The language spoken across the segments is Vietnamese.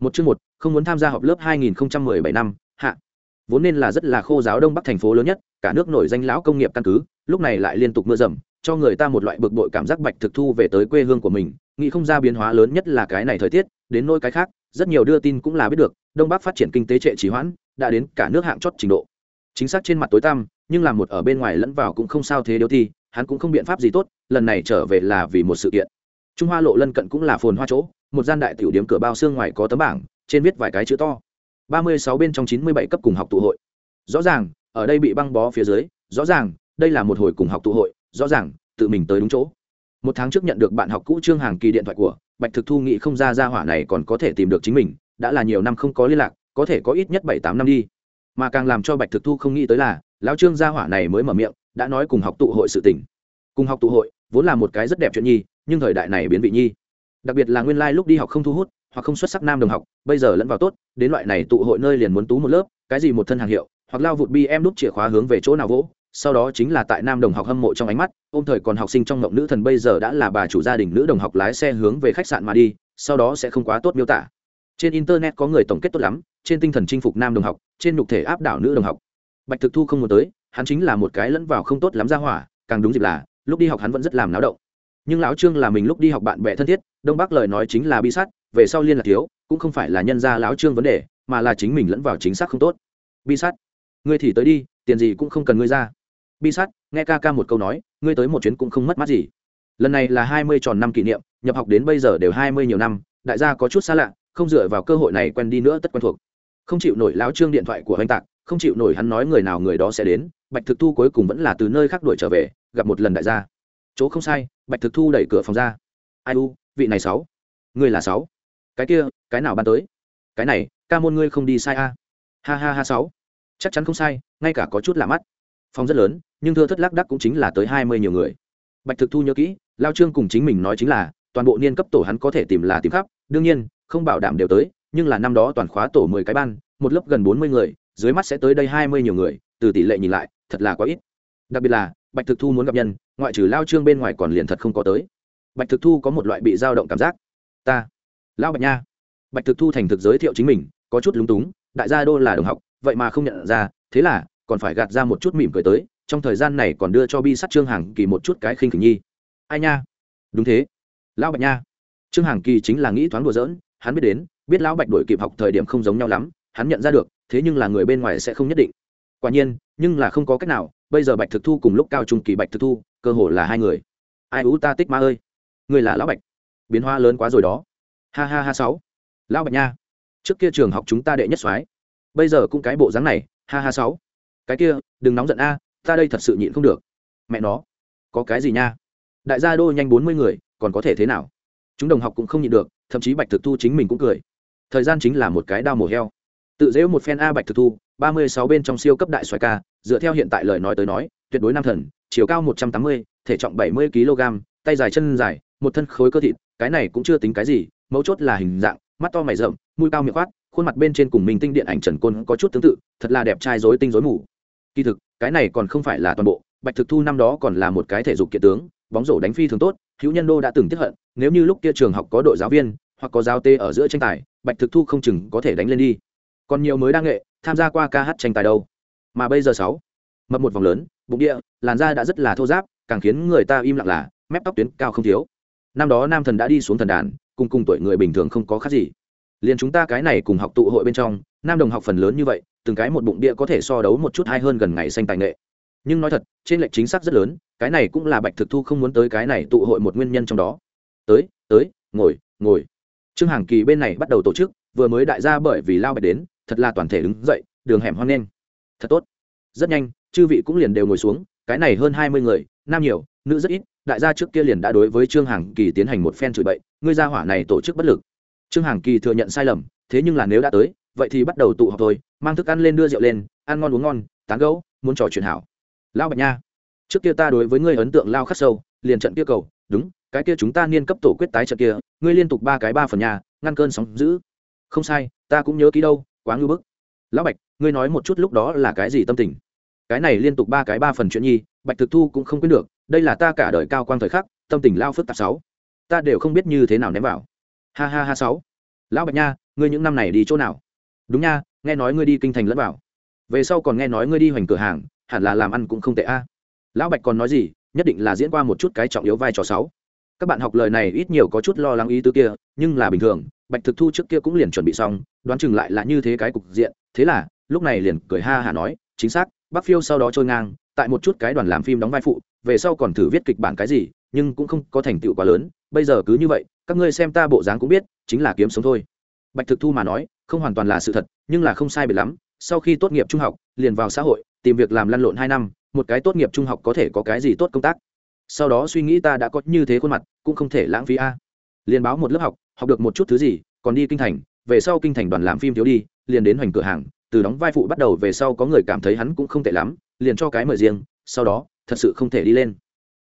một chương một, không muốn tham gia họp lớp 2017 năm, hạ. Vốn nên là rất là khô giáo đông bắc thành phố lớn nhất, cả nước nổi danh lão công nghiệp căn cứ, lúc này lại liên tục mưa rầm, cho người ta một loại bực bội cảm giác bạch thực thu về tới quê hương của mình, nghĩ không ra biến hóa lớn nhất là cái này thời tiết, đến nỗi cái khác, rất nhiều đưa tin cũng là biết được, đông bắc phát triển kinh tế trệ trì hoãn, đã đến cả nước hạng chót trình độ. Chính xác trên mặt tối tăm, nhưng làm một ở bên ngoài lẫn vào cũng không sao thế điều thi, hắn cũng không biện pháp gì tốt, lần này trở về là vì một sự kiện. Trung hoa lộ lân cận cũng là phồn hoa chỗ một gian đại tiểu điểm cửa bao xương ngoài có tấm bảng, trên viết vài cái chữ to. Ba mươi sáu bên trong chín mươi bảy cấp cùng học tụ hội. Rõ ràng, ở đây bị băng bó phía dưới, rõ ràng, đây là một hồi cùng học tụ hội, rõ ràng, tự mình tới đúng chỗ. Một tháng trước nhận được bạn học cũ trương hàng kỳ điện thoại của, bạch thực thu nghĩ không ra ra hỏa này còn có thể tìm được chính mình, đã là nhiều năm không có liên lạc, có thể có ít nhất bảy tám năm đi. Mà càng làm cho bạch thực thu không nghĩ tới là, lão trương gia hỏa này mới mở miệng, đã nói cùng học tụ hội sự tình. cùng học tụ hội, vốn là một cái rất đẹp chuyện nhi, nhưng thời đại này biến vị nhi đặc biệt là nguyên lai、like、lúc đi học không thu hút hoặc không xuất sắc nam đồng học, bây giờ lẫn vào tốt, đến loại này tụ hội nơi liền muốn tú một lớp, cái gì một thân hàng hiệu, hoặc lao vụt bi em đút chìa khóa hướng về chỗ nào vỗ, sau đó chính là tại nam đồng học hâm mộ trong ánh mắt, ôm thời còn học sinh trong mộng nữ thần bây giờ đã là bà chủ gia đình nữ đồng học lái xe hướng về khách sạn mà đi, sau đó sẽ không quá tốt miêu tả. Trên internet có người tổng kết tốt lắm, trên tinh thần chinh phục nam đồng học, trên nhục thể áp đảo nữ đồng học. Bạch thực thu không muốn tới, hắn chính là một cái lẫn vào không tốt lắm ra hỏa, càng đúng dịp là, lúc đi học hắn vẫn rất làm náo động nhưng lão trương là mình lúc đi học bạn bè thân thiết, đông bắc lời nói chính là bi sát, về sau liên lạc thiếu, cũng không phải là nhân ra lão trương vấn đề, mà là chính mình lẫn vào chính xác không tốt. Bi sát. Ngươi thì tới đi, tiền gì cũng không cần ngươi ra. Bi sát, nghe ca ca một câu nói, ngươi tới một chuyến cũng không mất mát gì. Lần này là hai mươi tròn năm kỷ niệm, nhập học đến bây giờ đều hai mươi nhiều năm, đại gia có chút xa lạ, không dựa vào cơ hội này quen đi nữa tất quen thuộc. Không chịu nổi lão trương điện thoại của anh tạc, không chịu nổi hắn nói người nào người đó sẽ đến, bạch thực thu cuối cùng vẫn là từ nơi khác đuổi trở về, gặp một lần đại gia chỗ không sai, bạch thực thu đẩy cửa phòng ra. Ai u, vị này sáu. Ngươi là sáu. Cái kia, cái nào ban tới? Cái này, ca môn ngươi không đi sai a. Ha ha ha sáu. Chắc chắn không sai, ngay cả có chút lạ mắt. Phòng rất lớn, nhưng thưa thất lác đắc cũng chính là tới hai mươi nhiều người. Bạch thực thu nhớ kỹ, lao trương cùng chính mình nói chính là, toàn bộ niên cấp tổ hắn có thể tìm là tìm khắp, đương nhiên, không bảo đảm đều tới, nhưng là năm đó toàn khóa tổ mười cái ban, một lớp gần bốn mươi người, dưới mắt sẽ tới đây hai mươi nhiều người, từ tỷ lệ nhìn lại, thật là quá ít. Đặc biệt là, bạch thực thu muốn gặp nhân ngoại trừ lao trương bên ngoài còn liền thật không có tới. Bạch thực thu có một loại bị dao động cảm giác. Ta, lão bạch nha. Bạch thực thu thành thực giới thiệu chính mình, có chút lúng túng, đại gia đô là đồng học, vậy mà không nhận ra, thế là, còn phải gạt ra một chút mỉm cười tới, trong thời gian này còn đưa cho bi sắt trương hằng kỳ một chút cái khinh khỉnh nhi. Ai nha? Đúng thế. Lão bạch nha. Trương hằng kỳ chính là nghĩ thoáng đùa giỡn, hắn biết đến, biết lão bạch đổi kịp học thời điểm không giống nhau lắm, hắn nhận ra được, thế nhưng là người bên ngoài sẽ không nhất định. Quả nhiên, nhưng là không có cách nào, bây giờ bạch thực thu cùng lúc cao trung kỳ bạch thực thu cơ hồ là hai người. Ai ú ta tích ma ơi? Người là lão bạch. Biến hoa lớn quá rồi đó. Ha ha ha sáu. Lão bạch nha. Trước kia trường học chúng ta đệ nhất soái. Bây giờ cũng cái bộ dáng này. Ha ha sáu. Cái kia, đừng nóng giận a, ta đây thật sự nhịn không được. Mẹ nó. Có cái gì nha? Đại gia đô nhanh bốn mươi người, còn có thể thế nào? Chúng đồng học cũng không nhịn được, thậm chí bạch thực thu chính mình cũng cười. Thời gian chính là một cái đau mổ heo. Tự dễu một phen a bạch thực thu, ba mươi sáu bên trong siêu cấp đại xoài ca, dựa theo hiện tại lời nói tới nói tuyệt đối nam thần, chiều cao một trăm tám mươi, thể trọng bảy mươi kg, tay dài chân dài, một thân khối cơ thịt, cái này cũng chưa tính cái gì, mấu chốt là hình dạng, mắt to mày rậm, mũi cao miệng khoát, khuôn mặt bên trên cùng mình tinh điện ảnh trần côn có chút tương tự, thật là đẹp trai dối tinh dối mù. Kỳ thực, cái này còn không phải là toàn bộ, bạch thực thu năm đó còn là một cái thể dục kiện tướng, bóng rổ đánh phi thường tốt, hữu nhân đô đã từng tiếp hận, nếu như lúc kia trường học có đội giáo viên, hoặc có giáo tê ở giữa tranh tài, bạch thực thu không chừng có thể đánh lên đi. Còn nhiều mới đa nghệ, tham gia qua ca hát tranh tài đâu. Mà bây giờ sáu mập một vòng lớn bụng địa, làn da đã rất là thô giáp càng khiến người ta im lặng là, mép tóc tuyến cao không thiếu. Năm đó nam thần đã đi xuống thần đàn, cùng cùng tuổi người bình thường không có khác gì. Liền chúng ta cái này cùng học tụ hội bên trong, nam đồng học phần lớn như vậy, từng cái một bụng địa có thể so đấu một chút hay hơn gần ngày xanh tài nghệ. Nhưng nói thật, trên lệch chính xác rất lớn, cái này cũng là bạch thực thu không muốn tới cái này tụ hội một nguyên nhân trong đó. Tới tới, ngồi ngồi. Trương hàng kỳ bên này bắt đầu tổ chức, vừa mới đại gia bởi vì lao bạch đến, thật là toàn thể đứng dậy, đường hẻm hoang lên thật tốt. Rất nhanh chư vị cũng liền đều ngồi xuống, cái này hơn hai mươi người, nam nhiều, nữ rất ít, đại gia trước kia liền đã đối với trương hàng kỳ tiến hành một phen chửi bậy, ngươi gia hỏa này tổ chức bất lực. Trương hàng kỳ thừa nhận sai lầm, thế nhưng là nếu đã tới, vậy thì bắt đầu tụ họp thôi, mang thức ăn lên đưa rượu lên, ăn ngon uống ngon, tán gẫu, muốn trò chuyện hảo. Lao bạch nha, trước kia ta đối với ngươi ấn tượng lao khắc sâu, liền trận kia cầu, đúng, cái kia chúng ta niên cấp tổ quyết tái trận kia, ngươi liên tục ba cái ba phần nhà, ngăn cơn sóng giữ không sai, ta cũng nhớ ký đâu, quá ngư bức. Lão bạch, ngươi nói một chút lúc đó là cái gì tâm tình? Cái này liên tục ba cái ba phần chuyện nhi, bạch thực thu cũng không quên được, đây là ta cả đời cao quang thời khắc, tâm tình lao phức tạp sáu. Ta đều không biết như thế nào ném vào. Ha ha ha sáu. Lão bạch nha, ngươi những năm này đi chỗ nào? Đúng nha, nghe nói ngươi đi kinh thành lẫn vào. Về sau còn nghe nói ngươi đi hoành cửa hàng, hẳn là làm ăn cũng không tệ a. Lão bạch còn nói gì, nhất định là diễn qua một chút cái trọng yếu vai trò sáu. Các bạn học lời này ít nhiều có chút lo lắng ý tứ kia, nhưng là bình thường, bạch thực thu trước kia cũng liền chuẩn bị xong, đoán chừng lại là như thế cái cục diện, thế là, lúc này liền cười ha hả nói, chính xác bắc phiêu sau đó trôi ngang, tại một chút cái đoàn làm phim đóng vai phụ, về sau còn thử viết kịch bản cái gì, nhưng cũng không có thành tựu quá lớn, bây giờ cứ như vậy, các ngươi xem ta bộ dáng cũng biết, chính là kiếm sống thôi. Bạch thực thu mà nói, không hoàn toàn là sự thật, nhưng là không sai biệt lắm, sau khi tốt nghiệp trung học, liền vào xã hội, tìm việc làm lăn lộn hai năm, một cái tốt nghiệp trung học có thể có cái gì tốt công tác. Sau đó suy nghĩ ta đã có như thế khuôn mặt, cũng không thể lãng phí a. Liền báo một lớp học học được một chút thứ gì, còn đi kinh thành, về sau kinh thành đoàn làm phim thiếu đi, liền đến hoành cửa hàng từ đóng vai phụ bắt đầu về sau có người cảm thấy hắn cũng không tệ lắm, liền cho cái mời riêng, sau đó, thật sự không thể đi lên.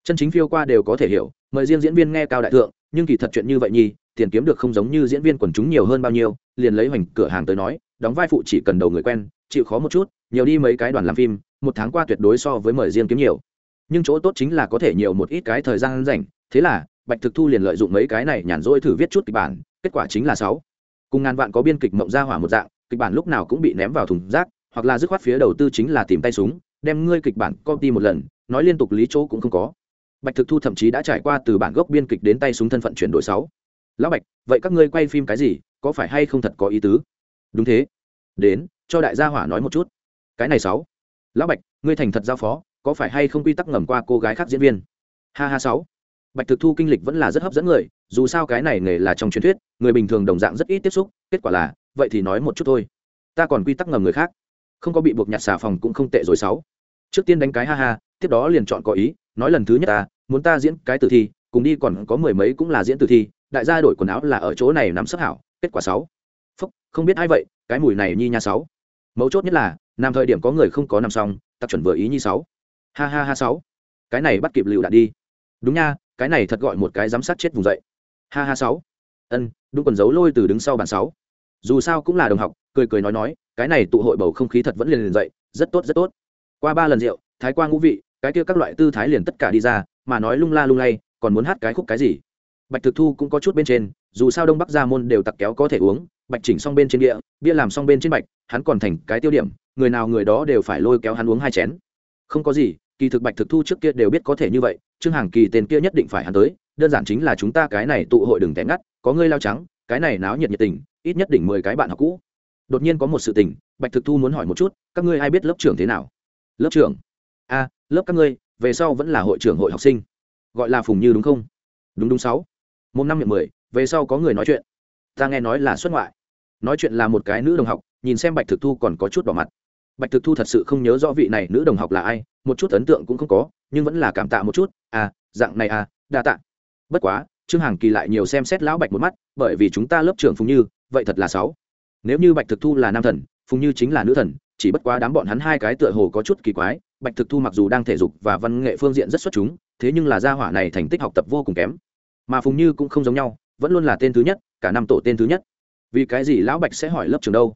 Chân chính phiêu qua đều có thể hiểu, mời riêng diễn viên nghe cao đại thượng, nhưng kỳ thật chuyện như vậy nhi tiền kiếm được không giống như diễn viên quần chúng nhiều hơn bao nhiêu, liền lấy hoành cửa hàng tới nói, đóng vai phụ chỉ cần đầu người quen, chịu khó một chút, nhiều đi mấy cái đoàn làm phim, một tháng qua tuyệt đối so với mời riêng kiếm nhiều. Nhưng chỗ tốt chính là có thể nhiều một ít cái thời gian rảnh, thế là, bạch thực thu liền lợi dụng mấy cái này nhàn rỗi thử viết chút kịch bản, kết quả chính là sáu. Cùng ngàn vạn có biên kịch mộng ra hỏa một dạng kịch bản lúc nào cũng bị ném vào thùng rác, hoặc là dứt khoát phía đầu tư chính là tìm tay súng, đem ngươi kịch bản copy một lần, nói liên tục lý chỗ cũng không có. Bạch thực thu thậm chí đã trải qua từ bản gốc biên kịch đến tay súng thân phận chuyển đổi sáu. Lão bạch, vậy các ngươi quay phim cái gì, có phải hay không thật có ý tứ? Đúng thế. Đến, cho đại gia hỏa nói một chút. Cái này sáu. Lão bạch, ngươi thành thật giao phó, có phải hay không quy tắc ngầm qua cô gái khác diễn viên? Ha ha sáu. Bạch thực thu kinh lịch vẫn là rất hấp dẫn người, dù sao cái này nghề là trong truyền thuyết, người bình thường đồng dạng rất ít tiếp xúc, kết quả là vậy thì nói một chút thôi. Ta còn quy tắc ngầm người khác. Không có bị buộc nhặt xà phòng cũng không tệ rồi sáu. Trước tiên đánh cái ha ha, tiếp đó liền chọn có ý, nói lần thứ nhất ta, muốn ta diễn cái tử thi, cùng đi còn có mười mấy cũng là diễn tử thi, đại gia đổi quần áo là ở chỗ này nắm sấp hảo, kết quả sáu. Phúc, không biết ai vậy, cái mùi này nhi nha sáu. Mấu chốt nhất là, nam thời điểm có người không có nằm xong, tặc chuẩn vừa ý nhi sáu. Ha ha ha sáu. Cái này bắt kịp lựu đạn đi. Đúng nha, cái này thật gọi một cái giám sát chết vùng dậy. Ha ha sáu. Ân, đúng quần giấu lôi từ đứng sau bàn sáu dù sao cũng là đồng học, cười cười nói nói, cái này tụ hội bầu không khí thật vẫn liền liền dậy, rất tốt rất tốt. Qua ba lần rượu, thái qua ngũ vị, cái kia các loại tư thái liền tất cả đi ra, mà nói lung la lung lay, còn muốn hát cái khúc cái gì? Bạch thực thu cũng có chút bên trên, dù sao đông bắc gia môn đều tặc kéo có thể uống, bạch chỉnh xong bên trên địa bia làm xong bên trên bạch, hắn còn thành cái tiêu điểm, người nào người đó đều phải lôi kéo hắn uống hai chén. Không có gì, kỳ thực bạch thực thu trước kia đều biết có thể như vậy, trương hàng kỳ tên kia nhất định phải hắn tới, đơn giản chính là chúng ta cái này tụ hội đừng té ngắt, có ngươi lao trắng, cái này náo nhiệt nhiệt tình ít nhất đỉnh mười cái bạn học cũ. Đột nhiên có một sự tình, bạch thực thu muốn hỏi một chút, các ngươi ai biết lớp trưởng thế nào? Lớp trưởng? A lớp các ngươi, về sau vẫn là hội trưởng hội học sinh. Gọi là phùng như đúng không? Đúng đúng sáu. Một năm miệng mười, về sau có người nói chuyện. Ta nghe nói là xuất ngoại. Nói chuyện là một cái nữ đồng học, nhìn xem bạch thực thu còn có chút đỏ mặt. Bạch thực thu thật sự không nhớ rõ vị này nữ đồng học là ai, một chút ấn tượng cũng không có, nhưng vẫn là cảm tạ một chút. À dạng này à đa tạ. Bất quá, trương hằng kỳ lại nhiều xem xét lão bạch một mắt, bởi vì chúng ta lớp trưởng phùng như vậy thật là sáu. Nếu như bạch thực thu là nam thần, phùng như chính là nữ thần, chỉ bất quá đám bọn hắn hai cái tựa hồ có chút kỳ quái, bạch thực thu mặc dù đang thể dục và văn nghệ phương diện rất xuất chúng, thế nhưng là gia hỏa này thành tích học tập vô cùng kém. Mà phùng như cũng không giống nhau, vẫn luôn là tên thứ nhất, cả năm tổ tên thứ nhất. Vì cái gì lão bạch sẽ hỏi lớp trường đâu?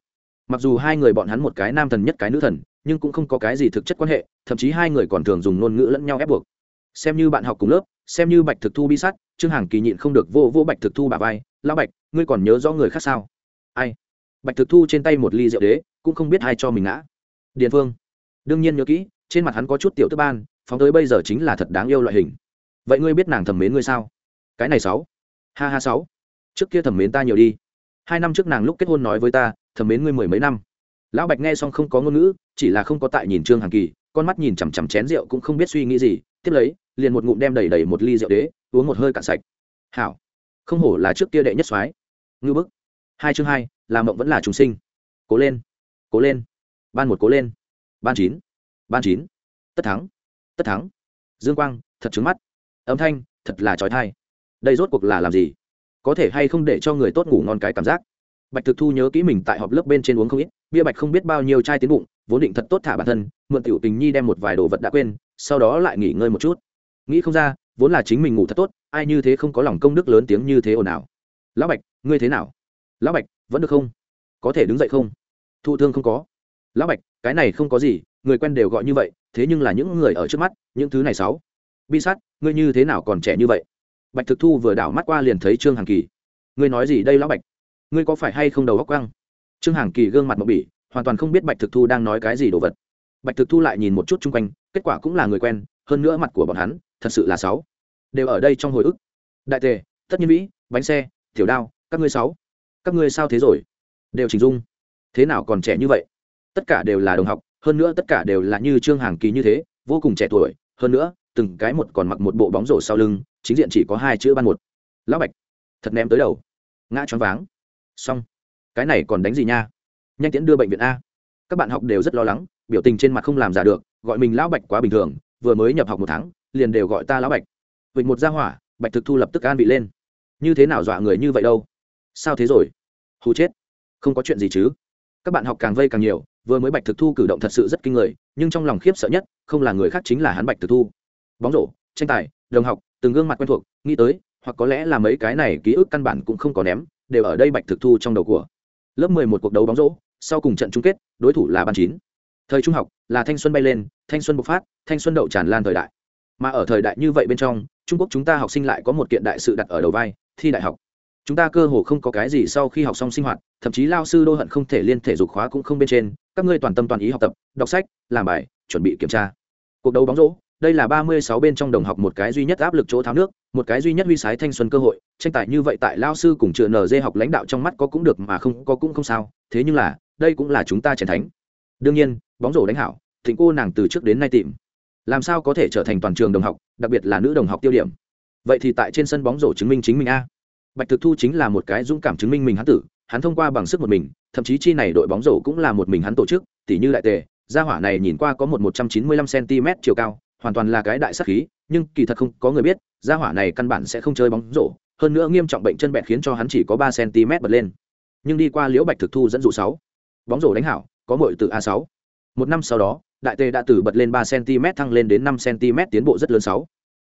Mặc dù hai người bọn hắn một cái nam thần nhất cái nữ thần, nhưng cũng không có cái gì thực chất quan hệ, thậm chí hai người còn thường dùng ngôn ngữ lẫn nhau ép buộc. Xem như bạn học cùng lớp, xem như bạch thực thu bi sát, trương hằng kỳ nhịn không được vô vô bạch thực thu bà vai lão bạch, ngươi còn nhớ rõ người khác sao? Ai? Bạch thực thu trên tay một ly rượu đế, cũng không biết ai cho mình ngã. Điền phương đương nhiên nhớ kỹ, trên mặt hắn có chút tiểu tức ban, phóng tới bây giờ chính là thật đáng yêu loại hình. Vậy ngươi biết nàng thẩm mến ngươi sao? Cái này sáu. Ha ha sáu. Trước kia thẩm mến ta nhiều đi. Hai năm trước nàng lúc kết hôn nói với ta thẩm mến ngươi mười mấy năm. Lão bạch nghe xong không có ngôn ngữ, chỉ là không có tại nhìn trương hàng kỳ, con mắt nhìn chằm chằm chén rượu cũng không biết suy nghĩ gì, tiếp lấy, liền một ngụm đem đầy đầy một ly rượu đế, uống một hơi cạn sạch. Hảo không hổ là trước kia đệ nhất soái. Ngư bức. Hai chương hai làm mộng vẫn là trùng sinh. Cố lên. Cố lên. Ban một cố lên. Ban chín. Ban chín. Tất thắng. Tất thắng. Dương quang, thật trứng mắt. Âm thanh, thật là trói thai. Đây rốt cuộc là làm gì? Có thể hay không để cho người tốt ngủ ngon cái cảm giác? Bạch thực thu nhớ kỹ mình tại họp lớp bên trên uống không ít, bia bạch không biết bao nhiêu chai tiến bụng, vốn định thật tốt thả bản thân, mượn tiểu tình nhi đem một vài đồ vật đã quên, sau đó lại nghỉ ngơi một chút. Nghĩ không ra vốn là chính mình ngủ thật tốt, ai như thế không có lòng công đức lớn tiếng như thế ồn ào. Lão bạch, ngươi thế nào? Lão bạch, vẫn được không? Có thể đứng dậy không? Thụ thương không có. Lão bạch, cái này không có gì, người quen đều gọi như vậy, thế nhưng là những người ở trước mắt, những thứ này sáu. Bi sát, ngươi như thế nào còn trẻ như vậy? Bạch thực thu vừa đảo mắt qua liền thấy trương hằng kỳ. Ngươi nói gì đây lão bạch? Ngươi có phải hay không đầu góc quăng? Trương hằng kỳ gương mặt mậu bỉ, hoàn toàn không biết bạch thực thu đang nói cái gì đồ vật. Bạch thực thu lại nhìn một chút chung quanh, kết quả cũng là người quen, hơn nữa mặt của bọn hắn thật sự là sáu. Đều ở đây trong hồi ức. Đại tề, tất nhiên vĩ, bánh xe, tiểu đao, các ngươi sáu. Các ngươi sao thế rồi? Đều chỉnh dung. Thế nào còn trẻ như vậy? Tất cả đều là đồng học, hơn nữa tất cả đều là như trương hàng kỳ như thế, vô cùng trẻ tuổi. Hơn nữa, từng cái một còn mặc một bộ bóng rổ sau lưng, chính diện chỉ có hai chữ ban một. Lão bạch, thật ném tới đầu. Ngã choáng váng. Xong. Cái này còn đánh gì nha? Nhanh tiễn đưa bệnh viện a. Các bạn học đều rất lo lắng, biểu tình trên mặt không làm giả được, gọi mình lão bạch quá bình thường, vừa mới nhập học một tháng liền đều gọi ta lão bạch. Vịnh một ra hỏa, bạch thực thu lập tức an bị lên. Như thế nào dọa người như vậy đâu? Sao thế rồi? Hù chết. Không có chuyện gì chứ? Các bạn học càng vây càng nhiều, vừa mới bạch thực thu cử động thật sự rất kinh người, nhưng trong lòng khiếp sợ nhất, không là người khác chính là hắn bạch thực thu. Bóng rổ, tranh tài, đồng học, từng gương mặt quen thuộc, nghĩ tới, hoặc có lẽ là mấy cái này ký ức căn bản cũng không có ném, đều ở đây bạch thực thu trong đầu của. Lớp mười một cuộc đấu bóng rổ, sau cùng trận chung kết, đối thủ là ban chín. Thời trung học, là thanh xuân bay lên, thanh xuân bộc phát, thanh xuân đậu tràn lan thời đại mà ở thời đại như vậy bên trong, trung quốc chúng ta học sinh lại có một kiện đại sự đặt ở đầu vai, thi đại học. Chúng ta cơ hồ không có cái gì sau khi học xong sinh hoạt, thậm chí lao sư đô hận không thể liên thể dục khóa cũng không bên trên, các ngươi toàn tâm toàn ý học tập, đọc sách, làm bài, chuẩn bị kiểm tra. Cuộc đấu bóng rổ, đây là ba mươi sáu bên trong đồng học một cái duy nhất áp lực chỗ tháo nước, một cái duy nhất huy sái thanh xuân cơ hội, tranh tài như vậy tại lao sư cùng chữa dê học lãnh đạo trong mắt có cũng được mà không có cũng không sao, thế nhưng là, đây cũng là chúng ta chiến thánh đương nhiên, bóng rổ đánh hảo, thịnh cô nàng từ trước đến nay tìm làm sao có thể trở thành toàn trường đồng học, đặc biệt là nữ đồng học tiêu điểm? Vậy thì tại trên sân bóng rổ chứng minh chính mình a. Bạch thực thu chính là một cái dũng cảm chứng minh mình hắn tử, hắn thông qua bằng sức một mình, thậm chí chi này đội bóng rổ cũng là một mình hắn tổ chức tỷ như đại tề, gia hỏa này nhìn qua có một một trăm chín mươi lăm cm chiều cao, hoàn toàn là cái đại sắc khí, nhưng kỳ thật không có người biết, gia hỏa này căn bản sẽ không chơi bóng rổ, hơn nữa nghiêm trọng bệnh chân bẹt khiến cho hắn chỉ có ba cm bật lên. Nhưng đi qua liễu bạch thực thu dẫn dụ sáu. Bóng rổ đánh hảo, có mọi từ a sáu một năm sau đó, đại tề đã từ bật lên ba cm thăng lên đến năm cm tiến bộ rất lớn sáu.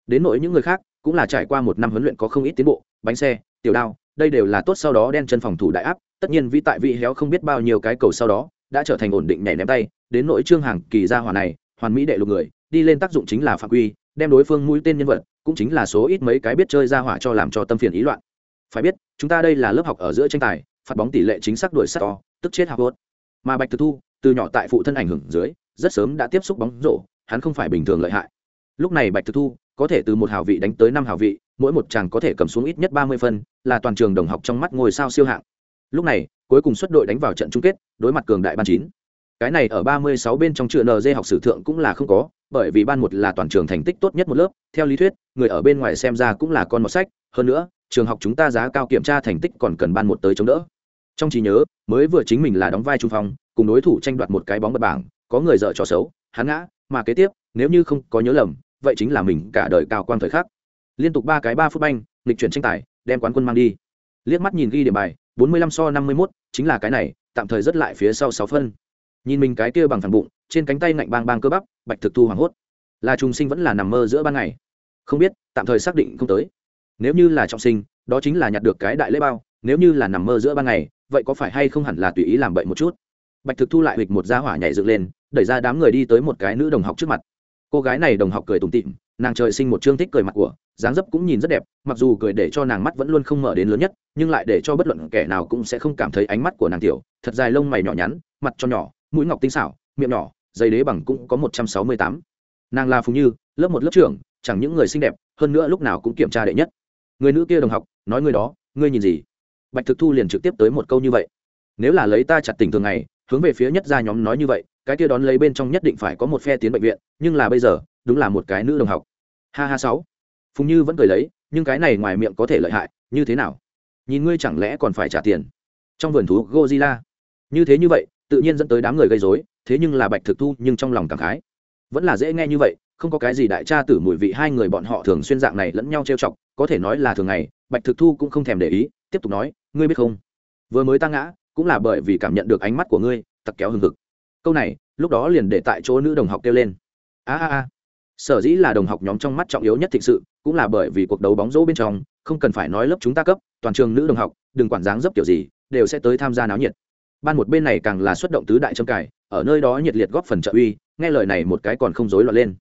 Đến nỗi những người khác, cũng là trải qua một năm huấn luyện có không ít tiến bộ, bánh xe, tiểu đao, đây đều là tốt sau đó đen chân phòng thủ đại áp, tất nhiên vi tại vị héo không biết bao nhiêu cái cầu sau đó, đã trở thành ổn định nhảy ném tay. Đến nỗi trương hàng kỳ gia hỏa này, hoàn mỹ đệ lục người, đi lên tác dụng chính là phạm quy, đem đối phương mũi tên nhân vật, cũng chính là số ít mấy cái biết chơi ra hỏa cho làm cho tâm phiền ý loạn. Phải biết, chúng ta đây là lớp học ở giữa tranh tài, phạt bóng tỷ lệ chính xác đuổi sát to, tức chết học hốt mà bạch thực thu từ nhỏ tại phụ thân ảnh hưởng dưới, rất sớm đã tiếp xúc bóng rổ, hắn không phải bình thường lợi hại. Lúc này bạch thực thu, có thể từ một hào vị đánh tới năm hào vị, mỗi một chàng có thể cầm xuống ít nhất ba mươi phân, là toàn trường đồng học trong mắt ngôi sao siêu hạng. Lúc này, cuối cùng xuất đội đánh vào trận chung kết, đối mặt cường đại ban chín. Cái này ở ba mươi sáu bên trong trường nd học sử thượng cũng là không có, bởi vì ban một là toàn trường thành tích tốt nhất một lớp, theo lý thuyết, người ở bên ngoài xem ra cũng là con một sách. Hơn nữa, trường học chúng ta giá cao kiểm tra thành tích còn cần ban một tới chống đỡ trong trí nhớ, mới vừa chính mình là đóng vai trung phong, cùng đối thủ tranh đoạt một cái bóng bật bảng, có người dợ trò xấu, hắn ngã, mà kế tiếp, nếu như không có nhớ lầm, vậy chính là mình cả đời cao quang thời khắc. Liên tục ba cái ba phút banh lịch chuyển tranh tài, đem quán quân mang đi. Liếc mắt nhìn ghi điểm bài, bốn mươi lăm so năm mươi mốt, chính là cái này, tạm thời rất lại phía sau sáu phân. Nhìn mình cái kia bằng phản bụng, trên cánh tay ngạnh bang bang cơ bắp, bạch thực thu hoảng hốt. Là trung sinh vẫn là nằm mơ giữa ban ngày. Không biết, tạm thời xác định không tới. Nếu như là trọng sinh, đó chính là nhặt được cái đại lễ bao, nếu như là nằm mơ giữa ban ngày vậy có phải hay không hẳn là tùy ý làm bậy một chút? Bạch thực thu lại hịch một gia hỏa nhảy dựng lên, đẩy ra đám người đi tới một cái nữ đồng học trước mặt. Cô gái này đồng học cười tủm tịm nàng trời sinh một chương thích cười mặt của, dáng dấp cũng nhìn rất đẹp, mặc dù cười để cho nàng mắt vẫn luôn không mở đến lớn nhất, nhưng lại để cho bất luận kẻ nào cũng sẽ không cảm thấy ánh mắt của nàng tiểu, thật dài lông mày nhỏ nhắn, mặt cho nhỏ, mũi ngọc tinh xảo, miệng nhỏ dây đế bằng cũng có một trăm sáu mươi tám. Nàng là phùng như, lớp một lớp trưởng, chẳng những người xinh đẹp, hơn nữa lúc nào cũng kiểm tra đệ nhất. Người nữ kia đồng học, nói người đó, ngươi nhìn gì? Bạch thực thu liền trực tiếp tới một câu như vậy. Nếu là lấy ta chặt tình thường ngày, hướng về phía nhất gia nhóm nói như vậy, cái kia đón lấy bên trong nhất định phải có một phe tiến bệnh viện, nhưng là bây giờ, đúng là một cái nữ đồng học. Ha ha sáu. Phùng như vẫn cười lấy, nhưng cái này ngoài miệng có thể lợi hại, như thế nào? Nhìn ngươi chẳng lẽ còn phải trả tiền? Trong vườn thú Godzilla. Như thế như vậy, tự nhiên dẫn tới đám người gây rối, thế nhưng là bạch thực thu nhưng trong lòng cảm khái. Vẫn là dễ nghe như vậy, không có cái gì đại tra tử mùi vị hai người bọn họ thường xuyên dạng này lẫn nhau trêu chọc, có thể nói là thường ngày, bạch thực thu cũng không thèm để ý tiếp tục nói, ngươi biết không? Vừa mới ta ngã, cũng là bởi vì cảm nhận được ánh mắt của ngươi tặc kéo hừng hực. Câu này, lúc đó liền để tại chỗ nữ đồng học kêu lên. A a a. Sở dĩ là đồng học nhóm trong mắt trọng yếu nhất thịnh sự, cũng là bởi vì cuộc đấu bóng rổ bên trong, không cần phải nói lớp chúng ta cấp, toàn trường nữ đồng học, đừng quản dáng dấp kiểu gì, đều sẽ tới tham gia náo nhiệt. Ban một bên này càng là xuất động tứ đại trâm cải ở nơi đó nhiệt liệt góp phần trợ uy, nghe lời này một cái còn không rối loạn lên.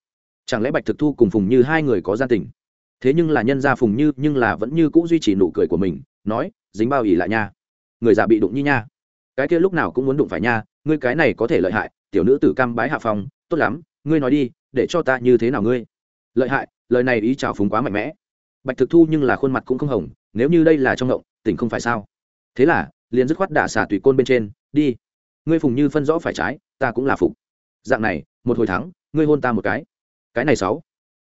Chẳng lẽ bạch thực thu cùng phùng như hai người có gia tình? Thế nhưng là nhân gia phùng như, nhưng là vẫn như cũ duy trì nụ cười của mình, nói, dính bao ỉ lại nha. Người già bị đụng như nha. Cái kia lúc nào cũng muốn đụng phải nha, ngươi cái này có thể lợi hại, tiểu nữ tử cam bái hạ phòng tốt lắm, ngươi nói đi, để cho ta như thế nào ngươi? Lợi hại, lời này ý chào phúng quá mạnh mẽ. Bạch thực thu nhưng là khuôn mặt cũng không hồng, nếu như đây là trong động, tỉnh không phải sao? Thế là, liền dứt khoát đả xả tùy côn bên trên, đi. Ngươi phùng như phân rõ phải trái, ta cũng là phục. Dạng này, một hồi thắng, ngươi hôn ta một cái. Cái này sáu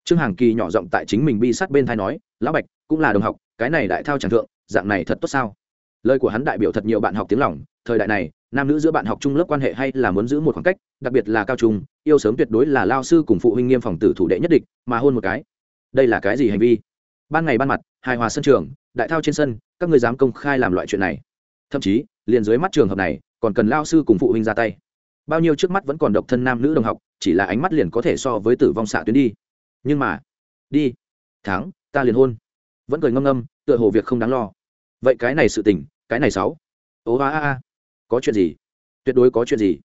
trương hàng kỳ nhỏ giọng tại chính mình bi sát bên thai nói, lão bạch, cũng là đồng học, cái này đại thao tràng thượng, dạng này thật tốt sao? Lời của hắn đại biểu thật nhiều bạn học tiếng lòng, thời đại này, nam nữ giữa bạn học chung lớp quan hệ hay là muốn giữ một khoảng cách, đặc biệt là cao trung, yêu sớm tuyệt đối là lao sư cùng phụ huynh nghiêm phòng tử thủ đệ nhất địch, mà hôn một cái, đây là cái gì hành vi? Ban ngày ban mặt, hài hòa sân trường, đại thao trên sân, các ngươi dám công khai làm loại chuyện này. Thậm chí, liền dưới mắt trường hợp này, còn cần lao sư cùng phụ huynh ra tay. Bao nhiêu trước mắt vẫn còn độc thân nam nữ đồng học, chỉ là ánh mắt liền có thể so với tử vong xạ tuyến đi nhưng mà, đi tháng ta liền hôn. Vẫn cười ngâm ngâm, tựa hồ việc không đáng lo. Vậy cái này sự tình, cái này sáu. Ố a a a. Có chuyện gì? Tuyệt đối có chuyện gì?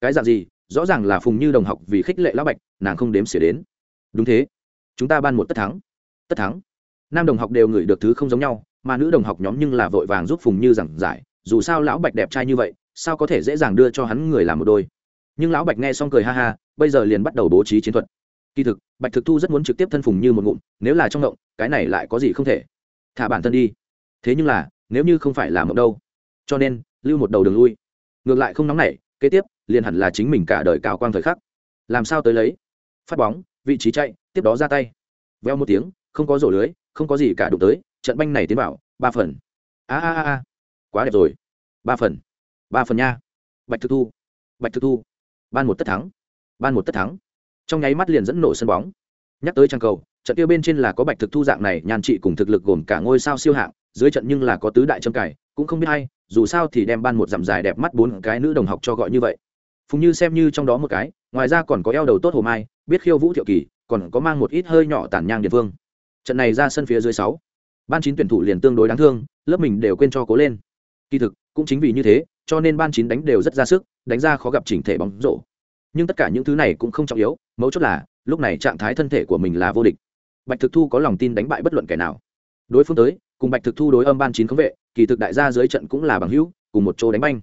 Cái dạng gì? Rõ ràng là phùng như đồng học vì khích lệ lão bạch, nàng không đếm xỉa đến. Đúng thế. Chúng ta ban một tất thắng. Tất thắng. Nam đồng học đều ngửi được thứ không giống nhau, mà nữ đồng học nhóm nhưng là vội vàng giúp phùng như giảng giải. Dù sao lão bạch đẹp trai như vậy, sao có thể dễ dàng đưa cho hắn người làm một đôi? Nhưng lão bạch nghe xong cười ha ha, bây giờ liền bắt đầu bố trí chiến thuật kỳ thực, bạch thực thu rất muốn trực tiếp thân phùng như một ngụm, nếu là trong động cái này lại có gì không thể. Thả bản thân đi. Thế nhưng là, nếu như không phải là mộng đâu. Cho nên, lưu một đầu đường lui. Ngược lại không nóng nảy, kế tiếp, liền hẳn là chính mình cả đời cao quang thời khắc. Làm sao tới lấy? Phát bóng, vị trí chạy, tiếp đó ra tay. Veo một tiếng, không có rổ lưới, không có gì cả đụng tới, trận banh này tiến vào, ba phần. A a a. Quá đẹp rồi. Ba phần. Ba phần nha. Bạch thực thu. Bạch thực thu. Ban một tất thắng. Ban một tất thắng trong nháy mắt liền dẫn nổ sân bóng. Nhắc tới trang cầu, trận kia bên trên là có bạch thực thu dạng này, nhàn trị cùng thực lực gồm cả ngôi sao siêu hạng, dưới trận nhưng là có tứ đại trâm cải cũng không biết hay dù sao thì đem ban một dặm dài đẹp mắt bốn cái nữ đồng học cho gọi như vậy. Phùng như xem như trong đó một cái, ngoài ra còn có eo đầu tốt hồ mai, biết khiêu vũ thiệu kỳ, còn có mang một ít hơi nhỏ tản nhang địa phương. Trận này ra sân phía dưới sáu, ban chín tuyển thủ liền tương đối đáng thương, lớp mình đều quên cho cố lên. Kỳ thực, cũng chính vì như thế, cho nên ban chín đánh đều rất ra sức, đánh ra khó gặp chỉnh thể bóng rổ nhưng tất cả những thứ này cũng không trọng yếu, mấu chốt là, lúc này trạng thái thân thể của mình là vô địch. Bạch thực thu có lòng tin đánh bại bất luận kẻ nào. Đối phương tới, cùng bạch thực thu đối âm ban chín khống vệ, kỳ thực đại gia dưới trận cũng là bằng hữu, cùng một chỗ đánh banh.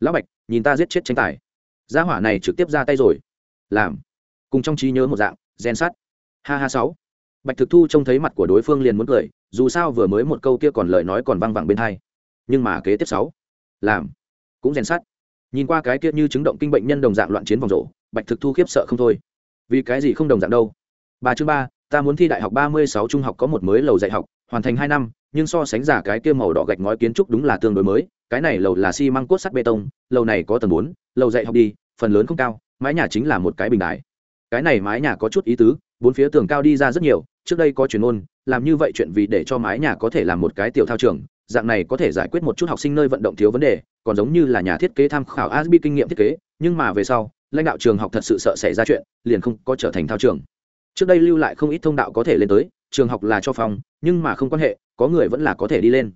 Lão bạch, nhìn ta giết chết tranh tài. Gia hỏa này trực tiếp ra tay rồi. Làm. Cùng trong trí nhớ một dạng, gen sát. ha ha sáu. Bạch thực thu trông thấy mặt của đối phương liền muốn cười, dù sao vừa mới một câu kia còn lời nói còn văng vẳng bên hai nhưng mà kế tiếp sáu. Làm. Cũng rèn sát nhìn qua cái kia như chứng động kinh bệnh nhân đồng dạng loạn chiến vòng rổ, bạch thực thu khiếp sợ không thôi. Vì cái gì không đồng dạng đâu? Bà chương ba, ta muốn thi đại học ba mươi sáu trung học có một mới lầu dạy học, hoàn thành hai năm, nhưng so sánh giả cái kia màu đỏ gạch ngói kiến trúc đúng là tương đối mới, cái này lầu là xi măng cốt sắt bê tông, lầu này có tầng bốn, lầu dạy học đi, phần lớn không cao, mái nhà chính là một cái bình đài. Cái này mái nhà có chút ý tứ, bốn phía tường cao đi ra rất nhiều, trước đây có truyền môn làm như vậy chuyện vì để cho mái nhà có thể làm một cái tiểu thao trường, dạng này có thể giải quyết một chút học sinh nơi vận động thiếu vấn đề còn giống như là nhà thiết kế tham khảo asbi kinh nghiệm thiết kế, nhưng mà về sau, lãnh đạo trường học thật sự sợ xảy ra chuyện, liền không có trở thành thao trường. Trước đây lưu lại không ít thông đạo có thể lên tới, trường học là cho phòng nhưng mà không quan hệ, có người vẫn là có thể đi lên.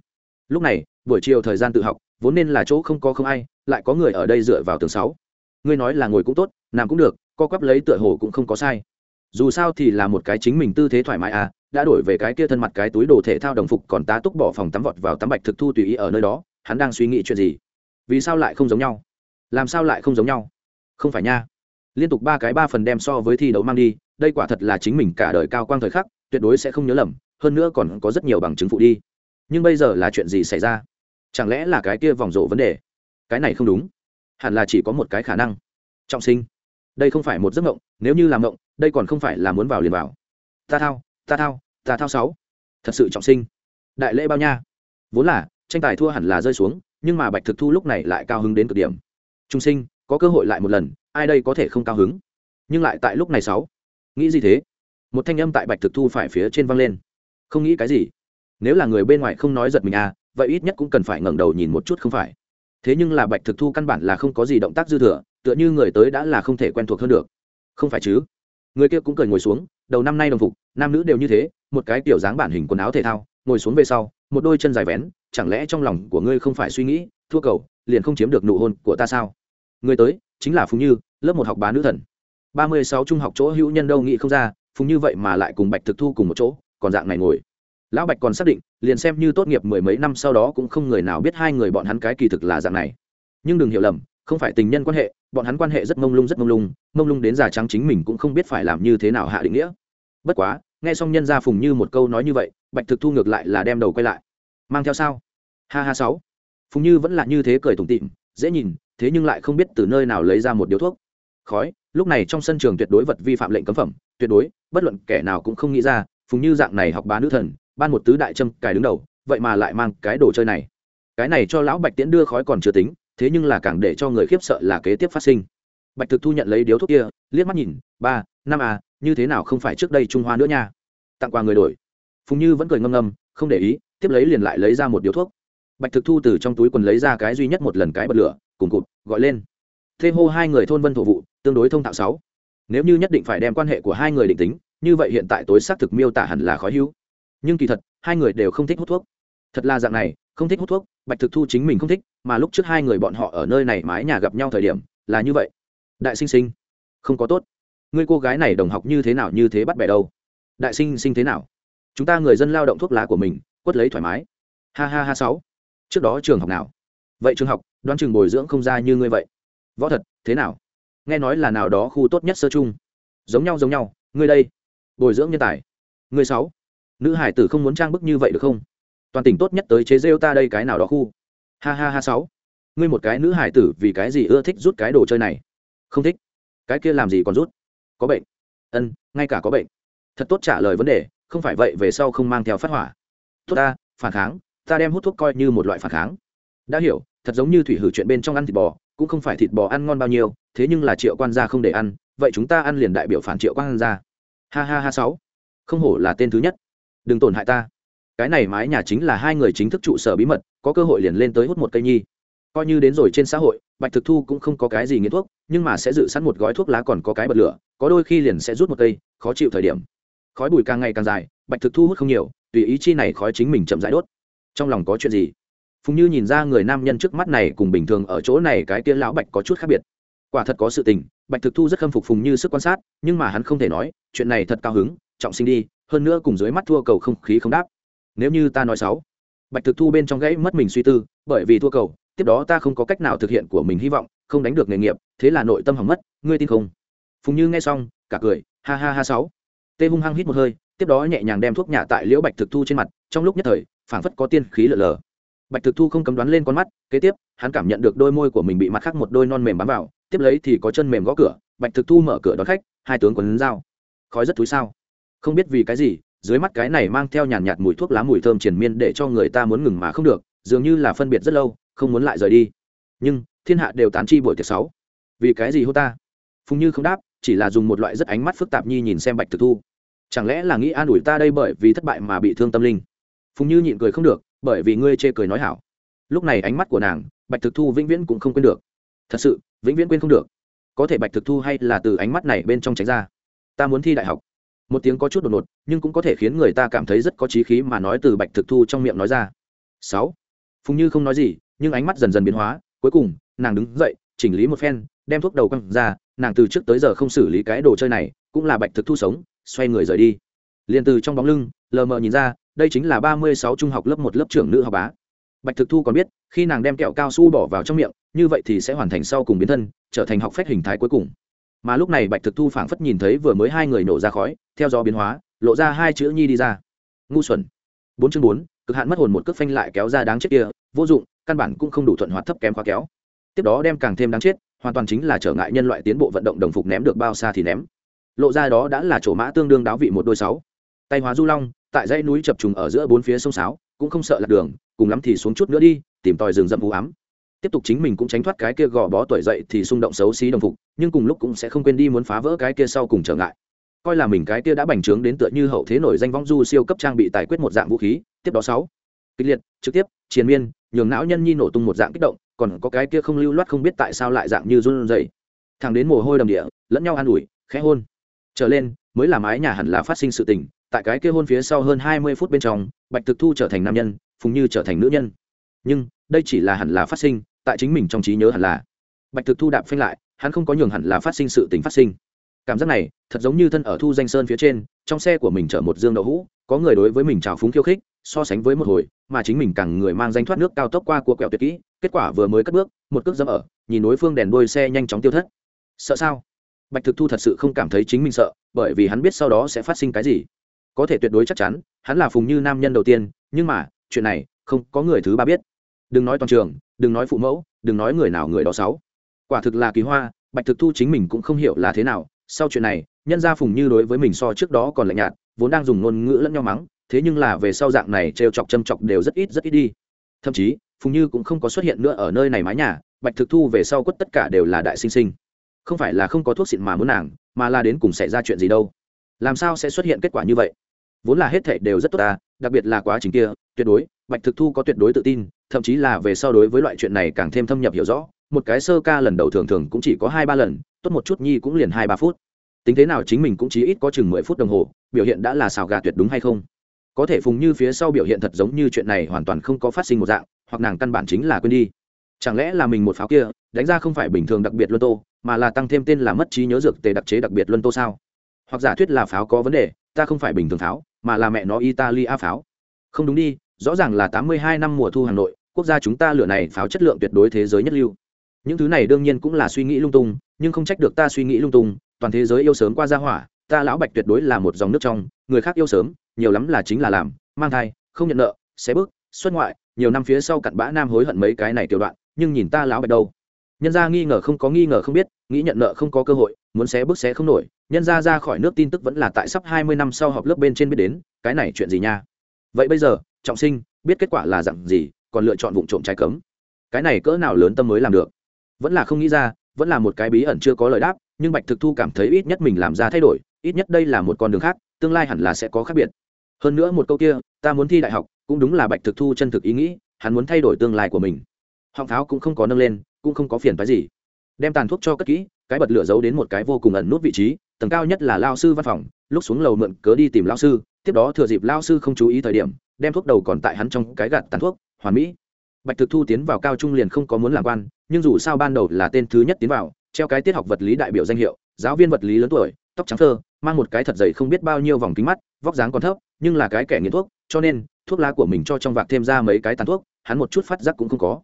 Lúc này, buổi chiều thời gian tự học, vốn nên là chỗ không có không ai, lại có người ở đây dựa vào tường sáu. Ngươi nói là ngồi cũng tốt, nằm cũng được, co quắp lấy tựa hồ cũng không có sai. Dù sao thì là một cái chính mình tư thế thoải mái à đã đổi về cái kia thân mặt cái túi đồ thể thao đồng phục còn tá túc bỏ phòng tắm vọt vào tắm bạch thực thu tùy ý ở nơi đó, hắn đang suy nghĩ chuyện gì? Vì sao lại không giống nhau? Làm sao lại không giống nhau? Không phải nha. Liên tục ba cái ba phần đem so với thi đấu mang đi, đây quả thật là chính mình cả đời cao quang thời khắc, tuyệt đối sẽ không nhớ lầm, hơn nữa còn có rất nhiều bằng chứng phụ đi. Nhưng bây giờ là chuyện gì xảy ra? Chẳng lẽ là cái kia vòng rộ vấn đề? Cái này không đúng. Hẳn là chỉ có một cái khả năng. Trọng sinh. Đây không phải một giấc mộng, nếu như làm mộng, đây còn không phải là muốn vào liền vào. Ta thao ta thao ta thao sáu. Thật sự trọng sinh. Đại lễ bao nha. Vốn là, tranh tài thua hẳn là rơi xuống nhưng mà bạch thực thu lúc này lại cao hứng đến cực điểm. Trung sinh, có cơ hội lại một lần, ai đây có thể không cao hứng? Nhưng lại tại lúc này sáu. Nghĩ gì thế? Một thanh âm tại bạch thực thu phải phía trên văng lên. Không nghĩ cái gì? Nếu là người bên ngoài không nói giật mình à vậy ít nhất cũng cần phải ngẩng đầu nhìn một chút không phải. Thế nhưng là bạch thực thu căn bản là không có gì động tác dư thừa, tựa như người tới đã là không thể quen thuộc hơn được. Không phải chứ? Người kia cũng cười ngồi xuống, đầu năm nay đồng phục, nam nữ đều như thế, một cái kiểu dáng bản hình quần áo thể thao, ngồi xuống về sau, một đôi chân dài vén chẳng lẽ trong lòng của ngươi không phải suy nghĩ, thua cầu, liền không chiếm được nụ hôn của ta sao? Người tới, chính là phùng như, lớp một học bá nữ thần. Ba mươi sáu trung học chỗ hữu nhân đâu nghĩ không ra, phùng như vậy mà lại cùng bạch thực thu cùng một chỗ, còn dạng này ngồi. Lão bạch còn xác định, liền xem như tốt nghiệp mười mấy năm sau đó cũng không người nào biết hai người bọn hắn cái kỳ thực là dạng này. Nhưng đừng hiểu lầm, không phải tình nhân quan hệ, bọn hắn quan hệ rất mông lung rất mông lung mông lung đến già trắng chính mình cũng không biết phải làm như thế nào hạ định nghĩa. Bất quá, nghe xong nhân gia phùng như một câu nói như vậy, bạch thực thu ngược lại là đem đầu quay lại mang theo sao? Ha ha sáu. Phùng như vẫn là như thế cười tủm tịm dễ nhìn, thế nhưng lại không biết từ nơi nào lấy ra một điếu thuốc. Khói, lúc này trong sân trường tuyệt đối vật vi phạm lệnh cấm phẩm, tuyệt đối, bất luận kẻ nào cũng không nghĩ ra, phùng như dạng này học bá nữ thần, ban một tứ đại trâm cài đứng đầu, vậy mà lại mang cái đồ chơi này. Cái này cho lão bạch tiễn đưa khói còn chưa tính, thế nhưng là càng để cho người khiếp sợ là kế tiếp phát sinh. Bạch thực thu nhận lấy điếu thuốc kia, liếc mắt nhìn, ba, năm à như thế nào không phải trước đây trung hoa nữa nha. Tặng quà người đổi. Phùng như vẫn cười ngâm ngâm, không để ý tiếp lấy liền lại lấy ra một điếu thuốc. Bạch thực thu từ trong túi quần lấy ra cái duy nhất một lần cái bật lửa, cùng cụt, gọi lên. Thê hô hai người thôn vân thổ vụ, tương đối thông thạo sáu. Nếu như nhất định phải đem quan hệ của hai người định tính, như vậy hiện tại tối xác thực miêu tả hẳn là khó hữu. Nhưng kỳ thật, hai người đều không thích hút thuốc. Thật là dạng này, không thích hút thuốc, bạch thực thu chính mình không thích, mà lúc trước hai người bọn họ ở nơi này mái nhà gặp nhau thời điểm, là như vậy. Đại sinh sinh, không có tốt. Ngươi cô gái này đồng học như thế nào, như thế bắt bẻ đâu? Đại sinh sinh thế nào? Chúng ta người dân lao động thuốc lá của mình quất lấy thoải mái. Ha ha ha sáu. Trước đó trường học nào? Vậy trường học, đoán trường bồi dưỡng không ra như ngươi vậy. Võ thật, thế nào? Nghe nói là nào đó khu tốt nhất sơ chung. Giống nhau giống nhau. Ngươi đây. Bồi dưỡng nhân tài. Ngươi sáu. Nữ hải tử không muốn trang bức như vậy được không? Toàn tỉnh tốt nhất tới chế rêu ta đây cái nào đó khu. Ha ha ha sáu. Ngươi một cái nữ hải tử vì cái gì ưa thích rút cái đồ chơi này? Không thích. Cái kia làm gì còn rút? Có bệnh. Ân, ngay cả có bệnh. Thật tốt trả lời vấn đề, không phải vậy về sau không mang theo phát hỏa tốt ta, phản kháng, ta đem hút thuốc coi như một loại phản kháng. Đã hiểu, thật giống như thủy hử chuyện bên trong ăn thịt bò, cũng không phải thịt bò ăn ngon bao nhiêu, thế nhưng là triệu quan gia không để ăn, vậy chúng ta ăn liền đại biểu phản triệu quan gia. Ha ha ha sáu. Không hổ là tên thứ nhất. Đừng tổn hại ta. Cái này mái nhà chính là hai người chính thức trụ sở bí mật, có cơ hội liền lên tới hút một cây nhi. Coi như đến rồi trên xã hội, bạch thực thu cũng không có cái gì nghiện thuốc, nhưng mà sẽ dự sẵn một gói thuốc lá còn có cái bật lửa, có đôi khi liền sẽ rút một cây, khó chịu thời điểm khói bụi càng ngày càng dài, bạch thực thu hút không nhiều, tùy ý chi này khói chính mình chậm rãi đốt. Trong lòng có chuyện gì? Phùng như nhìn ra người nam nhân trước mắt này cùng bình thường ở chỗ này cái tia lão bạch có chút khác biệt. Quả thật có sự tình, bạch thực thu rất khâm phục phùng như sức quan sát, nhưng mà hắn không thể nói, chuyện này thật cao hứng, trọng sinh đi, hơn nữa cùng dưới mắt thua cầu không khí không đáp. Nếu như ta nói sáu bạch thực thu bên trong gãy mất mình suy tư, bởi vì thua cầu, tiếp đó ta không có cách nào thực hiện của mình hy vọng, không đánh được nghề nghiệp, thế là nội tâm hỏng mất, ngươi tin không? Phùng như nghe xong, cả cười, ha ha ha sáu tê hung hăng hít một hơi tiếp đó nhẹ nhàng đem thuốc nhả tại liễu bạch thực thu trên mặt trong lúc nhất thời phảng phất có tiên khí lở lờ bạch thực thu không cấm đoán lên con mắt kế tiếp hắn cảm nhận được đôi môi của mình bị mặt khác một đôi non mềm bám vào tiếp lấy thì có chân mềm gõ cửa bạch thực thu mở cửa đón khách hai tướng quần dao khói rất túi sao? Không biết vì cái gì dưới mắt cái này mang theo nhàn nhạt, mùi thuốc lá mùi thơm triền miên để cho người ta muốn ngừng mà không được dường như là phân biệt rất lâu không muốn lại rời đi. Nhưng thiên hạ đều tán chi buổi tiệc sáu. Vì cái gì hô ta? Phùng như không đáp chỉ là dùng một loại rất ánh mắt phức tạp nhi nhìn xem bạch thực thu. Chẳng lẽ là nghĩ an ủi ta đây bởi vì thất bại mà bị thương tâm linh? Phùng như nhịn cười không được, bởi vì ngươi chê cười nói hảo. Lúc này ánh mắt của nàng, bạch thực thu vĩnh viễn cũng không quên được. Thật sự, vĩnh viễn quên không được. Có thể bạch thực thu hay là từ ánh mắt này bên trong tránh ra. Ta muốn thi đại học. Một tiếng có chút đột ngột, nhưng cũng có thể khiến người ta cảm thấy rất có trí khí mà nói từ bạch thực thu trong miệng nói ra. Sáu. Phùng như không nói gì, nhưng ánh mắt dần dần biến hóa. Cuối cùng, nàng đứng dậy, chỉnh lý một phen, đem thuốc đầu căng ra nàng từ trước tới giờ không xử lý cái đồ chơi này, cũng là bạch thực thu sống, xoay người rời đi. Liền từ trong bóng lưng, lờ mờ nhìn ra, đây chính là ba mươi sáu trung học lớp một lớp trưởng nữ học bá. Bạch thực thu còn biết, khi nàng đem kẹo cao su bỏ vào trong miệng, như vậy thì sẽ hoàn thành sau cùng biến thân, trở thành học phép hình thái cuối cùng. Mà lúc này bạch thực thu phảng phất nhìn thấy vừa mới hai người nổ ra khói, theo gió biến hóa, lộ ra hai chữ nhi đi ra. Ngu xuẩn. Bốn chương bốn, cực hạn mất hồn một cước phanh lại kéo ra đáng chết kia, vô dụng, căn bản cũng không đủ thuận hoạt thấp kém khóa kéo. Tiếp đó đem càng thêm đáng chết hoàn toàn chính là trở ngại nhân loại tiến bộ vận động đồng phục ném được bao xa thì ném. Lộ ra đó đã là chỗ mã tương đương đáo vị một đôi sáu. Tay hóa du long, tại dãy núi chập trùng ở giữa bốn phía sông sáo, cũng không sợ lạc đường, cùng lắm thì xuống chút nữa đi, tìm tòi rừng rậm u ám. Tiếp tục chính mình cũng tránh thoát cái kia gò bó tuổi dậy thì xung động xấu xí đồng phục, nhưng cùng lúc cũng sẽ không quên đi muốn phá vỡ cái kia sau cùng trở ngại. Coi là mình cái kia đã bành trướng đến tựa như hậu thế nổi danh vong du siêu cấp trang bị tài quyết một dạng vũ khí, tiếp đó sáu. Kịch liệt, trực tiếp, triền miên, nhường não nhân nhi nổ tung một dạng kích động còn có cái kia không lưu loát không biết tại sao lại dạng như run rẩy. Thẳng đến mồ hôi đầm địa, lẫn nhau an ủi, khẽ hôn. Trở lên, mới là mái nhà hẳn là phát sinh sự tình, tại cái kia hôn phía sau hơn hai mươi phút bên trong, bạch thực thu trở thành nam nhân, phùng như trở thành nữ nhân. Nhưng, đây chỉ là hẳn là phát sinh, tại chính mình trong trí nhớ hẳn là. Bạch thực thu đạp phanh lại, hắn không có nhường hẳn là phát sinh sự tình phát sinh. Cảm giác này, thật giống như thân ở thu danh sơn phía trên, trong xe của mình chở một dương đậu hũ, có người đối với mình trào phúng khiêu khích so sánh với một hồi, mà chính mình càng người mang danh thoát nước cao tốc qua của quẹo tuyệt kỹ, kết quả vừa mới cất bước, một cước dẫm ở, nhìn đối phương đèn đuôi xe nhanh chóng tiêu thất. Sợ sao? Bạch thực thu thật sự không cảm thấy chính mình sợ, bởi vì hắn biết sau đó sẽ phát sinh cái gì. Có thể tuyệt đối chắc chắn, hắn là phùng như nam nhân đầu tiên, nhưng mà, chuyện này, không có người thứ ba biết. Đừng nói toàn trường, đừng nói phụ mẫu, đừng nói người nào người đó sáu quả thực là kỳ hoa, bạch thực thu chính mình cũng không hiểu là thế nào. Sau chuyện này, nhân gia phùng như đối với mình so trước đó còn lạnh nhạt, vốn đang dùng ngôn ngữ lẫn nhau mắng thế nhưng là về sau dạng này trêu chọc châm chọc đều rất ít rất ít đi. Thậm chí, phùng như cũng không có xuất hiện nữa ở nơi này mái nhà, bạch thực thu về sau quất tất cả đều là đại sinh sinh. Không phải là không có thuốc xịn mà muốn nàng, mà là đến cùng xảy ra chuyện gì đâu. Làm sao sẽ xuất hiện kết quả như vậy? Vốn là hết thảy đều rất tốt ta, đặc biệt là quá trình kia, tuyệt đối, bạch thực thu có tuyệt đối tự tin, thậm chí là về sau đối với loại chuyện này càng thêm thâm nhập hiểu rõ. Một cái sơ ca lần đầu thường thường cũng chỉ có hai ba lần, tốt một chút nhi cũng liền hai ba phút. Tính thế nào chính mình cũng chỉ ít có chừng mười phút đồng hồ, biểu hiện đã là xào gà tuyệt đúng hay không? Có thể phùng như phía sau biểu hiện thật giống như chuyện này hoàn toàn không có phát sinh một dạng, hoặc nàng căn bản chính là quên đi. Chẳng lẽ là mình một pháo kia, đánh ra không phải bình thường đặc biệt luân tô, mà là tăng thêm tên là mất trí nhớ dược tề đặc chế đặc biệt luân tô sao? Hoặc giả thuyết là pháo có vấn đề, ta không phải bình thường pháo, mà là mẹ nó italia pháo. Không đúng đi, rõ ràng là tám mươi hai năm mùa thu hà nội, quốc gia chúng ta lửa này pháo chất lượng tuyệt đối thế giới nhất lưu. Những thứ này đương nhiên cũng là suy nghĩ lung tung, nhưng không trách được ta suy nghĩ lung tung, toàn thế giới yêu sớm qua gia hỏa ta lão bạch tuyệt đối là một dòng nước trong, người khác yêu sớm, nhiều lắm là chính là làm, mang thai, không nhận nợ xé bước, xuất ngoại, nhiều năm phía sau cặn bã nam hối hận mấy cái này tiểu đoạn, nhưng nhìn ta lão bạch đâu. Nhân ra nghi ngờ không có nghi ngờ không biết, nghĩ nhận nợ không có cơ hội, muốn xé bước xé không nổi, nhân ra ra khỏi nước tin tức vẫn là tại sắp hai mươi năm sau họp lớp bên trên biết đến, cái này chuyện gì nha? Vậy bây giờ, trọng sinh, biết kết quả là dặn gì, còn lựa chọn vụ trộm trái cấm. Cái này cỡ nào lớn tâm mới làm được? Vẫn là không nghĩ ra, vẫn là một cái bí ẩn chưa có lời đáp, nhưng bạch thực thu cảm thấy ít nhất mình làm ra thay đổi ít nhất đây là một con đường khác, tương lai hẳn là sẽ có khác biệt. Hơn nữa một câu kia, ta muốn thi đại học, cũng đúng là bạch thực thu chân thực ý nghĩ, hắn muốn thay đổi tương lai của mình. Họng pháo cũng không có nâng lên, cũng không có phiền phái gì. Đem tàn thuốc cho cất kỹ, cái bật lửa giấu đến một cái vô cùng ẩn nút vị trí, tầng cao nhất là lao sư văn phòng, lúc xuống lầu mượn cớ đi tìm lao sư, tiếp đó thừa dịp lao sư không chú ý thời điểm, đem thuốc đầu còn tại hắn trong cái gạt tàn thuốc, hoàn mỹ. Bạch thực thu tiến vào cao trung liền không có muốn làm quan, nhưng dù sao ban đầu là tên thứ nhất tiến vào, treo cái tiết học vật lý đại biểu danh hiệu, giáo viên vật lý lớn tuổi tóc trắng thơ mang một cái thật dày không biết bao nhiêu vòng kính mắt, vóc dáng còn thấp, nhưng là cái kẻ nghiện thuốc, cho nên, thuốc lá của mình cho trong vạc thêm ra mấy cái tàn thuốc, hắn một chút phát giác cũng không có.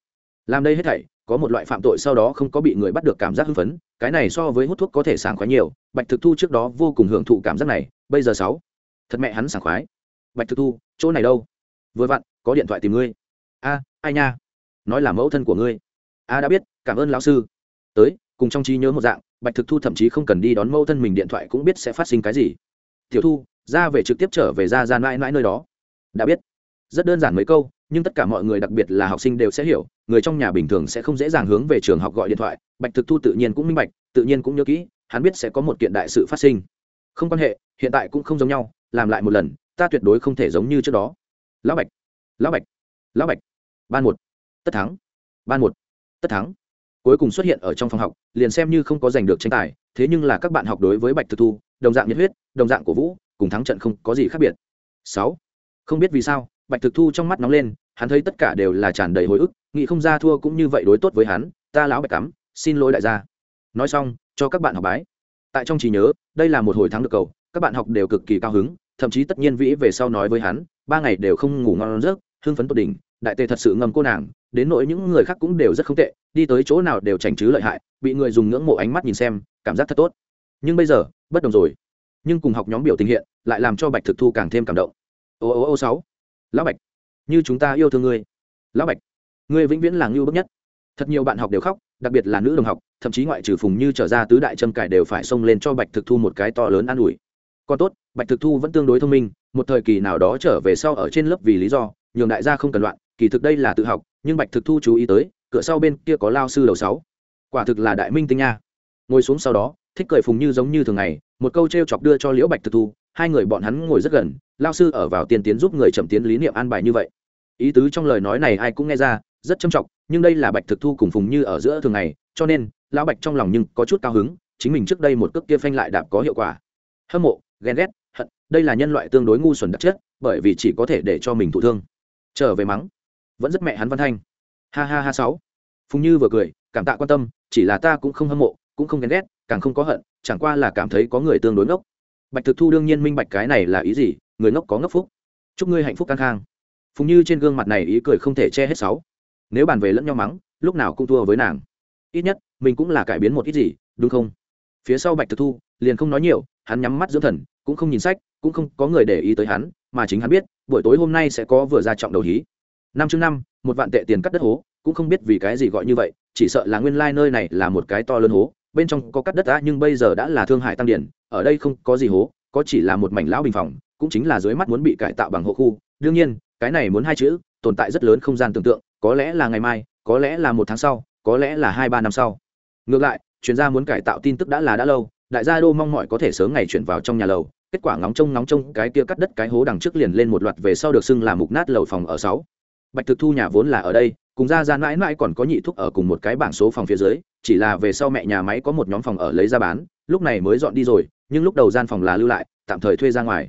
Làm đây hết thảy, có một loại phạm tội sau đó không có bị người bắt được cảm giác hưng phấn, cái này so với hút thuốc có thể sảng khoái nhiều, bạch thực thu trước đó vô cùng hưởng thụ cảm giác này, bây giờ sáu. Thật mẹ hắn sảng khoái. Bạch thực thu, chỗ này đâu? Vừa vặn, có điện thoại tìm ngươi. A, ai nha? Nói là mẫu thân của ngươi. A đã biết, cảm ơn lão sư. Tới, cùng trong trí nhớ một dạng bạch thực thu thậm chí không cần đi đón mẫu thân mình điện thoại cũng biết sẽ phát sinh cái gì. Tiểu thu, ra về trực tiếp trở về ra ra mãi mãi nơi đó. Đã biết. Rất đơn giản mấy câu, nhưng tất cả mọi người đặc biệt là học sinh đều sẽ hiểu, người trong nhà bình thường sẽ không dễ dàng hướng về trường học gọi điện thoại. Bạch thực thu tự nhiên cũng minh bạch, tự nhiên cũng nhớ kỹ, hắn biết sẽ có một kiện đại sự phát sinh. Không quan hệ, hiện tại cũng không giống nhau, làm lại một lần, ta tuyệt đối không thể giống như trước đó. Lão bạch lão bạch lão bạch. Ban một, tất thắng. Ban một, tất thắng cuối cùng xuất hiện ở trong phòng học, liền xem như không có giành được tranh tài, thế nhưng là các bạn học đối với bạch thực thu, đồng dạng nhiệt huyết, đồng dạng cổ vũ, cùng thắng trận không có gì khác biệt. Sáu, không biết vì sao, bạch thực thu trong mắt nóng lên, hắn thấy tất cả đều là tràn đầy hồi ức, nghĩ không ra thua cũng như vậy đối tốt với hắn, ta lão bạch cắm, xin lỗi đại gia. Nói xong, cho các bạn học bái. Tại trong trí nhớ, đây là một hồi thắng được cầu, các bạn học đều cực kỳ cao hứng, thậm chí tất nhiên vĩ về sau nói với hắn, ba ngày đều không ngủ ngon giấc, hưng phấn tột đỉnh, đại tề thật sự ngầm cô nàng đến nỗi những người khác cũng đều rất không tệ, đi tới chỗ nào đều chảnh chứ lợi hại, bị người dùng ngưỡng mộ ánh mắt nhìn xem, cảm giác thật tốt. Nhưng bây giờ, bất đồng rồi. Nhưng cùng học nhóm biểu tình hiện, lại làm cho bạch thực thu càng thêm cảm động. Ô ô ô, sáu. Lão bạch, như chúng ta yêu thương ngươi. Lão bạch, ngươi vĩnh viễn là ngưu bức nhất. Thật nhiều bạn học đều khóc, đặc biệt là nữ đồng học, thậm chí ngoại trừ phùng như trở ra tứ đại trâm cải đều phải xông lên cho bạch thực thu một cái to lớn an ủi. Còn tốt, bạch thực thu vẫn tương đối thông minh, một thời kỳ nào đó trở về sau ở trên lớp vì lý do, nhường đại gia không cần loạn kỳ thực đây là tự học, nhưng bạch thực thu chú ý tới, cửa sau bên kia có lao sư đầu sáu. Quả thực là đại minh tinh nha. Ngồi xuống sau đó, thích cười phùng như giống như thường ngày, một câu t r e o chọc đưa cho liễu bạch thực thu, hai người bọn hắn ngồi rất gần, lao sư ở vào tiên tiến giúp người chậm tiến lý niệm an bài như vậy. Ý tứ trong lời nói này ai cũng nghe ra, rất châm trọng, nhưng đây là bạch thực thu cùng phùng như ở giữa thường ngày, cho nên, lão bạch trong lòng nhưng có chút cao hứng, chính mình trước đây một cước kia phanh lại đạp có hiệu quả. Hâm mộ, ghen ghét, hận, đây là nhân loại tương đối ngu xuẩn đặc chất, bởi vì chỉ có thể để cho mình thụ thương. Trở về mắng vẫn rất mẹ hắn văn thanh. Ha ha ha sáu. Phùng như vừa cười, cảm tạ quan tâm, chỉ là ta cũng không hâm mộ, cũng không ghen ghét, càng không có hận, chẳng qua là cảm thấy có người tương đối ngốc. Bạch thực thu đương nhiên minh bạch cái này là ý gì, người ngốc có ngốc phúc. Chúc ngươi hạnh phúc căng khang. Phùng như trên gương mặt này ý cười không thể che hết sáu. Nếu bàn về lẫn nhau mắng, lúc nào cũng thua với nàng. Ít nhất, mình cũng là cải biến một ít gì, đúng không? Phía sau bạch thực thu, liền không nói nhiều, hắn nhắm mắt dưỡng thần, cũng không nhìn sách, cũng không có người để ý tới hắn, mà chính hắn biết, buổi tối hôm nay sẽ có vừa ra trọng đầu hí năm chương năm, một vạn tệ tiền cắt đất hố, cũng không biết vì cái gì gọi như vậy, chỉ sợ là nguyên lai nơi này là một cái to lớn hố, bên trong có cắt đất đã nhưng bây giờ đã là thương hải tăng điển, ở đây không có gì hố, có chỉ là một mảnh lão bình phòng, cũng chính là dưới mắt muốn bị cải tạo bằng hộ khu. Đương nhiên, cái này muốn hai chữ, tồn tại rất lớn không gian tưởng tượng, có lẽ là ngày mai, có lẽ là một tháng sau, có lẽ là hai ba năm sau. Ngược lại, chuyên gia muốn cải tạo tin tức đã là đã lâu, đại gia đô mong mọi có thể sớm ngày chuyển vào trong nhà lầu, kết quả ngóng trông ngóng trông cái kia cắt đất cái hố đằng trước liền lên một loạt về sau được xưng là mục nát lầu phòng ở sáu bạch thực thu nhà vốn là ở đây, cùng ra ra mãi mãi còn có nhị thúc ở cùng một cái bảng số phòng phía dưới, chỉ là về sau mẹ nhà máy có một nhóm phòng ở lấy ra bán, lúc này mới dọn đi rồi, nhưng lúc đầu gian phòng là lưu lại, tạm thời thuê ra ngoài.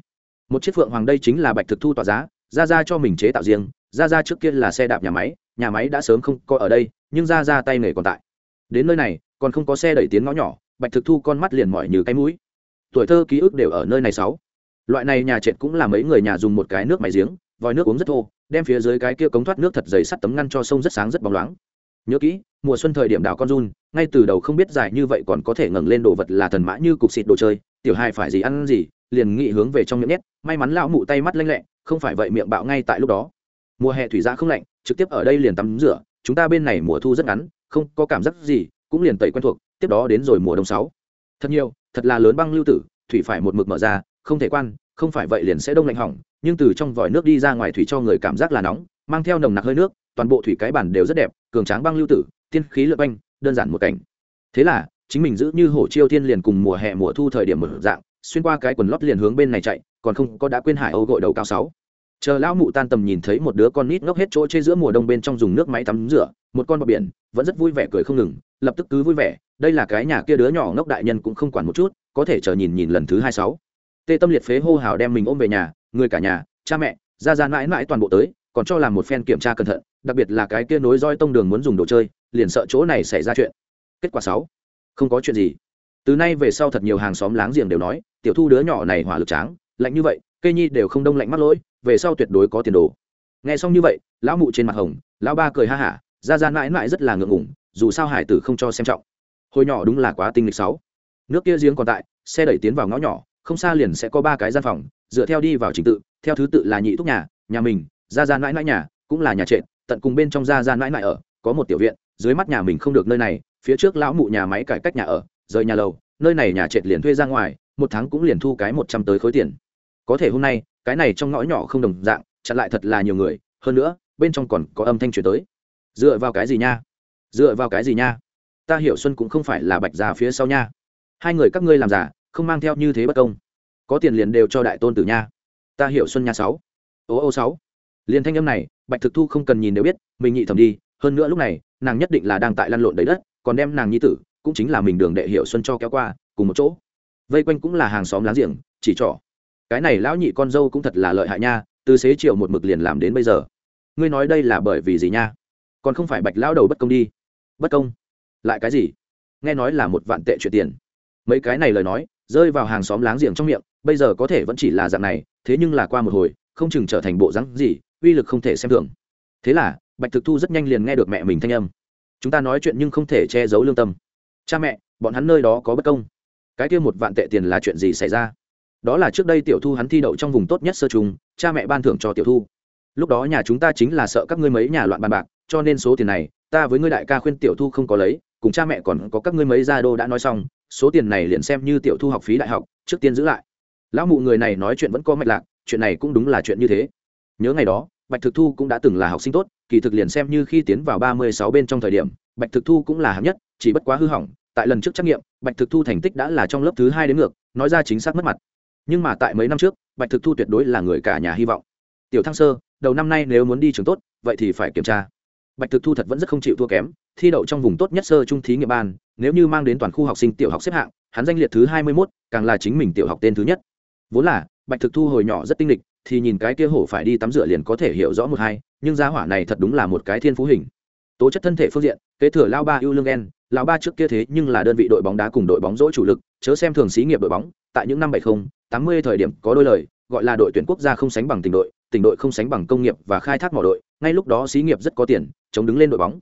Một chiếc phượng hoàng đây chính là bạch thực thu tỏa giá, ra ra cho mình chế tạo riêng, ra ra trước kia là xe đạp nhà máy nhà máy đã sớm không có ở đây, nhưng ra ra tay nghề còn tại. Đến nơi này, còn không có xe đẩy tiến ngõ nhỏ, bạch thực thu con mắt liền mỏi như cái mũi. Tuổi thơ ký ức đều ở nơi này sáu. Loại này nhà trệt cũng là mấy người nhà dùng một cái nước máy giếng, vòi nước uống rất thô đem phía dưới cái kia cống thoát nước thật dày sắt tấm ngăn cho sông rất sáng rất bóng loáng. Nhớ kỹ, mùa xuân thời điểm đảo con run, ngay từ đầu không biết dài như vậy còn có thể ngẩng lên đồ vật là thần mã như cục xịt đồ chơi, tiểu hai phải gì ăn gì, liền nghị hướng về trong miệng nhét, may mắn lão mụ tay mắt lanh lẹ, không phải vậy miệng bạo ngay tại lúc đó. Mùa hè thủy ra không lạnh, trực tiếp ở đây liền tắm rửa, chúng ta bên này mùa thu rất ngắn, không có cảm giác gì, cũng liền tẩy quen thuộc, tiếp đó đến rồi mùa đông sáu. Thật nhiều, thật là lớn băng lưu tử, thủy phải một mực mở ra, không thể quan, không phải vậy liền sẽ đông lạnh hỏng nhưng từ trong vòi nước đi ra ngoài thủy cho người cảm giác là nóng, mang theo nồng nặc hơi nước, toàn bộ thủy cái bản đều rất đẹp, cường tráng băng lưu tử, tiên khí lượt banh đơn giản một cảnh. Thế là, chính mình giữ như hổ chiêu thiên liền cùng mùa hè mùa thu thời điểm một dạng, xuyên qua cái quần lót liền hướng bên này chạy, còn không có đã quên hải âu gội đầu cao sáu. Chờ lão mụ tan tầm nhìn thấy một đứa con nít ngốc hết chỗ chê giữa mùa đông bên trong dùng nước máy tắm rửa, một con bọ biển, vẫn rất vui vẻ cười không ngừng, lập tức cứ vui vẻ, đây là cái nhà kia đứa nhỏ ngốc đại nhân cũng không quản một chút, có thể chờ nhìn nhìn lần thứ hai sáu. Tê tâm liệt phế hô hào đem mình ôm về nhà người cả nhà, cha mẹ, ra ra mãi mãi toàn bộ tới, còn cho làm một phen kiểm tra cẩn thận, đặc biệt là cái kia nối roi tông đường muốn dùng đồ chơi, liền sợ chỗ này xảy ra chuyện. Kết quả sáu, không có chuyện gì. Từ nay về sau thật nhiều hàng xóm láng giềng đều nói, tiểu thu đứa nhỏ này hỏa lực tráng, lạnh như vậy, cây nhi đều không đông lạnh mắt lỗi, về sau tuyệt đối có tiền đồ. Nghe xong như vậy, lão mụ trên mặt hồng, lão ba cười ha hả, ra ra mãi mãi rất là ngượng ngủng dù sao hải tử không cho xem trọng. Hồi nhỏ đúng là quá tinh lịch sáu. Nước kia giếng còn tại, xe đẩy tiến vào ngõ nhỏ, không xa liền sẽ có ba cái gian phòng dựa theo đi vào trình tự, theo thứ tự là nhị thúc nhà nhà mình, ra ra mãi mãi nhà, cũng là nhà trệt, tận cùng bên trong ra ra mãi mãi ở, có một tiểu viện, dưới mắt nhà mình không được nơi này, phía trước lão mụ nhà máy cải cách nhà ở, rời nhà lầu, nơi này nhà trệt liền thuê ra ngoài, một tháng cũng liền thu cái một trăm tới khối tiền. Có thể hôm nay, cái này trong ngõ nhỏ không đồng dạng, chặn lại thật là nhiều người, hơn nữa, bên trong còn có âm thanh truyền tới. Dựa vào cái gì nha? Dựa vào cái gì nha? Ta hiểu xuân cũng không phải là bạch già phía sau nha. Hai người các ngươi làm giả, không mang theo như thế bất công có tiền liền đều cho đại tôn tử nha. Ta hiểu xuân nha sáu. Ô ô sáu. Liền thanh âm này, bạch thực thu không cần nhìn đều biết, mình nhị thầm đi, hơn nữa lúc này, nàng nhất định là đang tại lăn lộn đầy đất, còn đem nàng nhi tử, cũng chính là mình đường đệ hiểu xuân cho kéo qua, cùng một chỗ. Vây quanh cũng là hàng xóm láng giềng, chỉ trỏ. Cái này lão nhị con dâu cũng thật là lợi hại nha, từ xế chiều một mực liền làm đến bây giờ. Ngươi nói đây là bởi vì gì nha? Còn không phải bạch lão đầu bất công đi. Bất công? Lại cái gì? Nghe nói là một vạn tệ chuyện tiền. Mấy cái này lời nói, rơi vào hàng xóm láng giềng trong miệng bây giờ có thể vẫn chỉ là dạng này, thế nhưng là qua một hồi, không chừng trở thành bộ rắn gì, uy lực không thể xem thường. Thế là, bạch thực thu rất nhanh liền nghe được mẹ mình thanh âm. Chúng ta nói chuyện nhưng không thể che giấu lương tâm. Cha mẹ, bọn hắn nơi đó có bất công. Cái kia một vạn tệ tiền là chuyện gì xảy ra? Đó là trước đây tiểu thu hắn thi đậu trong vùng tốt nhất sơ trùng, cha mẹ ban thưởng cho tiểu thu. Lúc đó nhà chúng ta chính là sợ các ngươi mấy nhà loạn bàn bạc, cho nên số tiền này, ta với ngươi đại ca khuyên tiểu thu không có lấy, cùng cha mẹ còn có các ngươi mấy gia đô đã nói xong, số tiền này liền xem như tiểu thu học phí đại học, trước tiên giữ lại lão mụ người này nói chuyện vẫn có mạch lạc, chuyện này cũng đúng là chuyện như thế. Nhớ ngày đó, bạch thực thu cũng đã từng là học sinh tốt, kỳ thực liền xem như khi tiến vào ba mươi sáu bên trong thời điểm, bạch thực thu cũng là hạng nhất, chỉ bất quá hư hỏng, tại lần trước trắc nghiệm, bạch thực thu thành tích đã là trong lớp thứ hai đến ngược, nói ra chính xác mất mặt. Nhưng mà tại mấy năm trước, bạch thực thu tuyệt đối là người cả nhà hy vọng. Tiểu thăng sơ, đầu năm nay nếu muốn đi trường tốt, vậy thì phải kiểm tra. Bạch thực thu thật vẫn rất không chịu thua kém, thi đậu trong vùng tốt nhất sơ trung thí nghiệm ban, nếu như mang đến toàn khu học sinh tiểu học xếp hạng, hắn danh liệt thứ hai mươi mốt, càng là chính mình tiểu học tên thứ nhất vốn là bạch thực thu hồi nhỏ rất tinh lịch thì nhìn cái kia hổ phải đi tắm rửa liền có thể hiểu rõ một hai nhưng gia hỏa này thật đúng là một cái thiên phú hình. Tố chất thân thể phương diện kế thừa lao ba ưu lương en, lao ba trước kia thế nhưng là đơn vị đội bóng đá cùng đội bóng dỗ chủ lực chớ xem thường xí nghiệp đội bóng tại những năm bảy mươi tám mươi thời điểm có đôi lời gọi là đội tuyển quốc gia không sánh bằng tỉnh đội tỉnh đội không sánh bằng công nghiệp và khai thác mỏ đội ngay lúc đó xí nghiệp rất có tiền chống đứng lên đội bóng.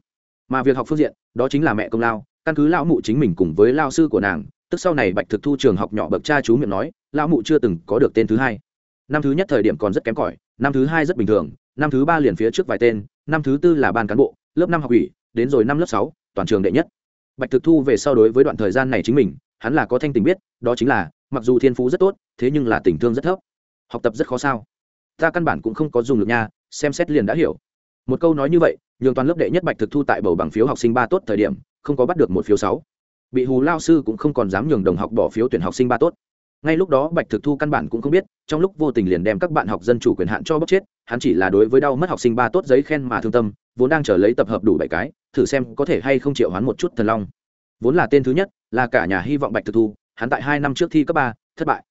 Mà việc học phương diện đó chính là mẹ công lao căn cứ lão mụ chính mình cùng với lao sư của nàng tức sau này bạch thực thu trường học nhỏ bậc cha chú miệng nói, lão mụ chưa từng có được tên thứ hai. Năm thứ nhất thời điểm còn rất kém cỏi, năm thứ hai rất bình thường, năm thứ ba liền phía trước vài tên, năm thứ tư là ban cán bộ, lớp năm học ủy, đến rồi năm lớp sáu, toàn trường đệ nhất. Bạch thực thu về sau đối với đoạn thời gian này chính mình, hắn là có thanh tình biết, đó chính là, mặc dù thiên phú rất tốt, thế nhưng là tình thương rất thấp. Học tập rất khó sao. Ta căn bản cũng không có dùng được nha, xem xét liền đã hiểu. Một câu nói như vậy, nhường toàn lớp đệ nhất bạch thực thu tại bầu bằng phiếu học sinh ba tốt thời điểm, không có bắt được một phiếu sáu bị hù lao sư cũng không còn dám nhường đồng học bỏ phiếu tuyển học sinh ba tốt. Ngay lúc đó bạch thực thu căn bản cũng không biết, trong lúc vô tình liền đem các bạn học dân chủ quyền hạn cho bóc chết, hắn chỉ là đối với đau mất học sinh ba tốt giấy khen mà thương tâm, vốn đang chờ lấy tập hợp đủ bảy cái, thử xem có thể hay không triệu hoán một chút thần long. Vốn là tên thứ nhất, là cả nhà hy vọng bạch thực thu, hắn tại hai năm trước thi cấp ba, thất bại.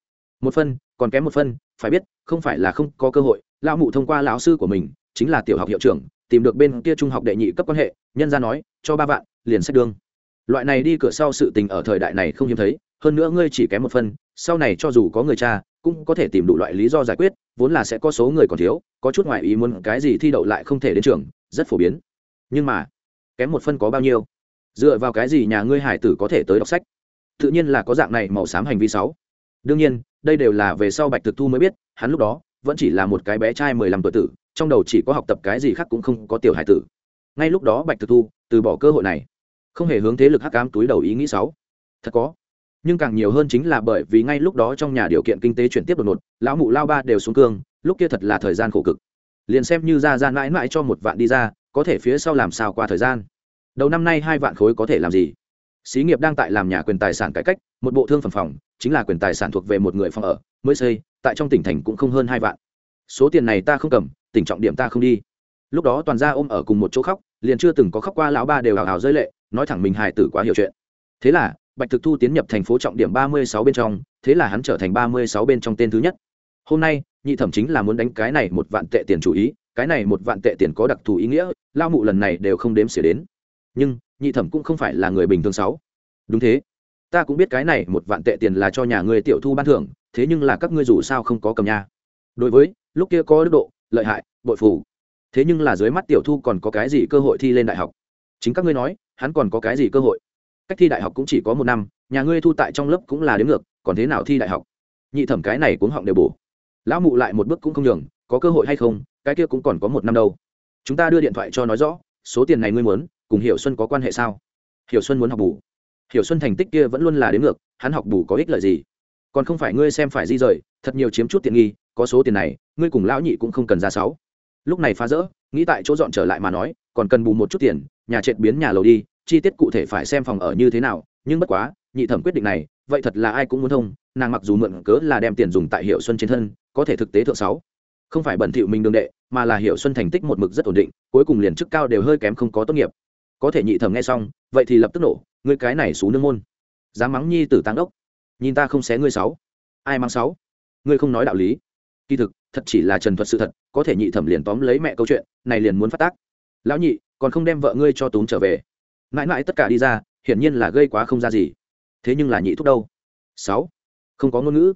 Một phân, còn kém một phân, phải biết, không phải là không có cơ hội, lão mụ thông qua lão sư của mình, chính là tiểu học hiệu trưởng, tìm được bên kia trung học đệ nhị cấp quan hệ, nhân ra nói, cho ba vạn, liền xét đương loại này đi cửa sau sự tình ở thời đại này không hiếm thấy, hơn nữa ngươi chỉ kém một phân sau này cho dù có người cha, cũng có thể tìm đủ loại lý do giải quyết, vốn là sẽ có số người còn thiếu, có chút ngoại ý muốn cái gì thi đậu lại không thể đến trường, rất phổ biến. Nhưng mà, kém một phân có bao nhiêu? Dựa vào cái gì nhà ngươi hải tử có thể tới đọc sách? Tự nhiên là có dạng này màu xám hành vi sáu. Đương nhiên, đây đều là về sau bạch thực thu mới biết, hắn lúc đó vẫn chỉ là một cái bé trai mười lăm tuổi tử, trong đầu chỉ có học tập cái gì khác cũng không có tiểu hải tử. Ngay lúc đó bạch thực thu từ bỏ cơ hội này không hề hướng thế lực hắc cám túi đầu ý nghĩ sáu. Thật có. Nhưng càng nhiều hơn chính là bởi vì ngay lúc đó trong nhà điều kiện kinh tế chuyển tiếp đột ngột, lão mụ lao ba đều xuống cương, lúc kia thật là thời gian khổ cực. Liền xem như ra ra mãi mãi cho một vạn đi ra, có thể phía sau làm sao qua thời gian? Đầu năm nay hai vạn khối có thể làm gì? Xí nghiệp đang tại làm nhà quyền tài sản cải cách, một bộ thương phẩm phòng, chính là quyền tài sản thuộc về một người phòng ở, mới xây, tại trong tỉnh thành cũng không hơn hai vạn. Số tiền này ta không cầm, tỉnh trọng điểm ta không đi. Lúc đó toàn gia ôm ở cùng một chỗ khóc, liền chưa từng có khóc qua lão ba đều hào hào rơi lệ nói thẳng mình hài tử quá hiểu chuyện. Thế là, bạch thực thu tiến nhập thành phố trọng điểm ba mươi sáu bên trong, thế là hắn trở thành ba mươi sáu bên trong tên thứ nhất. Hôm nay, nhị thẩm chính là muốn đánh cái này một vạn tệ tiền chủ ý, cái này một vạn tệ tiền có đặc thù ý nghĩa, lao mụ lần này đều không đếm xỉa đến. Nhưng, nhị thẩm cũng không phải là người bình thường sáu. Đúng thế. Ta cũng biết cái này một vạn tệ tiền là cho nhà ngươi tiểu thu ban thưởng, thế nhưng là các ngươi dù sao không có cầm nha. Đối với, lúc kia có đức độ, lợi hại, bội phủ thế nhưng là dưới mắt tiểu thu còn có cái gì cơ hội thi lên đại học? Chính các ngươi nói hắn còn có cái gì cơ hội? Cách thi đại học cũng chỉ có một năm, nhà ngươi thu tại trong lớp cũng là đến ngược, còn thế nào thi đại học? Nhị thẩm cái này cuống họng đều bổ. Lão mụ lại một bước cũng không nhường, có cơ hội hay không, cái kia cũng còn có một năm đâu. Chúng ta đưa điện thoại cho nói rõ, số tiền này ngươi muốn, cùng hiểu xuân có quan hệ sao? Hiểu xuân muốn học bù. Hiểu xuân thành tích kia vẫn luôn là đến ngược, hắn học bù có ích lợi gì? Còn không phải ngươi xem phải di rời, thật nhiều chiếm chút tiện nghi, có số tiền này, ngươi cùng lão nhị cũng không cần ra sáu. Lúc này phá rỡ, nghĩ tại chỗ dọn trở lại mà nói, còn cần bù một chút tiền, nhà trệt biến nhà lầu đi chi tiết cụ thể phải xem phòng ở như thế nào, nhưng bất quá, nhị thẩm quyết định này, vậy thật là ai cũng muốn thông, nàng mặc dù mượn cớ là đem tiền dùng tại hiệu xuân trên thân, có thể thực tế thượng sáu. Không phải bẩn thỉu mình đường đệ, mà là hiệu xuân thành tích một mực rất ổn định, cuối cùng liền chức cao đều hơi kém không có tốt nghiệp. Có thể nhị thẩm nghe xong, vậy thì lập tức nổ, ngươi cái này xú nương môn. Dám mắng nhi tử tăng đốc. Nhìn ta không xé ngươi sáu. Ai mang sáu? Ngươi không nói đạo lý. Kỳ thực, thật chỉ là trần thuật sự thật, có thể nhị thẩm liền tóm lấy mẹ câu chuyện, này liền muốn phát tác. Lão nhị, còn không đem vợ ngươi cho túm trở về mãi mãi tất cả đi ra, hiển nhiên là gây quá không ra gì. Thế nhưng là nhị thúc đâu? Sáu. Không có ngôn ngữ.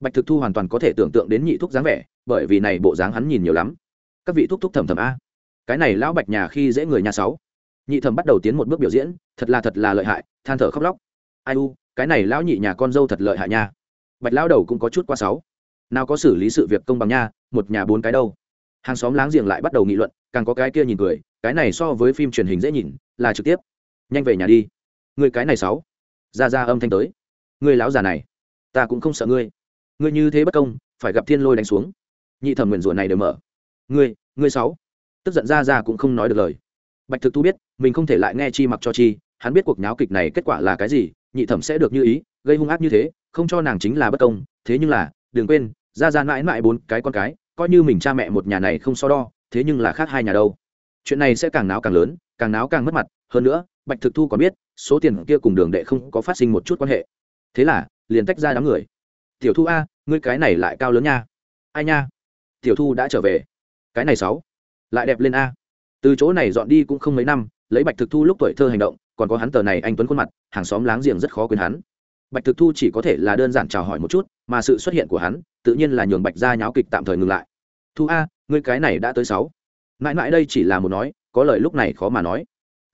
Bạch thực thu hoàn toàn có thể tưởng tượng đến nhị thúc dáng vẻ, bởi vì này bộ dáng hắn nhìn nhiều lắm. Các vị thúc thúc thầm thầm a. Cái này lão bạch nhà khi dễ người nhà sáu. Nhị thầm bắt đầu tiến một bước biểu diễn, thật là thật là lợi hại, than thở khóc lóc. Ai u, cái này lão nhị nhà con dâu thật lợi hại nha. Bạch lão đầu cũng có chút qua sáu. Nào có xử lý sự việc công bằng nha, một nhà bốn cái đâu. Hàng xóm láng giềng lại bắt đầu nghị luận, càng có cái kia nhìn cười, cái này so với phim truyền hình dễ nhìn, là trực tiếp nhanh về nhà đi. Người cái này sáu. Ra ra âm thanh tới. Người lão già này, ta cũng không sợ ngươi. Ngươi như thế bất công, phải gặp thiên lôi đánh xuống. Nhị thẩm nguyền rủa này đều mở. Ngươi ngươi sáu. Tức giận ra ra cũng không nói được lời. Bạch thực thu biết, mình không thể lại nghe chi mặc cho chi, hắn biết cuộc nháo kịch này kết quả là cái gì, nhị thẩm sẽ được như ý, gây hung ác như thế, không cho nàng chính là bất công. Thế nhưng là, đừng quên, ra ra mãi mãi bốn cái con cái, coi như mình cha mẹ một nhà này không so đo, thế nhưng là khác hai nhà đâu chuyện này sẽ càng náo càng lớn, càng náo càng mất mặt, hơn nữa, bạch thực thu còn biết, số tiền kia cùng đường đệ không có phát sinh một chút quan hệ. Thế là, liền tách ra đám người. Tiểu thu a, ngươi cái này lại cao lớn nha. Ai nha? Tiểu thu đã trở về. Cái này sáu, lại đẹp lên a. Từ chỗ này dọn đi cũng không mấy năm, lấy bạch thực thu lúc tuổi thơ hành động, còn có hắn tờ này anh tuấn khuôn mặt, hàng xóm láng giềng rất khó quên hắn. Bạch thực thu chỉ có thể là đơn giản chào hỏi một chút, mà sự xuất hiện của hắn, tự nhiên là nhường bạch ra nháo kịch tạm thời ngừng lại. Thu a, ngươi cái này đã tới sáu mãi mãi đây chỉ là một nói, có lời lúc này khó mà nói.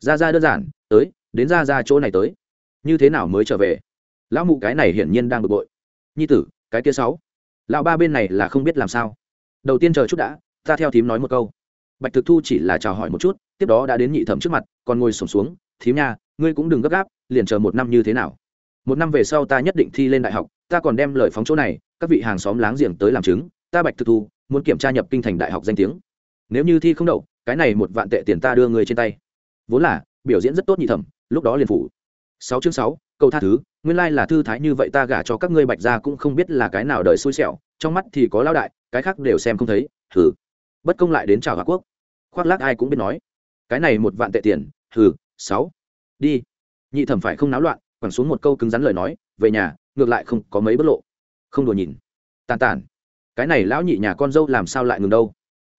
Ra ra đơn giản, tới, đến ra ra chỗ này tới. Như thế nào mới trở về? Lão mụ cái này hiển nhiên đang bực bội. Nhi tử, cái kia sáu. Lão ba bên này là không biết làm sao. Đầu tiên chờ chút đã, ta theo thím nói một câu. Bạch thực thu chỉ là chào hỏi một chút, tiếp đó đã đến nhị thẩm trước mặt, còn ngồi sổm xuống, thím nha, ngươi cũng đừng gấp gáp, liền chờ một năm như thế nào? Một năm về sau ta nhất định thi lên đại học, ta còn đem lời phóng chỗ này, các vị hàng xóm láng giềng tới làm chứng, ta bạch thực thu, muốn kiểm tra nhập kinh thành đại học danh tiếng nếu như thi không đậu, cái này một vạn tệ tiền ta đưa người trên tay. Vốn là, biểu diễn rất tốt nhị thẩm, lúc đó liền phủ. Sáu chương sáu câu tha thứ, nguyên lai là thư thái như vậy ta gả cho các ngươi bạch ra cũng không biết là cái nào đời xui xẻo, trong mắt thì có lao đại, cái khác đều xem không thấy thử bất công lại đến chào hạ quốc. Khoác lác ai cũng biết nói. Cái này một vạn tệ tiền thử sáu. Đi. Nhị thẩm phải không náo loạn, quẳng xuống một câu cứng rắn lời nói, về nhà, ngược lại không có mấy bất lộ. Không đùa nhìn. Tàn tàn. Cái này lão nhị nhà con dâu làm sao lại ngừng đâu?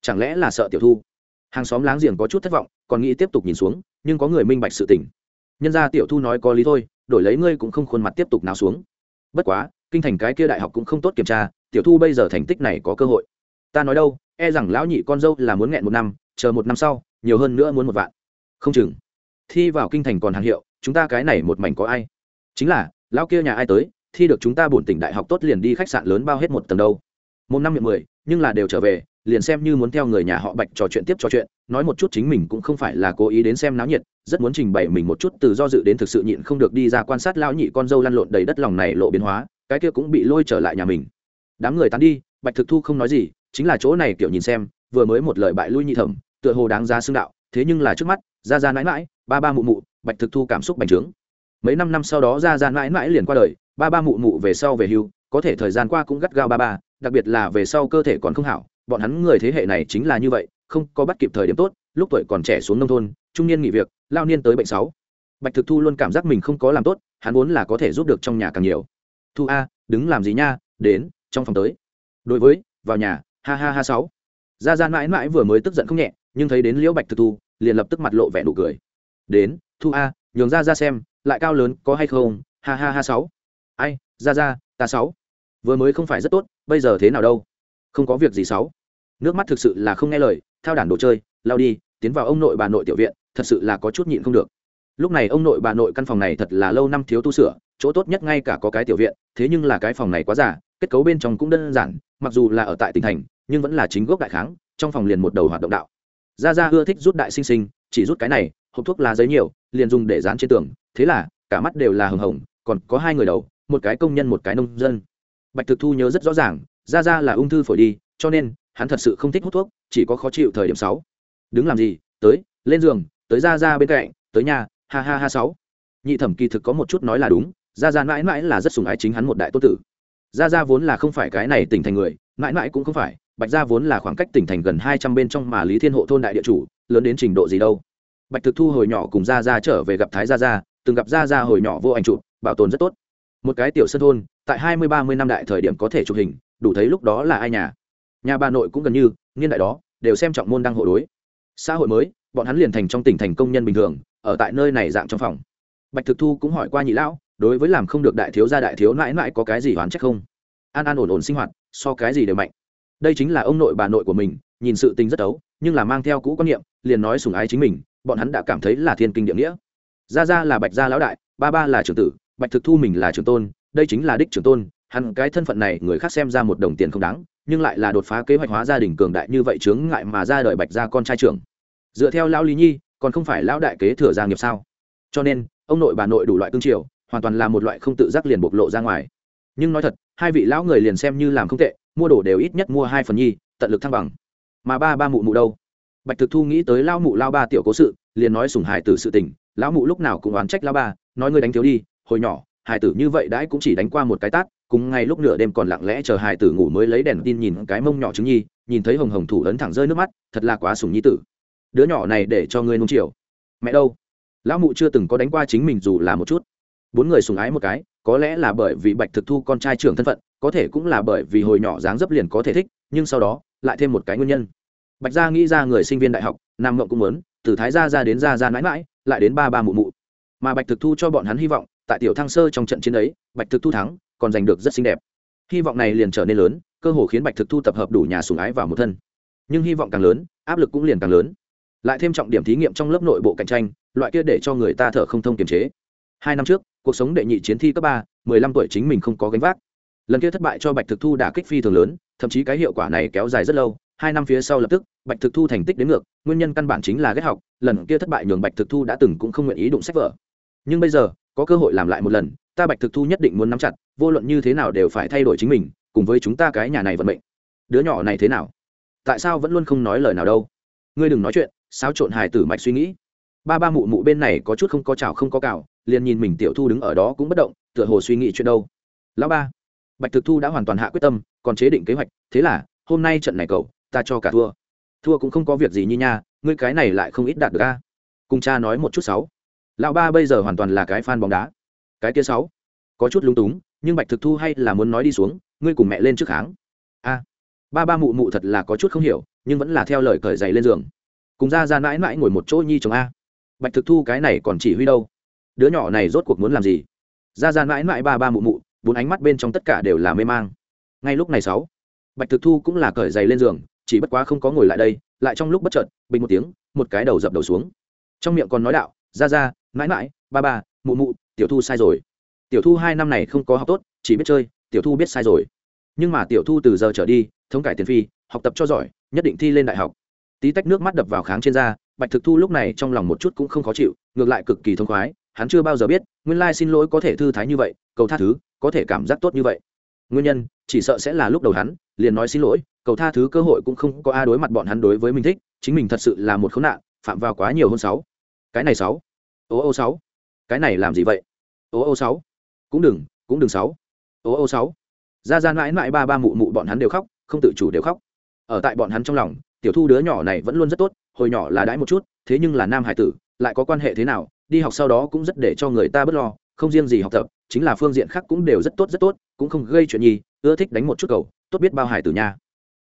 Chẳng lẽ là sợ tiểu thu? Hàng xóm láng giềng có chút thất vọng, còn nghĩ tiếp tục nhìn xuống, nhưng có người minh bạch sự tình. Nhân ra tiểu thu nói có lý thôi, đổi lấy ngươi cũng không khuôn mặt tiếp tục nào xuống. Bất quá, kinh thành cái kia đại học cũng không tốt kiểm tra, tiểu thu bây giờ thành tích này có cơ hội. Ta nói đâu e rằng lão nhị con dâu là muốn nghẹn một năm, chờ một năm sau, nhiều hơn nữa muốn một vạn. Không chừng. Thi vào kinh thành còn hàng hiệu, chúng ta cái này một mảnh có ai? Chính là, lão kia nhà ai tới, thi được chúng ta bổn tỉnh đại học tốt liền đi khách sạn lớn bao hết một tầng đâu. Một năm miệng mười, nhưng là đều trở về liền xem như muốn theo người nhà họ bạch trò chuyện tiếp trò chuyện, nói một chút chính mình cũng không phải là cố ý đến xem náo nhiệt, rất muốn trình bày mình một chút từ do dự đến thực sự nhịn không được đi ra quan sát lão nhị con dâu lăn lộn đầy đất lòng này lộ biến hóa, cái kia cũng bị lôi trở lại nhà mình. Đám người tán đi, bạch thực thu không nói gì, chính là chỗ này kiểu nhìn xem, vừa mới một lời bại lui nhị thẩm, tựa hồ đáng giá xương đạo, thế nhưng là trước mắt, ra ra mãi mãi, ba ba mụ mụ, bạch thực thu cảm xúc bành trướng. Mấy năm năm sau đó ra ra mãi mãi liền qua đời, ba ba mụ mụ về sau về hưu, có thể thời gian qua cũng gắt gao ba ba, đặc biệt là về sau cơ thể còn không hảo bọn hắn người thế hệ này chính là như vậy, không có bắt kịp thời điểm tốt, lúc tuổi còn trẻ xuống nông thôn, trung niên nghỉ việc, lao niên tới bệnh sáu. Bạch thực thu luôn cảm giác mình không có làm tốt, hắn vốn là có thể giúp được trong nhà càng nhiều. Thu a, đứng làm gì nha, đến, trong phòng tới. Đối với, vào nhà, ha ha ha sáu. Gia gian mãi mãi vừa mới tức giận không nhẹ, nhưng thấy đến liễu bạch thực thu, liền lập tức mặt lộ vẻ nụ cười. Đến, thu a, nhường ra ra xem, lại cao lớn, có hay không, ha ha ha sáu. Ai ra ra ta sáu. Vừa mới không phải rất tốt, bây giờ thế nào đâu? Không có việc gì sáu. Nước mắt thực sự là không nghe lời, thao đản đồ chơi, lao đi, tiến vào ông nội bà nội tiểu viện, thật sự là có chút nhịn không được. Lúc này ông nội bà nội căn phòng này thật là lâu năm thiếu tu sửa, chỗ tốt nhất ngay cả có cái tiểu viện, thế nhưng là cái phòng này quá giả kết cấu bên trong cũng đơn giản, mặc dù là ở tại tỉnh thành, nhưng vẫn là chính gốc đại kháng, trong phòng liền một đầu hoạt động đạo. Gia gia ưa thích rút đại sinh sinh, chỉ rút cái này, hộp thuốc lá giấy nhiều, liền dùng để dán trên tường, thế là, cả mắt đều là hừng hồng, còn có hai người đầu, một cái công nhân một cái nông dân. Bạch thực thu nhớ rất rõ ràng ra Ra là ung thư phổi đi cho nên hắn thật sự không thích hút thuốc chỉ có khó chịu thời điểm sáu. Đứng làm gì? Tới lên giường tới Ra Ra bên cạnh tới nhà ha ha ha sáu. Nhị thẩm kỳ thực có một chút nói là đúng Ra Ra mãi mãi là rất sùng ái chính hắn một đại tô tử. Ra Ra vốn là không phải cái này tỉnh thành người mãi mãi cũng không phải bạch gia vốn là khoảng cách tỉnh thành gần hai trăm bên trong mà lý thiên hộ thôn đại địa chủ lớn đến trình độ gì đâu. Bạch thực thu hồi nhỏ cùng Ra Ra trở về gặp thái Ra Ra, từng gặp Ra Ra hồi nhỏ vô ảnh chụp bảo tồn rất tốt. Một cái tiểu sân thôn tại hai mươi ba mươi năm đại thời điểm có thể chụp hình đủ thấy lúc đó là ai nhà. Nhà bà nội cũng gần như, niên đại đó, đều xem trọng môn đăng hộ đối. Xã hội mới, bọn hắn liền thành trong tỉnh thành công nhân bình thường, ở tại nơi này dạng trong phòng. Bạch thực thu cũng hỏi qua nhị lão, đối với làm không được đại thiếu gia đại thiếu mãi mãi có cái gì oán trách không? An an ổn ổn sinh hoạt, so cái gì đều mạnh. Đây chính là ông nội bà nội của mình, nhìn sự tình rất ấu nhưng là mang theo cũ quan niệm, liền nói sùng ái chính mình, bọn hắn đã cảm thấy là thiên kinh địa nghĩa. Gia gia là bạch gia lão đại, ba ba là trưởng tử, bạch thực thu mình là trưởng tôn, đây chính là đích trưởng tôn hắn cái thân phận này người khác xem ra một đồng tiền không đáng, nhưng lại là đột phá kế hoạch hóa gia đình cường đại như vậy chướng ngại mà ra đời bạch gia con trai trưởng. Dựa theo lão lý nhi, còn không phải lão đại kế thừa gia nghiệp sao? Cho nên, ông nội bà nội đủ loại cương triều, hoàn toàn là một loại không tự giác liền bộc lộ ra ngoài. Nhưng nói thật, hai vị lão người liền xem như làm không tệ, mua đồ đều ít nhất mua hai phần nhi, tận lực thăng bằng. Mà ba ba mụ mụ đâu? Bạch thực thu nghĩ tới lão mụ lao ba tiểu cố sự, liền nói sùng hài từ sự tình, lão mụ lúc nào cũng oán trách lao ba, nói ngươi đánh thiếu đi, hồi nhỏ hải tử như vậy đãi cũng chỉ đánh qua một cái tát, cùng ngay lúc nửa đêm còn lặng lẽ chờ hải tử ngủ mới lấy đèn tin nhìn cái mông nhỏ trứng nhi, nhìn thấy hồng hồng thủ lớn thẳng rơi nước mắt, thật là quá sùng nhi tử. Đứa nhỏ này để cho ngươi nung chiều. Mẹ đâu? Lão mụ chưa từng có đánh qua chính mình dù là một chút. Bốn người sùng ái một cái, có lẽ là bởi vì bạch thực thu con trai trưởng thân phận, có thể cũng là bởi vì hồi nhỏ dáng dấp liền có thể thích, nhưng sau đó, lại thêm một cái nguyên nhân. Bạch gia nghĩ ra người sinh viên đại học, nam ngộng cũng muốn, từ thái gia ra đến gia ra mãi mãi, lại đến ba ba mụ mụ. Mà bạch thực thu cho bọn hắn hy vọng tại tiểu thăng sơ trong trận chiến ấy, bạch thực thu thắng, còn giành được rất xinh đẹp. Hy vọng này liền trở nên lớn, cơ hồ khiến bạch thực thu tập hợp đủ nhà sùng ái vào một thân. Nhưng hy vọng càng lớn, áp lực cũng liền càng lớn. Lại thêm trọng điểm thí nghiệm trong lớp nội bộ cạnh tranh, loại kia để cho người ta thở không thông kiềm chế. Hai năm trước, cuộc sống đệ nhị chiến thi cấp ba, mười lăm tuổi chính mình không có gánh vác. Lần kia thất bại cho bạch thực thu đả kích phi thường lớn, thậm chí cái hiệu quả này kéo dài rất lâu. Hai năm phía sau lập tức, bạch thực thu thành tích đến ngược, nguyên nhân căn bản chính là ghét học, lần kia thất bại nhường bạch thực thu đã từng cũng không nguyện ý đụng sách vở. Nhưng bây giờ có cơ hội làm lại một lần, ta bạch thực thu nhất định muốn nắm chặt, vô luận như thế nào đều phải thay đổi chính mình, cùng với chúng ta cái nhà này vận mệnh. Đứa nhỏ này thế nào? Tại sao vẫn luôn không nói lời nào đâu? Ngươi đừng nói chuyện, xáo trộn hài tử mạch suy nghĩ. Ba ba mụ mụ bên này có chút không có chảo không có cào, liền nhìn mình tiểu thu đứng ở đó cũng bất động, tựa hồ suy nghĩ chuyện đâu. Lão ba, bạch thực thu đã hoàn toàn hạ quyết tâm, còn chế định kế hoạch, thế là, hôm nay trận này cậu ta cho cả thua. Thua cũng không có việc gì như nha, ngươi cái này lại không ít đạt được a. Cùng cha nói một chút sáu lão ba bây giờ hoàn toàn là cái fan bóng đá. Cái kia sáu, có chút lúng túng, nhưng bạch thực thu hay là muốn nói đi xuống, ngươi cùng mẹ lên trước kháng. A, ba ba mụ mụ thật là có chút không hiểu, nhưng vẫn là theo lời cởi giày lên giường. Cùng ra ra mãi mãi ngồi một chỗ nhi chồng a. Bạch thực thu cái này còn chỉ huy đâu? Đứa nhỏ này rốt cuộc muốn làm gì? Ra ra mãi mãi ba ba mụ mụ, bốn ánh mắt bên trong tất cả đều là mê mang. Ngay lúc này sáu, bạch thực thu cũng là cởi giày lên giường, chỉ bất quá không có ngồi lại đây, lại trong lúc bất chợt, bình một tiếng, một cái đầu dập đầu xuống. Trong miệng còn nói đạo ra ra, mãi mãi, ba ba, mụ mụ, tiểu thu sai rồi. Tiểu thu hai năm này không có học tốt, chỉ biết chơi, tiểu thu biết sai rồi. Nhưng mà tiểu thu từ giờ trở đi, thống cải tiền phi, học tập cho giỏi, nhất định thi lên đại học. Tí tách nước mắt đập vào kháng trên da, bạch thực thu lúc này trong lòng một chút cũng không khó chịu, ngược lại cực kỳ thông khoái, hắn chưa bao giờ biết, nguyên lai xin lỗi có thể thư thái như vậy, cầu tha thứ, có thể cảm giác tốt như vậy. Nguyên nhân, chỉ sợ sẽ là lúc đầu hắn, liền nói xin lỗi, cầu tha thứ cơ hội cũng không có a đối mặt bọn hắn đối với mình thích, chính mình thật sự là một khốn nạn, phạm vào quá nhiều hơn sáu cái này sáu. Ô ô sáu. Cái này làm gì vậy? Ô ô sáu. Cũng đừng cũng đừng sáu. Ô ô sáu. Ra ra mãi mãi ba ba mụ mụ bọn hắn đều khóc, không tự chủ đều khóc. Ở tại bọn hắn trong lòng, tiểu thu đứa nhỏ này vẫn luôn rất tốt, hồi nhỏ là đãi một chút, thế nhưng là nam hải tử, lại có quan hệ thế nào, đi học sau đó cũng rất để cho người ta bớt lo, không riêng gì học tập, chính là phương diện khác cũng đều rất tốt rất tốt, cũng không gây chuyện nhi, ưa thích đánh một chút cầu, tốt biết bao hải tử nha.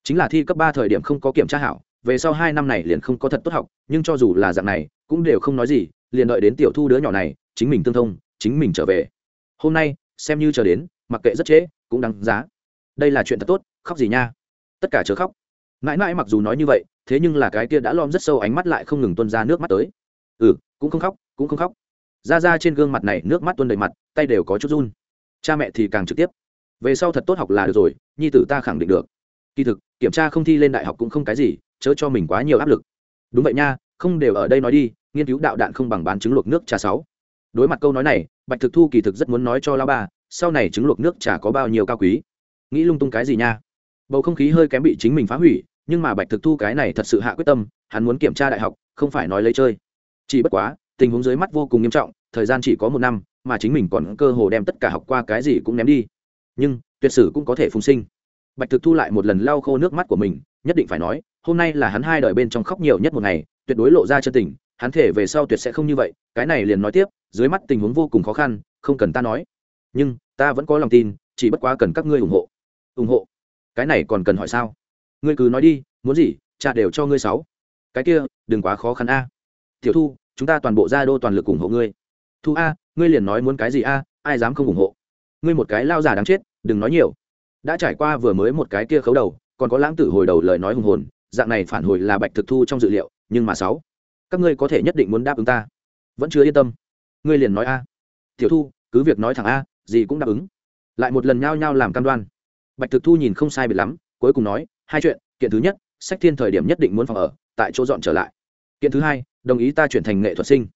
Chính là thi cấp ba thời điểm không có kiểm tra hảo về sau hai năm này liền không có thật tốt học, nhưng cho dù là dạng này, cũng đều không nói gì, liền đợi đến tiểu thu đứa nhỏ này, chính mình tương thông, chính mình trở về. Hôm nay, xem như chờ đến, mặc kệ rất trễ, cũng đáng giá. Đây là chuyện thật tốt, khóc gì nha. Tất cả chớ khóc. Mãi mãi mặc dù nói như vậy, thế nhưng là cái kia đã lom rất sâu ánh mắt lại không ngừng tuân ra nước mắt tới. Ừ cũng không khóc, cũng không khóc. Ra ra trên gương mặt này, nước mắt tuân đầy mặt, tay đều có chút run. Cha mẹ thì càng trực tiếp. Về sau thật tốt học là được rồi, nhi tử ta khẳng định được. Kỳ thực, kiểm tra không thi lên đại học cũng không cái gì chớ cho mình quá nhiều áp lực. Đúng vậy nha, không đều ở đây nói đi, nghiên cứu đạo đạn không bằng bán trứng luộc nước trà sáu. Đối mặt câu nói này, bạch thực thu kỳ thực rất muốn nói cho lao ba, sau này trứng luộc nước trà có bao nhiêu cao quý? Nghĩ lung tung cái gì nha? Bầu không khí hơi kém bị chính mình phá hủy, nhưng mà bạch thực thu cái này thật sự hạ quyết tâm, hắn muốn kiểm tra đại học, không phải nói lấy chơi. Chỉ bất quá, tình huống dưới mắt vô cùng nghiêm trọng, thời gian chỉ có một năm, mà chính mình còn cơ hồ đem tất cả học qua cái gì cũng ném đi. Nhưng, tuyệt sử cũng có thể phùng sinh. Bạch thực thu lại một lần lau khô nước mắt của mình, nhất định phải nói hôm nay là hắn hai đời bên trong khóc nhiều nhất một ngày, tuyệt đối lộ ra chân tình, hắn thể về sau tuyệt sẽ không như vậy, cái này liền nói tiếp, dưới mắt tình huống vô cùng khó khăn, không cần ta nói. Nhưng, ta vẫn có lòng tin, chỉ bất quá cần các ngươi ủng hộ. Ủng hộ? Cái này còn cần hỏi sao? Ngươi cứ nói đi, muốn gì, cha đều cho ngươi sáu. Cái kia, đừng quá khó khăn a. Tiểu thu, chúng ta toàn bộ gia đô toàn lực ủng hộ ngươi. Thu a, ngươi liền nói muốn cái gì a, ai dám không ủng hộ? Ngươi một cái lao già đáng chết, đừng nói nhiều. Đã trải qua vừa mới một cái kia khấu đầu, còn có lãng tử hồi đầu lời nói hùng hồn dạng này phản hồi là bạch thực thu trong dự liệu, nhưng mà sáu, các ngươi có thể nhất định muốn đáp ứng ta. Vẫn chưa yên tâm. Ngươi liền nói a. Tiểu thu, cứ việc nói thẳng a, gì cũng đáp ứng. Lại một lần nhao nhao làm cam đoan. Bạch thực thu nhìn không sai biệt lắm, cuối cùng nói, hai chuyện, kiện thứ nhất, sách thiên thời điểm nhất định muốn phòng ở, tại chỗ dọn trở lại. Kiện thứ hai, đồng ý ta chuyển thành nghệ thuật sinh.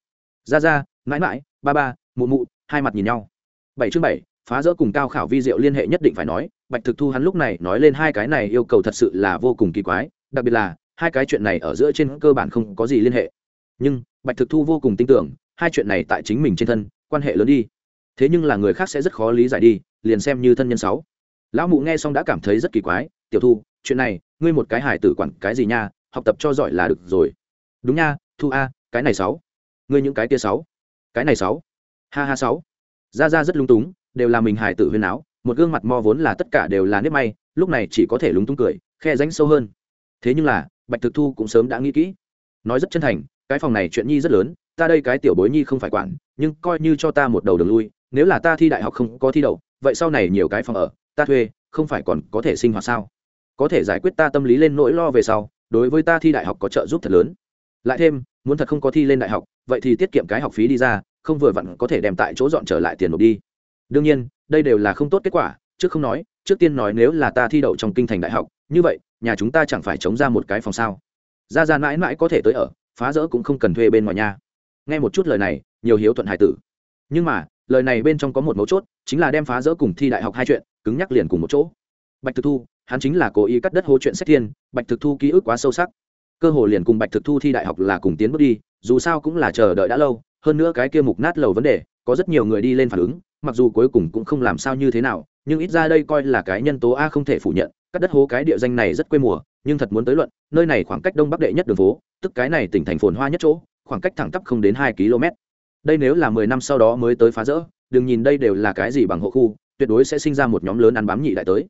Ra ra, mãi mãi, ba ba, mụ mụ, hai mặt nhìn nhau. Bảy chương bảy, phá rỡ cùng cao khảo vi diệu liên hệ nhất định phải nói. Bạch thực thu hắn lúc này nói lên hai cái này yêu cầu thật sự là vô cùng kỳ quái đặc biệt là, hai cái chuyện này ở giữa trên cơ bản không có gì liên hệ. Nhưng, bạch thực thu vô cùng tin tưởng, hai chuyện này tại chính mình trên thân, quan hệ lớn đi. Thế nhưng là người khác sẽ rất khó lý giải đi, liền xem như thân nhân sáu. Lão mụ nghe xong đã cảm thấy rất kỳ quái, tiểu thu, chuyện này, ngươi một cái hải tử quản cái gì nha, học tập cho giỏi là được rồi. Đúng nha, thu a, cái này sáu. Ngươi những cái kia sáu. Cái này sáu. Ha ha sáu. Ra ra rất lung túng, đều là mình hải tử huyên áo một gương mặt mo vốn là tất cả đều là nếp may, lúc này chỉ có thể lúng túng cười, khe ránh sâu hơn thế nhưng là, bạch thực thu cũng sớm đã nghĩ kỹ. Nói rất chân thành, cái phòng này chuyện nhi rất lớn, ta đây cái tiểu bối nhi không phải quản, nhưng coi như cho ta một đầu đường lui, nếu là ta thi đại học không có thi đậu, vậy sau này nhiều cái phòng ở, ta thuê, không phải còn có thể sinh hoạt sao? Có thể giải quyết ta tâm lý lên nỗi lo về sau, đối với ta thi đại học có trợ giúp thật lớn. Lại thêm, muốn thật không có thi lên đại học, vậy thì tiết kiệm cái học phí đi ra, không vừa vặn có thể đem tại chỗ dọn trở lại tiền nộp đi. Đương nhiên, đây đều là không tốt kết quả, trước không nói, trước tiên nói nếu là ta thi đậu trong kinh thành đại học như vậy, nhà chúng ta chẳng phải chống ra một cái phòng sao? Ra ra mãi mãi có thể tới ở, phá rỡ cũng không cần thuê bên ngoài nhà. Nghe một chút lời này, nhiều hiếu thuận hải tử. Nhưng mà, lời này bên trong có một mấu chốt, chính là đem phá rỡ cùng thi đại học hai chuyện, cứng nhắc liền cùng một chỗ. Bạch thực thu, hắn chính là cố ý cắt đất hố chuyện sách thiên, bạch thực thu ký ức quá sâu sắc. Cơ hồ liền cùng bạch thực thu thi đại học là cùng tiến bước đi, dù sao cũng là chờ đợi đã lâu, hơn nữa cái kia mục nát lầu vấn đề, có rất nhiều người đi lên phản ứng, mặc dù cuối cùng cũng không làm sao như thế nào nhưng ít ra đây coi là cái nhân tố a không thể phủ nhận các đất hố cái địa danh này rất quê mùa, nhưng thật muốn tới luận, nơi này khoảng cách đông bắc đệ nhất đường phố, tức cái này tỉnh thành phồn hoa nhất chỗ, khoảng cách thẳng tắp không đến hai km. Đây nếu là mười năm sau đó mới tới phá rỡ, đừng nhìn đây đều là cái gì bằng hộ khu, tuyệt đối sẽ sinh ra một nhóm lớn ăn bám nhị lại tới.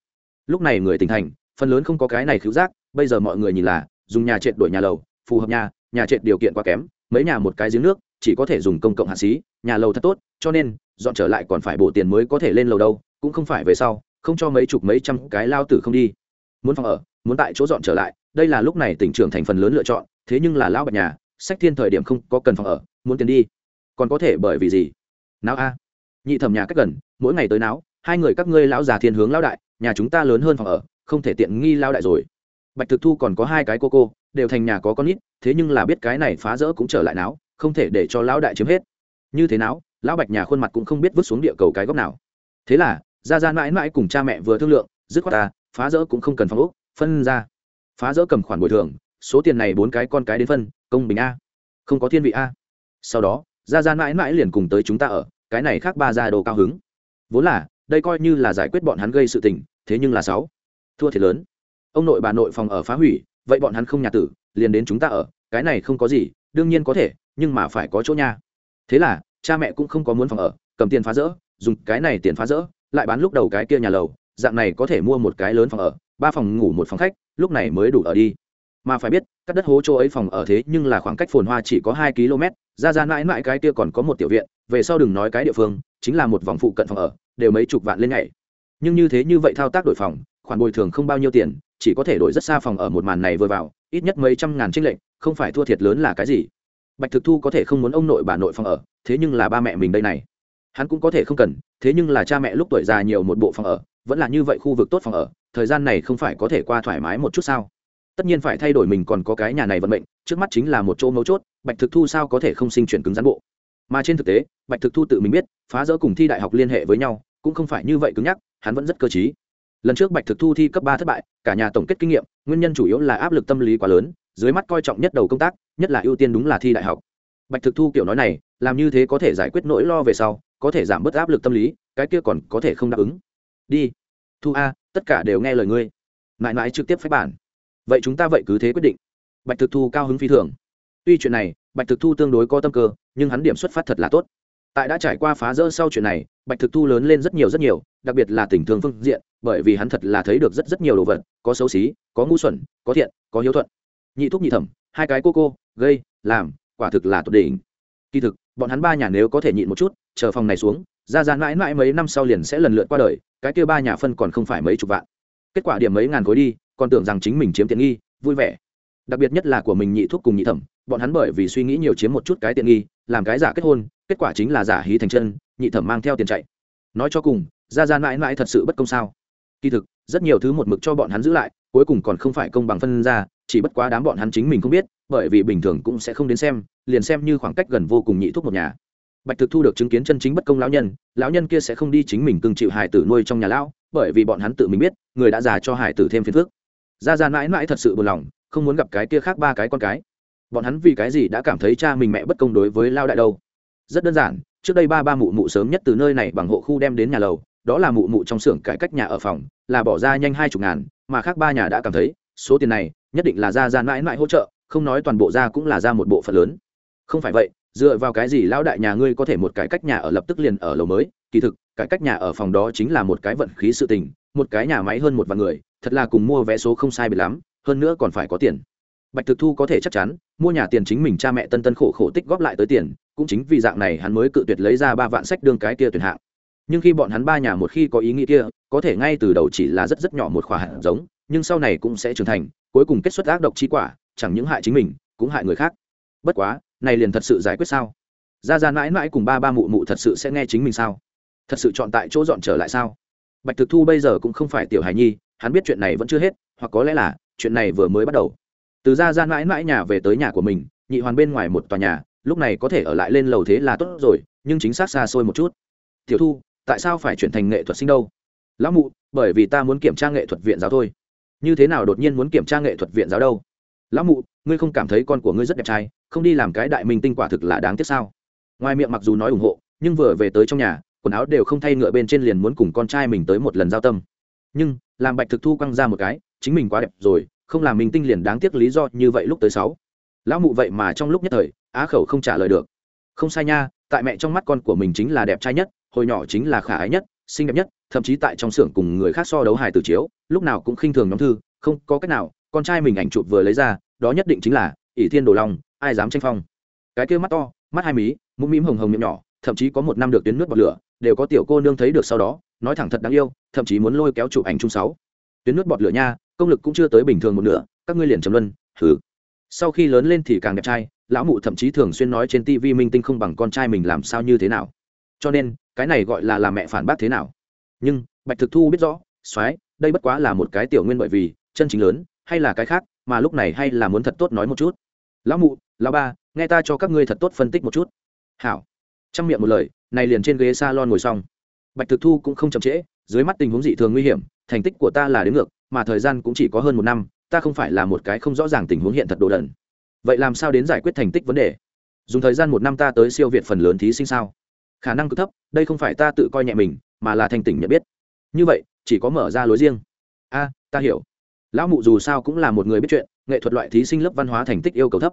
Lúc này người tỉnh thành, phần lớn không có cái này cứu giác, bây giờ mọi người nhìn là, dùng nhà trệt đổi nhà lầu, phù hợp nhà nhà trệt điều kiện quá kém, mấy nhà một cái giếng nước, chỉ có thể dùng công cộng hạ xí, nhà lầu thật tốt, cho nên, dọn trở lại còn phải bổ tiền mới có thể lên lầu đâu cũng không phải về sau, không cho mấy chục mấy trăm cái lao tử không đi. Muốn phòng ở, muốn tại chỗ dọn trở lại, đây là lúc này tỉnh trưởng thành phần lớn lựa chọn, thế nhưng là lao bạch nhà, sách thiên thời điểm không có cần phòng ở, muốn tiền đi. Còn có thể bởi vì gì? Nào a. Nhị thẩm nhà cách gần, mỗi ngày tới não hai người các ngươi lão già thiên hướng lão đại, nhà chúng ta lớn hơn phòng ở, không thể tiện nghi lao đại rồi. Bạch thực thu còn có hai cái cô cô, đều thành nhà có con ít thế nhưng là biết cái này phá rỡ cũng trở lại não không thể để cho lão đại chiếm hết. Như thế nào lão bạch nhà khuôn mặt cũng không biết vứt xuống địa cầu cái góc nào. Thế là ra ra mãi mãi cùng cha mẹ vừa thương lượng, dứt khoát ta, phá rỡ cũng không cần phòng úc phân ra. Phá rỡ cầm khoản bồi thường, số tiền này bốn cái con cái đến phân, công bình a. Không có thiên vị a. Sau đó, ra ra mãi mãi liền cùng tới chúng ta ở, cái này khác ba ra đồ cao hứng. Vốn là, đây coi như là giải quyết bọn hắn gây sự tình, thế nhưng là sáu. Thua thiệt lớn. Ông nội bà nội phòng ở phá hủy, vậy bọn hắn không nhà tử, liền đến chúng ta ở, cái này không có gì, đương nhiên có thể, nhưng mà phải có chỗ nha. Thế là, cha mẹ cũng không có muốn phòng ở, cầm tiền phá rỡ, dùng cái này tiền phá rỡ lại bán lúc đầu cái kia nhà lầu, dạng này có thể mua một cái lớn phòng ở, ba phòng ngủ một phòng khách, lúc này mới đủ ở đi. Mà phải biết các đất hố chỗ ấy phòng ở thế nhưng là khoảng cách phồn hoa chỉ có hai km, ra ra mãi mãi cái kia còn có một tiểu viện, về sau đừng nói cái địa phương, chính là một vòng phụ cận phòng ở, đều mấy chục vạn lên ngày. Nhưng như thế như vậy thao tác đổi phòng, khoản bồi thường không bao nhiêu tiền, chỉ có thể đổi rất xa phòng ở một màn này vừa vào, ít nhất mấy trăm ngàn trích lệch, không phải thua thiệt lớn là cái gì. Bạch thực thu có thể không muốn ông nội bà nội phòng ở, thế nhưng là ba mẹ mình đây này hắn cũng có thể không cần, thế nhưng là cha mẹ lúc tuổi già nhiều một bộ phòng ở, vẫn là như vậy khu vực tốt phòng ở, thời gian này không phải có thể qua thoải mái một chút sao? Tất nhiên phải thay đổi mình còn có cái nhà này vận mệnh, trước mắt chính là một chỗ mấu chốt, bạch thực thu sao có thể không sinh chuyển cứng rắn bộ? Mà trên thực tế, bạch thực thu tự mình biết, phá rỡ cùng thi đại học liên hệ với nhau, cũng không phải như vậy cứng nhắc, hắn vẫn rất cơ t lần trước bạch thực thu thi cấp ba thất bại, cả nhà tổng kết kinh nghiệm, nguyên nhân chủ yếu là áp lực tâm lý quá lớn, dưới mắt coi trọng nhất đầu công tác, nhất là ưu tiên đúng là thi đại học. Bạch thực thu kiểu nói này, làm như thế có thể giải quyết nỗi lo về sau có thể giảm bớt áp lực tâm lý, cái kia còn có thể không đáp ứng. Đi. Thu a, tất cả đều nghe lời ngươi. Mãi mãi trực tiếp phép bản. Vậy chúng ta vậy cứ thế quyết định. Bạch thực thu cao hứng phi thường. Tuy chuyện này, bạch thực thu tương đối có tâm cơ, nhưng hắn điểm xuất phát thật là tốt. Tại đã trải qua phá rỡ sau chuyện này, bạch thực thu lớn lên rất nhiều rất nhiều, đặc biệt là tình thương phương diện, bởi vì hắn thật là thấy được rất rất nhiều đồ vật, có xấu xí, có ngu xuẩn, có thiện, có hiếu thuận. Nhị thúc nhị thẩm, hai cái cô cô, gây, làm, quả thực là tốt đỉnh. Kỳ thực, bọn hắn ba nhà nếu có thể nhịn một chút chờ phòng này xuống, ra ra mãi mãi mấy năm sau liền sẽ lần lượt qua đời, cái kia ba nhà phân còn không phải mấy chục vạn. Kết quả điểm mấy ngàn khối đi, còn tưởng rằng chính mình chiếm tiện nghi, vui vẻ. Đặc biệt nhất là của mình nhị thuốc cùng nhị thẩm, bọn hắn bởi vì suy nghĩ nhiều chiếm một chút cái tiện nghi, làm cái giả kết hôn, kết quả chính là giả hí thành chân, nhị thẩm mang theo tiền chạy. Nói cho cùng, ra ra mãi mãi thật sự bất công sao? Kỳ thực, rất nhiều thứ một mực cho bọn hắn giữ lại, cuối cùng còn không phải công bằng phân ra, chỉ bất quá đám bọn hắn chính mình không biết, bởi vì bình thường cũng sẽ không đến xem, liền xem như khoảng cách gần vô cùng nhị thuốc một nhà bạch thực thu được chứng kiến chân chính bất công lão nhân lão nhân kia sẽ không đi chính mình cưng chịu hải tử nuôi trong nhà lão, bởi vì bọn hắn tự mình biết, người đã già cho hải tử thêm phiền phước ra ra mãi mãi thật sự buồn lòng, không muốn gặp cái kia khác ba cái con cái. Bọn hắn vì cái gì đã cảm thấy cha mình mẹ bất công đối với lao đại đâu? Rất đơn giản, trước đây ba ba mụ mụ sớm nhất từ nơi này bằng hộ khu đem đến nhà lầu, đó là mụ mụ trong xưởng cải cách nhà ở phòng, là bỏ ra nhanh hai chục ngàn, mà khác ba nhà đã cảm thấy, số tiền này nhất định là ra ra mãi mãi hỗ trợ, không nói toàn bộ ra cũng là ra một bộ phận lớn. Không phải vậy dựa vào cái gì lão đại nhà ngươi có thể một cải cách nhà ở lập tức liền ở lầu mới? Kỳ thực cải cách nhà ở phòng đó chính là một cái vận khí sự tình, một cái nhà máy hơn một vạn người, thật là cùng mua vé số không sai biệt lắm, hơn nữa còn phải có tiền. Bạch thực thu có thể chắc chắn, mua nhà tiền chính mình cha mẹ tân tân khổ khổ tích góp lại tới tiền, cũng chính vì dạng này hắn mới cự tuyệt lấy ra ba vạn sách đương cái kia tuyển hạng. Nhưng khi bọn hắn ba nhà một khi có ý nghĩ kia, có thể ngay từ đầu chỉ là rất rất nhỏ một khoả hạt giống, nhưng sau này cũng sẽ trưởng thành, cuối cùng kết xuất ác độc chi quả, chẳng những hại chính mình, cũng hại người khác. Bất quá này liền thật sự giải quyết sao? Ra ra mãi mãi cùng ba ba mụ mụ thật sự sẽ nghe chính mình sao? Thật sự chọn tại chỗ dọn trở lại sao? Bạch thực thu bây giờ cũng không phải tiểu hài nhi, hắn biết chuyện này vẫn chưa hết, hoặc có lẽ là chuyện này vừa mới bắt đầu. Từ ra ra mãi mãi nhà về tới nhà của mình, nhị hoàn bên ngoài một tòa nhà, lúc này có thể ở lại lên lầu thế là tốt rồi, nhưng chính xác xa xôi một chút. Tiểu thu, tại sao phải chuyển thành nghệ thuật sinh đâu? Lão mụ, bởi vì ta muốn kiểm tra nghệ thuật viện giáo thôi. Như thế nào đột nhiên muốn kiểm tra nghệ thuật viện giáo đâu? Lão mụ, ngươi không cảm thấy con của ngươi rất đẹp trai, không đi làm cái đại minh tinh quả thực là đáng tiếc sao? Ngoài miệng mặc dù nói ủng hộ, nhưng vừa về tới trong nhà, quần áo đều không thay ngựa bên trên liền muốn cùng con trai mình tới một lần giao tâm. Nhưng, làm bạch thực thu quăng ra một cái, chính mình quá đẹp rồi, không làm minh tinh liền đáng tiếc lý do như vậy lúc tới sáu. Lão mụ vậy mà trong lúc nhất thời, á khẩu không trả lời được. Không sai nha, tại mẹ trong mắt con của mình chính là đẹp trai nhất, hồi nhỏ chính là khả ái nhất, xinh đẹp nhất, thậm chí tại trong xưởng cùng người khác so đấu hài từ chiếu, lúc nào cũng khinh thường nhóm thư, không có cách nào, con trai mình ảnh chụp vừa lấy ra đó nhất định chính là, ỷ thiên đồ long, ai dám tranh phong. Cái kia mắt to, mắt hai mí, mũm mĩm hồng hồng miệng nhỏ, thậm chí có một năm được tuyến nước bọt lửa, đều có tiểu cô nương thấy được sau đó, nói thẳng thật đáng yêu, thậm chí muốn lôi kéo chụp ảnh chung sáu. Tuyến nước bọt lửa nha, công lực cũng chưa tới bình thường một nửa, các ngươi liền trầm luân thử sau khi lớn lên thì càng đẹp trai, lão mụ thậm chí thường xuyên nói trên tv minh tinh không bằng con trai mình làm sao như thế nào. Cho nên, cái này gọi là làm mẹ phản bác thế nào. Nhưng, bạch thực thu biết rõ, soái, đây bất quá là một cái tiểu nguyên bởi vì, chân chính lớn, hay là cái khác mà lúc này hay là muốn thật tốt nói một chút. Lão mụ, lão ba, nghe ta cho các ngươi thật tốt phân tích một chút. Hảo. Trong miệng một lời, này liền trên ghế s a lon ngồi xong. Bạch thực thu cũng không chậm trễ, dưới mắt tình huống dị thường nguy hiểm, thành tích của ta là đến ngược, mà thời gian cũng chỉ có hơn một năm, ta không phải là một cái không rõ ràng tình huống hiện thật đồ đẩn vậy làm sao đến giải quyết thành tích vấn đề? Dùng thời gian một năm ta tới siêu việt phần lớn thí sinh sao? Khả năng cực thấp, đây không phải ta tự coi nhẹ mình, mà là thành tỉnh nhận biết. Như vậy, chỉ có mở ra lối riêng. A, ta hiểu lão mụ dù sao cũng là một người biết chuyện, nghệ thuật loại thí sinh lớp văn hóa thành tích yêu cầu thấp.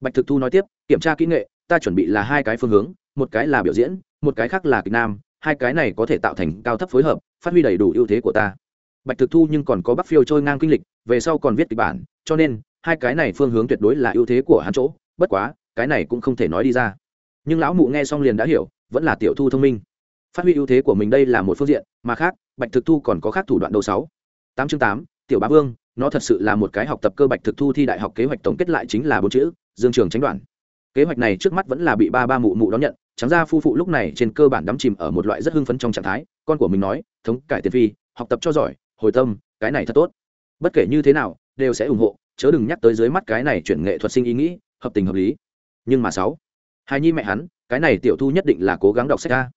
Bạch thực thu nói tiếp, kiểm tra kỹ nghệ, ta chuẩn bị là hai cái phương hướng, một cái là biểu diễn, một cái khác là kịch nam, hai cái này có thể tạo thành cao thấp phối hợp, phát huy đầy đủ ưu thế của ta. Bạch thực thu nhưng còn có bắc phiêu trôi ngang kinh lịch, về sau còn viết kịch bản, cho nên, hai cái này phương hướng tuyệt đối là ưu thế của hắn chỗ, bất quá, cái này cũng không thể nói đi ra. Nhưng lão mụ nghe xong liền đã hiểu, vẫn là tiểu thu thông minh. Phát huy ưu thế của mình đây là một phương diện, mà khác, bạch thực thu còn có khác thủ đoạn đầu sáu. Tám chương tám, tiểu bá vương nó thật sự là một cái học tập cơ bạch thực thu thi đại học kế hoạch tổng kết lại chính là bốn chữ, dương trường tránh đoạn kế hoạch này trước mắt vẫn là bị ba ba mụ mụ đón nhận trắng ra phu phụ lúc này trên cơ bản đắm chìm ở một loại rất hưng phấn trong trạng thái, con của mình nói, thống, cải tiền phi, học tập cho giỏi, hồi tâm, cái này thật tốt. Bất kể như thế nào, đều sẽ ủng hộ, chớ đừng nhắc tới dưới mắt cái này chuyển nghệ thuật sinh ý nghĩ, hợp tình hợp lý. Nhưng mà sáu, hài nhi mẹ hắn, cái này tiểu thu nhất định là cố gắng đọc sách ca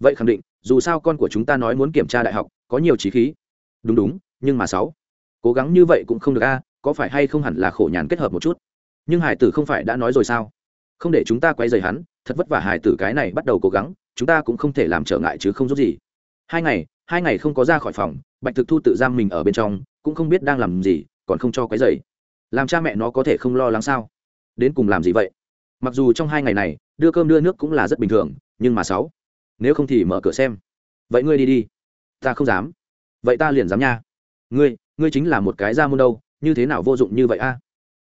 vậy khẳng định, dù sao con của chúng ta nói muốn kiểm tra đại học, có nhiều trí khí. Đúng đúng, nhưng mà sáu cố gắng như vậy cũng không được a, có phải hay không hẳn là khổ nhàn kết hợp một chút? Nhưng hải tử không phải đã nói rồi sao? Không để chúng ta quay dày hắn, thật vất vả hải tử cái này bắt đầu cố gắng, chúng ta cũng không thể làm trở ngại chứ không giúp gì. Hai ngày hai ngày không có ra khỏi phòng, bạch thực thu tự giam mình ở bên trong, cũng không biết đang làm gì, còn không cho quấy dày làm cha mẹ nó có thể không lo lắng sao? Đến cùng làm gì vậy? Mặc dù trong hai ngày này, đưa cơm đưa nước cũng là rất bình thường, nhưng mà sáu, nếu không thì mở cửa xem. Vậy ngươi đi đi. Ta không dám. Vậy ta liền dám nha. Ngươi ngươi chính là một cái gia môn đâu, như thế nào vô dụng như vậy a?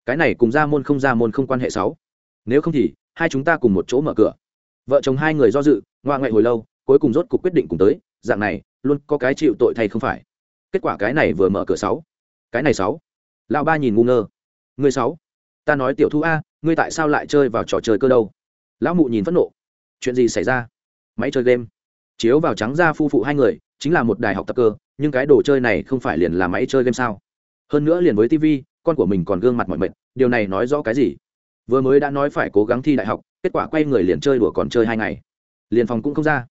Cái này cùng gia môn không gia môn không quan hệ sáu. Nếu không thì, hai chúng ta cùng một chỗ mở cửa. Vợ chồng hai người do dự ngoa ngoại hồi lâu, cuối cùng rốt cuộc quyết định cùng tới, dạng này, luôn có cái chịu tội thay không phải. Kết quả cái này vừa mở cửa sáu. Cái này sáu. Lão ba nhìn ngu ngơ. Ngươi sáu. Ta nói tiểu thu a, ngươi tại sao lại chơi vào trò chơi cơ đâu? Lão mụ nhìn phẫn nộ. Chuyện gì xảy ra? Máy chơi game. Chiếu vào trắng ra phu phụ hai người, chính là một đài học tập cơ nhưng cái đồ chơi này không phải liền là máy chơi game sao? Hơn nữa liền với tv con của mình còn gương mặt mọi mệt, điều này nói rõ cái gì? Vừa mới đã nói phải cố gắng thi đại học, kết quả quay người liền chơi đùa còn chơi hai ngày. Liền phòng cũng không ra.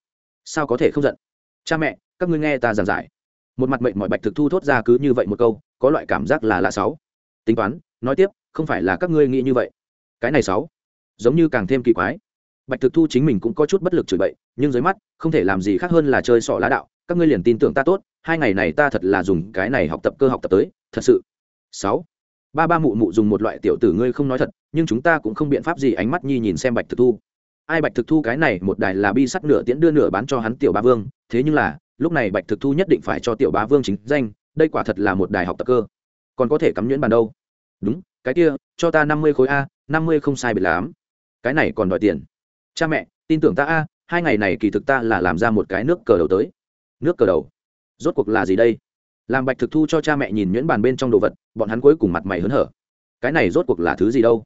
Sao có thể không giận? Cha mẹ, các ngươi nghe ta giảng giải. Một mặt mệnh mọi bạch thực thu thốt ra cứ như vậy một câu, có loại cảm giác là lạ sáu. Tính toán, nói tiếp, không phải là các ngươi nghĩ như vậy. Cái này sáu, giống như càng thêm kỳ quái. Bạch thực thu chính mình cũng có chút bất lực chửi bậy, nhưng dưới mắt, không thể làm gì khác hơn là chơi sỏ lá đạo các ngươi liền tin tưởng ta tốt, hai ngày này ta thật là dùng cái này học tập cơ học tập tới, thật sự. Sáu. Ba ba mụ mụ dùng một loại tiểu tử ngươi không nói thật, nhưng chúng ta cũng không biện pháp gì ánh mắt nhi nhìn xem bạch thực thu. Ai bạch thực thu cái này, một đài là bi sắt nửa tiễn đưa nửa bán cho hắn tiểu ba vương, thế nhưng là, lúc này bạch thực thu nhất định phải cho tiểu bá vương chính danh, đây quả thật là một đài học tập cơ. Còn có thể cắm nhuyễn bàn đâu? Đúng, cái kia, cho ta năm mươi khối a, năm mươi không sai biệt lắm. Cái này còn đòi tiền. Cha mẹ, tin tưởng ta a, hai ngày này kỳ thực ta là làm ra một cái nước cờ đầu tới nước cờ đầu. Rốt cuộc là gì đây? Làm bạch thực thu cho cha mẹ nhìn nhuyễn bàn bên trong đồ vật, bọn hắn cuối cùng mặt mày hớn hở. Cái này rốt cuộc là thứ gì đâu?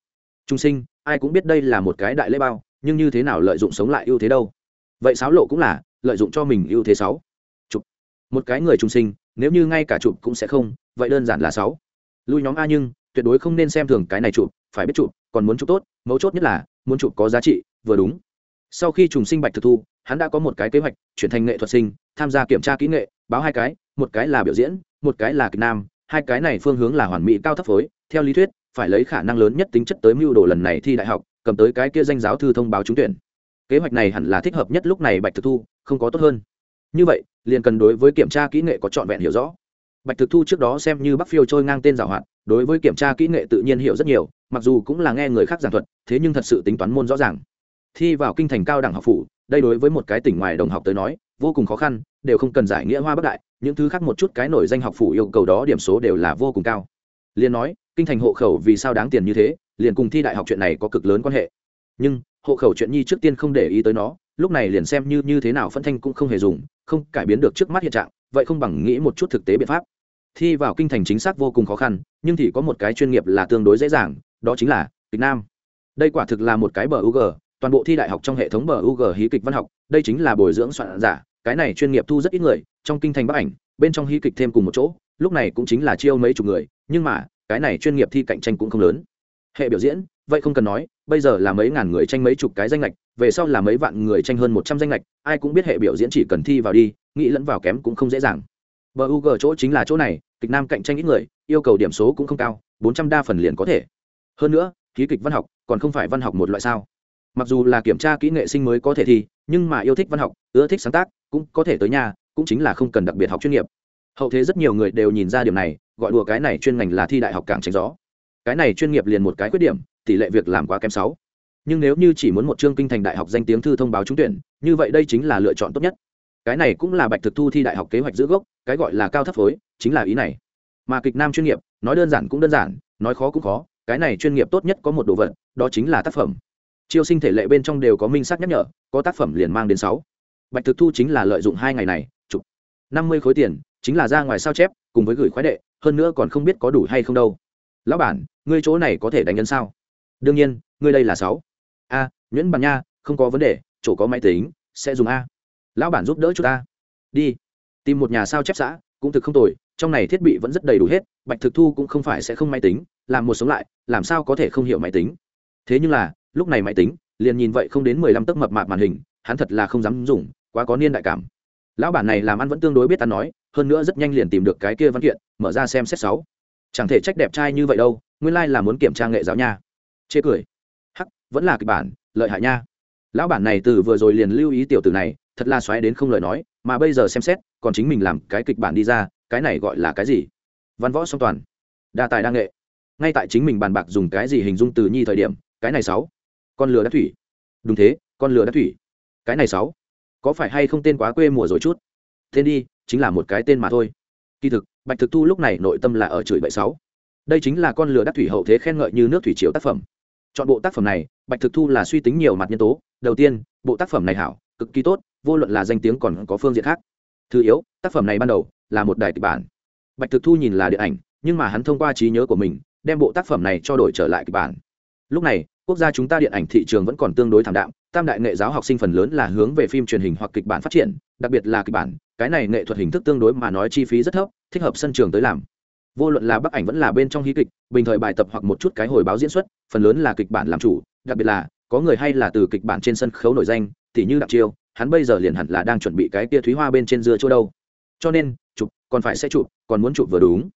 Trung sinh, ai cũng biết đây là một cái đại lễ bao, nhưng như thế nào lợi dụng sống lại ưu thế đâu? Vậy sáo lộ cũng là, lợi dụng cho mình ưu thế sáu. Chụp. Một cái người trung sinh, nếu như ngay cả chụp cũng sẽ không, vậy đơn giản là sáu. Lui nhóm a nhưng, tuyệt đối không nên xem thường cái này chụp, phải biết chụp, còn muốn chụp tốt, mấu chốt nhất là, muốn chụp có giá trị, vừa đúng sau khi trùng sinh bạch thực thu, hắn đã có một cái kế hoạch, chuyển thành nghệ thuật sinh, tham gia kiểm tra kỹ nghệ, báo hai cái, một cái là biểu diễn, một cái là kịch nam, hai cái này phương hướng là hoàn mỹ cao thấp phối. Theo lý thuyết, phải lấy khả năng lớn nhất tính chất tới mưu đồ lần này thi đại học, cầm tới cái kia danh giáo thư thông báo trúng tuyển. Kế hoạch này hẳn là thích hợp nhất lúc này bạch thực thu, không có tốt hơn. Như vậy, liền cần đối với kiểm tra kỹ nghệ có trọn vẹn hiểu rõ. Bạch thực thu trước đó xem như bắc phiêu trôi ngang tên giảo hoạt, đối với kiểm tra kỹ nghệ tự nhiên hiểu rất nhiều, mặc dù cũng là nghe người khác giảng thuật, thế nhưng thật sự tính toán môn rõ ràng thi vào kinh thành cao đẳng học phủ đây đối với một cái tỉnh ngoài đồng học tới nói vô cùng khó khăn đều không cần giải nghĩa hoa bắc đại những thứ khác một chút cái nổi danh học phủ yêu cầu đó điểm số đều là vô cùng cao. Liền nói kinh thành hộ khẩu vì sao đáng tiền như thế liền cùng thi đại học chuyện này có cực lớn quan hệ. Nhưng hộ khẩu chuyện nhi trước tiên không để ý tới nó lúc này liền xem như như thế nào phân thanh cũng không hề dùng không cải biến được trước mắt hiện trạng vậy không bằng nghĩ một chút thực tế biện pháp. Thi vào kinh thành chính xác vô cùng khó khăn nhưng thì có một cái chuyên nghiệp là tương đối dễ dàng đó chính là kịch nam. Đây quả thực là một cái bờ UG, toàn bộ thi đại học trong hệ thống bug hí kịch văn học, đây chính là bồi dưỡng soạn giả, cái này chuyên nghiệp thu rất ít người, trong kinh thành bắc ảnh, bên trong hí kịch thêm cùng một chỗ, lúc này cũng chính là chiêu mấy chục người, nhưng mà, cái này chuyên nghiệp thi cạnh tranh cũng không lớn. Hệ biểu diễn, vậy không cần nói, bây giờ là mấy ngàn người tranh mấy chục cái danh lệch về sau là mấy vạn người tranh hơn một trăm danh lệch ai cũng biết hệ biểu diễn chỉ cần thi vào đi, nghĩ lẫn vào kém cũng không dễ dàng. Bug u g chỗ chính là chỗ này, kịch nam cạnh tranh ít người, yêu cầu điểm số cũng không cao, bốn trăm đa phần liền có thể. Hơn nữa ký kịch văn học còn không phải văn học một loại sao mặc dù là kiểm tra kỹ nghệ sinh mới có thể thi, nhưng mà yêu thích văn học, ưa thích sáng tác, cũng có thể tới nhà, cũng chính là không cần đặc biệt học chuyên nghiệp. Hậu thế rất nhiều người đều nhìn ra điểm này, gọi đùa cái này chuyên ngành là thi đại học càng tránh gió. Cái này chuyên nghiệp liền một cái khuyết điểm, tỷ lệ việc làm quá kém sáu. Nhưng nếu như chỉ muốn một chương kinh thành đại học danh tiếng thư thông báo trúng tuyển, như vậy đây chính là lựa chọn tốt nhất. Cái này cũng là bạch thực thu thi đại học kế hoạch giữ gốc, cái gọi là cao thấp phối, chính là ý này. Mà kịch nam chuyên nghiệp, nói đơn giản cũng đơn giản, nói khó cũng khó, cái này chuyên nghiệp tốt nhất có một đồ vật, đó chính là tác phẩm chiêu sinh thể lệ bên trong đều có minh sắc nhắc nhở, có tác phẩm liền mang đến sáu. Bạch thực thu chính là lợi dụng hai ngày này, chụp năm mươi khối tiền, chính là ra ngoài sao chép, cùng với gửi khoái đệ, hơn nữa còn không biết có đủ hay không đâu. Lão bản, ngươi chỗ này có thể đánh nhân sao? Đương nhiên, ngươi đây là sáu. A nhuyễn bàn nha, không có vấn đề, chỗ có máy tính, sẽ dùng a. Lão bản giúp đỡ chúng ta. Đi. Tìm một nhà sao chép xã, cũng thực không tồi, trong này thiết bị vẫn rất đầy đủ hết, bạch thực thu cũng không phải sẽ không máy tính, làm một sống lại, làm sao có thể không hiểu máy tính? Thế nhưng là lúc này máy tính, liền nhìn vậy không đến mười lăm tấc mập mạp màn hình, hắn thật là không dám dùng, quá có niên đại cảm. Lão bản này làm ăn vẫn tương đối biết ăn nói, hơn nữa rất nhanh liền tìm được cái kia văn kiện, mở ra xem xét sáu. Chẳng thể trách đẹp trai như vậy đâu, nguyên lai、like、là muốn kiểm tra nghệ giáo nha. Chê cười. Hắc, vẫn là kịch bản, lợi hại nha. Lão bản này từ vừa rồi liền lưu ý tiểu tử này, thật là xoáy đến không lời nói, mà bây giờ xem xét, còn chính mình làm cái kịch bản đi ra, cái này gọi là cái gì? Văn võ song toàn. Đa tài đa nghệ. Ngay tại chính mình bàn bạc dùng cái gì hình dung từ nhi thời điểm, cái này sáu con lừa đã thủy. Đúng thế, con lừa đã thủy. Cái này sáu, có phải hay không tên quá quê mùa rồi chút? Tên đi, chính là một cái tên mà thôi. Kỳ thực, bạch thực thu lúc này nội tâm là ở chửi bậy sáu. Đây chính là con lừa đắc thủy hậu thế khen ngợi như nước thủy triều tác phẩm. Chọn bộ tác phẩm này, bạch thực thu là suy tính nhiều mặt nhân tố. Đầu tiên, bộ tác phẩm này hảo, cực kỳ tốt, vô luận là danh tiếng còn có phương diện khác. Thứ yếu, tác phẩm này ban đầu là một đài kịch bản. Bạch thực thu nhìn là điện ảnh, nhưng mà hắn thông qua trí nhớ của mình, đem bộ tác phẩm này cho đổi trở lại kịch bản. Lúc này quốc gia chúng ta điện ảnh thị trường vẫn còn tương đối thảm đạm, tam đại nghệ giáo học sinh phần lớn là hướng về phim truyền hình hoặc kịch bản phát triển, đặc biệt là kịch bản, cái này nghệ thuật hình thức tương đối mà nói chi phí rất thấp, thích hợp sân trường tới làm. Vô luận là bắc ảnh vẫn là bên trong hí kịch, bình thời bài tập hoặc một chút cái hồi báo diễn xuất, phần lớn là kịch bản làm chủ, đặc biệt là, có người hay là từ kịch bản trên sân khấu nổi danh thì như đặc chiêu, hắn bây giờ liền hẳn là đang chuẩn bị cái kia thúy hoa bên trên dưa chỗ đâu. Cho nên, chụp, còn phải sẽ chụp, còn muốn chụp vừa đúng.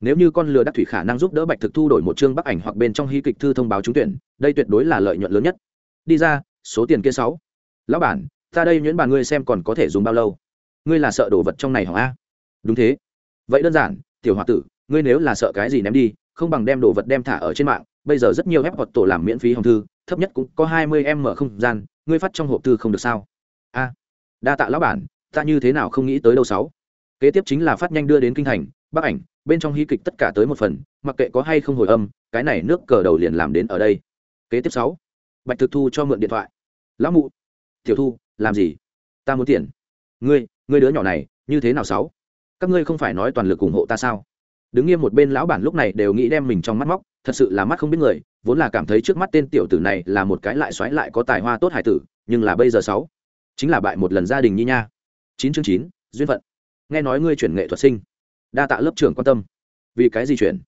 Nếu như con lừa đắc thủy khả năng giúp đỡ bạch thực thu đổi một chương bắc ảnh hoặc bên trong hí kịch thư thông báo trúng tuyển đây tuyệt đối là lợi nhuận lớn nhất. Đi ra, số tiền kia sáu. Lão bản, ta đây nhuyễn bản ngươi xem còn có thể dùng bao lâu? Ngươi là sợ đồ vật trong này hỏng a? Đúng thế. Vậy đơn giản, tiểu h o a tử, ngươi nếu là sợ cái gì ném đi, không bằng đem đồ vật đem thả ở trên mạng. Bây giờ rất nhiều ép hoặc tổ làm miễn phí hồng thư, thấp nhất cũng có hai mươi em mở không gian, ngươi phát trong hộp thư không được sao? A. Đa tạ lão bản, ta như thế nào không nghĩ tới đâu sáu. Kế tiếp chính là phát nhanh đưa đến kinh thành bắc ảnh, bên trong hy kịch tất cả tới một phần, mặc kệ có hay không hồi âm, cái này nước cờ đầu liền làm đến ở đây kế tiếp sáu. Bạch thực thu cho mượn điện thoại. Lão mụ. Tiểu thu, làm gì? Ta muốn tiền. Ngươi ngươi đứa nhỏ này, như thế nào sáu? Các ngươi không phải nói toàn lực ủng hộ ta sao? Đứng nghiêm một bên lão bản lúc này đều nghĩ đem mình trong mắt móc, thật sự là mắt không biết người, vốn là cảm thấy trước mắt tên tiểu tử này là một cái lại xoáy lại có tài hoa tốt hải tử, nhưng là bây giờ sáu, chính là bại một lần gia đình nhi nha. Chín chương chín, duyên phận. Nghe nói ngươi chuyển nghệ thuật sinh. Đa tạ lớp trưởng quan tâm. Vì cái gì chuyển?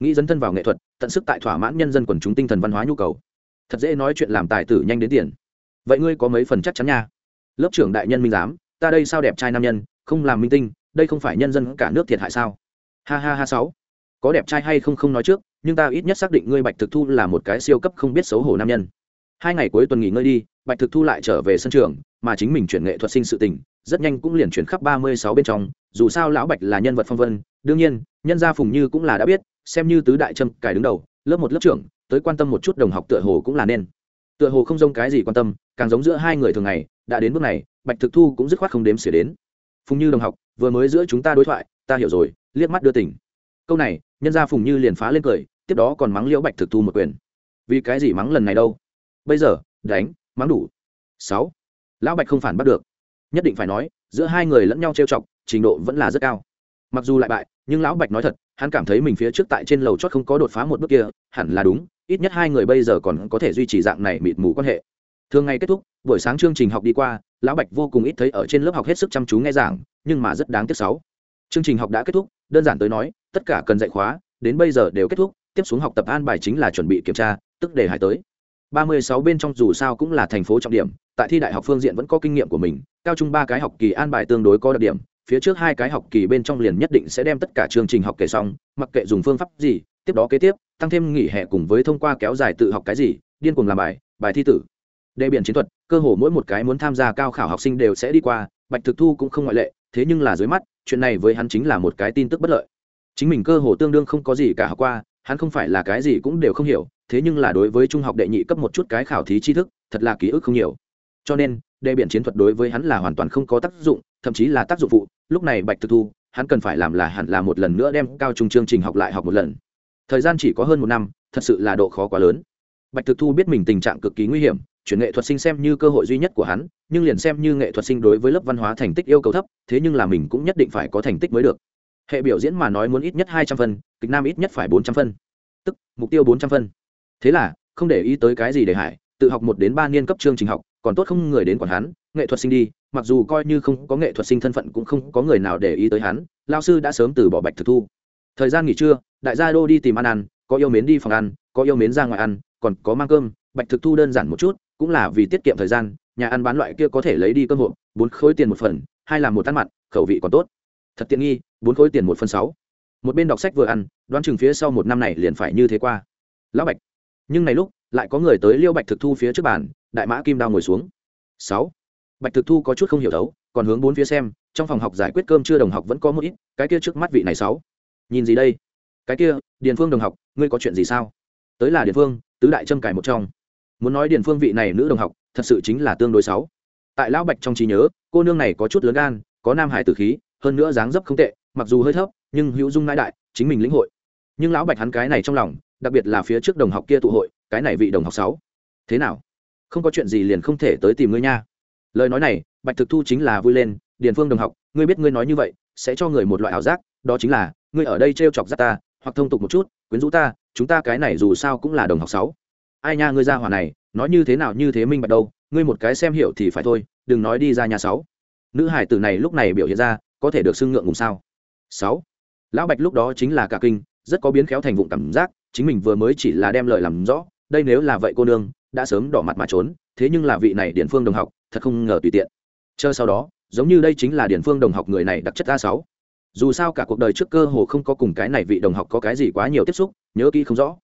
Nghĩ dấn thân vào nghệ thuật, tận sức tại thỏa mãn nhân dân quần chúng tinh thần văn hóa nhu cầu. Thật dễ nói chuyện làm tài tử nhanh đến tiền. Vậy ngươi có mấy phần chắc chắn nha? Lớp trưởng đại nhân minh giám, ta đây sao đẹp trai nam nhân, không làm minh tinh, đây không phải nhân dân cả nước thiệt hại sao? Ha ha ha sáu. Có đẹp trai hay không không nói trước, nhưng ta ít nhất xác định ngươi bạch thực thu là một cái siêu cấp không biết xấu hổ nam nhân. Hai ngày cuối tuần nghỉ ngơi đi, bạch thực thu lại trở về sân trường, mà chính mình chuyển nghệ thuật sinh sự tình, rất nhanh cũng liền chuyển khắp ba mươi sáu bên trong, dù sao lão bạch là nhân vật phong vân đương nhiên, nhân gia phùng như cũng là đã biết, xem như tứ đại trâm cài đứng đầu, lớp một lớp trưởng, tới quan tâm một chút đồng học tựa hồ cũng là nên. Tựa hồ không giống cái gì quan tâm, càng giống giữa hai người thường ngày, đã đến bước này, bạch thực thu cũng dứt khoát không đếm xỉa đến. Phùng như đồng học, vừa mới giữa chúng ta đối thoại, ta hiểu rồi, liếc mắt đưa tỉnh câu này, nhân gia phùng như liền phá lên cười, tiếp đó còn mắng liễu bạch thực thu một quyền. Vì cái gì mắng lần này đâu? Bây giờ, đánh, mắng đủ. Sáu. Lão bạch không phản bắt được. Nhất định phải nói, giữa hai người lẫn nhau trêu chọc, trình độ vẫn là rất cao mặc dù lại bại, nhưng lão bạch nói thật, hắn cảm thấy mình phía trước tại trên lầu chót không có đột phá một bước kia, hẳn là đúng, ít nhất hai người bây giờ còn có thể duy trì dạng này mịt mù quan hệ. Thường ngày kết thúc, buổi sáng chương trình học đi qua, lão bạch vô cùng ít thấy ở trên lớp học hết sức chăm chú nghe giảng, nhưng mà rất đáng tiếc sáu. Chương trình học đã kết thúc, đơn giản tới nói, tất cả cần dạy khóa, đến bây giờ đều kết thúc, tiếp xuống học tập an bài chính là chuẩn bị kiểm tra, tức đề hải tới. Ba mươi sáu bên trong dù sao cũng là thành phố trọng điểm, tại thi đại học phương diện vẫn có kinh nghiệm của mình, cao trung ba cái học kỳ an bài tương đối có đặc điểm phía trước hai cái học kỳ bên trong liền nhất định sẽ đem tất cả chương trình học kể xong, mặc kệ dùng phương pháp gì, tiếp đó kế tiếp, tăng thêm nghỉ hè cùng với thông qua kéo dài tự học cái gì, điên cuồng làm bài bài thi tử. Đề biển chiến thuật, cơ hồ mỗi một cái muốn tham gia cao khảo học sinh đều sẽ đi qua, bạch thực thu cũng không ngoại lệ, thế nhưng là dưới mắt, chuyện này với hắn chính là một cái tin tức bất lợi. Chính mình cơ hồ tương đương không có gì cả học qua, hắn không phải là cái gì cũng đều không hiểu, thế nhưng là đối với trung học đệ nhị cấp một chút cái khảo thí tri thức, thật là ký ức không nhiều. Cho nên đề biển chiến thuật đối với hắn là hoàn toàn không có tác dụng thậm chí là tác dụng phụ, lúc này bạch thực thu, hắn cần phải làm là hẳn là một lần nữa đem cao trung chương trình học lại học một lần. Thời gian chỉ có hơn một năm, thật sự là độ khó quá lớn. Bạch thực thu biết mình tình trạng cực kỳ nguy hiểm, chuyển nghệ thuật sinh xem như cơ hội duy nhất của hắn, nhưng liền xem như nghệ thuật sinh đối với lớp văn hóa thành tích yêu cầu thấp, thế nhưng là mình cũng nhất định phải có thành tích mới được. Hệ biểu diễn mà nói muốn ít nhất hai trăm phân, kịch nam ít nhất phải bốn trăm phân. Tức, mục tiêu bốn trăm phân. Thế là, không để ý tới cái gì để hải tự học một đến ba niên cấp chương trình học, còn tốt không người đến quản hắn, nghệ thuật sinh đi mặc dù coi như không có nghệ thuật sinh thân phận cũng không có người nào để ý tới hắn lao sư đã sớm từ bỏ bạch thực thu. Thời gian nghỉ trưa, đại gia đô đi tìm ăn ăn, có yêu mến đi phòng ăn, có yêu mến ra ngoài ăn, còn có mang cơm, bạch thực thu đơn giản một chút, cũng là vì tiết kiệm thời gian, nhà ăn bán loại kia có thể lấy đi cơm hộp, bốn khối tiền một phần, hai là một ăn mặn, khẩu vị còn tốt. Thật tiện nghi, bốn khối tiền một phần sáu. Một bên đọc sách vừa ăn, đoán chừng phía sau một năm này liền phải như thế qua. Lão bạch. Nhưng này lúc, lại có người tới liêu bạch thực thu phía trước bàn, đại mã kim đao ngồi xuống. Sáu bạch thực thu có chút không hiểu đấu còn hướng bốn phía xem, trong phòng học giải quyết cơm chưa đồng học vẫn có một ít, cái kia trước mắt vị này sáu. Nhìn gì đây? Cái kia, điền phương đồng học, ngươi có chuyện gì sao? Tới là điền phương, tứ đại trâm cải một trong. Muốn nói điền phương vị này nữ đồng học, thật sự chính là tương đối sáu. Tại lão bạch trong trí nhớ, cô nương này có chút lớn gan, có nam hải tử khí, hơn nữa dáng dấp không tệ, mặc dù hơi thấp, nhưng hữu dung nãi đại, chính mình lĩnh hội. Nhưng lão bạch hắn cái này trong lòng, đặc biệt là phía trước đồng học kia tụ hội, cái này vị đồng học sáu. Thế nào? Không có chuyện gì liền không thể tới tìm ngươi nha lời nói này, bạch thực thu chính là vui lên, điền phương đồng học, ngươi biết ngươi nói như vậy, sẽ cho người một loại ảo giác, đó chính là, ngươi ở đây t r e o chọc ra ta, hoặc thông tục một chút, quyến rũ ta, chúng ta cái này dù sao cũng là đồng học sáu. Ai nha ngươi ra hỏa này, nói như thế nào như thế minh bạch đâu, ngươi một cái xem hiểu thì phải thôi, đừng nói đi ra nhà sáu. Nữ hải tử này lúc này biểu hiện ra, có thể được xưng ngượng ngùng sao? Sáu. Lão bạch lúc đó chính là cả kinh, rất có biến khéo thành vụng cảm giác, chính mình vừa mới chỉ là đem lời làm rõ, đây nếu là vậy cô nương, đã sớm đỏ mặt mà trốn, thế nhưng là vị này điển phương đồng học thật không ngờ tùy tiện. Chờ sau đó, giống như đây chính là điển phương đồng học người này đặc chất a sáu. Dù sao cả cuộc đời trước cơ hồ không có cùng cái này vị đồng học có cái gì quá nhiều tiếp xúc, nhớ kỹ không rõ.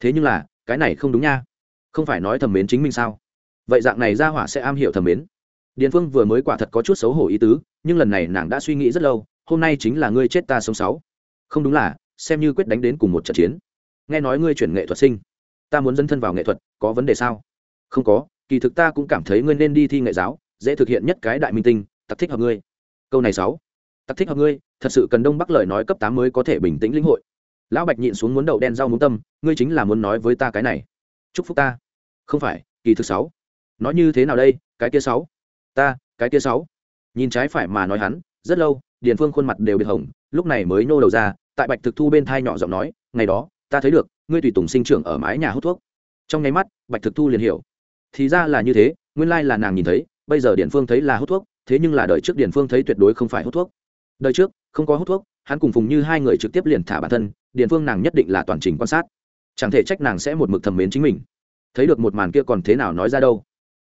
Thế nhưng là, cái này không đúng nha. Không phải nói thầm mến chính mình sao? Vậy dạng này ra hỏa sẽ am hiểu thầm mến. Điền phương vừa mới quả thật có chút xấu hổ ý tứ, nhưng lần này nàng đã suy nghĩ rất lâu, hôm nay chính là ngươi chết ta sống sáu. Không đúng là, xem như quyết đánh đến cùng một trận chiến. Nghe nói ngươi chuyển nghệ thuật sinh. Ta muốn dấn thân vào nghệ thuật, có vấn đề sao? Không có kỳ thực ta cũng cảm thấy ngươi nên đi thi nghệ giáo, dễ thực hiện nhất cái đại minh tinh, tặc thích hợp ngươi. Câu này sáu, tặc thích hợp ngươi, thật sự cần đông bắc lời nói cấp tám mới có thể bình tĩnh lĩnh hội. Lão bạch nhịn xuống muốn đậu đen rau muốn tâm, ngươi chính là muốn nói với ta cái này. Chúc phúc ta. Không phải, kỳ thực sáu. Nói như thế nào đây, cái kia sáu? Ta, cái kia sáu. Nhìn trái phải mà nói hắn, rất lâu, điền phương khuôn mặt đều biệt hồng, lúc này mới nô đầu ra, tại bạch thực thu bên thai nhỏ giọng nói, ngày đó, ta thấy được, ngươi tùy tùng sinh trưởng ở mái nhà hút thuốc. Trong nháy mắt, bạch thực thu liền hiểu thì ra là như thế, nguyên lai là nàng nhìn thấy, bây giờ điện phương thấy là hút thuốc, thế nhưng là đời trước điện phương thấy tuyệt đối không phải hút thuốc. Đời trước, không có hút thuốc, hắn cùng phùng như hai người trực tiếp liền thả bản thân điện phương nàng nhất định là toàn trình quan sát. Chẳng thể trách nàng sẽ một mực thầm mến chính mình. Thấy được một màn kia còn thế nào nói ra đâu.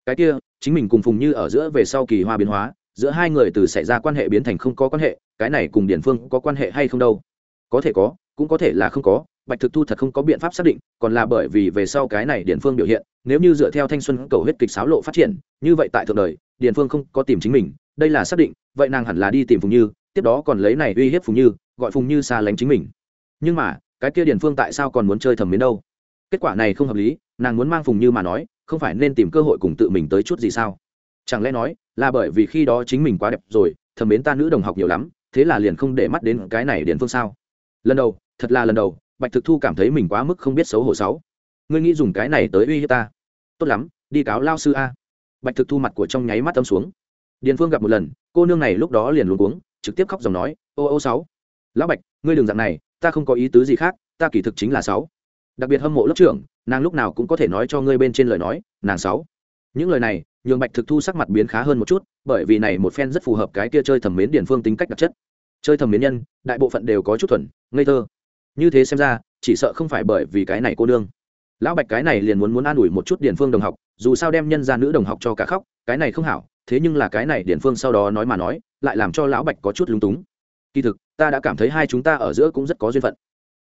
Cái kia, chính mình cùng phùng như ở giữa về sau kỳ hoa biến hóa, giữa hai người từ xảy ra quan hệ biến thành không có quan hệ, cái này cùng điển phương có quan hệ hay không đâu? Có thể có, cũng có thể là không có bạch thực thu thật không có biện pháp xác định, còn là bởi vì về sau cái này điển phương biểu hiện, nếu như dựa theo thanh xuân cầu huyết kịch sáo lộ phát triển, như vậy tại thượng đời điển phương không có tìm chính mình, đây là xác định, vậy nàng hẳn là đi tìm phùng như, tiếp đó còn lấy này uy hiếp phùng như, gọi phùng như xa lánh chính mình. Nhưng mà, cái kia điển phương tại sao còn muốn chơi thầm mến đâu? Kết quả này không hợp lý, nàng muốn mang phùng như mà nói, không phải nên tìm cơ hội cùng tự mình tới chút gì sao? Chẳng lẽ nói, là bởi vì khi đó chính mình quá đẹp rồi, thầm mến ta nữ đồng học nhiều lắm, thế là liền không để mắt đến cái này điển phương sao? Lần đầu, thật là lần đầu bạch thực thu cảm thấy mình quá mức không biết xấu hổ sáu ngươi nghĩ dùng cái này tới uy hiếp ta? Tốt lắm, đi cáo lao sư a. Bạch thực thu mặt của trong nháy mắt âm xuống. Điền phương gặp một lần, cô nương này lúc đó liền luôn cuống, trực tiếp khóc dòng nói, ô ô, sáu. Lão bạch, ngươi đừng dạng này, ta không có ý tứ gì khác, ta kỳ thực chính là sáu. Đặc biệt hâm mộ lớp trưởng, nàng lúc nào cũng có thể nói cho ngươi bên trên lời nói, nàng sáu. Những lời này, nhường bạch thực thu sắc mặt biến khá hơn một chút, bởi vì này một phen rất phù hợp cái kia chơi thẩm mến điển phương tính cách đặc chất. Chơi thẩm mến nhân, đại bộ phận đều có chút thuần, ngây thơ như thế xem ra, chỉ sợ không phải bởi vì cái này cô nương. Lão bạch cái này liền muốn muốn an ủi một chút điển phương đồng học, dù sao đem nhân ra nữ đồng học cho cả khóc, cái này không hảo, thế nhưng là cái này điển phương sau đó nói mà nói, lại làm cho lão bạch có chút lúng túng. Kỳ thực, ta đã cảm thấy hai chúng ta ở giữa cũng rất có duyên phận.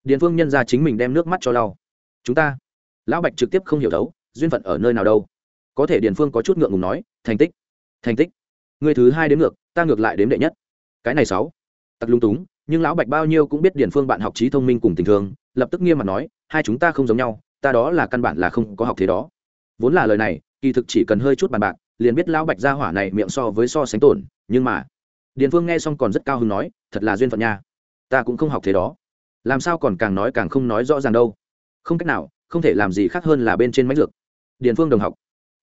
Điển phương nhân ra chính mình đem nước mắt cho lau. Chúng ta? Lão bạch trực tiếp không hiểu đấu duyên phận ở nơi nào đâu. Có thể điền phương có chút ngượng ngùng nói, thành tích thành tích. Người thứ hai đến ngược, ta ngược lại đến đệ nhất. Cái này sáu. Tặc lung túng nhưng lão bạch bao nhiêu cũng biết điền phương bạn học trí thông minh cùng tình thương, lập tức nghiêm mặt nói, hai chúng ta không giống nhau, ta đó là căn bản là không có học thế đó. Vốn là lời này, kỳ thực chỉ cần hơi chút bàn bạc, liền biết lão bạch ra hỏa này miệng so với so sánh tổn, nhưng mà, điền phương nghe xong còn rất cao hứng nói, thật là duyên phận nha, ta cũng không học thế đó. Làm sao còn càng nói càng không nói rõ ràng đâu. Không cách nào, không thể làm gì khác hơn là bên trên máy dược. Điền phương đồng học.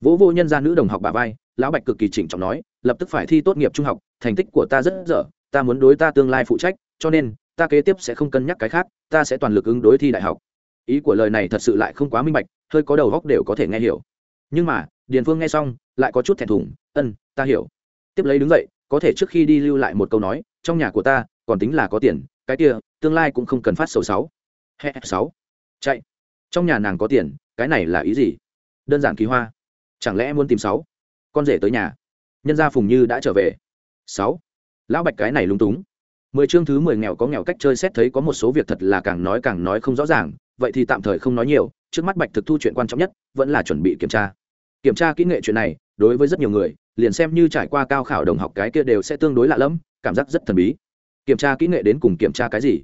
Vỗ vô nhân gia nữ đồng học bà vai, lão bạch cực kỳ chỉnh trọng nói, lập tức phải thi tốt nghiệp trung học, thành tích của ta rất dở, ta muốn đối ta tương lai phụ trách cho nên, ta kế tiếp sẽ không cân nhắc cái khác, ta sẽ toàn lực ứng đối thi đại học. Ý của lời này thật sự lại không quá minh bạch, hơi có đầu góc đều có thể nghe hiểu. Nhưng mà, điền phương nghe xong, lại có chút thẹn thùng, ân, ta hiểu. Tiếp lấy đứng dậy, có thể trước khi đi lưu lại một câu nói, trong nhà của ta, còn tính là có tiền, cái kia, tương lai cũng không cần phát sầu sáu. Hè, sáu. Chạy. Trong nhà nàng có tiền, cái này là ý gì? Đơn giản kỳ hoa. Chẳng lẽ muốn tìm sáu? Con rể tới nhà. Nhân gia phùng như đã trở về. Sáu. Lão bạch cái này lung túng mười chương thứ mười nghèo có nghèo cách chơi xét thấy có một số việc thật là càng nói càng nói không rõ ràng, vậy thì tạm thời không nói nhiều, trước mắt bạch thực thu chuyện quan trọng nhất, vẫn là chuẩn bị kiểm tra. Kiểm tra kỹ nghệ chuyện này, đối với rất nhiều người, liền xem như trải qua cao khảo đồng học cái kia đều sẽ tương đối lạ lẫm, cảm giác rất thần bí. Kiểm tra kỹ nghệ đến cùng kiểm tra cái gì?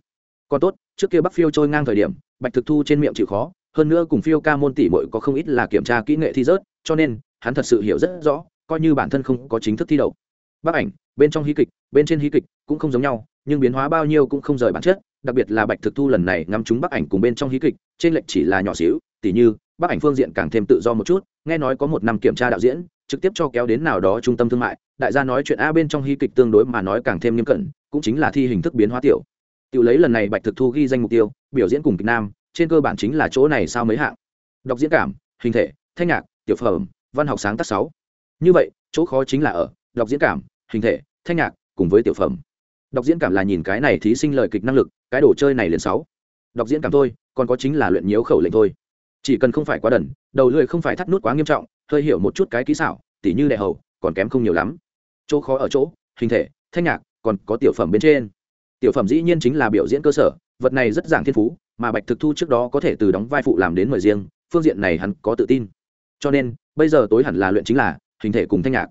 Còn tốt, trước kia bắc phiêu trôi ngang thời điểm, bạch thực thu trên miệng chịu khó, hơn nữa cùng phiêu ca môn tỷ mội có không ít là kiểm tra kỹ nghệ thi rớt, cho nên, hắn thật sự hiểu rất rõ, coi như bản thân không có chính thức thi đậu. Bác ảnh, bên trong hí kịch, bên trên hí kịch cũng không giống nhau nhưng biến hóa bao nhiêu cũng không rời bản chất, đặc biệt là bạch thực thu lần này ngắm chúng bác ảnh cùng bên trong hí kịch, trên lệnh chỉ là nhỏ xíu, tỉ như bác ảnh phương diện càng thêm tự do một chút, nghe nói có một năm kiểm tra đạo diễn, trực tiếp cho kéo đến nào đó trung tâm thương mại, đại gia nói chuyện a bên trong hí kịch tương đối mà nói càng thêm nghiêm cẩn, cũng chính là thi hình thức biến hóa tiểu. Tiểu lấy lần này bạch thực thu ghi danh mục tiêu, biểu diễn cùng kịch nam, trên cơ bản chính là chỗ này sao mấy hạng. Đọc diễn cảm, hình thể, thanh nhạc, tiểu phẩm, văn học sáng tác sáu. Như vậy, chỗ khó chính là ở, đọc diễn cảm, hình thể, thanh nhạc, cùng với tiểu phẩm đọc diễn cảm là nhìn cái này thí sinh lời kịch năng lực, cái đồ chơi này liền sáu. Đọc diễn cảm thôi, còn có chính là luyện nhiễu khẩu lệnh thôi. Chỉ cần không phải quá đần, đầu lưỡi không phải thắt nút quá nghiêm trọng, hơi hiểu một chút cái kỹ xảo, tỉ như đại hầu, còn kém không nhiều lắm. Chỗ khó ở chỗ, hình thể, thanh nhạc, còn có tiểu phẩm bên trên. Tiểu phẩm dĩ nhiên chính là biểu diễn cơ sở, vật này rất giảng thiên phú, mà bạch thực thu trước đó có thể từ đóng vai phụ làm đến mời riêng, phương diện này hắn có tự tin. Cho nên, bây giờ tối hẳn là luyện chính là hình thể cùng thanh nhạc.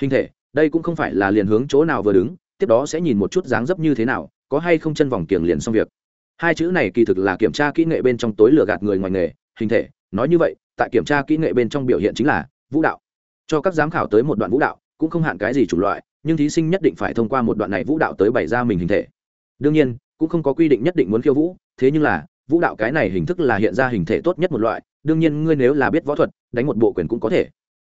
Hình thể, đây cũng không phải là liền hướng chỗ nào vừa đứng tiếp đó sẽ nhìn một chút dáng dấp như thế nào, có hay không chân vòng kiềng liền xong việc. Hai chữ này kỳ thực là kiểm tra kỹ nghệ bên trong tối lừa gạt người ngoài nghề, hình thể, nói như vậy, tại kiểm tra kỹ nghệ bên trong biểu hiện chính là vũ đạo. Cho các giám khảo tới một đoạn vũ đạo, cũng không hạn cái gì chủng loại, nhưng thí sinh nhất định phải thông qua một đoạn này vũ đạo tới bày ra mình hình thể. Đương nhiên, cũng không có quy định nhất định muốn khiêu vũ, thế nhưng là, vũ đạo cái này hình thức là hiện ra hình thể tốt nhất một loại, đương nhiên ngươi nếu là biết võ thuật, đánh một bộ quyền cũng có thể.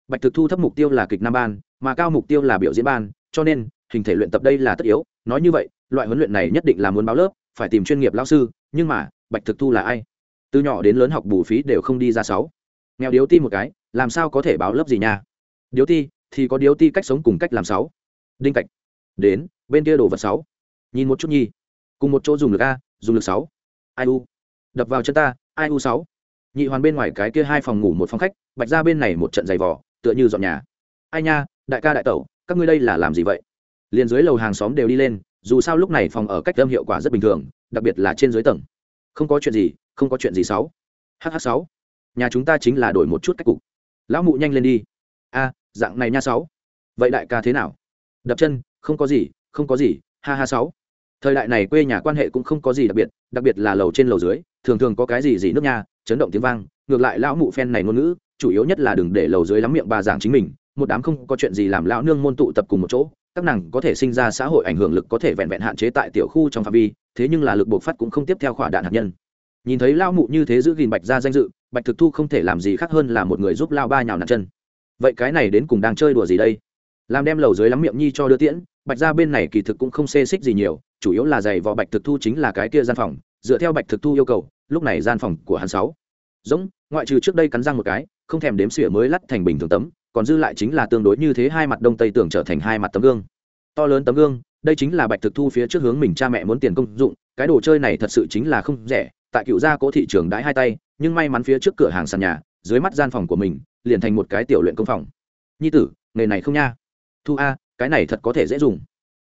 Bạch thực thu thấp mục tiêu là kịch nam ban, mà cao mục tiêu là biểu diễn ban, cho nên hình thể luyện tập đây là tất yếu, nói như vậy, loại huấn luyện này nhất định là muốn báo lớp, phải tìm chuyên nghiệp lao sư, nhưng mà, bạch thực thu là ai? Từ nhỏ đến lớn học bù phí đều không đi ra sáu. Nghèo điếu ti một cái, làm sao có thể báo lớp gì nha? Điếu ti, thì có điếu ti cách sống cùng cách làm sáu. Đinh cạch, đến, bên kia đồ vật sáu. Nhìn một chút nhi. Cùng một chỗ dùng lực a, dùng lực sáu. Ai u? Đập vào chân ta, ai u sáu? Nhị hoàn bên ngoài cái kia hai phòng ngủ một phòng khách, bạch ra bên này một trận giày vỏ tựa như dọn nhà. Ai nha, đại ca đại tẩu, các ngươi đây là làm gì vậy? Liền dưới lầu hàng xóm đều đi lên, dù sao lúc này phòng ở cách âm hiệu quả rất bình thường, đặc biệt là trên dưới tầng. Không có chuyện gì, không có chuyện gì sáu. Hh sáu. Nhà chúng ta chính là đổi một chút cách cục. Lão mụ nhanh lên đi. A, dạng này nha sáu. Vậy đại ca thế nào? Đập chân, không có gì, không có gì, ha ha sáu. Thời đại này quê nhà quan hệ cũng không có gì đặc biệt đặc biệt là lầu trên lầu dưới, thường thường có cái gì gì nước nha chấn động tiếng vang, ngược lại lão mụ phen này ngôn ngữ, chủ yếu nhất là đừng để lầu dưới lắm miệng bà giảng chính mình, một đám không có chuyện gì làm lão nương môn tụ tập cùng một chỗ các nàng có thể sinh ra xã hội ảnh hưởng lực có thể vẹn vẹn hạn chế tại tiểu khu trong phạm vi, thế nhưng là lực bộc phát cũng không tiếp theo khỏa đạn hạt nhân. Nhìn thấy lao mụ như thế giữ gìn bạch ra danh dự, bạch thực thu không thể làm gì khác hơn là một người giúp lao ba nhào nạt chân. Vậy cái này đến cùng đang chơi đùa gì đây? Làm đem lầu dưới lắm miệng nhi cho đưa tiễn, bạch ra bên này kỳ thực cũng không xê xích gì nhiều, chủ yếu là giày vò bạch thực thu chính là cái kia gian phòng, dựa theo bạch thực thu yêu cầu, lúc này gian phòng của hắn sáu. Giống, ngoại trừ trước đây cắn răng một cái, không thèm đếm xỉa mới lắt thành bình thường tấm còn dư lại chính là tương đối như thế hai mặt đông tây tưởng trở thành hai mặt tấm gương. To lớn tấm gương, đây chính là bạch thực thu phía trước hướng mình cha mẹ muốn tiền công dụng, cái đồ chơi này thật sự chính là không rẻ, tại cựu gia cố thị trường đãi hai tay, nhưng may mắn phía trước cửa hàng sàn nhà, dưới mắt gian phòng của mình, liền thành một cái tiểu luyện công phòng. Nhi tử, nghề này không nha. Thu a, cái này thật có thể dễ dùng.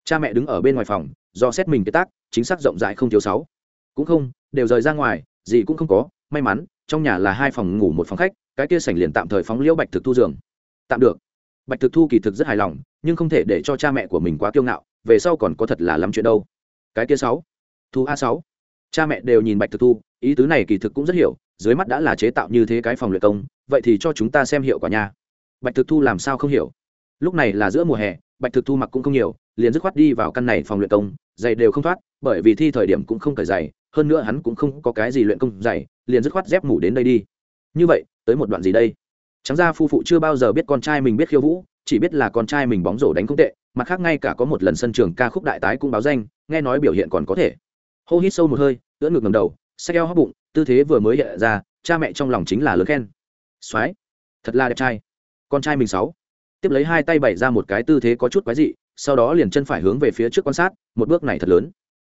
Cha mẹ đứng ở bên ngoài phòng, do xét mình cái tác, chính xác rộng rãi không thiếu sáu. Cũng không, đều rời ra ngoài, gì cũng không có, may mắn, trong nhà là hai phòng ngủ một phòng khách, cái kia sảnh liền tạm thời phóng liễu bạch thực thu giường tạm được. Bạch thực thu kỳ thực rất hài lòng, nhưng không thể để cho cha mẹ của mình quá kiêu ngạo, về sau còn có thật là lắm chuyện đâu. Cái kia sáu, thu a sáu. Cha mẹ đều nhìn bạch thực thu, ý tứ này kỳ thực cũng rất hiểu, dưới mắt đã là chế tạo như thế cái phòng luyện công, vậy thì cho chúng ta xem hiệu quả nha. Bạch thực thu làm sao không hiểu? Lúc này là giữa mùa hè, bạch thực thu mặc cũng không nhiều, liền dứt khoát đi vào căn này phòng luyện công, giày đều không thoát, bởi vì thi thời điểm cũng không cởi giày, hơn nữa hắn cũng không có cái gì luyện công giày, liền dứt khoát dép mủ đến đây đi. Như vậy, tới một đoạn gì đây? Trắng ra phu phụ chưa bao giờ biết con trai mình biết khiêu vũ, chỉ biết là con trai mình bóng rổ đánh không tệ, mặt khác ngay cả có một lần sân trường ca khúc đại tái cũng báo danh, nghe nói biểu hiện còn có thể. Hô hít sâu một hơi, ưỡn ngực ngầm đầu xe eo hóc bụng, tư thế vừa mới hiện ra, cha mẹ trong lòng chính là lớn khen. Soái thật là đẹp trai. Con trai mình sáu. Tiếp lấy hai tay bày ra một cái tư thế có chút quái dị, sau đó liền chân phải hướng về phía trước quan sát, một bước này thật lớn.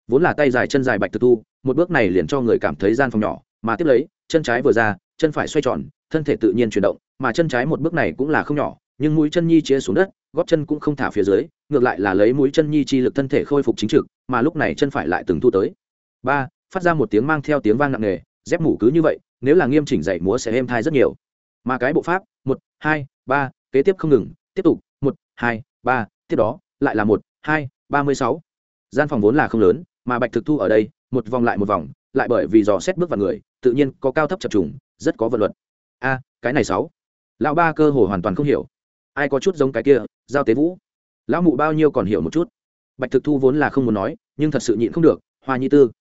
Vốn là tay dài chân dài bạch thực thu, một bước này liền cho người cảm thấy gian phòng nhỏ, mà tiếp lấy, chân trái vừa ra chân phải xoay tròn, thân thể tự nhiên chuyển động, mà chân trái một bước này cũng là không nhỏ, nhưng mũi chân nhi chia xuống đất, góp chân cũng không thả phía dưới, ngược lại là lấy mũi chân nhi chi lực thân thể khôi phục chính trực, mà lúc này chân phải lại từng thu tới. Ba, phát ra một tiếng mang theo tiếng vang nặng nề, dép mủ cứ như vậy, nếu là nghiêm chỉnh dạy múa sẽ êm thai rất nhiều. Mà cái bộ pháp, một, hai, ba, kế tiếp không ngừng, tiếp tục, một, hai, ba, tiếp đó, lại là một, hai, ba mươi sáu. Gian phòng vốn là không lớn, mà bạch thực thu ở đây, một vòng lại một vòng, lại bởi vì dò xét bước vào người, tự nhiên có cao thấp chập trùng rất có vật luật. A, cái này sáu. Lão ba cơ hồ hoàn toàn không hiểu. Ai có chút giống cái kia, giao tế vũ? Lão mụ bao nhiêu còn hiểu một chút. Bạch thực thu vốn là không muốn nói, nhưng thật sự nhịn không được, hoa nhĩ tư.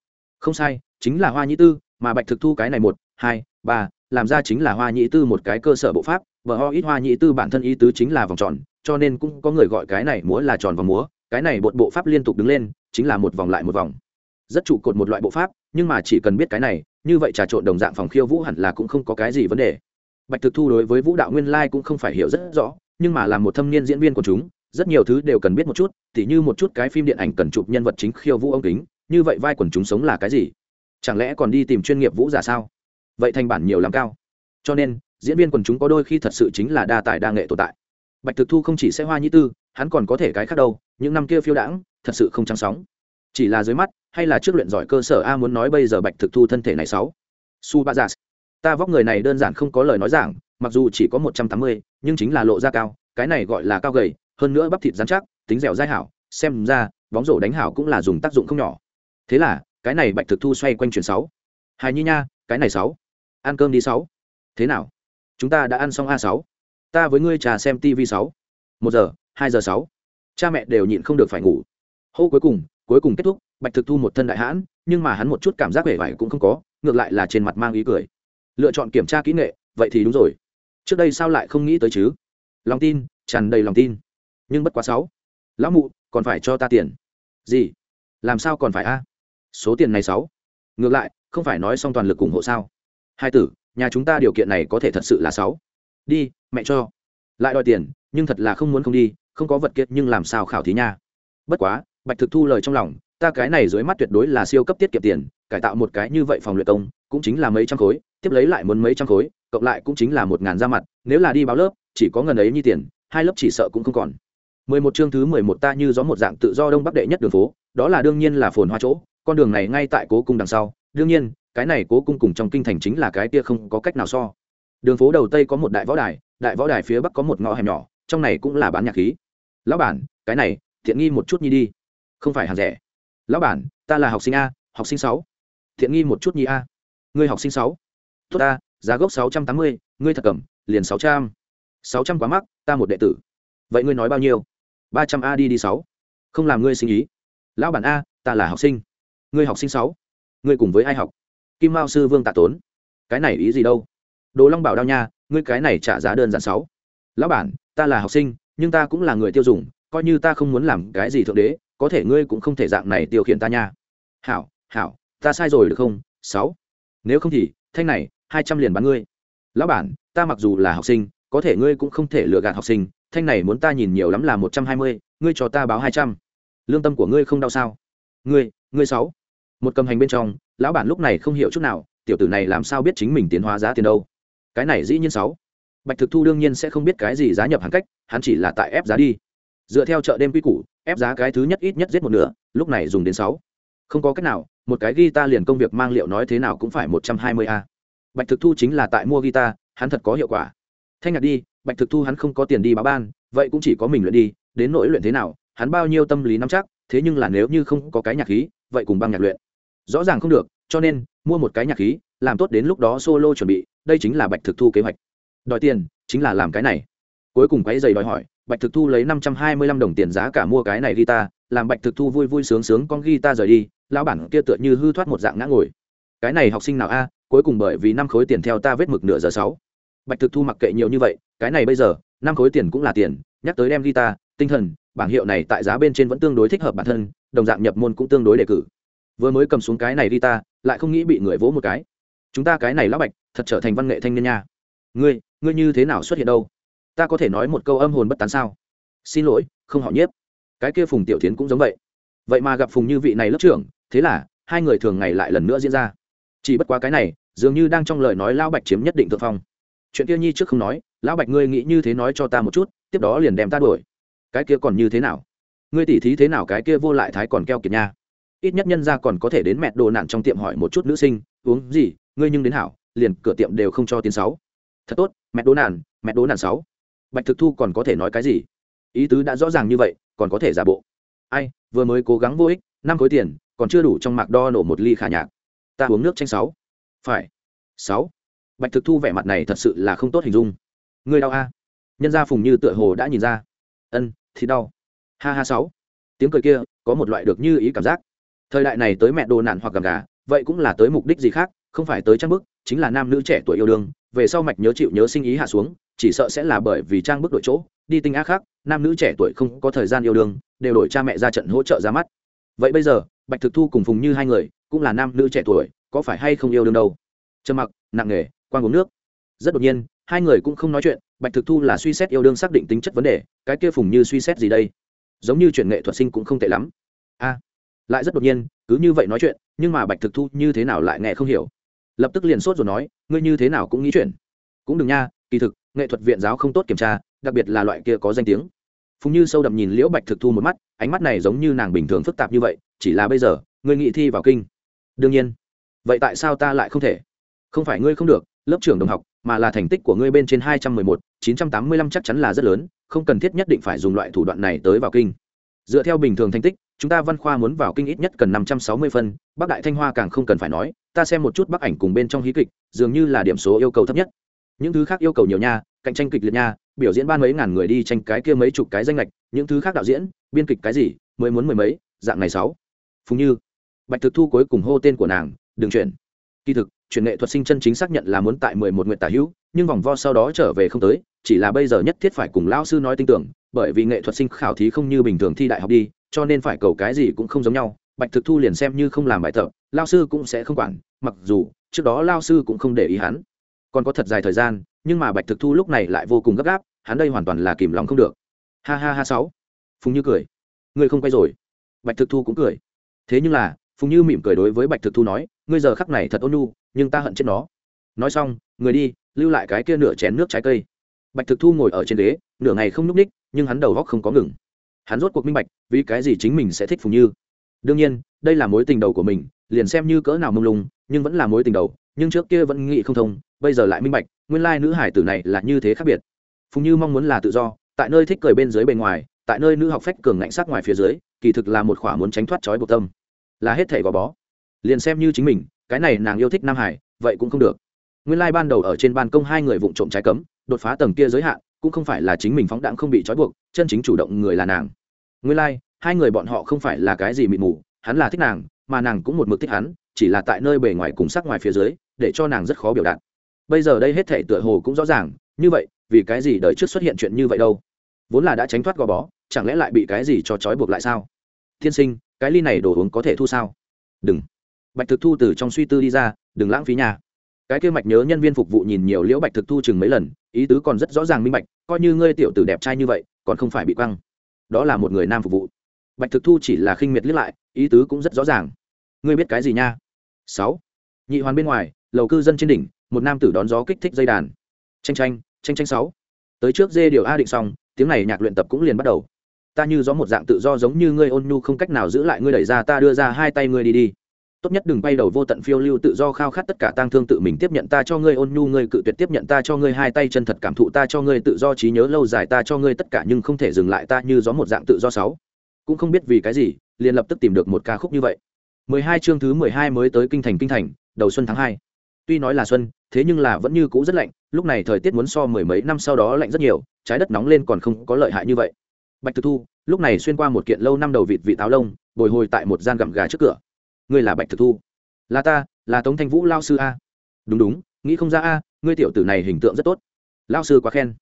Không sai, chính là hoa nhĩ tư, mà bạch thực thu cái này một, hai, ba, làm ra chính là hoa nhĩ tư một cái cơ sở bộ pháp vợ ho ít hoa nhĩ tư bản thân ý tứ chính là vòng tròn, cho nên cũng có người gọi cái này múa là tròn vòng múa, cái này bột bộ pháp liên tục đứng lên, chính là một vòng lại một vòng. Rất trụ cột một loại bộ pháp, nhưng mà chỉ cần biết cái này như vậy trà trộn đồng dạng phòng khiêu vũ hẳn là cũng không có cái gì vấn đề. Bạch thực thu đối với vũ đạo nguyên lai cũng không phải hiểu rất rõ, nhưng mà làm một thâm niên diễn viên của chúng, rất nhiều thứ đều cần biết một chút, tỉ như một chút cái phim điện ảnh cần chụp nhân vật chính khiêu vũ ông kính, như vậy vai quần chúng sống là cái gì? Chẳng lẽ còn đi tìm chuyên nghiệp vũ giả sao? Vậy thành bản nhiều làm cao. Cho nên, diễn viên quần chúng có đôi khi thật sự chính là đa tài đa nghệ tồn tại. Bạch thực thu không chỉ sẽ hoa nhĩ tư, hắn còn có thể cái khác đâu, những năm kia phiêu đãng, thật sự không trắng sóng chỉ là dưới mắt, hay là trước luyện giỏi cơ sở a muốn nói bây giờ bạch thực thu thân thể này sáu. Su ba giả ta vóc người này đơn giản không có lời nói giảng, mặc dù chỉ có một trăm tám mươi, nhưng chính là lộ ra cao, cái này gọi là cao gầy, hơn nữa bắp thịt rắn chắc, tính dẻo dai hảo, xem ra, bóng rổ đánh hảo cũng là dùng tác dụng không nhỏ. Thế là, cái này bạch thực thu xoay quanh chuyển sáu. Hài nhi nha, cái này sáu. Ăn cơm đi sáu. Thế nào? Chúng ta đã ăn xong a sáu. Ta với ngươi trà xem tv sáu. Một giờ, hai giờ sáu. Cha mẹ đều nhịn không được phải ngủ. Hô cuối cùng cuối cùng kết thúc, bạch thực thu một thân đại hãn, nhưng mà hắn một chút cảm giác vẻ vải cũng không có, ngược lại là trên mặt mang ý cười. Lựa chọn kiểm tra kỹ nghệ, vậy thì đúng rồi. Trước đây sao lại không nghĩ tới chứ? Lòng tin, tràn đầy lòng tin. Nhưng bất quá sáu. Lão mụ, còn phải cho ta tiền. Gì? Làm sao còn phải a? Số tiền này sáu. Ngược lại, không phải nói xong toàn lực ủng hộ sao? Hai tử, nhà chúng ta điều kiện này có thể thật sự là sáu. Đi, mẹ cho. Lại đòi tiền, nhưng thật là không muốn không đi, không có vật kiệt nhưng làm sao khảo thí nha. Bất quá bạch thực thu lời trong lòng, ta cái này dưới mắt tuyệt đối là siêu cấp tiết kiệm tiền, cải tạo một cái như vậy phòng luyện công, cũng chính là mấy trăm khối, tiếp lấy lại muốn mấy trăm khối, cộng lại cũng chính là một ngàn ra mặt, nếu là đi báo lớp, chỉ có ngần ấy như tiền, hai lớp chỉ sợ cũng không còn. Mười một chương thứ mười một ta như gió một dạng tự do đông bắc đệ nhất đường phố, đó là đương nhiên là phồn hoa chỗ, con đường này ngay tại cố cung đằng sau. Đương nhiên, cái này cố cung cùng trong kinh thành chính là cái kia không có cách nào so. Đường phố đầu tây có một đại võ đài, đại võ đài phía bắc có một ngõ hẻm nhỏ, trong này cũng là bán nhạc khí. Lão bản, cái này thiện nghi một chút nhi đi không phải hàng rẻ. Lão bản, ta là học sinh a, học sinh sáu. Thiện nghi một chút nhi a. Ngươi học sinh sáu. Tốt ta giá gốc sáu trăm tám mươi, ngươi thật cầm, liền sáu trăm. Sáu trăm quá mắc, ta một đệ tử. Vậy ngươi nói bao nhiêu? Ba trăm a đi đi sáu. Không làm ngươi sinh ý. Lão bản a, ta là học sinh. Ngươi học sinh sáu. Ngươi cùng với ai học? Kim mao sư vương tạ tốn. Cái này ý gì đâu? Đồ long bảo đao nha, ngươi cái này trả giá đơn giản sáu. Lão bản, ta là học sinh, nhưng ta cũng là người tiêu dùng coi như ta không muốn làm cái gì thượng đế, có thể ngươi cũng không thể dạng này tiêu khiển ta nha. Hảo hảo, ta sai rồi được không? Sáu. Nếu không thì, thanh này, hai trăm liền bán ngươi. Lão bản, ta mặc dù là học sinh, có thể ngươi cũng không thể lừa gạt học sinh, thanh này muốn ta nhìn nhiều lắm là một trăm hai mươi, ngươi cho ta báo hai trăm. Lương tâm của ngươi không đau sao? Ngươi ngươi sáu. Một cầm hành bên trong, lão bản lúc này không hiểu chút nào, tiểu tử này làm sao biết chính mình tiến hóa giá tiền đâu? Cái này dĩ nhiên sáu. Bạch thực thu đương nhiên sẽ không biết cái gì giá nhập hàng cách, hắn chỉ là tại ép giá đi dựa theo chợ đêm quy củ, ép giá cái thứ nhất ít nhất giết một nửa, lúc này dùng đến sáu. Không có cách nào, một cái guitar liền công việc mang liệu nói thế nào cũng phải một trăm hai mươi a. Bạch thực thu chính là tại mua guitar, hắn thật có hiệu quả. Thanh nhạc đi, bạch thực thu hắn không có tiền đi báo ban, vậy cũng chỉ có mình luyện đi, đến nỗi luyện thế nào, hắn bao nhiêu tâm lý nắm chắc, thế nhưng là nếu như không có cái nhạc khí, vậy cùng băng nhạc luyện. Rõ ràng không được, cho nên, mua một cái nhạc khí, làm tốt đến lúc đó solo chuẩn bị, đây chính là bạch thực thu kế hoạch. Đòi tiền, chính là làm cái này. Cuối cùng quái dày đòi hỏi bạch thực thu lấy năm trăm hai mươi lăm đồng tiền giá cả mua cái này guitar, làm bạch thực thu vui vui sướng sướng con guitar rời đi, lão bản kia tựa như hư thoát một dạng ngã ngồi. Cái này học sinh nào a, cuối cùng bởi vì năm khối tiền theo ta vết mực nửa giờ sáu. Bạch thực thu mặc kệ nhiều như vậy, cái này bây giờ, năm khối tiền cũng là tiền, nhắc tới đem guitar, tinh thần, bảng hiệu này tại giá bên trên vẫn tương đối thích hợp bản thân, đồng dạng nhập môn cũng tương đối đề cử. Vừa mới cầm xuống cái này guitar, lại không nghĩ bị người vỗ một cái. Chúng ta cái này lão bạch, thật trở thành văn nghệ thanh niên nha. Ngươi ngươi như thế nào xuất hiện đâu? Ta có thể nói một câu âm hồn bất tán sao? Xin lỗi, không họ nhiếp. Cái kia phùng tiểu tiến cũng giống vậy. Vậy mà gặp phùng như vị này lớp trưởng, thế là hai người thường ngày lại lần nữa diễn ra. Chỉ bất quá cái này, dường như đang trong lời nói lão bạch chiếm nhất định thượng phong. Chuyện kia nhi trước không nói, lão bạch ngươi nghĩ như thế nói cho ta một chút, tiếp đó liền đem ta đuổi. Cái kia còn như thế nào? Ngươi tỉ thí thế nào cái kia vô lại thái còn keo kiệt nha. Ít nhất nhân ra còn có thể đến mẹ đồ nạn trong tiệm hỏi một chút nữ sinh, uống gì? Ngươi nhưng đến hảo, liền cửa tiệm đều không cho tiền sáu. Thật tốt, mẹ đồ nạn, mẹ đồ nạn sáu bạch thực thu còn có thể nói cái gì? Ý tứ đã rõ ràng như vậy, còn có thể giả bộ. Ai, vừa mới cố gắng vô ích, năm khối tiền, còn chưa đủ trong mạc đo nổ một ly khả nhạc. Ta uống nước tranh sáu. Phải. Sáu. Bạch thực thu vẻ mặt này thật sự là không tốt hình dung. Người đau a? Nhân gia phùng như tựa hồ đã nhìn ra. Ân, thì đau. Ha ha sáu. Tiếng cười kia, có một loại được như ý cảm giác. Thời đại này tới mẹ đồ nạn hoặc gầm gà, vậy cũng là tới mục đích gì khác, không phải tới trang bức, chính là nam nữ trẻ tuổi yêu đương, về sau mạch nhớ chịu nhớ sinh ý hạ xuống chỉ sợ sẽ là bởi vì trang bức đội chỗ đi tinh á khác nam nữ trẻ tuổi không có thời gian yêu đương đều đổi cha mẹ ra trận hỗ trợ ra mắt. Vậy bây giờ bạch thực thu cùng phùng như hai người cũng là nam nữ trẻ tuổi có phải hay không yêu đương đâu? Trầm mặc nặng nghề, quan uống nước. Rất đột nhiên hai người cũng không nói chuyện bạch thực thu là suy xét yêu đương xác định tính chất vấn đề cái kia phùng như suy xét gì đây? Giống như chuyện nghệ thuật sinh cũng không tệ lắm. A lại rất đột nhiên cứ như vậy nói chuyện nhưng mà bạch thực thu như thế nào lại nghe không hiểu. Lập tức liền sốt rồi nói ngươi như thế nào cũng nghĩ chuyện. Cũng đừng nha kỳ thực, nghệ thuật viện giáo không tốt kiểm tra, đặc biệt là loại kia có danh tiếng. Phùng như sâu đậm nhìn liễu bạch thực thu một mắt, ánh mắt này giống như nàng bình thường phức tạp như vậy, chỉ là bây giờ, ngươi nghị thi vào kinh. Đương nhiên. Vậy tại sao ta lại không thể? Không phải ngươi không được, lớp trưởng đồng học, mà là thành tích của ngươi bên trên hai trăm mười một, chín trăm tám mươi lăm chắc chắn là rất lớn, không cần thiết nhất định phải dùng loại thủ đoạn này tới vào kinh. Dựa theo bình thường thành tích, chúng ta văn khoa muốn vào kinh ít nhất cần năm trăm sáu mươi phân, bắc đại thanh hoa càng không cần phải nói, ta xem một chút bắc ảnh cùng bên trong hí kịch, dường như là điểm số yêu cầu thấp nhất những thứ khác yêu cầu nhiều nha, cạnh tranh kịch liệt nha, biểu diễn ban mấy ngàn người đi tranh cái kia mấy chục cái danh lệch, những thứ khác đạo diễn, biên kịch cái gì, mới muốn mười mấy, dạng này sáu. Phùng như, bạch thực thu cuối cùng hô tên của nàng, đừng chuyển. Kỳ thực, chuyển nghệ thuật sinh chân chính xác nhận là muốn tại mười một nguyện tả hữu, nhưng vòng vo sau đó trở về không tới, chỉ là bây giờ nhất thiết phải cùng lão sư nói tin tưởng, bởi vì nghệ thuật sinh khảo thí không như bình thường thi đại học đi, cho nên phải cầu cái gì cũng không giống nhau. Bạch thực thu liền xem như không làm bài tập lao sư cũng sẽ không quản, mặc dù trước đó lao sư cũng không để ý hắn còn có thật dài thời gian, nhưng mà bạch thực thu lúc này lại vô cùng gấp gáp, hắn đây hoàn toàn là kìm lòng không được. Ha ha ha sáu. Phùng như cười. Ngươi không quay rồi. Bạch thực thu cũng cười. Thế nhưng là, phùng như mỉm cười đối với bạch thực thu nói, ngươi giờ khắc này thật ôn nhu, nhưng ta hận chết nó. Nói xong, người đi, lưu lại cái kia nửa chén nước trái cây. Bạch thực thu ngồi ở trên ghế, nửa ngày không n ú c ních, nhưng hắn đầu góc không có ngừng. Hắn rốt cuộc minh bạch, vì cái gì chính mình sẽ thích phùng như. Đương nhiên, đây là mối tình đầu của mình, liền xem như cỡ nào mông lung, nhưng vẫn là mối tình đầu, nhưng trước kia vẫn nghĩ không thông bây giờ lại minh bạch nguyên lai nữ hải tử này là như thế khác biệt. Phùng như mong muốn là tự do tại nơi thích cười bên dưới bề ngoài tại nơi nữ học phách cường ngạnh sắc ngoài phía dưới kỳ thực là một khỏa muốn tránh thoát trói buộc tâm. Là hết thể gò bó. Liền xem như chính mình cái này nàng yêu thích nam hải vậy cũng không được. Nguyên lai ban đầu ở trên ban công hai người vụng trộm trái cấm đột phá tầng kia giới hạn cũng không phải là chính mình phóng đạn không bị trói buộc chân chính chủ động người là nàng. Nguyên lai, hai người bọn họ không phải là cái gì mịt mù hắn là thích nàng mà nàng cũng một mực thích hắn chỉ là tại nơi bề ngoài cùng sắc ngoài phía dưới để cho nàng rất khó biểu đạt bây giờ đây hết thể tựa hồ cũng rõ ràng, như vậy, vì cái gì đời trước xuất hiện chuyện như vậy đâu? Vốn là đã tránh thoát gò bó, chẳng lẽ lại bị cái gì cho trói buộc lại sao? Tiên sinh, cái ly này đồ uống có thể thu sao? Đừng. Bạch thực thu từ trong suy tư đi ra, đừng lãng phí nhà cái kia mạch nhớ nhân viên phục vụ nhìn nhiều liễu bạch thực thu chừng mấy lần, ý tứ còn rất rõ ràng minh bạch, coi như ngươi tiểu tử đẹp trai như vậy, còn không phải bị quăng. Đó là một người nam phục vụ. Bạch thực thu chỉ là khinh miệt liếc lại, ý tứ cũng rất rõ ràng. Ngươi biết cái gì nha? Sáu. Nhị hoàn bên ngoài, lầu cư dân trên đỉnh một nam tử đón gió kích thích dây đàn. Tranh tranh tranh tranh sáu. Tới trước dê điều a định xong, tiếng này nhạc luyện tập cũng liền bắt đầu. Ta như gió một dạng tự do giống như ngươi ôn nhu không cách nào giữ lại ngươi đẩy ra ta đưa ra hai tay ngươi đi đi. Tốt nhất đừng bay đầu vô tận phiêu lưu tự do khao khát tất cả tang thương tự mình tiếp nhận ta cho ngươi ôn nhu, ngươi cự tuyệt tiếp nhận ta cho ngươi hai tay chân thật cảm thụ ta cho ngươi tự do trí nhớ lâu dài ta cho ngươi tất cả nhưng không thể dừng lại ta như gió một dạng tự do sáu. Cũng không biết vì cái gì, liền lập tức tìm được một ca khúc như vậy. 12 chương thứ 12 mới tới kinh thành kinh thành, đầu xuân tháng 2 tuy nói là xuân, thế nhưng là vẫn như cũ rất lạnh, lúc này thời tiết muốn so mười mấy năm sau đó lạnh rất nhiều, trái đất nóng lên còn không có lợi hại như vậy. Bạch thực thu, lúc này xuyên qua một kiện lâu năm đầu vịt vị táo lông, bồi hồi tại một gian gặm gà trước cửa. Ngươi là bạch thực thu? Là ta, là tống thanh vũ lao sư a. Đúng đúng, nghĩ không ra a, ngươi tiểu tử này hình tượng rất tốt. Lao sư quá khen.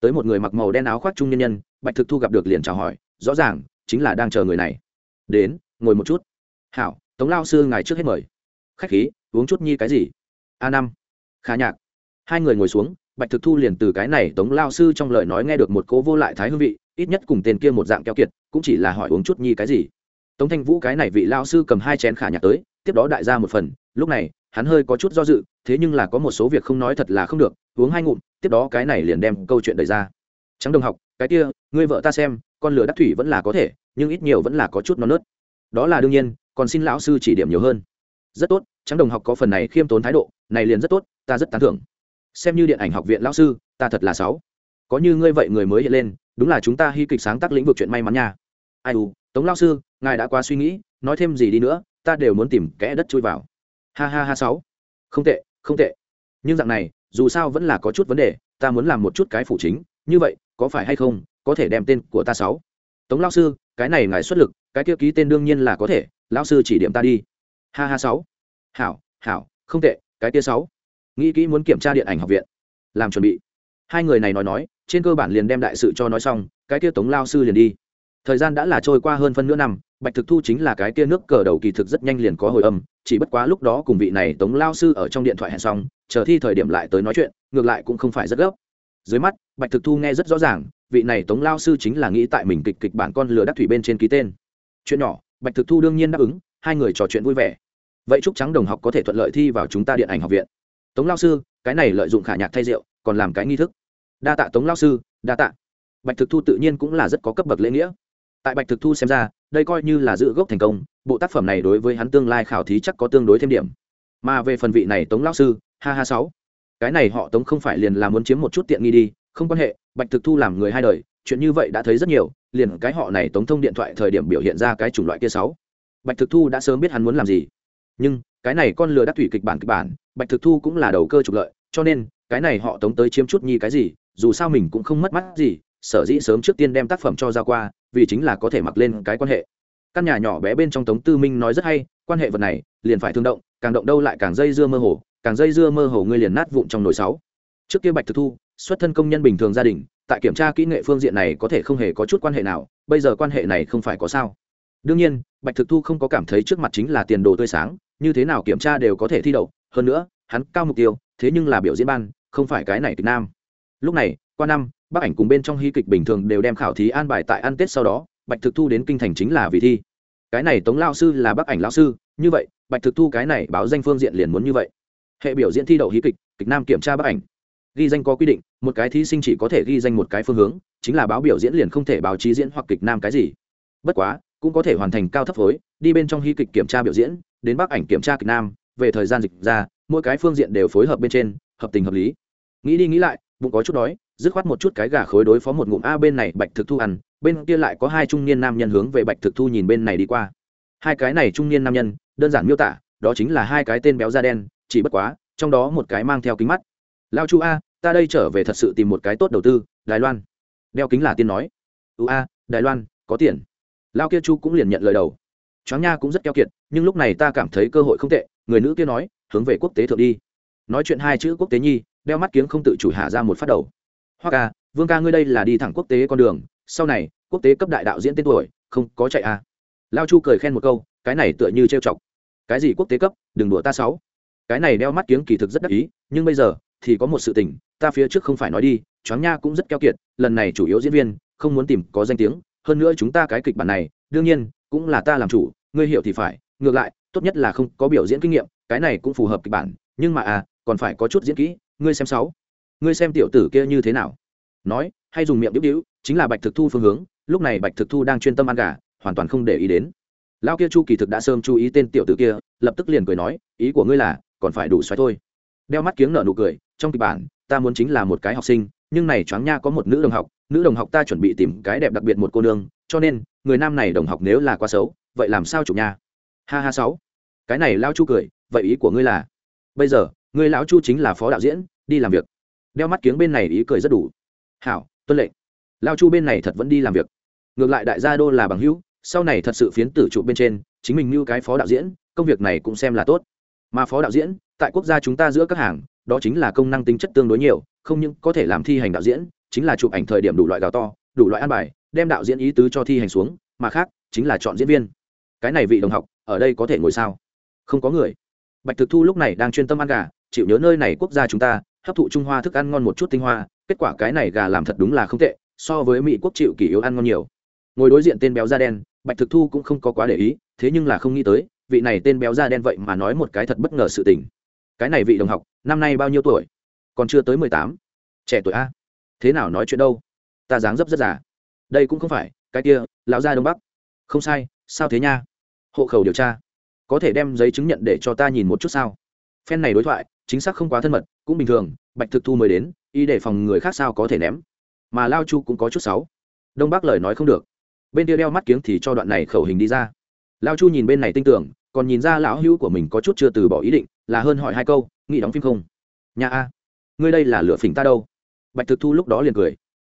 Tới một người mặc màu đen áo khoác trung nhân nhân, bạch thực thu gặp được liền chào hỏi, rõ ràng, chính là đang chờ người này. Đến, ngồi một chút. Hảo, tống lao sư ngài trước hết mời. Khách khí, uống chút nhi cái gì? A năm. Khá nhạc. Hai người ngồi xuống, bạch thực thu liền từ cái này tống lao sư trong lời nói nghe được một cố vô lại thái hương vị, ít nhất cùng tên kia một dạng keo kiệt, cũng chỉ là hỏi uống chút nhi cái gì. Tống thanh vũ cái này vị lao sư cầm hai chén khả nhạc tới, tiếp đó đại ra một phần, lúc này, hắn hơi có chút do dự, thế nhưng là có một số việc không nói thật là không được, uống hai ngụm, tiếp đó cái này liền đem câu chuyện đẩy ra. Trắng đồng học, cái kia, ngươi vợ ta xem, con lửa đắc thủy vẫn là có thể, nhưng ít nhiều vẫn là có chút non nớt. Đó là đương nhiên, còn xin lão sư chỉ điểm nhiều hơn rất tốt, trắng đồng học có phần này khiêm tốn thái độ, này liền rất tốt, ta rất tán thưởng. Xem như điện ảnh học viện lão sư, ta thật là sáu. Có như ngươi vậy người mới hiện lên, đúng là chúng ta hy kịch sáng tác lĩnh vực chuyện may mắn nha. Ai u, tống lão sư, ngài đã quá suy nghĩ, nói thêm gì đi nữa, ta đều muốn tìm kẽ đất chui vào. Ha ha ha sáu. Không tệ không tệ. Nhưng dạng này, dù sao vẫn là có chút vấn đề, ta muốn làm một chút cái phụ chính, như vậy, có phải hay không, có thể đem tên của ta sáu. Tống lão sư, cái này ngài xuất lực, cái kia ký tên đương nhiên là có thể, lão sư chỉ điểm ta đi ha ha sáu. Hảo hảo, không tệ, cái tia sáu. Nghĩ kỹ muốn kiểm tra điện ảnh học viện. Làm chuẩn bị. Hai người này nói nói, trên cơ bản liền đem đại sự cho nói xong, cái tia tống lao sư liền đi. Thời gian đã là trôi qua hơn phân nửa năm, bạch thực thu chính là cái tia nước cờ đầu kỳ thực rất nhanh liền có hồi âm, chỉ bất quá lúc đó cùng vị này tống lao sư ở trong điện thoại hẹn xong, chờ thi thời điểm lại tới nói chuyện, ngược lại cũng không phải rất gấp. Dưới mắt, bạch thực thu nghe rất rõ ràng, vị này tống lao sư chính là nghĩ tại mình kịch kịch bản con lừa đắc thủy bên trên ký tên. Chuyện nhỏ, bạch thực thu đương nhiên đáp ứng, hai người trò chuyện vui vẻ vậy chúc trắng đồng học có thể thuận lợi thi vào chúng ta điện ảnh học viện. Tống lao sư, cái này lợi dụng khả nhạc thay rượu, còn làm cái nghi thức. Đa tạ tống lao sư, đa tạ. Bạch thực thu tự nhiên cũng là rất có cấp bậc lễ nghĩa. Tại bạch thực thu xem ra, đây coi như là giữ gốc thành công, bộ tác phẩm này đối với hắn tương lai khảo thí chắc có tương đối thêm điểm. Mà về phần vị này tống lao sư, ha ha sáu. Cái này họ tống không phải liền là muốn chiếm một chút tiện nghi đi, không quan hệ, bạch thực thu làm người hai đời, chuyện như vậy đã thấy rất nhiều, liền cái họ này tống thông điện thoại thời điểm biểu hiện ra cái chủng loại kia sáu. Bạch thực thu đã sớm biết hắn muốn làm gì nhưng cái này con lừa đắc thủy kịch bản kịch bản, bạch thực thu cũng là đầu cơ trục lợi, cho nên cái này họ tống tới chiếm chút nhi cái gì, dù sao mình cũng không mất mắt gì, sở dĩ sớm trước tiên đem tác phẩm cho ra qua, vì chính là có thể mặc lên cái quan hệ. Căn nhà nhỏ bé bên trong tống tư minh nói rất hay, quan hệ vật này liền phải thương động, càng động đâu lại càng dây dưa mơ hồ, càng dây dưa mơ hồ ngươi liền nát vụn trong nồi sáu. Trước kia bạch thực thu, xuất thân công nhân bình thường gia đình, tại kiểm tra kỹ nghệ phương diện này có thể không hề có chút quan hệ nào, bây giờ quan hệ này không phải có sao. Đương nhiên, bạch thực thu không có cảm thấy trước mặt chính là tiền đồ tươi sáng như thế nào kiểm tra đều có thể thi đậu, hơn nữa, hắn cao mục tiêu, thế nhưng là biểu diễn ban, không phải cái này kịch nam. Lúc này, qua năm, bác ảnh cùng bên trong hy kịch bình thường đều đem khảo thí an bài tại ăn tết sau đó, bạch thực thu đến kinh thành chính là vì thi. Cái này tống lao sư là bác ảnh lao sư, như vậy, bạch thực thu cái này báo danh phương diện liền muốn như vậy. Hệ biểu diễn thi đậu hí kịch kịch nam kiểm tra bác ảnh. Ghi danh có quy định, một cái thí sinh chỉ có thể ghi danh một cái phương hướng, chính là báo biểu diễn liền không thể báo chí diễn hoặc kịch nam cái gì. Bất quá, cũng có thể hoàn thành cao thấp phối, đi bên trong hí kịch kiểm tra biểu diễn đến bác ảnh kiểm tra kịch nam, về thời gian dịch ra, mỗi cái phương diện đều phối hợp bên trên, hợp tình hợp lý. Nghĩ đi nghĩ lại, bụng có chút đói, dứt khoát một chút cái gà khối đối phó một ngụm, a, bên này bạch thực thu ăn. Bên kia lại có hai trung niên nam nhân hướng về bạch thực thu nhìn bên này đi qua. Hai cái này trung niên nam nhân, đơn giản miêu tả, đó chính là hai cái tên béo da đen, chỉ bất quá, trong đó một cái mang theo kính mắt. Lao chu a, ta đây trở về thật sự tìm một cái tốt đầu tư, đài loan. Đeo kính là tiên nói. Ưu a, đài loan, có tiền. Lao kia chu cũng liền nhận lời đầu. Choáng nha cũng rất keo kiệt nhưng lúc này ta cảm thấy cơ hội không tệ, người nữ kia nói, hướng về quốc tế thượng đi. Nói chuyện hai chữ quốc tế nhi, đeo mắt kiếng không tự chủ hạ ra một phát đầu. Hoa ca, vương ca ngươi đây là đi thẳng quốc tế con đường, sau này, quốc tế cấp đại đạo diễn tên tuổi, không có chạy à. lao chu cười khen một câu, cái này tựa như trêu chọc. Cái gì quốc tế cấp, đừng đùa ta sáu. Cái này đeo mắt kiếng kỳ thực rất đắc ý, nhưng bây giờ, thì có một sự tình, ta phía trước không phải nói đi, choáng nha cũng rất keo kiệt, lần này chủ yếu diễn viên, không muốn tìm có danh tiếng, hơn nữa chúng ta cái kịch bản này, đương nhiên, cũng là ta làm chủ, ngươi hiểu thì phải ngược lại, tốt nhất là không có biểu diễn kinh nghiệm, cái này cũng phù hợp kịch bản, nhưng mà à còn phải có chút diễn kỹ, ngươi xem sáu. Ngươi xem tiểu tử kia như thế nào? Nói, hay dùng miệng đĩu đĩu chính là bạch thực thu phương hướng, lúc này bạch thực thu đang chuyên tâm ăn gà, hoàn toàn không để ý đến. Lao kia chu kỳ thực đã sớm chú ý tên tiểu tử kia, lập tức liền cười nói, ý của ngươi là, còn phải đủ xoáy thôi. Đeo mắt kiếng nở nụ cười, trong kịch bản, ta muốn chính là một cái học sinh, nhưng này choáng nha có một nữ đồng học, nữ đồng học ta chuẩn bị tìm cái đẹp đặc biệt một cô nương, cho nên, người nam này đồng học nếu là quá xấu, vậy làm sao chủ nha? Ha ha sáu. Cái này lao chu cười, vậy ý của ngươi là? Bây giờ, ngươi lão chu chính là phó đạo diễn, đi làm việc. Đeo mắt kiếng bên này ý cười rất đủ. Hảo, tuân lệnh. Lao chu bên này thật vẫn đi làm việc. Ngược lại đại gia đô là bằng hữu, sau này thật sự phiến tử trụ bên trên, chính mình như cái phó đạo diễn, công việc này cũng xem là tốt. Mà phó đạo diễn, tại quốc gia chúng ta giữa các hàng, đó chính là công năng tính chất tương đối nhiều, không những có thể làm thi hành đạo diễn, chính là chụp ảnh thời điểm đủ loại gào to, đủ loại an bài, đem đạo diễn ý tứ cho thi hành xuống, mà khác, chính là chọn diễn viên. Cái này vị đồng học ở đây có thể ngồi sao? Không có người. Bạch thực thu lúc này đang chuyên tâm ăn gà, chịu nhớ nơi này quốc gia chúng ta, hấp thụ trung hoa thức ăn ngon một chút tinh hoa, kết quả cái này gà làm thật đúng là không tệ, so với mỹ quốc chịu kỷ yếu ăn ngon nhiều. Ngồi đối diện tên béo da đen, bạch thực thu cũng không có quá để ý, thế nhưng là không nghĩ tới, vị này tên béo da đen vậy mà nói một cái thật bất ngờ sự tình. Cái này vị đồng học, năm nay bao nhiêu tuổi? Còn chưa tới mười tám. Trẻ tuổi a. Thế nào nói chuyện đâu? Ta dáng dấp rất già. Đây cũng không phải, cái kia, lão gia đông bắc. Không sai, sao thế nha? Hộ khẩu điều tra. Có thể đem giấy chứng nhận để cho ta nhìn một chút sao? Phen này đối thoại, chính xác không quá thân mật, cũng bình thường, bạch thực thu mới đến y để phòng người khác sao có thể ném. Mà lao chu cũng có chút sáu đông bắc lời nói không được. Bên kia đeo mắt kiếng thì cho đoạn này khẩu hình đi ra. Lao chu nhìn bên này tin tưởng, còn nhìn ra lão hữu của mình có chút chưa từ bỏ ý định, là hơn hỏi hai câu, nghĩ đóng phim không? Nhà a, ngươi đây là lựa phỉnh ta đâu? Bạch thực thu lúc đó liền cười.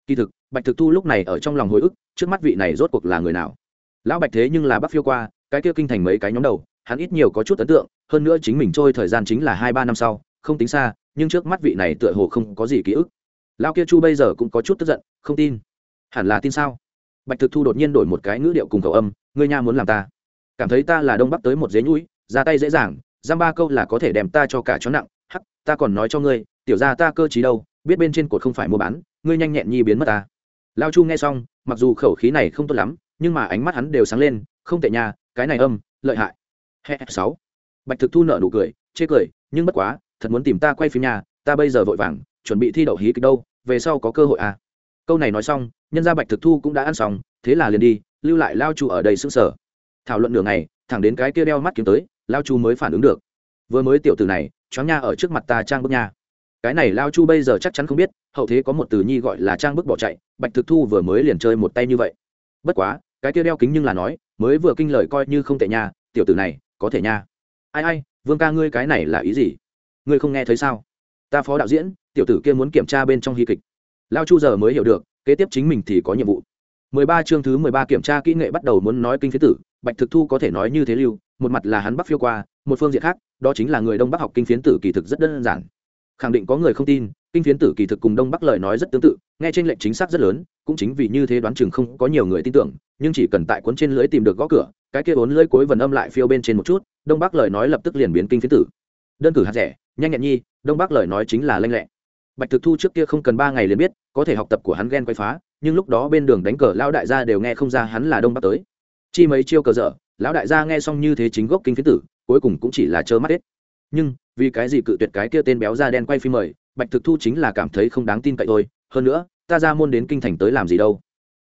Kỳ thực, bạch thực thu lúc này ở trong lòng hồi ức, trước mắt vị này rốt cuộc là người nào? Lão bạch thế nhưng là bắc phiêu qua cái kia kinh thành mấy cái nhóm đầu, hắn ít nhiều có chút ấn tượng, hơn nữa chính mình trôi thời gian chính là hai ba năm sau, không tính xa, nhưng trước mắt vị này tựa hồ không có gì ký ức. Lão kia chu bây giờ cũng có chút tức giận, không tin. Hẳn là tin sao? Bạch thực thu đột nhiên đổi một cái ngữ điệu cùng cầu âm, ngươi nha muốn làm ta. Cảm thấy ta là đông bắc tới một dế nhũi, ra tay dễ dàng, giam ba câu là có thể đem ta cho cả chó nặng. Hắc, ta còn nói cho ngươi, tiểu ra ta cơ trí đâu, biết bên trên cột không phải mua bán, ngươi nhanh nhẹn nhi biến mất ta. Lao chu nghe xong, mặc dù khẩu khí này không tốt lắm, nhưng mà ánh mắt hắn đều sáng lên không tệ nha, cái này âm, lợi hại. He sáu. Bạch thực thu nợ nụ cười, chê cười, nhưng bất quá, thật muốn tìm ta quay phim nhà ta bây giờ vội vàng, chuẩn bị thi đậu hí kịch đâu, về sau có cơ hội à. Câu này nói xong, nhân gia bạch thực thu cũng đã ăn xong, thế là liền đi, lưu lại lao chu ở đây xứng sở thảo luận nửa ngày, thẳng đến cái kia đeo mắt kiếm tới, lao chu mới phản ứng được. Vừa mới tiểu tử này, choáng nha ở trước mặt ta trang bức nha. Cái này lao chu bây giờ chắc chắn không biết, hậu thế có một từ nhi gọi là trang bức bỏ chạy, bạch thực thu vừa mới liền chơi một tay như vậy. Bất quá, cái kia đeo kính nhưng là nói mới vừa kinh lời coi như không tệ nha, tiểu tử này, có thể nha. Ai ai, vương ca ngươi cái này là ý gì? Ngươi không nghe thấy sao? Ta phó đạo diễn, tiểu tử kia muốn kiểm tra bên trong hy kịch. Lao chu giờ mới hiểu được, kế tiếp chính mình thì có nhiệm vụ. Mười ba chương thứ mười ba kiểm tra kỹ nghệ bắt đầu muốn nói kinh phía tử, bạch thực thu có thể nói như thế lưu, một mặt là hắn bắc phiêu qua, một phương diện khác, đó chính là người đông bắc học kinh phiến tử kỳ thực rất đơn giản khẳng định có người không tin, kinh phiến tử kỳ thực cùng đông bắc lời nói rất tương tự, nghe trên lệnh chính xác rất lớn, cũng chính vì như thế đoán chừng không có nhiều người tin tưởng, nhưng chỉ cần tại cuốn trên lưới tìm được gõ cửa, cái kia bốn lưới cuối vần âm lại phiêu bên trên một chút, đông bắc lời nói lập tức liền biến kinh phiến tử. Đơn cử hạt rẻ, nhanh nhẹn nhi, đông bắc lời nói chính là lanh lẹ. Bạch thực thu trước kia không cần ba ngày liền biết, có thể học tập của hắn ghen quay phá, nhưng lúc đó bên đường đánh cờ lão đại gia đều nghe không ra hắn là đông bắc tới. Chi mấy chiêu cờ dở, lão đại gia nghe xong như thế chính gốc kinh phiến tử, cuối cùng cũng chỉ là trơ mắt hết nhưng, vì cái gì cự tuyệt cái kia tên béo da đen quay phim mời, bạch thực thu chính là cảm thấy không đáng tin cậy thôi. Hơn nữa, ta ra môn đến kinh thành tới làm gì đâu?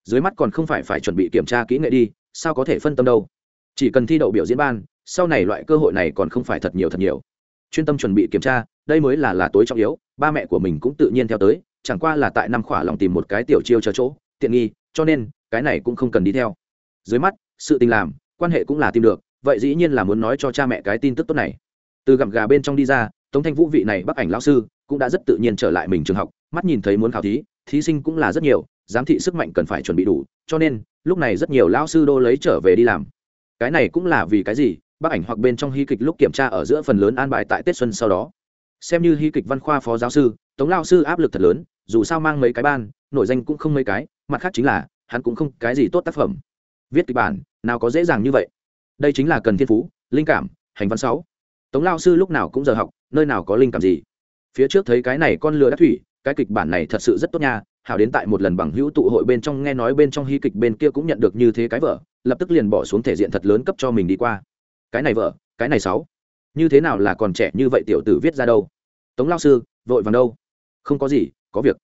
Dưới mắt còn không phải phải chuẩn bị kiểm tra kỹ nghệ đi, sao có thể phân tâm đâu? Chỉ cần thi đậu biểu diễn ban, sau này loại cơ hội này còn không phải thật nhiều thật nhiều. Chuyên tâm chuẩn bị kiểm tra, đây mới là là tối trọng yếu, ba mẹ của mình cũng tự nhiên theo tới, chẳng qua là tại năm khỏa lòng tìm một cái tiểu chiêu chờ chỗ, tiện nghi, cho nên, cái này cũng không cần đi theo. Dưới mắt, sự tình làm, quan hệ cũng là tìm được, vậy dĩ nhiên là muốn nói cho cha mẹ cái tin tức tốt này từ gặm gà bên trong đi ra, tống thanh vũ vị này bắc ảnh lão sư cũng đã rất tự nhiên trở lại mình trường học, mắt nhìn thấy muốn khảo thí thí sinh cũng là rất nhiều, giám thị sức mạnh cần phải chuẩn bị đủ, cho nên lúc này rất nhiều lão sư đô lấy trở về đi làm. Cái này cũng là vì cái gì? Bác ảnh hoặc bên trong hy kịch lúc kiểm tra ở giữa phần lớn an bài tại tết xuân sau đó. Xem như hy kịch văn khoa phó giáo sư, tống lao sư áp lực thật lớn, dù sao mang mấy cái ban nội danh cũng không mấy cái, mặt khác chính là hắn cũng không cái gì tốt tác phẩm. Viết kịch bản, nào có dễ dàng như vậy. Đây chính là cần thiên phú, linh cảm, hành văn sáu tống lao sư lúc nào cũng giờ học, nơi nào có linh cảm gì. Phía trước thấy cái này con lừa đắc thủy, cái kịch bản này thật sự rất tốt nha, hảo đến tại một lần bằng hữu tụ hội bên trong nghe nói bên trong hy kịch bên kia cũng nhận được như thế cái vợ, lập tức liền bỏ xuống thể diện thật lớn cấp cho mình đi qua. Cái này vợ, cái này sáu, như thế nào là còn trẻ như vậy tiểu tử viết ra đâu? Tống lao sư, vội vàng đâu? Không có gì, có việc.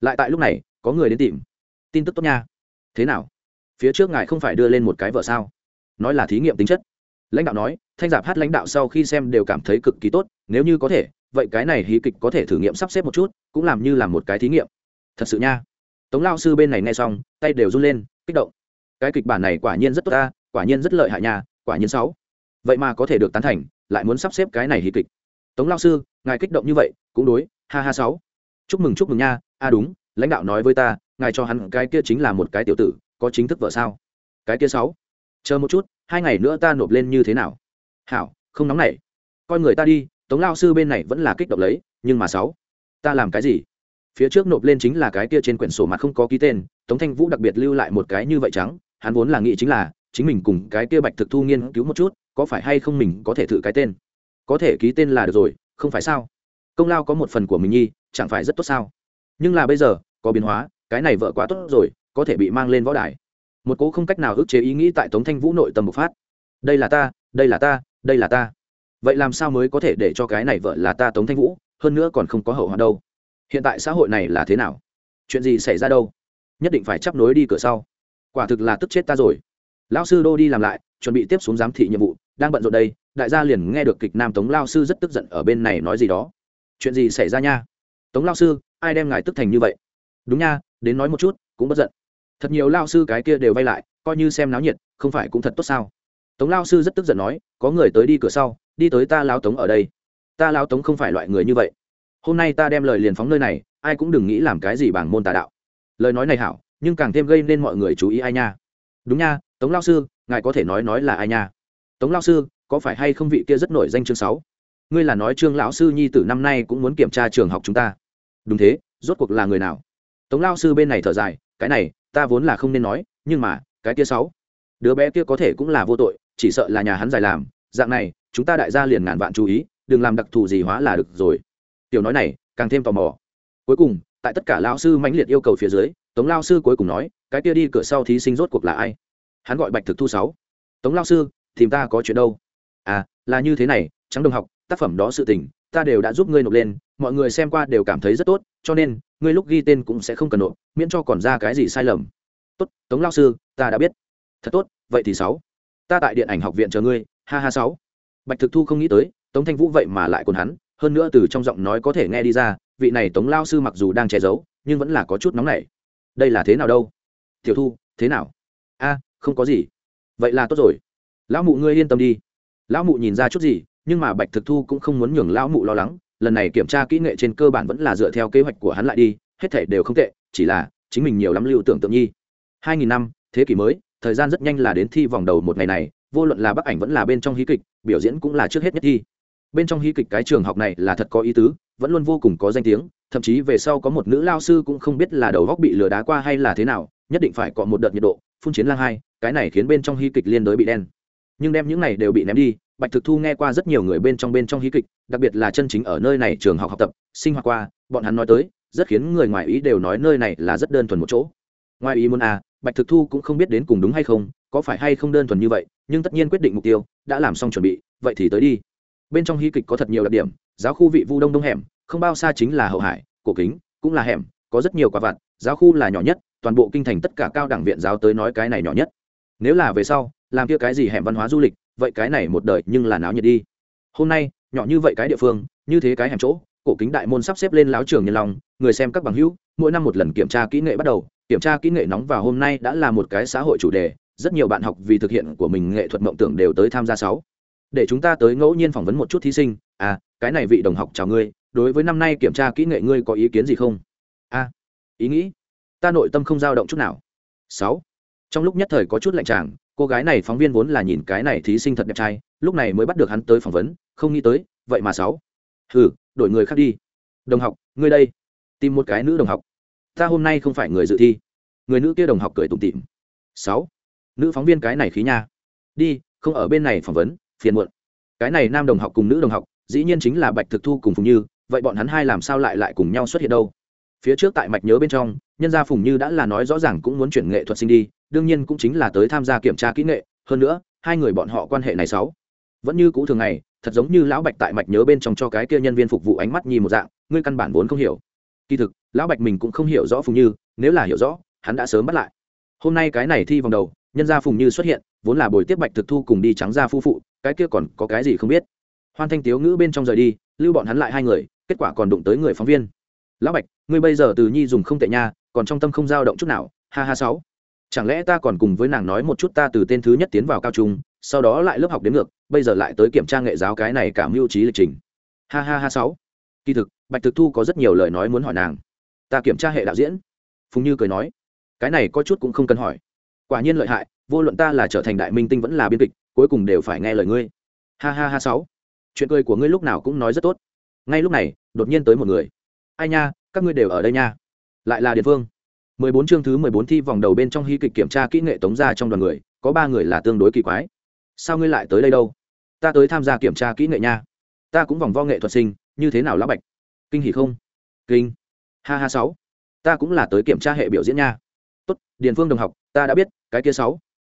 Lại tại lúc này, có người đến tìm. Tin tức tốt nha. Thế nào? Phía trước ngài không phải đưa lên một cái vợ sao? Nói là thí nghiệm tính chất lãnh đạo nói, thanh giạp hát lãnh đạo sau khi xem đều cảm thấy cực kỳ tốt, nếu như có thể, vậy cái này hí kịch có thể thử nghiệm sắp xếp một chút, cũng làm như là một cái thí nghiệm. Thật sự nha. Tống lao sư bên này nghe xong, tay đều run lên, kích động. Cái kịch bản này quả nhiên rất tốt ta, quả nhiên rất lợi hại nhà quả nhiên sáu vậy mà có thể được tán thành, lại muốn sắp xếp cái này hí kịch. Tống lao sư, ngài kích động như vậy, cũng đối, ha ha sáu chúc mừng chúc mừng nha, a à đúng, lãnh đạo nói với ta, ngài cho hắn cái kia chính là một cái tiểu tử, có chính thức vợ sao? Cái kia sáu chờ một chút hai ngày nữa ta nộp lên như thế nào? Hảo, không nóng nảy. Coi người ta đi, tống lao sư bên này vẫn là kích động lấy, nhưng mà sáu, ta làm cái gì? Phía trước nộp lên chính là cái kia trên quyển sổ mặt không có ký tên, tống thanh vũ đặc biệt lưu lại một cái như vậy trắng, hắn vốn là nghĩ chính là, chính mình cùng cái kia bạch thực thu nghiên cứu một chút, có phải hay không mình có thể thử cái tên? Có thể ký tên là được rồi, không phải sao? Công lao có một phần của mình nhi, chẳng phải rất tốt sao? Nhưng là bây giờ, có biến hóa, cái này vợ quá tốt rồi, có thể bị mang lên võ đài một cố không cách nào ức chế ý nghĩ tại tống thanh vũ nội tâm bộc phát. Đây là ta, đây là ta, đây là ta. Vậy làm sao mới có thể để cho cái này vợ là ta tống thanh vũ, hơn nữa còn không có hậu hoạn đâu? Hiện tại xã hội này là thế nào? Chuyện gì xảy ra đâu? Nhất định phải chấp nối đi cửa sau. Quả thực là tức chết ta rồi. Lão sư đô đi làm lại, chuẩn bị tiếp xuống giám thị nhiệm vụ, đang bận rộn đây, đại gia liền nghe được kịch nam tống lao sư rất tức giận ở bên này nói gì đó. Chuyện gì xảy ra nha? Tống lao sư, ai đem ngài tức thành như vậy? Đúng nha, đến nói một chút, cũng bất giận thật nhiều lao sư cái kia đều vay lại, coi như xem náo nhiệt, không phải cũng thật tốt sao? Tống lao sư rất tức giận nói, có người tới đi cửa sau, đi tới ta lao tống ở đây. Ta lao tống không phải loại người như vậy. Hôm nay ta đem lời liền phóng nơi này, ai cũng đừng nghĩ làm cái gì bằng môn tà đạo. Lời nói này hảo, nhưng càng thêm gây nên mọi người chú ý ai nha? Đúng nha, tống lao sư, ngài có thể nói nói là ai nha? Tống lao sư, có phải hay không vị kia rất nổi danh chương sáu? Ngươi là nói trương lão sư nhi tử năm nay cũng muốn kiểm tra trường học chúng ta. Đúng thế, rốt cuộc là người nào? Tống lao sư bên này thở dài, cái này ta vốn là không nên nói, nhưng mà, cái kia sáu, đứa bé kia có thể cũng là vô tội, chỉ sợ là nhà hắn dài làm, dạng này, chúng ta đại gia liền ngàn vạn chú ý, đừng làm đặc thù gì hóa là được rồi. Tiểu nói này, càng thêm tò mò. Cuối cùng, tại tất cả lao sư mãnh liệt yêu cầu phía dưới, tống lao sư cuối cùng nói, cái kia đi cửa sau thí sinh rốt cuộc là ai? Hắn gọi bạch thực thu sáu. Tống lao sư, tìm ta có chuyện đâu? À là như thế này, trắng đồng học, tác phẩm đó sự tình, ta đều đã giúp ngươi nộp lên, mọi người xem qua đều cảm thấy rất tốt, cho nên ngươi lúc ghi tên cũng sẽ không cần nộp, miễn cho còn ra cái gì sai lầm. Tốt, tống lao sư, ta đã biết. Thật tốt, vậy thì sáu. Ta tại điện ảnh học viện chờ ngươi, ha ha sáu. Bạch thực thu không nghĩ tới, tống thanh vũ vậy mà lại còn hắn, hơn nữa từ trong giọng nói có thể nghe đi ra, vị này tống lao sư mặc dù đang che giấu, nhưng vẫn là có chút nóng nảy. Đây là thế nào đâu? Tiểu thu, thế nào? A, không có gì. Vậy là tốt rồi. Lão mụ ngươi yên tâm đi. Lão mụ nhìn ra chút gì, nhưng mà bạch thực thu cũng không muốn nhường lão mụ lo lắng lần này kiểm tra kỹ nghệ trên cơ bản vẫn là dựa theo kế hoạch của hắn lại đi, hết thể đều không tệ, chỉ là chính mình nhiều lắm lưu tưởng tượng nhi. Hai nghìn năm, thế kỷ mới, thời gian rất nhanh là đến thi vòng đầu một ngày này, vô luận là bắc ảnh vẫn là bên trong hí kịch, biểu diễn cũng là trước hết nhất thi bên trong hí kịch cái trường học này là thật có ý tứ, vẫn luôn vô cùng có danh tiếng, thậm chí về sau có một nữ lao sư cũng không biết là đầu góc bị lừa đá qua hay là thế nào, nhất định phải có một đợt nhiệt độ, phun chiến lang hai, cái này khiến bên trong hí kịch liên đối bị đen. Nhưng đem những này đều bị ném đi bạch thực thu nghe qua rất nhiều người bên trong bên trong hí kịch, đặc biệt là chân chính ở nơi này trường học học tập, sinh hoạt qua, bọn hắn nói tới, rất khiến người ngoài ý đều nói nơi này là rất đơn thuần một chỗ. Ngoài ý muốn à bạch thực thu cũng không biết đến cùng đúng hay không, có phải hay không đơn thuần như vậy, nhưng tất nhiên quyết định mục tiêu, đã làm xong chuẩn bị, vậy thì tới đi. Bên trong hí kịch có thật nhiều đặc điểm, giáo khu vị vu đông đông hẻm, không bao xa chính là hậu hải, cổ kính, cũng là hẻm, có rất nhiều quả vặt, giáo khu là nhỏ nhất, toàn bộ kinh thành tất cả cao đẳng viện giáo tới nói cái này nhỏ nhất. Nếu là về sau, làm kia cái gì hẻm văn hóa du lịch vậy cái này một đời nhưng là náo nhiệt đi. Hôm nay nhỏ như vậy cái địa phương như thế cái hẻm chỗ cổ kính đại môn sắp xếp lên láo trường nhân lòng người xem các bằng hữu mỗi năm một lần kiểm tra kỹ nghệ bắt đầu kiểm tra kỹ nghệ nóng vào hôm nay đã là một cái xã hội chủ đề rất nhiều bạn học vì thực hiện của mình nghệ thuật mộng tưởng đều tới tham gia sáu. Để chúng ta tới ngẫu nhiên phỏng vấn một chút thí sinh à cái này vị đồng học chào ngươi đối với năm nay kiểm tra kỹ nghệ ngươi có ý kiến gì không? A à, ý nghĩ ta nội tâm không dao động chút nào. Sáu. Trong lúc nhất thời có chút lạnh tràng cô gái này phóng viên vốn là nhìn cái này thí sinh thật đẹp trai, lúc này mới bắt được hắn tới phỏng vấn, không nghĩ tới, vậy mà sáu. Hừ, đổi người khác đi. Đồng học, ngươi đây. Tìm một cái nữ đồng học. Ta hôm nay không phải người dự thi. Người nữ kia đồng học cười tủm tỉm. Sáu. Nữ phóng viên cái này khí nha. Đi, không ở bên này phỏng vấn, phiền muộn. Cái này nam đồng học cùng nữ đồng học, dĩ nhiên chính là bạch thực thu cùng phùng như, vậy bọn hắn hai làm sao lại lại cùng nhau xuất hiện đâu? Phía trước tại mạch nhớ bên trong nhân gia phùng như đã là nói rõ ràng cũng muốn chuyển nghệ thuật sinh đi, đương nhiên cũng chính là tới tham gia kiểm tra kỹ nghệ. Hơn nữa, hai người bọn họ quan hệ này sáu vẫn như cũ thường ngày, thật giống như lão bạch tại mạch nhớ bên trong cho cái kia nhân viên phục vụ ánh mắt nhi một dạng, ngươi căn bản vốn không hiểu. Kỳ thực, lão bạch mình cũng không hiểu rõ phùng như, nếu là hiểu rõ, hắn đã sớm bắt lại. Hôm nay cái này thi vòng đầu, nhân gia phùng như xuất hiện, vốn là buổi tiếp bạch thực thu cùng đi trắng ra phu phụ, cái kia còn có cái gì không biết. Hoan thanh tiếu ngữ bên trong rời đi, lưu bọn hắn lại hai người, kết quả còn đụng tới người phóng viên lão bạch, ngươi bây giờ từ nhi dùng không tệ nha, còn trong tâm không dao động chút nào, ha ha sáu. Chẳng lẽ ta còn cùng với nàng nói một chút ta từ tên thứ nhất tiến vào cao trung, sau đó lại lớp học đến ngược, bây giờ lại tới kiểm tra nghệ giáo cái này cả mưu trí lịch trình. Ha ha ha sáu. Kỳ thực, bạch thực thu có rất nhiều lời nói muốn hỏi nàng. Ta kiểm tra hệ đạo diễn. Phùng như cười nói. Cái này có chút cũng không cần hỏi. Quả nhiên lợi hại, vô luận ta là trở thành đại minh tinh vẫn là biên kịch, cuối cùng đều phải nghe lời ngươi. Ha ha ha sáu. Chuyện cười của ngươi lúc nào cũng nói rất tốt. Ngay lúc này, đột nhiên tới một người ai nha, các ngươi đều ở đây nha. Lại là địa phương. Mười bốn chương thứ mười bốn thi vòng đầu bên trong hy kịch kiểm tra kỹ nghệ tống ra trong đoàn người, có ba người là tương đối kỳ quái. Sao ngươi lại tới đây đâu? Ta tới tham gia kiểm tra kỹ nghệ nha. Ta cũng vòng vo nghệ thuật sinh, như thế nào lão bạch? Kinh hỉ không? Kinh. Ha ha sáu. Ta cũng là tới kiểm tra hệ biểu diễn nha. Tốt, điền phương đồng học, ta đã biết, cái kia sáu.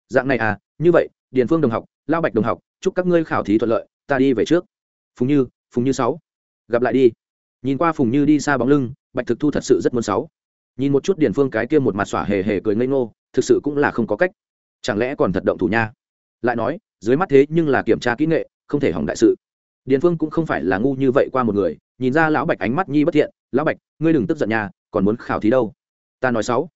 Dạng này à như vậy, điền phương đồng học lao bạch đồng học, chúc các ngươi khảo thí thuận lợi, ta đi về trước. Phùng như phùng như sáu. Gặp lại đi nhìn qua phùng như đi xa bóng lưng, bạch thực thu thật sự rất muốn sáu. Nhìn một chút điền phương cái kia một mặt xỏa hề hề cười ngây ngô, thực sự cũng là không có cách. Chẳng lẽ còn thật động thủ nha? Lại nói, dưới mắt thế nhưng là kiểm tra kỹ nghệ, không thể hỏng đại sự. Điền phương cũng không phải là ngu như vậy qua một người, nhìn ra lão bạch ánh mắt nhi bất thiện, lão bạch, ngươi đừng tức giận nha, còn muốn khảo thí đâu? Ta nói sáu.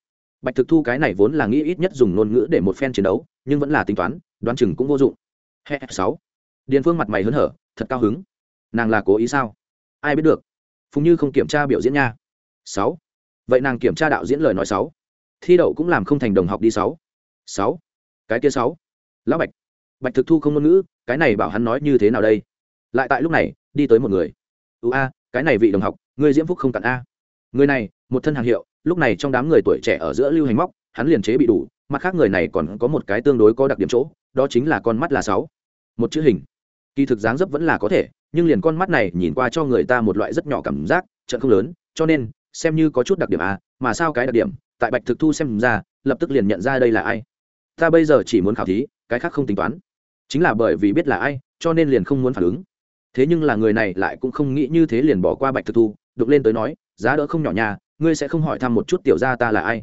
Bạch thực thu cái này vốn là nghĩ ít nhất dùng ngôn ngữ để một phen chiến đấu, nhưng vẫn là tính toán, đoán chừng cũng vô dụng. He sáu. Điền phương mặt mày hớn hở, thật cao hứng. Nàng là cố ý sao? Ai biết được phùng như không kiểm tra biểu diễn nha. Sáu. Vậy nàng kiểm tra đạo diễn lời nói sáu. Thi đậu cũng làm không thành đồng học đi sáu. Sáu. Cái kia sáu. Lão bạch. Bạch thực thu không ngôn ngữ, cái này bảo hắn nói như thế nào đây? Lại tại lúc này, đi tới một người. Ưu a, cái này vị đồng học người diễm phúc không cặn a. Người này, một thân hàng hiệu, lúc này trong đám người tuổi trẻ ở giữa lưu hành móc, hắn liền chế bị đủ, mặt khác người này còn có một cái tương đối có đặc điểm chỗ, đó chính là con mắt là sáu. Một chữ hình. Kỳ thực dáng dấp vẫn là có thể nhưng liền con mắt này nhìn qua cho người ta một loại rất nhỏ cảm giác trận không lớn, cho nên, xem như có chút đặc điểm à mà sao cái đặc điểm, tại bạch thực thu xem ra, lập tức liền nhận ra đây là ai. Ta bây giờ chỉ muốn khảo thí, cái khác không tính toán. Chính là bởi vì biết là ai, cho nên liền không muốn phản ứng. Thế nhưng là người này lại cũng không nghĩ như thế liền bỏ qua bạch thực thu đục lên tới nói, giá đỡ không nhỏ nhà ngươi sẽ không hỏi thăm một chút tiểu gia ta là ai.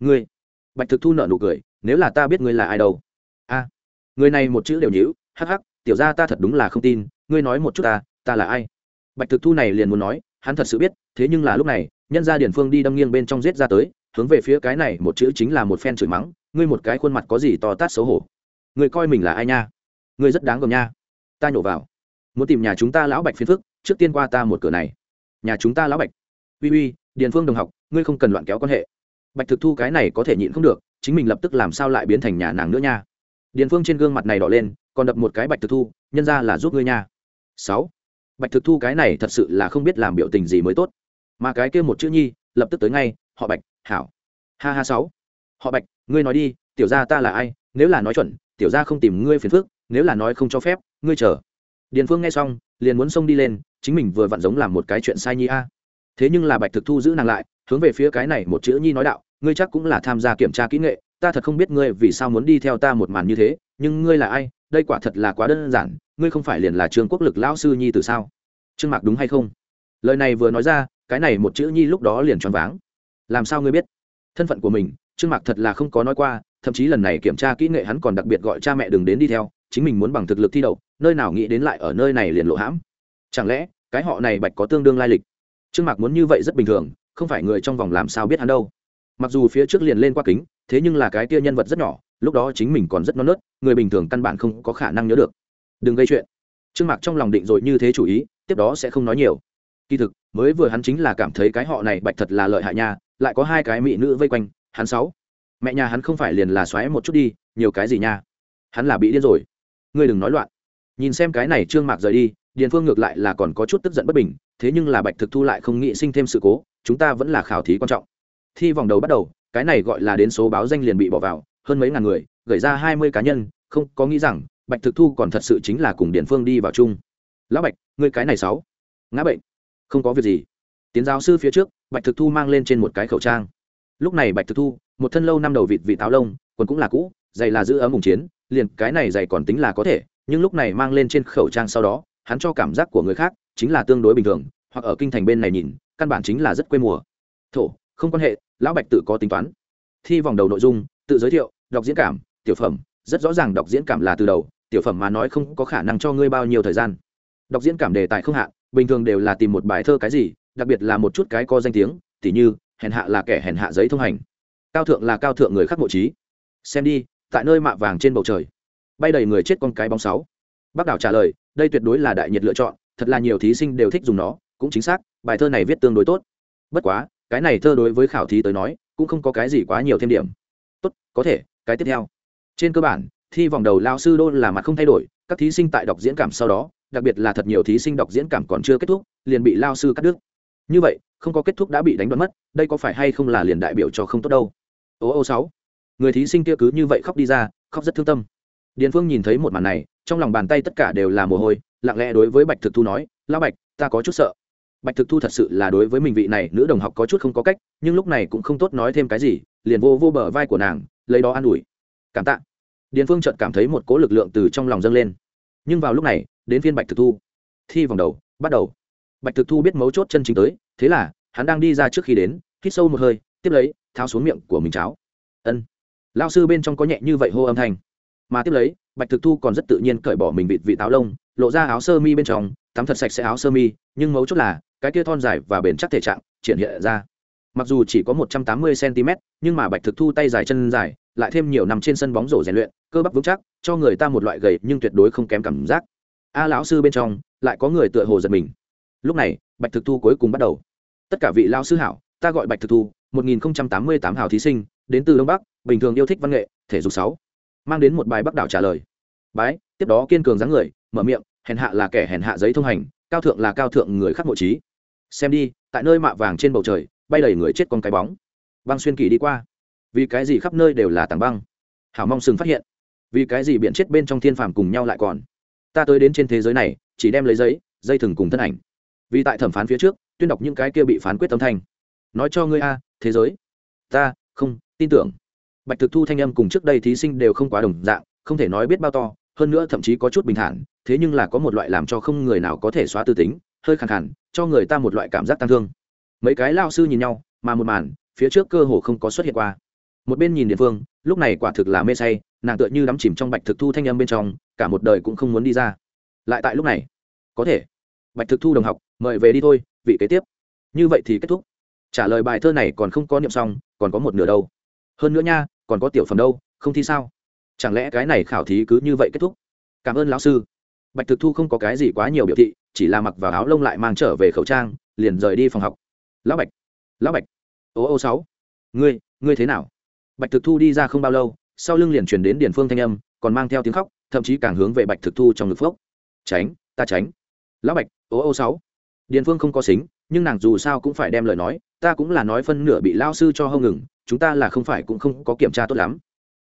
Ngươi. Bạch thực thu nợ nụ cười, nếu là ta biết ngươi là ai đâu. A. Người này một chữ đều nhữ hắc hắc, tiểu gia ta thật đúng là không tin ngươi nói một chút ta ta là ai? Bạch thực thu này liền muốn nói, hắn thật sự biết, thế nhưng là lúc này, nhân gia điển phương đi đâm nghiêng bên trong giết ra tới, hướng về phía cái này một chữ chính là một phen chửi mắng, ngươi một cái khuôn mặt có gì to tát xấu hổ. Ngươi coi mình là ai nha? Ngươi rất đáng gờm nha. Ta nhổ vào. Muốn tìm nhà chúng ta lão bạch phiền phức, trước tiên qua ta một cửa này. Nhà chúng ta lão bạch. Uy uy, điền phương đồng học, ngươi không cần loạn kéo quan hệ. Bạch thực thu cái này có thể nhịn không được, chính mình lập tức làm sao lại biến thành nhà nàng nữa nha. Điền phương trên gương mặt này đỏ lên, còn đập một cái bạch thực thu, nhân ra là giúp ngươi nha sáu. Bạch thực thu cái này thật sự là không biết làm biểu tình gì mới tốt. Mà cái kia một chữ nhi, lập tức tới ngay, họ bạch, hảo. Ha ha, sáu. Họ bạch, ngươi nói đi, tiểu gia ta là ai? Nếu là nói chuẩn, tiểu gia không tìm ngươi phiền phức, nếu là nói không cho phép, ngươi chờ. Điền phương nghe xong, liền muốn xông đi lên, chính mình vừa vặn giống làm một cái chuyện sai nhi a. Thế nhưng là bạch thực thu giữ nàng lại, hướng về phía cái này một chữ nhi nói đạo, ngươi chắc cũng là tham gia kiểm tra kỹ nghệ, ta thật không biết ngươi vì sao muốn đi theo ta một màn như thế, nhưng ngươi là ai? Đây quả thật là quá đơn giản ngươi không phải liền là Trương quốc lực lão sư nhi từ sao? Trương mạc đúng hay không? Lời này vừa nói ra, cái này một chữ nhi lúc đó liền choáng váng. Làm sao ngươi biết? Thân phận của mình, trương mạc thật là không có nói qua, thậm chí lần này kiểm tra kỹ nghệ hắn còn đặc biệt gọi cha mẹ đừng đến đi theo, chính mình muốn bằng thực lực thi đậu, nơi nào nghĩ đến lại ở nơi này liền lộ hãm. Chẳng lẽ, cái họ này bạch có tương đương lai lịch? Trương mạc muốn như vậy rất bình thường, không phải người trong vòng làm sao biết hắn đâu. Mặc dù phía trước liền lên qua kính, thế nhưng là cái tia nhân vật rất nhỏ, lúc đó chính mình còn rất non nớt, người bình thường căn bản không có khả năng nhớ được đừng gây chuyện. Trương mạc trong lòng định rồi như thế chủ ý, tiếp đó sẽ không nói nhiều. Kỳ thực, mới vừa hắn chính là cảm thấy cái họ này bạch thật là lợi hại nha, lại có hai cái mỹ nữ vây quanh, hắn sáu. Mẹ nhà hắn không phải liền là xoáy một chút đi, nhiều cái gì nha. Hắn là bị điên rồi. Ngươi đừng nói loạn. Nhìn xem cái này trương mạc rời đi, điền phương ngược lại là còn có chút tức giận bất bình, thế nhưng là bạch thực thu lại không nghĩ sinh thêm sự cố, chúng ta vẫn là khảo thí quan trọng. Thi vòng đầu bắt đầu, cái này gọi là đến số báo danh liền bị bỏ vào, hơn mấy ngàn người, gửi ra hai mươi cá nhân, không có nghĩ rằng bạch thực thu còn thật sự chính là cùng điền phương đi vào chung. Lão bạch, ngươi cái này sáu. Ngã bệnh. Không có việc gì. Tiến giáo sư phía trước, bạch thực thu mang lên trên một cái khẩu trang. Lúc này bạch thực thu, một thân lâu năm đầu vịt vị táo lông, quần cũng là cũ, giày là giữ ấm vùng chiến, liền cái này giày còn tính là có thể, nhưng lúc này mang lên trên khẩu trang sau đó, hắn cho cảm giác của người khác chính là tương đối bình thường, hoặc ở kinh thành bên này nhìn, căn bản chính là rất quê mùa. Thổ, không quan hệ, lão bạch tự có tính toán. Thi vòng đầu nội dung, tự giới thiệu, đọc diễn cảm, tiểu phẩm, rất rõ ràng đọc diễn cảm là từ đầu tiểu phẩm mà nói không có khả năng cho ngươi bao nhiêu thời gian. Đọc diễn cảm đề tài không hạn bình thường đều là tìm một bài thơ cái gì, đặc biệt là một chút cái có danh tiếng, tỉ như, hèn hạ là kẻ hèn hạ giấy thông hành. Cao thượng là cao thượng người khắc mộ trí. Xem đi, tại nơi mạ vàng trên bầu trời, bay đầy người chết con cái bóng sáu. Bác đảo trả lời, đây tuyệt đối là đại nhiệt lựa chọn, thật là nhiều thí sinh đều thích dùng nó, cũng chính xác, bài thơ này viết tương đối tốt. Bất quá, cái này thơ đối với khảo thí tới nói, cũng không có cái gì quá nhiều thêm điểm. Tốt, có thể, cái tiếp theo. Trên cơ bản thi vòng đầu lao sư đô là mặt không thay đổi, các thí sinh tại đọc diễn cảm sau đó, đặc biệt là thật nhiều thí sinh đọc diễn cảm còn chưa kết thúc, liền bị lao sư cắt đứt. Như vậy, không có kết thúc đã bị đánh đoán mất, đây có phải hay không là liền đại biểu cho không tốt đâu? Ô ô sáu. Người thí sinh kia cứ như vậy khóc đi ra, khóc rất thương tâm. Điền phương nhìn thấy một màn này, trong lòng bàn tay tất cả đều là mồ hôi, lặng lẽ đối với bạch thực thu nói, lão bạch, ta có chút sợ. Bạch thực thu thật sự là đối với mình vị này nữ đồng học có chút không có cách, nhưng lúc này cũng không tốt nói thêm cái gì, liền vô vô bờ vai của nàng, lấy đó an ủi. Cảm tạ điền phương chợt cảm thấy một cố lực lượng từ trong lòng dâng lên. Nhưng vào lúc này, đến phiên bạch thực thu. Thi vòng đầu, bắt đầu. Bạch thực thu biết mấu chốt chân chính tới, thế là, hắn đang đi ra trước khi đến, hít sâu một hơi, tiếp lấy, tháo xuống miệng của mình cháo. Ân. Lao sư bên trong có nhẹ như vậy hô âm thanh. Mà tiếp lấy, bạch thực thu còn rất tự nhiên cởi bỏ mình vịt vị táo lông, lộ ra áo sơ mi bên trong, tắm thật sạch sẽ áo sơ mi, nhưng mấu chốt là, cái kia thon dài và bền chắc thể trạng, triển hiện ra. Mặc dù chỉ có một trăm tám mươi cm nhưng mà bạch thực thu tay dài chân dài lại thêm nhiều năm trên sân bóng rổ rèn luyện, cơ bắp vững chắc, cho người ta một loại gầy nhưng tuyệt đối không kém cảm giác. A lão sư bên trong, lại có người tựa hồ giật mình. Lúc này, bạch thực thu cuối cùng bắt đầu. Tất cả vị lao sư hảo, ta gọi bạch thực thu, một nghìn tám mươi tám thí sinh, đến từ đông bắc, bình thường yêu thích văn nghệ, thể dục sáu. Mang đến một bài bắc đảo trả lời. Bái, tiếp đó kiên cường dáng người, mở miệng, hèn hạ là kẻ hèn hạ giấy thông hành, cao thượng là cao thượng người khắc mộ trí. Xem đi, tại nơi mạ vàng trên bầu trời, bay đầy người chết con cái bóng. Băng xuyên kỳ đi qua vì cái gì khắp nơi đều là tảng băng? Hảo mong sừng phát hiện, vì cái gì biện chết bên trong thiên phàm cùng nhau lại còn? Ta tới đến trên thế giới này, chỉ đem lấy giấy, dây thừng cùng thân ảnh. Vì tại thẩm phán phía trước, tuyên đọc những cái kia bị phán quyết tâm thanh. Nói cho ngươi a, thế giới. Ta, không, tin tưởng. Bạch thực thu thanh âm cùng trước đây thí sinh đều không quá đồng dạng, không thể nói biết bao to, hơn nữa thậm chí có chút bình thản, thế nhưng là có một loại làm cho không người nào có thể xóa tư tính, hơi khẳng khẳng cho người ta một loại cảm giác tăng thương. Mấy cái lao sư nhìn nhau, mà một màn, phía trước cơ hồ không có xuất hiện qua một bên nhìn địa phương, lúc này quả thực là mê say, nàng tựa như đắm chìm trong bạch thực thu thanh âm bên trong, cả một đời cũng không muốn đi ra. Lại tại lúc này, có thể, bạch thực thu đồng học, mời về đi thôi, vị kế tiếp. Như vậy thì kết thúc. Trả lời bài thơ này còn không có niệm xong, còn có một nửa đâu. Hơn nữa nha, còn có tiểu phẩm đâu, không thi sao? Chẳng lẽ cái này khảo thí cứ như vậy kết thúc? Cảm ơn lão sư. Bạch thực thu không có cái gì quá nhiều biểu thị, chỉ là mặc vào áo lông lại mang trở về khẩu trang, liền rời đi phòng học. Lão bạch lão bạch. Ô ô sáu. Ngươi ngươi thế nào? Bạch thực thu đi ra không bao lâu, sau lưng liền chuyển đến điền phương thanh âm, còn mang theo tiếng khóc, thậm chí càng hướng về bạch thực thu trong ngực phốc. Tránh, ta tránh. Lão bạch, ô ô sáu. Điền phương không có xính, nhưng nàng dù sao cũng phải đem lời nói, ta cũng là nói phân nửa bị lao sư cho hâu ngừng, chúng ta là không phải cũng không có kiểm tra tốt lắm.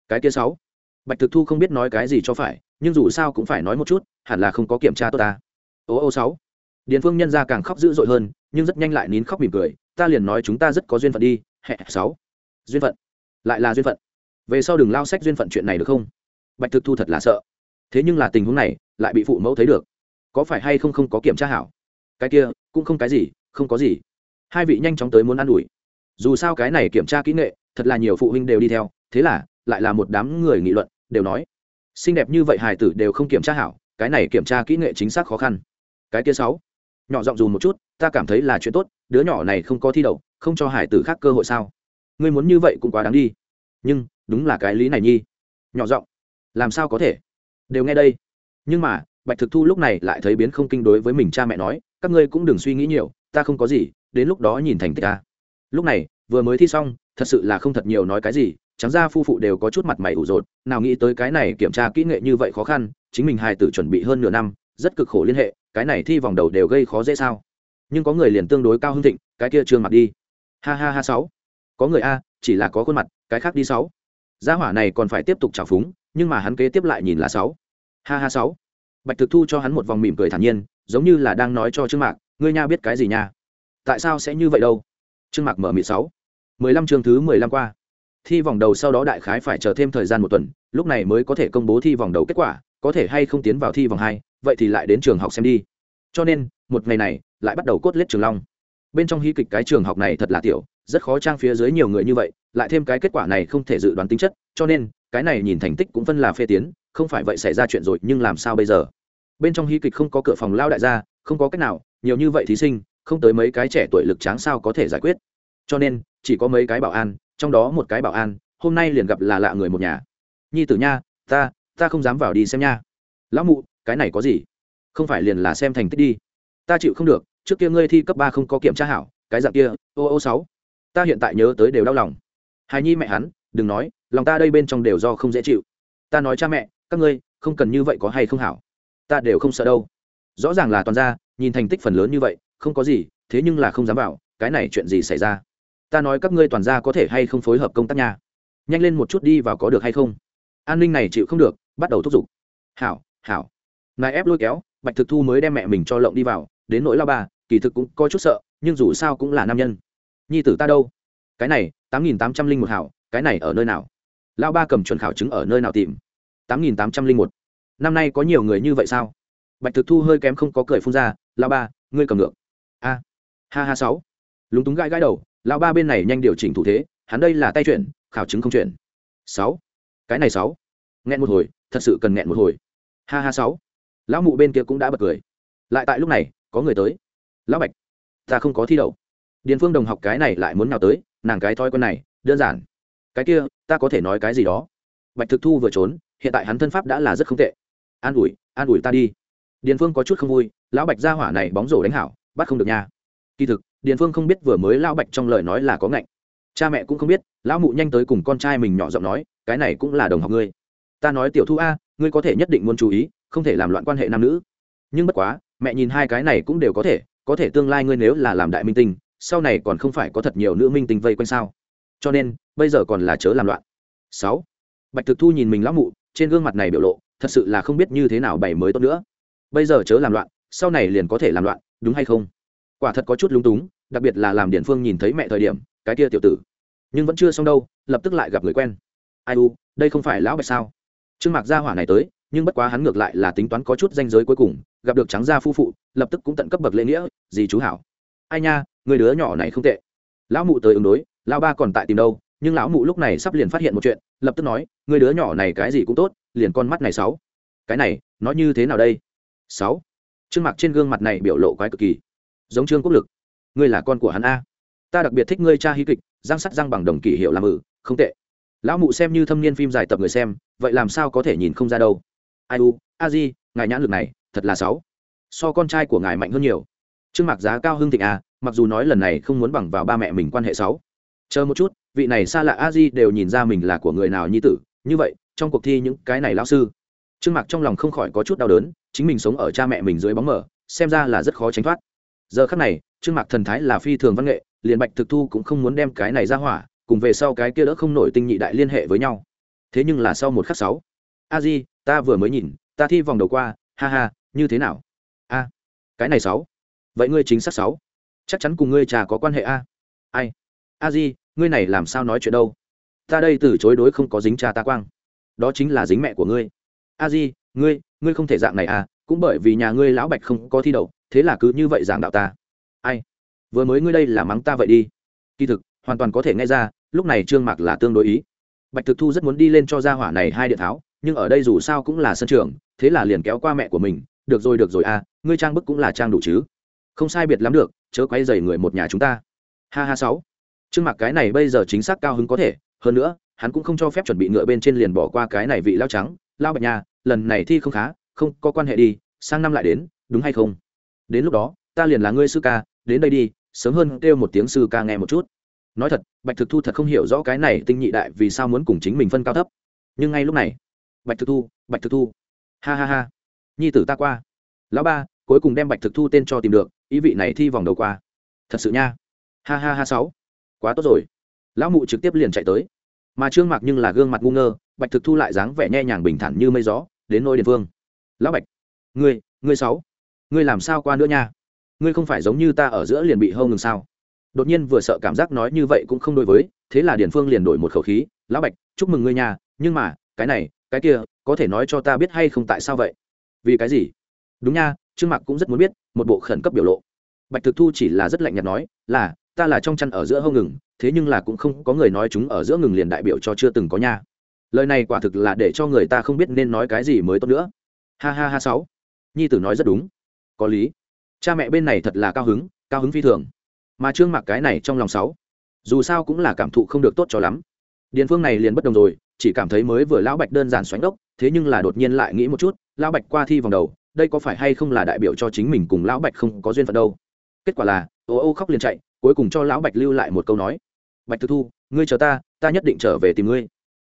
Cái kia sáu. Bạch thực thu không biết nói cái gì cho phải, nhưng dù sao cũng phải nói một chút, hẳn là không có kiểm tra tốt ta. Ô ô sáu. Điền phương nhân ra càng khóc dữ dội hơn, nhưng rất nhanh lại nín khóc mỉm cười, ta liền nói chúng ta rất có duyên phận đi hẹ, sáu. Duyên phận? Lại là duyên phận. Về sau đừng lao sách duyên phận chuyện này được không? Bạch thực thu thật là sợ. Thế nhưng là tình huống này, lại bị phụ mẫu thấy được. Có phải hay không không có kiểm tra hảo? Cái kia, cũng không cái gì, không có gì. Hai vị nhanh chóng tới muốn ă n ủi. Dù sao cái này kiểm tra kỹ nghệ, thật là nhiều phụ huynh đều đi theo, thế là, lại là một đám người nghị luận, đều nói. Xinh đẹp như vậy hài tử đều không kiểm tra hảo, cái này kiểm tra kỹ nghệ chính xác khó khăn. Cái kia sáu, nhỏ giọng dù một chút, ta cảm thấy là chuyện tốt, đứa nhỏ này không có thi đậu, không cho hải tử khác cơ hội sao? Ngươi muốn như vậy cũng quá đáng đi. Nhưng, đúng là cái lý này nhi. Nhỏ giọng, làm sao có thể? Đều nghe đây. Nhưng mà, bạch thực thu lúc này lại thấy biến không kinh đối với mình cha mẹ nói, các ngươi cũng đừng suy nghĩ nhiều, ta không có gì, đến lúc đó nhìn thành tích ta. Lúc này, vừa mới thi xong, thật sự là không thật nhiều nói cái gì, trắng ra phu phụ đều có chút mặt mày ủ rột, nào nghĩ tới cái này kiểm tra kỹ nghệ như vậy khó khăn, chính mình hài tử chuẩn bị hơn nửa năm, rất cực khổ liên hệ, cái này thi vòng đầu đều gây khó dễ sao. Nhưng có người liền tương đối cao hưng thịnh, cái kia trương mặt đi. Ha ha ha sáu có người a, chỉ là có khuôn mặt, cái khác đi sáu. Gia hỏa này còn phải tiếp tục trào phúng, nhưng mà hắn kế tiếp lại nhìn là sáu. Ha ha sáu. Bạch thực thu cho hắn một vòng mỉm cười thản nhiên, giống như là đang nói cho trương mạc, ngươi nha biết cái gì nha? Tại sao sẽ như vậy đâu? Trương mạc mở mịt sáu. Mười lăm chương thứ mười lăm qua. Thi vòng đầu sau đó đại khái phải chờ thêm thời gian một tuần, lúc này mới có thể công bố thi vòng đầu kết quả, có thể hay không tiến vào thi vòng hai, vậy thì lại đến trường học xem đi. Cho nên, một ngày này, lại bắt đầu cốt lết trường long. Bên trong hy kịch cái trường học này thật là tiểu rất khó trang phía dưới nhiều người như vậy, lại thêm cái kết quả này không thể dự đoán tính chất, cho nên, cái này nhìn thành tích cũng phân là phê tiến, không phải vậy xảy ra chuyện rồi, nhưng làm sao bây giờ? Bên trong hy kịch không có cửa phòng lao đại gia, không có cách nào, nhiều như vậy thí sinh, không tới mấy cái trẻ tuổi lực tráng sao có thể giải quyết? Cho nên, chỉ có mấy cái bảo an, trong đó một cái bảo an, hôm nay liền gặp là lạ người một nhà. Nhi tử nha, ta ta không dám vào đi xem nha. Lão mụ, cái này có gì? Không phải liền là xem thành tích đi. Ta chịu không được, trước kia ngươi thi cấp ba không có kiểm tra hảo, cái dạng kia, ô ô sáu ta hiện tại nhớ tới đều đau lòng. Hài nhi mẹ hắn, đừng nói, lòng ta đây bên trong đều do không dễ chịu. Ta nói cha mẹ, các ngươi, không cần như vậy có hay không hảo? Ta đều không sợ đâu. Rõ ràng là toàn ra nhìn thành tích phần lớn như vậy, không có gì, thế nhưng là không dám vào cái này chuyện gì xảy ra? Ta nói các ngươi toàn ra có thể hay không phối hợp công tác nhà nhanh lên một chút đi vào có được hay không? An ninh này chịu không được, bắt đầu thúc giục. Hảo hảo. Nài ép lôi kéo, bạch thực thu mới đem mẹ mình cho lộng đi vào, đến nỗi lao bà, kỳ thực cũng có chút sợ, nhưng dù sao cũng là nam nhân nhi tử ta đâu? Cái này, tám nghìn tám trăm linh một hảo, cái này ở nơi nào? Lao ba cầm chuẩn khảo chứng ở nơi nào tìm? tám nghìn tám trăm linh một. Năm nay có nhiều người như vậy sao? Bạch thực thu hơi kém không có cười phun ra lao ba, ngươi cầm ngược. A, ha ha sáu. Lúng túng gãi gãi đầu lao ba bên này nhanh điều chỉnh thủ thế, hắn đây là tay chuyển, khảo chứng không chuyển. Sáu. Cái này sáu. Nghẹn một hồi, thật sự cần nghẹn một hồi. Ha ha sáu. Lão mụ bên kia cũng đã bật cười. Lại tại lúc này, có người tới. Lão bạch, ta không có thi đậu điền phương đồng học cái này lại muốn nào tới, nàng cái thói quen này, đơn giản. Cái kia, ta có thể nói cái gì đó. Bạch thực thu vừa trốn, hiện tại hắn thân pháp đã là rất không tệ. An ủi an ủi ta đi. Điền phương có chút không vui, lão bạch ra hỏa này bóng rổ đánh hảo, bắt không được nha. Kỳ thực, điền phương không biết vừa mới lão bạch trong lời nói là có ngạnh. Cha mẹ cũng không biết, lão mụ nhanh tới cùng con trai mình nhỏ giọng nói, cái này cũng là đồng học ngươi. Ta nói tiểu thu a, ngươi có thể nhất định muốn chú ý, không thể làm loạn quan hệ nam nữ. Nhưng bất quá, mẹ nhìn hai cái này cũng đều có thể có thể tương lai ngươi nếu là làm đại minh tinh sau này còn không phải có thật nhiều nữ minh tinh vây quanh sao? Cho nên, bây giờ còn là chớ làm loạn. Sáu. Bạch thực thu nhìn mình lão mụ, trên gương mặt này biểu lộ, thật sự là không biết như thế nào bày mới tốt nữa. Bây giờ chớ làm loạn, sau này liền có thể làm loạn, đúng hay không? Quả thật có chút lúng túng, đặc biệt là làm điển phương nhìn thấy mẹ thời điểm, cái kia tiểu tử. Nhưng vẫn chưa xong đâu, lập tức lại gặp người quen. Ai u, đây không phải lão bạch sao? Trương mạc gia hỏa này tới, nhưng bất quá hắn ngược lại là tính toán có chút danh giới cuối cùng, gặp được trắng gia phu phụ, lập tức cũng tận cấp bậc lễ nghĩa, gì chú hảo ai nha, người đứa nhỏ này không tệ. Lão mụ tới ứng đối, lão ba còn tại tìm đâu, nhưng lão mụ lúc này sắp liền phát hiện một chuyện, lập tức nói, người đứa nhỏ này cái gì cũng tốt, liền con mắt này sáu. Cái này, nó như thế nào đây? Sáu. Trương mạc trên gương mặt này biểu lộ quái cực kỳ. Giống trương quốc lực. Ngươi là con của hắn a. Ta đặc biệt thích ngươi cha hí kịch, răng sắt răng bằng đồng kỷ hiệu làm ử, không tệ. Lão mụ xem như thâm niên phim dài tập người xem, vậy làm sao có thể nhìn không ra đâu? Ai u, a di, ngài nhãn lực này, thật là sáu. So con trai của ngài mạnh hơn nhiều trương mạc giá cao hưng thịnh a mặc dù nói lần này không muốn bằng vào ba mẹ mình quan hệ sáu. Chờ một chút, vị này xa lạ a di đều nhìn ra mình là của người nào nhi tử, như vậy, trong cuộc thi những cái này lão sư. Trương mạc trong lòng không khỏi có chút đau đớn, chính mình sống ở cha mẹ mình dưới bóng mở xem ra là rất khó tránh thoát. Giờ khắc này, trương mạc thần thái là phi thường văn nghệ, liền bạch thực thu cũng không muốn đem cái này ra hỏa, cùng về sau cái kia đỡ không nổi tinh nhị đại liên hệ với nhau. Thế nhưng là sau một khắc sáu, a di, ta vừa mới nhìn, ta thi vòng đầu qua, ha ha, như thế nào? A, cái này sáu vậy ngươi chính xác sáu. Chắc chắn cùng ngươi trà có quan hệ a. Ai? A di, ngươi này làm sao nói chuyện đâu? Ta đây từ chối đối không có dính cha ta quang. Đó chính là dính mẹ của ngươi. A di, ngươi ngươi không thể dạng này à cũng bởi vì nhà ngươi lão bạch không có thi đậu, thế là cứ như vậy giảng đạo ta. Ai? Vừa mới ngươi đây là mắng ta vậy đi. Kỳ thực, hoàn toàn có thể nghe ra, lúc này trương mạc là tương đối ý. Bạch thực thu rất muốn đi lên cho gia hỏa này hai điện tháo, nhưng ở đây dù sao cũng là sân trường, thế là liền kéo qua mẹ của mình. Được rồi được rồi à ngươi trang bức cũng là trang đủ chứ? Không sai biệt lắm được, chớ quay dày người một nhà chúng ta. Ha ha sáu. Trương mạc cái này bây giờ chính xác cao hứng có thể, hơn nữa, hắn cũng không cho phép chuẩn bị ngựa bên trên liền bỏ qua cái này vị lao trắng, lao bạch nhà lần này thi không khá, không có quan hệ đi, sang năm lại đến, đúng hay không? Đến lúc đó, ta liền là ngươi sư ca, đến đây đi, sớm hơn kêu một tiếng sư ca nghe một chút. Nói thật, bạch thực thu thật không hiểu rõ cái này tinh nhị đại vì sao muốn cùng chính mình phân cao thấp. Nhưng ngay lúc này, bạch thực thu, bạch thực thu. Ha ha ha. Nhi tử ta qua. Lão ba cuối cùng đem bạch thực thu tên cho tìm được, ý vị này thi vòng đầu qua. Thật sự nha. Ha ha ha sáu. Quá tốt rồi. Lão mụ trực tiếp liền chạy tới. Mà trương mạc nhưng là gương mặt ngu ngơ, bạch thực thu lại dáng vẻ nhẹ nhàng bình thản như mây gió, đến nôi địa phương lão bạch, ngươi ngươi sáu, ngươi làm sao qua nữa nha? Ngươi không phải giống như ta ở giữa liền bị hâu ngừng sao? Đột nhiên vừa sợ cảm giác nói như vậy cũng không đối với, thế là điền phương liền đổi một khẩu khí, lão bạch, chúc mừng ngươi nhà nhưng mà, cái này, cái kia, có thể nói cho ta biết hay không tại sao vậy? Vì cái gì? Đúng nha trương mạc cũng rất muốn biết, một bộ khẩn cấp biểu lộ. Bạch thực thu chỉ là rất lạnh nhạt nói, là, ta là trong chăn ở giữa hâu ngừng, thế nhưng là cũng không có người nói chúng ở giữa ngừng liền đại biểu cho chưa từng có nha. Lời này quả thực là để cho người ta không biết nên nói cái gì mới tốt nữa. Ha ha ha sáu. Nhi tử nói rất đúng. Có lý. Cha mẹ bên này thật là cao hứng cao hứng phi thường. Mà trương mặc cái này trong lòng sáu, dù sao cũng là cảm thụ không được tốt cho lắm. Điền phương này liền bất đồng rồi, chỉ cảm thấy mới vừa lão bạch đơn giản xoánh ốc thế nhưng là đột nhiên lại nghĩ một chút, lão bạch qua thi vòng đầu đây có phải hay không là đại biểu cho chính mình cùng lão bạch không có duyên phận đâu? Kết quả là, ô ô khóc liền chạy, cuối cùng cho lão bạch lưu lại một câu nói. Bạch thực thu, ngươi chờ ta ta nhất định trở về tìm ngươi.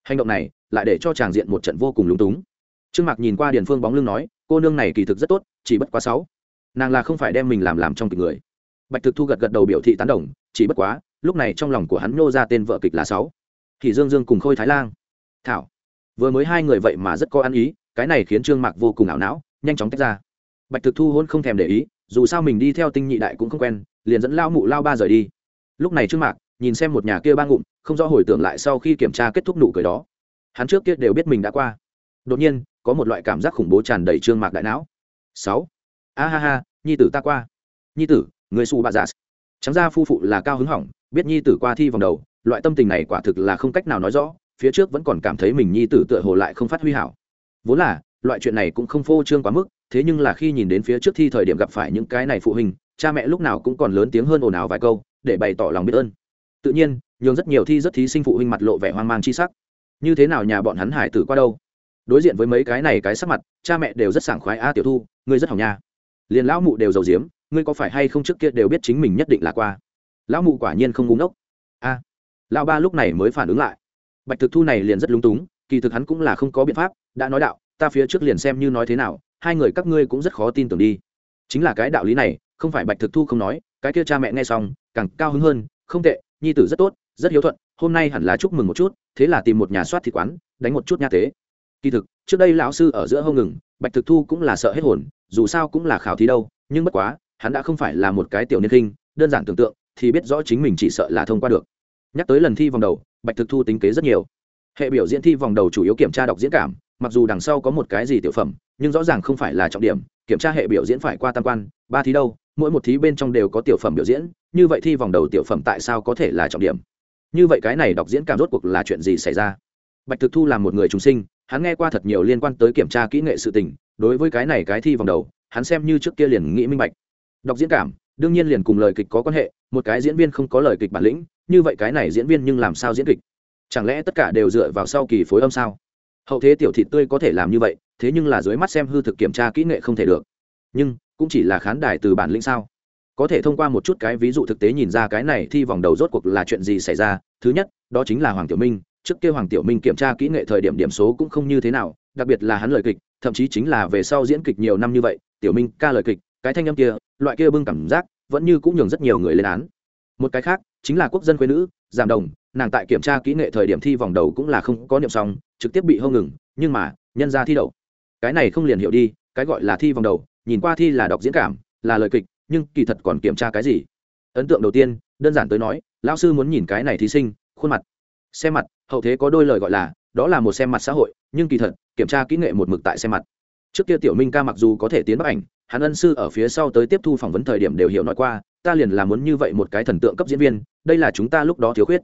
Hành động này, lại để cho tràng diện một trận vô cùng lúng túng. Trương mạc nhìn qua điền phương bóng lưng nói, cô nương này kỳ thực rất tốt, chỉ bất quá sáu. Nàng là không phải đem mình làm làm trong kịch người. Bạch thực thu gật gật đầu biểu thị tán đồng, chỉ bất quá, lúc này trong lòng của hắn nhô ra tên vợ kịch là sáu. Thì dương dương cùng khôi thái lan thảo, vừa mới hai người vậy mà rất có ăn ý, cái này khiến trương mạc vô cùng ảo não nhanh chóng tách ra. Bạch thực thu hôn không thèm để ý, dù sao mình đi theo tinh nhị đại cũng không quen, liền dẫn lao mụ lao ba rời đi. Lúc này trương mạc nhìn xem một nhà kia ba ngụm, không rõ hồi tưởng lại sau khi kiểm tra kết thúc nụ cười đó. Hắn trước kia đều biết mình đã qua. Đột nhiên, có một loại cảm giác khủng bố tràn đầy trương mạc đại não. Sáu. A ha ha, nhi tử ta qua. Nhi tử, người xù bà giả. Trắng ra phu phụ là cao hứng hỏng, biết nhi tử qua thi vòng đầu, loại tâm tình này quả thực là không cách nào nói rõ, phía trước vẫn còn cảm thấy mình nhi tử tựa hồ lại không phát huy hảo. Vốn là loại chuyện này cũng không phô trương quá mức, thế nhưng là khi nhìn đến phía trước thi thời điểm gặp phải những cái này phụ huynh, cha mẹ lúc nào cũng còn lớn tiếng hơn ồn ào vài câu, để bày tỏ lòng biết ơn. Tự nhiên, nhường rất nhiều thi rất thí sinh phụ huynh mặt lộ vẻ hoang mang chi sắc. Như thế nào nhà bọn hắn hải tử qua đâu? Đối diện với mấy cái này cái sắc mặt, cha mẹ đều rất sảng khoái, a tiểu thu, ngươi rất hỏng nha. Liền lão mụ đều giàu diếm ngươi có phải hay không trước kia đều biết chính mình nhất định là qua? Lão mụ quả nhiên không ngúng ốc a. Lão ba lúc này mới phản ứng lại. Bạch thực thu này liền rất lúng túng, kỳ thực hắn cũng là không có biện pháp, đã nói đạo ta phía trước liền xem như nói thế nào, hai người các ngươi cũng rất khó tin tưởng đi. Chính là cái đạo lý này, không phải bạch thực thu không nói, cái kia cha mẹ nghe xong, càng cao hứng hơn, không tệ, nhi tử rất tốt, rất hiếu thuận, hôm nay hẳn là chúc mừng một chút, thế là tìm một nhà soát thịt quán, đánh một chút nha tế. Kỳ thực, trước đây lão sư ở giữa hông ngừng, bạch thực thu cũng là sợ hết hồn, dù sao cũng là khảo thí đâu, nhưng bất quá, hắn đã không phải là một cái tiểu niên kinh đơn giản tưởng tượng, thì biết rõ chính mình chỉ sợ là thông qua được. Nhắc tới lần thi vòng đầu, bạch thực thu tính kế rất nhiều. Hệ biểu diễn thi vòng đầu chủ yếu kiểm tra đọc diễn cảm mặc dù đằng sau có một cái gì tiểu phẩm, nhưng rõ ràng không phải là trọng điểm, kiểm tra hệ biểu diễn phải qua tam quan, ba thí đâu, mỗi một thí bên trong đều có tiểu phẩm biểu diễn, như vậy thi vòng đầu tiểu phẩm tại sao có thể là trọng điểm? Như vậy cái này đọc diễn cảm rốt cuộc là chuyện gì xảy ra? Bạch thực thu là một người trung sinh, hắn nghe qua thật nhiều liên quan tới kiểm tra kỹ nghệ sự tình, đối với cái này cái thi vòng đầu, hắn xem như trước kia liền nghĩ minh bạch. Đọc diễn cảm, đương nhiên liền cùng lời kịch có quan hệ, một cái diễn viên không có lời kịch bản lĩnh, như vậy cái này diễn viên nhưng làm sao diễn kịch? Chẳng lẽ tất cả đều dựa vào sau kỳ phối âm sao? Hậu thế tiểu thị tươi có thể làm như vậy, thế nhưng là dưới mắt xem hư thực kiểm tra kỹ nghệ không thể được. Nhưng, cũng chỉ là khán đài từ bản lĩnh sao? Có thể thông qua một chút cái ví dụ thực tế nhìn ra cái này thi vòng đầu rốt cuộc là chuyện gì xảy ra. Thứ nhất, đó chính là hoàng tiểu minh. Trước kia hoàng tiểu minh kiểm tra kỹ nghệ thời điểm điểm số cũng không như thế nào, đặc biệt là hắn lời kịch, thậm chí chính là về sau diễn kịch nhiều năm như vậy, tiểu minh ca lời kịch, cái thanh âm kia, loại kia bưng cảm giác, vẫn như cũng nhường rất nhiều người lên án. Một cái khác, chính là quốc dân quê nữ giảm đồng, nàng tại kiểm tra kỹ nghệ thời điểm thi vòng đầu cũng là không có niệm xong, trực tiếp bị hông ngừng, nhưng mà, nhân ra thi đậu. Cái này không liền hiểu đi, cái gọi là thi vòng đầu, nhìn qua thi là đọc diễn cảm, là lời kịch, nhưng kỳ thật còn kiểm tra cái gì? Ấn tượng đầu tiên, đơn giản tới nói, lão sư muốn nhìn cái này thí sinh, khuôn mặt. Xem mặt, hậu thế có đôi lời gọi là, đó là một xem mặt xã hội, nhưng kỳ thật, kiểm tra kỹ nghệ một mực tại xem mặt. Trước kia tiểu minh ca mặc dù có thể tiến bức ảnh, hắn ân sư ở phía sau tới tiếp thu phỏng vấn thời điểm đều hiểu nói qua ta liền là muốn như vậy một cái thần tượng cấp diễn viên, đây là chúng ta lúc đó thiếu khuyết.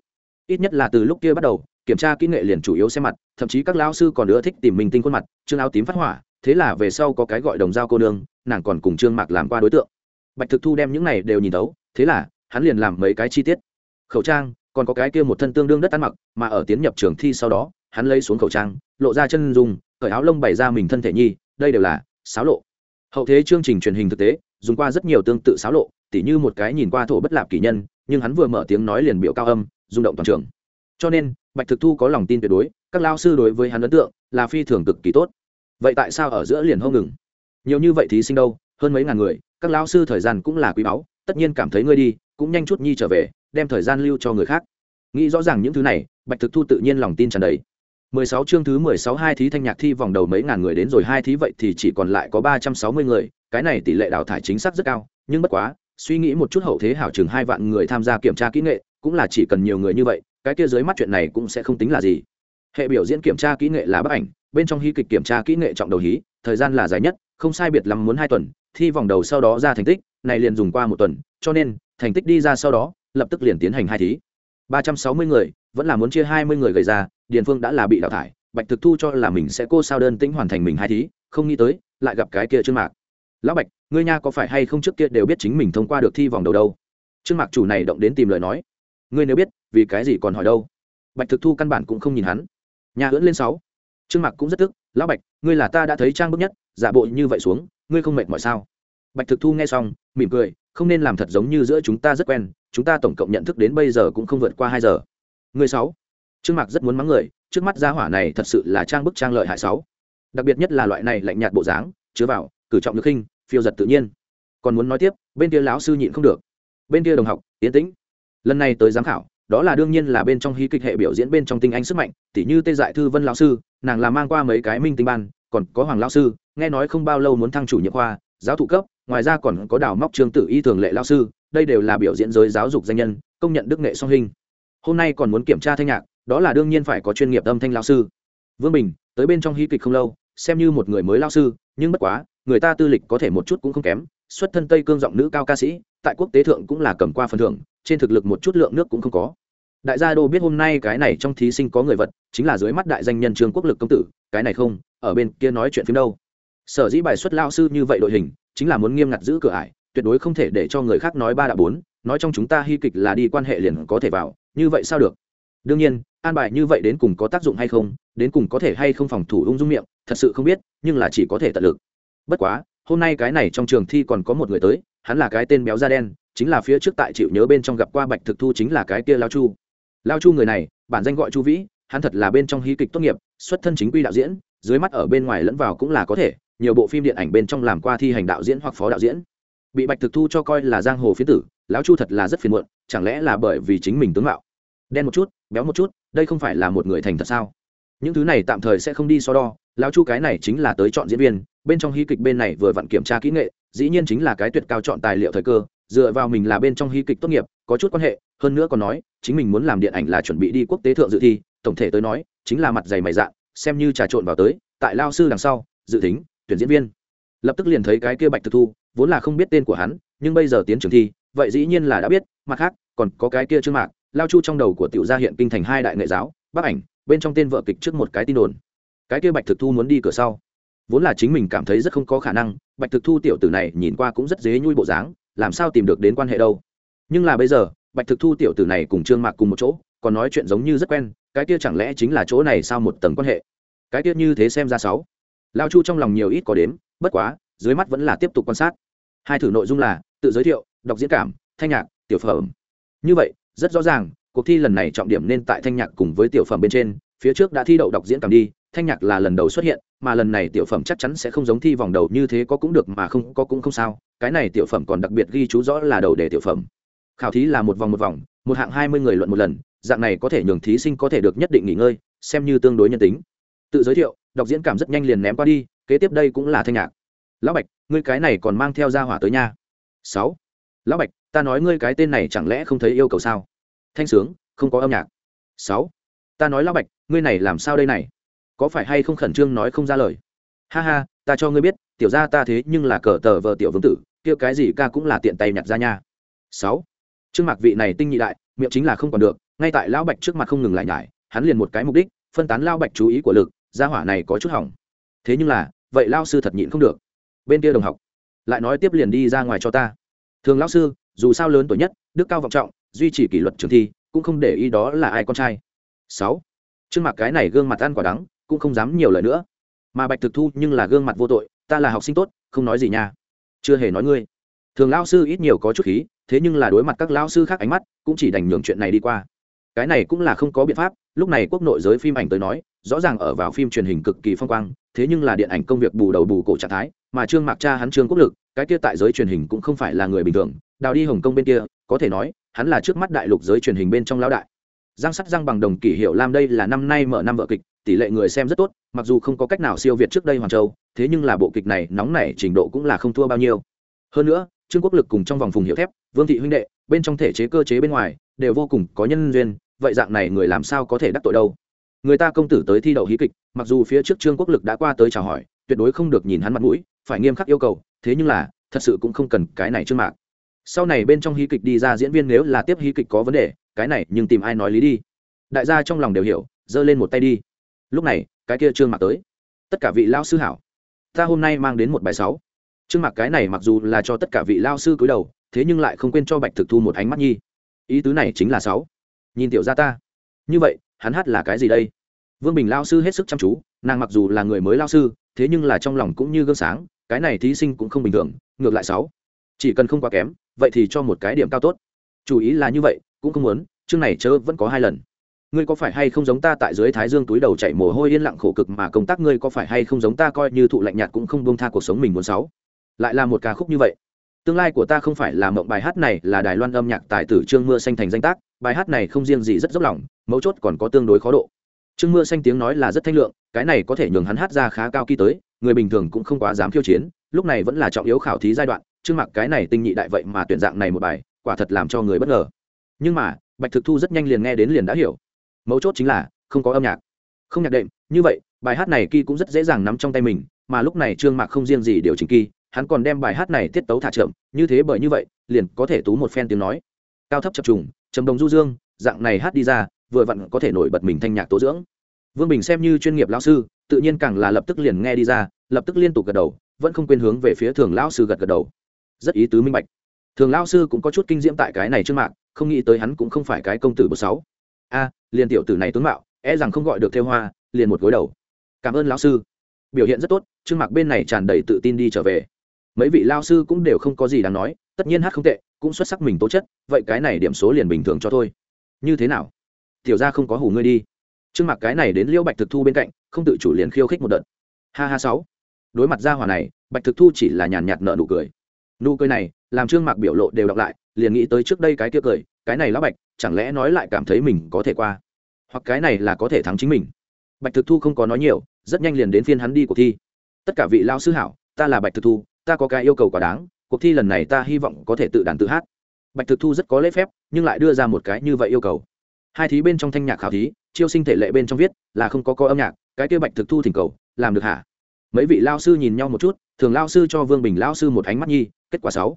Ít nhất là từ lúc kia bắt đầu, kiểm tra kỹ nghệ liền chủ yếu xem mặt, thậm chí các lão sư còn nữa thích tìm mình tinh khuôn mặt chương áo tím phát hỏa, thế là về sau có cái gọi đồng dao cô nương, nàng còn cùng trương mạc làm qua đối tượng. Bạch thực thu đem những này đều nhìn tấu thế là, hắn liền làm mấy cái chi tiết. Khẩu trang, còn có cái kia một thân tương đương đất ăn mặc, mà ở tiến nhập trường thi sau đó, hắn lấy xuống khẩu trang, lộ ra chân dùng cởi áo lông bày ra mình thân thể nhi, đây đều là xáo lộ. Hậu thế chương trình truyền hình thực tế, dùng qua rất nhiều tương tự xáo lộ tỉ như một cái nhìn qua thổ bất lạp kỷ nhân nhưng hắn vừa mở tiếng nói liền biểu cao âm rung động toàn trường. Cho nên bạch thực thu có lòng tin tuyệt đối các lao sư đối với hắn ấn tượng là phi thường cực kỳ tốt. Vậy tại sao ở giữa liền hô ngừng? Nhiều như vậy thí sinh đâu hơn mấy ngàn người các lao sư thời gian cũng là quý báu tất nhiên cảm thấy ngươi đi cũng nhanh chút nhi trở về đem thời gian lưu cho người khác. Nghĩ rõ ràng những thứ này bạch thực thu tự nhiên lòng tin tràn đầy. 16 chương thứ 16 hai thí thanh nhạc thi vòng đầu mấy ngàn người đến rồi hai thí vậy thì chỉ còn lại có 360 người, cái này tỷ lệ đào thải chính xác rất cao, nhưng bất quá, suy nghĩ một chút hậu thế hảo chừng hai vạn người tham gia kiểm tra kỹ nghệ, cũng là chỉ cần nhiều người như vậy, cái kia dưới mắt chuyện này cũng sẽ không tính là gì. Hệ biểu diễn kiểm tra kỹ nghệ là bức ảnh, bên trong hí kịch kiểm tra kỹ nghệ trọng đầu hí, thời gian là dài nhất, không sai biệt lắm muốn hai tuần, thi vòng đầu sau đó ra thành tích, này liền dùng qua một tuần, cho nên, thành tích đi ra sau đó, lập tức liền tiến hành hai thí. 360 người, vẫn là muốn chia 20 người gầy ra, điền phương đã là bị đào thải bạch thực thu cho là mình sẽ cô sao đơn tĩnh hoàn thành mình hai thí không nghĩ tới lại gặp cái kia trương mạc lão bạch, ngươi nha có phải hay không trước kia đều biết chính mình thông qua được thi vòng đầu đâu? Trương mạc chủ này động đến tìm lời nói. Ngươi nếu biết, vì cái gì còn hỏi đâu? Bạch thực thu căn bản cũng không nhìn hắn. Nhà ưỡn lên sáu. Trương mạc cũng rất tức, lão bạch, ngươi là ta đã thấy trang bức nhất, giả bộ như vậy xuống, ngươi không mệt mỏi sao? Bạch thực thu nghe xong, mỉm cười, không nên làm thật giống như giữa chúng ta rất quen, chúng ta tổng cộng nhận thức đến bây giờ cũng không vượt qua hai giờ. Ngươi sáu. Trương mạc rất muốn mắng người, trước mắt gia hỏa này thật sự là trang bức trang lợi hại sáu. Đặc biệt nhất là loại này lạnh nhạt bộ dáng, chứa vào, cử trọng được khinh phiêu giật tự nhiên. Còn muốn nói tiếp, bên kia lão sư nhịn không được. Bên kia đồng học tiến tĩnh. Lần này tới giám khảo, đó là đương nhiên là bên trong hí kịch hệ biểu diễn bên trong tinh anh sức mạnh, tỉ như tê dại thư vân lão sư, nàng là mang qua mấy cái minh tinh ban, còn có hoàng lão sư, nghe nói không bao lâu muốn thăng chủ nhiệm khoa, giáo thụ cấp, ngoài ra còn có đào móc trường tử y thường lệ lão sư, đây đều là biểu diễn giới giáo dục danh nhân, công nhận đức nghệ song hình. Hôm nay còn muốn kiểm tra thanh nhạc, đó là đương nhiên phải có chuyên nghiệp âm thanh lão sư. Vương bình, tới bên trong hí kịch không lâu, xem như một người mới lao sư, nhưng bất quá người ta tư lịch có thể một chút cũng không kém, xuất thân tây cương giọng nữ cao ca sĩ, tại quốc tế thượng cũng là cầm qua phần thưởng, trên thực lực một chút lượng nước cũng không có. Đại gia đô biết hôm nay cái này trong thí sinh có người vật, chính là dưới mắt đại danh nhân trương quốc lực công tử, cái này không, ở bên kia nói chuyện phim đâu. Sở dĩ bài xuất lao sư như vậy đội hình, chính là muốn nghiêm ngặt giữ cửa ải, tuyệt đối không thể để cho người khác nói ba đã bốn, nói trong chúng ta hy kịch là đi quan hệ liền có thể vào, như vậy sao được? Đương nhiên, an bài như vậy đến cùng có tác dụng hay không, đến cùng có thể hay không phòng thủ ung dung miệng, thật sự không biết, nhưng là chỉ có thể tận lực bất quá, hôm nay cái này trong trường thi còn có một người tới, hắn là cái tên béo da đen, chính là phía trước tại chịu nhớ bên trong gặp qua bạch thực thu chính là cái kia lao chu. Lao chu người này, bản danh gọi chu vĩ, hắn thật là bên trong hí kịch tốt nghiệp, xuất thân chính quy đạo diễn, dưới mắt ở bên ngoài lẫn vào cũng là có thể, nhiều bộ phim điện ảnh bên trong làm qua thi hành đạo diễn hoặc phó đạo diễn. Bị bạch thực thu cho coi là giang hồ phiến tử, lão chu thật là rất phiền muộn, chẳng lẽ là bởi vì chính mình tướng mạo? Đen một chút, béo một chút, đây không phải là một người thành thật sao? Những thứ này tạm thời sẽ không đi so đo, lão chu cái này chính là tới chọn diễn viên bên trong hí kịch bên này vừa vặn kiểm tra kỹ nghệ, dĩ nhiên chính là cái tuyệt cao chọn tài liệu thời cơ, dựa vào mình là bên trong hí kịch tốt nghiệp, có chút quan hệ, hơn nữa còn nói, chính mình muốn làm điện ảnh là chuẩn bị đi quốc tế thượng dự thi, tổng thể tới nói, chính là mặt dày mày dạng xem như trà trộn vào tới, tại lao sư đằng sau, dự tính, tuyển diễn viên. Lập tức liền thấy cái kia bạch thực thu, vốn là không biết tên của hắn, nhưng bây giờ tiến trường thi, vậy dĩ nhiên là đã biết, mặt khác, còn có cái kia trương mạc, lao chu trong đầu của tiểu gia hiện kinh thành hai đại nghệ giáo, bác ảnh, bên trong tên vợ kịch trước một cái tin đồn. Cái kia bạch thực thu muốn đi cửa sau vốn là chính mình cảm thấy rất không có khả năng, bạch thực thu tiểu tử này nhìn qua cũng rất dế nhui bộ dáng, làm sao tìm được đến quan hệ đâu? Nhưng là bây giờ, bạch thực thu tiểu tử này cùng trương mạc cùng một chỗ, còn nói chuyện giống như rất quen, cái kia chẳng lẽ chính là chỗ này sao một tầng quan hệ? Cái kia như thế xem ra sáu. Lao chu trong lòng nhiều ít có đếm, bất quá, dưới mắt vẫn là tiếp tục quan sát. Hai thử nội dung là, tự giới thiệu, đọc diễn cảm, thanh nhạc, tiểu phẩm. Như vậy, rất rõ ràng, cuộc thi lần này trọng điểm nên tại thanh nhạc cùng với tiểu phẩm bên trên phía trước đã thi đậu đọc diễn cảm đi, thanh nhạc là lần đầu xuất hiện, mà lần này tiểu phẩm chắc chắn sẽ không giống thi vòng đầu như thế có cũng được mà không có cũng không sao. Cái này tiểu phẩm còn đặc biệt ghi chú rõ là đầu đề tiểu phẩm. Khảo thí là một vòng một vòng, một hạng hai mươi người luận một lần, dạng này có thể nhường thí sinh có thể được nhất định nghỉ ngơi, xem như tương đối nhân tính. Tự giới thiệu, đọc diễn cảm rất nhanh liền ném qua đi, kế tiếp đây cũng là thanh nhạc. Lão bạch, ngươi cái này còn mang theo ra hỏa tới nha. Sáu. Lão bạch, ta nói ngươi cái tên này chẳng lẽ không thấy yêu cầu sao? Thanh sướng, không có âm nhạc. Sáu ta nói lão bạch, ngươi này làm sao đây này? Có phải hay không khẩn trương nói không ra lời? Ha ha, ta cho ngươi biết, tiểu ra ta thế nhưng là cờ tờ vợ tiểu vương tử, kia cái gì ca cũng là tiện tay nhặt ra nha. Sáu. Trương mạc vị này tinh nhị đại, miệng chính là không còn được, ngay tại lão bạch trước mặt không ngừng lại nhải, hắn liền một cái mục đích, phân tán Lão bạch chú ý của lực, gia hỏa này có chút hỏng. Thế nhưng là, vậy lao sư thật nhịn không được. Bên kia đồng học, lại nói tiếp liền đi ra ngoài cho ta. Thường lão sư, dù sao lớn tuổi nhất, đức cao vọng trọng, duy trì kỷ luật trường thi, cũng không để ý đó là ai con trai sáu. Trương mạc cái này gương mặt ăn quả đắng, cũng không dám nhiều lời nữa. Mà bạch thực thu nhưng là gương mặt vô tội, ta là học sinh tốt, không nói gì nha. Chưa hề nói ngươi. Thường lao sư ít nhiều có chút khí, thế nhưng là đối mặt các lao sư khác ánh mắt, cũng chỉ đành nhường chuyện này đi qua. Cái này cũng là không có biện pháp, lúc này quốc nội giới phim ảnh tới nói, rõ ràng ở vào phim truyền hình cực kỳ phong quang, thế nhưng là điện ảnh công việc bù đầu bù cổ trạng thái, mà trương mạc cha hắn trương quốc lực, cái kia tại giới truyền hình cũng không phải là người bình thường. Đào đi hồng kông bên kia, có thể nói, hắn là trước mắt đại lục giới truyền hình bên trong lão đại giang sắt giang bằng đồng kỷ hiệu lam đây là năm nay mở năm vợ kịch, tỷ lệ người xem rất tốt, mặc dù không có cách nào siêu việt trước đây hoàng châu, thế nhưng là bộ kịch này nóng nảy trình độ cũng là không thua bao nhiêu. Hơn nữa, trương quốc lực cùng trong vòng phùng hiệu thép, vương thị huynh đệ, bên trong thể chế cơ chế bên ngoài, đều vô cùng có nhân duyên, vậy dạng này người làm sao có thể đắc tội đâu? Người ta công tử tới thi đậu hí kịch, mặc dù phía trước trương quốc lực đã qua tới chào hỏi, tuyệt đối không được nhìn hắn mặt mũi, phải nghiêm khắc yêu cầu, thế nhưng là, thật sự cũng không cần cái này trương mạc. Sau này bên trong hí kịch đi ra diễn viên nếu là tiếp hí kịch có vấn đề cái này nhưng tìm ai nói lý đi. Đại gia trong lòng đều hiểu, giơ lên một tay đi. Lúc này, cái kia trương mạc tới. Tất cả vị lao sư hảo. Ta hôm nay mang đến một bài sáu. Trương mạc cái này mặc dù là cho tất cả vị lao sư cúi đầu, thế nhưng lại không quên cho bạch thực thu một ánh mắt nhi. Ý tứ này chính là sáu. Nhìn tiểu gia ta. Như vậy, hắn hát là cái gì đây? Vương bình lao sư hết sức chăm chú, nàng mặc dù là người mới lao sư, thế nhưng là trong lòng cũng như gương sáng, cái này thí sinh cũng không bình thường, ngược lại sáu. Chỉ cần không quá kém, vậy thì cho một cái điểm cao tốt. Chủ ý là như vậy cũng không muốn, chương này chớ vẫn có hai lần. Ngươi có phải hay không giống ta tại dưới thái dương túi đầu chạy mồ hôi yên lặng khổ cực mà công tác ngươi có phải hay không giống ta coi như thụ lạnh nhạt cũng không buông tha cuộc sống mình muốn sáu? Lại là một ca khúc như vậy. Tương lai của ta không phải là mộng bài hát này, là đài loan âm nhạc tài tử trương mưa xanh thành danh tác. Bài hát này không riêng gì rất dốc lòng, mấu chốt còn có tương đối khó độ. Trương mưa xanh tiếng nói là rất thanh lượng, cái này có thể nhường hắn hát ra khá cao kỳ tới, người bình thường cũng không quá dám khiêu chiến, lúc này vẫn là trọng yếu khảo thí giai đoạn, trương mặc cái này tinh nhị đại vậy mà tuyển dạng này một bài, quả thật làm cho người bất ngờ nhưng mà, bạch thực thu rất nhanh liền nghe đến liền đã hiểu. Mấu chốt chính là, không có âm nhạc. Không nhạc đệm, như vậy, bài hát này ky cũng rất dễ dàng nắm trong tay mình, mà lúc này trương mạc không riêng gì điều chỉnh kỳ hắn còn đem bài hát này tiết tấu thả chậm, như thế bởi như vậy, liền có thể tú một phen tiếng nói. Cao thấp chập trùng, trầm đồng du dương, dạng này hát đi ra, vừa vặn có thể nổi bật mình thanh nhạc tố dưỡng. Vương bình xem như chuyên nghiệp lão sư, tự nhiên càng là lập tức liền nghe đi ra, lập tức liên tục gật đầu, vẫn không quên hướng về phía thường lão sư gật gật đầu. Rất ý tứ minh bạch. Thường lão sư cũng có chút kinh diễm tại cái này trước mạng không nghĩ tới hắn cũng không phải cái công tử bậc sáu. A, liền tiểu tử này tướng mạo e rằng không gọi được theo hoa, liền một gối đầu. Cảm ơn lão sư. Biểu hiện rất tốt, trương mạc bên này tràn đầy tự tin đi trở về. Mấy vị lao sư cũng đều không có gì đáng nói, tất nhiên hát không tệ, cũng xuất sắc mình tố chất, vậy cái này điểm số liền bình thường cho thôi. Như thế nào? Tiểu ra không có hủ ngươi đi. Trương mạc cái này đến liêu bạch thực thu bên cạnh, không tự chủ liền khiêu khích một đợt. Ha ha sáu. Đối mặt ra hỏa này, bạch thực thu chỉ là nhàn nhạt nợ nụ cười. Nụ cười này, làm trương mạc biểu lộ đều đọc lại liền nghĩ tới trước đây cái kia cười, cái này lão bạch, chẳng lẽ nói lại cảm thấy mình có thể qua? Hoặc cái này là có thể thắng chính mình? Bạch thực thu không có nói nhiều, rất nhanh liền đến phiên hắn đi cuộc thi. Tất cả vị lao sư hảo, ta là bạch thực thu, ta có cái yêu cầu quá đáng, cuộc thi lần này ta hy vọng có thể tự đàn tự hát. Bạch thực thu rất có lễ phép, nhưng lại đưa ra một cái như vậy yêu cầu. Hai thí bên trong thanh nhạc khảo thí, chiêu sinh thể lệ bên trong viết, là không có có âm nhạc, cái kia bạch thực thu thỉnh cầu, làm được hả? Mấy vị lao sư nhìn nhau một chút, thường lao sư cho vương bình lao sư một ánh mắt nhi, kết quả sáu.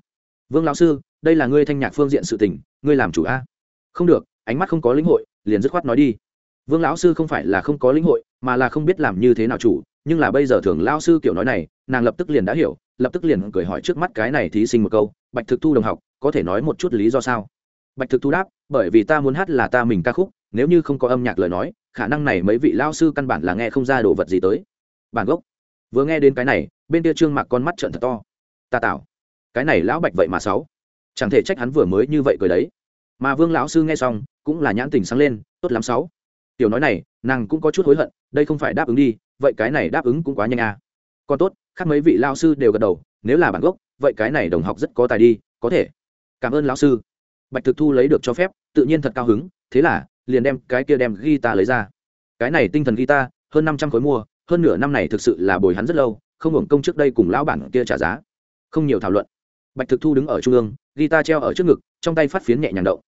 Vương lao sư đây là ngươi thanh nhạc phương diện sự tình, ngươi làm chủ a? Không được, ánh mắt không có lĩnh hội, liền dứt khoát nói đi. Vương lão sư không phải là không có lĩnh hội, mà là không biết làm như thế nào chủ, nhưng là bây giờ thường lao sư kiểu nói này, nàng lập tức liền đã hiểu, lập tức liền cười hỏi trước mắt cái này thí sinh một câu, bạch thực thu đồng học, có thể nói một chút lý do sao? Bạch thực thu đáp, bởi vì ta muốn hát là ta mình ca khúc, nếu như không có âm nhạc lời nói, khả năng này mấy vị lao sư căn bản là nghe không ra đồ vật gì tới. Bản gốc. Vừa nghe đến cái này, bên kia trương mặc con mắt trận thật to. Ta tạo cái này lão bạch vậy mà sáu chẳng thể trách hắn vừa mới như vậy cười đấy. Mà vương lão sư nghe xong, cũng là nhãn tình sáng lên, tốt lắm sáu. Tiểu nói này, nàng cũng có chút hối hận, đây không phải đáp ứng đi, vậy cái này đáp ứng cũng quá nhanh à. Còn tốt, khác mấy vị lao sư đều gật đầu, nếu là bản gốc, vậy cái này đồng học rất có tài đi, có thể. Cảm ơn lão sư. Bạch thực thu lấy được cho phép, tự nhiên thật cao hứng, thế là, liền đem cái kia đem guitar lấy ra. Cái này tinh thần guitar, hơn năm trăm khối mua, hơn nửa năm này thực sự là bồi hắn rất lâu, không hưởng công trước đây cùng lão bản kia trả giá. Không nhiều thảo luận bạch thực thu đứng ở trung ương guitar treo ở trước ngực trong tay phát phiến nhẹ nhàng động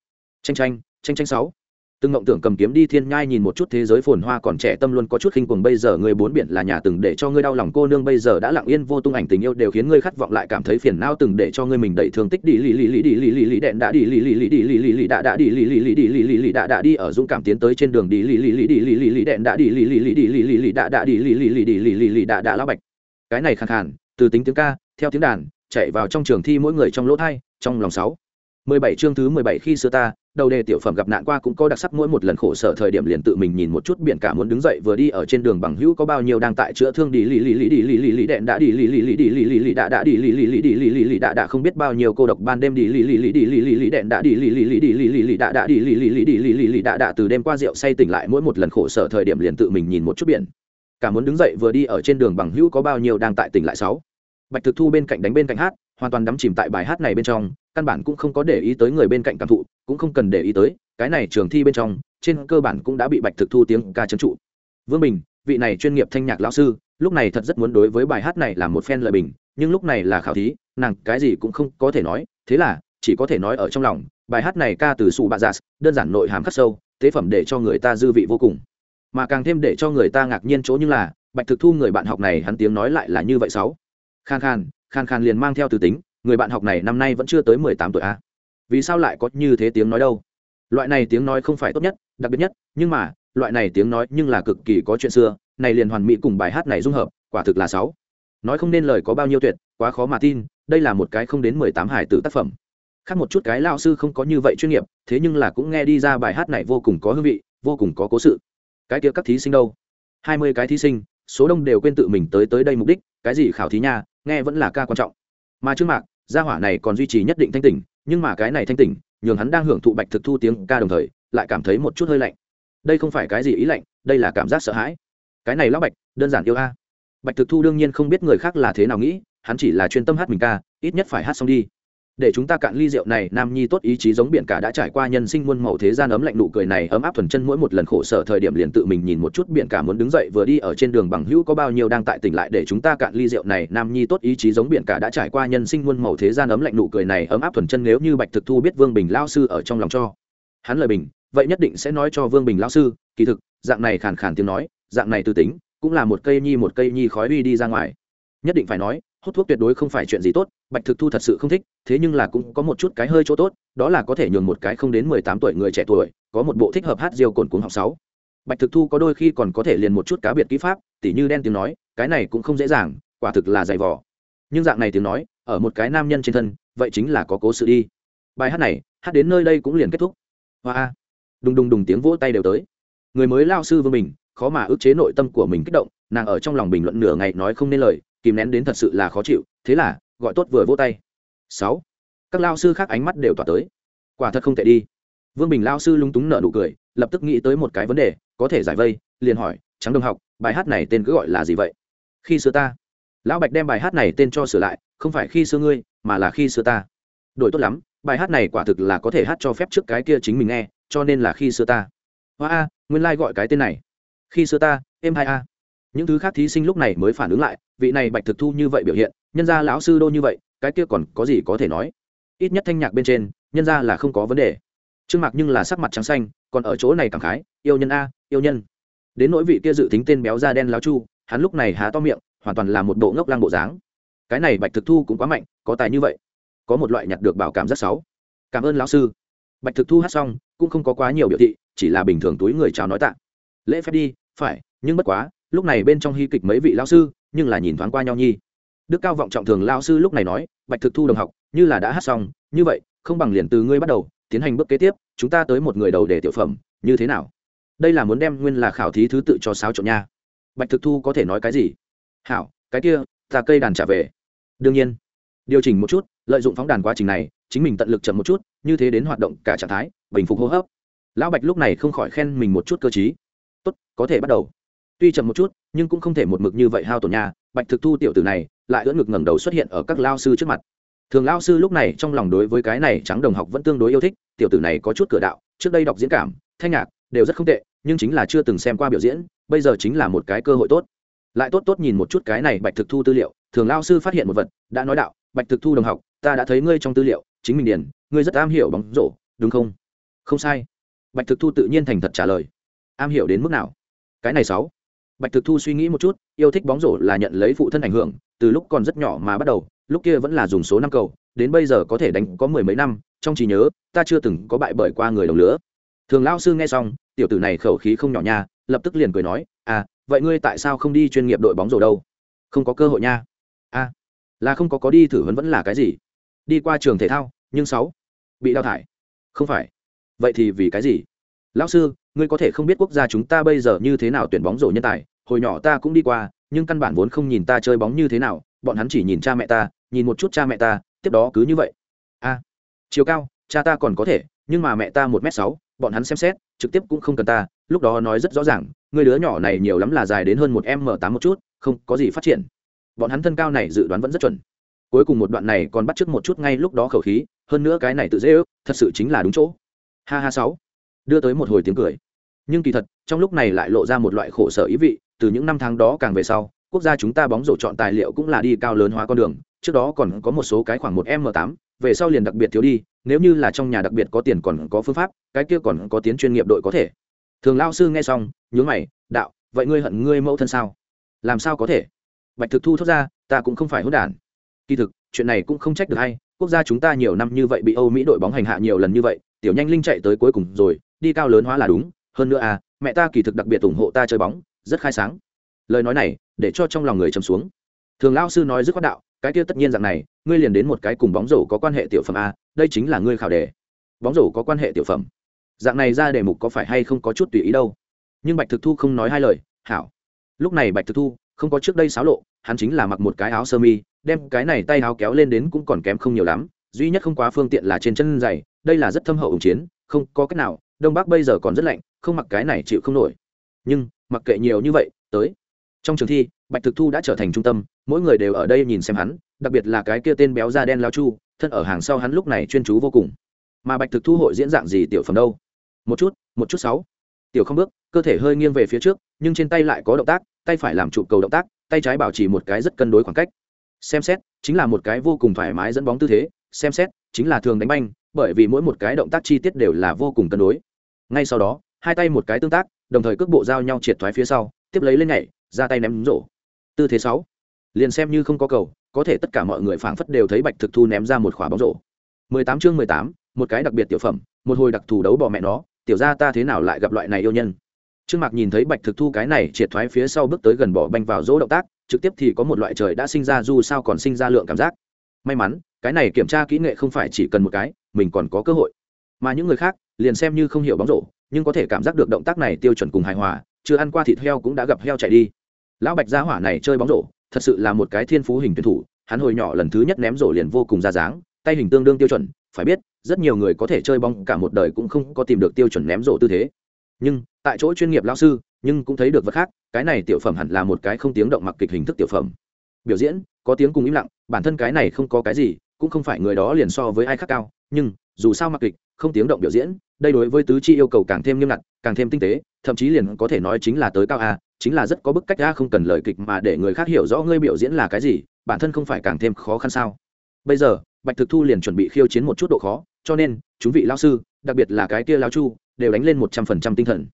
tranh tranh tranh tranh sáu từng ngộng tưởng cầm kiếm đi thiên nhai nhìn một chút thế giới phồn hoa còn trẻ tâm luôn có chút khinh cuồng bây giờ người bốn biển là nhà từng để cho ngươi đau lòng cô nương bây giờ đã lặng yên vô tung ảnh tình yêu đều khiến ngươi khát vọng lại cảm thấy phiền não từng để cho ngươi mình đẩy thương tích đi lì lì lì đi lì lì lì đẹn đã đi lì lì lì đi lì lì lì đã đã đi lì lì lì đi lì lì lì đã đã đi ở dũng cảm tiến tới trên đường đi lì lì lì đi lì lì lì đẹn đã đi lì lì lì đi lì lì lì đã đã đi lì lì lì đi lì lì lì đã đã lão bạch cái này khàn khàn từ tính tiếng ca theo tiếng đàn chạy vào trong trường thi mỗi người trong lỗ thai trong lòng sáu mười bảy chương thứ mười bảy khi xưa ta đầu đề tiểu phẩm gặp nạn qua cũng có đặc sắc mỗi một lần khổ sở thời điểm liền tự mình nhìn một chút biển cả muốn đứng dậy vừa đi ở trên đường bằng hữu có bao nhiêu đang tại chữa thương đi lì lì lì đi lì lì lì đèn đã đi lì lì lì đi lì lì lì đã đã đi lì lì lì đi lì lì lì đã đã không biết bao nhiêu cô độc ban đêm đi lì lì lì đi lì lì lì đèn đã đi lì lì lì đi lì lì lì đã đã đi lì lì lì đi lì lì lì đã đã từ đêm qua rượu say tỉnh lại mỗi một lần khổ sở thời điểm liền tự mình nhìn một chút biển cả muốn đứng dậy vừa đi ở trên đường bằng hữu có bao nhiêu đang tại tỉnh lại sáu bạch thực thu bên cạnh đánh bên cạnh hát, hoàn toàn đắm chìm tại bài hát này bên trong, căn bản cũng không có để ý tới người bên cạnh cảm thụ, cũng không cần để ý tới, cái này trường thi bên trong, trên cơ bản cũng đã bị bạch thực thu tiếng ca trấn trụ. Vương bình, vị này chuyên nghiệp thanh nhạc lão sư, lúc này thật rất muốn đối với bài hát này là một phen lời bình, nhưng lúc này là khảo thí, nàng cái gì cũng không có thể nói, thế là, chỉ có thể nói ở trong lòng, bài hát này ca từ sụ bạ giả đơn giản nội hàm khắc sâu, tế phẩm để cho người ta dư vị vô cùng. Mà càng thêm để cho người ta ngạc nhiên chỗ như là, bạch thực thu người bạn học này hắn tiếng nói lại là như vậy sáu khan khan khan khan liền mang theo từ tính, người bạn học này năm nay vẫn chưa tới mười tám tuổi a vì sao lại có như thế tiếng nói đâu? Loại này tiếng nói không phải tốt nhất, đặc biệt nhất, nhưng mà, loại này tiếng nói nhưng là cực kỳ có chuyện xưa, này liền hoàn mỹ cùng bài hát này dung hợp, quả thực là sáu. Nói không nên lời có bao nhiêu tuyệt, quá khó mà tin, đây là một cái không đến mười tám hải tử tác phẩm. Khác một chút cái lao sư không có như vậy chuyên nghiệp, thế nhưng là cũng nghe đi ra bài hát này vô cùng có hương vị, vô cùng có cố sự. Cái kia các thí sinh đâu? Hai mươi cái thí sinh, số đông đều quên tự mình tới tới đây mục đích, cái gì khảo thí nha nghe vẫn là ca quan trọng. Mà trước mạc, gia hỏa này còn duy trì nhất định thanh tỉnh, nhưng mà cái này thanh tỉnh, nhường hắn đang hưởng thụ bạch thực thu tiếng ca đồng thời, lại cảm thấy một chút hơi lạnh. Đây không phải cái gì ý lạnh, đây là cảm giác sợ hãi. Cái này lão bạch, đơn giản yêu a. Bạch thực thu đương nhiên không biết người khác là thế nào nghĩ, hắn chỉ là chuyên tâm hát mình ca, ít nhất phải hát xong đi để chúng ta cạn ly rượu này, nam nhi tốt ý chí giống biển cả đã trải qua nhân sinh muôn màu thế gian ấm lạnh nụ cười này, ấm áp thuần chân mỗi một lần khổ sở thời điểm liền tự mình nhìn một chút biển cả muốn đứng dậy vừa đi ở trên đường bằng hữu có bao nhiêu đang tại tỉnh lại để chúng ta cạn ly rượu này, nam nhi tốt ý chí giống biển cả đã trải qua nhân sinh muôn màu thế gian ấm lạnh nụ cười này, ấm áp thuần chân nếu như bạch thực thu biết vương bình lao sư ở trong lòng cho. Hắn lời bình, vậy nhất định sẽ nói cho vương bình lao sư, kỳ thực, dạng này khàn khàn tiếng nói, dạng này tư tính, cũng là một cây nhi một cây nhi khói uy đi ra ngoài. Nhất định phải nói hút thuốc tuyệt đối không phải chuyện gì tốt, bạch thực thu thật sự không thích, thế nhưng là cũng có một chút cái hơi chỗ tốt, đó là có thể nhường một cái không đến mười tám tuổi người trẻ tuổi, có một bộ thích hợp hát diêu cồn cuốn học sáu. Bạch thực thu có đôi khi còn có thể liền một chút cá biệt kỹ pháp, tỉ như đen tiếng nói, cái này cũng không dễ dàng, quả thực là dày vỏ nhưng dạng này tiếng nói, ở một cái nam nhân trên thân, vậy chính là có cố sự đi. Bài hát này, hát đến nơi đây cũng liền kết thúc. Hoa đùng đùng đùng tiếng vỗ tay đều tới. Người mới lao sư vương mình khó mà ức chế nội tâm của mình kích động, nàng ở trong lòng bình luận nửa ngày nói không nên lời kìm nén đến thật sự là khó chịu, thế là, gọi tốt vừa vỗ tay. Sáu. Các lao sư khác ánh mắt đều tỏa tới. Quả thật không tệ đi. Vương bình lao sư lúng túng nở nụ cười, lập tức nghĩ tới một cái vấn đề, có thể giải vây, liền hỏi, trắng đồng học, bài hát này tên cứ gọi là gì vậy? Khi xưa ta. Lão bạch đem bài hát này tên cho sửa lại, không phải khi xưa ngươi, mà là khi xưa ta. Đổi tốt lắm, bài hát này quả thực là có thể hát cho phép trước cái kia chính mình nghe, cho nên là khi xưa ta. Hoa a, nguyên lai、like、gọi cái tên này. Khi xưa ta, em hai a những thứ khác thí sinh lúc này mới phản ứng lại, vị này bạch thực thu như vậy biểu hiện, nhân ra lão sư đô như vậy, cái kia còn có gì có thể nói? Ít nhất thanh nhạc bên trên, nhân ra là không có vấn đề. Trương mạc nhưng là sắc mặt trắng xanh, còn ở chỗ này cảm khái, yêu nhân a, yêu nhân. Đến nỗi vị kia dự tính tên béo da đen láo chu, hắn lúc này há to miệng, hoàn toàn là một bộ ngốc lang bộ dáng. Cái này bạch thực thu cũng quá mạnh, có tài như vậy, có một loại nhặt được bảo cảm rất xấu. Cảm ơn lão sư. Bạch thực thu hát xong, cũng không có quá nhiều biểu thị, chỉ là bình thường túi người chào nói tạ. Lễ phép đi, phải, nhưng bất quá lúc này bên trong hy kịch mấy vị lao sư, nhưng là nhìn thoáng qua nhau nhi. Đức cao vọng trọng thường lao sư lúc này nói, bạch thực thu đồng học, như là đã hát xong, như vậy, không bằng liền từ ngươi bắt đầu, tiến hành bước kế tiếp, chúng ta tới một người đầu để tiểu phẩm, như thế nào? Đây là muốn đem nguyên là khảo thí thứ tự cho sao trộn nha. Bạch thực thu có thể nói cái gì? Hảo, cái kia, ta cây đàn trả về. Đương nhiên. Điều chỉnh một chút, lợi dụng phóng đàn quá trình này, chính mình tận lực chậm một chút, như thế đến hoạt động cả trạng thái, bình phục hô hấp. Lão bạch lúc này không khỏi khen mình một chút cơ t tốt, có thể bắt đầu tuy chậm một chút, nhưng cũng không thể một mực như vậy hao tổn nhà bạch thực thu tiểu tử này lại ưỡn ngực ngẩng đầu xuất hiện ở các lao sư trước mặt. Thường lao sư lúc này trong lòng đối với cái này trắng đồng học vẫn tương đối yêu thích, tiểu tử này có chút cửa đạo, trước đây đọc diễn cảm, thanh nhạc đều rất không tệ, nhưng chính là chưa từng xem qua biểu diễn, bây giờ chính là một cái cơ hội tốt. Lại tốt tốt nhìn một chút cái này bạch thực thu tư liệu, thường lao sư phát hiện một vật, đã nói đạo, bạch thực thu đồng học, ta đã thấy ngươi trong tư liệu, chính mình điền, ngươi rất am hiểu bóng rổ, đúng không? Không sai. Bạch thực thu tự nhiên thành thật trả lời. Am hiểu đến mức nào? Cái này sáu bạch thực thu suy nghĩ một chút yêu thích bóng rổ là nhận lấy phụ thân ảnh hưởng từ lúc còn rất nhỏ mà bắt đầu lúc kia vẫn là dùng số năm cầu đến bây giờ có thể đánh có mười mấy năm trong trí nhớ ta chưa từng có bại bởi qua người đồng lứa. Thường lao sư nghe xong tiểu tử này khẩu khí không nhỏ nha lập tức liền cười nói à vậy ngươi tại sao không đi chuyên nghiệp đội bóng rổ đâu? Không có cơ hội nha. A à, là không có có đi thử vấn vẫn là cái gì? Đi qua trường thể thao nhưng sáu bị đào thải. Không phải. Vậy thì vì cái gì? Lão sư, ngươi có thể không biết quốc gia chúng ta bây giờ như thế nào tuyển bóng rổ nhân tài, hồi nhỏ ta cũng đi qua, nhưng căn bản vốn không nhìn ta chơi bóng như thế nào, bọn hắn chỉ nhìn cha mẹ ta, nhìn một chút cha mẹ ta, tiếp đó cứ như vậy. A, chiều cao, cha ta còn có thể, nhưng mà mẹ ta một m sáu, bọn hắn xem xét, trực tiếp cũng không cần ta, lúc đó nói rất rõ ràng, người đứa nhỏ này nhiều lắm là dài đến hơn một m tám một chút, không có gì phát triển. Bọn hắn thân cao này dự đoán vẫn rất chuẩn. Cuối cùng một đoạn này còn bắt chước một chút ngay lúc đó khẩu khí, hơn nữa cái này tự dễ ước, thật sự chính là đúng chỗ. Ha ha sáu đưa tới một hồi tiếng cười. Nhưng kỳ thật, trong lúc này lại lộ ra một loại khổ sở ý vị, từ những năm tháng đó càng về sau, quốc gia chúng ta bóng rổ chọn tài liệu cũng là đi cao lớn hóa con đường, trước đó còn có một số cái khoảng một m tám, về sau liền đặc biệt thiếu đi, nếu như là trong nhà đặc biệt có tiền còn có phương pháp, cái kia còn có tiến chuyên nghiệp đội có thể. Thường lao sư nghe xong nhớ mày, đạo, vậy ngươi hận ngươi mẫu thân sao? Làm sao có thể? Bạch thực thu thốt ra, ta cũng không phải hốt đản. Kỳ thực, chuyện này cũng không trách được hay quốc gia chúng ta nhiều năm như vậy bị âu mỹ đội bóng hành hạ nhiều lần như vậy, tiểu nhanh linh chạy tới cuối cùng rồi đi cao lớn hóa là đúng, hơn nữa à mẹ ta kỳ thực đặc biệt ủng hộ ta chơi bóng, rất khai sáng. Lời nói này, để cho trong lòng người chầm xuống. Thường lao sư nói dứt khoát đạo, cái kia tất nhiên rằng này, ngươi liền đến một cái cùng bóng rổ có quan hệ tiểu phẩm a, đây chính là ngươi khảo đề. Bóng rổ có quan hệ tiểu phẩm. Dạng này ra đề mục có phải hay không có chút tùy ý đâu. Nhưng bạch thực thu không nói hai lời, hảo. Lúc này bạch thực thu không có trước đây xáo lộ, hắn chính là mặc một cái áo sơ mi, đem cái này tay áo kéo lên đến cũng còn kém không nhiều lắm, duy nhất không quá phương tiện là trên chân dày đây là rất thâm hậu ủng chiến, không có cách nào đông bắc bây giờ còn rất lạnh, không mặc cái này chịu không nổi. Nhưng, mặc kệ nhiều như vậy, tới. Trong trường thi, bạch thực thu đã trở thành trung tâm, mỗi người đều ở đây nhìn xem hắn, đặc biệt là cái kia tên béo da đen lao chu, thân ở hàng sau hắn lúc này chuyên chú vô cùng. Mà bạch thực thu hội diễn dạng gì tiểu phẩm đâu? Một chút một chút sáu. Tiểu không bước, cơ thể hơi nghiêng về phía trước, nhưng trên tay lại có động tác, tay phải làm trụ cầu động tác, tay trái bảo trì một cái rất cân đối khoảng cách. Xem xét, chính là một cái vô cùng thoải mái dẫn bóng tư thế, xem xét, chính là thường đánh banh, bởi vì mỗi một cái động tác chi tiết đều là vô cùng cân đối ngay sau đó hai tay một cái tương tác đồng thời cước bộ giao nhau triệt thoái phía sau tiếp lấy lên nhảy ra tay ném rổ. Tư thế sáu. Liền xem như không có cầu có thể tất cả mọi người phảng phất đều thấy bạch thực thu ném ra một khỏa bóng rổ. 18 chương 18, một cái đặc biệt tiểu phẩm một hồi đặc thù đấu bỏ mẹ nó tiểu ra ta thế nào lại gặp loại này yêu nhân? Trương mạc nhìn thấy bạch thực thu cái này triệt thoái phía sau bước tới gần bỏ banh vào rỗ động tác trực tiếp thì có một loại trời đã sinh ra dù sao còn sinh ra lượng cảm giác. May mắn cái này kiểm tra kỹ nghệ không phải chỉ cần một cái mình còn có cơ hội. Mà những người khác liền xem như không hiểu bóng rổ, nhưng có thể cảm giác được động tác này tiêu chuẩn cùng hài hòa, chưa ăn qua thịt heo cũng đã gặp heo chạy đi. Lão bạch gia hỏa này chơi bóng rổ, thật sự là một cái thiên phú hình tuyển thủ, hắn hồi nhỏ lần thứ nhất ném rổ liền vô cùng ra dáng, tay hình tương đương tiêu chuẩn, phải biết, rất nhiều người có thể chơi bóng cả một đời cũng không có tìm được tiêu chuẩn ném rổ tư thế. Nhưng, tại chỗ chuyên nghiệp lao sư, nhưng cũng thấy được vật khác, cái này tiểu phẩm hẳn là một cái không tiếng động mặc kịch hình thức tiểu phẩm. Biểu diễn, có tiếng cùng im lặng, bản thân cái này không có cái gì, cũng không phải người đó liền so với ai khác cao, nhưng, dù sao mặc kịch, không tiếng động biểu diễn đây đối với tứ chi yêu cầu càng thêm nghiêm ngặt, càng thêm tinh tế, thậm chí liền có thể nói chính là tới cao a, chính là rất có bức cách a, không cần lời kịch mà để người khác hiểu rõ ngươi biểu diễn là cái gì, bản thân không phải càng thêm khó khăn sao? Bây giờ, bạch thực thu liền chuẩn bị khiêu chiến một chút độ khó, cho nên, chúng vị lao sư, đặc biệt là cái kia lao chu, đều đánh lên một trăm phần trăm tinh thần.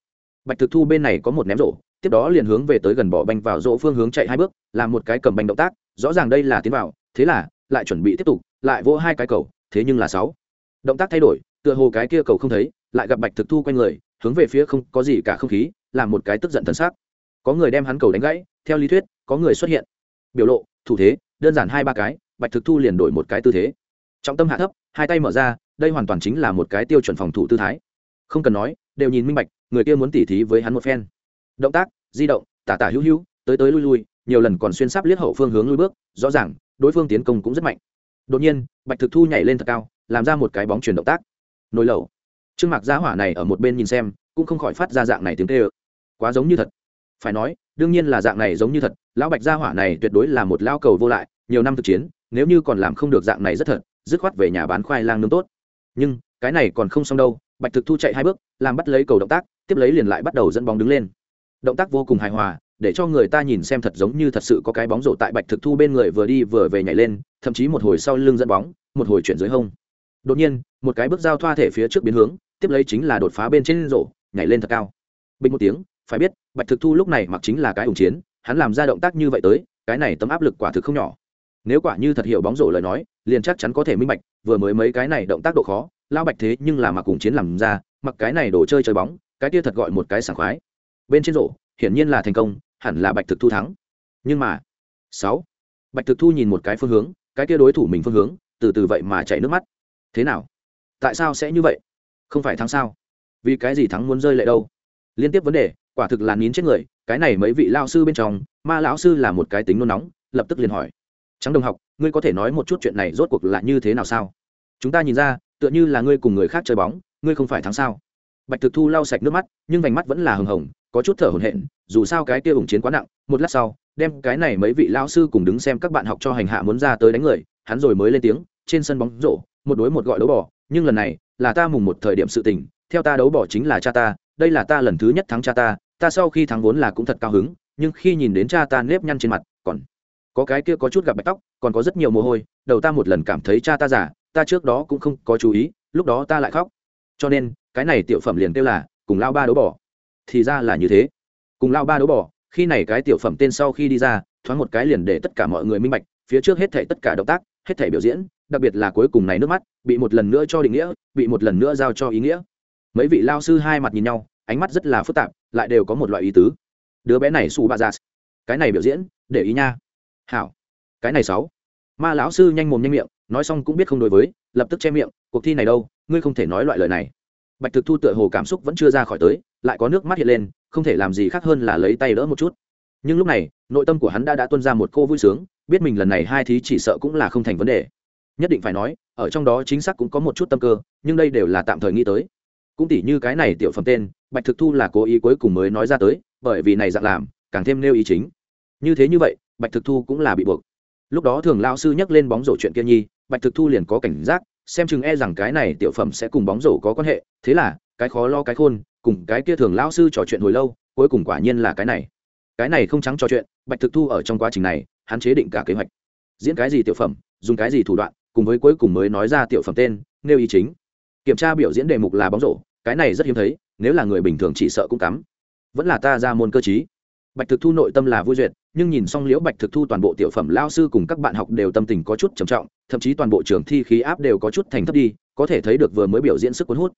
Bạch thực thu bên này có một ném rổ, tiếp đó liền hướng về tới gần bỏ banh vào rổ phương hướng chạy hai bước, làm một cái cầm banh động tác, rõ ràng đây là tiến vào, thế là, lại chuẩn bị tiếp tục, lại vỗ hai cái cầu, thế nhưng là sáu. Động tác thay đổi tựa hồ cái kia cầu không thấy, lại gặp bạch thực thu quanh người, hướng về phía không, có gì cả không khí, làm một cái tức giận thân xác có người đem hắn cầu đánh gãy, theo lý thuyết, có người xuất hiện. Biểu lộ, thủ thế, đơn giản hai ba cái, bạch thực thu liền đổi một cái tư thế. Trọng tâm hạ thấp, hai tay mở ra, đây hoàn toàn chính là một cái tiêu chuẩn phòng thủ tư thái. Không cần nói, đều nhìn minh bạch, người kia muốn tỉ thí với hắn một phen. Động tác, di động, tả tả hữu hữu, tới tới lui lui, nhiều lần còn xuyên sắp liếc hậu phương hướng lui bước, rõ ràng, đối phương tiến công cũng rất mạnh. Đột nhiên, bạch thực thu nhảy lên thật cao, làm ra một cái bóng chuyển động tác nồi lẩu. Trương mạc giá hỏa này ở một bên nhìn xem, cũng không khỏi phát ra dạng này tiếng tê ơ. Quá giống như thật. Phải nói, đương nhiên là dạng này giống như thật, lão bạch gia hỏa này tuyệt đối là một lao cầu vô lại, nhiều năm thực chiến, nếu như còn làm không được dạng này rất thật, dứt khoát về nhà bán khoai lang nướng tốt. Nhưng, cái này còn không xong đâu, bạch thực thu chạy hai bước, làm bắt lấy cầu động tác, tiếp lấy liền lại bắt đầu dẫn bóng đứng lên. Động tác vô cùng hài hòa, để cho người ta nhìn xem thật giống như thật sự có cái bóng rổ tại bạch thực thu bên người vừa đi vừa về nhảy lên, thậm chí một hồi sau lưng dẫn bóng, một hồi chuyển dưới hông đột nhiên, một cái bước giao thoa thể phía trước biến hướng, tiếp lấy chính là đột phá bên trên rổ, nhảy lên thật cao. Bình một tiếng, phải biết, bạch thực thu lúc này mặc chính là cái ủng chiến, hắn làm ra động tác như vậy tới, cái này tấm áp lực quả thực không nhỏ. Nếu quả như thật hiểu bóng rổ lời nói, liền chắc chắn có thể minh bạch, vừa mới mấy cái này động tác độ khó lao bạch thế nhưng là mặc cùng chiến làm ra, mặc cái này đồ chơi chơi bóng, cái kia thật gọi một cái sảng khoái. Bên trên rổ, hiển nhiên là thành công, hẳn là bạch thực thu thắng. Nhưng mà, sáu, bạch thực thu nhìn một cái phương hướng, cái kia đối thủ mình phương hướng, từ từ vậy mà chảy nước mắt thế nào? Tại sao sẽ như vậy? Không phải thắng sao? Vì cái gì thắng muốn rơi lệ đâu? Liên tiếp vấn đề, quả thực là nín chết người, cái này mấy vị lao sư bên trong, ma lão sư là một cái tính nôn nóng, lập tức liền hỏi. Trắng đồng học, ngươi có thể nói một chút chuyện này rốt cuộc là như thế nào sao? Chúng ta nhìn ra, tựa như là ngươi cùng người khác chơi bóng, ngươi không phải thắng sao? Bạch thực thu lau sạch nước mắt, nhưng vành mắt vẫn là hừng hồng, có chút thở hổn hển, dù sao cái kia ủng chiến quá nặng, một lát sau, đem cái này mấy vị lao sư cùng đứng xem các bạn học cho hành hạ muốn ra tới đánh người, hắn rồi mới lên tiếng, trên sân bóng rổ một đối một gọi đấu bỏ, nhưng lần này là ta mùng một thời điểm sự tình, theo ta đấu bỏ chính là cha ta, đây là ta lần thứ nhất thắng cha ta ta sau khi thắng vốn là cũng thật cao hứng, nhưng khi nhìn đến cha ta nếp nhăn trên mặt, còn có cái kia có chút gặp bạch tóc, còn có rất nhiều mồ hôi, đầu ta một lần cảm thấy cha ta giả ta trước đó cũng không có chú ý, lúc đó ta lại khóc. Cho nên, cái này tiểu phẩm liền kêu là cùng lao ba đấu bỏ. Thì ra là như thế. Cùng lao ba đấu bỏ, khi này cái tiểu phẩm tên sau khi đi ra, thoáng một cái liền để tất cả mọi người minh bạch, phía trước hết thể tất cả động tác, hết thể biểu diễn đặc biệt là cuối cùng này nước mắt, bị một lần nữa cho định nghĩa, bị một lần nữa giao cho ý nghĩa. Mấy vị lao sư hai mặt nhìn nhau, ánh mắt rất là phức tạp, lại đều có một loại ý tứ. Đứa bé này su ba ra cái này biểu diễn, để ý nha. Hảo. Cái này sáu. Ma lão sư nhanh mồm nhanh miệng, nói xong cũng biết không đối với, lập tức che miệng, cuộc thi này đâu, ngươi không thể nói loại lời này. Bạch thực thu tựa hồ cảm xúc vẫn chưa ra khỏi tới, lại có nước mắt hiện lên, không thể làm gì khác hơn là lấy tay đỡ một chút. Nhưng lúc này, nội tâm của hắn đã đã tuân ra một cô vui sướng, biết mình lần này hai thí chỉ sợ cũng là không thành vấn đề nhất định phải nói, ở trong đó chính xác cũng có một chút tâm cơ, nhưng đây đều là tạm thời nghĩ tới. Cũng tỉ như cái này tiểu phẩm tên, bạch thực thu là cố ý cuối cùng mới nói ra tới, bởi vì này dạng làm, càng thêm nêu ý chính. Như thế như vậy, bạch thực thu cũng là bị buộc. Lúc đó thường lao sư nhắc lên bóng rổ chuyện kia nhi, bạch thực thu liền có cảnh giác, xem chừng e rằng cái này tiểu phẩm sẽ cùng bóng rổ có quan hệ. Thế là, cái khó lo cái khôn, cùng cái kia thường lao sư trò chuyện hồi lâu, cuối cùng quả nhiên là cái này. Cái này không trắng trò chuyện, bạch thực thu ở trong quá trình này, hắn chế định cả kế hoạch. Diễn cái gì tiểu phẩm, dùng cái gì thủ đoạn cùng với cuối cùng mới nói ra tiểu phẩm tên, nêu ý chính. Kiểm tra biểu diễn đề mục là bóng rổ, cái này rất hiếm thấy, nếu là người bình thường chỉ sợ cũng cắm. Vẫn là ta ra môn cơ chí bạch thực thu nội tâm là vui duyệt, nhưng nhìn xong liễu bạch thực thu toàn bộ tiểu phẩm lao sư cùng các bạn học đều tâm tình có chút trầm trọng, thậm chí toàn bộ trường thi khí áp đều có chút thành thấp đi, có thể thấy được vừa mới biểu diễn sức cuốn hút.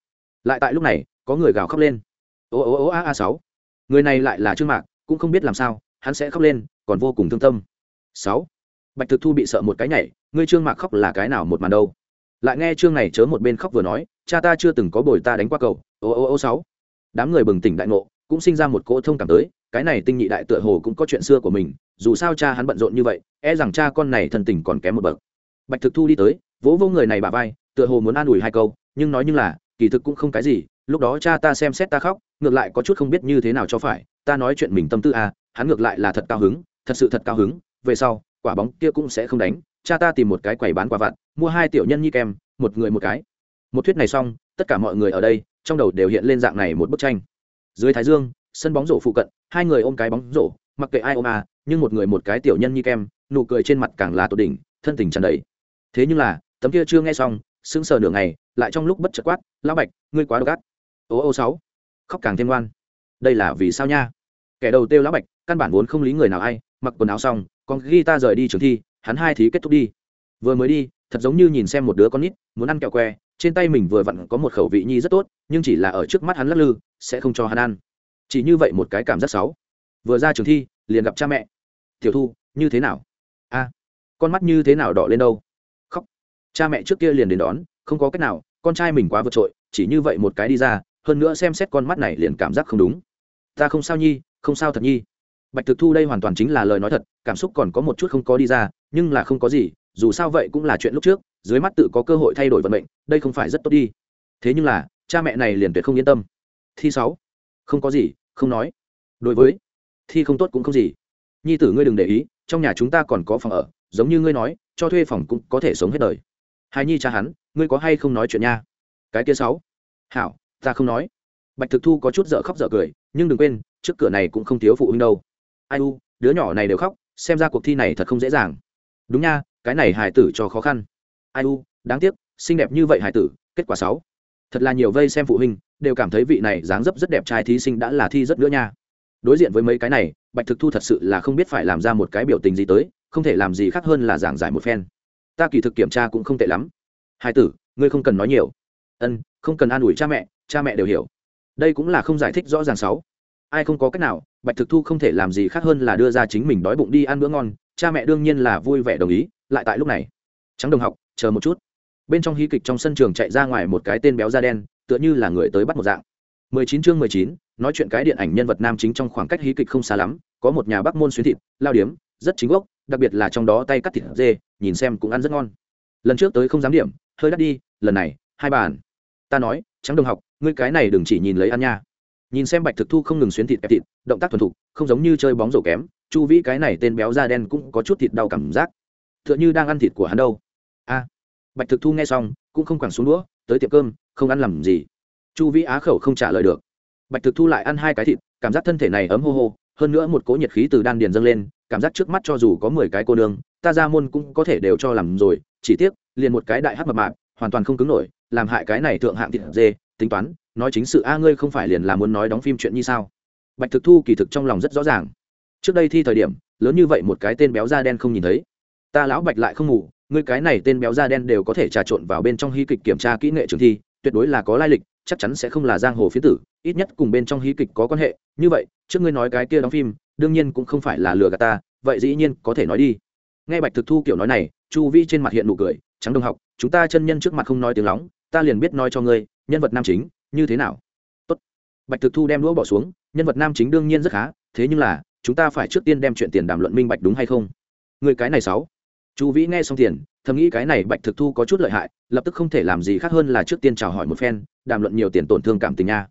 Lại tại lúc này, có người gào khóc lên. Ô ô ô a a sáu. Người này lại là trương mạc, cũng không biết làm sao, hắn sẽ khóc lên, còn vô cùng thương tâm. Sáu bạch thực thu bị sợ một cái nhảy, ngươi trương mạc khóc là cái nào một màn đâu? Lại nghe trương này chớ một bên khóc vừa nói, cha ta chưa từng có bồi ta đánh qua cầu. Ô ô ô, sáu. Đám người bừng tỉnh đại ngộ, cũng sinh ra một cỗ thông cảm tới, cái này tinh nhị đại tựa hồ cũng có chuyện xưa của mình, dù sao cha hắn bận rộn như vậy e rằng cha con này thân tình còn kém một bậc. Bạch thực thu đi tới, vỗ vô người này bà vai, tựa hồ muốn an ủi hai câu, nhưng nói như là, kỳ thực cũng không cái gì, lúc đó cha ta xem xét ta khóc, ngược lại có chút không biết như thế nào cho phải, ta nói chuyện mình tâm tư à hắn ngược lại là thật cao hứng, thật sự thật cao hứng, về sau quả bóng kia cũng sẽ không đánh, cha ta tìm một cái quầy bán quả vặt, mua hai tiểu nhân nhi kem, một người một cái. Một thuyết này xong, tất cả mọi người ở đây, trong đầu đều hiện lên dạng này một bức tranh. Dưới thái dương, sân bóng rổ phụ cận, hai người ôm cái bóng rổ, mặc kệ ai ôm à nhưng một người một cái tiểu nhân nhi kem, nụ cười trên mặt càng là tột đỉnh, thân tình tràn đầy. Thế nhưng là, tấm kia chưa nghe xong, sững sờ nửa ngày, lại trong lúc bất chợt quát, lão bạch, ngươi quá độc ác. Ô ô, sáu. Khóc càng thêm ngoan đây là vì sao nha? Kẻ đầu tiêu lão bạch, căn bản vốn không lý người nào ai, mặc quần áo xong con ghi ta rời đi trường thi, hắn hai thí kết thúc đi. Vừa mới đi, thật giống như nhìn xem một đứa con nít, muốn ăn kẹo que, trên tay mình vừa vặn có một khẩu vị nhi rất tốt, nhưng chỉ là ở trước mắt hắn lắc lư, sẽ không cho hắn ăn. Chỉ như vậy một cái cảm giác xấu. Vừa ra trường thi, liền gặp cha mẹ. Tiểu thu, như thế nào? A, con mắt như thế nào đỏ lên đâu? Khóc. Cha mẹ trước kia liền đến đón, không có cách nào, con trai mình quá vượt trội, chỉ như vậy một cái đi ra, hơn nữa xem xét con mắt này liền cảm giác không đúng. Ta không sao nhi, không sao thật nhi bạch thực thu đây hoàn toàn chính là lời nói thật, cảm xúc còn có một chút không có đi ra, nhưng là không có gì, dù sao vậy cũng là chuyện lúc trước, dưới mắt tự có cơ hội thay đổi vận mệnh, đây không phải rất tốt đi. Thế nhưng là, cha mẹ này liền tuyệt không yên tâm. Thi sáu, không có gì, không nói. Đối với, thi không tốt cũng không gì. Nhi tử ngươi đừng để ý, trong nhà chúng ta còn có phòng ở, giống như ngươi nói, cho thuê phòng cũng có thể sống hết đời. Hài nhi cha hắn, ngươi có hay không nói chuyện nha? Cái kia sáu, hảo, ta không nói. Bạch thực thu có chút dở khóc dở cười, nhưng đừng quên, trước cửa này cũng không thiếu phụ huynh đâu ai u, đứa nhỏ này đều khóc, xem ra cuộc thi này thật không dễ dàng. Đúng nha, cái này hải tử cho khó khăn. Ai u, đáng tiếc, xinh đẹp như vậy hải tử, kết quả sáu. Thật là nhiều vây xem phụ huynh, đều cảm thấy vị này dáng dấp rất đẹp trai thí sinh đã là thi rất nữa nha. Đối diện với mấy cái này, bạch thực thu thật sự là không biết phải làm ra một cái biểu tình gì tới, không thể làm gì khác hơn là giảng giải một phen. Ta kỳ thực kiểm tra cũng không tệ lắm. Hai tử, ngươi không cần nói nhiều. Ân, không cần an ủi cha mẹ cha mẹ đều hiểu. Đây cũng là không giải thích rõ ràng sáu ai không có cách nào bạch thực thu không thể làm gì khác hơn là đưa ra chính mình đói bụng đi ăn bữa ngon cha mẹ đương nhiên là vui vẻ đồng ý lại tại lúc này trắng đồng học chờ một chút. Bên trong hí kịch trong sân trường chạy ra ngoài một cái tên béo da đen tựa như là người tới bắt một dạng. 19 chương 19, nói chuyện cái điện ảnh nhân vật nam chính trong khoảng cách hí kịch không xa lắm có một nhà bắc môn xuyến thịt lao điếm rất chính gốc đặc biệt là trong đó tay cắt thịt dê nhìn xem cũng ăn rất ngon. Lần trước tới không dám điểm hơi đắt đi lần này hai bàn. Ta nói trắng đồng học ngươi cái này đừng chỉ nhìn lấy ăn nha nhìn xem bạch thực thu không ngừng xuyến thịt ép thịt, động tác thuần thục, không giống như chơi bóng rổ kém, chu vĩ cái này tên béo da đen cũng có chút thịt đau cảm giác. T h ư ợ n h ư đang ăn thịt của hắn đâu. A. Bạch thực thu nghe xong, cũng không quẳng xuống đũa, tới tiệm cơm, không ăn làm gì. Chu vĩ á khẩu không trả lời được. Bạch thực thu lại ăn hai cái thịt, cảm giác thân thể này ấm hô hô, hơn nữa một cỗ nhiệt khí từ đan điền dâng lên, cảm giác trước mắt cho dù có mười cái cô nương, ta ra môn cũng có thể đều cho làm rồi, chỉ tiếc, liền một cái đại hát mập mạp, hoàn toàn không cứng nổi, làm hại cái này thượng hạng thịt dê, tính toán nói chính sự a, ngươi không phải liền là muốn nói đóng phim chuyện như sao? Bạch thực thu kỳ thực trong lòng rất rõ ràng. Trước đây thi thời điểm, lớn như vậy một cái tên béo da đen không nhìn thấy. Ta lão bạch lại không ngủ, ngươi cái này tên béo da đen đều có thể trà trộn vào bên trong hy kịch kiểm tra kỹ nghệ trường thi, tuyệt đối là có lai lịch, chắc chắn sẽ không là giang hồ phía tử, ít nhất cùng bên trong hí kịch có quan hệ. Như vậy, trước ngươi nói cái kia đóng phim, đương nhiên cũng không phải là lừa gạt ta, vậy dĩ nhiên có thể nói đi. Nghe bạch thực thu kiểu nói này, chu vi trên mặt hiện nụ cười, trắng đồng học, chúng ta chân nhân trước mặt không nói tiếng lóng, ta liền biết nói cho ngươi, nhân vật nam chính như thế nào? Tốt. bạch thực thu đem đũa bỏ xuống, nhân vật nam chính đương nhiên rất khá, thế nhưng là, chúng ta phải trước tiên đem chuyện tiền đàm luận minh bạch đúng hay không? Người cái này sáu. Chu vĩ nghe xong tiền, thầm nghĩ cái này bạch thực thu có chút lợi hại, lập tức không thể làm gì khác hơn là trước tiên chào hỏi một phen, đàm luận nhiều tiền tổn thương cảm tình nha.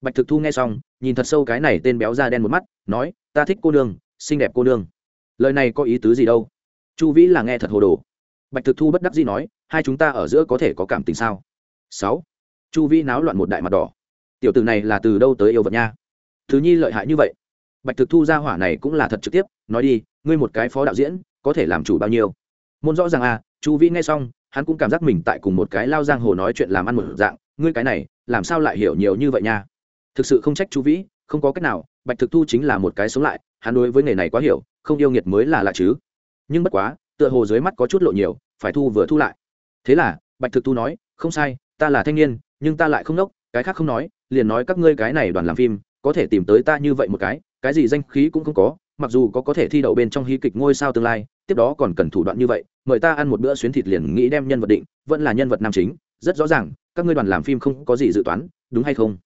Bạch thực thu nghe xong, nhìn thật sâu cái này tên béo da đen một mắt, nói, ta thích cô nương, xinh đẹp cô nương. Lời này có ý tứ gì đâu? Chu vĩ là nghe thật hồ đồ. Bạch thực thu bất đắc dĩ nói, hai chúng ta ở giữa có thể có cảm tình sao? Sáu chu Vi náo loạn một đại mặt đỏ. Tiểu tử này là từ đâu tới yêu vật nha? Thứ nhi lợi hại như vậy. Bạch thực thu ra hỏa này cũng là thật trực tiếp, nói đi, ngươi một cái phó đạo diễn, có thể làm chủ bao nhiêu? Môn rõ ràng à chu Vi nghe xong, hắn cũng cảm giác mình tại cùng một cái lao giang hồ nói chuyện làm ăn một dạng, ngươi cái này, làm sao lại hiểu nhiều như vậy nha? Thực sự không trách chu vĩ, không có cách nào, bạch thực thu chính là một cái sống lại, hắn đối với nghề này quá hiểu, không yêu nghiệt mới là lạ chứ. Nhưng bất quá, tựa hồ dưới mắt có chút lộ nhiều, phải thu vừa thu lại. Thế là, bạch thực thu nói, không sai, ta là thanh niên nhưng ta lại không nốc, cái khác không nói, liền nói các ngươi cái này đoàn làm phim, có thể tìm tới ta như vậy một cái cái gì danh khí cũng không có, mặc dù có có thể thi đậu bên trong hí kịch ngôi sao tương lai, tiếp đó còn cần thủ đoạn như vậy, mời ta ăn một bữa xuyến thịt liền nghĩ đem nhân vật định, vẫn là nhân vật nam chính, rất rõ ràng, các ngươi đoàn làm phim không có gì dự toán, đúng hay không?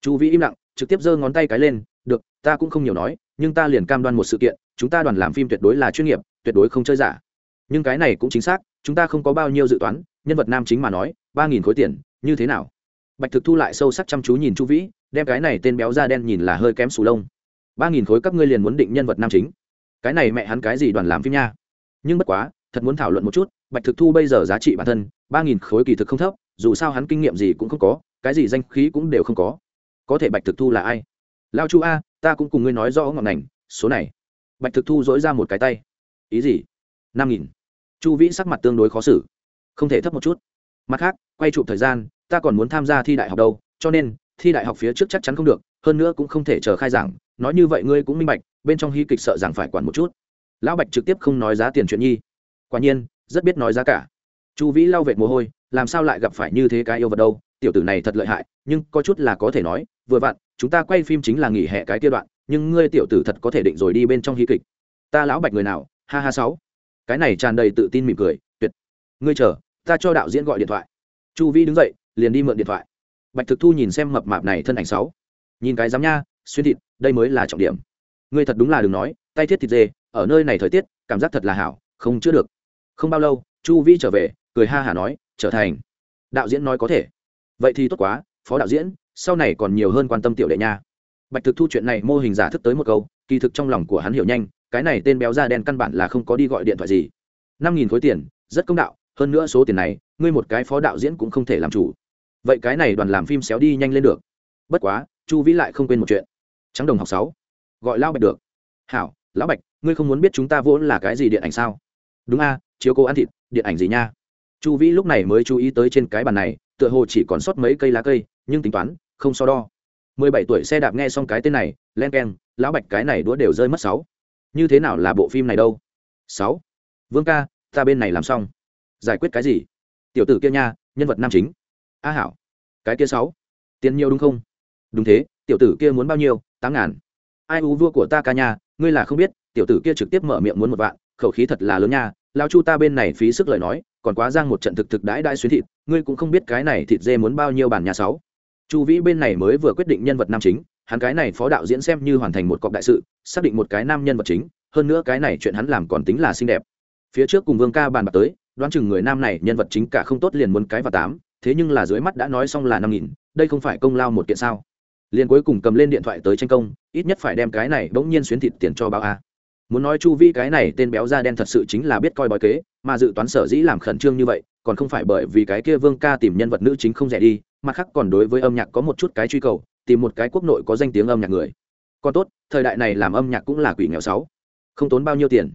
Chu vĩ im lặng, trực tiếp giơ ngón tay cái lên, được, ta cũng không nhiều nói, nhưng ta liền cam đoan một sự kiện, chúng ta đoàn làm phim tuyệt đối là chuyên nghiệp, tuyệt đối không chơi giả. Nhưng cái này cũng chính xác, chúng ta không có bao nhiêu dự toán, nhân vật nam chính mà nói, ba nghìn khối tiền, như thế nào? Bạch thực thu lại sâu sắc chăm chú nhìn chu vĩ, đem cái này tên béo da đen nhìn là hơi kém sù lông. Ba nghìn khối các ngươi liền muốn định nhân vật nam chính. Cái này mẹ hắn cái gì đoàn làm phim nha? Nhưng bất quá, thật muốn thảo luận một chút, bạch thực thu bây giờ giá trị bản thân, ba nghìn khối kỳ thực không thấp, dù sao hắn kinh nghiệm gì cũng không có, cái gì danh khí cũng đều không có. Có thể bạch thực thu là ai? Lao chu a, ta cũng cùng ngươi nói rõ ngọn ngành, số này. Bạch thực thu dỗi ra một cái tay. Ý gì? Năm nghìn. Chu vĩ sắc mặt tương đối khó xử. Không thể thấp một chút. Mặt khác, quay chụp thời gian ta còn muốn tham gia thi đại học đâu, cho nên, thi đại học phía trước chắc chắn không được, hơn nữa cũng không thể chờ khai giảng. Nói như vậy ngươi cũng minh bạch, bên trong hy kịch sợ rằng phải quản một chút. Lão bạch trực tiếp không nói giá tiền chuyện nhi. Quả nhiên, rất biết nói giá cả. Chu vĩ lau vệt mồ hôi, làm sao lại gặp phải như thế cái yêu vật đâu, tiểu tử này thật lợi hại, nhưng có chút là có thể nói, vừa vặn, chúng ta quay phim chính là nghỉ hè cái kia đoạn, nhưng ngươi tiểu tử thật có thể định rồi đi bên trong hy kịch. Ta lão bạch người nào, ha ha sáu. Cái này tràn đầy tự tin mỉm cười, tuyệt. Ngươi chờ, ta cho đạo diễn gọi điện thoại. Chu vĩ đứng dậy liền đi mượn điện thoại. Bạch thực thu nhìn xem mập mạp này thân ảnh sáu. Nhìn cái dám nha, xuyên thịt, đây mới là trọng điểm. Ngươi thật đúng là đừng nói, tay thiết thịt dê, ở nơi này thời tiết, cảm giác thật là hảo, không chữa được. Không bao lâu, chu vĩ trở về, cười ha hả nói, trở thành. Đạo diễn nói có thể. Vậy thì tốt quá, phó đạo diễn, sau này còn nhiều hơn quan tâm tiểu đệ nha. Bạch thực thu chuyện này mô hình giả thức tới một câu, kỳ thực trong lòng của hắn hiểu nhanh, cái này tên béo da đen căn bản là không có đi gọi điện thoại gì. Năm nghìn khối tiền, rất công đạo, hơn nữa số tiền này, ngươi một cái phó đạo diễn cũng không thể làm chủ vậy cái này đoàn làm phim xéo đi nhanh lên được. Bất quá, chu vĩ lại không quên một chuyện. Trắng đồng học sáu, gọi lão bạch được. Hảo, lão bạch, ngươi không muốn biết chúng ta vốn là cái gì điện ảnh sao? Đúng a, chiếu cô ăn thịt, điện ảnh gì nha? Chu vĩ lúc này mới chú ý tới trên cái bàn này, tựa hồ chỉ còn sót mấy cây lá cây, nhưng tính toán, không so đo. Mười bảy tuổi xe đạp nghe xong cái tên này, len keng, lão bạch cái này đũa đều rơi mất sáu. Như thế nào là bộ phim này đâu? Sáu. Vương ca, ta bên này làm xong. Giải quyết cái gì? Tiểu tử kia nha, nhân vật nam chính a hảo. Cái kia sáu. Tiền nhiều đúng không? Đúng thế, tiểu tử kia muốn bao nhiêu? Tám ngàn. Ai u vua của ta ca nha, ngươi là không biết, tiểu tử kia trực tiếp mở miệng muốn một vạn, khẩu khí thật là lớn nha. Lao chu ta bên này phí sức lời nói, còn quá giang một trận thực thực đãi đãi xuyến thịt, ngươi cũng không biết cái này thịt dê muốn bao nhiêu bản nhà sáu. Chu vĩ bên này mới vừa quyết định nhân vật nam chính, hắn cái này phó đạo diễn xem như hoàn thành một cọc đại sự, xác định một cái nam nhân vật chính, hơn nữa cái này chuyện hắn làm còn tính là xinh đẹp. Phía trước cùng vương ca bàn bạc tới, đoán chừng người nam này nhân vật chính cả không tốt liền muốn cái và tám thế nhưng là dưới mắt đã nói xong là năm nghìn, đây không phải công lao một kiện sao? Liền cuối cùng cầm lên điện thoại tới tranh công, ít nhất phải đem cái này bỗng nhiên xuyến thịt tiền cho báo a. Muốn nói chu vi cái này tên béo da đen thật sự chính là biết coi bói kế, mà dự toán sở dĩ làm khẩn trương như vậy, còn không phải bởi vì cái kia vương ca tìm nhân vật nữ chính không rẻ đi, mà khác còn đối với âm nhạc có một chút cái truy cầu, tìm một cái quốc nội có danh tiếng âm nhạc người. Còn tốt, thời đại này làm âm nhạc cũng là quỷ nghèo sáu. Không tốn bao nhiêu tiền.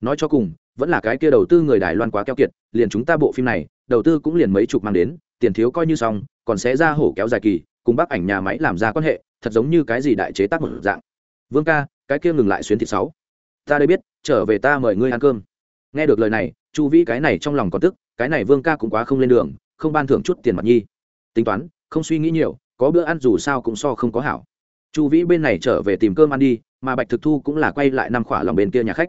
Nói cho cùng, vẫn là cái kia đầu tư người đài loan quá keo kiệt, liền chúng ta bộ phim này, đầu tư cũng liền mấy chục mang đến tiền thiếu coi như xong, còn sẽ ra hổ kéo dài kỳ, cùng bác ảnh nhà máy làm ra quan hệ, thật giống như cái gì đại chế tác một dạng. Vương ca, cái kia ngừng lại xuyến thịt sáu. Ta đây biết, trở về ta mời ngươi ăn cơm. Nghe được lời này, chu vĩ cái này trong lòng còn tức, cái này vương ca cũng quá không lên đường, không ban thưởng chút tiền mặt nhi. Tính toán, không suy nghĩ nhiều, có bữa ăn dù sao cũng so không có hảo. Chu vĩ bên này trở về tìm cơm ăn đi, mà bạch thực thu cũng là quay lại năm khỏa lòng bên kia nhà khách.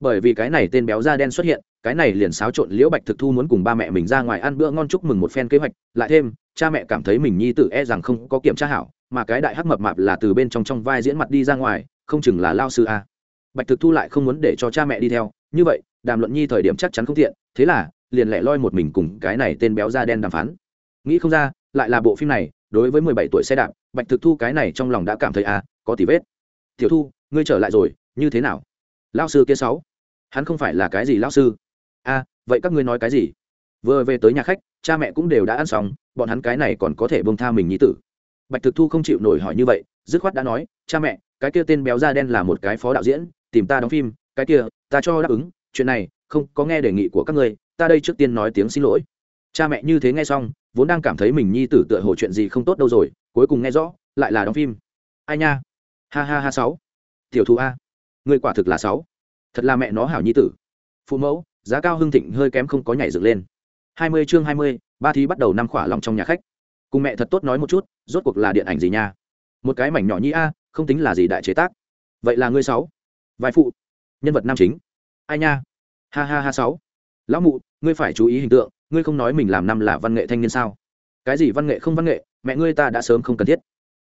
Bởi vì cái này tên béo da đen xuất hiện cái này liền xáo trộn liễu bạch thực thu muốn cùng ba mẹ mình ra ngoài ăn bữa ngon chúc mừng một phen kế hoạch, lại thêm, cha mẹ cảm thấy mình nhi tử e rằng không có kiểm tra hảo, mà cái đại hắc mập mạp là từ bên trong trong vai diễn mặt đi ra ngoài, không chừng là lao sư a. Bạch thực thu lại không muốn để cho cha mẹ đi theo, như vậy, đàm luận nhi thời điểm chắc chắn không thiện thế là, liền lẻ loi một mình cùng cái này tên béo da đen đàm phán. Nghĩ không ra, lại là bộ phim này, đối với mười bảy tuổi xe đạp, bạch thực thu cái này trong lòng đã cảm thấy à có tỷ vết. Tiểu thu, ngươi trở lại rồi, như thế nào? Lao sư kia sáu. Hắn không phải là cái gì lao sư a à, vậy các ngươi nói cái gì? Vừa về tới nhà khách cha mẹ cũng đều đã ăn xong bọn hắn cái này còn có thể bông tha mình nhí tử. Bạch thực thu không chịu nổi hỏi như vậy dứt khoát đã nói cha mẹ cái kia tên béo da đen là một cái phó đạo diễn tìm ta đóng phim cái kia ta cho đáp ứng chuyện này không có nghe đề nghị của các ngươi ta đây trước tiên nói tiếng xin lỗi. Cha mẹ như thế nghe xong vốn đang cảm thấy mình nhi tử tựa hồ chuyện gì không tốt đâu rồi cuối cùng nghe rõ lại là đóng phim. Ai nha? Ha ha ha sáu. Tiểu thu a. Người quả thực là sáu. Thật là mẹ nó hảo nhi tử. Phụ mẫu giá cao hưng thịnh hơi kém không có nhảy dựng lên. Hai mươi chương hai mươi, ba thí bắt đầu năm khỏa lòng trong nhà khách. Cùng mẹ thật tốt nói một chút, rốt cuộc là điện ảnh gì nha? Một cái mảnh nhỏ nhi a, không tính là gì đại chế tác. Vậy là ngươi sáu. Vai phụ. Nhân vật nam chính. Ai nha? Ha ha ha sáu. Lão mụ, ngươi phải chú ý hình tượng, ngươi không nói mình làm năm là văn nghệ thanh niên sao? Cái gì văn nghệ không văn nghệ, mẹ ngươi ta đã sớm không cần thiết.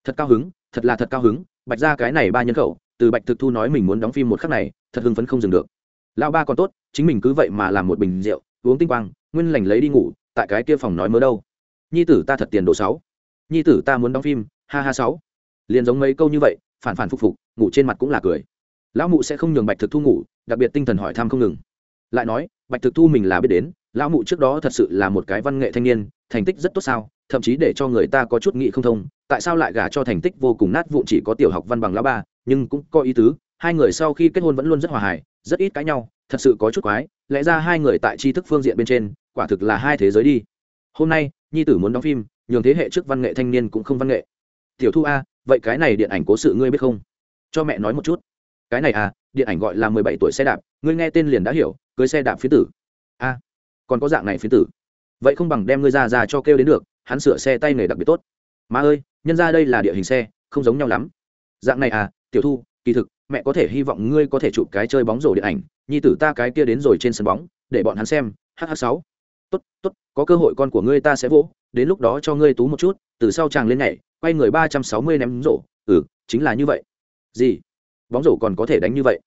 Thật cao hứng, thật là thật cao hứng, bạch ra cái này ba nhân khẩu, từ bạch thực thu nói mình muốn đóng phim một khắc này, thật hưng phấn không dừng được. Lão ba còn tốt chính mình cứ vậy mà làm một bình rượu, uống tinh quang, nguyên lành lấy đi ngủ, tại cái kia phòng nói mớ đâu. Nhi tử ta thật tiền đồ sáu. Nhi tử ta muốn đóng phim, ha ha sáu. Liền giống mấy câu như vậy, phản phản phục phục, ngủ trên mặt cũng là cười. Lão mụ sẽ không nhường bạch thực thu ngủ, đặc biệt tinh thần hỏi thăm không ngừng. Lại nói, bạch thực thu mình là biết đến, lão mụ trước đó thật sự là một cái văn nghệ thanh niên, thành tích rất tốt sao, thậm chí để cho người ta có chút nghị không thông, tại sao lại gả cho thành tích vô cùng nát vụn chỉ có tiểu học văn bằng lão ba, nhưng cũng có ý tứ, hai người sau khi kết hôn vẫn luôn rất hòa hài rất ít cãi nhau, thật sự có chút quái, lẽ ra hai người tại tri thức phương diện bên trên, quả thực là hai thế giới đi. Hôm nay, nhi tử muốn đóng phim, nhường thế hệ trước văn nghệ thanh niên cũng không văn nghệ. Tiểu thu a, vậy cái này điện ảnh cố sự ngươi biết không? Cho mẹ nói một chút. Cái này à điện ảnh gọi là mười bảy tuổi xe đạp, ngươi nghe tên liền đã hiểu, cưới xe đạp phía tử. A, còn có dạng này phía tử. Vậy không bằng đem ngươi ra ra cho kêu đến được, hắn sửa xe tay nghề đặc biệt tốt. Má ơi, nhân ra đây là địa hình xe, không giống nhau lắm. Dạng này à tiểu thu, kỳ thực mẹ có thể hy vọng ngươi có thể chụp cái chơi bóng rổ điện ảnh, nhi tử ta cái kia đến rồi trên sân bóng, để bọn hắn xem hh sáu. Tốt tốt, có cơ hội con của ngươi ta sẽ vỗ, đến lúc đó cho ngươi tú một chút, từ sau chàng lên nhảy, quay người ba trăm sáu mươi ném rổ ừ chính là như vậy. Gì? Bóng rổ còn có thể đánh như vậy?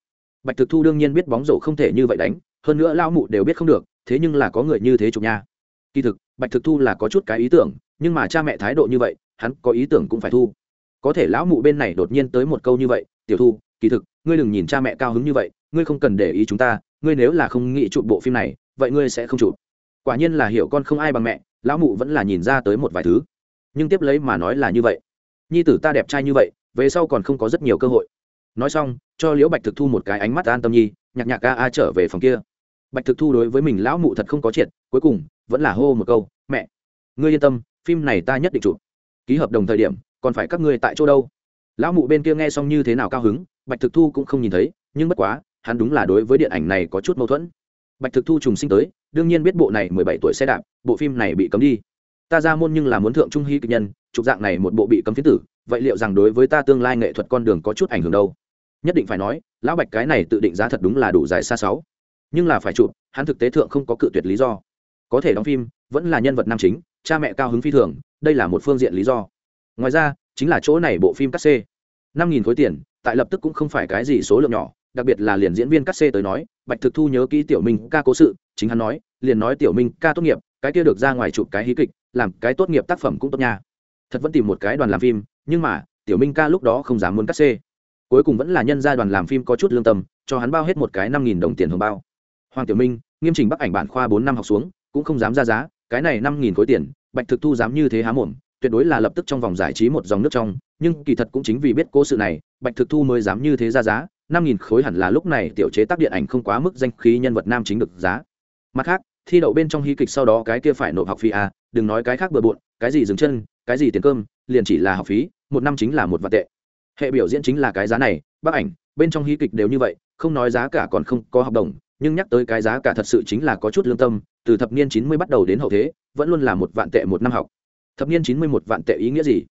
Bạch thực thu đương nhiên biết bóng rổ không thể như vậy đánh, hơn nữa lao mụ đều biết không được, thế nhưng là có người như thế chụp nha. Kỳ thực, bạch thực thu là có chút cái ý tưởng, nhưng mà cha mẹ thái độ như vậy, hắn có ý tưởng cũng phải thu. Có thể lão mụ bên này đột nhiên tới một câu như vậy, tiểu thu kỳ thực, ngươi đừng nhìn cha mẹ cao hứng như vậy, ngươi không cần để ý chúng ta, ngươi nếu là không nghĩ chụp bộ phim này, vậy ngươi sẽ không chụp. Quả nhiên là hiểu con không ai bằng mẹ, lão mụ vẫn là nhìn ra tới một vài thứ. Nhưng tiếp lấy mà nói là như vậy. Nhi tử ta đẹp trai như vậy, về sau còn không có rất nhiều cơ hội. Nói xong, cho liễu bạch thực thu một cái ánh mắt an tâm nhi, nhạc nhạc ca a trở về phòng kia. Bạch thực thu đối với mình lão mụ thật không có triệt, cuối cùng, vẫn là hô một câu, mẹ, ngươi yên tâm, phim này ta nhất định chụp. Ký hợp đồng thời điểm, còn phải các ngươi tại chỗ đâu? Lão mụ bên kia nghe xong như thế nào cao hứng bạch thực thu cũng không nhìn thấy, nhưng bất quá, hắn đúng là đối với điện ảnh này có chút mâu thuẫn. Bạch thực thu trùng sinh tới, đương nhiên biết bộ này mười bảy tuổi xe đạp, bộ phim này bị cấm đi. Ta ra môn nhưng là muốn thượng trung hy kịch nhân trục dạng này một bộ bị cấm phiến tử, vậy liệu rằng đối với ta tương lai nghệ thuật con đường có chút ảnh hưởng đâu? Nhất định phải nói, lão bạch cái này tự định giá thật đúng là đủ dài xa sáu. Nhưng là phải chụp, hắn thực tế thượng không có cự tuyệt lý do. Có thể đóng phim, vẫn là nhân vật nam chính, cha mẹ cao hứng phi thường, đây là một phương diện lý do. Ngoài ra, chính là chỗ này bộ phim cắt xê. Năm nghìn khối tiền tại lập tức cũng không phải cái gì số lượng nhỏ, đặc biệt là liền diễn viên cắt xê tới nói, bạch thực thu nhớ kỹ tiểu minh ca cố sự, chính hắn nói, liền nói tiểu minh ca tốt nghiệp, cái kia được ra ngoài chụp cái hí kịch, làm cái tốt nghiệp tác phẩm cũng tốt nha. Thật vẫn tìm một cái đoàn làm phim, nhưng mà, tiểu minh ca lúc đó không dám muốn cắt xê. Cuối cùng vẫn là nhân gia đoàn làm phim có chút lương tâm, cho hắn bao hết một cái năm nghìn đồng tiền hồng bao. Hoàng tiểu minh, nghiêm trình bắc ảnh bản khoa bốn năm học xuống, cũng không dám ra giá, cái này năm nghìn khối tiền, bạch thực thu dám như thế há mồm tuyệt đối là lập tức trong vòng giải trí một dòng nước trong, nhưng kỳ thật cũng chính vì biết cố sự này, bạch thực thu mới dám như thế ra giá, năm nghìn khối hẳn là lúc này tiểu chế tác điện ảnh không quá mức danh khí nhân vật nam chính được giá. Mặt khác, thi đậu bên trong hí kịch sau đó cái kia phải nộp học phí à đừng nói cái khác bừa bộn, cái gì dừng chân, cái gì tiền cơm, liền chỉ là học phí, một năm chính là một vạn tệ. Hệ biểu diễn chính là cái giá này, bác ảnh, bên trong hí kịch đều như vậy, không nói giá cả còn không có hợp đồng, nhưng nhắc tới cái giá cả thật sự chính là có chút lương tâm, từ thập niên chín mươi bắt đầu đến hậu thế, vẫn luôn là một vạn tệ một năm học thập niên chín mươi một vạn tệ ý nghĩa gì?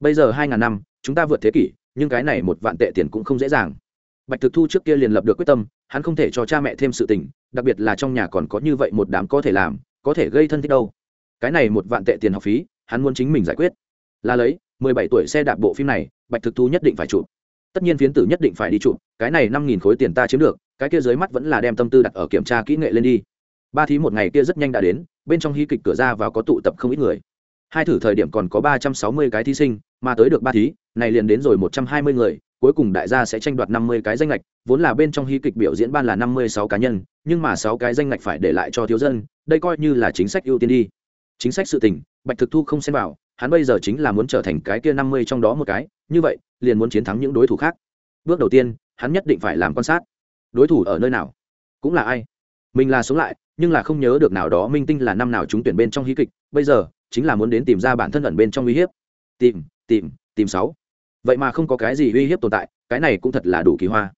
Bây giờ hai ngàn năm, chúng ta vượt thế kỷ, nhưng cái này một vạn tệ tiền cũng không dễ dàng. Bạch thực thu trước kia liền lập được quyết tâm, hắn không thể cho cha mẹ thêm sự tình, đặc biệt là trong nhà còn có như vậy một đám có thể làm, có thể gây thân thích đâu. Cái này một vạn tệ tiền học phí, hắn muốn chính mình giải quyết. Là lấy, mười bảy tuổi xe đạp bộ phim này, bạch thực thu nhất định phải chụp. Tất nhiên phiến tử nhất định phải đi chụp, cái này năm nghìn khối tiền ta chiếm được, cái kia dưới mắt vẫn là đem tâm tư đặt ở kiểm tra kỹ nghệ lên đi. Ba thí một ngày kia rất nhanh đã đến, bên trong hí kịch cửa ra vào có tụ tập không ít người hai thử thời điểm còn có ba trăm sáu mươi cái thí sinh, mà tới được ba thí, này liền đến rồi một trăm hai mươi người, cuối cùng đại gia sẽ tranh đoạt năm mươi cái danh lệch vốn là bên trong hí kịch biểu diễn ban là năm mươi sáu cá nhân, nhưng mà sáu cái danh lệch phải để lại cho thiếu dân, đây coi như là chính sách ưu tiên đi. Chính sách sự tình, bạch thực thu không xem vào, hắn bây giờ chính là muốn trở thành cái kia năm mươi trong đó một cái, như vậy, liền muốn chiến thắng những đối thủ khác. Bước đầu tiên, hắn nhất định phải làm quan sát, đối thủ ở nơi nào, cũng là ai. Mình là sống lại, nhưng là không nhớ được nào đó minh tinh là năm nào chúng tuyển bên trong hí kịch, bây giờ chính là muốn đến tìm ra bản thân ẩn bên trong uy hiếp. Tìm tìm tìm sáu. Vậy mà không có cái gì uy hiếp tồn tại, cái này cũng thật là đủ kỳ hoa.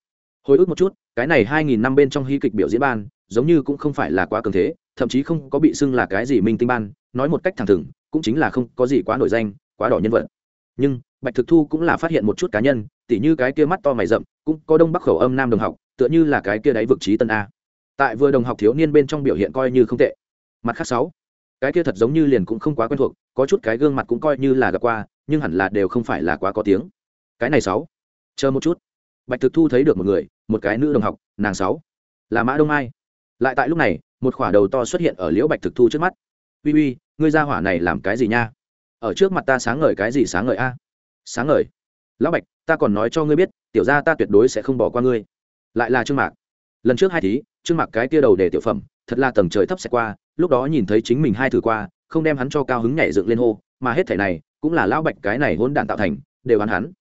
Hồi ức một chút, cái này hai nghìn năm bên trong hy kịch biểu diễn ban, giống như cũng không phải là quá cường thế, thậm chí không có bị xưng là cái gì minh tinh ban, nói một cách thẳng thừng, cũng chính là không có gì quá nổi danh, quá đỏ nhân vật. Nhưng, bạch thực thu cũng là phát hiện một chút cá nhân, tỉ như cái kia mắt to mày rậm, cũng có đông bắc khẩu âm nam đồng học, tựa như là cái kia đáy vực trí tân a. Tại vừa đồng học thiếu niên bên trong biểu hiện coi như không tệ. Mặt khác sáu cái kia thật giống như liền cũng không quá quen thuộc, có chút cái gương mặt cũng coi như là gặp qua, nhưng hẳn là đều không phải là quá có tiếng. Cái này sáu. Chờ một chút. Bạch thực thu thấy được một người, một cái nữ đồng học, nàng sáu. Là mã đông ai lại tại lúc này, một khỏa đầu to xuất hiện ở liễu bạch thực thu trước mắt. Uy uy, ngươi ra hỏa này làm cái gì nha? Ở trước mặt ta sáng ngời cái gì sáng ngời a? Sáng ngời? Lão bạch, ta còn nói cho ngươi biết, tiểu ra ta tuyệt đối sẽ không bỏ qua ngươi. Lại là trương mạc. Lần trước hai thí, trương mạc cái kia đầu để tiểu phẩm thật là tầng trời thấp xẹt qua, lúc đó nhìn thấy chính mình hai thử qua, không đem hắn cho cao hứng nhảy dựng lên hô, mà hết thể này, cũng là lão bạch cái này hôn đạn tạo thành, đều hắn hắn.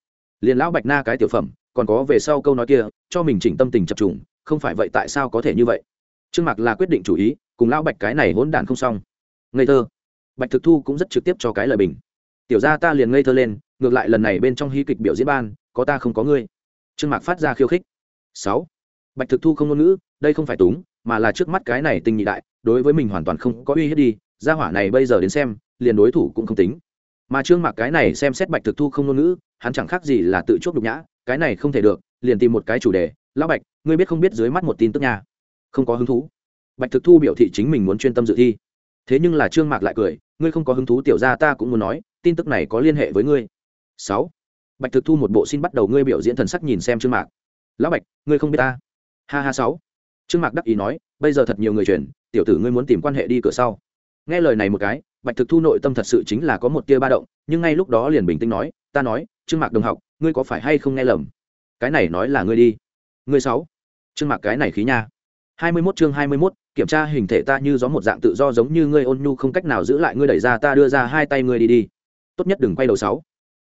Liền lão bạch na cái tiểu phẩm, còn có về sau câu nói kia, cho mình chỉnh tâm tình chập trùng, không phải vậy tại sao có thể như vậy? Trương mạc là quyết định chủ ý, cùng lão bạch cái này hôn đạn không xong. Ngây thơ. Bạch thực thu cũng rất trực tiếp cho cái lời bình. Tiểu ra ta liền ngây thơ lên, ngược lại lần này bên trong hí kịch biểu diễn ban, có ta không có ngươi. Trương mạc phát ra khiêu khích. Sáu bạch thực thu không ngôn ngữ, đây không phải túng, mà là trước mắt cái này tinh nhị đại, đối với mình hoàn toàn không có uy hiếp đi, gia hỏa này bây giờ đến xem, liền đối thủ cũng không tính. Mà trương mạc cái này xem xét bạch thực thu không ngôn ngữ, hắn chẳng khác gì là tự chuốc đục nhã, cái này không thể được, liền tìm một cái chủ đề. Lão bạch, ngươi biết không biết dưới mắt một tin tức nha. Không có hứng thú. Bạch thực thu biểu thị chính mình muốn chuyên tâm dự thi. Thế nhưng là trương mạc lại cười, ngươi không có hứng thú, tiểu ra ta cũng muốn nói, tin tức này có liên hệ với ngươi. Sáu. Bạch thực thu một bộ xin bắt đầu ngươi biểu diễn thần sắc nhìn xem trương mạc. Lão bạch, ngươi không biết ta ha ha sáu. Trương mạc đắc ý nói bây giờ thật nhiều người chuyển tiểu tử ngươi muốn tìm quan hệ đi cửa sau. Nghe lời này một cái bạch thực thu nội tâm thật sự chính là có một tia ba động nhưng ngay lúc đó liền bình tĩnh nói ta nói trương mạc đồng học ngươi có phải hay không nghe lầm? Cái này nói là ngươi đi. Ngươi sáu? Trương mạc cái này khí nha. Hai mươi 21 chương hai mươi 21, kiểm tra hình thể ta như gió một dạng tự do giống như ngươi ôn nhu không cách nào giữ lại ngươi đẩy ra ta đưa ra hai tay ngươi đi đi. Tốt nhất đừng quay đầu sáu.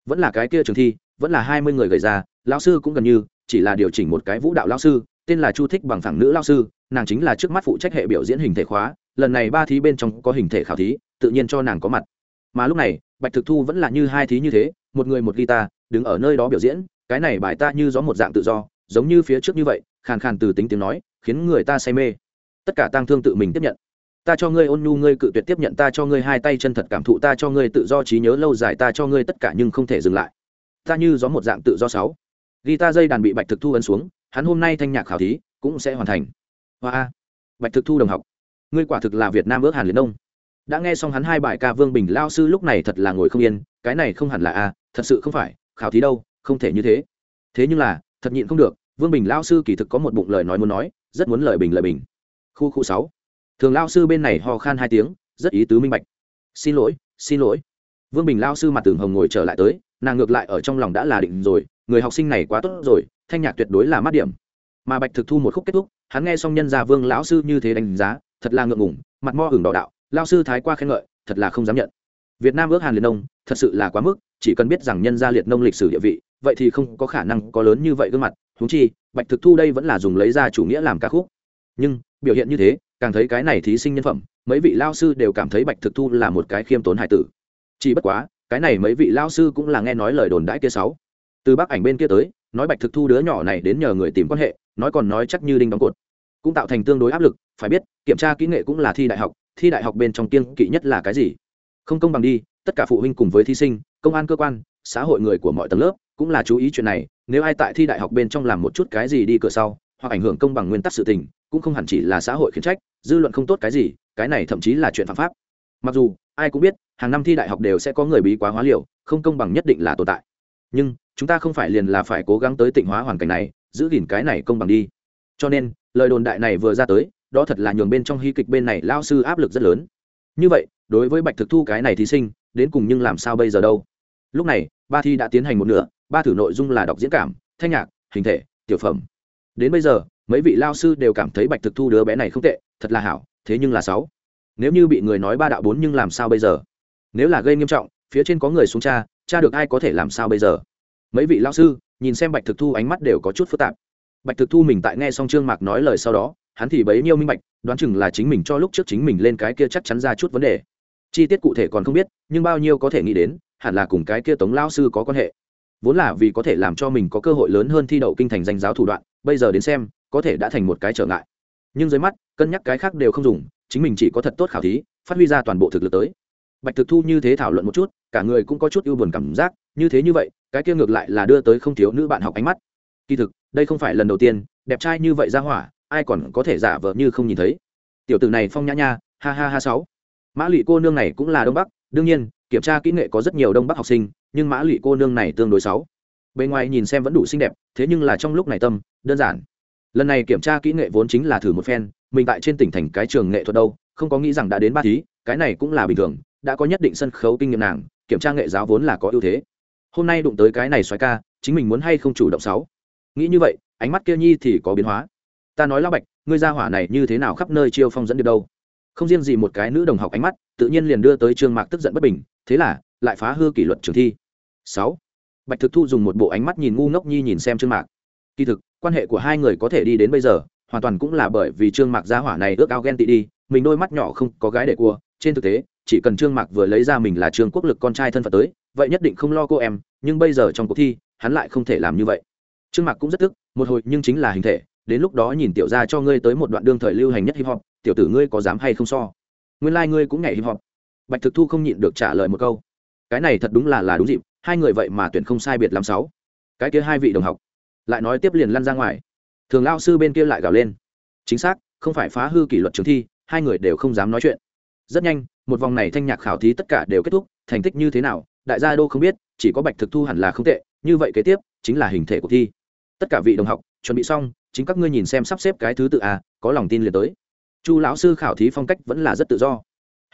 Vẫn là cái kia trường thi vẫn là hai mươi người gầy ra lão sư cũng gần như chỉ là điều chỉnh một cái vũ đạo lão sư tên là chu thích bằng phẳng nữ lão sư, nàng chính là trước mắt phụ trách hệ biểu diễn hình thể khóa, lần này ba thí bên trong có hình thể khảo thí, tự nhiên cho nàng có mặt. Mà lúc này, bạch thực thu vẫn là như hai thí như thế, một người một guitar, đứng ở nơi đó biểu diễn, cái này bài ta như gió một dạng tự do, giống như phía trước như vậy, khàn khàn từ tính tiếng nói, khiến người ta say mê. Tất cả tang thương tự mình tiếp nhận. Ta cho ngươi ôn nhu, ngươi cự tuyệt tiếp nhận, ta cho ngươi hai tay chân thật cảm thụ, ta cho ngươi tự do trí nhớ, lâu dài ta cho ngươi tất cả nhưng không thể dừng lại. Ta như gió một dạng tự do sáu. Guitar dây đàn bị bạch thực thu ấn xuống hắn hôm nay thanh nhạc khảo thí cũng sẽ hoàn thành. Hoa bạch thực thu đồng học, ngươi quả thực là việt nam ước hàn liền đông đã nghe xong hắn hai bài ca vương bình lao sư lúc này thật là ngồi không yên, cái này không hẳn là a, thật sự không phải, khảo thí đâu, không thể như thế. Thế nhưng là, thật nhịn không được, vương bình lao sư kỳ thực có một bụng lời nói muốn nói, rất muốn lời bình lời bình. Khu khu sáu. Thường lao sư bên này ho khan hai tiếng, rất ý tứ minh bạch. Xin lỗi xin lỗi. Vương bình lao sư mặt tường hồng ngồi trở lại tới nàng ngược lại ở trong lòng đã là định rồi, người học sinh này quá tốt rồi, thanh nhạc tuyệt đối là mát điểm. Mà bạch thực thu một khúc kết thúc, hắn nghe xong nhân gia vương lão sư như thế đánh giá, thật là ngượng ngủng mặt mo hưởng đỏ đạo lao sư thái qua khen ngợi, thật là không dám nhận. Việt nam ước hàn liệt nông, thật sự là quá mức, chỉ cần biết rằng nhân gia liệt nông lịch sử địa vị, vậy thì không có khả năng có lớn như vậy gương mặt. Thú chi, bạch thực thu đây vẫn là dùng lấy ra chủ nghĩa làm ca khúc. Nhưng, biểu hiện như thế, càng thấy cái này thí sinh nhân phẩm, mấy vị lao sư đều cảm thấy bạch thực thu là một cái khiêm tốn hải tử. Chỉ bất quá cái này mấy vị lao sư cũng là nghe nói lời đồn đãi kia sáu. Từ bác ảnh bên kia tới, nói bạch thực thu đứa nhỏ này đến nhờ người tìm quan hệ, nói còn nói chắc như đinh đóng cột. Cũng tạo thành tương đối áp lực, phải biết, kiểm tra kỹ nghệ cũng là thi đại học, thi đại học bên trong tiên kỵ nhất là cái gì? Không công bằng đi, tất cả phụ huynh cùng với thí sinh, công an cơ quan, xã hội người của mọi tầng lớp, cũng là chú ý chuyện này, nếu ai tại thi đại học bên trong làm một chút cái gì đi cửa sau, hoặc ảnh hưởng công bằng nguyên tắc sự tình, cũng không hẳn chỉ là xã hội khiển trách, dư luận không tốt cái gì, cái này thậm chí là chuyện phạm pháp. Mặc dù ai cũng biết, hàng năm thi đại học đều sẽ có người bí quá hóa liều, không công bằng nhất định là tồn tại. Nhưng, chúng ta không phải liền là phải cố gắng tới tịnh hóa hoàn cảnh này, giữ gìn cái này công bằng đi. Cho nên, lời đồn đại này vừa ra tới, đó thật là nhường bên trong hy kịch bên này lao sư áp lực rất lớn. Như vậy, đối với bạch thực thu cái này thí sinh, đến cùng nhưng làm sao bây giờ đâu? Lúc này, ba thi đã tiến hành một nửa, ba thử nội dung là đọc diễn cảm, thanh nhạc, hình thể, tiểu phẩm. Đến bây giờ, mấy vị lao sư đều cảm thấy bạch thực thu đứa bé này không tệ, thật là hảo, thế nhưng là sáu nếu như bị người nói ba đạo bốn nhưng làm sao bây giờ? Nếu là gây nghiêm trọng, phía trên có người xuống cha cha được ai có thể làm sao bây giờ? Mấy vị lao sư, nhìn xem bạch thực thu ánh mắt đều có chút phức tạp. Bạch thực thu mình tại nghe xong trương mạc nói lời sau đó, hắn thì bấy nhiêu minh bạch, đoán chừng là chính mình cho lúc trước chính mình lên cái kia chắc chắn ra chút vấn đề. Chi tiết cụ thể còn không biết, nhưng bao nhiêu có thể nghĩ đến, hẳn là cùng cái kia tống lao sư có quan hệ. Vốn là vì có thể làm cho mình có cơ hội lớn hơn thi đậu kinh thành danh giáo thủ đoạn, bây giờ đến xem, có thể đã thành một cái trở ngại. Nhưng dưới mắt, cân nhắc cái khác đều không dùng chính mình chỉ có thật tốt khảo thí, phát huy ra toàn bộ thực lực tới. Bạch thực thu như thế thảo luận một chút, cả người cũng có chút ưu buồn cảm giác, như thế như vậy, cái kia ngược lại là đưa tới không thiếu nữ bạn học ánh mắt. Kỳ thực, đây không phải lần đầu tiên, đẹp trai như vậy ra hỏa, ai còn có thể giả vờ như không nhìn thấy. Tiểu tử này phong nhã nha, ha ha ha sáu. Mã lụy cô nương này cũng là đông bắc, đương nhiên, kiểm tra kỹ nghệ có rất nhiều đông bắc học sinh, nhưng mã lụy cô nương này tương đối sáu. Bề ngoài nhìn xem vẫn đủ xinh đẹp, thế nhưng là trong lúc này tâm, đơn giản. Lần này kiểm tra kỹ nghệ vốn chính là thử một phen mình tại trên tỉnh thành cái trường nghệ thuật đâu, không có nghĩ rằng đã đến ba thí, cái này cũng là bình thường, đã có nhất định sân khấu kinh nghiệm nàng, kiểm tra nghệ giáo vốn là có ưu thế. Hôm nay đụng tới cái này xoáy ca, chính mình muốn hay không chủ động sáu? Nghĩ như vậy, ánh mắt kia nhi thì có biến hóa. Ta nói lão bạch, ngươi ra hỏa này như thế nào khắp nơi chiêu phong dẫn được đâu? Không riêng gì một cái nữ đồng học ánh mắt, tự nhiên liền đưa tới trương mạc tức giận bất bình, thế là, lại phá hư kỷ luật trường thi. Sáu. Bạch thực thu dùng một bộ ánh mắt nhìn ngu ngốc nhi nhìn xem trương mạc. Kỳ thực, quan hệ của hai người có thể đi đến bây giờ hoàn toàn cũng là bởi vì trương mạc gia hỏa này ước ao ghen tị đi, mình đôi mắt nhỏ không có gái để cua. Trên thực tế, chỉ cần trương mạc vừa lấy ra mình là trương quốc lực con trai thân phận tới, vậy nhất định không lo cô em, nhưng bây giờ trong cuộc thi, hắn lại không thể làm như vậy. Trương mạc cũng rất tức, một hồi nhưng chính là hình thể, đến lúc đó nhìn tiểu ra cho ngươi tới một đoạn đương thời lưu hành nhất hip hop, tiểu tử ngươi có dám hay không so? Nguyên lai、like、ngươi cũng nhảy hip hop. Bạch thực thu không nhịn được trả lời một câu. Cái này thật đúng là là đúng dịp, hai người vậy mà tuyển không sai biệt làm sáu. Cái kia hai vị đồng học. Lại nói tiếp liền lăn ra ngoài thường lao sư bên kia lại gào lên. Chính xác, không phải phá hư kỷ luật trường thi, hai người đều không dám nói chuyện. Rất nhanh, một vòng này thanh nhạc khảo thí tất cả đều kết thúc, thành tích như thế nào, đại gia đô không biết, chỉ có bạch thực thu hẳn là không tệ, như vậy kế tiếp, chính là hình thể cuộc thi. Tất cả vị đồng học, chuẩn bị xong, chính các ngươi nhìn xem sắp xếp cái thứ tự à có lòng tin liền tới. Chu lão sư khảo thí phong cách vẫn là rất tự do.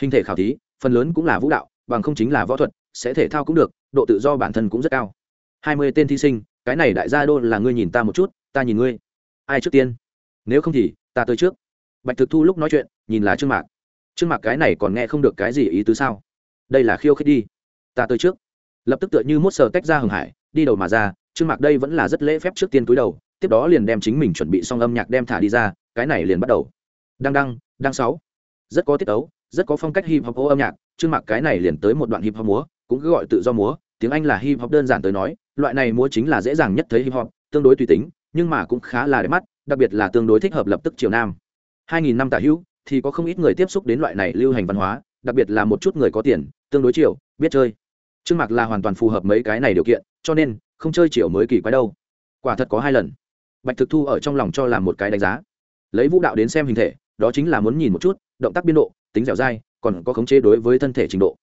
Hình thể khảo thí, phần lớn cũng là vũ đạo, bằng không chính là võ thuật, sẽ thể thao cũng được, độ tự do bản thân cũng rất cao. Hai mươi tên thí sinh, cái này đại gia đô là ngươi nhìn ta một chút, ta nhìn ngươi ai trước tiên? Nếu không thì, ta tới trước. Bạch thực thu lúc nói chuyện, nhìn là trương mạc. Trương mạc cái này còn nghe không được cái gì ý tứ sao? Đây là khiêu khích đi. Ta tới trước. Lập tức tựa như mốt sờ tách ra hưng hải, đi đầu mà ra, trương mạc đây vẫn là rất lễ phép trước tiên túi đầu, tiếp đó liền đem chính mình chuẩn bị xong âm nhạc đem thả đi ra, cái này liền bắt đầu. Đăng đăng đăng sáu. Rất có tiết tấu, rất có phong cách hip hop âm nhạc, trương mạc cái này liền tới một đoạn hip hop múa, cũng cứ gọi tự do múa, tiếng anh là hip hop đơn giản tới nói, loại này múa chính là dễ dàng nhất thấy hip hop, tương đối tùy tính nhưng mà cũng khá là đẹp mắt, đặc biệt là tương đối thích hợp lập tức chiều nam. 2000 năm tả hữu, thì có không ít người tiếp xúc đến loại này lưu hành văn hóa, đặc biệt là một chút người có tiền, tương đối chiều biết chơi. Trương mạc là hoàn toàn phù hợp mấy cái này điều kiện, cho nên, không chơi chiều mới kỳ quái đâu. Quả thật có hai lần. Bạch thực thu ở trong lòng cho làm một cái đánh giá. Lấy vũ đạo đến xem hình thể, đó chính là muốn nhìn một chút, động tác biên độ, tính dẻo dai, còn có khống chế đối với thân thể trình độ.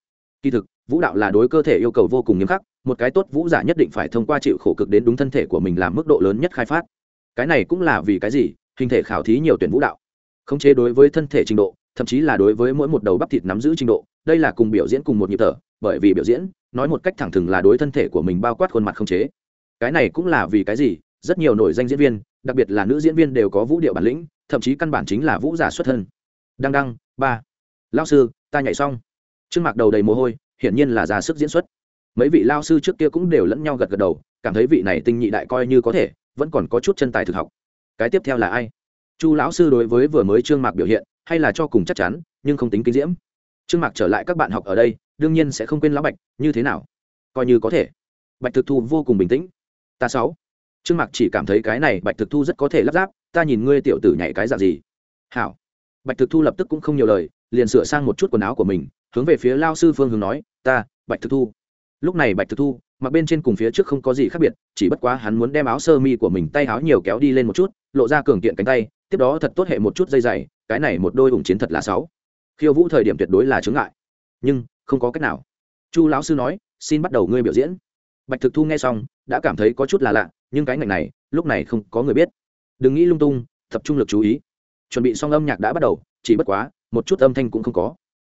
Kỳ thực, vũ đạo là đối cơ thể yêu cầu vô cùng nghiêm khắc một cái tốt vũ giả nhất định phải thông qua chịu khổ cực đến đúng thân thể của mình làm mức độ lớn nhất khai phát. Cái này cũng là vì cái gì? Hình thể khảo thí nhiều tuyển vũ đạo. Khống chế đối với thân thể trình độ, thậm chí là đối với mỗi một đầu bắp thịt nắm giữ trình độ, đây là cùng biểu diễn cùng một nhịp thở, bởi vì biểu diễn, nói một cách thẳng thừng là đối thân thể của mình bao quát khuôn mặt khống chế. Cái này cũng là vì cái gì? Rất nhiều nổi danh diễn viên, đặc biệt là nữ diễn viên đều có vũ điệu bản lĩnh, thậm chí căn bản chính là vũ giả xuất thân. Đăng đăng, ba. Lao sư, ta nhảy xong. Trước mặt đầu đầy mồ hôi, hiển nhiên là ra sức diễn xuất mấy vị lao sư trước kia cũng đều lẫn nhau gật gật đầu, cảm thấy vị này tinh nhị đại coi như có thể, vẫn còn có chút chân tài thực học. Cái tiếp theo là ai? Chu lão sư đối với vừa mới trương mạc biểu hiện, hay là cho cùng chắc chắn, nhưng không tính kinh diễm. Trương mạc trở lại các bạn học ở đây, đương nhiên sẽ không quên lão bạch, như thế nào? Coi như có thể. Bạch thực thu vô cùng bình tĩnh. Ta sáu. Trương mạc chỉ cảm thấy cái này bạch thực thu rất có thể lắp ráp, ta nhìn ngươi tiểu tử nhảy cái dạng gì? Hảo. Bạch thực thu lập tức cũng không nhiều lời, liền sửa sang một chút quần áo của mình, hướng về phía lao sư phương hướng nói, ta, bạch thực thu lúc này bạch thực thu, mặc bên trên cùng phía trước không có gì khác biệt, chỉ bất quá hắn muốn đem áo sơ mi của mình tay áo nhiều kéo đi lên một chút, lộ ra cường kiện cánh tay, tiếp đó thật tốt hệ một chút dây dày, cái này một đôi ủng chiến thật là sáu. Khiêu vũ thời điểm tuyệt đối là chướng ngại. Nhưng, không có cách nào. Chu lão sư nói, xin bắt đầu ngươi biểu diễn. Bạch thực thu nghe xong, đã cảm thấy có chút là lạ, nhưng cái ngành này, lúc này không có người biết. Đừng nghĩ lung tung, tập trung lực chú ý. Chuẩn bị xong âm nhạc đã bắt đầu, chỉ bất quá, một chút âm thanh cũng không có.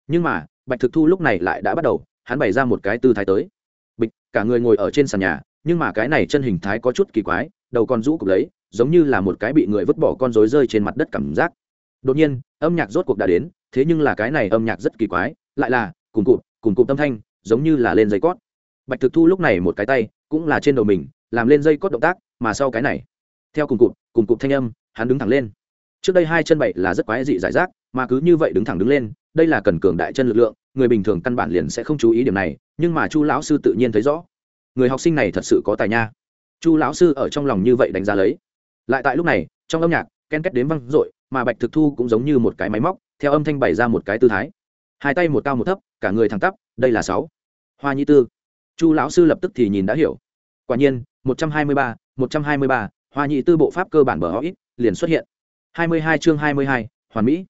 Nhưng mà, bạch thực thu lúc này lại đã bắt đầu hắn bày ra một cái tư thái tới. Bịch, cả người ngồi ở trên sàn nhà, nhưng mà cái này chân hình thái có chút kỳ quái, đầu con rũ cục lấy, giống như là một cái bị người vứt bỏ con rối rơi trên mặt đất cảm giác. Đột nhiên, âm nhạc rốt cuộc đã đến, thế nhưng là cái này âm nhạc rất kỳ quái, lại là, cùng cụt cùng cụt âm thanh, giống như là lên dây cót. Bạch thực thu lúc này một cái tay, cũng là trên đầu mình, làm lên dây cót động tác, mà sau cái này, theo cùng cụt cùng cụt thanh âm, hắn đứng thẳng lên. Trước đây hai chân bậy là rất quái dị giải rác, mà cứ như vậy đứng thẳng đứng lên, đây là cần cường đại chân lực lượng người bình thường căn bản liền sẽ không chú ý điểm này, nhưng mà chu lão sư tự nhiên thấy rõ. Người học sinh này thật sự có tài nha. Chu lão sư ở trong lòng như vậy đánh giá lấy. Lại tại lúc này, trong âm nhạc, ken kết đếm văng r mà bạch thực thu cũng giống như một cái máy móc, theo âm thanh bày ra một cái tư thái. Hai tay một cao một thấp, cả người thẳng tắp, đây là sáu. Hoa nhi tư. Chu lão sư lập tức thì nhìn đã hiểu. Quả nhiên, một trăm hai mươi ba, một trăm hai mươi ba, hoa nhị tư bộ pháp cơ bản bờ họ ít, liền xuất hiện. hai mươi hai chương hai mươi hai, hoàn mỹ.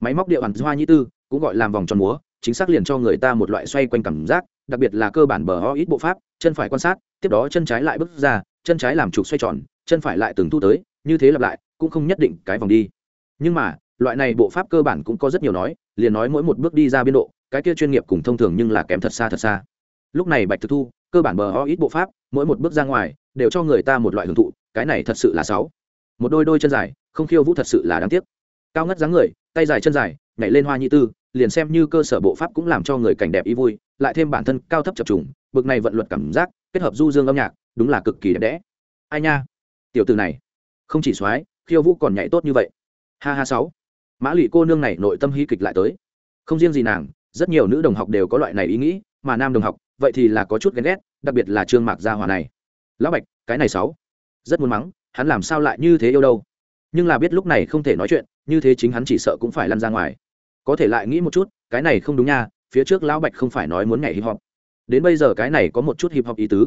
Máy móc địa hoàn hoa nhị tư cũng gọi làm vòng tròn múa chính xác liền cho người ta một loại xoay quanh cảm giác, đặc biệt là cơ bản bờ ho ít bộ pháp, chân phải quan sát, tiếp đó chân trái lại bước ra, chân trái làm trục xoay tròn, chân phải lại từng thu tới, như thế lặp lại, cũng không nhất định cái vòng đi. Nhưng mà, loại này bộ pháp cơ bản cũng có rất nhiều nói, liền nói mỗi một bước đi ra biên độ, cái kia chuyên nghiệp cùng thông thường nhưng là kém thật xa thật xa. Lúc này bạch thực thu, cơ bản bờ ho ít bộ pháp, mỗi một bước ra ngoài, đều cho người ta một loại hưởng thụ, cái này thật sự là sáu. Một đôi đôi chân dài, không khiêu vũ thật sự là đáng tiếc. Cao ngất dáng người, tay dài chân dài, nhảy lên hoa nhị tư liền xem như cơ sở bộ pháp cũng làm cho người cảnh đẹp ý vui, lại thêm bản thân cao thấp chập trùng, bực này vận luật cảm giác, kết hợp du dương âm nhạc, đúng là cực kỳ đẹp đẽ. Ai nha? Tiểu từ này. Không chỉ soái, khiêu vũ còn nhảy tốt như vậy. Ha ha sáu. Mã lụy cô nương này nội tâm hí kịch lại tới. Không riêng gì nàng, rất nhiều nữ đồng học đều có loại này ý nghĩ, mà nam đồng học, vậy thì là có chút ghen ghét, đặc biệt là trương mạc gia hòa này. Lão bạch, cái này sáu. Rất muốn mắng, hắn làm sao lại như thế yêu đâu? Nhưng là biết lúc này không thể nói chuyện, như thế chính hắn chỉ sợ cũng phải lăn ra ngoài có thể lại nghĩ một chút, cái này không đúng nha, phía trước lão bạch không phải nói muốn nhảy hip hop. Đến bây giờ cái này có một chút hip hop ý tứ.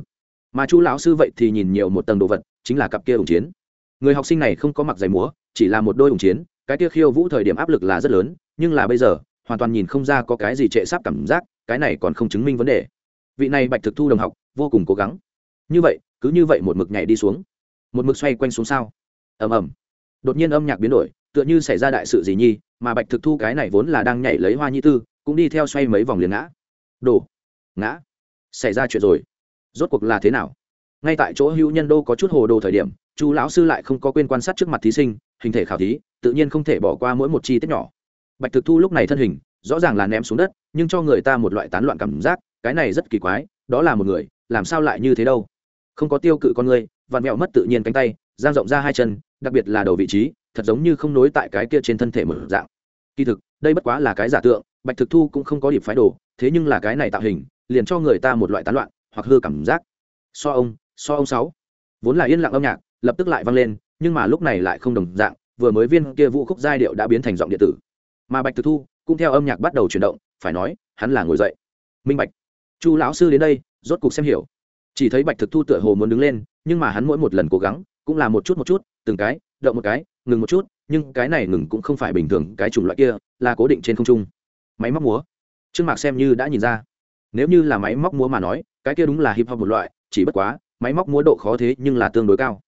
Mà chu lão sư vậy thì nhìn nhiều một tầng đồ vật, chính là cặp kia ủng chiến. Người học sinh này không có mặc giày múa, chỉ là một đôi ủng chiến, cái kia khiêu vũ thời điểm áp lực là rất lớn, nhưng là bây giờ, hoàn toàn nhìn không ra có cái gì trệ sáp cảm giác, cái này còn không chứng minh vấn đề. Vị này bạch thực thu đồng học, vô cùng cố gắng. Như vậy, cứ như vậy một mực nhảy đi xuống. Một mực xoay quanh xuống sao. Ầm ầm. Đột nhiên âm nhạc biến đổi tựa như xảy ra đại sự gì nhi, mà bạch thực thu cái này vốn là đang nhảy lấy hoa nhi tư, cũng đi theo xoay mấy vòng liền ngã. Đổ ngã, xảy ra chuyện rồi. Rốt cuộc là thế nào? Ngay tại chỗ hữu nhân đô có chút hồ đồ thời điểm chú lão sư lại không có quên quan sát trước mặt thí sinh, hình thể khảo thí, tự nhiên không thể bỏ qua mỗi một chi tiết nhỏ. Bạch thực thu lúc này thân hình, rõ ràng là ném xuống đất, nhưng cho người ta một loại tán loạn cảm giác, cái này rất kỳ quái, đó là một người, làm sao lại như thế đâu? Không có tiêu cự con người, vặn mẹo mất tự nhiên cánh tay, giang rộng ra hai chân, đặc biệt là đầu vị trí thật giống như không nối tại cái kia trên thân thể mở dạng. Kỳ thực, đây bất quá là cái giả tượng, bạch thực thu cũng không có điểm phái đồ, thế nhưng là cái này tạo hình, liền cho người ta một loại tán loạn, hoặc hư cảm giác. So ông so ông sáu. Vốn là yên lặng âm nhạc, lập tức lại vang lên, nhưng mà lúc này lại không đồng dạng, vừa mới viên kia vũ khúc giai điệu đã biến thành giọng điện tử. Mà bạch thực thu cũng theo âm nhạc bắt đầu chuyển động, phải nói, hắn là ngồi dậy. Minh bạch. Chu lão sư đến đây, rốt cục xem hiểu. Chỉ thấy bạch thực thu tựa hồ muốn đứng lên, nhưng mà hắn mỗi một lần cố gắng, cũng là một chút một chút, từng cái, động một cái ngừng một chút nhưng cái này ngừng cũng không phải bình thường cái chủng loại kia là cố định trên không trung. Máy móc múa. Trương mạc xem như đã nhìn ra. Nếu như là máy móc múa mà nói cái kia đúng là hip hop một loại chỉ bất quá máy móc múa độ khó thế nhưng là tương đối cao.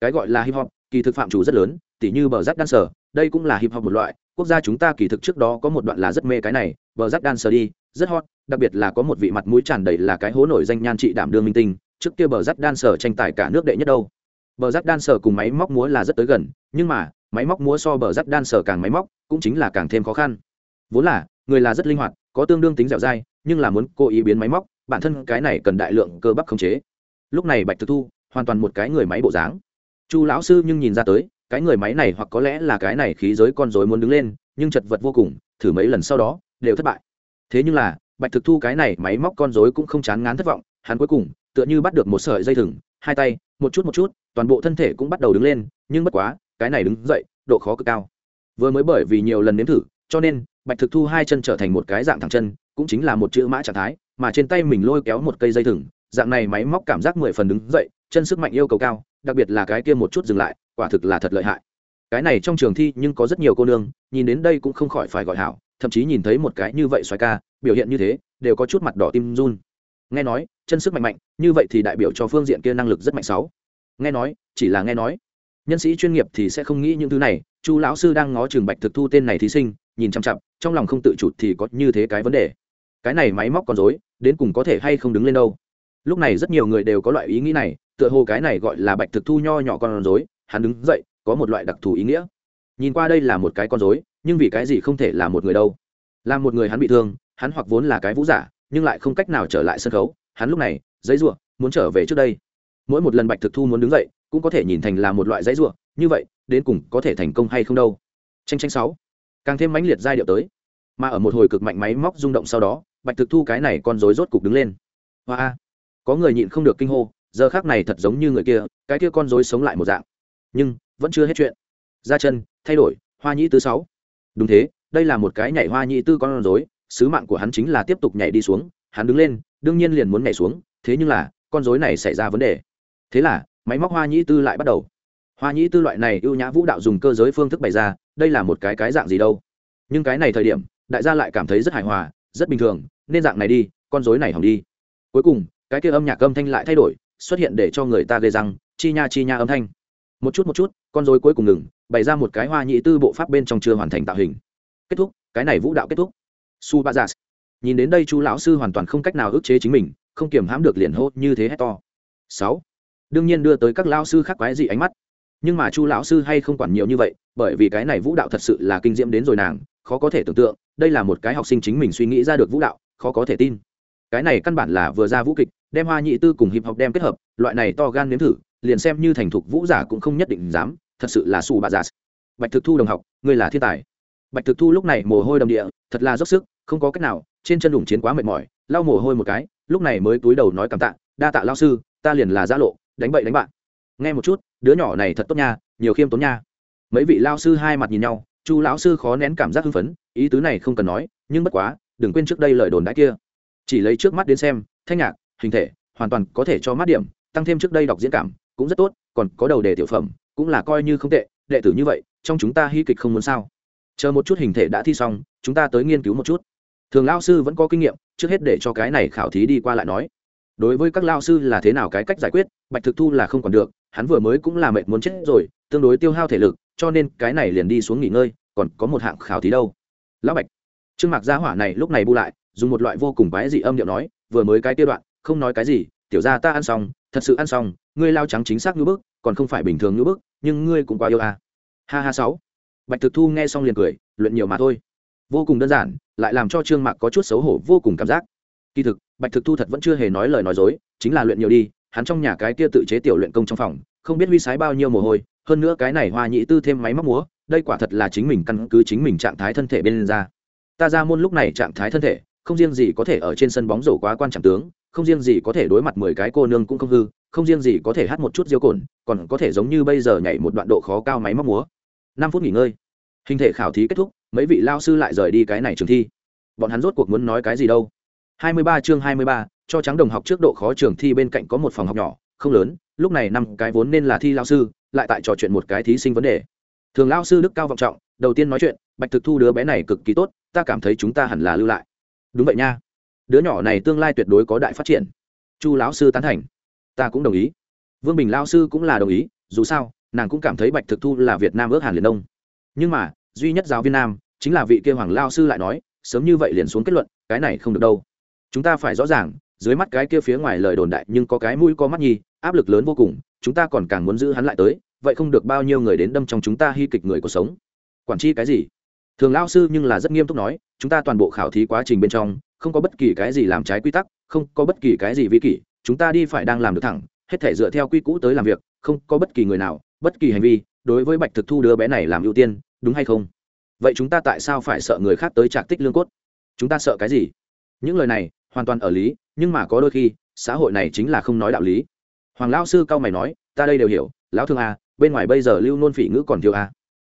Cái gọi là hip hop kỳ thực phạm chủ rất lớn tỉ như bờ rác đan sở, đây cũng là hip hop một loại. Quốc gia chúng ta kỳ thực trước đó có một đoạn là rất mê cái này bờ rác đan sở đi rất hot đặc biệt là có một vị mặt mũi tràn đầy là cái hố nổi danh nhan trị đảm đương minh tinh trước kia bờ rác đan sở tranh tài cả nước đệ nhất đâu bờ rắc sở cùng máy móc múa là rất tới gần, nhưng mà, máy móc múa so bờ rắc sở càng máy móc, cũng chính là càng thêm khó khăn. Vốn là, người là rất linh hoạt, có tương đương tính dẻo dai, nhưng là muốn cố ý biến máy móc, bản thân cái này cần đại lượng cơ bắp khống chế. Lúc này bạch thực thu, hoàn toàn một cái người máy bộ dáng. Chu lão sư nhưng nhìn ra tới, cái người máy này hoặc có lẽ là cái này khí giới con dối muốn đứng lên, nhưng chật vật vô cùng, thử mấy lần sau đó, đều thất bại. Thế nhưng là, bạch thực thu cái này máy móc con dối cũng không chán ngán thất vọng, hắn cuối cùng, tựa như bắt được một sợi dây thừng, hai tay một chút một chút, toàn bộ thân thể cũng bắt đầu đứng lên, nhưng bất quá, cái này đứng dậy, độ khó cực cao. Vừa mới bởi vì nhiều lần nếm thử, cho nên, bạch thực thu hai chân trở thành một cái dạng thẳng chân, cũng chính là một chữ mã trạng thái, mà trên tay mình lôi kéo một cây dây thừng, dạng này máy móc cảm giác mười phần đứng dậy, chân sức mạnh yêu cầu cao, đặc biệt là cái kia một chút dừng lại, quả thực là thật lợi hại. Cái này trong trường thi nhưng có rất nhiều cô nương, nhìn đến đây cũng không khỏi phải gọi hảo, thậm chí nhìn thấy một cái như vậy xoài ca, biểu hiện như thế, đều có chút mặt đỏ tim run nghe nói, chân sức mạnh mạnh, như vậy thì đại biểu cho phương diện kia năng lực rất mạnh sáu. Nghe nói, chỉ là nghe nói. Nhân sĩ chuyên nghiệp thì sẽ không nghĩ những thứ này, chu lão sư đang ngó trường bạch thực thu tên này thí sinh, nhìn chăm chặp trong lòng không tự chủ thì có như thế cái vấn đề. Cái này máy móc còn dối đến cùng có thể hay không đứng lên đâu? Lúc này rất nhiều người đều có loại ý nghĩ này, tựa hồ cái này gọi là bạch thực thu nho nhỏ con rối, hắn đứng dậy, có một loại đặc thù ý nghĩa. Nhìn qua đây là một cái con rối, nhưng vì cái gì không thể là một người đâu? Là một người hắn bị thương, hắn hoặc vốn là cái vũ giả nhưng lại không cách nào trở lại sân khấu. Hắn lúc này, giấy ruộng muốn trở về trước đây. Mỗi một lần bạch thực thu muốn đứng dậy, cũng có thể nhìn thành là một loại giấy ruộng như vậy, đến cùng có thể thành công hay không đâu? Tranh tranh sáu. Càng thêm mãnh liệt giai điệu tới. Mà ở một hồi cực mạnh máy móc rung động sau đó, bạch thực thu cái này con rối rốt cục đứng lên. Hoa có người nhịn không được kinh hô, giờ khác này thật giống như người kia, cái kia con rối sống lại một dạng. Nhưng, vẫn chưa hết chuyện. Ra chân, thay đổi, hoa nhĩ tư sáu. Đúng thế, đây là một cái nhảy hoa nhĩ tư con rối sứ mạng của hắn chính là tiếp tục nhảy đi xuống, hắn đứng lên, đương nhiên liền muốn nhảy xuống, thế nhưng là, con rối này xảy ra vấn đề. Thế là, máy móc hoa nhĩ tư lại bắt đầu. Hoa nhĩ tư loại này ưu nhã vũ đạo dùng cơ giới phương thức bày ra, đây là một cái cái dạng gì đâu? Nhưng cái này thời điểm, đại gia lại cảm thấy rất hài hòa, rất bình thường, nên dạng này đi, con rối này hỏng đi. Cuối cùng, cái kia âm nhạc âm thanh lại thay đổi, xuất hiện để cho người ta gây răng, chi nha chi nha âm thanh. Một chút một chút, con rối cuối cùng ngừng, bày ra một cái hoa nhĩ tư bộ pháp bên trong chưa hoàn thành tạo hình. Kết thúc, cái này vũ đạo kết thúc su ba giả nhìn đến đây chú lão sư hoàn toàn không cách nào ức chế chính mình, không kiềm hãm được liền hô như thế hét to. Sáu. Đương nhiên đưa tới các lão sư khác quái dị ánh mắt. Nhưng mà chu lão sư hay không quản nhiều như vậy, bởi vì cái này vũ đạo thật sự là kinh diễm đến rồi nàng, khó có thể tưởng tượng, đây là một cái học sinh chính mình suy nghĩ ra được vũ đạo, khó có thể tin. Cái này căn bản là vừa ra vũ kịch, đem hoa nhị tư cùng hiệp học đem kết hợp, loại này to gan nếm thử, liền xem như thành thục vũ giả cũng không nhất định dám, thật sự là xù bà giả bạch thực thu đồng học, ngươi là thiên tài bạch thực thu lúc này mồ hôi đầm địa, thật là dốc sức, không có cách nào, trên chân đủng chiến quá mệt mỏi, lau mồ hôi một cái, lúc này mới túi đầu nói cảm tạ, đa tạ lao sư, ta liền là giã lộ, đánh bậy đánh bạn. Nghe một chút, đứa nhỏ này thật tốt nha, nhiều khiêm tốn nha. Mấy vị lao sư hai mặt nhìn nhau, chu lão sư khó nén cảm giác hưng phấn, ý tứ này không cần nói, nhưng bất quá, đừng quên trước đây lời đồn đãi kia. Chỉ lấy trước mắt đến xem, thanh nhạc, hình thể, hoàn toàn có thể cho mắt điểm, tăng thêm trước đây đọc diễn cảm, cũng rất tốt, còn có đầu đề tiểu phẩm, cũng là coi như không tệ, đệ tử như vậy, trong chúng ta hy kịch không muốn sao chờ một chút hình thể đã thi xong, chúng ta tới nghiên cứu một chút. Thường lao sư vẫn có kinh nghiệm, trước hết để cho cái này khảo thí đi qua lại nói. Đối với các lao sư là thế nào cái cách giải quyết, bạch thực thu là không còn được, hắn vừa mới cũng là mệt muốn chết rồi, tương đối tiêu hao thể lực, cho nên cái này liền đi xuống nghỉ ngơi, còn có một hạng khảo thí đâu. Lão bạch, trương mạc gia hỏa này lúc này bu lại, dùng một loại vô cùng quái dị âm điệu nói, vừa mới cái tiêu đoạn, không nói cái gì, tiểu ra ta ăn xong, thật sự ăn xong, ngươi lao trắng chính xác như bức, còn không phải bình thường như bức, nhưng ngươi cũng quá yêu à. ha ha sáu bạch thực thu nghe xong liền cười, luyện nhiều mà thôi. Vô cùng đơn giản, lại làm cho trương mạc có chút xấu hổ vô cùng cảm giác. Kỳ thực, bạch thực thu thật vẫn chưa hề nói lời nói dối, chính là luyện nhiều đi, hắn trong nhà cái kia tự chế tiểu luyện công trong phòng, không biết huy sái bao nhiêu mồ hôi, hơn nữa cái này hoa nhị tư thêm máy móc múa, đây quả thật là chính mình căn cứ chính mình trạng thái thân thể bên ra. Ta ra môn lúc này trạng thái thân thể, không riêng gì có thể ở trên sân bóng rổ quá quan trọng tướng, không riêng gì có thể đối mặt mười cái cô nương cũng không hư, không riêng gì có thể hát một chút diêu cồn, còn có thể giống như bây giờ nhảy một đoạn độ khó cao máy móc múa. Năm phút nghỉ ngơi hình thể khảo thí kết thúc mấy vị lao sư lại rời đi cái này trường thi. Bọn hắn rốt cuộc muốn nói cái gì đâu? 23 chương 23, cho trắng đồng học trước độ khó trường thi bên cạnh có một phòng học nhỏ không lớn lúc này năm cái vốn nên là thi lao sư lại tại trò chuyện một cái thí sinh vấn đề. Thường lao sư đức cao vọng trọng đầu tiên nói chuyện bạch thực thu đứa bé này cực kỳ tốt ta cảm thấy chúng ta hẳn là lưu lại. Đúng vậy nha. Đứa nhỏ này tương lai tuyệt đối có đại phát triển. Chu lão sư tán thành. Ta cũng đồng ý. Vương bình lao sư cũng là đồng ý dù sao nàng cũng cảm thấy bạch thực thu là việt nam ước hàn liền đông nhưng mà, duy nhất giáo viên nam chính là vị kia hoàng lao sư lại nói, sớm như vậy liền xuống kết luận, cái này không được đâu. Chúng ta phải rõ ràng, dưới mắt cái kia phía ngoài lời đồn đại nhưng có cái mũi có mắt nhi áp lực lớn vô cùng, chúng ta còn càng muốn giữ hắn lại tới, vậy không được bao nhiêu người đến đâm trong chúng ta hy kịch người cuộc sống. Quản chi cái gì? Thường lao sư nhưng là rất nghiêm túc nói, chúng ta toàn bộ khảo thí quá trình bên trong, không có bất kỳ cái gì làm trái quy tắc, không có bất kỳ cái gì vi kỷ, chúng ta đi phải đang làm được thẳng, hết thể dựa theo quy cũ tới làm việc, không có bất kỳ người nào, bất kỳ hành vi đối với bạch thực thu đứa bé này làm ưu tiên, đúng hay không? Vậy chúng ta tại sao phải sợ người khác tới trạc tích lương cốt? Chúng ta sợ cái gì? Những lời này, hoàn toàn ở lý, nhưng mà có đôi khi, xã hội này chính là không nói đạo lý. Hoàng lão sư cao mày nói, ta đây đều hiểu, lão thương a, bên ngoài bây giờ lưu nôn phỉ ngữ còn thiếu a.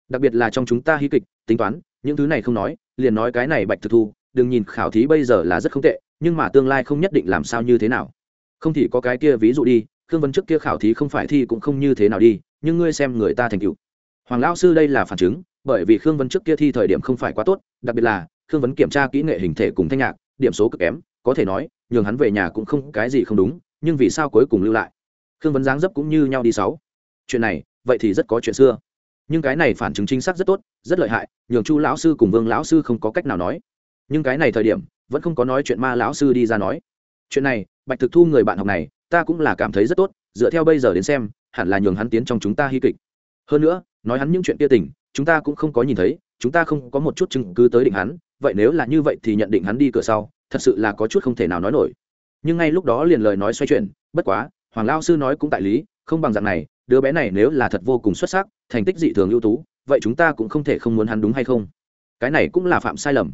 Đặc biệt là trong chúng ta hí kịch, tính toán, những thứ này không nói, liền nói cái này bạch thực thu, đừng nhìn khảo thí bây giờ là rất không tệ, nhưng mà tương lai không nhất định làm sao như thế nào. Không thì có cái kia ví dụ đi khương vấn trước kia khảo thí không phải thi cũng không như thế nào đi, nhưng ngươi xem người ta thành cựu hoàng lão sư đây là phản chứng, bởi vì khương vấn trước kia thi thời điểm không phải quá tốt, đặc biệt là khương vấn kiểm tra kỹ nghệ hình thể cùng thanh nhạc, điểm số cực kém, có thể nói, nhường hắn về nhà cũng không cái gì không đúng, nhưng vì sao cuối cùng lưu lại? Khương vấn dáng dấp cũng như nhau đi sáu. Chuyện này, vậy thì rất có chuyện xưa. Nhưng cái này phản chứng chính xác rất tốt, rất lợi hại, nhường chu lão sư cùng vương lão sư không có cách nào nói. Nhưng cái này thời điểm, vẫn không có nói chuyện ma lão sư đi ra nói. Chuyện này, bạch thực thu người bạn học này ta cũng là cảm thấy rất tốt, dựa theo bây giờ đến xem, hẳn là nhường hắn tiến trong chúng ta hy kịch. Hơn nữa, nói hắn những chuyện kia tình, chúng ta cũng không có nhìn thấy, chúng ta không có một chút chứng cứ tới định hắn, vậy nếu là như vậy thì nhận định hắn đi cửa sau, thật sự là có chút không thể nào nói nổi. Nhưng ngay lúc đó liền lời nói xoay chuyển, bất quá, hoàng lao sư nói cũng tại lý, không bằng dạng này, đứa bé này nếu là thật vô cùng xuất sắc, thành tích dị thường ưu tú, vậy chúng ta cũng không thể không muốn hắn đúng hay không? Cái này cũng là phạm sai lầm.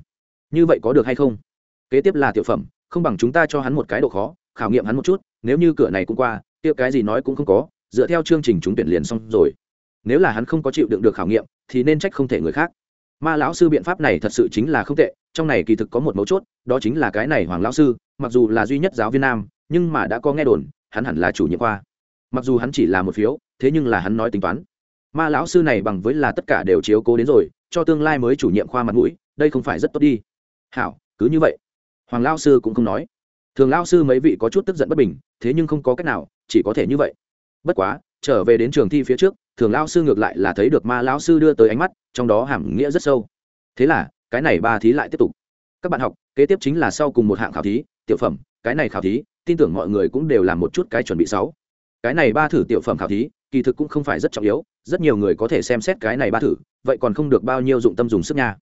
Như vậy có được hay không? Kế tiếp là tiểu phẩm, không bằng chúng ta cho hắn một cái độ khó khảo nghiệm hắn một chút, nếu như cửa này cũng qua, kia cái gì nói cũng không có, dựa theo chương trình chúng tuyển liền xong rồi. Nếu là hắn không có chịu đựng được khảo nghiệm, thì nên trách không thể người khác. Ma lão sư biện pháp này thật sự chính là không tệ, trong này kỳ thực có một mấu chốt, đó chính là cái này hoàng lão sư, mặc dù là duy nhất giáo viên nam, nhưng mà đã có nghe đồn, hắn hẳn là chủ nhiệm khoa. Mặc dù hắn chỉ là một phiếu, thế nhưng là hắn nói tính toán. Ma lão sư này bằng với là tất cả đều chiếu cố đến rồi, cho tương lai mới chủ nhiệm khoa mặt mũi, đây không phải rất tốt đi. Hảo, cứ như vậy. Hoàng lao sư cũng không nói thường lao sư mấy vị có chút tức giận bất bình, thế nhưng không có cách nào, chỉ có thể như vậy. Bất quá, trở về đến trường thi phía trước, thường lao sư ngược lại là thấy được ma lao sư đưa tới ánh mắt, trong đó hàm nghĩa rất sâu. Thế là, cái này ba thí lại tiếp tục. Các bạn học, kế tiếp chính là sau cùng một hạng khảo thí, tiểu phẩm, cái này khảo thí, tin tưởng mọi người cũng đều làm một chút cái chuẩn bị sáu. Cái này ba thử tiểu phẩm khảo thí, kỳ thực cũng không phải rất trọng yếu, rất nhiều người có thể xem xét cái này ba thử, vậy còn không được bao nhiêu dụng tâm dùng sức nha.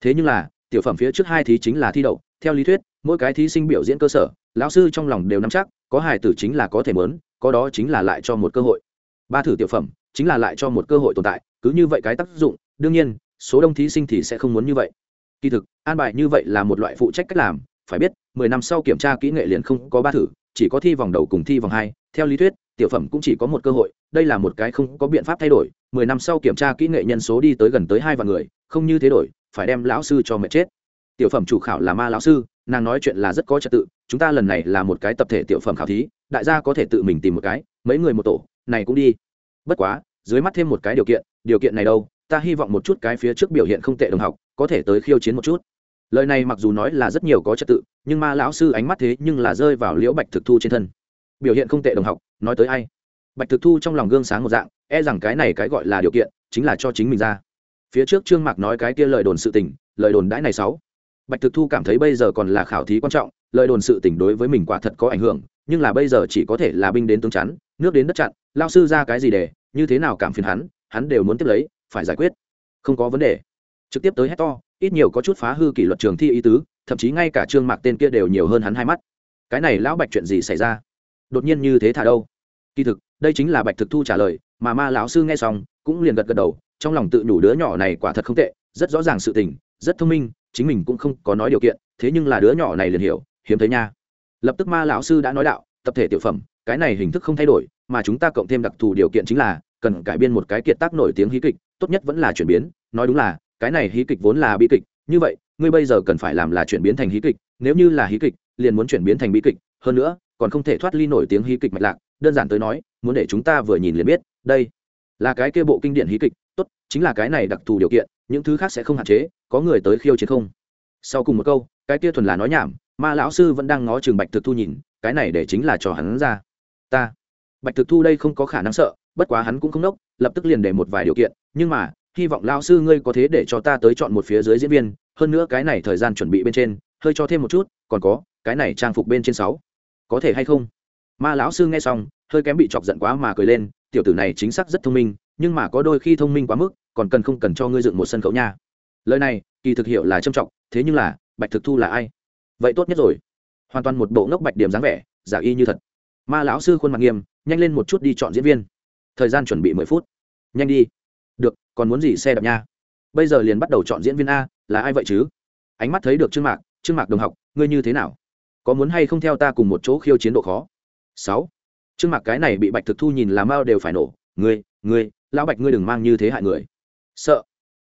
Thế nhưng là, tiểu phẩm phía trước hai thí chính là thi đậu, theo lý thuyết, mỗi cái thí sinh biểu diễn cơ sở lão sư trong lòng đều nắm chắc, có hài tử chính là có thể mớn, có đó chính là lại cho một cơ hội. Ba thử tiểu phẩm, chính là lại cho một cơ hội tồn tại, cứ như vậy cái tác dụng, đương nhiên, số đông thí sinh thì sẽ không muốn như vậy. Kỳ thực, an bài như vậy là một loại phụ trách cách làm, phải biết, mười năm sau kiểm tra kỹ nghệ liền không có ba thử, chỉ có thi vòng đầu cùng thi vòng hai. Theo lý thuyết, tiểu phẩm cũng chỉ có một cơ hội, đây là một cái không có biện pháp thay đổi. Mười năm sau kiểm tra kỹ nghệ nhân số đi tới gần tới hai vạn người, không như thế đổi, phải đem lão sư cho mệt chết. Tiểu phẩm chủ khảo là ma lão sư nàng nói chuyện là rất có trật tự, chúng ta lần này là một cái tập thể tiểu phẩm khảo thí, đại gia có thể tự mình tìm một cái, mấy người một tổ, này cũng đi. Bất quá, dưới mắt thêm một cái điều kiện điều kiện này đâu, ta hy vọng một chút cái phía trước biểu hiện không tệ đồng học, có thể tới khiêu chiến một chút. Lời này mặc dù nói là rất nhiều có trật tự, nhưng ma lão sư ánh mắt thế nhưng là rơi vào liễu bạch thực thu trên thân. Biểu hiện không tệ đồng học, nói tới ai? Bạch thực thu trong lòng gương sáng một dạng e rằng cái này cái gọi là điều kiện, chính là cho chính mình ra. Phía trước trương mạc nói cái kia lời đồn sự tình, lời đồn đãi này sáu bạch thực thu cảm thấy bây giờ còn là khảo thí quan trọng, lời đồn sự tình đối với mình quả thật có ảnh hưởng, nhưng là bây giờ chỉ có thể là binh đến tướng chắn, nước đến đất chặn, lao sư ra cái gì để, như thế nào cảm phiền hắn hắn đều muốn tiếp lấy, phải giải quyết. Không có vấn đề. Trực tiếp tới hét to, ít nhiều có chút phá hư kỷ luật trường thi ý tứ, thậm chí ngay cả trương mạc tên kia đều nhiều hơn hắn hai mắt. Cái này lão bạch chuyện gì xảy ra? Đột nhiên như thế thả đâu? Kỳ thực, đây chính là bạch thực thu trả lời, mà ma lão sư nghe xong, cũng liền gật gật đầu, trong lòng tự nhủ đứa nhỏ này quả thật không tệ rất rõ ràng sự tình, rất thông minh, chính mình cũng không có nói điều kiện, thế nhưng là đứa nhỏ này liền hiểu, hiếm thấy nha. Lập tức ma lão sư đã nói đạo, tập thể tiểu phẩm, cái này hình thức không thay đổi, mà chúng ta cộng thêm đặc thù điều kiện chính là, cần cải biên một cái kiệt tác nổi tiếng hí kịch, tốt nhất vẫn là chuyển biến, nói đúng là, cái này hí kịch vốn là bi kịch, như vậy, ngươi bây giờ cần phải làm là chuyển biến thành hí kịch, nếu như là hí kịch, liền muốn chuyển biến thành bi kịch, hơn nữa, còn không thể thoát ly nổi tiếng hí kịch mạch lạc, đơn giản tới nói, muốn để chúng ta vừa nhìn liền biết, đây là cái kia bộ kinh điển hí kịch tốt, chính là cái này đặc thù điều kiện, những thứ khác sẽ không hạn chế, có người tới khiêu chiến không? Sau cùng một câu, cái kia thuần là nói nhảm mà lão sư vẫn đang ngó trường bạch thực thu nhìn, cái này để chính là trò hắn ra. Ta, bạch thực thu đây không có khả năng sợ, bất quá hắn cũng không nốc, lập tức liền để một vài điều kiện, nhưng mà, hy vọng lão sư ngươi có thế để cho ta tới chọn một phía dưới diễn viên, hơn nữa cái này thời gian chuẩn bị bên trên, hơi cho thêm một chút, còn có, cái này trang phục bên trên sáu, có thể hay không? Ma lão sư nghe xong, hơi kém bị chọc giận quá mà cười lên, tiểu tử này chính xác rất thông minh nhưng mà có đôi khi thông minh quá mức, còn cần không cần cho ngươi dựng một sân khấu nha. Lời này, kỳ thực hiệu là trâm trọng, thế nhưng là, bạch thực thu là ai? Vậy tốt nhất rồi. Hoàn toàn một bộ ngốc bạch điểm dáng vẻ, giả y như thật. Ma lão sư khuôn mặt nghiêm, nhanh lên một chút đi chọn diễn viên. Thời gian chuẩn bị mười phút. Nhanh đi. Được, còn muốn gì xe đạp nha? Bây giờ liền bắt đầu chọn diễn viên a, là ai vậy chứ? Ánh mắt thấy được trương mạc trương mạc đồng học, ngươi như thế nào? Có muốn hay không theo ta cùng một chỗ khiêu chiến độ khó? Sáu. Trương mạc cái này bị bạch thực thu nhìn làm mao đều phải nổ. Ngươi ngươi lão bạch ngươi đừng mang như thế hại người. Sợ.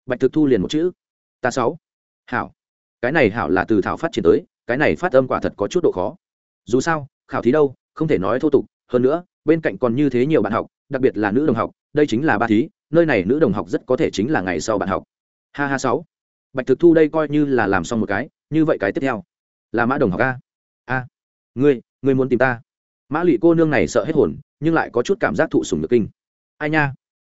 Bạch thực thu liền một chữ. Ta sáu. Hảo. Cái này hảo là từ thảo phát triển tới, cái này phát âm quả thật có chút độ khó. Dù sao, khảo thí đâu, không thể nói thô tục. Hơn nữa, bên cạnh còn như thế nhiều bạn học, đặc biệt là nữ đồng học, đây chính là ba thí, nơi này nữ đồng học rất có thể chính là ngày sau bạn học. Ha ha sáu. Bạch thực thu đây coi như là làm xong một cái, như vậy cái tiếp theo. Là mã đồng học a. A. Ngươi ngươi muốn tìm ta. Mã lụy cô nương này sợ hết hồn, nhưng lại có chút cảm giác thụ sùng nhược kinh. Ai nha?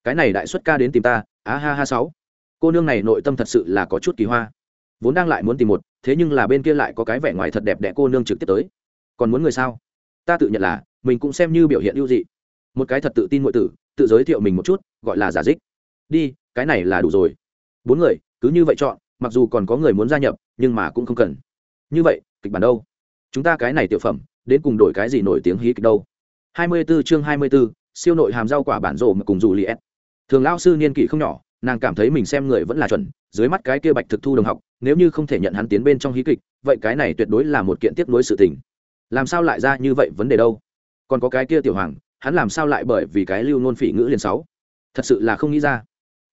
Cái này đại xuất ca đến tìm ta á ha ha sáu. Cô nương này nội tâm thật sự là có chút kỳ hoa. Vốn đang lại muốn tìm một thế nhưng là bên kia lại có cái vẻ ngoài thật đẹp đẽ cô nương trực tiếp tới. Còn muốn người sao? Ta tự nhận là mình cũng xem như biểu hiện ưu dị. Một cái thật tự tin ngụy tử tự giới thiệu mình một chút gọi là giả dích. Đi cái này là đủ rồi. Bốn người cứ như vậy chọn mặc dù còn có người muốn gia nhập nhưng mà cũng không cần. Như vậy kịch bản đâu? Chúng ta cái này tiểu phẩm đến cùng đổi cái gì nổi tiếng hí kịch đâu? 24 chương 24, siêu nội hàm rau quả bản rộ mà cùng dù liệt thường lao sư niên kỷ không nhỏ, nàng cảm thấy mình xem người vẫn là chuẩn, dưới mắt cái kia bạch thực thu đồng học, nếu như không thể nhận hắn tiến bên trong hí kịch, vậy cái này tuyệt đối là một kiện tiếp nối sự tình. Làm sao lại ra như vậy vấn đề đâu? Còn có cái kia tiểu hoàng, hắn làm sao lại bởi vì cái lưu nôn phỉ ngữ liền sáu? Thật sự là không nghĩ ra.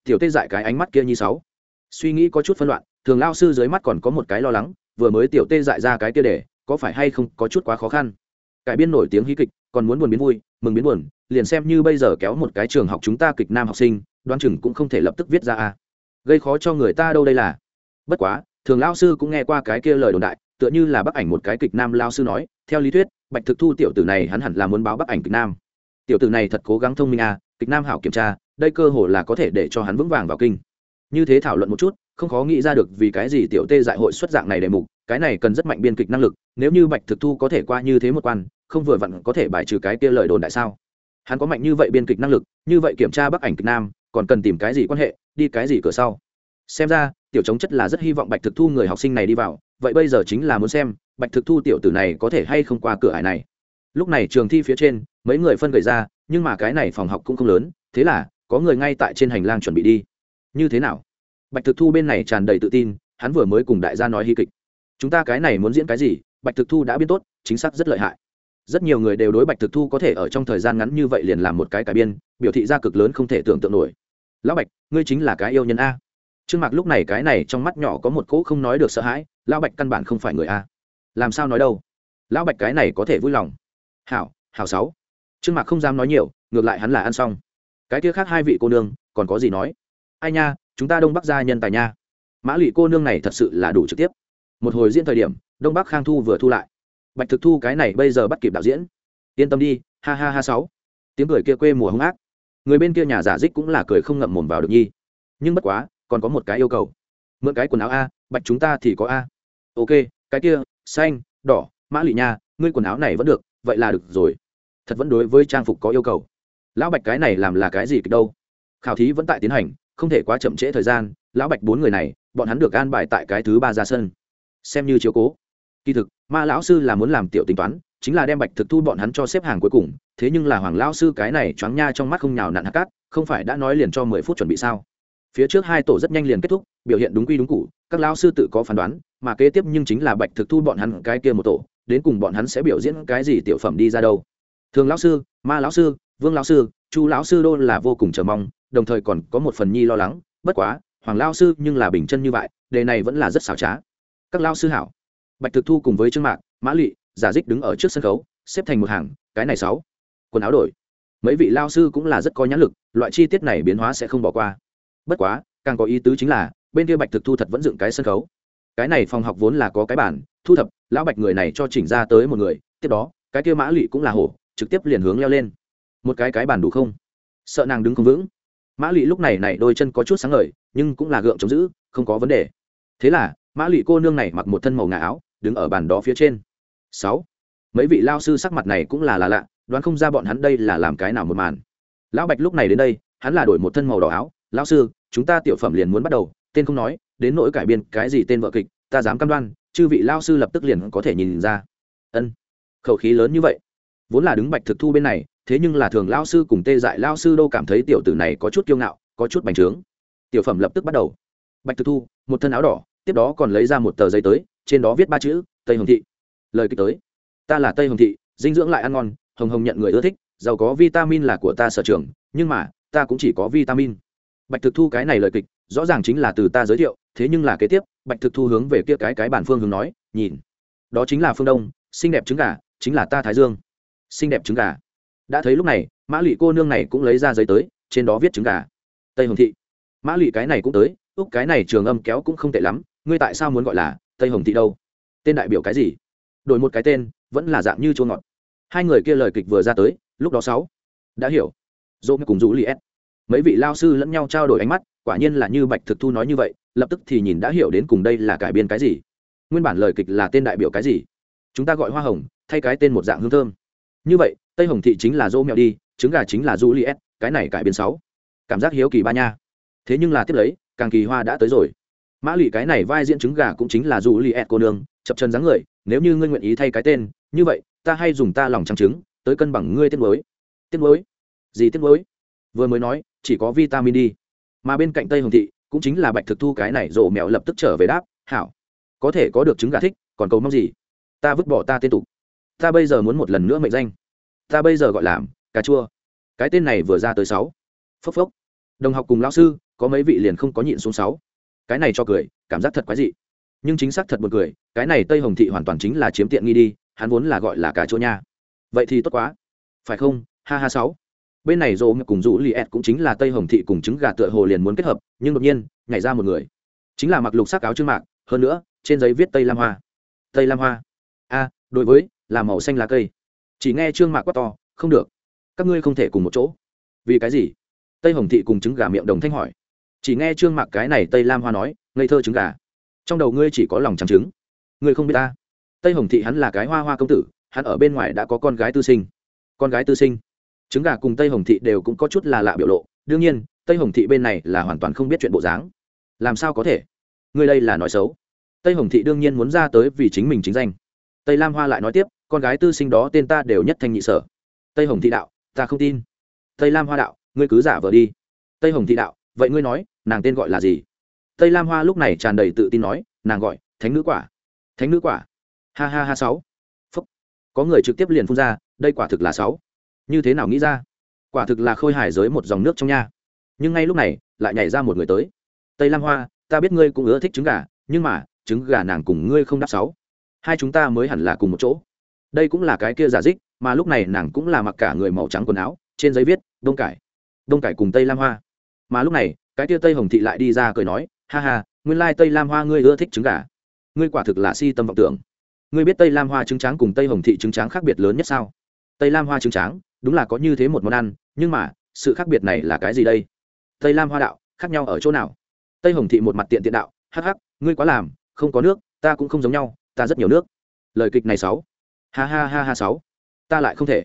Tiểu tê dại cái ánh mắt kia như sáu. Suy nghĩ có chút phân loạn, thường lao sư dưới mắt còn có một cái lo lắng, vừa mới tiểu tê dại ra cái kia để, có phải hay không có chút quá khó khăn? Cải biên nổi tiếng hí kịch, còn muốn buồn biến vui, mừng biến buồn liền xem như bây giờ kéo một cái trường học chúng ta kịch nam học sinh, đoán chừng cũng không thể lập tức viết ra a. Gây khó cho người ta đâu đây là. Bất quá, thường lao sư cũng nghe qua cái kia lời đồn đại, tựa như là bác ảnh một cái kịch nam lao sư nói, theo lý thuyết, bạch thực thu tiểu tử này hắn hẳn là muốn báo bác ảnh kịch nam. Tiểu tử này thật cố gắng thông minh a, kịch nam hảo kiểm tra, đây cơ hội là có thể để cho hắn vững vàng vào kinh. Như thế thảo luận một chút, không khó nghĩ ra được vì cái gì tiểu tê dại hội xuất dạng này đề mục, cái này cần rất mạnh biên kịch năng lực, nếu như bạch thực thu có thể qua như thế một quan, không vừa vặn có thể bài trừ cái kia lời đồn đại sao? Hắn có mạnh như vậy biên kịch năng lực, như vậy kiểm tra bắc ảnh kịch nam, còn cần tìm cái gì quan hệ, đi cái gì cửa sau? Xem ra, tiểu chống chất là rất hy vọng bạch thực thu người học sinh này đi vào, vậy bây giờ chính là muốn xem, bạch thực thu tiểu tử này có thể hay không qua cửa hải này. Lúc này trường thi phía trên, mấy người phân gửi ra, nhưng mà cái này phòng học cũng không lớn, thế là, có người ngay tại trên hành lang chuẩn bị đi. Như thế nào? Bạch thực thu bên này tràn đầy tự tin, hắn vừa mới cùng đại gia nói hy kịch. Chúng ta cái này muốn diễn cái gì, bạch thực thu đã biết tốt, chính xác rất lợi hại rất nhiều người đều đối bạch thực thu có thể ở trong thời gian ngắn như vậy liền làm một cái cải biên, biểu thị ra cực lớn không thể tưởng tượng nổi. Lão bạch, ngươi chính là cái yêu nhân a. Trương mạc lúc này cái này trong mắt nhỏ có một cỗ không nói được sợ hãi, lão bạch căn bản không phải người a. Làm sao nói đâu? Lão bạch cái này có thể vui lòng. Hảo hảo sáu. Trương mạc không dám nói nhiều, ngược lại hắn là ăn xong. Cái kia khác hai vị cô nương, còn có gì nói? Ai nha, chúng ta đông bắc gia nhân tài nha. Mã lụy cô nương này thật sự là đủ trực tiếp. Một hồi diễn thời điểm, đông bắc khang thu vừa thu lại bạch thực thu cái này bây giờ bắt kịp đạo diễn. Yên tâm đi, ha ha ha sáu. Tiếng cười kia quê mùa hung ác. Người bên kia nhà giả dích cũng là cười không ngậm mồm vào được nhi. Nhưng bất quá, còn có một cái yêu cầu. Mượn cái quần áo a, bạch chúng ta thì có a. Ok, cái kia, xanh, đỏ, mã lị nha, ngươi quần áo này vẫn được, vậy là được rồi. Thật vẫn đối với trang phục có yêu cầu. Lão bạch cái này làm là cái gì đâu? Khảo thí vẫn tại tiến hành, không thể quá chậm trễ thời gian, lão bạch bốn người này, bọn hắn được an bài tại cái thứ ba ra sân. Xem như chiếu cố. Kỳ thực ma lão sư là muốn làm tiểu tính toán, chính là đem bạch thực thu bọn hắn cho xếp hàng cuối cùng, thế nhưng là hoàng lão sư cái này choáng nha trong mắt không nhào nặn hạt cát, không phải đã nói liền cho mười phút chuẩn bị sao? Phía trước hai tổ rất nhanh liền kết thúc, biểu hiện đúng quy đúng cụ các lão sư tự có phán đoán, mà kế tiếp nhưng chính là bạch thực thu bọn hắn cái kia một tổ, đến cùng bọn hắn sẽ biểu diễn cái gì tiểu phẩm đi ra đâu. Thường lão sư, ma lão sư, vương lão sư, chu lão sư đô là vô cùng chờ mong, đồng thời còn có một phần nhi lo lắng, bất quá, hoàng lão sư nhưng là bình chân như vậy, đề này vẫn là rất xảo trá. Các lão sư hảo bạch thực thu cùng với trương mạc, mã lụy giả dích đứng ở trước sân khấu, xếp thành một hàng, cái này sáu. Quần áo đổi. Mấy vị lao sư cũng là rất có nhãn lực, loại chi tiết này biến hóa sẽ không bỏ qua. Bất quá, càng có ý tứ chính là, bên kia bạch thực thu thật vẫn dựng cái sân khấu. Cái này phòng học vốn là có cái bản thu thập, lão bạch người này cho chỉnh ra tới một người, tiếp đó, cái kia mã lụy cũng là hổ, trực tiếp liền hướng leo lên. Một cái cái bản đủ không? Sợ nàng đứng không vững. Mã lụy lúc này này đôi chân có chút sáng ngời, nhưng cũng là gượng chống giữ, không có vấn đề. Thế là, mã lụy cô nương này mặc một thân màu ngà áo đứng ở bàn đó phía trên. Sáu. Mấy vị lao sư sắc mặt này cũng là là lạ, đoán không ra bọn hắn đây là làm cái nào một màn. Lão bạch lúc này đến đây, hắn là đổi một thân màu đỏ áo. Lão sư, chúng ta tiểu phẩm liền muốn bắt đầu. Tên không nói, đến nỗi cải biên cái gì tên vợ kịch, ta dám cam đoan, chư vị lao sư lập tức liền có thể nhìn ra. Ân. Khẩu khí lớn như vậy. Vốn là đứng bạch thực thu bên này, thế nhưng là thường lao sư cùng tê dại lao sư đâu cảm thấy tiểu tử này có chút kiêu ngạo, có chút bành trướng. Tiểu phẩm lập tức bắt đầu. Bạch thực thu, một thân áo đỏ, tiếp đó còn lấy ra một tờ giấy tới trên đó viết ba chữ, tây hồng thị. Lời kịch tới. Ta là tây hồng thị, dinh dưỡng lại ăn ngon, hồng hồng nhận người ưa thích, giàu có vitamin là của ta sở trường, nhưng mà, ta cũng chỉ có vitamin. Bạch thực thu cái này lời kịch, rõ ràng chính là từ ta giới thiệu, thế nhưng là kế tiếp, bạch thực thu hướng về kia cái cái bản phương hướng nói, nhìn. Đó chính là phương đông, xinh đẹp trứng gà, chính là ta thái dương. Xinh đẹp trứng gà. Đã thấy lúc này, mã lụy cô nương này cũng lấy ra giấy tới, trên đó viết trứng gà. Tây hồng thị. Mã lụy cái này cũng tới úc cái này trường âm kéo cũng không tệ lắm, ngươi tại sao muốn gọi là tây hồng thị đâu? Tên đại biểu cái gì? Đổi một cái tên, vẫn là dạng như chua ngọt. Hai người kia lời kịch vừa ra tới, lúc đó sáu. Đã hiểu. Dỗ cùng rủ li s. Mấy vị lao sư lẫn nhau trao đổi ánh mắt, quả nhiên là như bạch thực thu nói như vậy, lập tức thì nhìn đã hiểu đến cùng đây là cải biên cái gì. Nguyên bản lời kịch là tên đại biểu cái gì? Chúng ta gọi hoa hồng, thay cái tên một dạng hương thơm. Như vậy, tây hồng thị chính là dỗ mèo đi, trứng gà chính là du li s, cái này cải biên sáu. Cảm giác hiếu kỳ ba nha. Thế nhưng là tiếp lấy, càng kỳ hoa đã tới rồi mã lụy cái này vai diễn trứng gà cũng chính là dù li ẹt cô nương, chập chân dáng người, nếu như ngươi nguyện ý thay cái tên, như vậy, ta hay dùng ta lòng trắng trứng, tới cân bằng ngươi tiết mới tiết mới gì tiết mới vừa mới nói, chỉ có vitamin d. Mà bên cạnh tây hồng thị, cũng chính là bạch thực thu cái này rộ mèo lập tức trở về đáp, hảo, có thể có được trứng gà thích, còn cầu mong gì? Ta vứt bỏ ta tên tục. Ta bây giờ muốn một lần nữa mệnh danh. Ta bây giờ gọi làm cà chua. Cái tên này vừa ra tới sáu. Phốc phốc. Đồng học cùng lão sư, có mấy vị liền không có nhịn xuống sáu cái này cho cười, cảm giác thật quái dị. Nhưng chính xác thật buồn cười, cái này tây hồng thị hoàn toàn chính là chiếm tiện nghi đi, hắn vốn là gọi là cả chỗ nha. Vậy thì tốt quá. Phải không? Ha ha sáu. Bên này dỗ cùng rũ li ed cũng chính là tây hồng thị cùng trứng gà tựa hồ liền muốn kết hợp, nhưng đột nhiên, nhảy ra một người. Chính là mặc lục sắc áo trưng mạc, hơn nữa, trên giấy viết tây lam hoa. Tây lam hoa. A, đối với, là màu xanh lá cây. Chỉ nghe trương mạc quát to, không được. Các ngươi không thể cùng một chỗ. Vì cái gì? Tây hồng thị cùng trứng gà miệng đồng thanh hỏi chỉ nghe trương mạc cái này tây lam hoa nói, ngây thơ trứng gà. Trong đầu ngươi chỉ có lòng trắng trứng. Ngươi không biết ta. Tây hồng thị hắn là cái hoa hoa công tử, hắn ở bên ngoài đã có con gái tư sinh. Con gái tư sinh. Trứng gà cùng tây hồng thị đều cũng có chút là lạ biểu lộ. Đương nhiên, tây hồng thị bên này là hoàn toàn không biết chuyện bộ dáng. Làm sao có thể? Ngươi đây là nói xấu. Tây hồng thị đương nhiên muốn ra tới vì chính mình chính danh. Tây lam hoa lại nói tiếp, con gái tư sinh đó tên ta đều nhất thanh nhị sở. Tây hồng thị đạo, ta không tin. Tây lam hoa đạo, ngươi cứ giả vờ đi. Tây hồng thị đạo, vậy ngươi nói nàng tên gọi là gì? Tây lam hoa lúc này tràn đầy tự tin nói, nàng gọi, thánh nữ quả. Thánh nữ quả. Ha ha ha, sáu. Phúc. Có người trực tiếp liền phun ra, đây quả thực là sáu. Như thế nào nghĩ ra? Quả thực là khôi hài giới một dòng nước trong nha. Nhưng ngay lúc này, lại nhảy ra một người tới. Tây lam hoa, ta biết ngươi cũng ưa thích trứng gà, nhưng mà, trứng gà nàng cùng ngươi không đáp sáu. Hai chúng ta mới hẳn là cùng một chỗ. Đây cũng là cái kia giả dích, mà lúc này nàng cũng là mặc cả người màu trắng quần áo, trên giấy viết, đông cải. Đông cải cùng tây lam hoa. Mà lúc này cái tia tây hồng thị lại đi ra cười nói, ha ha, nguyên lai tây lam hoa ngươi ưa thích trứng gà. Ngươi quả thực là si tâm vọng tưởng. Ngươi biết tây lam hoa trứng tráng cùng tây hồng thị trứng tráng khác biệt lớn nhất sao? Tây lam hoa trứng tráng, đúng là có như thế một món ăn, nhưng mà, sự khác biệt này là cái gì đây? Tây lam hoa đạo, khác nhau ở chỗ nào? Tây hồng thị một mặt tiện tiện đạo, hắc hắc, ngươi quá làm, không có nước, ta cũng không giống nhau, ta rất nhiều nước. Lời kịch này sáu. Ha ha ha ha sáu. Ta lại không thể.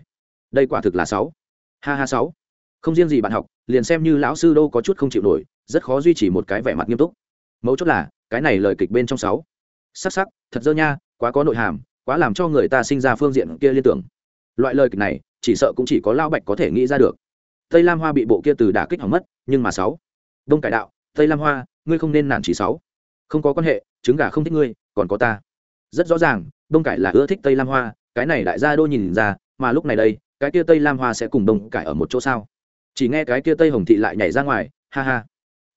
Đây quả thực là sáu. Ha ha sáu không riêng gì bạn học, liền xem như lão sư đâu có chút không chịu nổi, rất khó duy trì một cái vẻ mặt nghiêm túc. Mấu chốt là, cái này lời kịch bên trong sáu. Sắc sắc, thật dơ nha, quá có nội hàm, quá làm cho người ta sinh ra phương diện kia liên tưởng. Loại lời kịch này, chỉ sợ cũng chỉ có lao bạch có thể nghĩ ra được. Tây lam hoa bị bộ kia từ đả kích hỏng mất, nhưng mà sáu. Đông cải đạo, tây lam hoa, ngươi không nên nản chỉ sáu. Không có quan hệ, trứng gà không thích ngươi, còn có ta. Rất rõ ràng, đông cải là ưa thích tây lam hoa, cái này đại gia đô nhìn ra, mà lúc này đây, cái kia tây lam hoa sẽ cùng đông cải ở một chỗ sao? Chỉ nghe cái kia tây hồng thị lại nhảy ra ngoài, ha ha.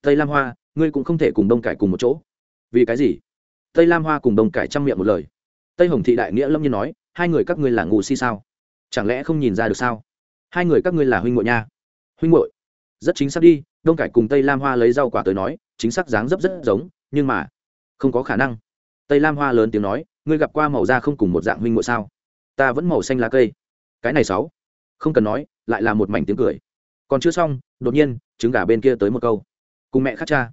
Tây lam hoa, ngươi cũng không thể cùng đông cải cùng một chỗ. Vì cái gì? Tây lam hoa cùng đông cải chăm miệng một lời. Tây hồng thị đại nghĩa lâm nhiên nói, hai người các ngươi là ngu si sao? Chẳng lẽ không nhìn ra được sao? Hai người các ngươi là huynh ngội nha. Huynh ngội rất chính xác đi, đông cải cùng tây lam hoa lấy rau quả tới nói, chính xác dáng dấp rất giống, nhưng mà không có khả năng. Tây lam hoa lớn tiếng nói, ngươi gặp qua màu da không cùng một dạng huynh ngội sao? Ta vẫn màu xanh lá cây. Cái này sáu. Không cần nói, lại là một mảnh tiếng cười còn chưa xong, đột nhiên, trứng gà bên kia tới một câu. Cùng mẹ khác cha.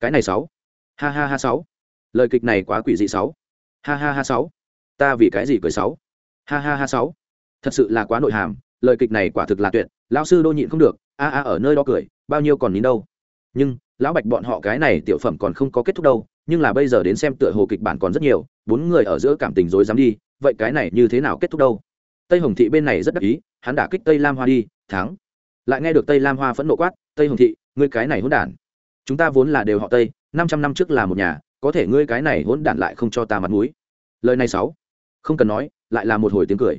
Cái này sáu. Ha ha ha sáu. Lời kịch này quá quỷ dị sáu. Ha ha ha sáu. Ta vì cái gì cười sáu? Ha ha ha sáu. Thật sự là quá nội hàm, lời kịch này quả thực là tuyệt, lão sư đô nhịn không được, a a ở nơi đó cười, bao nhiêu còn nín đâu. Nhưng, lão bạch bọn họ cái này tiểu phẩm còn không có kết thúc đâu, nhưng là bây giờ đến xem tựa hồ kịch bản còn rất nhiều, bốn người ở giữa cảm tình rối dám đi, vậy cái này như thế nào kết thúc đâu? Tây hồng thị bên này rất đắc ý, hắn đả kích tây lam hoa đi, thắng lại nghe được tây lam hoa phẫn nộ quát, tây hồng thị, ngươi cái này hỗn đản. Chúng ta vốn là đều họ tây, năm trăm năm trước là một nhà, có thể ngươi cái này hỗn đản lại không cho ta mặt mũi. Lời này sáu. Không cần nói, lại là một hồi tiếng cười.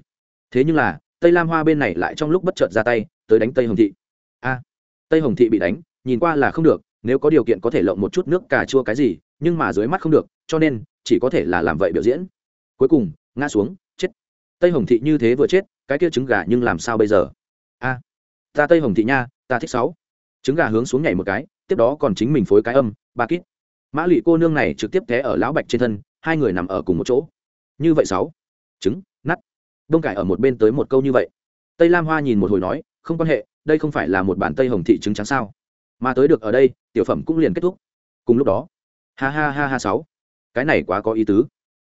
Thế nhưng là, tây lam hoa bên này lại trong lúc bất chợt ra tay, tới đánh tây hồng thị. A, tây hồng thị bị đánh, nhìn qua là không được, nếu có điều kiện có thể lộng một chút nước cà chua cái gì, nhưng mà dưới mắt không được, cho nên, chỉ có thể là làm vậy biểu diễn. Cuối cùng, ngã xuống, chết. Tây hồng thị như thế vừa chết, cái kia trứng gà nhưng làm sao bây giờ? A ta tây hồng thị nha ta thích sáu trứng gà hướng xuống nhảy một cái tiếp đó còn chính mình phối cái âm ba kít mã lụy cô nương này trực tiếp té ở lão bạch trên thân hai người nằm ở cùng một chỗ như vậy sáu trứng nắt đông cải ở một bên tới một câu như vậy tây lam hoa nhìn một hồi nói không quan hệ đây không phải là một bản tây hồng thị trứng trắng sao mà tới được ở đây tiểu phẩm cũng liền kết thúc cùng lúc đó ha ha ha ha sáu cái này quá có ý tứ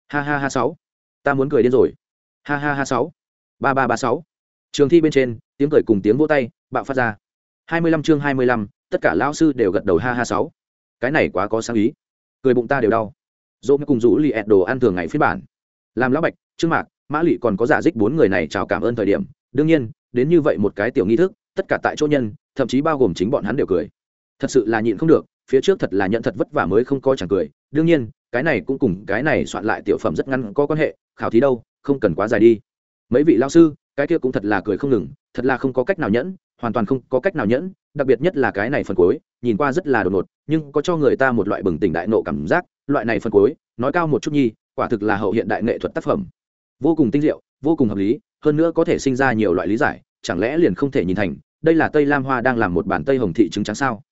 ha ha ha sáu ta muốn cười điên rồi ha ha ha sáu ba ba ba sáu trường thi bên trên, tiếng cười cùng tiếng vỗ tay, bạo phát ra. Hai mươi lăm chương hai mươi lăm, tất cả lão sư đều gật đầu ha ha sáu. Cái này quá có sáng ý. Cười bụng ta đều đau. Dỗ cùng rủ lì ẹt đồ ăn thường ngày phiên bản. Làm lão bạch, trương mạc, mã lị còn có giả dích bốn người này chào cảm ơn thời điểm. Đương nhiên, đến như vậy một cái tiểu nghi thức, tất cả tại chỗ nhân, thậm chí bao gồm chính bọn hắn đều cười. Thật sự là nhịn không được, phía trước thật là nhận thật vất vả mới không coi chẳng cười. Đương nhiên, cái này cũng cùng cái này soạn lại tiểu phẩm rất ngắn có quan hệ, khảo thí đâu, không cần quá dài đi. Mấy vị lao sư cái kia cũng thật là cười không ngừng, thật là không có cách nào nhẫn, hoàn toàn không có cách nào nhẫn, đặc biệt nhất là cái này phần cuối, nhìn qua rất là đột ngột, nhưng có cho người ta một loại bừng tỉnh đại nộ cảm giác, loại này phần cuối, nói cao một chút nhi, quả thực là hậu hiện đại nghệ thuật tác phẩm. Vô cùng tinh diệu, vô cùng hợp lý, hơn nữa có thể sinh ra nhiều loại lý giải, chẳng lẽ liền không thể nhìn thành, đây là tây lam hoa đang làm một bản tây hồng thị chứng trắng sao?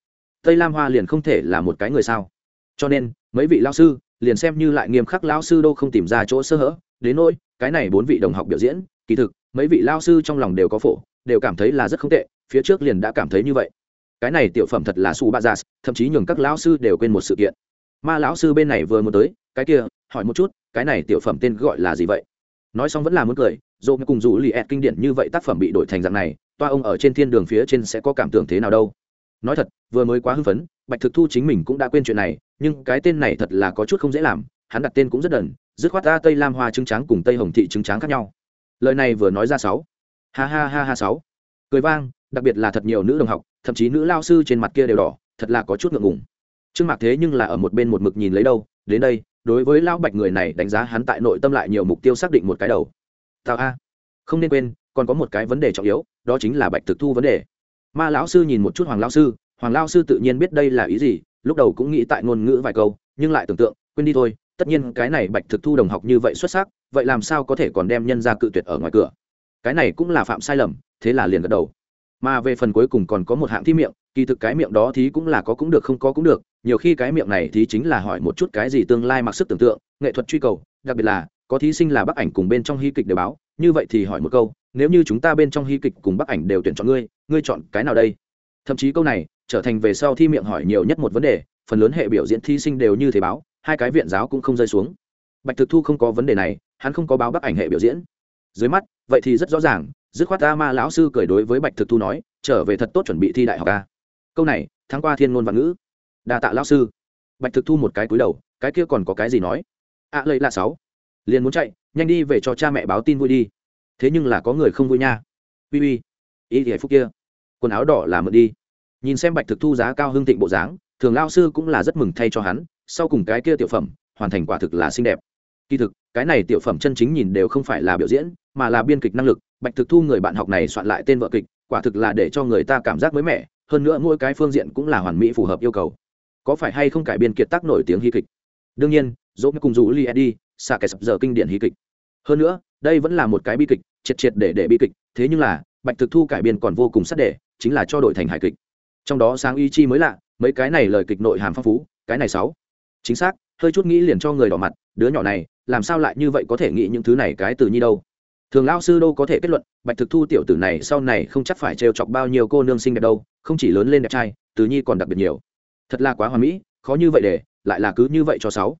Tây lam hoa liền không thể là một cái người sao? Cho nên, mấy vị lao sư, liền xem như lại nghiêm khắc lao sư đâu không tìm ra chỗ sơ hở, đến nỗi, cái này bốn vị đồng học biểu diễn, kỳ thực mấy vị lao sư trong lòng đều có phổ, đều cảm thấy là rất không tệ, phía trước liền đã cảm thấy như vậy. Cái này tiểu phẩm thật là su ba gia thậm chí nhường các lão sư đều quên một sự kiện. Ma lão sư bên này vừa muốn tới, cái kia, hỏi một chút, cái này tiểu phẩm tên gọi là gì vậy? Nói xong vẫn là muốn cười dỗ cùng dù li ed kinh điển như vậy tác phẩm bị đổi thành dạng này, toa ông ở trên thiên đường phía trên sẽ có cảm tưởng thế nào đâu. Nói thật, vừa mới quá hưng phấn, bạch thực thu chính mình cũng đã quên chuyện này, nhưng cái tên này thật là có chút không dễ làm, hắn đặt tên cũng rất đần, dứt khoát ra tây lam hoa trứng trắng cùng tây hồng thị trứng trắng khác nhau lời này vừa nói ra sáu. Ha ha ha ha sáu. Cười vang, đặc biệt là thật nhiều nữ đồng học, thậm chí nữ lao sư trên mặt kia đều đỏ, thật là có chút ngượng ngùng. Trương mạc thế nhưng là ở một bên một mực nhìn lấy đâu, đến đây, đối với lão bạch người này đánh giá hắn tại nội tâm lại nhiều mục tiêu xác định một cái đầu. Tao a. Không nên quên, còn có một cái vấn đề trọng yếu, đó chính là bạch thực thu vấn đề. Ma lão sư nhìn một chút hoàng lao sư, hoàng lao sư tự nhiên biết đây là ý gì, lúc đầu cũng nghĩ tại ngôn ngữ vài câu, nhưng lại tưởng tượng, quên đi thôi, tất nhiên cái này bạch thực thu đồng học như vậy xuất sắc vậy làm sao có thể còn đem nhân ra cự tuyệt ở ngoài cửa? Cái này cũng là phạm sai lầm, thế là liền gật đầu. Mà về phần cuối cùng còn có một hạng thi miệng, kỳ thực cái miệng đó thí cũng là có cũng được, không có cũng được. Nhiều khi cái miệng này thí chính là hỏi một chút cái gì tương lai mặc sức tưởng tượng, nghệ thuật truy cầu, đặc biệt là có thí sinh là bác ảnh cùng bên trong hy kịch đều báo, như vậy thì hỏi một câu, nếu như chúng ta bên trong hy kịch cùng bác ảnh đều tuyển chọn ngươi ngươi chọn cái nào đây? Thậm chí câu này trở thành về sau thi miệng hỏi nhiều nhất một vấn đề, phần lớn hệ biểu diễn thí sinh đều như thế báo, hai cái viện giáo cũng không rơi xuống. Bạch thực thu không có vấn đề này hắn không có báo bác ảnh hệ biểu diễn. Dưới mắt vậy thì rất rõ ràng dứt khoát ta ma lão sư cười đối với bạch thực thu nói trở về thật tốt chuẩn bị thi đại học ca câu này tháng qua thiên ngôn văn ngữ. Đa tạ lão sư. Bạch thực thu một cái cúi đầu cái kia còn có cái gì nói? Ạ à, lấy là sáu. Liền muốn chạy nhanh đi về cho cha mẹ báo tin vui đi. Thế nhưng là có người không vui nha. Uy uy ý thì phúc kia. Quần áo đỏ là mượn đi. Nhìn xem bạch thực thu giá cao hưng thịnh bộ dáng thường lao sư cũng là rất mừng thay cho hắn sau cùng cái kia tiểu phẩm hoàn thành quả thực là xinh đẹp kỳ thực, cái này tiểu phẩm chân chính nhìn đều không phải là biểu diễn, mà là biên kịch năng lực. Bạch thực thu người bạn học này soạn lại tên vợ kịch, quả thực là để cho người ta cảm giác mới mẻ, hơn nữa mỗi cái phương diện cũng là hoàn mỹ phù hợp yêu cầu. Có phải hay không cải biên kiệt tác nổi tiếng hy kịch? Đương nhiên, dỗ cùng dù li eddie xạ kẻ sập giờ kinh điển hy kịch. Hơn nữa, đây vẫn là một cái bi kịch, triệt triệt để để bi kịch, thế nhưng là, bạch thực thu cải biên còn vô cùng sát để chính là cho đổi thành hài kịch. Trong đó sáng ý chi mới lạ, mấy cái này lời kịch nội hàm phong phú, cái này sáu. Chính xác, hơi chút nghĩ liền cho người đỏ mặt đứa nhỏ này, làm sao lại như vậy có thể nghĩ những thứ này cái từ nhi đâu? Thường lao sư đâu có thể kết luận, bạch thực thu tiểu tử này sau này không chắc phải trêu chọc bao nhiêu cô nương sinh đẹp đâu, không chỉ lớn lên đẹp trai, từ nhi còn đặc biệt nhiều. Thật là quá hoà mỹ, khó như vậy để, lại là cứ như vậy cho sáu.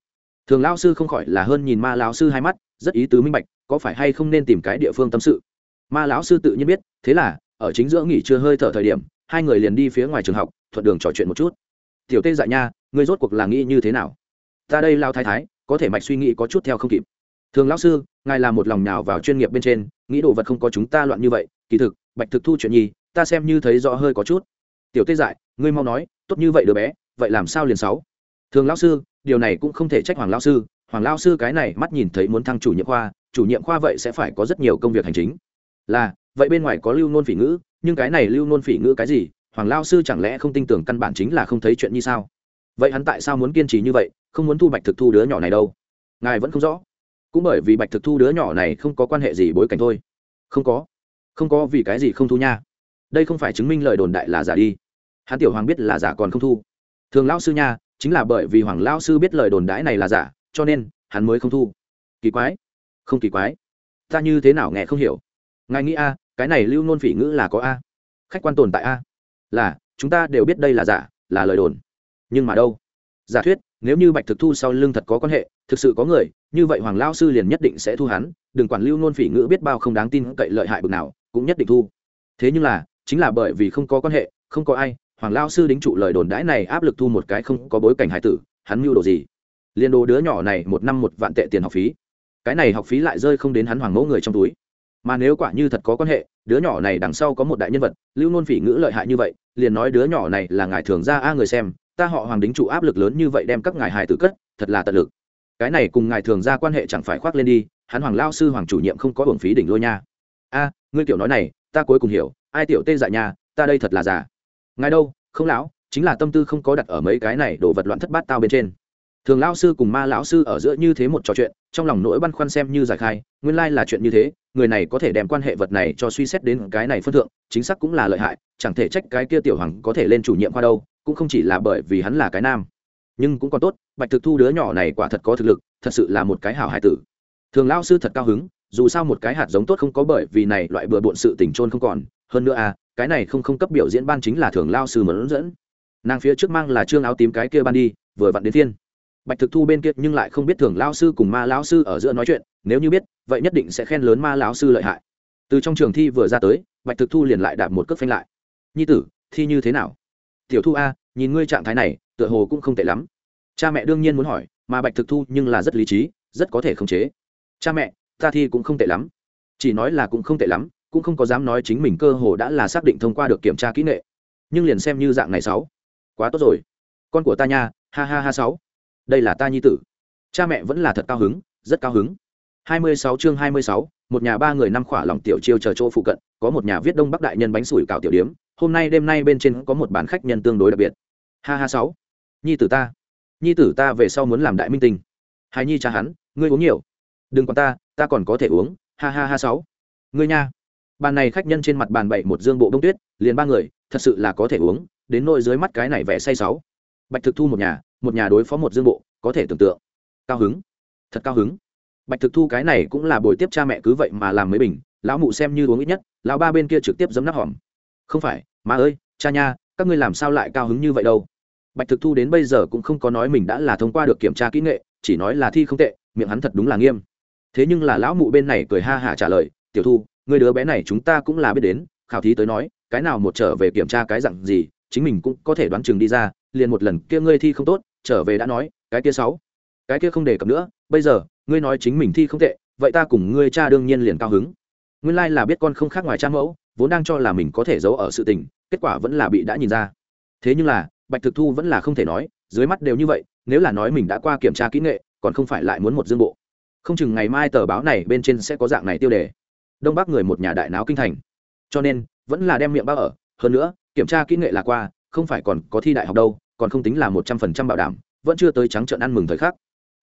Thường lao sư không khỏi là hơn nhìn ma lão sư hai mắt, rất ý tứ minh bạch, có phải hay không nên tìm cái địa phương tâm sự? Ma lão sư tự nhiên biết, thế là, ở chính giữa nghỉ trưa hơi thở thời điểm, hai người liền đi phía ngoài trường học, thuận đường trò chuyện một chút. Tiểu tê dại nha, ngươi rốt cuộc là nghĩ như thế nào? Ta đây lao thái thái có thể mạch suy nghĩ có chút theo không kịp. Thường lão sư, ngài là một lòng nào vào chuyên nghiệp bên trên, nghĩ đồ vật không có chúng ta loạn như vậy, kỳ thực, bạch thực thu chuyện nhi, ta xem như thấy rõ hơi có chút. Tiểu tê dại, ngươi mau nói, tốt như vậy đứa bé, vậy làm sao liền sáu? Thường lão sư, điều này cũng không thể trách hoàng lão sư, hoàng lão sư cái này mắt nhìn thấy muốn thăng chủ nhiệm khoa, chủ nhiệm khoa vậy sẽ phải có rất nhiều công việc hành chính. Là, vậy bên ngoài có lưu nôn phỉ ngữ, nhưng cái này lưu nôn phỉ ngữ cái gì, hoàng lao sư chẳng lẽ không tin tưởng căn bản chính là không thấy chuyện như sao? Vậy hắn tại sao muốn kiên trì như vậy? Không muốn thu bạch thực thu đứa nhỏ này đâu. Ngài vẫn không rõ. Cũng bởi vì bạch thực thu đứa nhỏ này không có quan hệ gì bối cảnh thôi. Không có. Không có vì cái gì không thu nha. Đây không phải chứng minh lời đồn đại là giả đi. Hắn tiểu hoàng biết là giả còn không thu. Thường lão sư nha, chính là bởi vì hoàng lão sư biết lời đồn đãi này là giả, cho nên, hắn mới không thu. Kỳ quái. Không kỳ quái. Ta như thế nào nghe không hiểu. Ngài nghĩ a, cái này lưu nôn phỉ ngữ là có a? Khách quan tồn tại a. Là, chúng ta đều biết đây là giả, là lời đồn. Nhưng mà đâu? Giả thuyết nếu như bạch thực thu sau lưng thật có quan hệ, thực sự có người, như vậy hoàng lao sư liền nhất định sẽ thu hắn, đừng quản lưu nôn phỉ ngữ biết bao không đáng tin cậy lợi hại bực nào, cũng nhất định thu. Thế nhưng là, chính là bởi vì không có quan hệ, không có ai, hoàng lao sư đính trụ lời đồn đãi này áp lực thu một cái không có bối cảnh hải tử, hắn mưu đồ gì? Liên đồ đứa nhỏ này một năm một vạn tệ tiền học phí. Cái này học phí lại rơi không đến hắn hoàng mẫu người trong túi. Mà nếu quả như thật có quan hệ, đứa nhỏ này đằng sau có một đại nhân vật, lưu nôn phỉ ngữ lợi hại như vậy, liền nói đứa nhỏ này là ngài thường ra a người xem ta họ hoàng đính trụ áp lực lớn như vậy đem các ngài hài tử cất, thật là tận lực. Cái này cùng ngài thường ra quan hệ chẳng phải khoác lên đi, hắn hoàng lao sư hoàng chủ nhiệm không có hưởng phí đỉnh lôi nha. A, ngươi kiểu nói này, ta cuối cùng hiểu, ai tiểu tê dại nha, ta đây thật là giả ngài đâu, không lão, chính là tâm tư không có đặt ở mấy cái này đồ vật loạn thất bát tao bên trên. Thường lão sư cùng ma lão sư ở giữa như thế một trò chuyện, trong lòng nỗi băn khoăn xem như giải khai, nguyên lai là chuyện như thế, người này có thể đem quan hệ vật này cho suy xét đến cái này phân thượng, chính xác cũng là lợi hại, chẳng thể trách cái kia tiểu hoàng có thể lên chủ nhiệm khoa đâu cũng không chỉ là bởi vì hắn là cái nam, nhưng cũng còn tốt, bạch thực thu đứa nhỏ này quả thật có thực lực, thật sự là một cái hảo hải tử. Thường lao sư thật cao hứng, dù sao một cái hạt giống tốt không có bởi vì này loại bừa bộn sự tình trôn không còn. Hơn nữa à cái này không không cấp biểu diễn ban chính là thường lao sư mở dẫn. Nàng phía trước mang là trương áo tím cái kia ban đi, vừa vặn đến thiên bạch thực thu bên kia nhưng lại không biết thường lao sư cùng ma lao sư ở giữa nói chuyện, nếu như biết, vậy nhất định sẽ khen lớn ma lao sư lợi hại. Từ trong trường thi vừa ra tới, bạch thực thu liền lại đạp một cước phanh lại. Nhi tử, thi như thế nào? Tiểu thu a nhìn ngươi trạng thái này tựa hồ cũng không tệ lắm. Cha mẹ đương nhiên muốn hỏi mà bạch thực thu nhưng là rất lý trí rất có thể khống chế. Cha mẹ ta thi cũng không tệ lắm. Chỉ nói là cũng không tệ lắm cũng không có dám nói chính mình cơ hồ đã là xác định thông qua được kiểm tra kỹ nghệ. Nhưng liền xem như dạng này sáu. Quá tốt rồi. Con của ta nha ha ha ha sáu. Đây là ta nhi tử. Cha mẹ vẫn là thật cao hứng rất cao hứng. 26 chương 26, một nhà ba người năm khỏa lòng tiểu chiêu chờ chỗ phụ cận, có một nhà viết Đông Bắc đại nhân bánh sủi cảo tiểu điếm, hôm nay đêm nay bên trên có một bản khách nhân tương đối đặc biệt. Ha ha sáu, nhi tử ta, nhi tử ta về sau muốn làm đại minh tinh. Hai nhi cha hắn, ngươi uống nhiều. Đừng quản ta, ta còn có thể uống. Ha ha ha sáu, ngươi nha. Bàn này khách nhân trên mặt bàn bày một dương bộ đông tuyết, liền ba người, thật sự là có thể uống, đến nỗi dưới mắt cái này vẻ say sáu. Bạch Thực Thu một nhà, một nhà đối phó một dương bộ, có thể tưởng tượng. Cao hứng, thật cao hứng bạch thực thu cái này cũng là buổi tiếp cha mẹ cứ vậy mà làm mấy bình lão mụ xem như uống ít nhất lão ba bên kia trực tiếp giấm nắp hòm không phải má ơi, cha nha, các ngươi làm sao lại cao hứng như vậy đâu? Bạch thực thu đến bây giờ cũng không có nói mình đã là thông qua được kiểm tra kỹ nghệ, chỉ nói là thi không tệ, miệng hắn thật đúng là nghiêm. Thế nhưng là lão mụ bên này cười ha hả trả lời, tiểu thu người đứa bé này chúng ta cũng là biết đến, khảo thí tới nói, cái nào một trở về kiểm tra cái dặn gì, chính mình cũng có thể đoán chừng đi ra, liền một lần kia ngươi thi không tốt, trở về đã nói, cái kia sáu, cái kia không đề cập nữa, bây giờ, ngươi nói chính mình thi không tệ, vậy ta cùng ngươi cha đương nhiên liền cao hứng. Nguyên lai là biết con không khác ngoài cha mẫu vốn đang cho là mình có thể giấu ở sự tình, kết quả vẫn là bị đã nhìn ra. Thế nhưng là, bạch thực thu vẫn là không thể nói, dưới mắt đều như vậy, nếu là nói mình đã qua kiểm tra kỹ nghệ, còn không phải lại muốn một dương bộ. Không chừng ngày mai tờ báo này bên trên sẽ có dạng này tiêu đề. Đông bắc người một nhà đại náo kinh thành. Cho nên, vẫn là đem miệng bác ở, hơn nữa, kiểm tra kỹ nghệ là qua, không phải còn có thi đại học đâu, còn không tính là một trăm phần trăm bảo đảm, vẫn chưa tới trắng trợn ăn mừng thời khắc.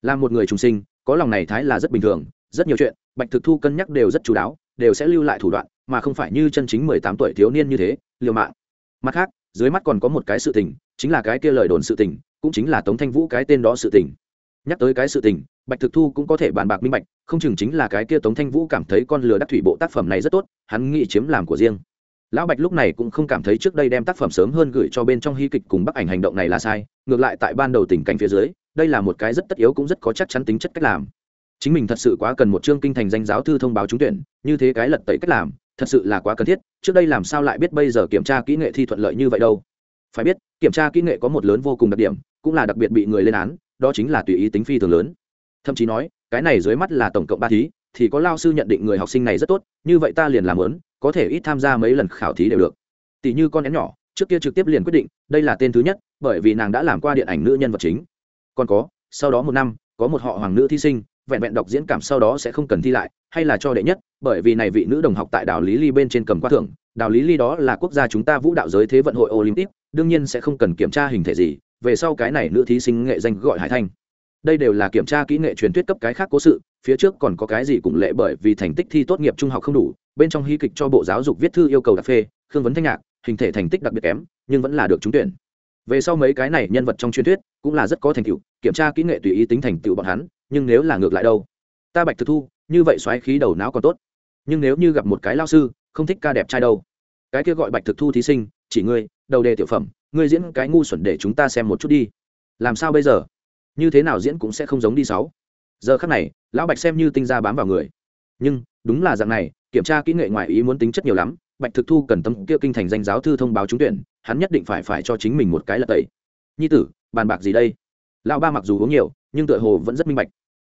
Là một người trung sinh, có lòng này thái là rất bình thường, rất nhiều chuyện, bạch thực thu cân nhắc đều rất chú đáo đều sẽ lưu lại thủ đoạn, mà không phải như chân chính mười tám tuổi thiếu niên như thế, liều mạng. Mặt khác, dưới mắt còn có một cái sự tình, chính là cái kia lời đồn sự tình, cũng chính là tống thanh vũ cái tên đó sự tình. Nhắc tới cái sự tình, bạch thực thu cũng có thể bàn bạc minh bạch, không chừng chính là cái kia tống thanh vũ cảm thấy con lừa đắc thủy bộ tác phẩm này rất tốt, hắn nghĩ chiếm làm của riêng. Lão bạch lúc này cũng không cảm thấy trước đây đem tác phẩm sớm hơn gửi cho bên trong hy kịch cùng bắc ảnh hành động này là sai, ngược lại tại ban đầu tình cảnh phía dưới, đây là một cái rất tất yếu cũng rất có chắc chắn tính chất cách làm chính mình thật sự quá cần một chương kinh thành danh giáo thư thông báo trúng tuyển, như thế cái lật tẩy cách làm, thật sự là quá cần thiết, trước đây làm sao lại biết bây giờ kiểm tra kỹ nghệ thi thuận lợi như vậy đâu. Phải biết, kiểm tra kỹ nghệ có một lớn vô cùng đặc điểm, cũng là đặc biệt bị người lên án, đó chính là tùy ý tính phi thường lớn. Thậm chí nói, cái này dưới mắt là tổng cộng ba thí, thì có lao sư nhận định người học sinh này rất tốt, như vậy ta liền làm lớn, có thể ít tham gia mấy lần khảo thí đều được. Tỷ như con én nhỏ, trước kia trực tiếp liền quyết định, đây là tên thứ nhất, bởi vì nàng đã làm qua điện ảnh nữ nhân vật chính. Còn có, sau đó một năm, có một họ hoàng nữ thí sinh vẹn vẹn đọc diễn cảm sau đó sẽ không cần thi lại, hay là cho đệ nhất, bởi vì này vị nữ đồng học tại đảo lý ly bên trên cầm qua thưởng. Đảo lý ly đó là quốc gia chúng ta vũ đạo giới thế vận hội olympic, đương nhiên sẽ không cần kiểm tra hình thể gì, về sau cái này nữ thí sinh nghệ danh gọi hải thanh. Đây đều là kiểm tra kỹ nghệ truyền thuyết cấp cái khác cố sự, phía trước còn có cái gì cũng lệ bởi vì thành tích thi tốt nghiệp trung học không đủ, bên trong hy kịch cho bộ giáo dục viết thư yêu cầu đặc phê, khương vấn thanh nhạc, hình thể thành tích đặc biệt kém, nhưng vẫn là được trúng tuyển. Về sau mấy cái này nhân vật trong truyền thuyết cũng là rất có thành tựu, kiểm tra kỹ nghệ tùy ý tính thành tựu bọn hắn nhưng nếu là ngược lại đâu? Ta bạch thực thu, như vậy xoáy khí đầu não còn tốt. Nhưng nếu như gặp một cái lao sư, không thích ca đẹp trai đâu. Cái kia gọi bạch thực thu thí sinh, chỉ ngươi, đầu đề tiểu phẩm, ngươi diễn cái ngu xuẩn để chúng ta xem một chút đi. Làm sao bây giờ? Như thế nào diễn cũng sẽ không giống đi sáu. Giờ khắc này, lão bạch xem như tinh ra bám vào người. Nhưng, đúng là dạng này, kiểm tra kỹ nghệ ngoài ý muốn tính chất nhiều lắm, bạch thực thu cần tâm kia kinh thành danh giáo thư thông báo trúng tuyển, hắn nhất định phải phải cho chính mình một cái lật tẩy. Nhi tử, bàn bạc gì đây? Lão ba mặc dù uống nhiều nhưng tựa hồ vẫn rất minh bạch.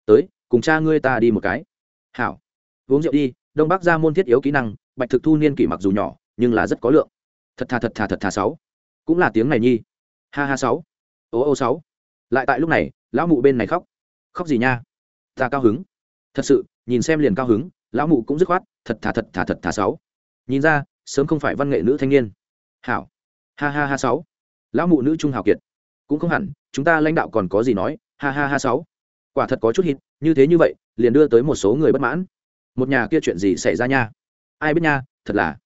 Tới, cùng cha ngươi ta đi một cái. Hảo. Uống rượu đi, đông bắc ra môn thiết yếu kỹ năng, bạch thực thu niên kỷ mặc dù nhỏ, nhưng là rất có lượng. Thật thà thật thà thật thà sáu. Cũng là tiếng này nhi. Ha ha sáu. Ô ô sáu. Lại tại lúc này, lão mụ bên này khóc. Khóc gì nha? Ta cao hứng. Thật sự, nhìn xem liền cao hứng, lão mụ cũng dứt khoát, thật thà thật thà thật thà sáu. Nhìn ra, sớm không phải văn nghệ nữ thanh niên. Hảo. Ha ha ha sáu. Lão mụ nữ trung hào kiệt. Cũng không hẳn, chúng ta lãnh đạo còn có gì nói ha ha ha sáu. Quả thật có chút hít, như thế như vậy, liền đưa tới một số người bất mãn. Một nhà kia chuyện gì xảy ra nha? Ai biết nha, thật là.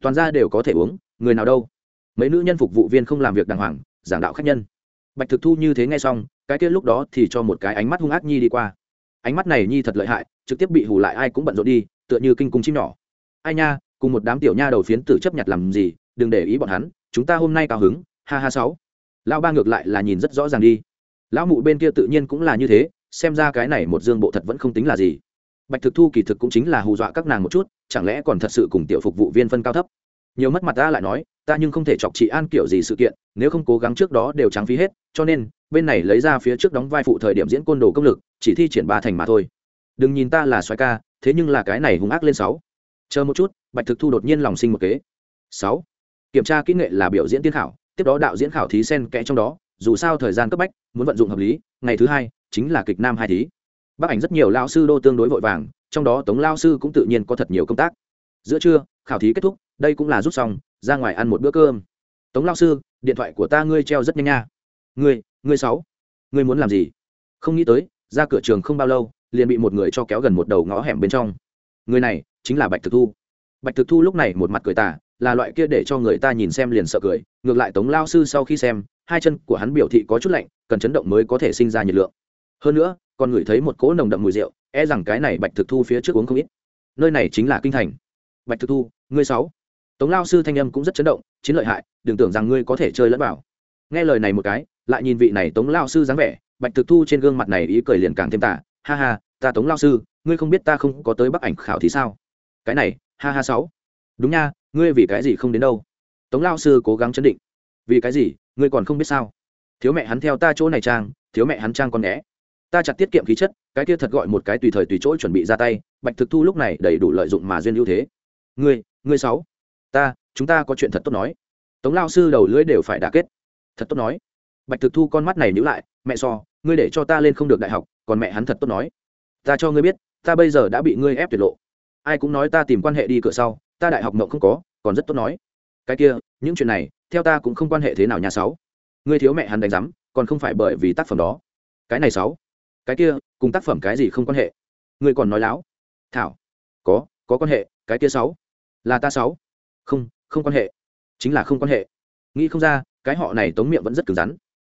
Toàn ra đều có thể uống, người nào đâu. Mấy nữ nhân phục vụ viên không làm việc đàng hoàng, giảng đạo khách nhân. Bạch thực thu như thế ngay xong, cái kia lúc đó thì cho một cái ánh mắt hung ác nhi đi qua. Ánh mắt này nhi thật lợi hại, trực tiếp bị hù lại ai cũng bận rộn đi, tựa như kinh cung chim nhỏ. Ai nha, cùng một đám tiểu nha đầu phiến tử chấp nhặt làm gì, đừng để ý bọn hắn, chúng ta hôm nay cao hứng, ha ha sáu. Lão ba ngược lại là nhìn rất rõ ràng đi lão mụ bên kia tự nhiên cũng là như thế, xem ra cái này một dương bộ thật vẫn không tính là gì. Bạch thực thu kỳ thực cũng chính là hù dọa các nàng một chút, chẳng lẽ còn thật sự cùng tiểu phục vụ viên phân cao thấp? Nhiều mất mặt ta lại nói, ta nhưng không thể chọc chị an kiểu gì sự kiện, nếu không cố gắng trước đó đều trắng phí hết, cho nên, bên này lấy ra phía trước đóng vai phụ thời điểm diễn côn đồ công lực, chỉ thi triển ba thành mà thôi. Đừng nhìn ta là xoài ca, thế nhưng là cái này hung ác lên sáu. Chờ một chút, bạch thực thu đột nhiên lòng sinh một kế. Sáu. Kiểm tra kỹ nghệ là biểu diễn tiên khảo, tiếp đó đạo diễn khảo thí sen kẽ trong đó dù sao thời gian cấp bách, muốn vận dụng hợp lý, ngày thứ hai chính là kịch nam hai thí. Bác ảnh rất nhiều lao sư đô tương đối vội vàng, trong đó tống lao sư cũng tự nhiên có thật nhiều công tác. Giữa trưa, khảo thí kết thúc, đây cũng là rút xong, ra ngoài ăn một bữa cơm. Tống lao sư, điện thoại của ta ngươi treo rất nhanh nha. Ngươi ngươi sáu, ngươi muốn làm gì? Không nghĩ tới, ra cửa trường không bao lâu, liền bị một người cho kéo gần một đầu ngõ hẻm bên trong. Người này chính là bạch thực thu. Bạch thực thu lúc này một mặt cười tả là loại kia để cho người ta nhìn xem liền sợ cười, ngược lại tống lao sư sau khi xem, hai chân của hắn biểu thị có chút lạnh, cần chấn động mới có thể sinh ra nhiệt lượng. Hơn nữa, còn ngửi thấy một cỗ nồng đậm mùi rượu e rằng cái này bạch thực thu phía trước uống không ít. Nơi này chính là kinh thành. Bạch thực thu, ngươi sáu. Tống lao sư thanh âm cũng rất chấn động, chiến lợi hại, đừng tưởng rằng ngươi có thể chơi lẫn bảo. nghe lời này một cái, lại nhìn vị này tống lao sư dáng vẻ, bạch thực thu trên gương mặt này ý cười liền càng thêm tả ha ha, ta tống lao sư, ngươi không biết ta không có tới bắc ảnh khảo thì sao? Cái này, ha ha sáu. Đúng nha ngươi vì cái gì không đến đâu? Tống lao sư cố gắng chấn định. Vì cái gì? Ngươi còn không biết sao? Thiếu mẹ hắn theo ta chỗ này trang, thiếu mẹ hắn trang con né ta chặt tiết kiệm khí chất, cái kia thật gọi một cái tùy thời tùy chỗ chuẩn bị ra tay, bạch thực thu lúc này đầy đủ lợi dụng mà duyên ưu thế. Ngươi ngươi sáu. Ta, chúng ta có chuyện thật tốt nói. Tống lao sư đầu lưỡi đều phải đà kết. Thật tốt nói. Bạch thực thu con mắt này nhữ lại, mẹ so, ngươi để cho ta lên không được đại học, còn mẹ hắn thật tốt nói. Ta cho ngươi biết, ta bây giờ đã bị ngươi ép tuyệt lộ. Ai cũng nói ta tìm quan hệ đi cửa sau ta đại học mộng không có, còn rất tốt nói. Cái kia, những chuyện này, theo ta cũng không quan hệ thế nào nhà sáu. Ngươi thiếu mẹ hắn đánh giám, còn không phải bởi vì tác phẩm đó. Cái này sáu. Cái kia, cùng tác phẩm cái gì không quan hệ? Ngươi còn nói láo. Thảo. Có có quan hệ, cái kia sáu. Là ta sáu. Không không quan hệ. Chính là không quan hệ. Nghĩ không ra, cái họ này tống miệng vẫn rất cứng rắn.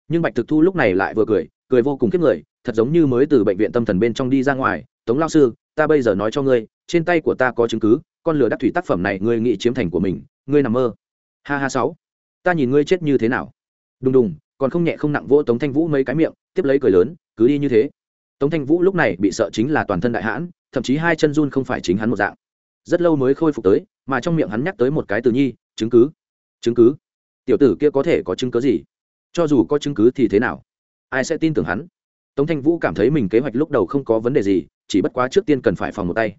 Nhưng bạch thực thu lúc này lại vừa cười cười vô cùng kiếp người, thật giống như mới từ bệnh viện tâm thần bên trong đi ra ngoài. Tống lao sư, ta bây giờ nói cho ngươi, trên tay của ta có chứng cứ con lửa đắc thủy tác phẩm này ngươi nghĩ chiếm thành của mình, ngươi nằm mơ. Ha ha sáu. Ta nhìn ngươi chết như thế nào. Đùng đùng, còn không nhẹ không nặng vỗ tống thanh vũ mấy cái miệng, tiếp lấy cười lớn, cứ đi như thế. Tống thanh vũ lúc này bị sợ chính là toàn thân đại hãn, thậm chí hai chân run không phải chính hắn một dạng. Rất lâu mới khôi phục tới, mà trong miệng hắn nhắc tới một cái từ nhi, chứng cứ. Chứng cứ? Tiểu tử kia có thể có chứng cứ gì? Cho dù có chứng cứ thì thế nào? Ai sẽ tin tưởng hắn? Tống thanh vũ cảm thấy mình kế hoạch lúc đầu không có vấn đề gì, chỉ bất quá trước tiên cần phải phòng một tay.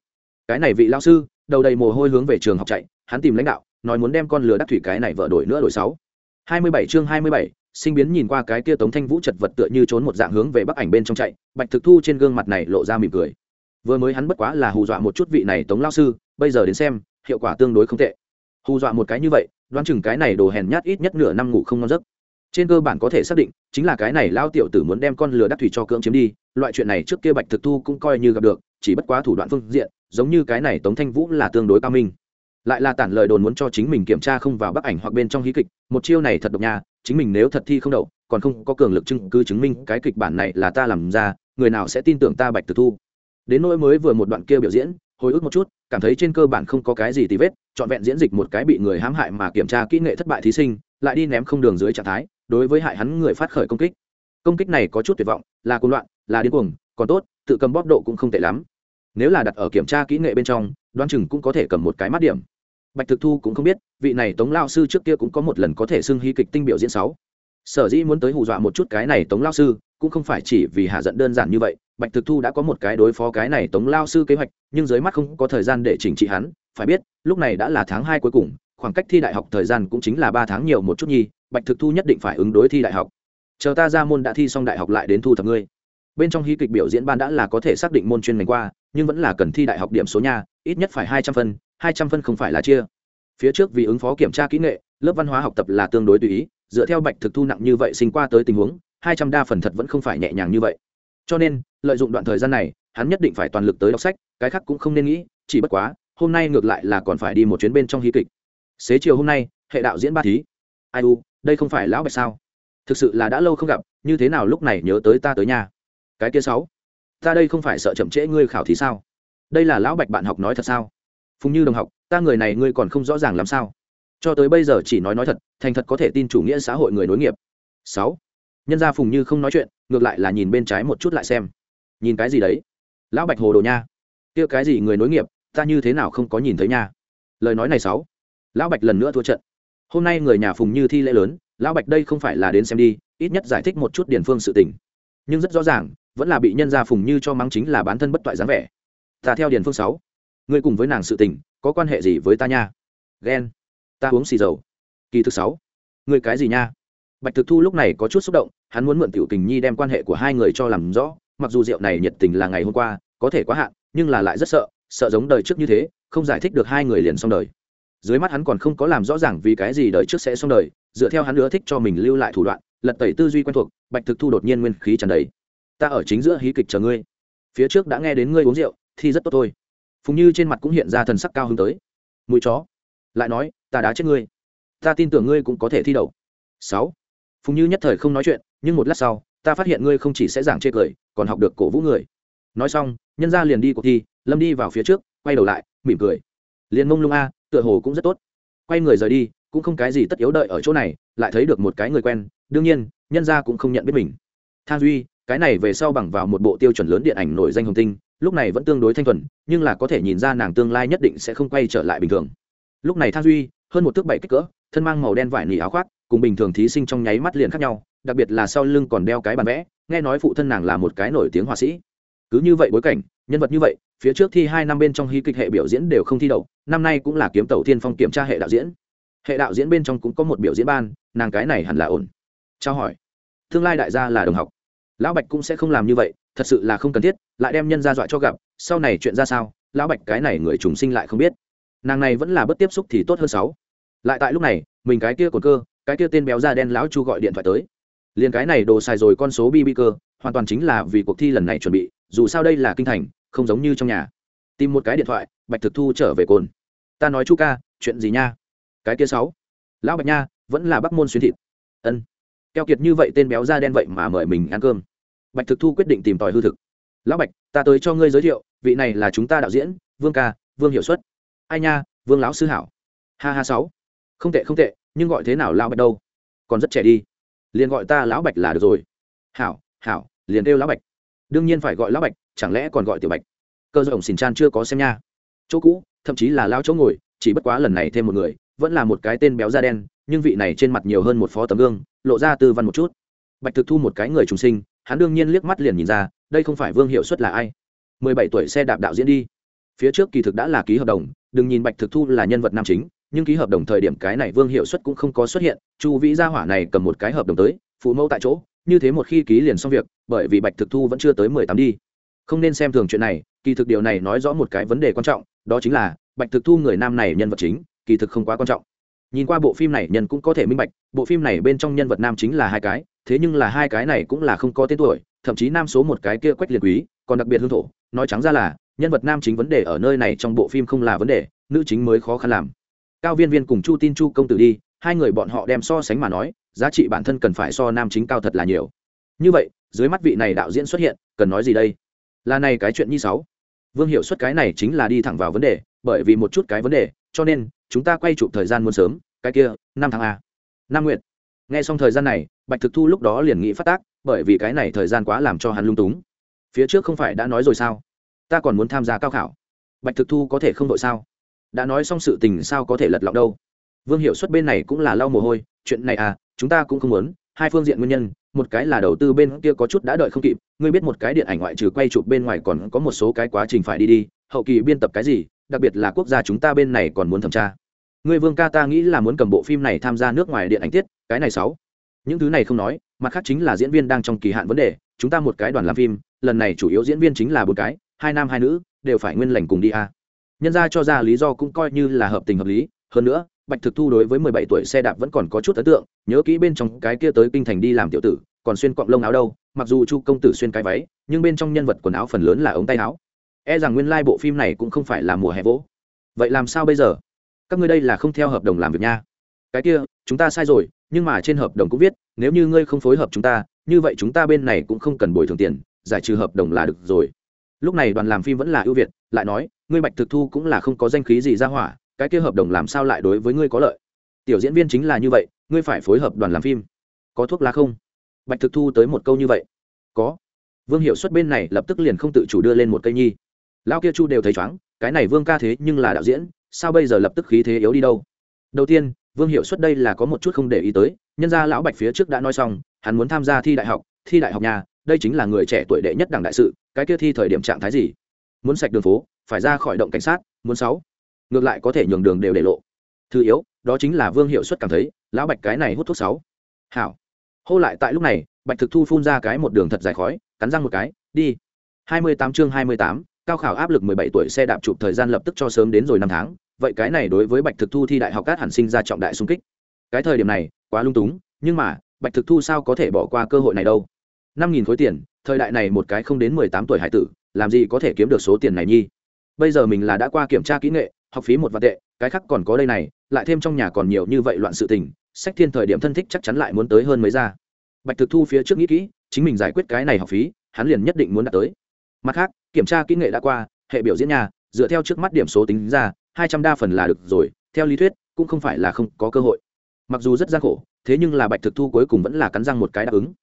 Cái này vị lao sư đầu đầy mồ hôi hướng về trường học chạy, hắn tìm lãnh đạo, nói muốn đem con lừa đắc thủy cái này vợ đổi nữa đổi sáu. Hai mươi bảy chương hai mươi bảy, sinh biến nhìn qua cái kia tống thanh vũ chật vật tựa như trốn một dạng hướng về bắc ảnh bên trong chạy, bạch thực thu trên gương mặt này lộ ra mỉm cười. Vừa mới hắn bất quá là hù dọa một chút vị này tống lao sư, bây giờ đến xem, hiệu quả tương đối không tệ. Hù dọa một cái như vậy, đoán chừng cái này đồ hèn nhát ít nhất nửa năm ngủ không ngon giấc. Trên cơ bản có thể xác định, chính là cái này lao tiểu tử muốn đem con lừa đắc thủy cho cưỡng chiếm đi, loại chuyện này trước kia bạch thực thu cũng coi như gặp được, chỉ bất quá thủ đoạn phương diện giống như cái này tống thanh vũ là tương đối cao minh. Lại là tản lời đồn muốn cho chính mình kiểm tra không vào bức ảnh hoặc bên trong hí kịch, một chiêu này thật độc nha, chính mình nếu thật thi không đậu, còn không có cường lực chứng cứ chứng minh cái kịch bản này là ta làm ra, người nào sẽ tin tưởng ta bạch từ thu. Đến nỗi mới vừa một đoạn kia biểu diễn, hồi ức một chút, cảm thấy trên cơ bản không có cái gì tì vết, trọn vẹn diễn dịch một cái bị người hãm hại mà kiểm tra kỹ nghệ thất bại thí sinh, lại đi ném không đường dưới trạng thái, đối với hại hắn người phát khởi công kích. Công kích này có chút tuyệt vọng, là cuồng loạn, là điên cuồng, còn tốt, tự cầm bóp độ cũng không tệ lắm nếu là đặt ở kiểm tra kỹ nghệ bên trong, đoán chừng cũng có thể cầm một cái mắt điểm. Bạch thực thu cũng không biết, vị này tống lao sư trước kia cũng có một lần có thể xưng hy kịch tinh biểu diễn sáu. Sở dĩ muốn tới hù dọa một chút cái này tống lao sư, cũng không phải chỉ vì hạ giận đơn giản như vậy, bạch thực thu đã có một cái đối phó cái này tống lao sư kế hoạch, nhưng dưới mắt không có thời gian để chỉnh trị hắn, phải biết, lúc này đã là tháng hai cuối cùng, khoảng cách thi đại học thời gian cũng chính là ba tháng nhiều một chút nhi bạch thực thu nhất định phải ứng đối thi đại học. Chờ ta ra môn đã thi xong đại học lại đến thu thập ngươi bên trong hí kịch biểu diễn ban đã là có thể xác định môn chuyên ngành qua, nhưng vẫn là cần thi đại học điểm số nha, ít nhất phải hai trăm phân, hai trăm phân không phải là chia. Phía trước vì ứng phó kiểm tra kỹ nghệ, lớp văn hóa học tập là tương đối tùy ý, dựa theo bạch thực thu nặng như vậy sinh qua tới tình huống, hai trăm đa phần thật vẫn không phải nhẹ nhàng như vậy. Cho nên, lợi dụng đoạn thời gian này, hắn nhất định phải toàn lực tới đọc sách, cái khác cũng không nên nghĩ, chỉ bất quá, hôm nay ngược lại là còn phải đi một chuyến bên trong hí kịch. Xế chiều hôm nay, hệ đạo diễn ba thí. Ai u, đây không phải lão bạch sao? Thực sự là đã lâu không gặp, như thế nào lúc này nhớ tới ta tới nhà? Cái kia sáu, ta đây không phải sợ chậm trễ ngươi khảo thí sao? Đây là lão bạch bạn học nói thật sao? Phùng như đồng học, ta người này ngươi còn không rõ ràng làm sao? Cho tới bây giờ chỉ nói nói thật, thành thật có thể tin chủ nghĩa xã hội người nối nghiệp. Sáu, nhân gia phùng như không nói chuyện, ngược lại là nhìn bên trái một chút lại xem. Nhìn cái gì đấy? Lão bạch hồ đồ nha. Kia cái gì người nối nghiệp, ta như thế nào không có nhìn thấy nha? Lời nói này sáu, lão bạch lần nữa thua trận. Hôm nay người nhà phùng như thi lễ lớn, lão bạch đây không phải là đến xem đi, ít nhất giải thích một chút điển phương sự tình nhưng rất rõ ràng, vẫn là bị nhân gia phùng như cho mắng chính là bán thân bất toại dáng vẻ. Ta theo Điền phương sáu, ngươi cùng với nàng sự tình, có quan hệ gì với ta nha? Ghen, ta uống xì dầu. Kỳ thứ sáu, ngươi cái gì nha? Bạch thực thu lúc này có chút xúc động, hắn muốn mượn tiểu tình nhi đem quan hệ của hai người cho làm rõ, mặc dù rượu này nhiệt tình là ngày hôm qua, có thể quá hạn, nhưng là lại rất sợ sợ giống đời trước như thế, không giải thích được hai người liền xong đời. Dưới mắt hắn còn không có làm rõ ràng vì cái gì đời trước sẽ xong đời, dựa theo hắn nữa thích cho mình lưu lại thủ đoạn lật tẩy tư duy quen thuộc, bạch thực thu đột nhiên nguyên khí tràn đầy. Ta ở chính giữa hí kịch chờ ngươi. Phía trước đã nghe đến ngươi uống rượu, thì rất tốt thôi. Phùng như trên mặt cũng hiện ra thần sắc cao hứng tới. Mũi chó. Lại nói, ta đã chết ngươi. Ta tin tưởng ngươi cũng có thể thi đậu. Sáu. Phùng như nhất thời không nói chuyện, nhưng một lát sau, ta phát hiện ngươi không chỉ sẽ giảng chê cười, còn học được cổ vũ người. Nói xong, nhân ra liền đi cuộc thi, lâm đi vào phía trước, quay đầu lại, mỉm cười. Liền mông lung a, tựa hồ cũng rất tốt. Quay người rời đi cũng không cái gì tất yếu đợi ở chỗ này, lại thấy được một cái người quen, đương nhiên, nhân ra cũng không nhận biết mình. Thang duy, cái này về sau bằng vào một bộ tiêu chuẩn lớn điện ảnh nổi danh hồng tinh, lúc này vẫn tương đối thanh thuần, nhưng là có thể nhìn ra nàng tương lai nhất định sẽ không quay trở lại bình thường. Lúc này thang duy, hơn một thước bảy kích cỡ, thân mang màu đen vải nỉ áo khoác, cùng bình thường thí sinh trong nháy mắt liền khác nhau, đặc biệt là sau lưng còn đeo cái bàn vẽ, nghe nói phụ thân nàng là một cái nổi tiếng họa sĩ. Cứ như vậy bối cảnh, nhân vật như vậy, phía trước thi hai năm bên trong hy kịch hệ biểu diễn đều không thi đậu, năm nay cũng là kiếm tàu tiên phong kiểm tra hệ đạo diễn hệ đạo diễn bên trong cũng có một biểu diễn ban, nàng cái này hẳn là ổn. Trao hỏi. Tương lai đại gia là đồng học. Lão bạch cũng sẽ không làm như vậy, thật sự là không cần thiết, lại đem nhân ra dọa cho gặp, sau này chuyện ra sao, lão bạch cái này người trùng sinh lại không biết. Nàng này vẫn là bất tiếp xúc thì tốt hơn sáu. Lại tại lúc này, mình cái kia còn cơ, cái kia tên béo da đen lão chu gọi điện thoại tới. Liền cái này đồ xài rồi con số bb cơ, hoàn toàn chính là vì cuộc thi lần này chuẩn bị, dù sao đây là kinh thành, không giống như trong nhà. Tìm một cái điện thoại, bạch thực thu trở về cồn. Ta nói chu ca, chuyện gì nha? Cái kia sáu. Lão bạch nha, vẫn là bắc môn xuyên thịt. Ân. Keo kiệt như vậy tên béo da đen vậy mà mời mình ăn cơm. Bạch thực thu quyết định tìm tòi hư thực. Lão bạch, ta tới cho ngươi giới thiệu, vị này là chúng ta đạo diễn, vương ca, vương hiệu suất ai nha, vương lão sư hảo. Ha ha sáu. Không tệ không tệ, nhưng gọi thế nào lão bạch đâu? Còn rất trẻ đi. Liền gọi ta lão bạch là được rồi. Hảo hảo, liền kêu lão bạch. Đương nhiên phải gọi lão bạch, chẳng lẽ còn gọi tiểu bạch? Cơ rộng xin chan chưa có xem nha. Chỗ cũ, thậm chí là lao chỗ ngồi, chỉ bất quá lần này thêm một người vẫn là một cái tên béo da đen, nhưng vị này trên mặt nhiều hơn một phó tấm gương, lộ ra tư văn một chút. Bạch thực thu một cái người trùng sinh, hắn đương nhiên liếc mắt liền nhìn ra, đây không phải vương hiệu suất là ai. Mười bảy tuổi xe đạp đạo diễn đi. Phía trước kỳ thực đã là ký hợp đồng, đừng nhìn bạch thực thu là nhân vật nam chính, nhưng ký hợp đồng thời điểm cái này vương hiệu suất cũng không có xuất hiện, chu vĩ gia hỏa này cầm một cái hợp đồng tới, phụ mẫu tại chỗ, như thế một khi ký liền xong việc, bởi vì bạch thực thu vẫn chưa tới mười tám đi. Không nên xem thường chuyện này, kỳ thực điều này nói rõ một cái vấn đề quan trọng, đó chính là bạch thực thu người nam này nhân vật chính kỳ thực không quá quan trọng. Nhìn qua bộ phim này, nhân cũng có thể minh bạch, bộ phim này bên trong nhân vật nam chính là hai cái, thế nhưng là hai cái này cũng là không có tên tuổi, thậm chí nam số một cái kia quách liệt quý, còn đặc biệt hương thổ, nói trắng ra là, nhân vật nam chính vấn đề ở nơi này trong bộ phim không là vấn đề, nữ chính mới khó khăn làm. Cao viên viên cùng chu tin chu công tử đi, hai người bọn họ đem so sánh mà nói, giá trị bản thân cần phải so nam chính cao thật là nhiều. Như vậy, dưới mắt vị này đạo diễn xuất hiện, cần nói gì đây? Là này cái chuyện như sáu. Vương hiệu xuất cái này chính là đi thẳng vào vấn đề, bởi vì một chút cái vấn đề, cho nên chúng ta quay chụp thời gian muốn sớm, cái kia, năm tháng a. Năm nguyện nghe xong thời gian này, bạch thực thu lúc đó liền nghĩ phát tác, bởi vì cái này thời gian quá làm cho hắn lung túng. Phía trước không phải đã nói rồi sao? Ta còn muốn tham gia cao khảo. Bạch thực thu có thể không đội sao? Đã nói xong sự tình sao có thể lật lọng đâu? Vương hiệu suất bên này cũng là lau mồ hôi, chuyện này à chúng ta cũng không muốn, hai phương diện nguyên nhân, một cái là đầu tư bên kia có chút đã đợi không kịp, ngươi biết một cái điện ảnh ngoại trừ quay chụp bên ngoài còn có một số cái quá trình phải đi đi, hậu kỳ biên tập cái gì đặc biệt là quốc gia chúng ta bên này còn muốn thẩm tra. Ngươi vương ca ta nghĩ là muốn cầm bộ phim này tham gia nước ngoài điện ảnh tiết, cái này sáu. Những thứ này không nói, mặt khác chính là diễn viên đang trong kỳ hạn vấn đề, chúng ta một cái đoàn làm phim, lần này chủ yếu diễn viên chính là bốn cái, hai nam hai nữ, đều phải nguyên lành cùng đi a. Nhân ra cho ra lý do cũng coi như là hợp tình hợp lý, hơn nữa, bạch thực thu đối với mười bảy tuổi xe đạp vẫn còn có chút ấn tượng, nhớ kỹ bên trong cái kia tới kinh thành đi làm tiểu tử, còn xuyên cọng lông áo đâu, mặc dù chu công tử xuyên cái váy, nhưng bên trong nhân vật quần áo phần lớn là ống tay áo e rằng nguyên lai、like、bộ phim này cũng không phải là mùa hè vỗ. Vậy làm sao bây giờ? Các ngươi đây là không theo hợp đồng làm việc nha. Cái kia, chúng ta sai rồi, nhưng mà trên hợp đồng cũng viết, nếu như ngươi không phối hợp chúng ta, như vậy chúng ta bên này cũng không cần bồi thường tiền, giải trừ hợp đồng là được rồi. Lúc này đoàn làm phim vẫn là ưu việt, lại nói, ngươi bạch thực thu cũng là không có danh khí gì ra hỏa, cái kia hợp đồng làm sao lại đối với ngươi có lợi? Tiểu diễn viên chính là như vậy, ngươi phải phối hợp đoàn làm phim. Có thuốc lá không? Bạch thực thu tới một câu như vậy. Có. Vương hiệu xuất bên này lập tức liền không tự chủ đưa lên một cây nhi lao kia chu đều thấy chóng cái này vương ca thế nhưng là đạo diễn, sao bây giờ lập tức khí thế yếu đi đâu? Đầu tiên, vương hiệu suất đây là có một chút không để ý tới, nhân ra lão bạch phía trước đã nói xong, hắn muốn tham gia thi đại học, thi đại học nhà, đây chính là người trẻ tuổi đệ nhất đảng đại sự, cái kia thi thời điểm trạng thái gì? Muốn sạch đường phố, phải ra khỏi động cảnh sát, muốn sáu. Ngược lại có thể nhường đường đều để lộ. Thứ yếu, đó chính là vương hiệu suất cảm thấy, lão bạch cái này hút thuốc sáu. Hảo. Hô lại tại lúc này, bạch thực thu phun ra cái một đường thật dài khói, cắn răng một cái, đi. Hai mươi tám chương hai mươi tám cao khảo áp lực mười bảy tuổi xe đạp chụp thời gian lập tức cho sớm đến rồi năm tháng, vậy cái này đối với bạch thực thu thi đại học cát hẳn sinh ra trọng đại xung kích. Cái thời điểm này, quá lung túng, nhưng mà, bạch thực thu sao có thể bỏ qua cơ hội này đâu? Năm nghìn khối tiền, thời đại này một cái không đến mười tám tuổi hải tử, làm gì có thể kiếm được số tiền này nhi? Bây giờ mình là đã qua kiểm tra kỹ nghệ, học phí một vạn tệ, cái khác còn có đây này, lại thêm trong nhà còn nhiều như vậy loạn sự tình, sách thiên thời điểm thân thích chắc chắn lại muốn tới hơn mấy ra. Bạch thực thu phía trước nghĩ kỹ, chính mình giải quyết cái này học phí, hắn liền nhất định muốn đạt tới mặt khác, kiểm tra kỹ nghệ đã qua, hệ biểu diễn nhà, dựa theo trước mắt điểm số tính ra, hai trăm đa phần là được rồi, theo lý thuyết, cũng không phải là không có cơ hội. Mặc dù rất gian khổ, thế nhưng là bạch thực thu cuối cùng vẫn là cắn răng một cái đáp ứng.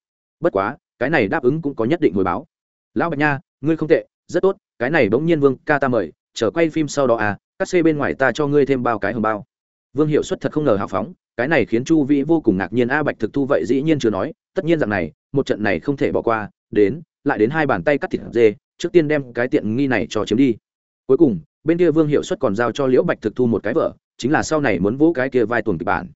Bất quá, cái này đáp ứng cũng có nhất định hồi báo. Lão bạch nha, ngươi không tệ, rất tốt, cái này bỗng nhiên vương ca ta mời, chờ quay phim sau đó à cắt xê bên ngoài ta cho ngươi thêm bao cái hồng bao. Vương hiệu suất thật không ngờ hào phóng, cái này khiến chu vĩ vô cùng ngạc nhiên, a, bạch thực thu vậy dĩ nhiên chưa nói, tất nhiên rằng này, một trận này không thể bỏ qua, đến, lại đến hai bàn tay cắt thịt dê trước tiên đem cái tiện nghi này cho chiếm đi. Cuối cùng, bên kia vương hiệu suất còn giao cho liễu bạch thực thu một cái vợ chính là sau này muốn vỗ cái kia vai tuần kịch bản.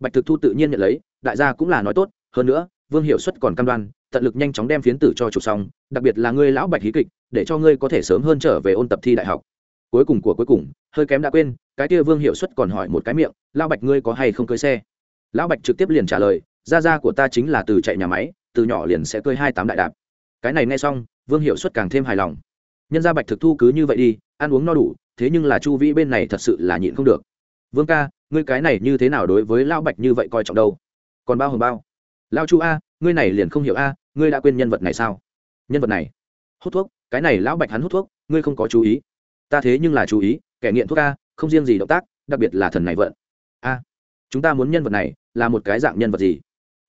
Bạch thực thu tự nhiên nhận lấy, đại gia cũng là nói tốt, hơn nữa, vương hiệu suất còn cam đoan, tận lực nhanh chóng đem phiến tử cho chụp xong, đặc biệt là ngươi lão bạch hí kịch, để cho ngươi có thể sớm hơn trở về ôn tập thi đại học. Cuối cùng của cuối cùng, hơi kém đã quên, cái kia vương hiệu suất còn hỏi một cái miệng, lão bạch ngươi có hay không cưới xe? Lão bạch trực tiếp liền trả lời, gia gia của ta chính là từ chạy nhà máy, từ nhỏ liền sẽ cưới hai tám đại đạp. Cái này nghe xong vương hiệu suất càng thêm hài lòng. Nhân gia bạch thực thu cứ như vậy đi, ăn uống no đủ, thế nhưng là chu vĩ bên này thật sự là nhịn không được. Vương ca, ngươi cái này như thế nào đối với lão bạch như vậy coi trọng đâu? Còn bao hồng bao? Lao chu a, ngươi này liền không hiểu a, ngươi đã quên nhân vật này sao? Nhân vật này? Hút thuốc, cái này lão bạch hắn hút thuốc, ngươi không có chú ý. Ta thế nhưng là chú ý, kẻ nghiện thuốc a, không riêng gì động tác, đặc biệt là thần này vận. A, chúng ta muốn nhân vật này là một cái dạng nhân vật gì?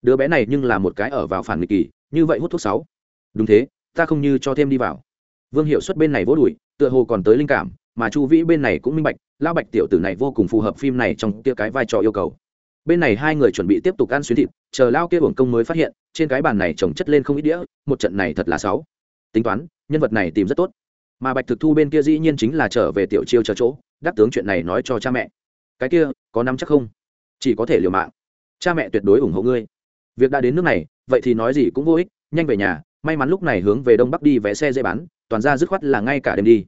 Đứa bé này nhưng là một cái ở vào phản nghịch kỳ, như vậy hút thuốc sáu. Đúng thế ta không như cho thêm đi vào. Vương hiệu suất bên này vỗ đùi, tựa hồ còn tới linh cảm, mà chu vĩ bên này cũng minh bạch, lão bạch tiểu tử này vô cùng phù hợp phim này trong kia cái vai trò yêu cầu. Bên này hai người chuẩn bị tiếp tục ăn xuyến thịt, chờ lao kia uổng công mới phát hiện, trên cái bàn này trồng chất lên không ít đĩa, một trận này thật là sáu tính toán, nhân vật này tìm rất tốt. Mà bạch thực thu bên kia dĩ nhiên chính là trở về tiểu chiêu chờ chỗ, đắc tướng chuyện này nói cho cha mẹ. Cái kia, có nắm chắc không? Chỉ có thể liều mạng. Cha mẹ tuyệt đối ủng hộ ngươi. Việc đã đến nước này, vậy thì nói gì cũng vô ích, nhanh về nhà may mắn lúc này hướng về đông bắc đi vé xe dễ bán, toàn ra dứt khoát là ngay cả đêm đi.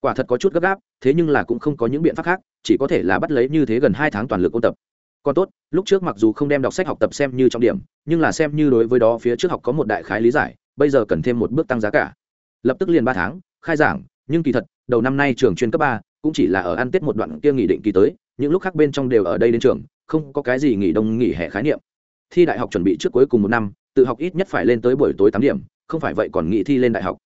Quả thật có chút gấp gáp, thế nhưng là cũng không có những biện pháp khác, chỉ có thể là bắt lấy như thế gần hai tháng toàn lực ôn tập. Còn tốt, lúc trước mặc dù không đem đọc sách học tập xem như trọng điểm, nhưng là xem như đối với đó phía trước học có một đại khái lý giải, bây giờ cần thêm một bước tăng giá cả. Lập tức liền ba tháng, khai giảng, nhưng kỳ thật, đầu năm nay trường chuyên cấp ba, cũng chỉ là ở ăn tết một đoạn kia nghỉ định kỳ tới, những lúc khác bên trong đều ở đây đến trường, không có cái gì nghỉ đông nghỉ hè khái niệm. Thi đại học chuẩn bị trước cuối cùng một năm, tự học ít nhất phải lên tới buổi tối tám điểm không phải vậy còn nghỉ thi lên đại học.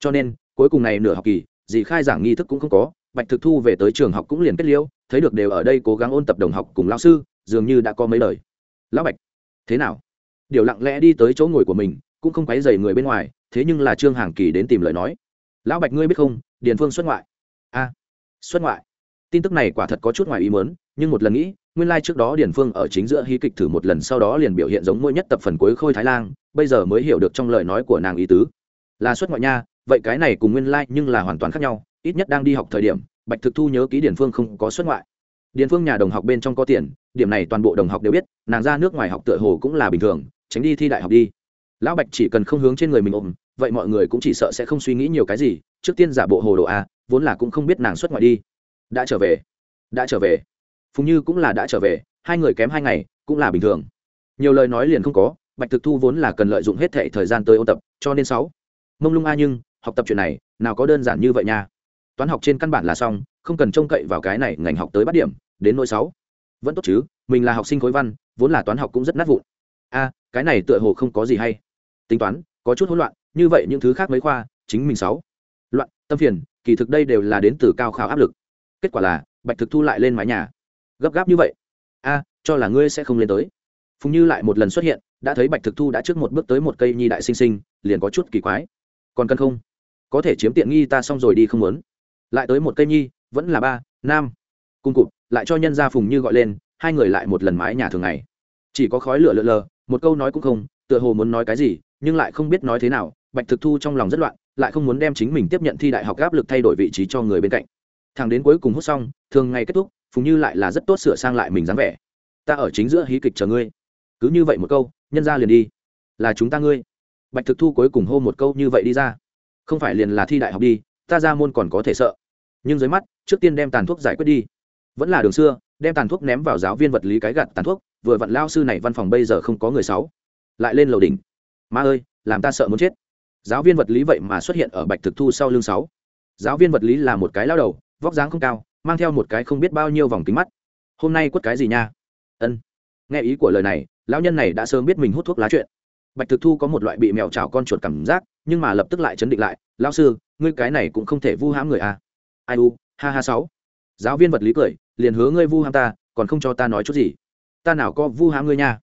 Cho nên, cuối cùng này nửa học kỳ gì khai giảng nghi thức cũng không có, bạch thực thu về tới trường học cũng liền kết liễu, thấy được đều ở đây cố gắng ôn tập đồng học cùng lao sư, dường như đã có mấy lời. Lão bạch, thế nào? Điều lặng lẽ đi tới chỗ ngồi của mình, cũng không quấy dày người bên ngoài, thế nhưng là trương hàng kỳ đến tìm lời nói. Lão bạch ngươi biết không, điền phương xuất ngoại. A, xuất ngoại. Tin tức này quả thật có chút ngoài ý mớn nhưng một lần nghĩ nguyên Lai trước đó điền phương ở chính giữa hí kịch thử một lần sau đó liền biểu hiện giống mỗi nhất tập phần cuối khôi thái lan, bây giờ mới hiểu được trong lời nói của nàng ý tứ. Là xuất ngoại nha, vậy cái này cùng nguyên lai、like、nhưng là hoàn toàn khác nhau, ít nhất đang đi học thời điểm, bạch thực thu nhớ ký điền phương không có xuất ngoại. Điền phương nhà đồng học bên trong có tiền, điểm này toàn bộ đồng học đều biết, nàng ra nước ngoài học tựa hồ cũng là bình thường, tránh đi thi đại học đi. Lão bạch chỉ cần không hướng trên người mình ôm, vậy mọi người cũng chỉ sợ sẽ không suy nghĩ nhiều cái gì, trước tiên giả bộ hồ đồ a, vốn là cũng không biết nàng xuất ngoại đi. Đã trở về. Đã trở về phùng như cũng là đã trở về, hai người kém hai ngày cũng là bình thường. Nhiều lời nói liền không có, bạch thực thu vốn là cần lợi dụng hết thệ thời gian tới ôn tập, cho nên sáu. Mông lung a nhưng, học tập chuyện này, nào có đơn giản như vậy nha. Toán học trên căn bản là xong, không cần trông cậy vào cái này ngành học tới bắt điểm, đến nỗi sáu. Vẫn tốt chứ, mình là học sinh khối văn, vốn là toán học cũng rất nát vụn. A, cái này tựa hồ không có gì hay. Tính toán, có chút hỗn loạn, như vậy những thứ khác mấy khoa, chính mình sáu. Loạn, tâm phiền, kỳ thực đây đều là đến từ cao khảo áp lực. Kết quả là, bạch thực thu lại lên mái nhà gấp gáp như vậy? A, cho là ngươi sẽ không lên tới. Phùng như lại một lần xuất hiện, đã thấy bạch thực thu đã trước một bước tới một cây nhi đại sinh sinh, liền có chút kỳ quái. Còn cần không? Có thể chiếm tiện nghi ta xong rồi đi không muốn. Lại tới một cây nhi, vẫn là ba, nam. Cung cụt lại cho nhân gia phùng như gọi lên, hai người lại một lần mái nhà thường ngày. Chỉ có khói lửa lờ lờ, một câu nói cũng không, tựa hồ muốn nói cái gì, nhưng lại không biết nói thế nào, bạch thực thu trong lòng rất loạn, lại không muốn đem chính mình tiếp nhận thi đại học áp lực thay đổi vị trí cho người bên cạnh. Thằng đến cuối cùng hút xong, thường ngày kết thúc phùng như lại là rất tốt sửa sang lại mình dáng vẻ. Ta ở chính giữa hí kịch chờ ngươi. Cứ như vậy một câu, nhân ra liền đi. Là chúng ta ngươi. Bạch thực thu cuối cùng hô một câu như vậy đi ra. Không phải liền là thi đại học đi, ta ra môn còn có thể sợ. Nhưng dưới mắt, trước tiên đem tàn thuốc giải quyết đi. Vẫn là đường xưa, đem tàn thuốc ném vào giáo viên vật lý cái gặt tàn thuốc, vừa vặn lao sư này văn phòng bây giờ không có người sáu. Lại lên lầu đỉnh. Ma ơi, làm ta sợ muốn chết. Giáo viên vật lý vậy mà xuất hiện ở bạch thực thu sau lưng sáu. Giáo viên vật lý là một cái lao đầu, vóc dáng không cao mang theo một cái không biết bao nhiêu vòng kính mắt. Hôm nay quất cái gì nha? Ân. Nghe ý của lời này, lão nhân này đã sớm biết mình hút thuốc lá chuyện. Bạch thực thu có một loại bị mèo chảo con chuột cảm giác, nhưng mà lập tức lại chấn định lại lao sư, ngươi cái này cũng không thể vu hãm người à. Ai u, ha ha sáu. Giáo viên vật lý cười, liền hứa ngươi vu hãm ta, còn không cho ta nói chút gì. Ta nào có vu hãm ngươi nha?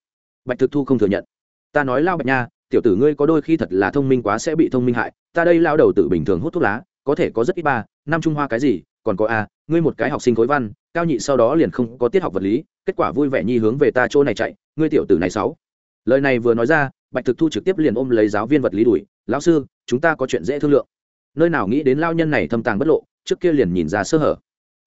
Bạch thực thu không thừa nhận. Ta nói lao bạch nha, tiểu tử ngươi có đôi khi thật là thông minh quá sẽ bị thông minh hại. Ta đây lao đầu tử bình thường hút thuốc lá, có thể có rất ít ba, năm trung hoa cái gì còn có a, ngươi một cái học sinh khối văn, cao nhị sau đó liền không có tiết học vật lý, kết quả vui vẻ nhi hướng về ta chỗ này chạy, ngươi tiểu tử này sáu. Lời này vừa nói ra, bạch thực thu trực tiếp liền ôm lấy giáo viên vật lý đuổi, lão sư, chúng ta có chuyện dễ thương lượng. Nơi nào nghĩ đến lao nhân này thâm tàng bất lộ, trước kia liền nhìn ra sơ hở.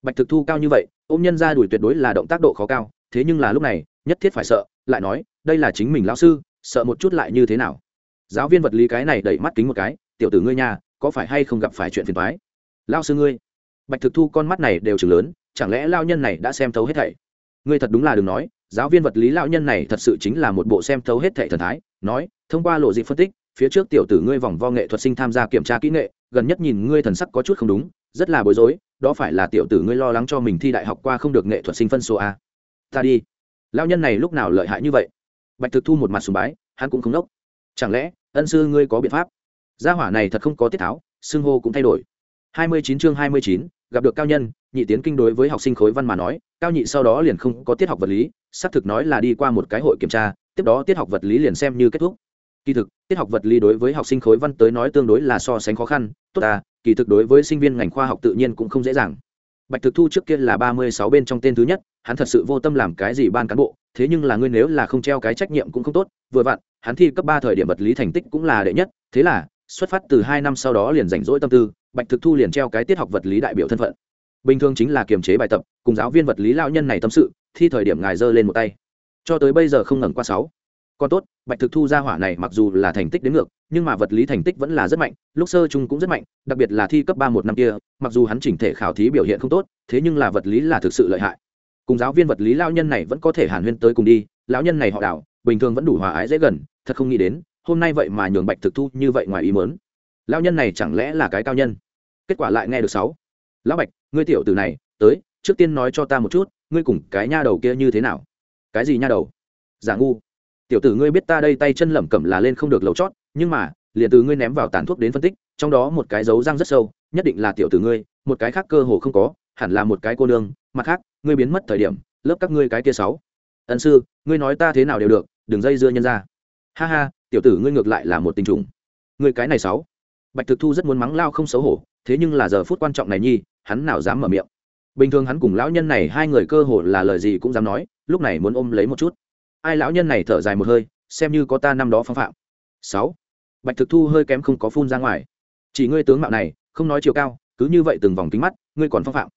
Bạch thực thu cao như vậy, ôm nhân ra đuổi tuyệt đối là động tác độ khó cao, thế nhưng là lúc này, nhất thiết phải sợ, lại nói, đây là chính mình lão sư, sợ một chút lại như thế nào? Giáo viên vật lý cái này đẩy mắt kính một cái, tiểu tử ngươi nhà, có phải hay không gặp phải chuyện phiền toái? Lão sư ngươi bạch thực thu con mắt này đều chừng lớn, chẳng lẽ lao nhân này đã xem thấu hết thảy? Ngươi thật đúng là đừng nói, giáo viên vật lý lao nhân này thật sự chính là một bộ xem thấu hết thảy thần thái, nói, thông qua lộ dịp phân tích, phía trước tiểu tử ngươi vòng vo nghệ thuật sinh tham gia kiểm tra kỹ nghệ, gần nhất nhìn ngươi thần sắc có chút không đúng, rất là bối rối, đó phải là tiểu tử ngươi lo lắng cho mình thi đại học qua không được nghệ thuật sinh phân số a. Ta đi. Lao nhân này lúc nào lợi hại như vậy? Bạch thực thu một mặt sùng bái, hắn cũng không đốc chẳng lẽ, ân sư ngươi có biện pháp? Gia hỏa này thật không có tiết tháo, xưng hô cũng thay đổi hai mươi chín chương hai mươi chín gặp được cao nhân nhị tiến kinh đối với học sinh khối văn mà nói cao nhị sau đó liền không có tiết học vật lý xác thực nói là đi qua một cái hội kiểm tra tiếp đó tiết học vật lý liền xem như kết thúc. Kỳ thực tiết học vật lý đối với học sinh khối văn tới nói tương đối là so sánh khó khăn tốt à, kỳ thực đối với sinh viên ngành khoa học tự nhiên cũng không dễ dàng. Bạch thực thu trước kia là ba mươi sáu bên trong tên thứ nhất hắn thật sự vô tâm làm cái gì ban cán bộ thế nhưng là ngươi nếu là không treo cái trách nhiệm cũng không tốt vừa vặn hắn thi cấp ba thời điểm vật lý thành tích cũng là đệ nhất thế là xuất phát từ hai năm sau đó liền rảnh rỗi tâm tư, bạch thực thu liền treo cái tiết học vật lý đại biểu thân phận. Bình thường chính là kiềm chế bài tập, cùng giáo viên vật lý lao nhân này tâm sự, thi thời điểm ngài giơ lên một tay. Cho tới bây giờ không ngẩng qua sáu. Còn tốt, bạch thực thu ra hỏa này mặc dù là thành tích đến ngược, nhưng mà vật lý thành tích vẫn là rất mạnh, lúc sơ chung cũng rất mạnh, đặc biệt là thi cấp ba một năm kia, mặc dù hắn chỉnh thể khảo thí biểu hiện không tốt, thế nhưng là vật lý là thực sự lợi hại. Cùng giáo viên vật lý lao nhân này vẫn có thể hàn huyên tới cùng đi, lão nhân này họ đảo, bình thường vẫn đủ hòa ái dễ gần, thật không nghĩ đến hôm nay vậy mà nhường bạch thực thu như vậy ngoài ý mớn lao nhân này chẳng lẽ là cái cao nhân? Kết quả lại nghe được sáu. Lão bạch, ngươi tiểu từ này, tới, trước tiên nói cho ta một chút, ngươi cùng cái nha đầu kia như thế nào? Cái gì nha đầu? Giả ngu. Tiểu tử ngươi biết ta đây tay chân lẩm cẩm là lên không được lầu chót, nhưng mà, liền từ ngươi ném vào tàn thuốc đến phân tích, trong đó một cái dấu răng rất sâu, nhất định là tiểu tử ngươi, một cái khác cơ hồ không có, hẳn là một cái cô nương, mặt khác, ngươi biến mất thời điểm, lớp các ngươi cái kia sáu. Ân sư, ngươi nói ta thế nào đều được, đừng dây dưa nhân ra. Ha ha tiểu tử ngươi ngược lại là một tình trùng. Ngươi cái này sáu. Bạch thực thu rất muốn mắng lao không xấu hổ, thế nhưng là giờ phút quan trọng này nhi, hắn nào dám mở miệng. Bình thường hắn cùng lão nhân này hai người cơ hồ là lời gì cũng dám nói, lúc này muốn ôm lấy một chút. Ai lão nhân này thở dài một hơi, xem như có ta năm đó phong phạm. Sáu. Bạch thực thu hơi kém không có phun ra ngoài. Chỉ ngươi tướng mạo này, không nói chiều cao, cứ như vậy từng vòng kính mắt, ngươi còn phong phạm.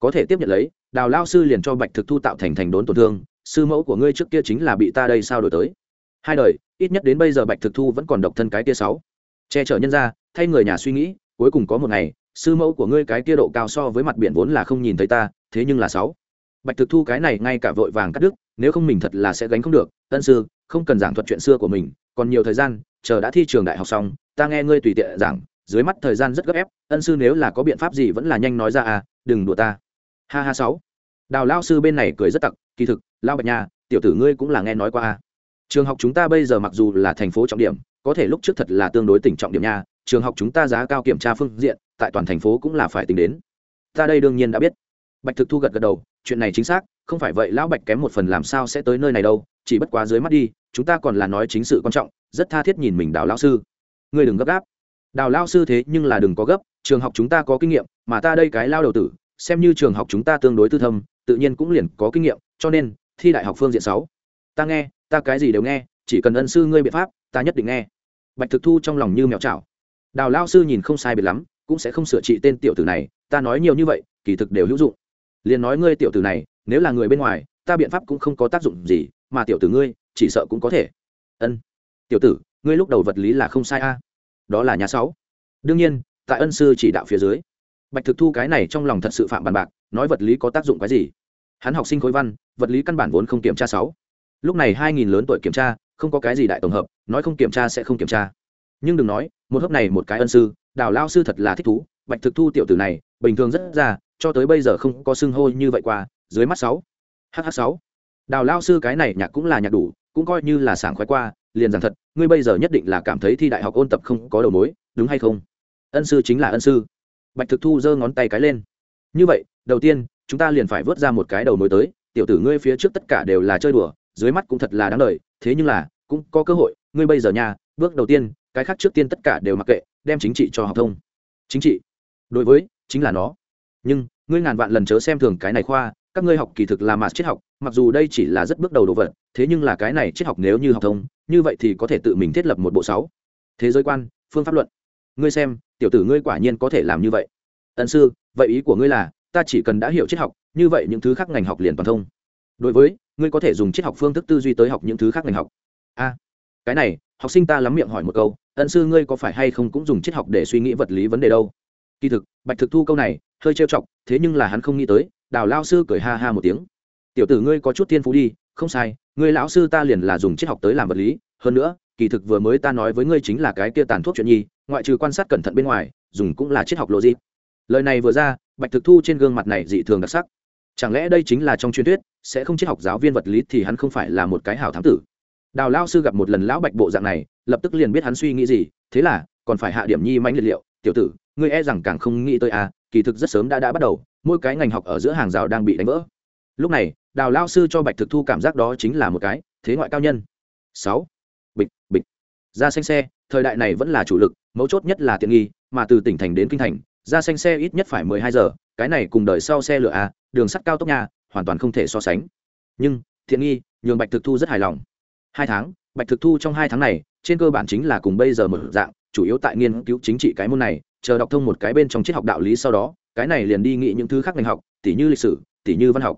Có thể tiếp nhận lấy, đào lao sư liền cho bạch thực thu tạo thành thành đốn tổn thương, sư mẫu của ngươi trước kia chính là bị ta đây sao đổi tới hai đời, ít nhất đến bây giờ bạch thực thu vẫn còn độc thân cái tia sáu. Che chở nhân ra, thay người nhà suy nghĩ, cuối cùng có một ngày, sư mẫu của ngươi cái tia độ cao so với mặt biển vốn là không nhìn thấy ta, thế nhưng là sáu. Bạch thực thu cái này ngay cả vội vàng cắt đứt, nếu không mình thật là sẽ gánh không được, ân sư, không cần giảng thuật chuyện xưa của mình, còn nhiều thời gian, chờ đã thi trường đại học xong, ta nghe ngươi tùy tiện giảng, dưới mắt thời gian rất gấp ép, ân sư nếu là có biện pháp gì vẫn là nhanh nói ra à đừng đùa ta. Ha ha sáu. Đào lao sư bên này cười rất tặc, kỳ thực, lao bạch nha, tiểu tử ngươi cũng là nghe nói qua à trường học chúng ta bây giờ mặc dù là thành phố trọng điểm, có thể lúc trước thật là tương đối tỉnh trọng điểm nha. Trường học chúng ta giá cao kiểm tra phương diện, tại toàn thành phố cũng là phải tính đến. Ta đây đương nhiên đã biết. Bạch thực thu gật gật đầu, chuyện này chính xác, không phải vậy lão bạch kém một phần làm sao sẽ tới nơi này đâu, chỉ bất quá dưới mắt đi, chúng ta còn là nói chính sự quan trọng, rất tha thiết nhìn mình đào lao sư. Ngươi đừng gấp gáp. Đào lao sư thế nhưng là đừng có gấp, trường học chúng ta có kinh nghiệm, mà ta đây cái lao đầu tử, xem như trường học chúng ta tương đối tư thâm, tự nhiên cũng liền có kinh nghiệm, cho nên thi đại học phương diện sáu. Ta nghe ta cái gì đều nghe, chỉ cần ân sư ngươi biện pháp, ta nhất định nghe. Bạch thực thu trong lòng như mèo chảo. Đào lao sư nhìn không sai biệt lắm, cũng sẽ không sửa trị tên tiểu tử này, ta nói nhiều như vậy, kỳ thực đều hữu dụng. Liền nói ngươi tiểu tử này, nếu là người bên ngoài, ta biện pháp cũng không có tác dụng gì, mà tiểu tử ngươi, chỉ sợ cũng có thể. Ân. Tiểu tử, ngươi lúc đầu vật lý là không sai a. Đó là nhà sáu. Đương nhiên, tại ân sư chỉ đạo phía dưới, bạch thực thu cái này trong lòng thật sự phạm bàn bạc, nói vật lý có tác dụng cái gì? Hắn học sinh khối văn, vật lý căn bản vốn không kiểm tra sáu lúc này hai nghìn lớn tuổi kiểm tra, không có cái gì đại tổng hợp, nói không kiểm tra sẽ không kiểm tra. Nhưng đừng nói, một hớp này một cái ân sư đào lao sư thật là thích thú, bạch thực thu tiểu tử này, bình thường rất ra cho tới bây giờ không có xưng hô như vậy qua, dưới mắt sáu hh sáu. Đào lao sư cái này nhạc cũng là nhạc đủ, cũng coi như là sảng khoái qua, liền rằng thật, ngươi bây giờ nhất định là cảm thấy thi đại học ôn tập không có đầu mối, đúng hay không? Ân sư chính là ân sư. Bạch thực thu giơ ngón tay cái lên. Như vậy, đầu tiên, chúng ta liền phải vớt ra một cái đầu mối tới, tiểu tử ngươi phía trước tất cả đều là chơi đùa dưới mắt cũng thật là đáng lời, thế nhưng là, cũng có cơ hội, ngươi bây giờ nha, bước đầu tiên, cái khác trước tiên tất cả đều mặc kệ, đem chính trị cho học thông. Chính trị, đối với, chính là nó. Nhưng, ngươi ngàn vạn lần chớ xem thường cái này khoa, các ngươi học kỳ thực là mạt triết học, mặc dù đây chỉ là rất bước đầu đồ vật, thế nhưng là cái này triết học nếu như học thông, như vậy thì có thể tự mình thiết lập một bộ sáu. Thế giới quan, phương pháp luận. Ngươi xem, tiểu tử ngươi quả nhiên có thể làm như vậy. Ân sư, vậy ý của ngươi là, ta chỉ cần đã hiểu triết học, như vậy những thứ khác ngành học liền toàn thông. Đối với ngươi có thể dùng triết học phương thức tư duy tới học những thứ khác ngành học. A, cái này, học sinh ta lắm miệng hỏi một câu, ân sư ngươi có phải hay không cũng dùng triết học để suy nghĩ vật lý vấn đề đâu? Kỳ thực, bạch thực thu câu này, hơi trêu chọc, thế nhưng là hắn không nghĩ tới, đào lao sư cười ha ha một tiếng. Tiểu tử ngươi có chút thiên phú đi, không sai, ngươi lão sư ta liền là dùng triết học tới làm vật lý, hơn nữa, kỳ thực vừa mới ta nói với ngươi chính là cái kia tàn thuốc chuyện nhi, ngoại trừ quan sát cẩn thận bên ngoài, dùng cũng là triết học lộ lời này vừa ra, bạch thực thu trên gương mặt này dị thường đặc sắc. Chẳng lẽ đây chính là trong truyền thuyết sẽ không triết học giáo viên vật lý thì hắn không phải là một cái hảo thám tử. Đào lao sư gặp một lần lão bạch bộ dạng này, lập tức liền biết hắn suy nghĩ gì, thế là, còn phải hạ điểm nhi mãnh liệt liệu, tiểu tử, ngươi e rằng càng không nghĩ tới à kỳ thực rất sớm đã đã bắt đầu, mỗi cái ngành học ở giữa hàng rào đang bị đánh vỡ. Lúc này, đào lao sư cho bạch thực thu cảm giác đó chính là một cái, thế ngoại cao nhân. Sáu. Bịch bịch. Ra xanh xe, thời đại này vẫn là chủ lực, mấu chốt nhất là tiện nghi, mà từ tỉnh thành đến kinh thành, ra xanh xe ít nhất phải mười hai giờ, cái này cùng đời sau xe lửa a đường sắt cao tốc nhà hoàn toàn không thể so sánh. Nhưng, thiện nghi, nhường bạch thực thu rất hài lòng. Hai tháng, bạch thực thu trong hai tháng này, trên cơ bản chính là cùng bây giờ mở dạng, chủ yếu tại nghiên cứu chính trị cái môn này, chờ đọc thông một cái bên trong triết học đạo lý sau đó, cái này liền đi nghĩ những thứ khác ngành học, tỉ như lịch sử, tỉ như văn học.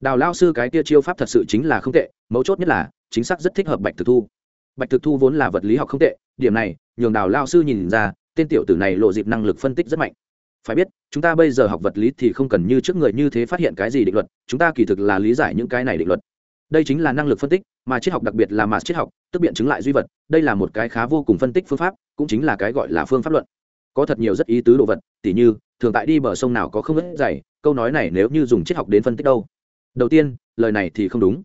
Đào lao sư cái kia chiêu pháp thật sự chính là không tệ, mấu chốt nhất là, chính xác rất thích hợp bạch thực thu. Bạch thực thu vốn là vật lý học không tệ, điểm này, nhường đào lao sư nhìn ra, tên tiểu tử này lộ dịp năng lực phân tích rất mạnh phải biết, chúng ta bây giờ học vật lý thì không cần như trước người như thế phát hiện cái gì định luật, chúng ta kỳ thực là lý giải những cái này định luật. Đây chính là năng lực phân tích, mà triết học đặc biệt là mạt triết học, tức biện chứng lại duy vật, đây là một cái khá vô cùng phân tích phương pháp, cũng chính là cái gọi là phương pháp luận. Có thật nhiều rất ý tứ đồ vật, tỉ như, thường tại đi bờ sông nào có không ít dày, câu nói này nếu như dùng triết học đến phân tích đâu? Đầu tiên, lời này thì không đúng.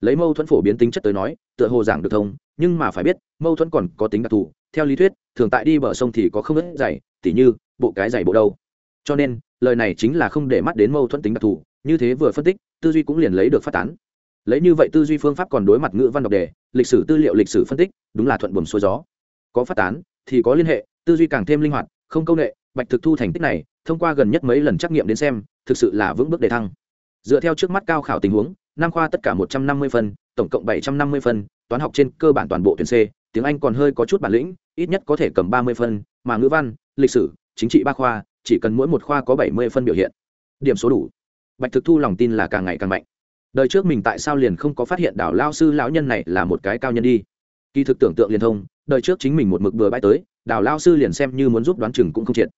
Lấy mâu thuẫn phổ biến tính chất tới nói, tựa hồ giảng được thông, nhưng mà phải biết, mâu thuẫn còn có tính đặc thù. Theo lý thuyết, thường tại đi bờ sông thì có không ít dày, tỉ như bộ cái giày bộ đâu. Cho nên, lời này chính là không để mắt đến mâu thuẫn tính đặc thù, như thế vừa phân tích, tư duy cũng liền lấy được phát tán. Lấy như vậy tư duy phương pháp còn đối mặt ngữ văn đọc đề, lịch sử tư liệu lịch sử phân tích, đúng là thuận buồm xuôi gió. Có phát tán, thì có liên hệ, tư duy càng thêm linh hoạt, không công nghệ bạch thực thu thành tích này, thông qua gần nhất mấy lần trắc nghiệm đến xem, thực sự là vững bước đề thăng. Dựa theo trước mắt cao khảo tình huống, năm khoa tất cả một trăm năm mươi phân, tổng cộng bảy trăm năm mươi phân, toán học trên cơ bản toàn bộ tuyển c, tiếng anh còn hơi có chút bản lĩnh, ít nhất có thể cầm ba mươi phân, mà ngữ văn, lịch sử chính trị ba khoa, chỉ cần mỗi một khoa có bảy mươi phân biểu hiện. Điểm số đủ. Bạch thực thu lòng tin là càng ngày càng mạnh. Đời trước mình tại sao liền không có phát hiện đảo lao sư lão nhân này là một cái cao nhân đi? Kỳ thực tưởng tượng liên thông, đời trước chính mình một mực bừa bãi tới, đảo lao sư liền xem như muốn giúp đoán chừng cũng không triệt.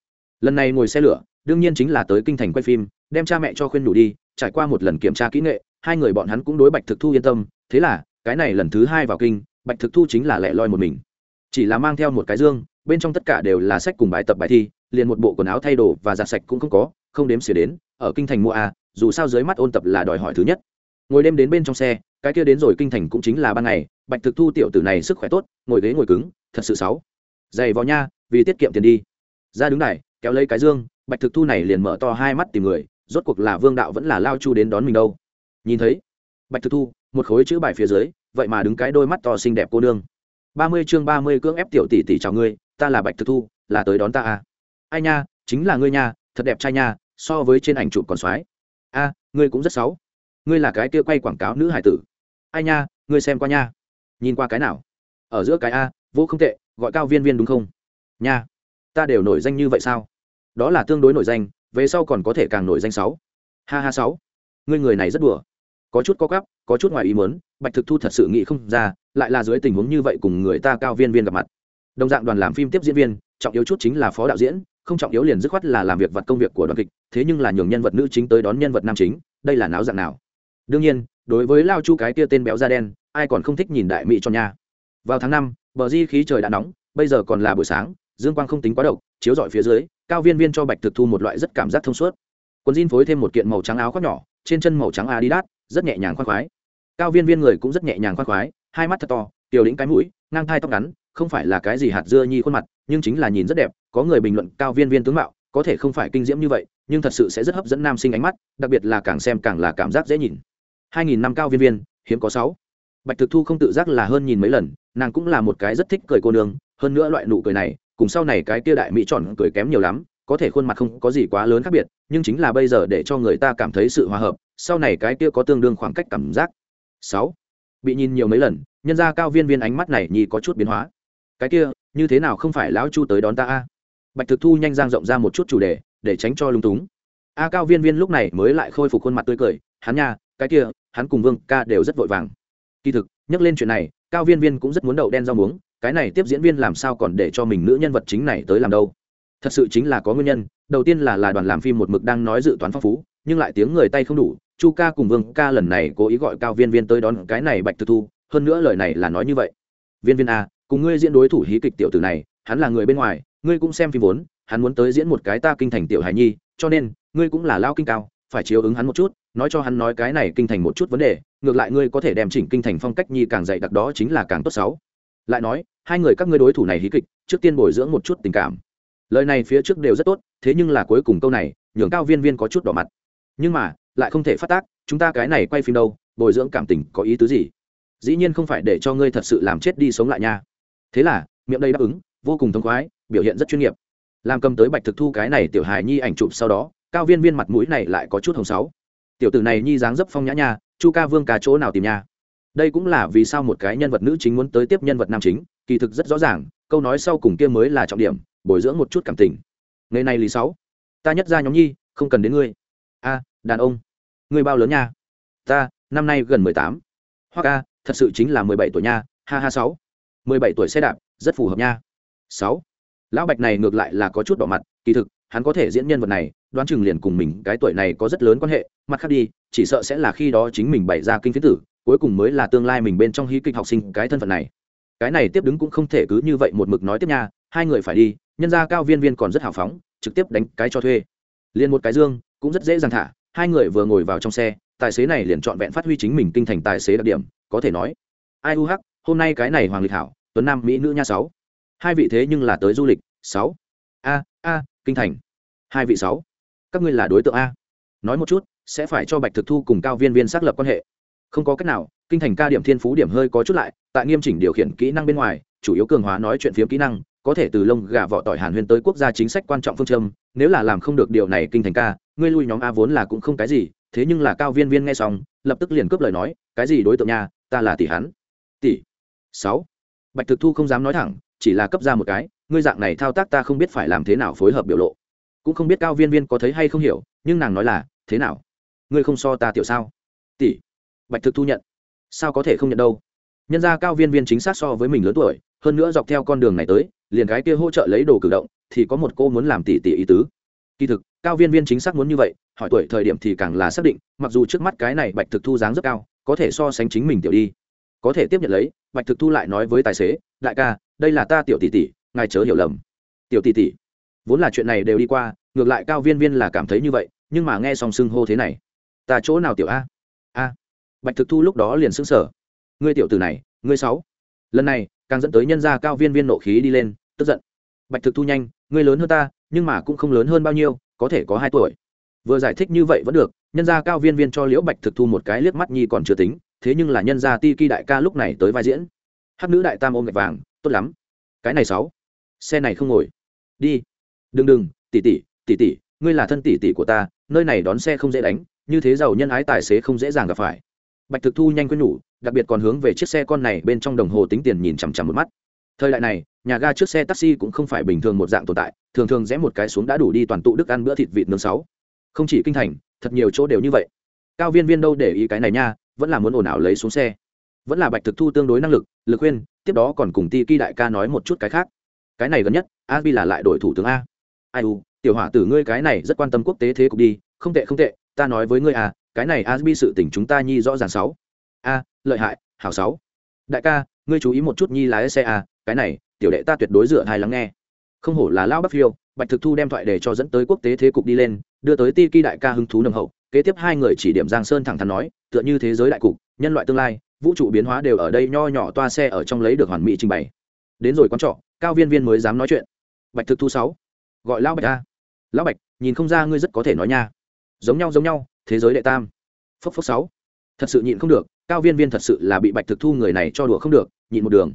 Lần này ngồi xe lửa, đương nhiên chính là tới kinh thành quay phim, đem cha mẹ cho khuyên đủ đi, trải qua một lần kiểm tra kỹ nghệ, hai người bọn hắn cũng đối bạch thực thu yên tâm, thế là, cái này lần thứ hai vào kinh, bạch thực thu chính là lẻ loi một mình. Chỉ là mang theo một cái dương, bên trong tất cả đều là sách cùng bài tập bài thi liền một bộ quần áo thay đồ và giặt sạch cũng không có, không đếm xỉa đến, ở kinh thành mua à? dù sao dưới mắt ôn tập là đòi hỏi thứ nhất. Ngồi đêm đến bên trong xe, cái kia đến rồi kinh thành cũng chính là ban ngày, bạch thực thu tiểu tử này sức khỏe tốt, ngồi ghế ngồi cứng, thật sự xấu dày vào nha, vì tiết kiệm tiền đi. Ra đứng này, kéo lấy cái dương, bạch thực thu này liền mở to hai mắt tìm người, rốt cuộc là vương đạo vẫn là lao chu đến đón mình đâu. Nhìn thấy, bạch thực thu, một khối chữ bài phía dưới, vậy mà đứng cái đôi mắt to xinh đẹp cô nương. Ba mươi chương ba mươi cưỡng ép tiểu tỷ tỷ chào ngươi, ta là bạch thực thu, là tới đón ta à ai nha, chính là ngươi nha, thật đẹp trai nha, so với trên ảnh chụp còn soái a, ngươi cũng rất xấu. Ngươi là cái kia quay quảng cáo nữ hải tử. Ai nha, ngươi xem qua nha. Nhìn qua cái nào? Ở giữa cái a, vô không tệ, gọi cao viên viên đúng không? Nha. Ta đều nổi danh như vậy sao? Đó là tương đối nổi danh, về sau còn có thể càng nổi danh sáu ha ha sáu ngươi người này rất đùa. Có chút có gắp có chút ngoài ý muốn, bạch thực thu thật sự nghĩ không ra, lại là dưới tình huống như vậy cùng người ta cao viên viên gặp mặt. Đồng dạng đoàn làm phim tiếp diễn viên, trọng yếu chút chính là phó đạo diễn không trọng yếu liền dứt khoát là làm việc vật công việc của đoàn kịch, thế nhưng là nhường nhân vật nữ chính tới đón nhân vật nam chính, đây là náo dạng nào? Đương nhiên, đối với lao chu cái kia tên béo da đen, ai còn không thích nhìn đại mỹ cho nha. Vào tháng năm, bờ di khí trời đã nóng, bây giờ còn là buổi sáng, dương quang không tính quá độc, chiếu dọi phía dưới, cao viên viên cho bạch thực thu một loại rất cảm giác thông suốt. Quần jean phối thêm một kiện màu trắng áo khoác nhỏ, trên chân màu trắng adidas, rất nhẹ nhàng khoác khoái. Cao viên viên người cũng rất nhẹ nhàng khoác khoái, hai mắt thật to, tiểu đĩnh cái mũi, ngang thai tóc ngắn, không phải là cái gì hạt dưa nhi khuôn mặt, nhưng chính là nhìn rất đẹp có người bình luận cao viên viên tướng mạo, có thể không phải kinh diễm như vậy, nhưng thật sự sẽ rất hấp dẫn nam sinh ánh mắt, đặc biệt là càng xem càng là cảm giác dễ nhìn. Hai nghìn năm cao viên viên, hiếm có sáu. Bạch thực thu không tự giác là hơn nhìn mấy lần, nàng cũng là một cái rất thích cười cô nương, hơn nữa loại nụ cười này, cùng sau này cái kia đại mỹ tròn cười kém nhiều lắm, có thể khuôn mặt không có gì quá lớn khác biệt, nhưng chính là bây giờ để cho người ta cảm thấy sự hòa hợp, sau này cái kia có tương đương khoảng cách cảm giác. Sáu. Bị nhìn nhiều mấy lần, nhân ra cao viên viên ánh mắt này nhi có chút biến hóa. Cái kia, như thế nào không phải lão chu tới đón ta a? Bạch thực thu nhanh giang rộng ra một chút chủ đề, để tránh cho lung túng. A cao viên viên lúc này mới lại khôi phục khuôn mặt tươi cười, hắn nha, cái kia, hắn cùng vương ca đều rất vội vàng. Kỳ thực, nhắc lên chuyện này, cao viên viên cũng rất muốn đậu đen rau muống, cái này tiếp diễn viên làm sao còn để cho mình nữ nhân vật chính này tới làm đâu? Thật sự chính là có nguyên nhân, đầu tiên là là đoàn làm phim một mực đang nói dự toán phong phú, nhưng lại tiếng người tay không đủ, chu ca cùng vương ca lần này cố ý gọi cao viên viên tới đón cái này bạch thực thu, hơn nữa lời này là nói như vậy. Viên viên a cùng ngươi diễn đối thủ hí kịch tiểu tử này, hắn là người bên ngoài ngươi cũng xem phim vốn, hắn muốn tới diễn một cái ta kinh thành tiểu hài nhi, cho nên, ngươi cũng là lao kinh cao, phải chiếu ứng hắn một chút, nói cho hắn nói cái này kinh thành một chút vấn đề, ngược lại ngươi có thể đem chỉnh kinh thành phong cách nhi càng dạy đặc đó chính là càng tốt sáu lại nói, hai người các ngươi đối thủ này hí kịch, trước tiên bồi dưỡng một chút tình cảm. Lời này phía trước đều rất tốt, thế nhưng là cuối cùng câu này, nhường cao viên viên có chút đỏ mặt. Nhưng mà, lại không thể phát tác, chúng ta cái này quay phim đâu, bồi dưỡng cảm tình có ý tứ gì? Dĩ nhiên không phải để cho ngươi thật sự làm chết đi sống lại nha. Thế là, miệng đây đáp ứng, vô cùng thông khoái biểu hiện rất chuyên nghiệp. Làm cầm tới bạch thực thu cái này tiểu hài nhi ảnh chụp sau đó, cao viên viên mặt mũi này lại có chút hồng sáu. Tiểu tử này nhi dáng dấp phong nhã nha, chu ca vương ca chỗ nào tìm nha? Đây cũng là vì sao một cái nhân vật nữ chính muốn tới tiếp nhân vật nam chính, kỳ thực rất rõ ràng, câu nói sau cùng kia mới là trọng điểm, bồi dưỡng một chút cảm tình. Ngày này lý sáu, ta nhất ra nhóm nhi, không cần đến ngươi. A, đàn ông, ngươi bao lớn nha? Ta, năm nay gần mười tám. Hoặc a thật sự chính là mười bảy tuổi nha, ha ha sáu. Mười bảy tuổi xe đạp, rất phù hợp nha. Sáu lão bạch này ngược lại là có chút đỏ mặt, kỳ thực, hắn có thể diễn nhân vật này, đoán chừng liền cùng mình cái tuổi này có rất lớn quan hệ, mặt khác đi, chỉ sợ sẽ là khi đó chính mình bày ra kinh phiến tử, cuối cùng mới là tương lai mình bên trong hí kịch học sinh cái thân phận này. Cái này tiếp đứng cũng không thể cứ như vậy một mực nói tiếp nha, hai người phải đi, nhân gia cao viên viên còn rất hào phóng, trực tiếp đánh cái cho thuê. Liền một cái dương, cũng rất dễ dàng thả, hai người vừa ngồi vào trong xe, tài xế này liền trọn vẹn phát huy chính mình kinh thành tài xế đặc điểm, có thể nói. Ai u hắc, hôm nay cái này hoàng lịch hảo, tuấn nam mỹ nữ nha sáu hai vị thế nhưng là tới du lịch, sáu. A a, kinh thành. Hai vị sáu. Các ngươi là đối tượng a. Nói một chút, sẽ phải cho bạch thực thu cùng cao viên viên xác lập quan hệ. Không có cách nào, kinh thành ca điểm thiên phú điểm hơi có chút lại, tại nghiêm chỉnh điều khiển kỹ năng bên ngoài, chủ yếu cường hóa nói chuyện phiếm kỹ năng, có thể từ lông gà vỏ tỏi hàn huyên tới quốc gia chính sách quan trọng phương châm. Nếu là làm không được điều này kinh thành ca, ngươi lui nhóm a vốn là cũng không cái gì, thế nhưng là cao viên viên nghe xong, lập tức liền cướp lời nói, cái gì đối tượng nha, ta là tỷ hắn. Tỷ. Sáu. Bạch thực thu không dám nói thẳng chỉ là cấp ra một cái, ngươi dạng này thao tác ta không biết phải làm thế nào phối hợp biểu lộ. Cũng không biết cao viên viên có thấy hay không hiểu, nhưng nàng nói là, thế nào? Ngươi không so ta tiểu sao? Tỷ. Bạch thực thu nhận. Sao có thể không nhận đâu? Nhân ra cao viên viên chính xác so với mình lớn tuổi, hơn nữa dọc theo con đường này tới, liền cái kia hỗ trợ lấy đồ cử động, thì có một cô muốn làm tỷ tỷ ý tứ. Kỳ thực, cao viên viên chính xác muốn như vậy, hỏi tuổi thời điểm thì càng là xác định, mặc dù trước mắt cái này bạch thực thu dáng rất cao, có thể so sánh chính mình tiểu đi. Có thể tiếp nhận lấy, bạch thực thu lại nói với tài xế, đại ca đây là ta tiểu tỷ tỷ, ngài chớ hiểu lầm. Tiểu tỷ tỷ, vốn là chuyện này đều đi qua, ngược lại cao viên viên là cảm thấy như vậy, nhưng mà nghe xong xưng hô thế này, ta chỗ nào tiểu a? A. Bạch thực thu lúc đó liền xứng sở ngươi tiểu tử này, ngươi sáu. Lần này, càng dẫn tới nhân gia cao viên viên nộ khí đi lên, tức giận. Bạch thực thu nhanh, ngươi lớn hơn ta, nhưng mà cũng không lớn hơn bao nhiêu, có thể có hai tuổi. Vừa giải thích như vậy vẫn được, nhân gia cao viên viên cho liễu bạch thực thu một cái liếc mắt nhi còn chưa tính, thế nhưng là nhân gia ti kỳ đại ca lúc này tới vai diễn. Hát nữ đại tam ôm gạch vàng tốt lắm. Cái này sáu. Xe này không ngồi. Đi. Đừng đừng, tỷ tỷ tỷ tỷ, ngươi là thân tỷ tỷ của ta, nơi này đón xe không dễ đánh, như thế giàu nhân ái tài xế không dễ dàng gặp phải. Bạch thực thu nhanh quên nhủ, đặc biệt còn hướng về chiếc xe con này bên trong đồng hồ tính tiền nhìn chằm chằm một mắt. Thời đại này, nhà ga trước xe taxi cũng không phải bình thường một dạng tồn tại, thường thường rẽ một cái xuống đã đủ đi toàn tụ đức ăn bữa thịt vịt nướng sáu. Không chỉ kinh thành, thật nhiều chỗ đều như vậy. Cao viên viên đâu để ý cái này nha, vẫn là muốn ồn ào lấy xuống xe. Vẫn là bạch thực thu tương đối năng lực lực khuyên tiếp đó còn cùng ti ki đại ca nói một chút cái khác. Cái này gần nhất a bi là lại đổi thủ tướng a. Ai u, tiểu hỏa tử ngươi cái này rất quan tâm quốc tế thế cục đi, không tệ không tệ, ta nói với ngươi à cái này a bi sự tình chúng ta nhi rõ ràng sáu. A, lợi hại, hảo sáu. Đại ca, ngươi chú ý một chút nhi lái xe à cái này, tiểu đệ ta tuyệt đối dựa hai lắng nghe. Không hổ là lão bắc phiêu, bạch thực thu đem thoại để cho dẫn tới quốc tế thế cục đi lên, đưa tới ti ki đại ca hứng thú nồng hậu, kế tiếp hai người chỉ điểm giang sơn thẳng thắn nói, tựa như thế giới đại cục, nhân loại tương lai vũ trụ biến hóa đều ở đây nho nhỏ toa xe ở trong lấy được hoàn mỹ trình bày. Đến rồi quán trọ, cao viên viên mới dám nói chuyện. Bạch thực thu sáu. Gọi lão bạch a lão bạch, nhìn không ra ngươi rất có thể nói nha. Giống nhau giống nhau, thế giới đệ tam. Phốc phốc sáu. Thật sự nhịn không được, cao viên viên thật sự là bị bạch thực thu người này cho đùa không được, nhịn một đường.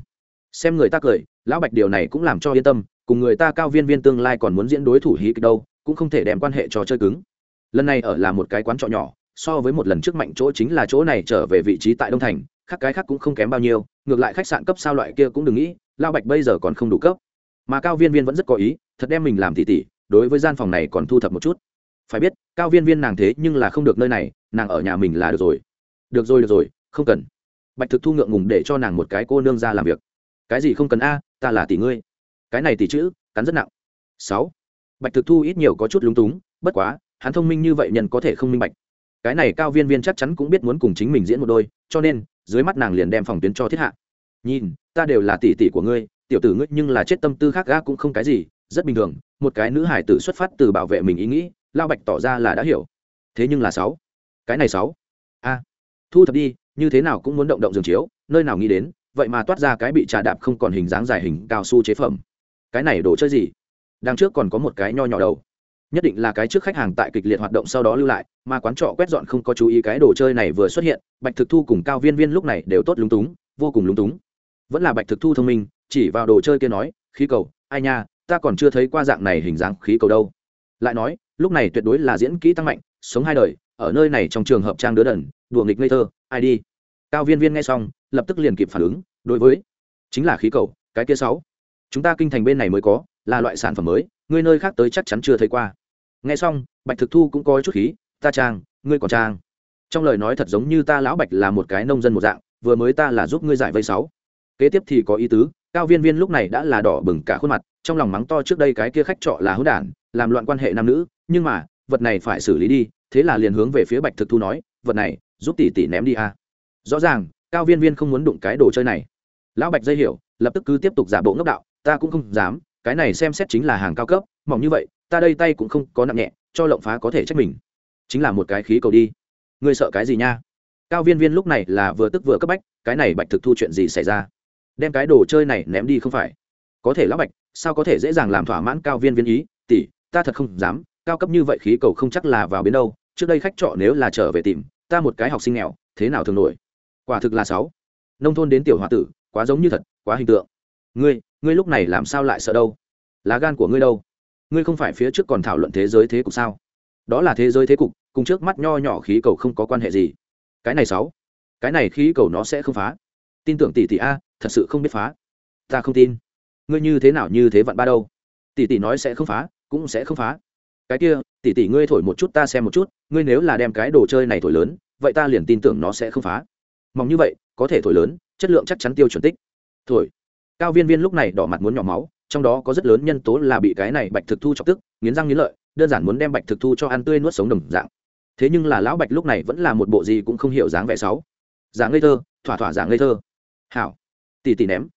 Xem người ta cười, lão bạch điều này cũng làm cho yên tâm, cùng người ta cao viên viên tương lai còn muốn diễn đối thủ hí kịch đâu, cũng không thể đem quan hệ trò chơi cứng. Lần này ở là một cái quán trọ nhỏ, so với một lần trước mạnh chỗ chính là chỗ này trở về vị trí tại đông thành khác cái khác cũng không kém bao nhiêu, ngược lại khách sạn cấp sao loại kia cũng đừng nghĩ, lao bạch bây giờ còn không đủ cấp. Mà cao viên viên vẫn rất có ý, thật đem mình làm tỉ tỉ, đối với gian phòng này còn thu thập một chút. Phải biết, cao viên viên nàng thế nhưng là không được nơi này, nàng ở nhà mình là được rồi. Được rồi được rồi, không cần. Bạch thực thu ngượng ngùng để cho nàng một cái cô nương ra làm việc. Cái gì không cần a, ta là tỷ ngươi. Cái này tỷ chữ, cắn rất nặng. Sáu. Bạch thực thu ít nhiều có chút lúng túng, bất quá, hắn thông minh như vậy nhân có thể không minh bạch. Cái này cao viên viên chắc chắn cũng biết muốn cùng chính mình diễn một đôi, cho nên dưới mắt nàng liền đem phòng tuyến cho thiết hạ. Nhìn, ta đều là tỷ tỷ của ngươi, tiểu tử ngươi nhưng là chết tâm tư khác ga cũng không cái gì, rất bình thường, một cái nữ hải tử xuất phát từ bảo vệ mình ý nghĩ lao bạch tỏ ra là đã hiểu. Thế nhưng là sáu. Cái này sáu. A. Thu thập đi, như thế nào cũng muốn động động giường chiếu, nơi nào nghĩ đến, vậy mà toát ra cái bị trà đạp không còn hình dáng dài hình cao su chế phẩm. Cái này đồ chơi gì? Đằng trước còn có một cái nho nhỏ đầu nhất định là cái trước khách hàng tại kịch liệt hoạt động sau đó lưu lại, mà quán trọ quét dọn không có chú ý cái đồ chơi này vừa xuất hiện, bạch thực thu cùng cao viên viên lúc này đều tốt lúng túng, vô cùng lúng túng. Vẫn là bạch thực thu thông minh, chỉ vào đồ chơi kia nói, khí cầu, ai nha, ta còn chưa thấy qua dạng này hình dáng khí cầu đâu. Lại nói, lúc này tuyệt đối là diễn kỹ tăng mạnh, sống hai đời, ở nơi này trong trường hợp trang đứa đần, đùa nghịch ngây thơ, ai đi? Cao viên viên nghe xong, lập tức liền kịp phản ứng, đối với, chính là khí cầu, cái kia sáu, chúng ta kinh thành bên này mới có, là loại sản phẩm mới, ngươi nơi khác tới chắc chắn chưa thấy qua nghe xong, bạch thực thu cũng có chút khí, ta trang, ngươi còn trang? Trong lời nói thật giống như ta lão bạch là một cái nông dân một dạng, vừa mới ta là giúp ngươi giải vây sáu. Kế tiếp thì có ý tứ, cao viên viên lúc này đã là đỏ bừng cả khuôn mặt, trong lòng mắng to trước đây cái kia khách trọ là hữu đản, làm loạn quan hệ nam nữ, nhưng mà, vật này phải xử lý đi, thế là liền hướng về phía bạch thực thu nói, vật này, giúp tỷ tỷ ném đi a. Rõ ràng, cao viên viên không muốn đụng cái đồ chơi này. Lão bạch dây hiểu, lập tức cứ tiếp tục giả bộ ngốc đạo, ta cũng không dám, cái này xem xét chính là hàng cao cấp, mỏng như vậy ta đây tay cũng không có nặng nhẹ, cho lộng phá có thể trách mình. Chính là một cái khí cầu đi. Ngươi sợ cái gì nha? Cao viên viên lúc này là vừa tức vừa cấp bách, cái này bạch thực thu chuyện gì xảy ra? Đem cái đồ chơi này ném đi không phải? Có thể lão bạch, sao có thể dễ dàng làm thỏa mãn cao viên viên ý? Tỷ, ta thật không dám, cao cấp như vậy khí cầu không chắc là vào biến đâu. Trước đây khách trọ nếu là trở về tìm, ta một cái học sinh nghèo, thế nào thường nổi? Quả thực là sáu. Nông thôn đến tiểu h tử, quá giống như thật, quá hình tượng. Ngươi ngươi lúc này làm sao lại sợ đâu? Lá gan của ngươi đâu? Ngươi không phải phía trước còn thảo luận thế giới thế cục sao? Đó là thế giới thế cục, cùng trước mắt nho nhỏ khí cầu không có quan hệ gì. Cái này sáu, cái này khí cầu nó sẽ không phá. Tin tưởng tỷ tỷ a, thật sự không biết phá. Ta không tin. Ngươi như thế nào như thế vặn ba đâu. Tỷ tỷ nói sẽ không phá, cũng sẽ không phá. Cái kia, tỷ tỷ ngươi thổi một chút ta xem một chút, ngươi nếu là đem cái đồ chơi này thổi lớn, vậy ta liền tin tưởng nó sẽ không phá. Mong như vậy, có thể thổi lớn, chất lượng chắc chắn tiêu chuẩn tích. Thổi. Cao viên viên lúc này đỏ mặt muốn nhỏ máu trong đó có rất lớn nhân tố là bị cái này bạch thực thu chọc tức, nghiến răng nghiến lợi, đơn giản muốn đem bạch thực thu cho ăn tươi nuốt sống đồng dạng. Thế nhưng là lão bạch lúc này vẫn là một bộ gì cũng không hiểu dáng vẻ sáu dáng ngây thơ, thỏa thỏa dáng ngây thơ. Hảo. Tỷ tỷ ném.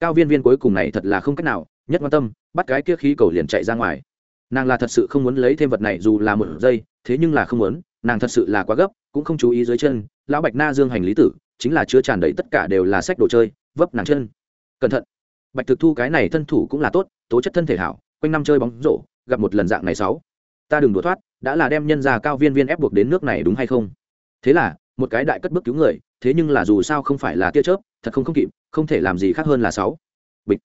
Cao viên viên cuối cùng này thật là không cách nào, nhất quan tâm, bắt cái kia khí cầu liền chạy ra ngoài. Nàng là thật sự không muốn lấy thêm vật này dù là một giây, thế nhưng là không muốn, nàng thật sự là quá gấp, cũng không chú ý dưới chân, lão bạch na dương hành lý tử, chính là chứa tràn đầy tất cả đều là sách đồ chơi, vấp nàng chân. Cẩn thận bạch thực thu cái này thân thủ cũng là tốt tố chất thân thể hảo quanh năm chơi bóng rổ gặp một lần dạng này sáu. Ta đừng đổ thoát đã là đem nhân gia cao viên viên ép buộc đến nước này đúng hay không? Thế là một cái đại cất bước cứu người thế nhưng là dù sao không phải là tia chớp thật không không kịp không thể làm gì khác hơn là sáu. Bịch.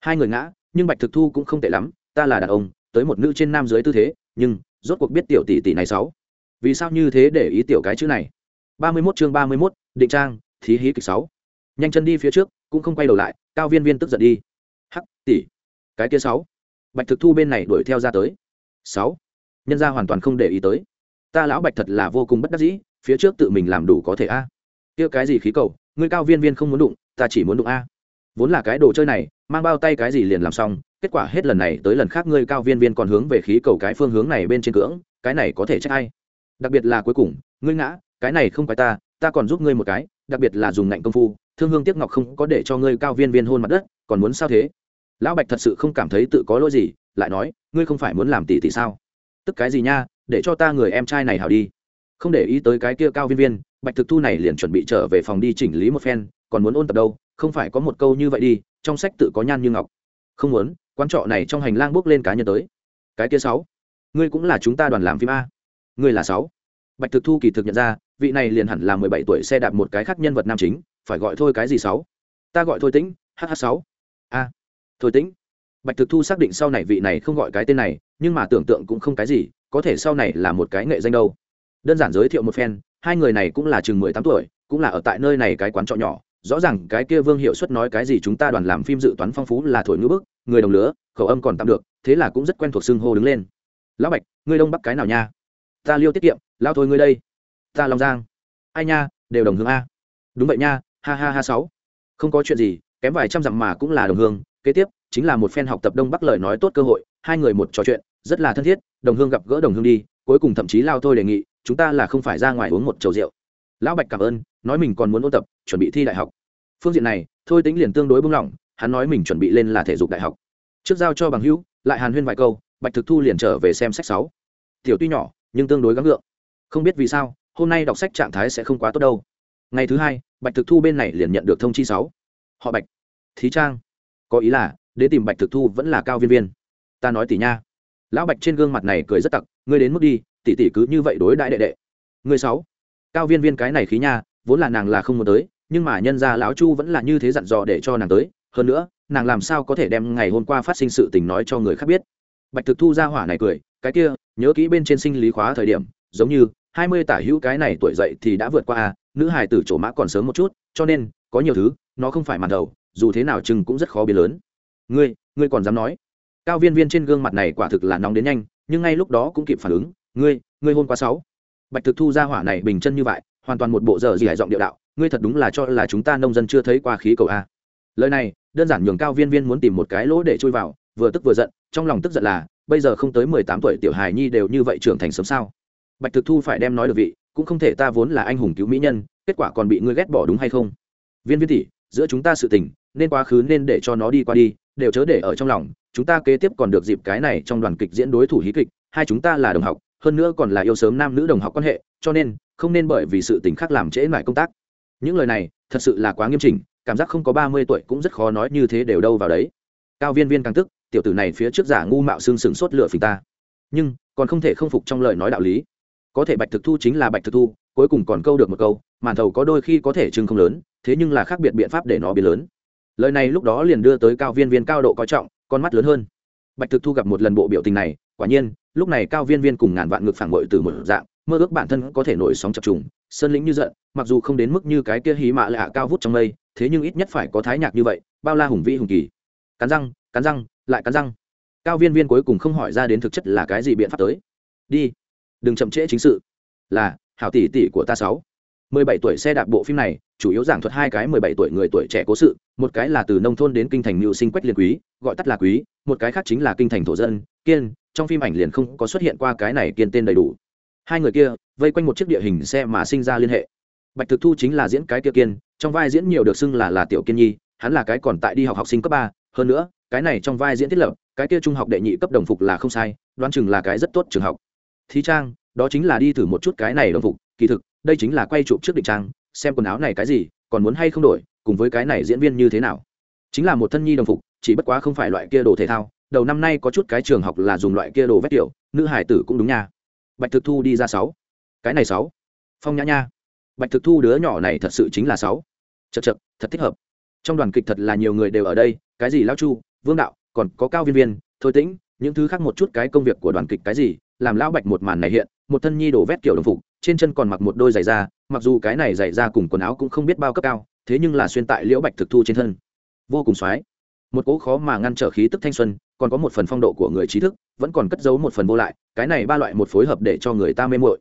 Hai người ngã nhưng bạch thực thu cũng không tệ lắm ta là đàn ông tới một nữ trên nam dưới tư thế nhưng rốt cuộc biết tiểu tỷ tỷ này sáu. Vì sao như thế để ý tiểu cái chữ này? ba mươi 31 chương ba mươi 31, định trang thí hí kịch sáu nhanh chân đi phía trước, cũng không quay đầu lại, cao viên viên tức giận đi. Hắc, tỷ, cái kia sáu. Bạch thực thu bên này đuổi theo ra tới. Sáu. Nhân ra hoàn toàn không để ý tới. Ta lão bạch thật là vô cùng bất đắc dĩ, phía trước tự mình làm đủ có thể a. Kia cái gì khí cầu, ngươi cao viên viên không muốn đụng, ta chỉ muốn đụng a. Vốn là cái đồ chơi này, mang bao tay cái gì liền làm xong, kết quả hết lần này tới lần khác ngươi cao viên viên còn hướng về khí cầu cái phương hướng này bên trên cưỡng, cái này có thể trách ai? Đặc biệt là cuối cùng, ngươi ngã, cái này không phải ta ta còn giúp ngươi một cái, đặc biệt là dùng ngạnh công phu thương hương tiếc ngọc không có để cho ngươi cao viên viên hôn mặt đất, còn muốn sao thế? Lão bạch thật sự không cảm thấy tự có lỗi gì, lại nói, ngươi không phải muốn làm tỷ tỷ sao? Tức cái gì nha, để cho ta người em trai này hảo đi. Không để ý tới cái kia cao viên viên, bạch thực thu này liền chuẩn bị trở về phòng đi chỉnh lý một phen, còn muốn ôn tập đâu, không phải có một câu như vậy đi, trong sách tự có nhan như ngọc. Không muốn quan trọ này trong hành lang bước lên cá nhân tới. Cái kia sáu, ngươi cũng là chúng ta đoàn làm phim a. Ngươi là sáu. Bạch thực thu kỳ thực nhận ra, vị này liền hẳn là mười bảy tuổi xe đạp một cái khác nhân vật nam chính phải gọi thôi cái gì sáu? Ta gọi thôi tĩnh hh sáu. A thôi tĩnh. Bạch thực thu xác định sau này vị này không gọi cái tên này, nhưng mà tưởng tượng cũng không cái gì, có thể sau này là một cái nghệ danh đâu. Đơn giản giới thiệu một phen, hai người này cũng là chừng mười tám tuổi, cũng là ở tại nơi này cái quán trọ nhỏ. Rõ ràng cái kia vương hiệu suất nói cái gì chúng ta đoàn làm phim dự toán phong phú là thổi ngữ bức, người đồng lứa, khẩu âm còn tạm được, thế là cũng rất quen thuộc xưng hô đứng lên. Lão bạch ngươi đông bắc cái nào nha? Ta liêu tiết kiệm lao thôi ngươi đây. Ta long giang. Ai nha, đều đồng hương a. Đúng vậy nha ha ha ha sáu. Không có chuyện gì, kém vài trăm dặm mà cũng là đồng hương. Kế tiếp, chính là một phen học tập đông bắc lời nói tốt cơ hội, hai người một trò chuyện, rất là thân thiết, đồng hương gặp gỡ đồng hương đi, cuối cùng thậm chí lao thôi đề nghị, chúng ta là không phải ra ngoài uống một chầu rượu. Lão bạch cảm ơn, nói mình còn muốn ôn tập, chuẩn bị thi đại học. Phương diện này, thôi tính liền tương đối bung lỏng, hắn nói mình chuẩn bị lên là thể dục đại học. Trước giao cho bằng hữu, lại hàn huyên vài câu, bạch thực thu liền trở về xem sách sáu. Tiểu tuy nhỏ, nhưng tương đối gắng gượng. Không biết vì sao, hôm nay đọc sách trạng thái sẽ không quá tốt đâu ngày thứ hai, bạch thực thu bên này liền nhận được thông chi sáu. Họ bạch, thí trang. Có ý là để tìm bạch thực thu vẫn là cao viên viên. Ta nói tỷ nha. Lão bạch trên gương mặt này cười rất tặc, ngươi đến mức đi tỷ tỷ cứ như vậy đối đại đệ đệ. Ngươi sáu, cao viên viên cái này khí nha, vốn là nàng là không muốn tới, nhưng mà nhân ra lão chu vẫn là như thế dặn dò để cho nàng tới. Hơn nữa, nàng làm sao có thể đem ngày hôm qua phát sinh sự tình nói cho người khác biết? Bạch thực thu ra hỏa này cười, cái kia, nhớ kỹ bên trên sinh lý khóa thời điểm, giống như hai mươi tả hữu cái này tuổi dậy thì đã vượt qua a, nữ hài tử chỗ mã còn sớm một chút, cho nên, có nhiều thứ, nó không phải màn đầu, dù thế nào chừng cũng rất khó biến lớn. Ngươi ngươi còn dám nói? Cao viên viên trên gương mặt này quả thực là nóng đến nhanh, nhưng ngay lúc đó cũng kịp phản ứng, ngươi ngươi hôn quá sáu bạch thực thu ra hỏa này bình chân như vậy, hoàn toàn một bộ dở gì hải giọng điệu đạo, ngươi thật đúng là cho là chúng ta nông dân chưa thấy qua khí cầu a. Lời này, đơn giản nhường cao viên viên muốn tìm một cái lỗ để chui vào, vừa tức vừa giận, trong lòng tức giận là, bây giờ không tới mười tám tuổi tiểu hài nhi đều như vậy trưởng thành sớm sao? Bạch thực thu phải đem nói được vị, cũng không thể ta vốn là anh hùng cứu mỹ nhân, kết quả còn bị ngươi ghét bỏ đúng hay không? Viên viên tỷ, giữa chúng ta sự tình, nên quá khứ nên để cho nó đi qua đi, đều chớ để ở trong lòng, chúng ta kế tiếp còn được dịp cái này trong đoàn kịch diễn đối thủ hí kịch, hai chúng ta là đồng học, hơn nữa còn là yêu sớm nam nữ đồng học quan hệ, cho nên, không nên bởi vì sự tình khác làm trễ mãi công tác. Những lời này, thật sự là quá nghiêm chỉnh, cảm giác không có ba mươi tuổi cũng rất khó nói như thế đều đâu vào đấy. Cao viên viên càng tức, tiểu tử này phía trước giả ngu mạo xương sừng sốt lửa phình ta. Nhưng, còn không thể không phục trong lời nói đạo lý có thể bạch thực thu chính là bạch thực thu, cuối cùng còn câu được một câu, màn thầu có đôi khi có thể chừng không lớn, thế nhưng là khác biệt biện pháp để nó biến lớn. Lời này lúc đó liền đưa tới cao viên viên cao độ coi trọng, con mắt lớn hơn. Bạch thực thu gặp một lần bộ biểu tình này, quả nhiên, lúc này cao viên viên cùng ngàn vạn ngực phản bội từ một dạng, mơ ước bản thân có thể nổi sóng chập trùng, sơn lĩnh như giận, mặc dù không đến mức như cái kia hí mạ lạ cao vút trong mây, thế nhưng ít nhất phải có thái nhạc như vậy, bao la hùng vĩ hùng kỳ. Cắn răng cắn răng, lại cắn răng. Cao viên viên cuối cùng không hỏi ra đến thực chất là cái gì biện pháp tới. Đi đừng chậm trễ chính sự. Là, hảo tỷ tỷ của ta sáu. Mười bảy tuổi xe đạp bộ phim này, chủ yếu giảng thuật hai cái mười bảy tuổi người tuổi trẻ cố sự, một cái là từ nông thôn đến kinh thành mưu sinh quách liên quý, gọi tắt là quý, một cái khác chính là kinh thành thổ dân, kiên, trong phim ảnh liền không có xuất hiện qua cái này kiên tên đầy đủ. Hai người kia, vây quanh một chiếc địa hình xe mà sinh ra liên hệ. Bạch thực thu chính là diễn cái kia kiên, trong vai diễn nhiều được xưng là là tiểu kiên nhi, hắn là cái còn tại đi học học sinh cấp ba, hơn nữa, cái này trong vai diễn thiết lập, cái kia trung học đệ nhị cấp đồng phục là không sai, đoán chừng là cái rất tốt trường học thí trang, đó chính là đi thử một chút cái này đồng phục, kỳ thực, đây chính là quay chụp trước định trang, xem quần áo này cái gì, còn muốn hay không đổi, cùng với cái này diễn viên như thế nào. Chính là một thân nhi đồng phục, chỉ bất quá không phải loại kia đồ thể thao, đầu năm nay có chút cái trường học là dùng loại kia đồ vét kiểu, nữ hải tử cũng đúng nha. Bạch thực thu đi ra sáu. Cái này sáu. Phong nhã nha. Bạch thực thu đứa nhỏ này thật sự chính là sáu. Chật chật thật thích hợp. Trong đoàn kịch thật là nhiều người đều ở đây, cái gì lao chu, vương đạo, còn có cao viên viên, thôi tĩnh, những thứ khác một chút cái công việc của đoàn kịch cái gì làm lão bạch một màn này hiện, một thân nhi đổ vét kiểu đồng phục, trên chân còn mặc một đôi giày da, mặc dù cái này giày da cùng quần áo cũng không biết bao cấp cao, thế nhưng là xuyên tại liễu bạch thực thu trên thân. Vô cùng xoái. Một cỗ khó mà ngăn trở khí tức thanh xuân, còn có một phần phong độ của người trí thức, vẫn còn cất giấu một phần vô lại, cái này ba loại một phối hợp để cho người ta mê mội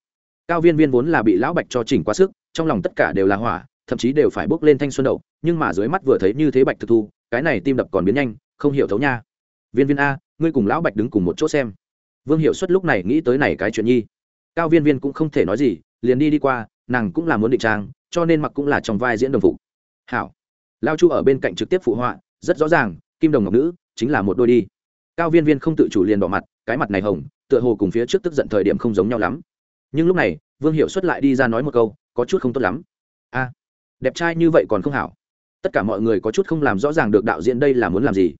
cao viên viên vốn là bị lão bạch cho chỉnh quá sức, trong lòng tất cả đều là hỏa, thậm chí đều phải bước lên thanh xuân đậu nhưng mà dưới mắt vừa thấy như thế bạch thực thu, cái này tim đập còn biến nhanh, không hiểu thấu nha. Viên viên a, ngươi cùng lão bạch đứng cùng một chỗ xem vương hiệu suất lúc này nghĩ tới này cái chuyện nhi. Cao viên viên cũng không thể nói gì, liền đi đi qua, nàng cũng là muốn định trang, cho nên mặc cũng là trong vai diễn đồng phục. Hảo. Lao chu ở bên cạnh trực tiếp phụ họa, rất rõ ràng, kim đồng ngọc nữ chính là một đôi đi. Cao viên viên không tự chủ liền đỏ mặt, cái mặt này hồng, tựa hồ cùng phía trước tức giận thời điểm không giống nhau lắm. Nhưng lúc này, vương hiệu xuất lại đi ra nói một câu, có chút không tốt lắm. A, đẹp trai như vậy còn không hảo. Tất cả mọi người có chút không làm rõ ràng được đạo diễn đây là muốn làm gì.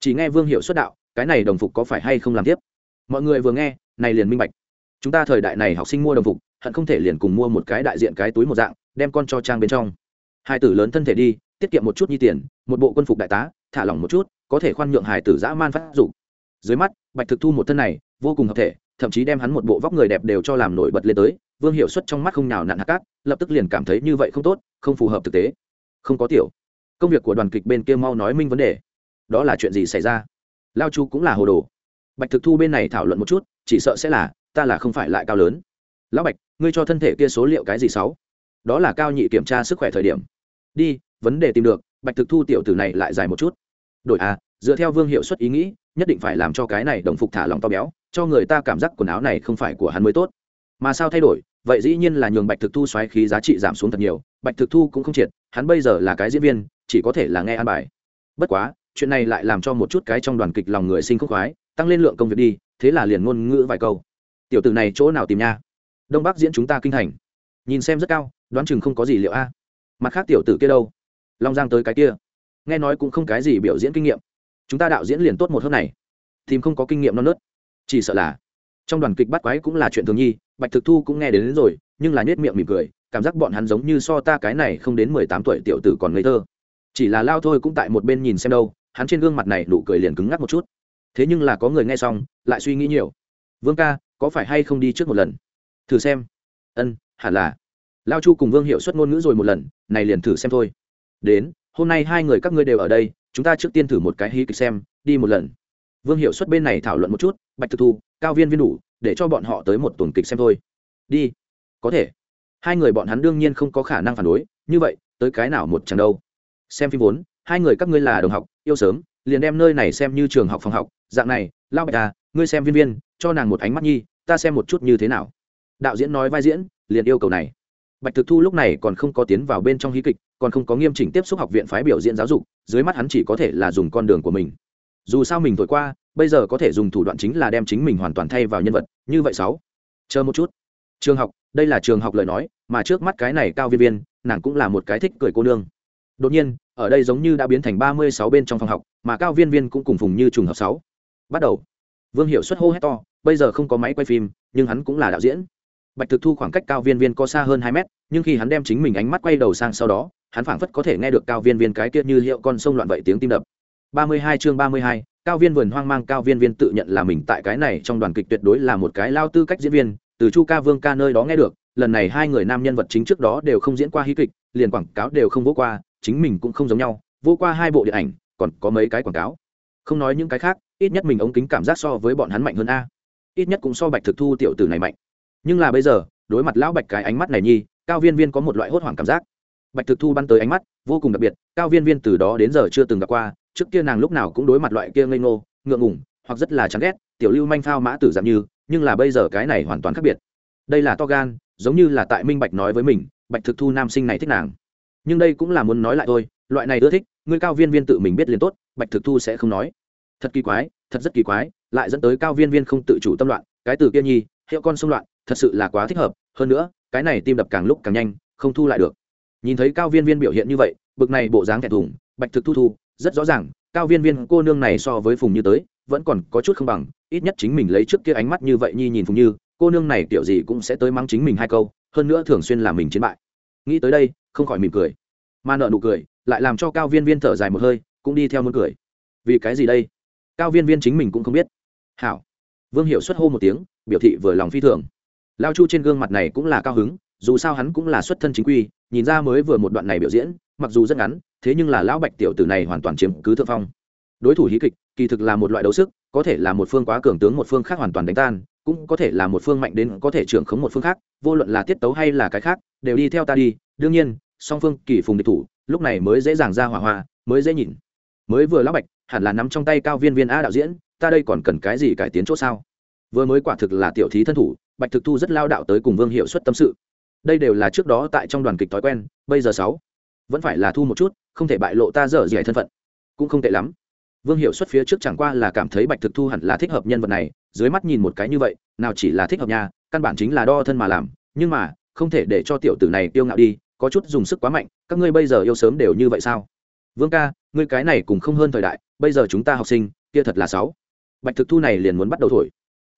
Chỉ nghe vương hiệu xuất đạo, cái này đồng phục có phải hay không làm tiếp? Mọi người vừa nghe, này liền minh bạch. Chúng ta thời đại này học sinh mua đồng phục, hận không thể liền cùng mua một cái đại diện cái túi một dạng, đem con cho trang bên trong. Hai tử lớn thân thể đi, tiết kiệm một chút nhi tiền, một bộ quân phục đại tá, thả lỏng một chút, có thể khoan nhượng hài tử dã man phát dục. Dưới mắt, bạch thực thu một thân này, vô cùng hợp thể, thậm chí đem hắn một bộ vóc người đẹp đều cho làm nổi bật lên tới, vương hiệu suất trong mắt không nào nặn hạt cát, lập tức liền cảm thấy như vậy không tốt, không phù hợp thực tế. Không có tiểu. Công việc của đoàn kịch bên kia mau nói minh vấn đề. Đó là chuyện gì xảy ra? Lao chu cũng là hồ đồ bạch thực thu bên này thảo luận một chút, chỉ sợ sẽ là, ta là không phải lại cao lớn. Lão bạch, ngươi cho thân thể kia số liệu cái gì sáu? Đó là cao nhị kiểm tra sức khỏe thời điểm. Đi, vấn đề tìm được, bạch thực thu tiểu tử này lại dài một chút. Đổi a dựa theo vương hiệu suất ý nghĩ, nhất định phải làm cho cái này đồng phục thả lòng to béo, cho người ta cảm giác quần áo này không phải của hắn mới tốt. Mà sao thay đổi? Vậy dĩ nhiên là nhường bạch thực thu xoáy khí giá trị giảm xuống thật nhiều, bạch thực thu cũng không triệt, hắn bây giờ là cái diễn viên, chỉ có thể là nghe an bài. Bất quá, chuyện này lại làm cho một chút cái trong đoàn kịch lòng người sinh khúc khoái tăng lên lượng công việc đi thế là liền ngôn ngữ vài câu. Tiểu tử này chỗ nào tìm nha? Đông bắc diễn chúng ta kinh thành. Nhìn xem rất cao đoán chừng không có gì liệu a. Mặt khác tiểu tử kia đâu? Long giang tới cái kia. Nghe nói cũng không cái gì biểu diễn kinh nghiệm. Chúng ta đạo diễn liền tốt một hôm này. Tìm không có kinh nghiệm non nớt. Chỉ sợ là trong đoàn kịch bắt quái cũng là chuyện thường nhi bạch thực thu cũng nghe đến, đến rồi nhưng là nết miệng mỉm cười cảm giác bọn hắn giống như so ta cái này không đến mười tám tuổi tiểu tử còn ngây thơ. Chỉ là lao thôi cũng tại một bên nhìn xem đâu hắn trên gương mặt này nụ cười liền cứng ngắc một chút thế nhưng là có người nghe xong, lại suy nghĩ nhiều. Vương ca, có phải hay không đi trước một lần? Thử xem. Ân, hẳn là. Lao chu cùng vương hiệu xuất ngôn ngữ rồi một lần, này liền thử xem thôi. Đến, hôm nay hai người các ngươi đều ở đây, chúng ta trước tiên thử một cái hí kịch xem, đi một lần. Vương hiệu xuất bên này thảo luận một chút, bạch thực thu, cao viên viên đủ, để cho bọn họ tới một tuần kịch xem thôi. Đi. Có thể. Hai người bọn hắn đương nhiên không có khả năng phản đối, như vậy, tới cái nào một chẳng đâu. Xem phim vốn, hai người các ngươi là đồng học, yêu sớm, liền đem nơi này xem như trường học phòng học dạng này lao bạch à ngươi xem viên viên, cho nàng một ánh mắt nhi, ta xem một chút như thế nào. Đạo diễn nói vai diễn, liền yêu cầu này. Bạch thực thu lúc này còn không có tiến vào bên trong hí kịch, còn không có nghiêm chỉnh tiếp xúc học viện phái biểu diễn giáo dục, dưới mắt hắn chỉ có thể là dùng con đường của mình. Dù sao mình thổi qua, bây giờ có thể dùng thủ đoạn chính là đem chính mình hoàn toàn thay vào nhân vật, như vậy sáu. Chờ một chút. Trường học, đây là trường học lời nói, mà trước mắt cái này cao viên viên, nàng cũng là một cái thích cười cô nương. Đột nhiên, ở đây giống như đã biến thành ba mươi sáu bên trong phòng học, mà cao viên viên cũng cùng phùng như trùng hợp sáu bắt đầu. Vương hiệu xuất hô hét to, bây giờ không có máy quay phim, nhưng hắn cũng là đạo diễn. Bạch thực thu khoảng cách cao viên viên có xa hơn hai mét, nhưng khi hắn đem chính mình ánh mắt quay đầu sang sau đó, hắn phảng phất có thể nghe được cao viên viên cái kia như hiệu con sông loạn vậy tiếng tim đập. Ba mươi hai chương ba mươi hai, cao viên vườn hoang mang, cao viên viên tự nhận là mình tại cái này trong đoàn kịch tuyệt đối là một cái lao tư cách diễn viên, từ chu ca vương ca nơi đó nghe được, lần này hai người nam nhân vật chính trước đó đều không diễn qua hí kịch, liền quảng cáo đều không vô qua, chính mình cũng không giống nhau vô qua hai bộ điện ảnh, còn có mấy cái quảng cáo không nói những cái khác, ít nhất mình ống kính cảm giác so với bọn hắn mạnh hơn a. Ít nhất cũng so bạch thực thu tiểu tử này mạnh. Nhưng là bây giờ, đối mặt lão bạch cái ánh mắt này nhi, cao viên viên có một loại hốt hoảng cảm giác. Bạch thực thu bắn tới ánh mắt, vô cùng đặc biệt, cao viên viên từ đó đến giờ chưa từng gặp qua, trước kia nàng lúc nào cũng đối mặt loại kia ngây ngô, ngượng ngủng hoặc rất là chán ghét, tiểu lưu manh phao mã tử giảm như, nhưng là bây giờ cái này hoàn toàn khác biệt. Đây là to gan, giống như là tại minh bạch nói với mình, bạch thực thu nam sinh này thích nàng. Nhưng đây cũng là muốn nói lại thôi loại này ưa thích người cao viên viên tự mình biết liền tốt, bạch thực thu sẽ không nói. Thật kỳ quái, thật rất kỳ quái, lại dẫn tới cao viên viên không tự chủ tâm loạn, cái từ kia nhi, hiệu con xung loạn, thật sự là quá thích hợp, hơn nữa, cái này tim đập càng lúc càng nhanh, không thu lại được. Nhìn thấy cao viên viên biểu hiện như vậy, bực này bộ dáng thẹn thùng, bạch thực thu thu, rất rõ ràng, cao viên viên cô nương này so với phùng như tới, vẫn còn có chút không bằng, ít nhất chính mình lấy trước kia ánh mắt như vậy nhi nhìn phùng như, cô nương này kiểu gì cũng sẽ tới mắng chính mình hai câu, hơn nữa thường xuyên làm mình chiến bại. Nghĩ tới đây, không khỏi mỉm cười mà nợ nụ cười lại làm cho cao viên viên thở dài một hơi, cũng đi theo muốn cười. Vì cái gì đây? Cao viên viên chính mình cũng không biết. Hảo. Vương hiệu xuất hô một tiếng, biểu thị vừa lòng phi thường. Lao chu trên gương mặt này cũng là cao hứng, dù sao hắn cũng là xuất thân chính quy, nhìn ra mới vừa một đoạn này biểu diễn, mặc dù rất ngắn, thế nhưng là lão bạch tiểu tử này hoàn toàn chiếm cứ thượng phong. Đối thủ hí kịch, kỳ thực là một loại đấu sức, có thể là một phương quá cường tướng một phương khác hoàn toàn đánh tan, cũng có thể là một phương mạnh đến có thể trưởng khống một phương khác, vô luận là tiết tấu hay là cái khác, đều đi theo ta đi. Đương nhiên song phương kỳ phùng địch thủ, lúc này mới dễ dàng ra hỏa hoa, mới dễ nhìn. Mới vừa lão bạch, hẳn là nắm trong tay cao viên viên a đạo diễn, ta đây còn cần cái gì cải tiến chỗ sao? Vừa mới quả thực là tiểu thí thân thủ, bạch thực thu rất lao đạo tới cùng vương hiệu suất tâm sự. Đây đều là trước đó tại trong đoàn kịch thói quen, bây giờ sáu, vẫn phải là thu một chút, không thể bại lộ ta dở dỉ thân phận. Cũng không tệ lắm. Vương hiệu xuất phía trước chẳng qua là cảm thấy bạch thực thu hẳn là thích hợp nhân vật này, dưới mắt nhìn một cái như vậy, nào chỉ là thích hợp nhà, căn bản chính là đo thân mà làm, nhưng mà, không thể để cho tiểu tử này tiêu ngạo đi có chút dùng sức quá mạnh, các ngươi bây giờ yêu sớm đều như vậy sao? Vương ca, ngươi cái này cũng không hơn thời đại, bây giờ chúng ta học sinh, kia thật là sáu. Bạch thực thu này liền muốn bắt đầu thổi.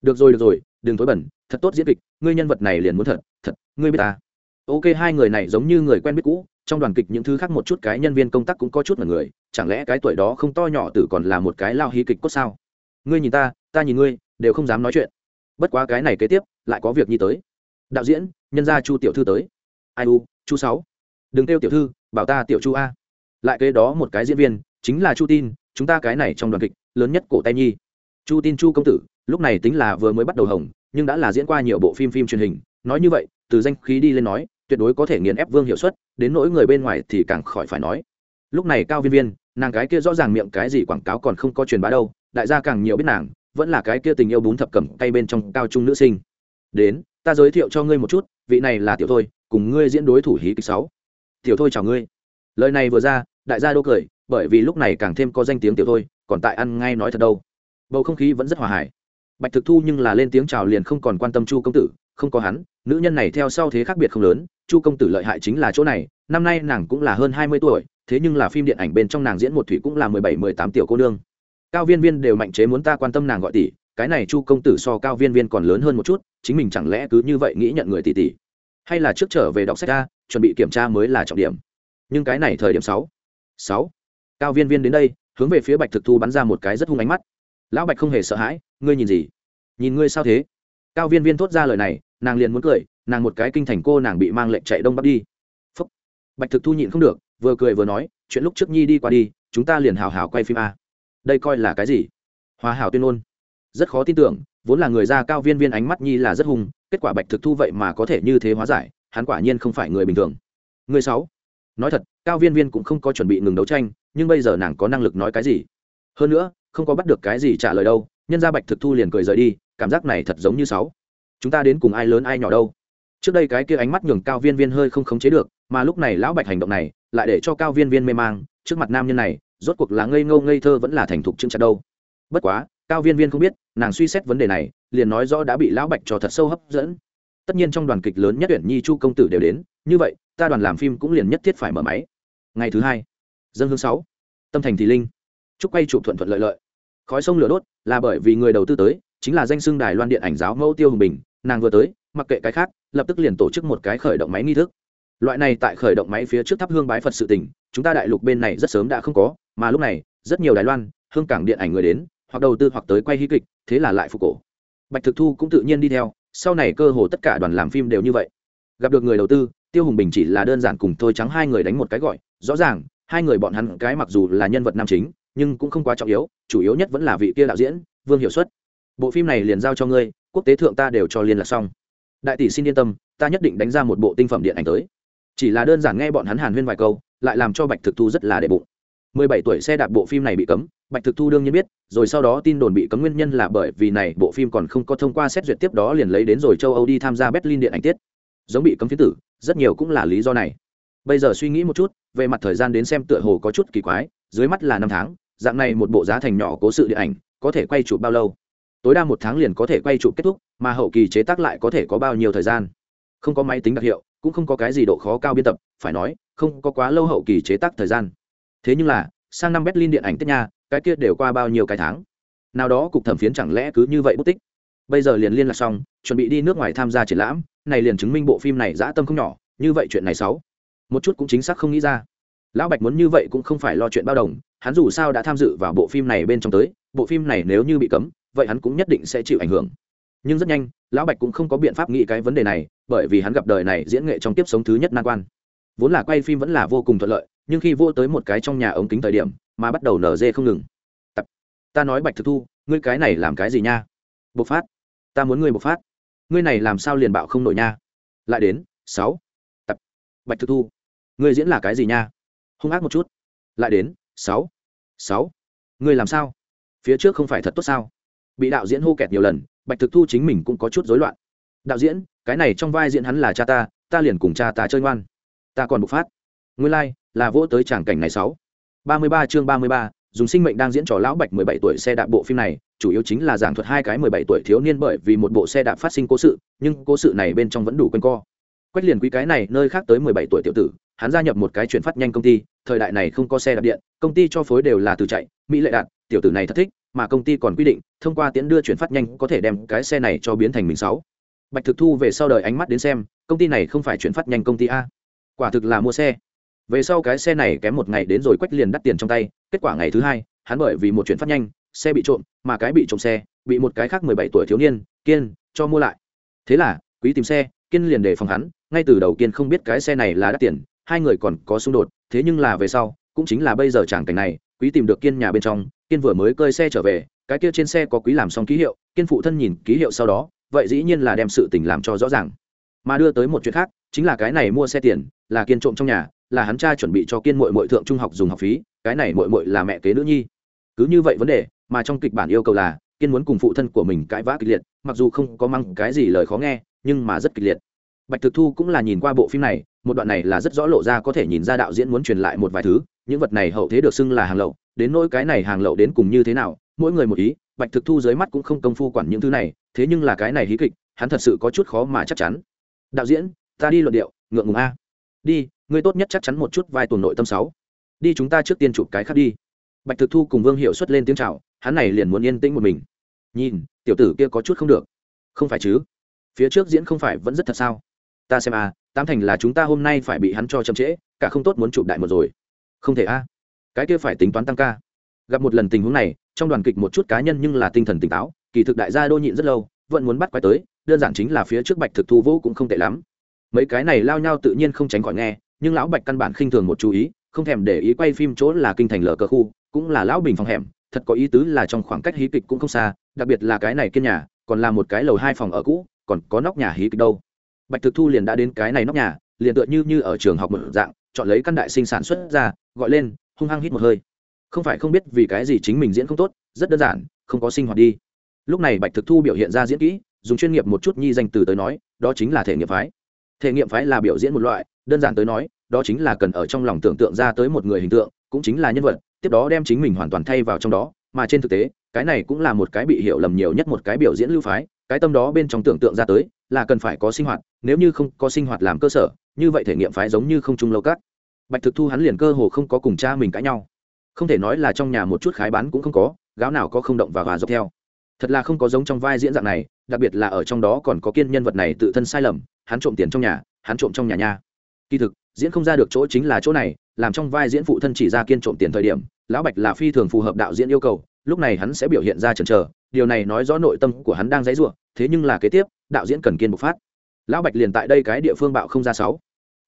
Được rồi được rồi, đừng thối bẩn, thật tốt diễn kịch, ngươi nhân vật này liền muốn thật thật, ngươi biết ta. Ok, hai người này giống như người quen biết cũ, trong đoàn kịch những thứ khác một chút cái nhân viên công tác cũng có chút là người, chẳng lẽ cái tuổi đó không to nhỏ tử còn là một cái lao hí kịch cốt sao? Ngươi nhìn ta ta nhìn ngươi, đều không dám nói chuyện. Bất quá cái này kế tiếp, lại có việc nhi tới. Đạo diễn, nhân gia chu tiểu thư tới. Ai u chu sáu. Đừng kêu tiểu thư, bảo ta tiểu chu a. Lại kế đó một cái diễn viên, chính là chu tin, chúng ta cái này trong đoàn kịch, lớn nhất cổ tay nhi. Chu tin chu công tử, lúc này tính là vừa mới bắt đầu hồng, nhưng đã là diễn qua nhiều bộ phim phim truyền hình. Nói như vậy, từ danh khí đi lên nói, tuyệt đối có thể nghiền ép vương hiệu suất đến nỗi người bên ngoài thì càng khỏi phải nói. Lúc này cao viên viên, nàng cái kia rõ ràng miệng cái gì quảng cáo còn không có truyền bá đâu, đại gia càng nhiều biết nàng, vẫn là cái kia tình yêu bún thập cẩm tay bên trong cao trung nữ sinh. Đến, ta giới thiệu cho ngươi một chút, vị này là tiểu thôi cùng ngươi diễn đối thủ hí kịch sáu. Tiểu thôi chào ngươi. Lời này vừa ra, đại gia đô cười, bởi vì lúc này càng thêm có danh tiếng tiểu thôi, còn tại ăn ngay nói thật đâu. Bầu không khí vẫn rất hòa hải. Bạch thực thu nhưng là lên tiếng chào liền không còn quan tâm chu công tử, không có hắn, nữ nhân này theo sau thế khác biệt không lớn, chu công tử lợi hại chính là chỗ này, năm nay nàng cũng là hơn hai mươi tuổi, thế nhưng là phim điện ảnh bên trong nàng diễn một thủy cũng là mười bảy, mười tám tiểu cô nương. Cao viên viên đều mạnh chế muốn ta quan tâm nàng gọi tỷ, cái này chu công tử so cao viên viên còn lớn hơn một chút, chính mình chẳng lẽ cứ như vậy nghĩ nhận người tỷ tỷ hay là trước trở về đọc sách ra chuẩn bị kiểm tra mới là trọng điểm. Nhưng cái này thời điểm sáu. Sáu. Cao viên viên đến đây, hướng về phía bạch thực thu bắn ra một cái rất hung ánh mắt. Lão bạch không hề sợ hãi, ngươi nhìn gì? Nhìn ngươi sao thế? Cao viên viên thốt ra lời này, nàng liền muốn cười, nàng một cái kinh thành cô nàng bị mang lệnh chạy đông bắc đi. Phúc. bạch thực thu nhịn không được, vừa cười vừa nói, chuyện lúc trước nhi đi qua đi, chúng ta liền hào hào quay phim a. Đây coi là cái gì? Hòa hảo tuyên ngôn. Rất khó tin tưởng vốn là người ra cao viên viên ánh mắt nhi là rất hung, kết quả bạch thực thu vậy mà có thể như thế hóa giải, hắn quả nhiên không phải người bình thường. Người sáu. Nói thật, cao viên viên cũng không có chuẩn bị ngừng đấu tranh, nhưng bây giờ nàng có năng lực nói cái gì? Hơn nữa, không có bắt được cái gì trả lời đâu, nhân ra bạch thực thu liền cười rời đi, cảm giác này thật giống như sáu. Chúng ta đến cùng ai lớn ai nhỏ đâu? Trước đây cái kia ánh mắt nhường cao viên viên hơi không khống chế được, mà lúc này lão bạch hành động này, lại để cho cao viên viên mê mang, trước mặt nam nhân này, rốt cuộc là ngây ngô ngây thơ vẫn là thành thục chững chặt đâu. Bất quá cao viên viên không biết, nàng suy xét vấn đề này, liền nói rõ đã bị lão bạch cho thật sâu hấp dẫn. Tất nhiên trong đoàn kịch lớn nhất tuyển nhi chu công tử đều đến, như vậy, ta đoàn làm phim cũng liền nhất thiết phải mở máy. Ngày thứ hai, dân hương sáu, tâm thành thì linh. Chúc quay chụp thuận thuận lợi lợi. Khói sông lửa đốt, là bởi vì người đầu tư tới, chính là danh xưng đài loan điện ảnh giáo mẫu tiêu hùng bình, nàng vừa tới, mặc kệ cái khác, lập tức liền tổ chức một cái khởi động máy nghi thức. Loại này tại khởi động máy phía trước thắp hương bái phật sự tỉnh chúng ta đại lục bên này rất sớm đã không có, mà lúc này, rất nhiều đài loan, hương cảng điện ảnh người đến hoặc đầu tư hoặc tới quay hí kịch, thế là lại phục cổ. Bạch thực thu cũng tự nhiên đi theo, sau này cơ hồ tất cả đoàn làm phim đều như vậy. Gặp được người đầu tư, tiêu hùng bình chỉ là đơn giản cùng thôi trắng hai người đánh một cái gọi, rõ ràng, hai người bọn hắn cái mặc dù là nhân vật nam chính, nhưng cũng không quá trọng yếu, chủ yếu nhất vẫn là vị kia đạo diễn, vương hiệu suất. Bộ phim này liền giao cho ngươi, quốc tế thượng ta đều cho liên lạc xong. Đại tỷ xin yên tâm, ta nhất định đánh ra một bộ tinh phẩm điện ảnh tới. Chỉ là đơn giản nghe bọn hắn hàn huyên vài câu, lại làm cho bạch thực thu rất là đệ bụng. 17 tuổi xe đạp bộ phim này bị cấm, bạch thực thu đương nhiên biết, rồi sau đó tin đồn bị cấm nguyên nhân là bởi vì này bộ phim còn không có thông qua xét duyệt tiếp đó liền lấy đến rồi châu âu đi tham gia berlin điện ảnh tiết. Giống bị cấm phiến tử, rất nhiều cũng là lý do này. Bây giờ suy nghĩ một chút, về mặt thời gian đến xem tựa hồ có chút kỳ quái, dưới mắt là năm tháng, dạng này một bộ giá thành nhỏ cố sự điện ảnh, có thể quay chụp bao lâu? Tối đa một tháng liền có thể quay chụp kết thúc, mà hậu kỳ chế tác lại có thể có bao nhiêu thời gian? Không có máy tính đặc hiệu, cũng không có cái gì độ khó cao biên tập, phải nói, không có quá lâu hậu kỳ chế tác thời gian thế nhưng là, sang năm berlin điện ảnh tết nha, cái kia đều qua bao nhiêu cái tháng? Nào đó cục thẩm phiến chẳng lẽ cứ như vậy bút tích? Bây giờ liền liên lạc xong, chuẩn bị đi nước ngoài tham gia triển lãm, này liền chứng minh bộ phim này dã tâm không nhỏ, như vậy chuyện này xấu. Một chút cũng chính xác không nghĩ ra. Lão bạch muốn như vậy cũng không phải lo chuyện bao đồng, hắn dù sao đã tham dự vào bộ phim này bên trong tới, bộ phim này nếu như bị cấm, vậy hắn cũng nhất định sẽ chịu ảnh hưởng. Nhưng rất nhanh, lão bạch cũng không có biện pháp nghĩ cái vấn đề này, bởi vì hắn gặp đời này diễn nghệ trong tiếp sống thứ nhất nan quan. Vốn là quay phim vẫn là vô cùng thuận lợi nhưng khi vô tới một cái trong nhà ống kính thời điểm mà bắt đầu nở dê không ngừng. Tập. ta nói bạch thực thu ngươi cái này làm cái gì nha? Bộc phát. Ta muốn ngươi bộc phát. Ngươi này làm sao liền bạo không nổi nha? Lại đến sáu. Tập. bạch thực thu ngươi diễn là cái gì nha? Hung ác một chút. Lại đến sáu. Sáu. Ngươi làm sao? Phía trước không phải thật tốt sao? Bị đạo diễn hô kẹt nhiều lần bạch thực thu chính mình cũng có chút rối loạn. Đạo diễn cái này trong vai diễn hắn là cha ta ta liền cùng cha ta chơi ngoan. Ta còn bộc phát. Nguyên lai、like, là vỗ tới tràng cảnh này sáu. Ba mươi ba chương ba mươi ba, dùng sinh mệnh đang diễn trò lão bạch mười bảy tuổi xe đạp bộ phim này, chủ yếu chính là giảng thuật hai cái mười bảy tuổi thiếu niên bởi vì một bộ xe đạp phát sinh cố sự, nhưng cố sự này bên trong vẫn đủ quanh co. Quách liền quý cái này nơi khác tới mười bảy tuổi tiểu tử, hắn gia nhập một cái chuyển phát nhanh công ty, thời đại này không có xe đạp điện, công ty cho phối đều là từ chạy, mỹ lệ đạt, tiểu tử này thất thích, mà công ty còn quy định, thông qua tiến đưa chuyển phát nhanh có thể đem cái xe này cho biến thành mình sáu. Bạch thực thu về sau đời ánh mắt đến xem, công ty này không phải chuyển phát nhanh công ty a. Quả thực là mua xe về sau cái xe này kém một ngày đến rồi quách liền đắt tiền trong tay, kết quả ngày thứ hai, hắn bởi vì một chuyện phát nhanh, xe bị trộm, mà cái bị trộm xe, bị một cái khác mười bảy tuổi thiếu niên, kiên, cho mua lại. Thế là, quý tìm xe, kiên liền đề phòng hắn, ngay từ đầu kiên không biết cái xe này là đắt tiền, hai người còn có xung đột, thế nhưng là về sau, cũng chính là bây giờ chẳng cảnh này, quý tìm được kiên nhà bên trong, kiên vừa mới cơi xe trở về, cái kia trên xe có quý làm xong ký hiệu, kiên phụ thân nhìn ký hiệu sau đó, vậy dĩ nhiên là đem sự tình làm cho rõ ràng. Mà đưa tới một chuyện khác, chính là cái này mua xe tiền, là kiên trộm trong nhà là hắn cha chuẩn bị cho kiên mội mội thượng trung học dùng học phí, cái này mội mội là mẹ kế nữ nhi. Cứ như vậy vấn đề, mà trong kịch bản yêu cầu là, kiên muốn cùng phụ thân của mình cãi vã kịch liệt, mặc dù không có măng cái gì lời khó nghe, nhưng mà rất kịch liệt. Bạch thực thu cũng là nhìn qua bộ phim này, một đoạn này là rất rõ lộ ra có thể nhìn ra đạo diễn muốn truyền lại một vài thứ, những vật này hậu thế được xưng là hàng lậu, đến nỗi cái này hàng lậu đến cùng như thế nào, mỗi người một ý, bạch thực thu dưới mắt cũng không công phu quản những thứ này, thế nhưng là cái này hí kịch, hắn thật sự có chút khó mà chắc chắn. Đạo diễn, ta đi luận điệu, ngượng ngùng a. Đi ngươi tốt nhất chắc chắn một chút vai tuần nội tâm sáu. Đi chúng ta trước tiên chụp cái khác đi. Bạch thực thu cùng vương hiệu xuất lên tiếng chào, hắn này liền muốn yên tĩnh một mình. Nhìn, tiểu tử kia có chút không được. Không phải chứ? Phía trước diễn không phải vẫn rất thật sao? Ta xem a tám thành là chúng ta hôm nay phải bị hắn cho chậm trễ, cả không tốt muốn chụp đại một rồi. Không thể a. Cái kia phải tính toán tăng ca. Gặp một lần tình huống này, trong đoàn kịch một chút cá nhân nhưng là tinh thần tỉnh táo, kỳ thực đại gia đô nhịn rất lâu, vẫn muốn bắt quay tới, đơn giản chính là phía trước bạch thực thu vô cũng không tệ lắm. Mấy cái này lao nhau tự nhiên không tránh khỏi nghe nhưng lão bạch căn bản khinh thường một chú ý, không thèm để ý quay phim chỗ là kinh thành lờ cờ khu, cũng là lão bình phòng hẻm, thật có ý tứ là trong khoảng cách hí kịch cũng không xa, đặc biệt là cái này kiên nhà, còn là một cái lầu hai phòng ở cũ, còn có nóc nhà hí kịch đâu. Bạch thực thu liền đã đến cái này nóc nhà, liền tựa như như ở trường học một dạng, chọn lấy căn đại sinh sản xuất ra, gọi lên, hung hăng hít một hơi. Không phải không biết vì cái gì chính mình diễn không tốt, rất đơn giản, không có sinh hoạt đi. Lúc này bạch thực thu biểu hiện ra diễn kỹ, dùng chuyên nghiệp một chút nhi danh từ tới nói, đó chính là thể nghiệm phái. Thể nghiệm phái là biểu diễn một loại đơn giản tới nói, đó chính là cần ở trong lòng tưởng tượng ra tới một người hình tượng, cũng chính là nhân vật, tiếp đó đem chính mình hoàn toàn thay vào trong đó, mà trên thực tế, cái này cũng là một cái bị hiểu lầm nhiều nhất một cái biểu diễn lưu phái, cái tâm đó bên trong tưởng tượng ra tới, là cần phải có sinh hoạt, nếu như không có sinh hoạt làm cơ sở, như vậy thể nghiệm phái giống như không chung lâu cắt bạch thực thu hắn liền cơ hồ không có cùng cha mình cãi nhau. Không thể nói là trong nhà một chút khái bán cũng không có, gáo nào có không động và hòa dọc theo. Thật là không có giống trong vai diễn dạng này, đặc biệt là ở trong đó còn có kiên nhân vật này tự thân sai lầm, hắn trộm tiền trong nhà, hắn trộm trong nhà nha kỳ thực, diễn không ra được chỗ chính là chỗ này, làm trong vai diễn phụ thân chỉ ra kiên trộm tiền thời điểm, lão bạch là phi thường phù hợp đạo diễn yêu cầu, lúc này hắn sẽ biểu hiện ra chần chờ, điều này nói rõ nội tâm của hắn đang dãy ruộng thế nhưng là kế tiếp, đạo diễn cần kiên bộc phát. Lão bạch liền tại đây cái địa phương bạo không ra sáu.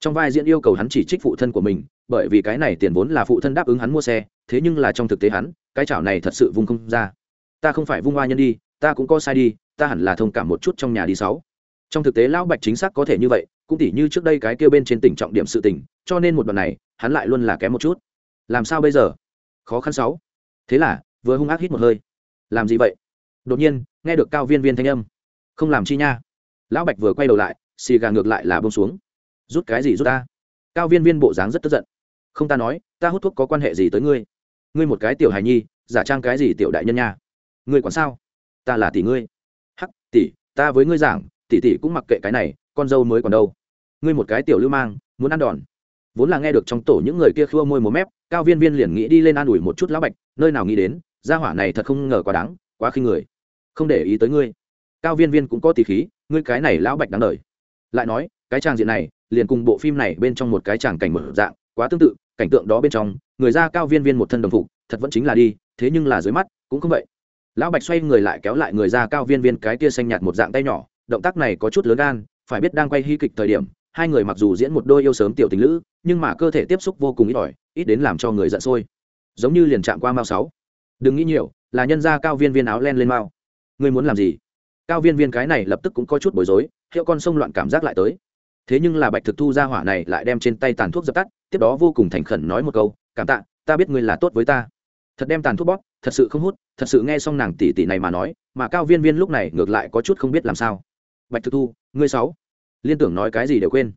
Trong vai diễn yêu cầu hắn chỉ trích phụ thân của mình, bởi vì cái này tiền vốn là phụ thân đáp ứng hắn mua xe, thế nhưng là trong thực tế hắn, cái chảo này thật sự vung không ra. Ta không phải vung hoa nhân đi, ta cũng có sai đi, ta hẳn là thông cảm một chút trong nhà đi sáu. Trong thực tế lão bạch chính xác có thể như vậy cũng tỉ như trước đây cái kêu bên trên tỉnh trọng điểm sự tỉnh, cho nên một đoạn này, hắn lại luôn là kém một chút. Làm sao bây giờ? Khó khăn sáu. Thế là, vừa hung ác hít một hơi. Làm gì vậy? Đột nhiên, nghe được cao viên viên thanh âm. Không làm chi nha. Lão bạch vừa quay đầu lại, xì gà ngược lại là bông xuống. Rút cái gì rút ta? Cao viên viên bộ dáng rất tức giận. Không ta nói, ta hút thuốc có quan hệ gì tới ngươi? Ngươi một cái tiểu hài nhi, giả trang cái gì tiểu đại nhân nha? Ngươi còn sao? Ta là tỷ ngươi. Hắc, tỷ, ta với ngươi giảng, tỷ tỷ cũng mặc kệ cái này con dâu mới còn đâu. Ngươi một cái tiểu lưu mang, muốn ăn đòn. Vốn là nghe được trong tổ những người kia khua môi một mép, cao viên viên liền nghĩ đi lên an ủi một chút lão bạch, nơi nào nghĩ đến, gia hỏa này thật không ngờ quá đáng, quá khinh người. Không để ý tới ngươi. Cao viên viên cũng có tỷ khí, ngươi cái này lão bạch đáng đời. Lại nói, cái trang diện này, liền cùng bộ phim này bên trong một cái tràng cảnh mở dạng, quá tương tự, cảnh tượng đó bên trong, người ra cao viên viên một thân đồng phục, thật vẫn chính là đi, thế nhưng là dưới mắt, cũng không vậy. Lão bạch xoay người lại kéo lại người ra cao viên viên cái tia xanh nhạt một dạng tay nhỏ, động tác này có chút lớn gan phải biết đang quay hy kịch thời điểm, hai người mặc dù diễn một đôi yêu sớm tiểu tình lữ, nhưng mà cơ thể tiếp xúc vô cùng ít ỏi, ít đến làm cho người giận sôi. Giống như liền chạm qua mao sáu. Đừng nghĩ nhiều, là nhân ra cao viên viên áo len lên mao. Ngươi muốn làm gì? Cao viên viên cái này lập tức cũng có chút bối rối, hiệu con sông loạn cảm giác lại tới. Thế nhưng là bạch thực thu ra hỏa này lại đem trên tay tàn thuốc dập tắt, tiếp đó vô cùng thành khẩn nói một câu, cảm tạ, ta biết ngươi là tốt với ta. Thật đem tàn thuốc bóp, thật sự không hút, thật sự nghe xong nàng tỷ tỷ này mà nói, mà cao viên viên lúc này ngược lại có chút không biết làm sao bạch thực thu, ngươi sáu. Liên tưởng nói cái gì đều quên.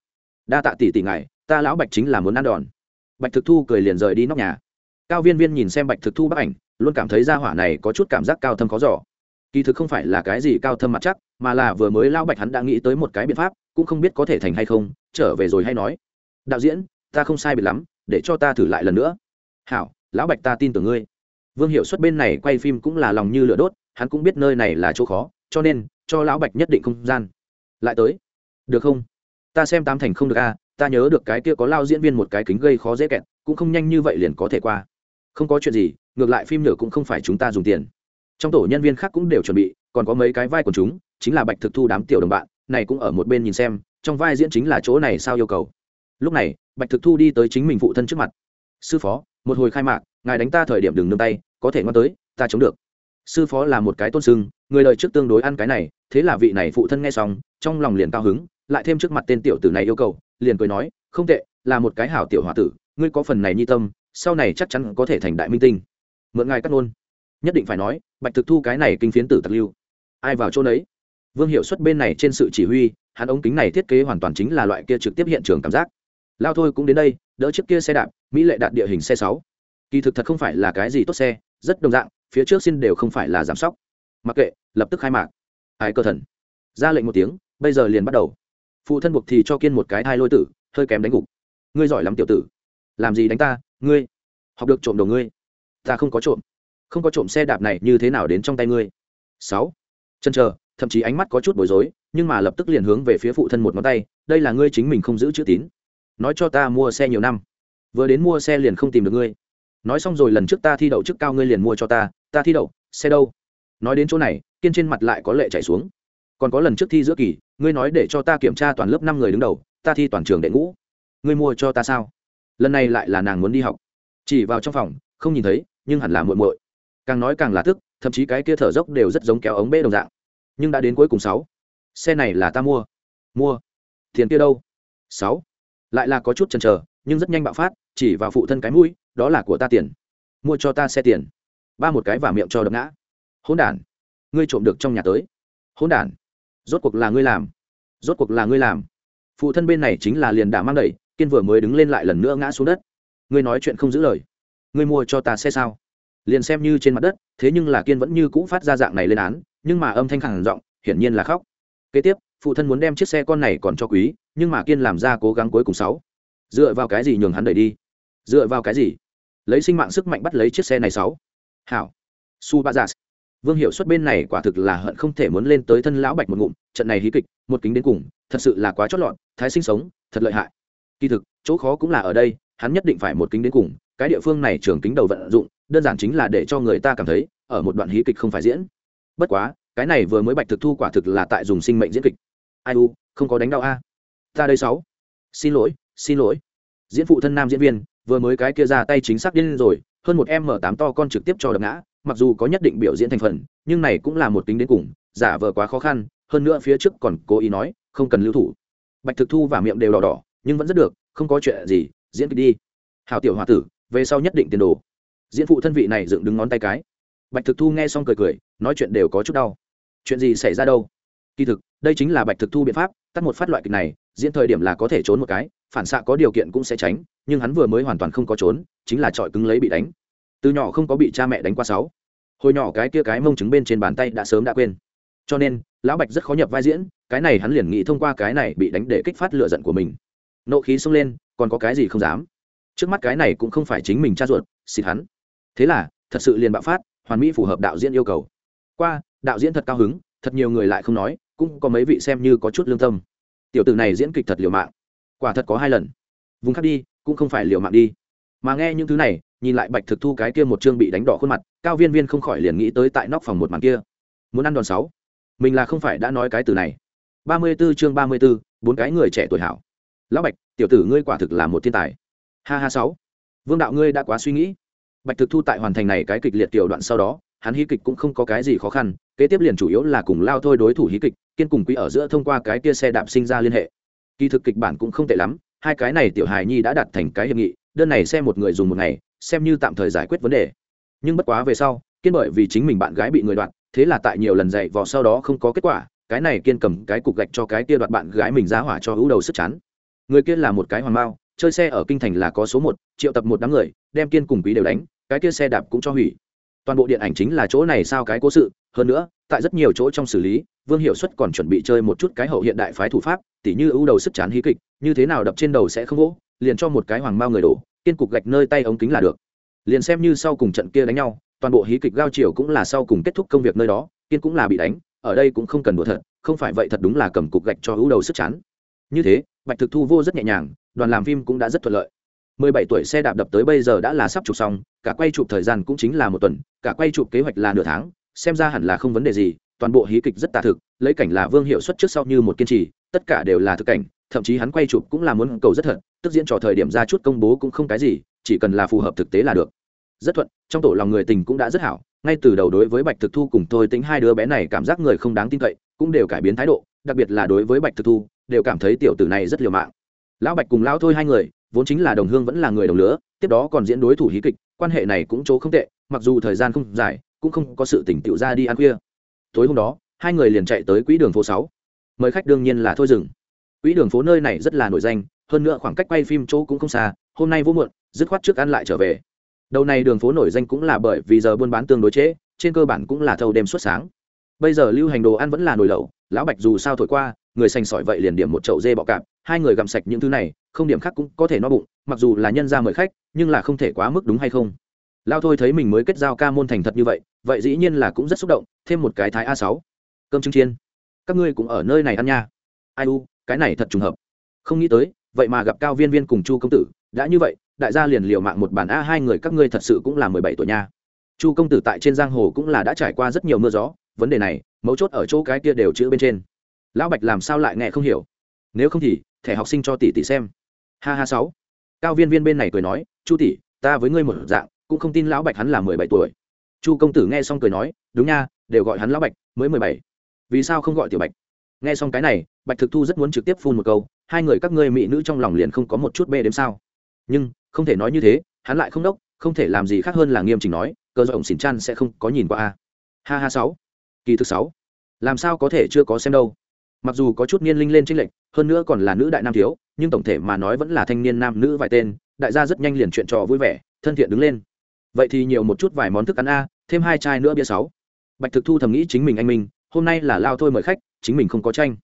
Đa tạ tỷ tỷ ngài, ta lão bạch chính là muốn ăn đòn. Bạch thực thu cười liền rời đi nóc nhà. Cao viên viên nhìn xem bạch thực thu bác ảnh, luôn cảm thấy ra hỏa này có chút cảm giác cao thâm khó giỏ kỳ thực không phải là cái gì cao thâm mặt chắc, mà là vừa mới lão bạch hắn đã nghĩ tới một cái biện pháp, cũng không biết có thể thành hay không, trở về rồi hay nói. Đạo diễn, ta không sai biệt lắm, để cho ta thử lại lần nữa. Hảo, lão bạch ta tin tưởng ngươi. Vương hiệu suất bên này quay phim cũng là lòng như lửa đốt, hắn cũng biết nơi này là chỗ khó, cho nên cho lão bạch nhất định không gian. Lại tới. Được không? Ta xem tám thành không được a, ta nhớ được cái kia có lao diễn viên một cái kính gây khó dễ kẹt, cũng không nhanh như vậy liền có thể qua. Không có chuyện gì, ngược lại phim nhựa cũng không phải chúng ta dùng tiền. Trong tổ nhân viên khác cũng đều chuẩn bị, còn có mấy cái vai của chúng, chính là bạch thực thu đám tiểu đồng bạn, này cũng ở một bên nhìn xem, trong vai diễn chính là chỗ này sao yêu cầu. Lúc này, bạch thực thu đi tới chính mình phụ thân trước mặt. Sư phó, một hồi khai mạc, ngài đánh ta thời điểm đừng nương tay, có thể ngon tới, ta chống được sư phó là một cái tôn sưng, người đời trước tương đối ăn cái này, thế là vị này phụ thân nghe xong, trong lòng liền cao hứng, lại thêm trước mặt tên tiểu tử này yêu cầu, liền cười nói, không tệ, là một cái hảo tiểu h tử, ngươi có phần này nhi tâm, sau này chắc chắn có thể thành đại minh tinh. Mượn ngài cắt ngôn. Nhất định phải nói, bạch thực thu cái này kinh phiến tử tặc lưu. Ai vào chỗ đấy vương hiệu suất bên này trên sự chỉ huy, hắn ống kính này thiết kế hoàn toàn chính là loại kia trực tiếp hiện trường cảm giác. Lao thôi cũng đến đây, đỡ chiếc kia xe đạp, mỹ lệ đạt địa hình xe sáu. Kỳ thực thật không phải là cái gì tốt xe, rất đồng dạng phía trước xin đều không phải là giảm sóc. Mặc kệ, lập tức khai mạc. Ai cơ thần. Ra lệnh một tiếng, bây giờ liền bắt đầu. Phụ thân buộc thì cho kiên một cái thai lôi tử, hơi kém đánh gục. Ngươi giỏi lắm tiểu tử. Làm gì đánh ta, ngươi? Học được trộm đồ ngươi. Ta không có trộm. Không có trộm xe đạp này như thế nào đến trong tay ngươi? Sáu. Chân chờ, thậm chí ánh mắt có chút bối rối, nhưng mà lập tức liền hướng về phía phụ thân một ngón tay, đây là ngươi chính mình không giữ chữ tín. Nói cho ta mua xe nhiều năm. Vừa đến mua xe liền không tìm được ngươi. Nói xong rồi lần trước ta thi đậu chức cao ngươi liền mua cho ta ta thi đậu, xe đâu? Nói đến chỗ này, kiên trên mặt lại có lệ chạy xuống. Còn có lần trước thi giữa kỳ, ngươi nói để cho ta kiểm tra toàn lớp năm người đứng đầu, ta thi toàn trường đệ ngũ. Ngươi mua cho ta sao? Lần này lại là nàng muốn đi học. Chỉ vào trong phòng, không nhìn thấy, nhưng hẳn là muội muội. Càng nói càng là tức, thậm chí cái kia thở dốc đều rất giống kéo ống bê đồng dạng. Nhưng đã đến cuối cùng sáu. Xe này là ta mua. Mua. Tiền kia đâu? Sáu. Lại là có chút chần chờ, nhưng rất nhanh bạo phát, chỉ vào phụ thân cái mũi, đó là của ta tiền. Mua cho ta xe tiền ba một cái và miệng cho đập ngã. Hỗn đản, ngươi trộm được trong nhà tới. Hỗn đản, rốt cuộc là ngươi làm. Rốt cuộc là ngươi làm. Phụ thân bên này chính là liền đả mang đẩy, kiên vừa mới đứng lên lại lần nữa ngã xuống đất. Ngươi nói chuyện không giữ lời. Ngươi mua cho ta xe sao? Liền xem như trên mặt đất, thế nhưng là kiên vẫn như cũ phát ra dạng này lên án, nhưng mà âm thanh khẳng giọng, hiển nhiên là khóc. Kế tiếp, phụ thân muốn đem chiếc xe con này còn cho quý, nhưng mà kiên làm ra cố gắng cuối cùng sáu. Dựa vào cái gì nhường hắn đẩy đi? Dựa vào cái gì? Lấy sinh mạng sức mạnh bắt lấy chiếc xe này sáu hảo. Su ba giả vương hiệu xuất bên này quả thực là hận không thể muốn lên tới thân lão bạch một ngụm, trận này hí kịch, một kính đến cùng, thật sự là quá chót lọt, thái sinh sống, thật lợi hại. Kỳ thực, chỗ khó cũng là ở đây, hắn nhất định phải một kính đến cùng, cái địa phương này trường kính đầu vận dụng, đơn giản chính là để cho người ta cảm thấy, ở một đoạn hí kịch không phải diễn. Bất quá, cái này vừa mới bạch thực thu quả thực là tại dùng sinh mệnh diễn kịch. Ai u, không có đánh đau a. Ta đây sáu. Xin lỗi xin lỗi. Diễn phụ thân nam diễn viên, vừa mới cái kia ra tay chính xác điên rồi hơn một em m tám to con trực tiếp cho đập ngã, mặc dù có nhất định biểu diễn thành phần, nhưng này cũng là một tính đến cùng, giả vờ quá khó khăn, hơn nữa phía trước còn cố ý nói, không cần lưu thủ. Bạch thực thu và miệng đều đỏ đỏ, nhưng vẫn rất được, không có chuyện gì, diễn kịch đi. Hào tiểu h o a tử, về sau nhất định tiền đồ. Diễn phụ thân vị này dựng đứng ngón tay cái. Bạch thực thu nghe xong cười cười, nói chuyện đều có chút đau. Chuyện gì xảy ra đâu? Kỳ thực, đây chính là bạch thực thu biện pháp, tắt một phát loại kịch này, diễn thời điểm là có thể trốn một cái, phản xạ có điều kiện cũng sẽ tránh, nhưng hắn vừa mới hoàn toàn không có trốn, chính là trọi cứng lấy bị đánh từ nhỏ không có bị cha mẹ đánh qua sáu. Hồi nhỏ cái kia cái mông trứng bên trên bàn tay đã sớm đã quên. Cho nên, lão bạch rất khó nhập vai diễn, cái này hắn liền nghĩ thông qua cái này bị đánh để kích phát lựa giận của mình. Nộ khí xông lên, còn có cái gì không dám? Trước mắt cái này cũng không phải chính mình cha ruột, xịt hắn. Thế là, thật sự liền bạo phát, hoàn mỹ phù hợp đạo diễn yêu cầu. Qua, đạo diễn thật cao hứng, thật nhiều người lại không nói, cũng có mấy vị xem như có chút lương tâm. Tiểu tử này diễn kịch thật liều mạng. Quả thật có hai lần. Vùng khác đi, cũng không phải liều mạng đi. Mà nghe những thứ này nhìn lại bạch thực thu cái kia một chương bị đánh đỏ khuôn mặt cao viên viên không khỏi liền nghĩ tới tại nóc phòng một màn kia. Muốn ăn đòn sáu. Mình là không phải đã nói cái từ này. Ba mươi 34 chương ba mươi 34, bốn cái người trẻ tuổi hảo. Lão bạch tiểu tử ngươi quả thực là một thiên tài. Ha ha sáu. Vương đạo ngươi đã quá suy nghĩ. Bạch thực thu tại hoàn thành này cái kịch liệt tiểu đoạn sau đó hắn hí kịch cũng không có cái gì khó khăn kế tiếp liền chủ yếu là cùng lao thôi đối thủ hí kịch kiên cùng quý ở giữa thông qua cái kia xe đạp sinh ra liên hệ. Kỳ thực kịch bản cũng không tệ lắm hai cái này tiểu hài nhi đã đạt thành cái hiệp nghị đơn này xe một người dùng một ngày xem như tạm thời giải quyết vấn đề. Nhưng bất quá về sau, kiên bởi vì chính mình bạn gái bị người đoạt, thế là tại nhiều lần dạy vò sau đó không có kết quả, cái này kiên cầm cái cục gạch cho cái kia đoạt bạn gái mình ra hỏa cho hữu đầu sức chán. Người kia là một cái hoàng mao, chơi xe ở kinh thành là có số một, triệu tập một đám người, đem kiên cùng quý đều đánh, cái kia xe đạp cũng cho hủy. Toàn bộ điện ảnh chính là chỗ này sao cái cố sự, hơn nữa, tại rất nhiều chỗ trong xử lý, vương hiệu suất còn chuẩn bị chơi một chút cái hậu hiện đại phái thủ pháp, tỉ như ưu đầu sức chán hí kịch, như thế nào đập trên đầu sẽ không vỗ, liền cho một cái hoàng mao người đổ kiên cục gạch nơi tay ống kính là được. Liền xem như sau cùng trận kia đánh nhau, toàn bộ hí kịch gao chiều cũng là sau cùng kết thúc công việc nơi đó, kiên cũng là bị đánh, ở đây cũng không cần đùa thật, không phải vậy thật đúng là cầm cục gạch cho hữu đầu sức chán. Như thế, bạch thực thu vô rất nhẹ nhàng, đoàn làm phim cũng đã rất thuận lợi. 17 tuổi xe đạp đập tới bây giờ đã là sắp chụp xong, cả quay chụp thời gian cũng chính là một tuần, cả quay chụp kế hoạch là nửa tháng, xem ra hẳn là không vấn đề gì, toàn bộ hí kịch rất tả thực, lấy cảnh là vương hiệu suất trước sau như một kiên trì, tất cả đều là thực cảnh thậm chí hắn quay chụp cũng là muốn cầu rất thật, tức diễn trò thời điểm ra chút công bố cũng không cái gì, chỉ cần là phù hợp thực tế là được. Rất thuận, trong tổ lòng người tình cũng đã rất hảo, ngay từ đầu đối với bạch thực thu cùng tôi tính hai đứa bé này cảm giác người không đáng tin cậy, cũng đều cải biến thái độ, đặc biệt là đối với bạch thực thu, đều cảm thấy tiểu tử này rất liều mạng. Lão bạch cùng lão thôi hai người, vốn chính là đồng hương vẫn là người đồng lứa, tiếp đó còn diễn đối thủ hí kịch, quan hệ này cũng chỗ không tệ, mặc dù thời gian không dài, cũng không có sự tỉnh tựu ra đi ăn khuya. Tối hôm đó, hai người liền chạy tới quỹ đường phố sáu. Mời khách đương nhiên là thôi dừng quỹ đường phố nơi này rất là nổi danh, hơn nữa khoảng cách quay phim chỗ cũng không xa, hôm nay vô muộn, dứt khoát trước ăn lại trở về. Đầu này đường phố nổi danh cũng là bởi vì giờ buôn bán tương đối trễ, trên cơ bản cũng là thâu đêm suốt sáng. Bây giờ lưu hành đồ ăn vẫn là nồi lẩu, lão bạch dù sao thổi qua, người xanh sỏi vậy liền điểm một chậu dê bọ cạp, hai người gặm sạch những thứ này, không điểm khác cũng có thể no bụng, mặc dù là nhân ra mời khách, nhưng là không thể quá mức đúng hay không. Lao thôi thấy mình mới kết giao ca môn thành thật như vậy vậy dĩ nhiên là cũng rất xúc động, thêm một cái thái a sáu. Cơm trứng chiên. Các ngươi cũng ở nơi này ăn nha. Ai u cái này thật trùng hợp. Không nghĩ tới, vậy mà gặp cao viên viên cùng chu công tử, đã như vậy, đại gia liền liều mạng một bản a hai người các ngươi thật sự cũng là mười bảy tuổi nha. Chu công tử tại trên giang hồ cũng là đã trải qua rất nhiều mưa gió, vấn đề này, mấu chốt ở chỗ cái kia đều chữ bên trên. Lão bạch làm sao lại nghe không hiểu? Nếu không thì, thẻ học sinh cho tỷ tỷ xem. Ha ha sáu. Cao viên viên bên này cười nói, chu tỷ, ta với ngươi một dạng, cũng không tin lão bạch hắn là mười bảy tuổi. Chu công tử nghe xong cười nói, đúng nha, đều gọi hắn lão bạch, mới mười bảy. Vì sao không gọi tiểu bạch? Nghe xong cái này bạch thực thu rất muốn trực tiếp phun một câu hai người các ngươi mỹ nữ trong lòng liền không có một chút bê đếm sao. Nhưng không thể nói như thế hắn lại không đốc không thể làm gì khác hơn là nghiêm chỉnh nói cơ do ổng xỉn chăn sẽ không có nhìn qua a. Ha ha sáu. Kỳ thực sáu. Làm sao có thể chưa có xem đâu. Mặc dù có chút niên linh lên trinh lệch, hơn nữa còn là nữ đại nam thiếu nhưng tổng thể mà nói vẫn là thanh niên nam nữ vài tên đại gia rất nhanh liền chuyện trò vui vẻ thân thiện đứng lên. Vậy thì nhiều một chút vài món thức ăn a thêm hai chai nữa bia sáu. Bạch thực thu thầm nghĩ chính mình anh minh hôm nay là lao thôi mời khách, chính mình không có tranh.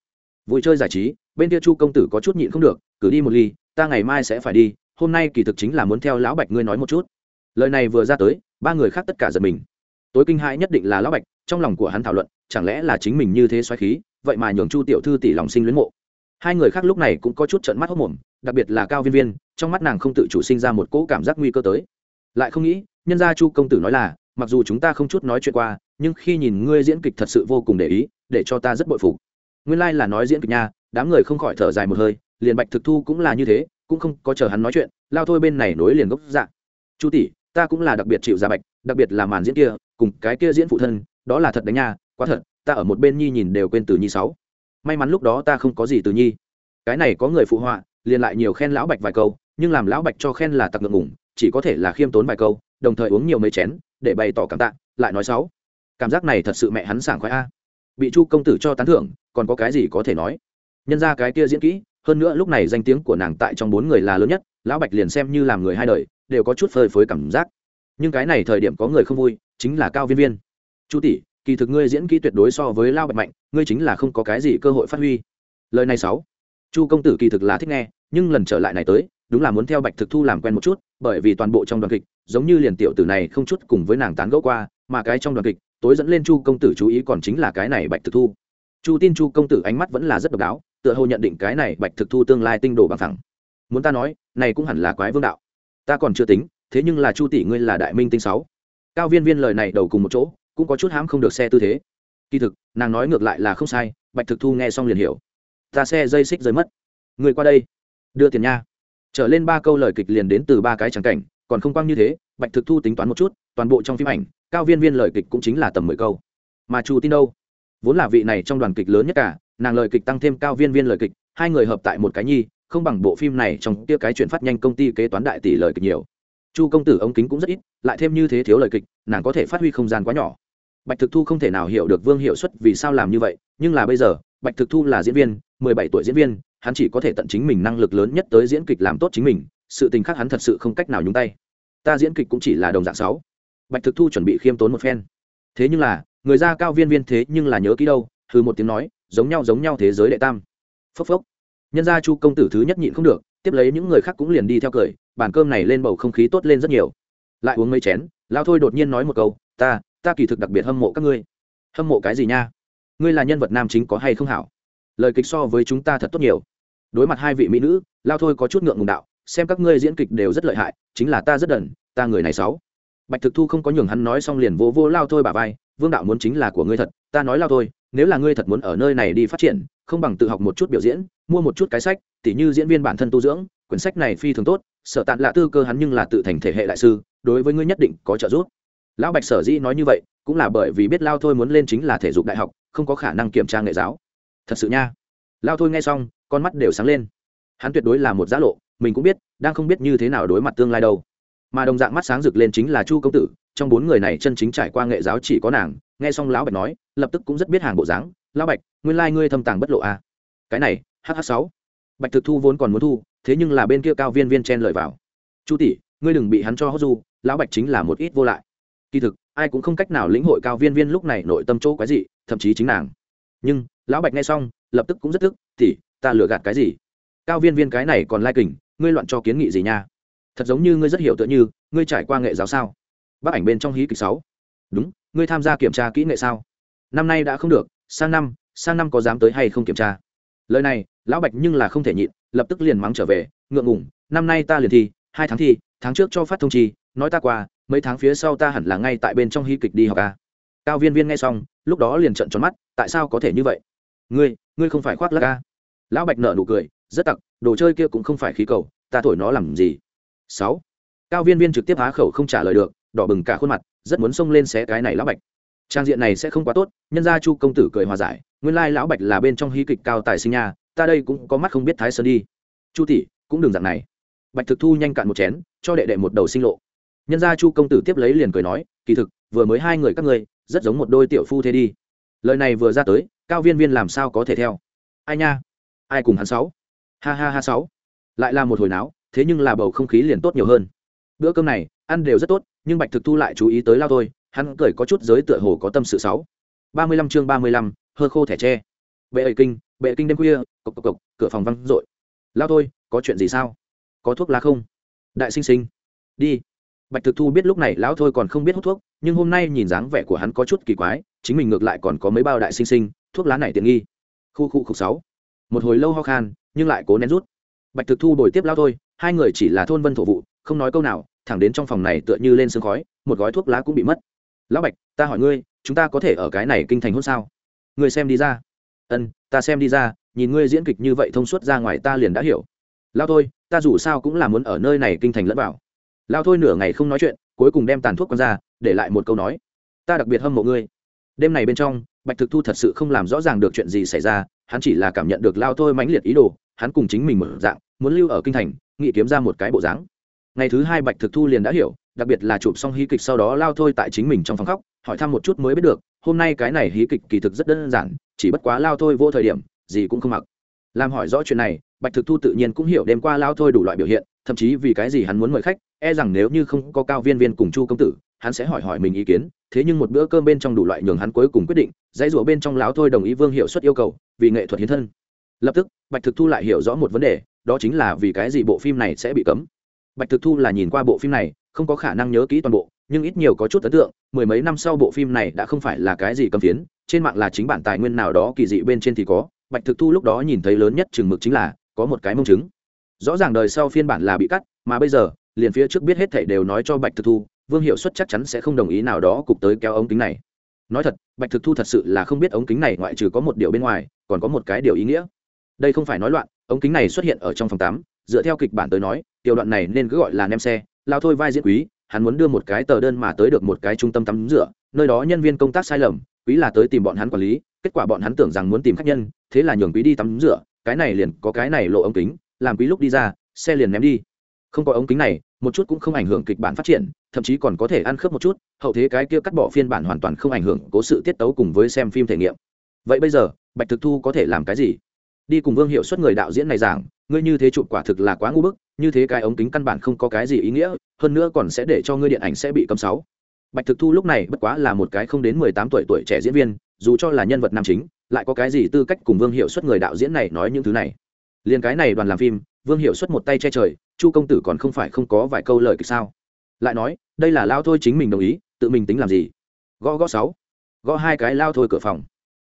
Vui chơi giải trí, bên kia chu công tử có chút nhịn không được, cử đi một ly, ta ngày mai sẽ phải đi, hôm nay kỳ thực chính là muốn theo lão bạch ngươi nói một chút. Lời này vừa ra tới, ba người khác tất cả giật mình. Tối kinh hãi nhất định là lão bạch, trong lòng của hắn thảo luận, chẳng lẽ là chính mình như thế xoáy khí, vậy mà nhường chu tiểu thư tỷ lòng sinh luyến mộ. Hai người khác lúc này cũng có chút trận mắt hốc mồm, đặc biệt là cao viên viên, trong mắt nàng không tự chủ sinh ra một cỗ cảm giác nguy cơ tới. Lại không nghĩ, nhân gia chu công tử nói là, mặc dù chúng ta không chút nói chuyện qua nhưng khi nhìn ngươi diễn kịch thật sự vô cùng để ý, để cho ta rất bội phục. Nguyên lai、like、là nói diễn kịch nha, đám người không khỏi thở dài một hơi, liền bạch thực thu cũng là như thế, cũng không có chờ hắn nói chuyện, lao thôi bên này nối liền gốc dạ. chu tỷ, ta cũng là đặc biệt chịu ra bạch, đặc biệt là màn diễn kia, cùng cái kia diễn phụ thân, đó là thật đánh nha, quá thật, ta ở một bên nhi nhìn đều quên từ nhi sáu. May mắn lúc đó ta không có gì từ nhi. Cái này có người phụ họa, liền lại nhiều khen lão bạch vài câu, nhưng làm lão bạch cho khen là tặc ngượng ngủng chỉ có thể là khiêm tốn vài câu, đồng thời uống nhiều mấy chén, để bày tỏ cảm tạ, lại nói sáu cảm giác này thật sự mẹ hắn sảng khoái a. Bị chu công tử cho tán thưởng, còn có cái gì có thể nói? Nhân ra cái kia diễn kỹ, hơn nữa lúc này danh tiếng của nàng tại trong bốn người là lớn nhất, lão bạch liền xem như làm người hai đời, đều có chút phơi phới cảm giác. Nhưng cái này thời điểm có người không vui, chính là cao viên viên. Chu tỷ, kỳ thực ngươi diễn kỹ tuyệt đối so với lao bạch mạnh, ngươi chính là không có cái gì cơ hội phát huy. Lời này sáu. Chu công tử kỳ thực là thích nghe, nhưng lần trở lại này tới, đúng là muốn theo bạch thực thu làm quen một chút, bởi vì toàn bộ trong đoàn kịch, giống như liền tiểu tử này không chút cùng với nàng tán gẫu qua, mà cái trong đoàn kịch tối dẫn lên chu công tử chú ý còn chính là cái này bạch thực thu. Chu tin chu công tử ánh mắt vẫn là rất độc đáo, tựa hồ nhận định cái này bạch thực thu tương lai tinh đồ bằng thẳng muốn ta nói, này cũng hẳn là quái vương đạo. Ta còn chưa tính, thế nhưng là chu tỷ ngươi là đại minh tinh sáu. Cao viên viên lời này đầu cùng một chỗ, cũng có chút hãm không được xe tư thế. Kỳ thực, nàng nói ngược lại là không sai, bạch thực thu nghe xong liền hiểu. Ta xe dây xích rơi mất. Người qua đây. Đưa tiền nha. Trở lên ba câu lời kịch liền đến từ ba cái trắng cảnh, còn không quang như thế, bạch thực thu tính toán một chút, toàn bộ trong phim ảnh cao viên viên lời kịch cũng chính là tầm mười câu. Mà chu tin đâu? Vốn là vị này trong đoàn kịch lớn nhất cả, nàng lời kịch tăng thêm cao viên viên lời kịch, hai người hợp tại một cái nhi, không bằng bộ phim này trong kia cái chuyện phát nhanh công ty kế toán đại tỷ lời kịch nhiều. Chu công tử ống kính cũng rất ít, lại thêm như thế thiếu lời kịch, nàng có thể phát huy không gian quá nhỏ. Bạch thực thu không thể nào hiểu được vương hiệu suất vì sao làm như vậy, nhưng là bây giờ, bạch thực thu là diễn viên, mười bảy tuổi diễn viên, hắn chỉ có thể tận chính mình năng lực lớn nhất tới diễn kịch làm tốt chính mình, sự tình khác hắn thật sự không cách nào nhúng tay. Ta diễn kịch cũng chỉ là đồng dạng sáu bạch thực thu chuẩn bị khiêm tốn một phen. Thế nhưng là, người da cao viên viên thế nhưng là nhớ kỹ đâu thư một tiếng nói, giống nhau giống nhau thế giới đệ tam. Phốc phốc. Nhân gia chu công tử thứ nhất nhịn không được, tiếp lấy những người khác cũng liền đi theo cười, bàn cơm này lên bầu không khí tốt lên rất nhiều. Lại uống mấy chén lao thôi đột nhiên nói một câu, ta ta kỳ thực đặc biệt hâm mộ các ngươi. Hâm mộ cái gì nha? Ngươi là nhân vật nam chính có hay không hảo? Lời kịch so với chúng ta thật tốt nhiều. Đối mặt hai vị mỹ nữ lao thôi có chút ngượng ngùng đạo, xem các ngươi diễn kịch đều rất lợi hại, chính là ta rất đần, ta người này sáu bạch thực thu không có nhường hắn nói xong liền vô vô lao thôi bà vai, vương đạo muốn chính là của ngươi thật, ta nói lao thôi, nếu là ngươi thật muốn ở nơi này đi phát triển, không bằng tự học một chút biểu diễn, mua một chút cái sách, tỉ như diễn viên bản thân tu dưỡng, quyển sách này phi thường tốt, sở tạn lạ tư cơ hắn nhưng là tự thành thể hệ đại sư, đối với ngươi nhất định có trợ giúp. Lão bạch sở dĩ nói như vậy, cũng là bởi vì biết lao thôi muốn lên chính là thể dục đại học, không có khả năng kiểm tra nghệ giáo. Thật sự nha. Lao thôi nghe xong, con mắt đều sáng lên. Hắn tuyệt đối là một giá lộ, mình cũng biết, đang không biết như thế nào đối mặt tương lai đâu mà đồng dạng mắt sáng rực lên chính là chu công tử, trong bốn người này chân chính trải qua nghệ giáo chỉ có nàng, nghe xong lão bạch nói, lập tức cũng rất biết hàng bộ dáng, lão bạch, nguyên lai、like、ngươi thâm tàng bất lộ a à? cái này hh sáu. Bạch thực thu vốn còn muốn thu, thế nhưng là bên kia cao viên viên chen lợi vào. Chu tỷ, ngươi đừng bị hắn cho hốt du, lão bạch chính là một ít vô lại. Kỳ thực, ai cũng không cách nào lĩnh hội cao viên viên lúc này nội tâm chỗ cái gì thậm chí chính nàng. Nhưng, lão bạch nghe xong, lập tức cũng rất tức tỉ ta lừa gạt cái gì? Cao viên viên cái này còn lai kình, ngươi loạn cho kiến nghị gì nha? Thật giống như ngươi rất hiểu tựa như, ngươi trải qua nghệ giáo sao? Bác ảnh bên trong hí kịch sáu. Đúng, ngươi tham gia kiểm tra kỹ nghệ sao? Năm nay đã không được, sang năm sang năm có dám tới hay không kiểm tra? Lời này, lão bạch nhưng là không thể nhịn, lập tức liền mắng trở về, ngượng ngủng năm nay ta liền thi, hai tháng thi, tháng trước cho phát thông chi, nói ta qua, mấy tháng phía sau ta hẳn là ngay tại bên trong hy kịch đi học ca cao viên viên nghe xong, lúc đó liền trận tròn mắt, tại sao có thể như vậy? Ngươi ngươi không phải khoác lắc ca à? lão bạch nợ nụ cười, rất tặc, đồ chơi kia cũng không phải khí cầu, ta thổi nó làm gì? Sáu. Cao viên viên trực tiếp há khẩu không trả lời được, đỏ bừng cả khuôn mặt, rất muốn xông lên xé cái này lão bạch. Trang diện này sẽ không quá tốt, nhân ra chu công tử cười hòa giải, nguyên lai lão bạch là bên trong hí kịch cao tài sinh nha, ta đây cũng có mắt không biết thái sơn đi. Chu tỷ, cũng đừng dạng này. Bạch thực thu nhanh cạn một chén, cho đệ đệ một đầu sinh lộ. Nhân gia chu công tử tiếp lấy liền cười nói, kỳ thực, vừa mới hai người các ngươi, rất giống một đôi tiểu phu thế đi. Lời này vừa ra tới, cao viên viên làm sao có thể theo? Ai nha? Ai cùng hắn sáu? Ha ha ha sáu. Lại là một hồi náo thế nhưng là bầu không khí liền tốt nhiều hơn. Bữa cơm này, ăn đều rất tốt, nhưng bạch thực thu lại chú ý tới lao thôi, hắn cười có chút giới tựa hồ có tâm sự sáu ba mươi lăm chương ba mươi lăm, hơ khô thẻ tre. Bệ ẩy kinh, bệ kinh đêm khuya, cộc cộc cộc, cửa phòng văng rội. Lao thôi, có chuyện gì sao? Có thuốc lá không? Đại sinh sinh. Đi. Bạch thực thu biết lúc này lão thôi còn không biết hút thuốc, nhưng hôm nay nhìn dáng vẻ của hắn có chút kỳ quái, chính mình ngược lại còn có mấy bao đại sinh sinh, thuốc lá này tiện nghi. Khu khu khu sáu. Một hồi lâu ho khan, nhưng lại cố nén rút. Bạch thực thu đổi tiếp lao thôi hai người chỉ là thôn vân thổ vụ, không nói câu nào, thẳng đến trong phòng này tựa như lên sương khói, một gói thuốc lá cũng bị mất. Lão bạch, ta hỏi ngươi, chúng ta có thể ở cái này kinh thành hôn sao? Ngươi xem đi ra. Ân, ta xem đi ra, nhìn ngươi diễn kịch như vậy thông suốt ra ngoài ta liền đã hiểu. Lao thôi, ta dù sao cũng là muốn ở nơi này kinh thành lẫn vào. Lao thôi nửa ngày không nói chuyện, cuối cùng đem tàn thuốc con ra, để lại một câu nói. Ta đặc biệt hâm mộ ngươi. Đêm này bên trong, bạch thực thu thật sự không làm rõ ràng được chuyện gì xảy ra, hắn chỉ là cảm nhận được lao thôi mãnh liệt ý đồ, hắn cùng chính mình mở dạng, muốn lưu ở kinh thành nghĩ kiếm ra một cái bộ dáng. Ngày thứ hai bạch thực thu liền đã hiểu, đặc biệt là chụp xong hí kịch sau đó lao thôi tại chính mình trong phòng khóc, hỏi thăm một chút mới biết được, hôm nay cái này hí kịch kỳ thực rất đơn giản, chỉ bất quá lao thôi vô thời điểm, gì cũng không mặc. Làm hỏi rõ chuyện này, bạch thực thu tự nhiên cũng hiểu đêm qua lao thôi đủ loại biểu hiện, thậm chí vì cái gì hắn muốn mời khách e rằng nếu như không có cao viên viên cùng chu công tử, hắn sẽ hỏi hỏi mình ý kiến, thế nhưng một bữa cơm bên trong đủ loại nhường hắn cuối cùng quyết định, dãy rủa bên trong láo thôi đồng ý vương hiệu suất yêu cầu, vì nghệ thuật hiến thân. Lập tức, bạch thực thu lại hiểu rõ một vấn đề đó chính là vì cái gì bộ phim này sẽ bị cấm. Bạch thực thu là nhìn qua bộ phim này, không có khả năng nhớ kỹ toàn bộ, nhưng ít nhiều có chút ấn tượng, mười mấy năm sau bộ phim này đã không phải là cái gì cầm phiến, trên mạng là chính bản tài nguyên nào đó kỳ dị bên trên thì có, bạch thực thu lúc đó nhìn thấy lớn nhất chừng mực chính là, có một cái mông chứng rõ ràng đời sau phiên bản là bị cắt, mà bây giờ, liền phía trước biết hết thảy đều nói cho bạch thực thu, vương hiệu suất chắc chắn sẽ không đồng ý nào đó cục tới kéo ống kính này. Nói thật, bạch thực thu thật sự là không biết ống kính này ngoại trừ có một điều bên ngoài, còn có một cái điều ý nghĩa. Đây không phải nói loạn ống kính này xuất hiện ở trong phòng tám dựa theo kịch bản tới nói, tiểu đoạn này nên cứ gọi là nem xe, lao thôi vai diễn quý, hắn muốn đưa một cái tờ đơn mà tới được một cái trung tâm tắm rửa, nơi đó nhân viên công tác sai lầm, quý là tới tìm bọn hắn quản lý, kết quả bọn hắn tưởng rằng muốn tìm khách nhân, thế là nhường quý đi tắm rửa, cái này liền có cái này lộ ống kính, làm quý lúc đi ra, xe liền ném đi. Không có ống kính này, một chút cũng không ảnh hưởng kịch bản phát triển, thậm chí còn có thể ăn khớp một chút, hậu thế cái kia cắt bỏ phiên bản hoàn toàn không ảnh hưởng cố sự tiết tấu cùng với xem phim thể nghiệm. Vậy bây giờ, bạch thực thu có thể làm cái gì? Đi cùng vương hiệu suất người đạo diễn này giảng, ngươi như thế chụp quả thực là quá ngu bức, như thế cái ống kính căn bản không có cái gì ý nghĩa, hơn nữa còn sẽ để cho ngươi điện ảnh sẽ bị cấm sáu. Bạch thực thu lúc này bất quá là một cái không đến mười tám tuổi tuổi trẻ diễn viên, dù cho là nhân vật nam chính, lại có cái gì tư cách cùng vương hiệu suất người đạo diễn này nói những thứ này. Liền cái này đoàn làm phim, vương hiệu suất một tay che trời, chu công tử còn không phải không có vài câu lời kịch sao? Lại nói, đây là lao thôi chính mình đồng ý, tự mình tính làm gì? Gõ gõ sáu. Gõ hai cái lao thôi cửa phòng.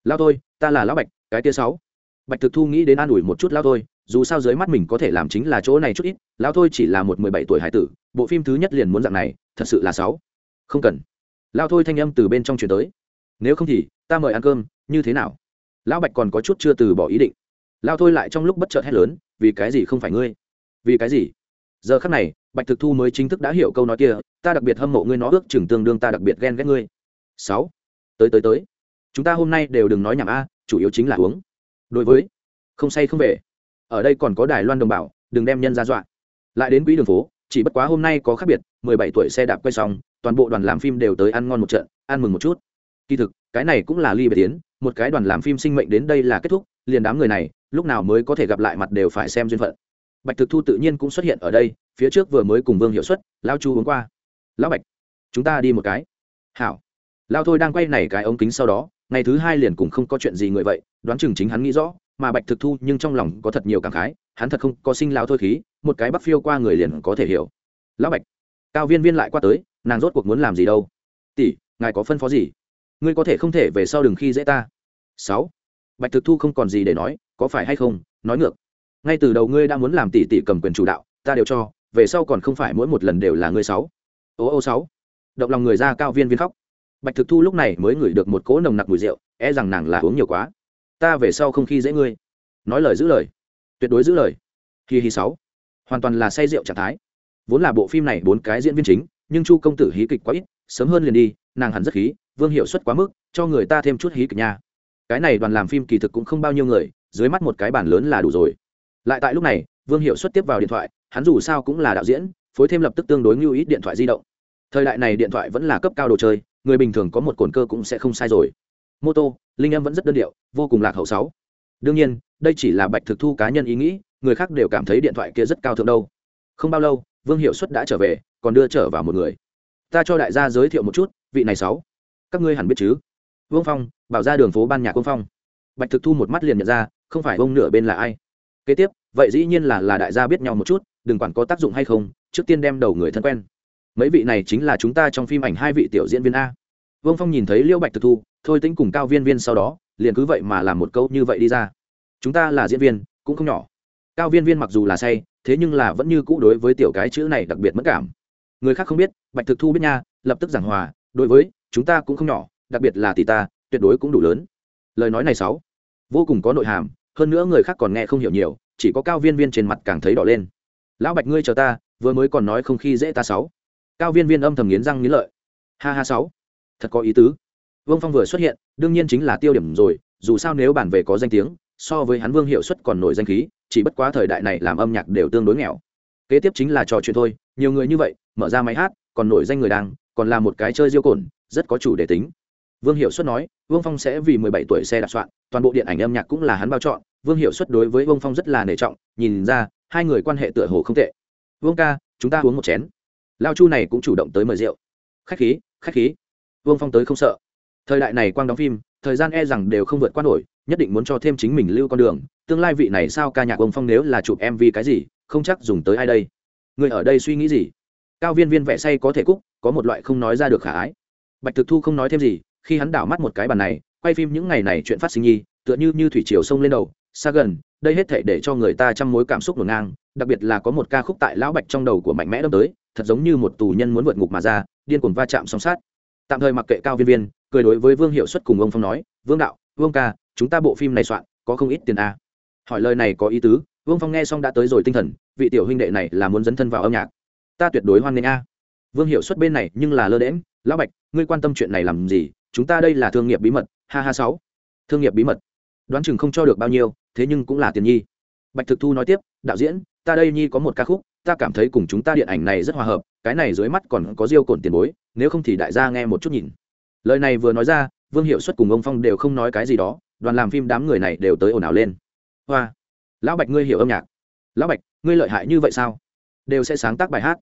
Lao thôi, ta là lão bạch, cái tia sáu bạch thực thu nghĩ đến an ủi một chút lao thôi, dù sao dưới mắt mình có thể làm chính là chỗ này chút ít lao thôi chỉ là một mười bảy tuổi hải tử, bộ phim thứ nhất liền muốn dạng này, thật sự là sáu. Không cần. Lao thôi thanh âm từ bên trong chuyển tới. Nếu không thì, ta mời ăn cơm, như thế nào? Lão bạch còn có chút chưa từ bỏ ý định. Lao thôi lại trong lúc bất chợt hét lớn, vì cái gì không phải ngươi? Vì cái gì? Giờ khắc này, bạch thực thu mới chính thức đã hiểu câu nói kia, ta đặc biệt hâm mộ ngươi, nó ước chừng tương đương ta đặc biệt ghen ghét ngươi. Sáu. Tới tới tới. Chúng ta hôm nay đều đừng nói nhảm a, chủ yếu chính là uống đối với, không say không về. Ở đây còn có đài loan đồng bào, đừng đem nhân ra dọa. Lại đến quỹ đường phố, chỉ bất quá hôm nay có khác biệt, mười bảy tuổi xe đạp quay xong, toàn bộ đoàn làm phim đều tới ăn ngon một trận, ăn mừng một chút. Kỳ thực, cái này cũng là ly biệt tiến, một cái đoàn làm phim sinh mệnh đến đây là kết thúc, liền đám người này, lúc nào mới có thể gặp lại mặt đều phải xem duyên phận. Bạch thực thu tự nhiên cũng xuất hiện ở đây, phía trước vừa mới cùng vương hiệu suất lao chu uống qua. Lão bạch, chúng ta đi một cái. Hảo. Lao thôi đang quay này cái ống kính sau đó ngày thứ hai liền cùng không có chuyện gì người vậy, đoán chừng chính hắn nghĩ rõ, mà bạch thực thu nhưng trong lòng có thật nhiều cảm khái, hắn thật không có sinh lao thôi khí, một cái bắc phiêu qua người liền có thể hiểu. Lão bạch, cao viên viên lại qua tới, nàng rốt cuộc muốn làm gì đâu? Tỷ, ngài có phân phó gì? Ngươi có thể không thể về sau đừng khi dễ ta. Sáu, bạch thực thu không còn gì để nói, có phải hay không, nói ngược. Ngay từ đầu ngươi đã muốn làm tỷ tỷ cầm quyền chủ đạo, ta đều cho, về sau còn không phải mỗi một lần đều là ngươi sáu. Ô ô sáu, động lòng người ra cao viên viên khóc bạch thực thu lúc này mới ngửi được một cỗ nồng nặc mùi rượu e rằng nàng là uống nhiều quá. Ta về sau không khi dễ ngươi. Nói lời giữ lời. Tuyệt đối giữ lời. Hi hi sáu. Hoàn toàn là say rượu trạng thái. Vốn là bộ phim này bốn cái diễn viên chính, nhưng chu công tử hí kịch quá ít, sớm hơn liền đi, nàng hẳn rất khí, vương hiệu suất quá mức, cho người ta thêm chút hí kịch nha. Cái này đoàn làm phim kỳ thực cũng không bao nhiêu người, dưới mắt một cái bản lớn là đủ rồi. Lại tại lúc này, vương hiệu suất tiếp vào điện thoại, hắn dù sao cũng là đạo diễn, phối thêm lập tức tương đối ngưu ít điện thoại di động. Thời đại này điện thoại vẫn là cấp cao đồ chơi người bình thường có một cồn cơ cũng sẽ không sai rồi. Mô tô, linh âm vẫn rất đơn điệu, vô cùng lạc hậu sáu. Đương nhiên, đây chỉ là bạch thực thu cá nhân ý nghĩ, người khác đều cảm thấy điện thoại kia rất cao thượng đâu. Không bao lâu, vương hiệu suất đã trở về, còn đưa trở vào một người. Ta cho đại gia giới thiệu một chút, vị này sáu. Các ngươi hẳn biết chứ? Vương phong, bảo ra đường phố ban nhạc vương phong. Bạch thực thu một mắt liền nhận ra, không phải ông nửa bên là ai. Kế tiếp, vậy dĩ nhiên là là đại gia biết nhau một chút, đừng quản có tác dụng hay không, trước tiên đem đầu người thân quen mấy vị này chính là chúng ta trong phim ảnh hai vị tiểu diễn viên a. Vương phong nhìn thấy liễu bạch thực thu, thôi tính cùng cao viên viên sau đó, liền cứ vậy mà làm một câu như vậy đi ra. Chúng ta là diễn viên, cũng không nhỏ. Cao viên viên mặc dù là say, thế nhưng là vẫn như cũ đối với tiểu cái chữ này đặc biệt mất cảm. Người khác không biết, bạch thực thu biết nha, lập tức giảng hòa, đối với, chúng ta cũng không nhỏ, đặc biệt là tỷ ta, tuyệt đối cũng đủ lớn. Lời nói này sáu, vô cùng có nội hàm, hơn nữa người khác còn nghe không hiểu nhiều, chỉ có cao viên viên trên mặt càng thấy đỏ lên. Lão bạch ngươi chờ ta, vừa mới còn nói không khi dễ ta sáu cao viên viên âm thầm nghiến răng nghiến lợi. Ha ha sáu. Thật có ý tứ. Vương phong vừa xuất hiện, đương nhiên chính là tiêu điểm rồi, dù sao nếu bản về có danh tiếng, so với hắn vương hiệu suất còn nổi danh khí, chỉ bất quá thời đại này làm âm nhạc đều tương đối nghèo. Kế tiếp chính là trò chuyện thôi, nhiều người như vậy, mở ra máy hát, còn nổi danh người đang còn là một cái chơi diêu cồn, rất có chủ đề tính. Vương hiệu suất nói, vương phong sẽ vì mười bảy tuổi xe đạp soạn, toàn bộ điện ảnh âm nhạc cũng là hắn bao chọn. Vương hiệu suất đối với vương phong rất là nể trọng, nhìn ra, hai người quan hệ tựa hồ không tệ. Vương ca, chúng ta uống một chén lao chu này cũng chủ động tới mời rượu. Khách khí khách khí. Vương phong tới không sợ. Thời đại này quang đóng phim, thời gian e rằng đều không vượt qua nổi, nhất định muốn cho thêm chính mình lưu con đường. Tương lai vị này sao ca nhạc ông phong nếu là chụp mv cái gì, không chắc dùng tới ai đây. Người ở đây suy nghĩ gì? Cao viên viên vẽ say có thể cúc, có một loại không nói ra được khả ái. Bạch thực thu không nói thêm gì, khi hắn đảo mắt một cái bàn này, quay phim những ngày này chuyện phát sinh nhi, tựa như như thủy triều sông lên đầu, xa gần, đây hết thể để cho người ta trăm mối cảm xúc ngổn ngang, đặc biệt là có một ca khúc tại lão bạch trong đầu của mạnh mẽ đâm tới thật giống như một tù nhân muốn vượt ngục mà ra, điên cuồng va chạm song sát. Tạm thời mặc kệ cao viên viên, cười đối với vương hiệu suất cùng ông phong nói, vương đạo, vương ca, chúng ta bộ phim này soạn, có không ít tiền a. À? hỏi lời này có ý tứ, vương phong nghe xong đã tới rồi tinh thần, vị tiểu huynh đệ này là muốn dấn thân vào âm nhạc. Ta tuyệt đối hoan nghênh a. Vương hiệu suất bên này nhưng là lơ đễm lão bạch, ngươi quan tâm chuyện này làm gì? Chúng ta đây là thương nghiệp bí mật, ha ha sáu. Thương nghiệp bí mật? Đoán chừng không cho được bao nhiêu, thế nhưng cũng là tiền nhi. Bạch thực thu nói tiếp, đạo diễn, ta đây nhi có một ca khúc ta cảm thấy cùng chúng ta điện ảnh này rất hòa hợp, cái này dưới mắt còn có riêu cồn tiền bối, nếu không thì đại gia nghe một chút nhìn. Lời này vừa nói ra, vương hiệu suất cùng ông phong đều không nói cái gì đó, đoàn làm phim đám người này đều tới ồn ào lên. Hoa, lão bạch ngươi hiểu âm nhạc. Lão bạch, ngươi lợi hại như vậy sao? Đều sẽ sáng tác bài hát.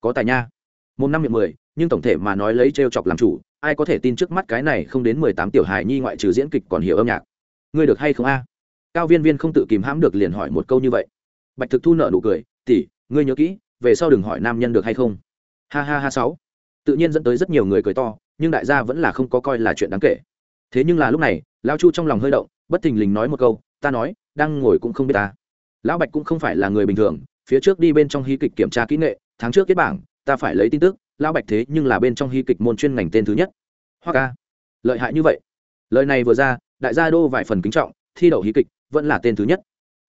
Có tài nha. Một năm miệng mười, nhưng tổng thể mà nói lấy t chọc làm chủ, ai có thể tin trước mắt cái này không đến mười tám tiểu hài nhi ngoại trừ diễn kịch còn hiểu âm nhạc? Ngươi được hay không a? Cao viên viên không tự kìm hãm được liền hỏi một câu như vậy. Bạch thực thu nợ nụ cười tỉ ngươi nhớ kỹ, về sau đừng hỏi nam nhân được hay không. Ha ha ha sáu. Tự nhiên dẫn tới rất nhiều người cười to, nhưng đại gia vẫn là không có coi là chuyện đáng kể. Thế nhưng là lúc này, lão chu trong lòng hơi động, bất thình lình nói một câu, ta nói, đang ngồi cũng không biết ta. Lão bạch cũng không phải là người bình thường, phía trước đi bên trong hy kịch kiểm tra kỹ nghệ, tháng trước kết bảng, ta phải lấy tin tức, lão bạch thế nhưng là bên trong hy kịch môn chuyên ngành tên thứ nhất. Hoa ca. Lợi hại như vậy. Lời này vừa ra, đại gia đô vài phần kính trọng, thi đậu hí kịch, vẫn là tên thứ nhất.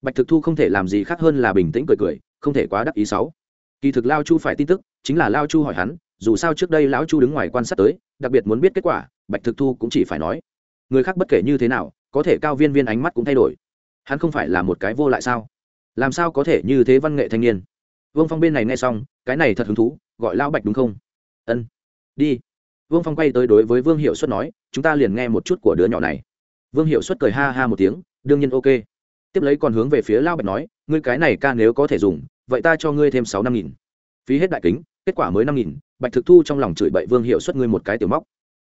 Bạch thực thu không thể làm gì khác hơn là bình tĩnh cười cười không thể quá đắc ý sáu. Kỳ thực lao chu phải tin tức, chính là lao chu hỏi hắn, dù sao trước đây lão chu đứng ngoài quan sát tới, đặc biệt muốn biết kết quả, bạch thực thu cũng chỉ phải nói, người khác bất kể như thế nào, có thể cao viên viên ánh mắt cũng thay đổi. Hắn không phải là một cái vô lại sao? Làm sao có thể như thế văn nghệ thanh niên? Vương phong bên này nghe xong, cái này thật hứng thú, gọi lão bạch đúng không? Ân. Đi. Vương phong quay tới đối với vương hiệu suất nói, chúng ta liền nghe một chút của đứa nhỏ này. Vương hiệu suất cười ha ha một tiếng, đương nhiên ok. Tiếp lấy còn hướng về phía lao bạch nói ngươi cái này ca nếu có thể dùng, vậy ta cho ngươi thêm sáu năm nghìn. Phí hết đại kính, kết quả mới năm nghìn, bạch thực thu trong lòng chửi bậy vương hiệu suất ngươi một cái tiểu móc.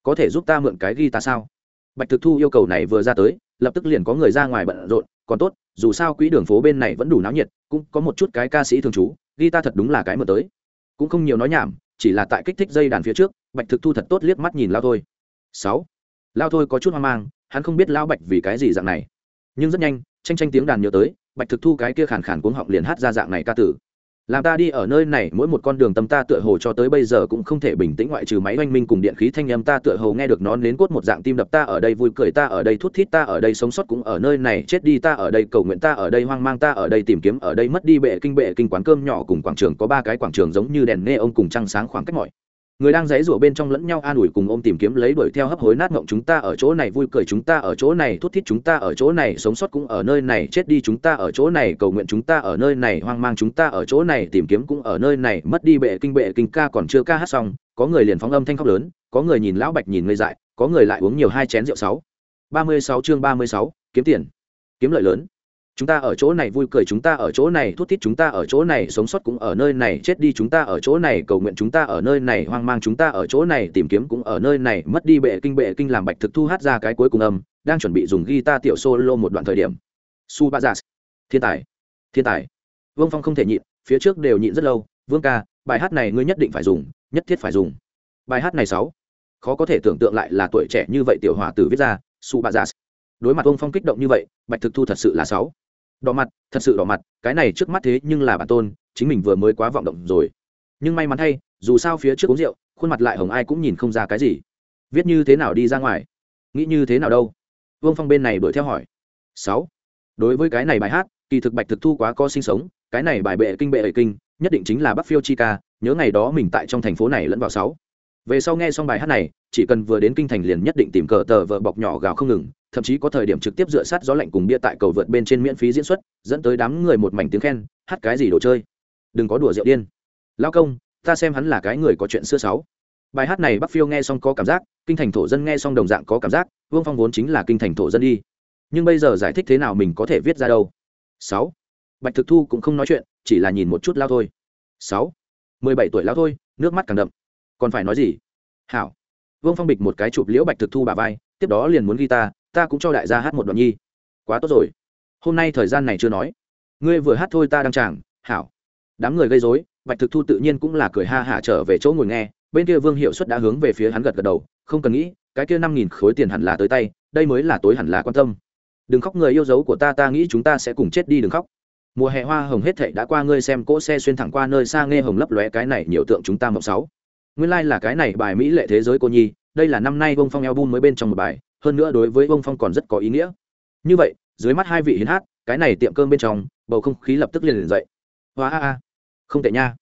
Có thể giúp ta mượn cái ghi ta sao? Bạch thực thu yêu cầu này vừa ra tới, lập tức liền có người ra ngoài bận rộn, còn tốt, dù sao quỹ đường phố bên này vẫn đủ náo nhiệt, cũng có một chút cái ca sĩ thường trú, ghi ta thật đúng là cái mượn tới. Cũng không nhiều nói nhảm, chỉ là tại kích thích dây đàn phía trước, bạch thực thu thật tốt liếc mắt nhìn lao thôi. Sáu. Lao thôi có chút hoang mang, hắn không biết lao bạch vì cái gì dạng này. Nhưng rất nhanh tranh tranh tiếng đàn nhớ tới, bạch thực thu cái kia khàn khàn cuống họng liền hát ra dạng này ca tử làm ta đi ở nơi này, mỗi một con đường tâm ta tựa hồ cho tới bây giờ cũng không thể bình tĩnh ngoại trừ máy oanh minh cùng điện khí thanh âm ta tựa hồ nghe được nó đến cốt một dạng tim đập ta ở đây vui cười ta ở đây thút thít ta ở đây sống sót cũng ở nơi này, chết đi ta ở đây, cầu nguyện ta ở đây, hoang mang ta ở đây, tìm kiếm ở đây, mất đi bệ kinh bệ kinh quán cơm nhỏ cùng quảng trường, có ba cái quảng trường giống như đèn nghe ông cùng trăng sáng khoảng cách mọi người đang dãy rủa bên trong lẫn nhau an ủi cùng ôm tìm kiếm lấy đuổi theo hấp hối nát ngộng chúng ta ở chỗ này vui cười chúng ta ở chỗ này thút thít chúng ta ở chỗ này sống sót cũng ở nơi này chết đi chúng ta ở chỗ này cầu nguyện chúng ta ở nơi này hoang mang chúng ta ở chỗ này tìm kiếm cũng ở nơi này mất đi bệ kinh bệ kinh ca còn chưa ca hát xong, có người liền phóng âm thanh khóc lớn, có người nhìn lão bạch nhìn ngây dại, có người lại uống nhiều hai chén rượu sáu. ba mươi sáu chương ba mươi sáu, kiếm tiền. Kiếm lợi lớn chúng ta ở chỗ này vui cười, chúng ta ở chỗ này thút thít, chúng ta ở chỗ này sống sót cũng ở nơi này, chết đi chúng ta ở chỗ này, cầu nguyện chúng ta ở nơi này, hoang mang chúng ta ở chỗ này, tìm kiếm cũng ở nơi này, mất đi bệ kinh bệ kinh làm bạch thực thu hát ra cái cuối cùng âm, đang chuẩn bị dùng guitar tiểu solo một đoạn thời điểm. Su ba thiên tài. Thiên tài. Vương phong không thể nhịn, phía trước đều nhịn rất lâu. Vương ca, bài hát này ngươi nhất định phải dùng, nhất thiết phải dùng. Bài hát này sáu. Khó có thể tưởng tượng lại là tuổi trẻ như vậy tiểu hòa tử viết ra. Su ba đối mặt vương phong kích động như vậy, bạch thực thu thật sự là sáu đỏ mặt, thật sự đỏ mặt, cái này trước mắt thế nhưng là bản tôn, chính mình vừa mới quá vọng động rồi. Nhưng may mắn thay, dù sao phía trước uống rượu, khuôn mặt lại hồng ai cũng nhìn không ra cái gì. Viết như thế nào đi ra ngoài? Nghĩ như thế nào đâu? Vương phong bên này đuổi theo hỏi. Sáu. Đối với cái này bài hát, kỳ thực bạch thực thu quá có sinh sống, cái này bài bệ kinh bệ ẩy kinh, nhất định chính là bắc phiêu chi ca, nhớ ngày đó mình tại trong thành phố này lẫn vào sáu về sau nghe xong bài hát này, chỉ cần vừa đến kinh thành liền nhất định tìm cờ tờ vợ bọc nhỏ gào không ngừng, thậm chí có thời điểm trực tiếp dựa sát gió lạnh cùng bia tại cầu vượt bên trên miễn phí diễn xuất, dẫn tới đám người một mảnh tiếng khen, hát cái gì đồ chơi? Đừng có đùa rượu điên. Lao công, ta xem hắn là cái người có chuyện xưa sáu bài hát này bắc phiêu nghe xong có cảm giác, kinh thành thổ dân nghe xong đồng dạng có cảm giác, vương phong vốn chính là kinh thành thổ dân đi. Nhưng bây giờ giải thích thế nào mình có thể viết ra đâu? Sáu. Bạch thực thu cũng không nói chuyện, chỉ là nhìn một chút lao thôi. Sáu. Mười bảy tuổi lao thôi, nước mắt càng đậm còn phải nói gì? Hảo. Vương phong bịch một cái chụp liễu bạch thực thu bà vai, tiếp đó liền muốn ghi ta ta cũng cho đại gia hát một đoạn nhi. Quá tốt rồi. Hôm nay thời gian này chưa nói. Ngươi vừa hát thôi ta đang chàng, hảo. Đám người gây dối bạch thực thu tự nhiên cũng là cười ha hả trở về chỗ ngồi nghe, bên kia vương hiệu suất đã hướng về phía hắn gật gật đầu, không cần nghĩ, cái kia năm nghìn khối tiền hẳn là tới tay, đây mới là tối hẳn là quan tâm. Đừng khóc người yêu dấu của ta ta nghĩ chúng ta sẽ cùng chết đi, đừng khóc. Mùa hè hoa hồng hết thệ đã qua, ngươi xem cỗ xe xuyên thẳng qua nơi xa nghe hồng lấp lóe cái này, nhiều tượng chúng ta mộng sáu nguyên lai、like、là cái này bài mỹ lệ thế giới cô nhi, đây là năm nay bông phong album mới bên trong một bài, hơn nữa đối với bông phong còn rất có ý nghĩa. Như vậy, dưới mắt hai vị hiến hát, cái này tiệm cơm bên trong, bầu không khí lập tức liền liền dậy. Hoa a a, không tệ nha.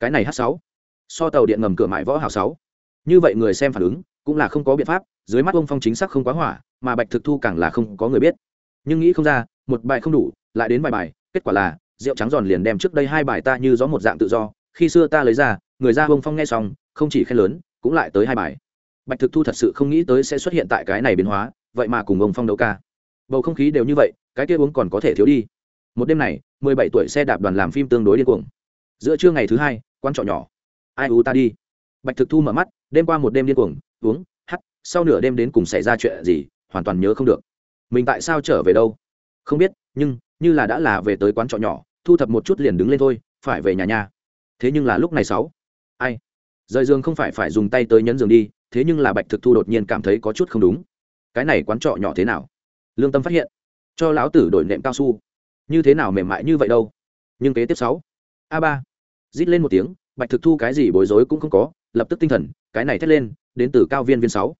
Cái này hát sáu, so tàu điện ngầm cửa mại võ hào sáu. Như vậy người xem phản ứng, cũng là không có biện pháp, dưới mắt bông phong chính xác không quá hỏa, mà bạch thực thu càng là không có người biết. Nhưng nghĩ không ra, một bài không đủ, lại đến bài bài, kết quả là, rượu trắng giòn liền đem trước đây hai bài ta như gió một dạng tự do, khi xưa ta lấy ra người ra bông phong nghe xong, không chỉ khen lớn, cũng lại tới hai bài. Bạch thực thu thật sự không nghĩ tới sẽ xuất hiện tại cái này biến hóa, vậy mà cùng ông phong đấu ca. Bầu không khí đều như vậy, cái kia uống còn có thể thiếu đi. Một đêm này, mười bảy tuổi xe đạp đoàn làm phim tương đối điên cuồng. Giữa trưa ngày thứ hai quan trọ nhỏ. Ai u ta đi. Bạch thực thu mở mắt, đêm qua một đêm điên cuồng, uống hắt sau nửa đêm đến cùng xảy ra chuyện gì, hoàn toàn nhớ không được. Mình tại sao trở về đâu? Không biết, nhưng, như là đã là về tới quán trọ nhỏ, thu thập một chút liền đứng lên thôi, phải về nhà nhà thế nhưng là lúc này sáu ai? Rời giường không phải phải dùng tay tới nhấn giường đi, thế nhưng là bạch thực thu đột nhiên cảm thấy có chút không đúng. Cái này quán trọ nhỏ thế nào? Lương tâm phát hiện, cho lão tử đổi nệm cao su. Như thế nào mềm mại như vậy đâu? Nhưng kế tiếp sáu, a ba, rít lên một tiếng, bạch thực thu cái gì bối rối cũng không có, lập tức tinh thần, cái này thét lên, đến từ cao viên viên sáu.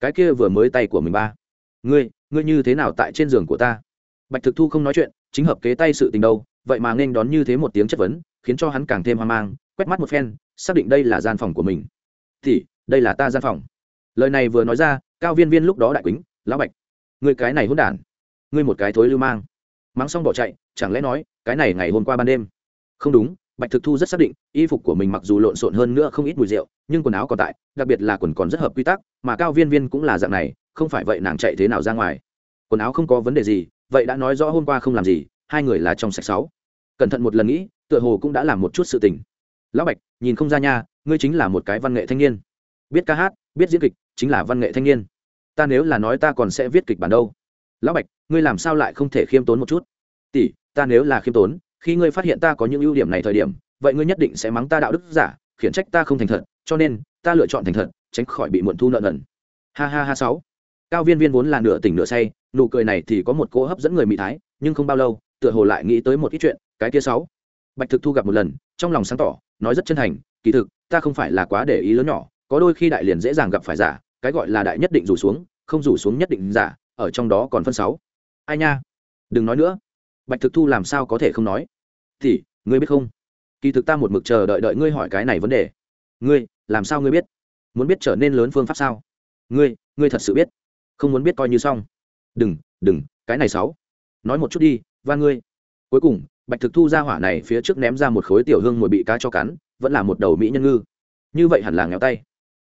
Cái kia vừa mới tay của mình ba. Ngươi ngươi như thế nào tại trên giường của ta? Bạch thực thu không nói chuyện, chính hợp kế tay sự tình đâu, vậy mà nên đón như thế một tiếng chất vấn khiến cho hắn càng thêm hoang mang, quét mắt một phen, xác định đây là gian phòng của mình. Thì, đây là ta gian phòng. Lời này vừa nói ra, cao viên viên lúc đó đại quýnh lão bạch người cái này hôn đản, ngươi một cái thối lưu mang. Mắng xong bỏ chạy, chẳng lẽ nói, cái này ngày hôm qua ban đêm. Không đúng, bạch thực thu rất xác định, y phục của mình mặc dù lộn xộn hơn nữa không ít mùi rượu, nhưng quần áo còn tại, đặc biệt là quần còn rất hợp quy tắc, mà cao viên viên cũng là dạng này, không phải vậy nàng chạy thế nào ra ngoài. Quần áo không có vấn đề gì, vậy đã nói rõ hôm qua không làm gì, hai người là trong sạch sáu. Cẩn thận một lần nghĩ tựa hồ cũng đã làm một chút sự tình. Lão bạch, nhìn không ra nha, ngươi chính là một cái văn nghệ thanh niên. Biết ca hát, biết diễn kịch, chính là văn nghệ thanh niên. Ta nếu là nói ta còn sẽ viết kịch bản đâu. Lão bạch, ngươi làm sao lại không thể khiêm tốn một chút? Tỷ, ta nếu là khiêm tốn, khi ngươi phát hiện ta có những ưu điểm này thời điểm, vậy ngươi nhất định sẽ mắng ta đạo đức giả, khiển trách ta không thành thật, cho nên, ta lựa chọn thành thật, tránh khỏi bị muộn thu nợ nần. Ha ha ha sáu. Cao viên viên vốn là nửa tỉnh nửa say, nụ cười này thì có một cỗ hấp dẫn người mỹ thái, nhưng không bao lâu, tựa hồ lại nghĩ tới một ít chuyện, cái kia sáu bạch thực thu gặp một lần, trong lòng sáng tỏ, nói rất chân thành, kỳ thực, ta không phải là quá để ý lớn nhỏ, có đôi khi đại liền dễ dàng gặp phải giả, cái gọi là đại nhất định rủ xuống, không rủ xuống nhất định giả, ở trong đó còn phân sáu. Ai nha, đừng nói nữa. Bạch thực thu làm sao có thể không nói? Thì, ngươi biết không? Kỳ thực ta một mực chờ đợi đợi ngươi hỏi cái này vấn đề. Ngươi, làm sao ngươi biết? Muốn biết trở nên lớn phương pháp sao? Ngươi ngươi thật sự biết? Không muốn biết coi như xong. Đừng đừng, cái này sáu. Nói một chút đi và ngươi. Cuối cùng bạch thực thu ra hỏa này phía trước ném ra một khối tiểu hương mùi bị cá cho cắn, vẫn là một đầu mỹ nhân ngư. Như vậy hẳn là nghèo tay.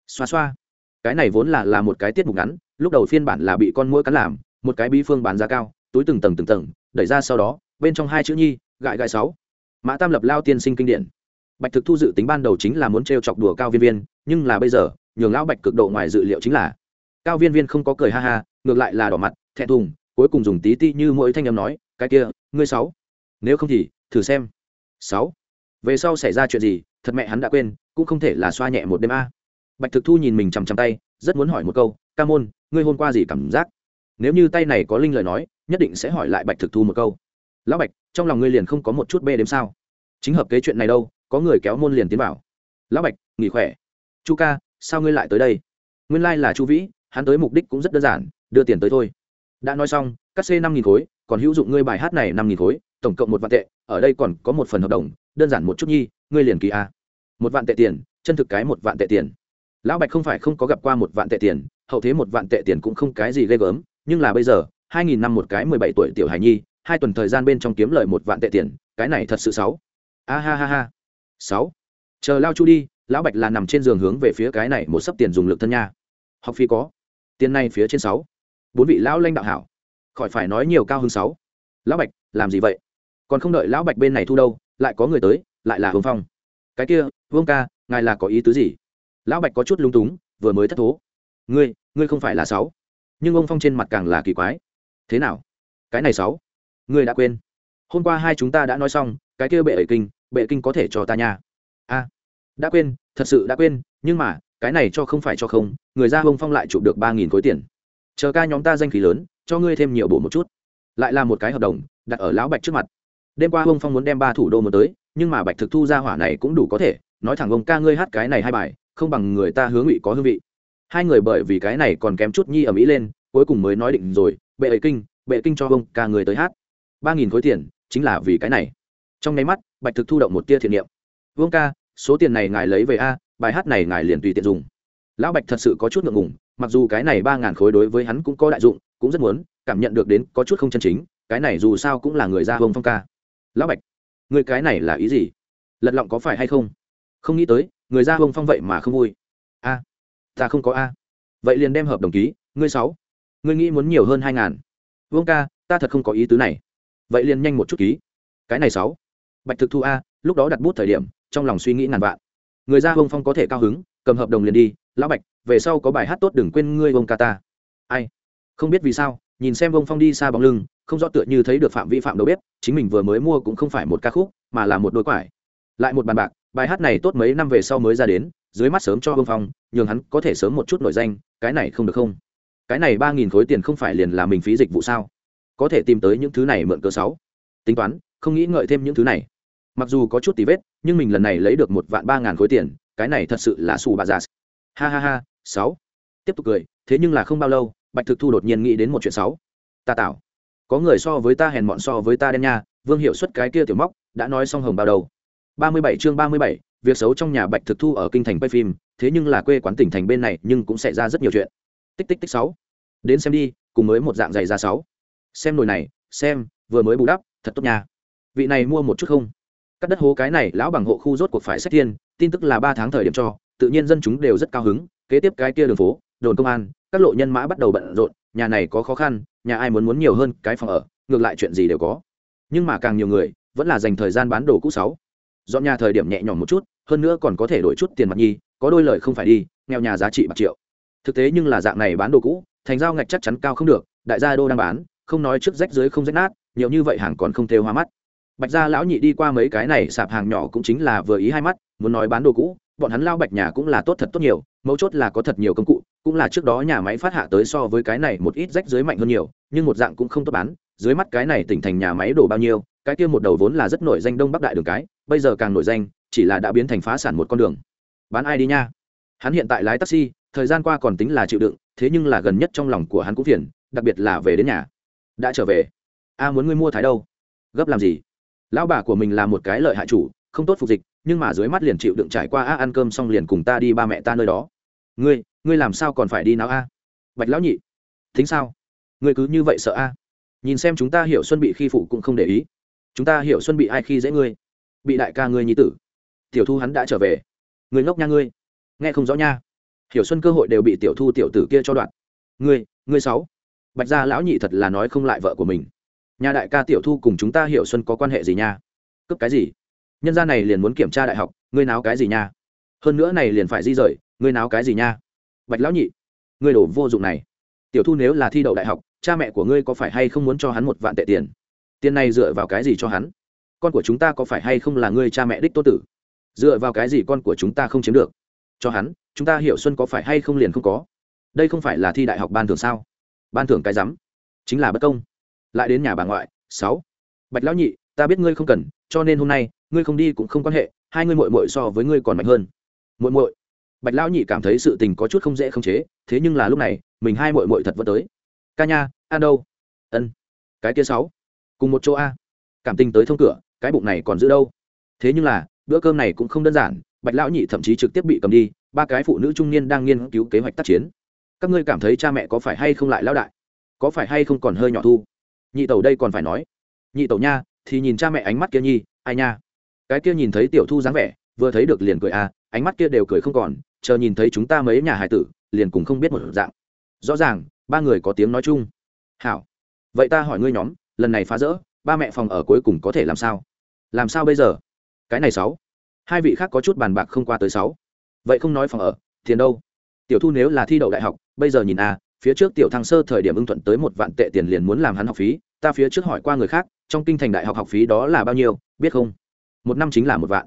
Xoa xoa. Cái này vốn là là một cái tiết mục ngắn, lúc đầu phiên bản là bị con mũi cắn làm, một cái bi phương bán giá cao, túi từng tầng từng tầng, đẩy ra sau đó, bên trong hai chữ nhi, gại gại sáu. Mã tam lập lao tiên sinh kinh điển. Bạch thực thu dự tính ban đầu chính là muốn t chọc đùa cao viên viên, nhưng là bây giờ, nhường lão bạch cực độ ngoài dự liệu chính là. Cao viên viên không có cười ha ha, ngược lại là đỏ mặt, thẹn thùng, cuối cùng dùng tí ti như mỗi thanh âm nói, cái kia, ngươi sáu nếu không thì, thử xem. Sáu. Về sau xảy ra chuyện gì, thật mẹ hắn đã quên, cũng không thể là xoa nhẹ một đêm a. Bạch thực thu nhìn mình chằm chằm tay, rất muốn hỏi một câu, ca môn, ngươi hôm qua gì cảm giác? Nếu như tay này có linh lời nói, nhất định sẽ hỏi lại bạch thực thu một câu. Lão bạch, trong lòng ngươi liền không có một chút bê đếm sao? Chính hợp kế chuyện này đâu, có người kéo môn liền tiến vào. Lão bạch, nghỉ khỏe. Chu ca, sao ngươi lại tới đây? Nguyên lai、like、là chu vĩ, hắn tới mục đích cũng rất đơn giản, đưa tiền tới thôi. Đã nói xong, cắt xê năm nghìn khối còn hữu dụng ngươi bài hát này năm nghìn khối, tổng cộng một vạn tệ, ở đây còn có một phần hợp đồng, đơn giản một chút nhi, ngươi liền kỳ a. Một vạn tệ tiền, chân thực cái một vạn tệ tiền. Lão bạch không phải không có gặp qua một vạn tệ tiền, hậu thế một vạn tệ tiền cũng không cái gì ghê gớm, nhưng là bây giờ, hai nghìn năm một cái mười bảy tuổi tiểu hải nhi, hai tuần thời gian bên trong kiếm lời một vạn tệ tiền, cái này thật sự sáu. A ha ha ha. Sáu. Chờ lao chu đi, lão bạch là nằm trên giường hướng về phía cái này một sấp tiền dùng lực thân nha. Học phí có. Tiền này phía trên sáu. Bốn vị lão lãnh đạo hảo khỏi phải nói nhiều cao hơn sáu. Lão bạch, làm gì vậy? Còn không đợi lão bạch bên này thu đâu, lại có người tới, lại là hương phong. Cái kia, vương ca, ngài là có ý tứ gì? Lão bạch có chút lung túng, vừa mới thất thố. Ngươi ngươi không phải là sáu. Nhưng ông phong trên mặt càng là kỳ quái. Thế nào? Cái này sáu. Ngươi đã quên. Hôm qua hai chúng ta đã nói xong, cái kia bệ ẩy kinh, bệ kinh có thể cho ta nha. A. Đã quên, thật sự đã quên, nhưng mà, cái này cho không phải cho không, người ra ông phong lại chụp được ba nghìn khối tiền. Chờ ca nhóm ta danh khí lớn cho ngươi thêm nhiều bổ một chút. Lại là một cái hợp đồng, đặt ở lão bạch trước mặt. Đêm qua ông phong muốn đem ba thủ đô một tới, nhưng mà bạch thực thu ra hỏa này cũng đủ có thể. Nói thẳng ông ca ngươi hát cái này hai bài, không bằng người ta hướng ngụy có hương vị. Hai người bởi vì cái này còn kém chút nhi ở mỹ lên, cuối cùng mới nói định rồi, bệ ấy kinh, bệ kinh cho ông ca người tới hát. Ba nghìn khối tiền, chính là vì cái này. Trong nháy mắt, bạch thực thu động một tia thiện niệm. Vương ca, số tiền này ngài lấy về a, bài hát này ngài liền tùy tiện dùng. Lão bạch thật sự có chút ngượng ngùng, mặc dù cái này ba ngàn khối đối với hắn cũng có đại dụng cũng rất muốn, cảm nhận được đến có chút không chân chính, cái này dù sao cũng là người ra hông phong ca. Lão bạch, người cái này là ý gì? Lật lọng có phải hay không? Không nghĩ tới, người ra hông phong vậy mà không vui. A, ta không có a. Vậy liền đem hợp đồng ký, ngươi sáu. Ngươi nghĩ muốn nhiều hơn hai ngàn. Vương ca, ta thật không có ý tứ này. Vậy liền nhanh một chút ký. Cái này sáu. Bạch thực thu a, lúc đó đặt bút thời điểm, trong lòng suy nghĩ ngàn vạn. Người ra hông phong có thể cao hứng, cầm hợp đồng liền đi. Lão bạch, về sau có bài hát tốt đừng quên ngươi ông ca ta. Ai? Không biết vì sao, nhìn xem vông phong đi xa bóng lưng, không rõ tựa như thấy được phạm vi phạm đầu bếp, chính mình vừa mới mua cũng không phải một ca khúc, mà là một đôi quải. Lại một bàn bạc, bài hát này tốt mấy năm về sau mới ra đến, dưới mắt sớm cho vông phong, nhường hắn có thể sớm một chút nổi danh, cái này không được không? Cái này ba nghìn khối tiền không phải liền là mình phí dịch vụ sao? Có thể tìm tới những thứ này mượn cớ sáu. Tính toán, không nghĩ ngợi thêm những thứ này. Mặc dù có chút tí vết, nhưng mình lần này lấy được một vạn ba ngàn khối tiền, cái này thật sự là xù bà già. Ha ha ha, sáu. Tiếp tục cười, thế nhưng là không bao lâu bạch thực thu đột nhiên nghĩ đến một chuyện sáu ta tạo có người so với ta hèn mọn so với ta đen nha, vương hiệu suất cái kia tiểu móc, đã nói xong hồng bao đầu. Ba mươi bảy chương ba mươi bảy, việc xấu trong nhà bạch thực thu ở kinh thành quay phim, thế nhưng là quê quán tỉnh thành bên này, nhưng cũng xảy ra rất nhiều chuyện. Tích tích tích sáu. Đến xem đi, cùng mới một dạng giày ra sáu. Xem nồi này, xem, vừa mới bù đắp, thật tốt nha. Vị này mua một chút không? Cắt đất hố cái này, lão bằng hộ khu rốt cuộc phải xét thiên tin tức là ba tháng thời điểm cho, tự nhiên dân chúng đều rất cao hứng kế tiếp cái kia đường phố, đồn công an, các lộ nhân mã bắt đầu bận rộn, nhà này có khó khăn, nhà ai muốn muốn nhiều hơn cái phòng ở, ngược lại chuyện gì đều có. Nhưng mà càng nhiều người, vẫn là dành thời gian bán đồ cũ sáu. Dọn nhà thời điểm nhẹ nhõm một chút, hơn nữa còn có thể đổi chút tiền mặt nhi, có đôi lời không phải đi, nghèo nhà giá trị bạc triệu. Thực tế nhưng là dạng này bán đồ cũ, thành giao ngạch chắc chắn cao không được, đại gia đô đang bán, không nói trước rách dưới không rách nát, nhiều như vậy hàng còn không thêu hoa mắt. Bạch gia lão nhị đi qua mấy cái này sạp hàng nhỏ cũng chính là vừa ý hai mắt, muốn nói bán đồ cũ bọn hắn lao bạch nhà cũng là tốt thật tốt nhiều, mấu chốt là có thật nhiều công cụ, cũng là trước đó nhà máy phát hạ tới so với cái này một ít rách dưới mạnh hơn nhiều, nhưng một dạng cũng không tốt bán, dưới mắt cái này tỉnh thành nhà máy đổ bao nhiêu, cái kia một đầu vốn là rất nổi danh đông bắc đại đường cái, bây giờ càng nổi danh, chỉ là đã biến thành phá sản một con đường. Bán ai đi nha? Hắn hiện tại lái taxi, thời gian qua còn tính là chịu đựng, thế nhưng là gần nhất trong lòng của hắn cũng phiền, đặc biệt là về đến nhà. Đã trở về. A muốn ngươi mua thái đâu? Gấp làm gì? Lão bà của mình là một cái lợi hại chủ không tốt phục dịch, nhưng mà dưới mắt liền chịu đựng trải qua, a, ăn cơm xong liền cùng ta đi ba mẹ ta nơi đó. Ngươi ngươi làm sao còn phải đi nào a? Bạch lão nhị. Thính sao? Ngươi cứ như vậy sợ a? Nhìn xem chúng ta hiểu xuân bị khi phụ cũng không để ý. Chúng ta hiểu xuân bị ai khi dễ ngươi? Bị đại ca ngươi nhi tử. Tiểu thu hắn đã trở về. Ngươi ngốc nha ngươi. Nghe không rõ nha. Hiểu xuân cơ hội đều bị tiểu thu tiểu tử kia cho đoạn. Ngươi ngươi sáu bạch gia lão nhị thật là nói không lại vợ của mình. Nhà đại ca tiểu thu cùng chúng ta hiểu xuân có quan hệ gì nha? Cướp cái gì? Nhân gia này liền muốn kiểm tra đại học, ngươi náo cái gì nha? Hơn nữa này liền phải di rời, ngươi náo cái gì nha? Bạch lão nhị, ngươi đổ vô dụng này. Tiểu thu nếu là thi đậu đại học, cha mẹ của ngươi có phải hay không muốn cho hắn một vạn tệ tiền? Tiền này dựa vào cái gì cho hắn? Con của chúng ta có phải hay không là ngươi cha mẹ đích tô tử? Dựa vào cái gì con của chúng ta không chiếm được? Cho hắn, chúng ta hiểu xuân có phải hay không liền không có. Đây không phải là thi đại học ban thưởng sao? Ban thưởng cái rắm, chính là bất công. Lại đến nhà bà ngoại, sáu. Bạch lão nhị ta biết ngươi không cần, cho nên hôm nay, ngươi không đi cũng không quan hệ, hai ngươi mội mội so với ngươi còn mạnh hơn. Mội mội bạch lão nhị cảm thấy sự tình có chút không dễ khống chế, thế nhưng là lúc này, mình hai mội mội thật vẫn tới. Ca nha, ăn đâu? Ân, cái kia sáu, cùng một chỗ a. Cảm tình tới thông cửa, cái bụng này còn giữ đâu? Thế nhưng là, bữa cơm này cũng không đơn giản, bạch lão nhị thậm chí trực tiếp bị cầm đi, ba cái phụ nữ trung niên đang nghiên cứu kế hoạch tác chiến. Các ngươi cảm thấy cha mẹ có phải hay không lại lão đại? Có phải hay không còn hơi nhỏ thu? Nhị tẩu đây còn phải nói. Nhị tẩu nha thì nhìn cha mẹ ánh mắt kia nhi, ai nha? Cái kia nhìn thấy tiểu thu dáng vẻ, vừa thấy được liền cười à ánh mắt kia đều cười không còn, chờ nhìn thấy chúng ta mấy nhà hải tử, liền cùng không biết một dạng. Rõ ràng, ba người có tiếng nói chung. Hảo, vậy ta hỏi ngươi nhóm, lần này phá rỡ, ba mẹ phòng ở cuối cùng có thể làm sao? Làm sao bây giờ? Cái này sáu. Hai vị khác có chút bàn bạc không qua tới sáu. Vậy không nói phòng ở, tiền đâu? Tiểu thu nếu là thi đậu đại học, bây giờ nhìn à phía trước tiểu thăng sơ thời điểm ưng thuận tới một vạn tệ tiền liền muốn làm hắn học phí ta phía trước hỏi qua người khác trong kinh thành đại học học phí đó là bao nhiêu biết không? Một năm chính là một vạn.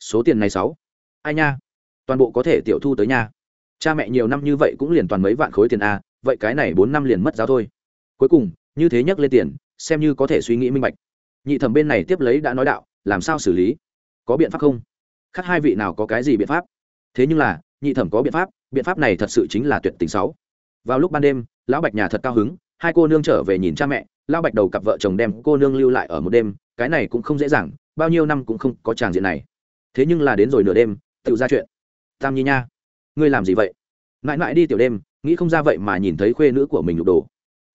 Số tiền này sáu. Ai nha? Toàn bộ có thể tiểu thu tới nha. Cha mẹ nhiều năm như vậy cũng liền toàn mấy vạn khối tiền a à, vậy cái này bốn năm liền mất giáo thôi. Cuối cùng như thế nhắc lên tiền xem như có thể suy nghĩ minh bạch. Nhị thẩm bên này tiếp lấy đã nói đạo làm sao xử lý? Có biện pháp không? Khác hai vị nào có cái gì biện pháp? Thế nhưng là nhị thẩm có biện pháp biện pháp này thật sự chính là tuyệt tình sáu. Vào lúc ban đêm lão bạch nhà thật cao hứng hai cô nương trở về nhìn cha mẹ lao bạch đầu cặp vợ chồng đem cô nương lưu lại ở một đêm, cái này cũng không dễ dàng, bao nhiêu năm cũng không có tràng diện này. Thế nhưng là đến rồi nửa đêm tự ra chuyện. Tam nhi nha, ngươi làm gì vậy? Mãi mãi đi tiểu đêm, nghĩ không ra vậy mà nhìn thấy khuê nữ của mình lục đồ.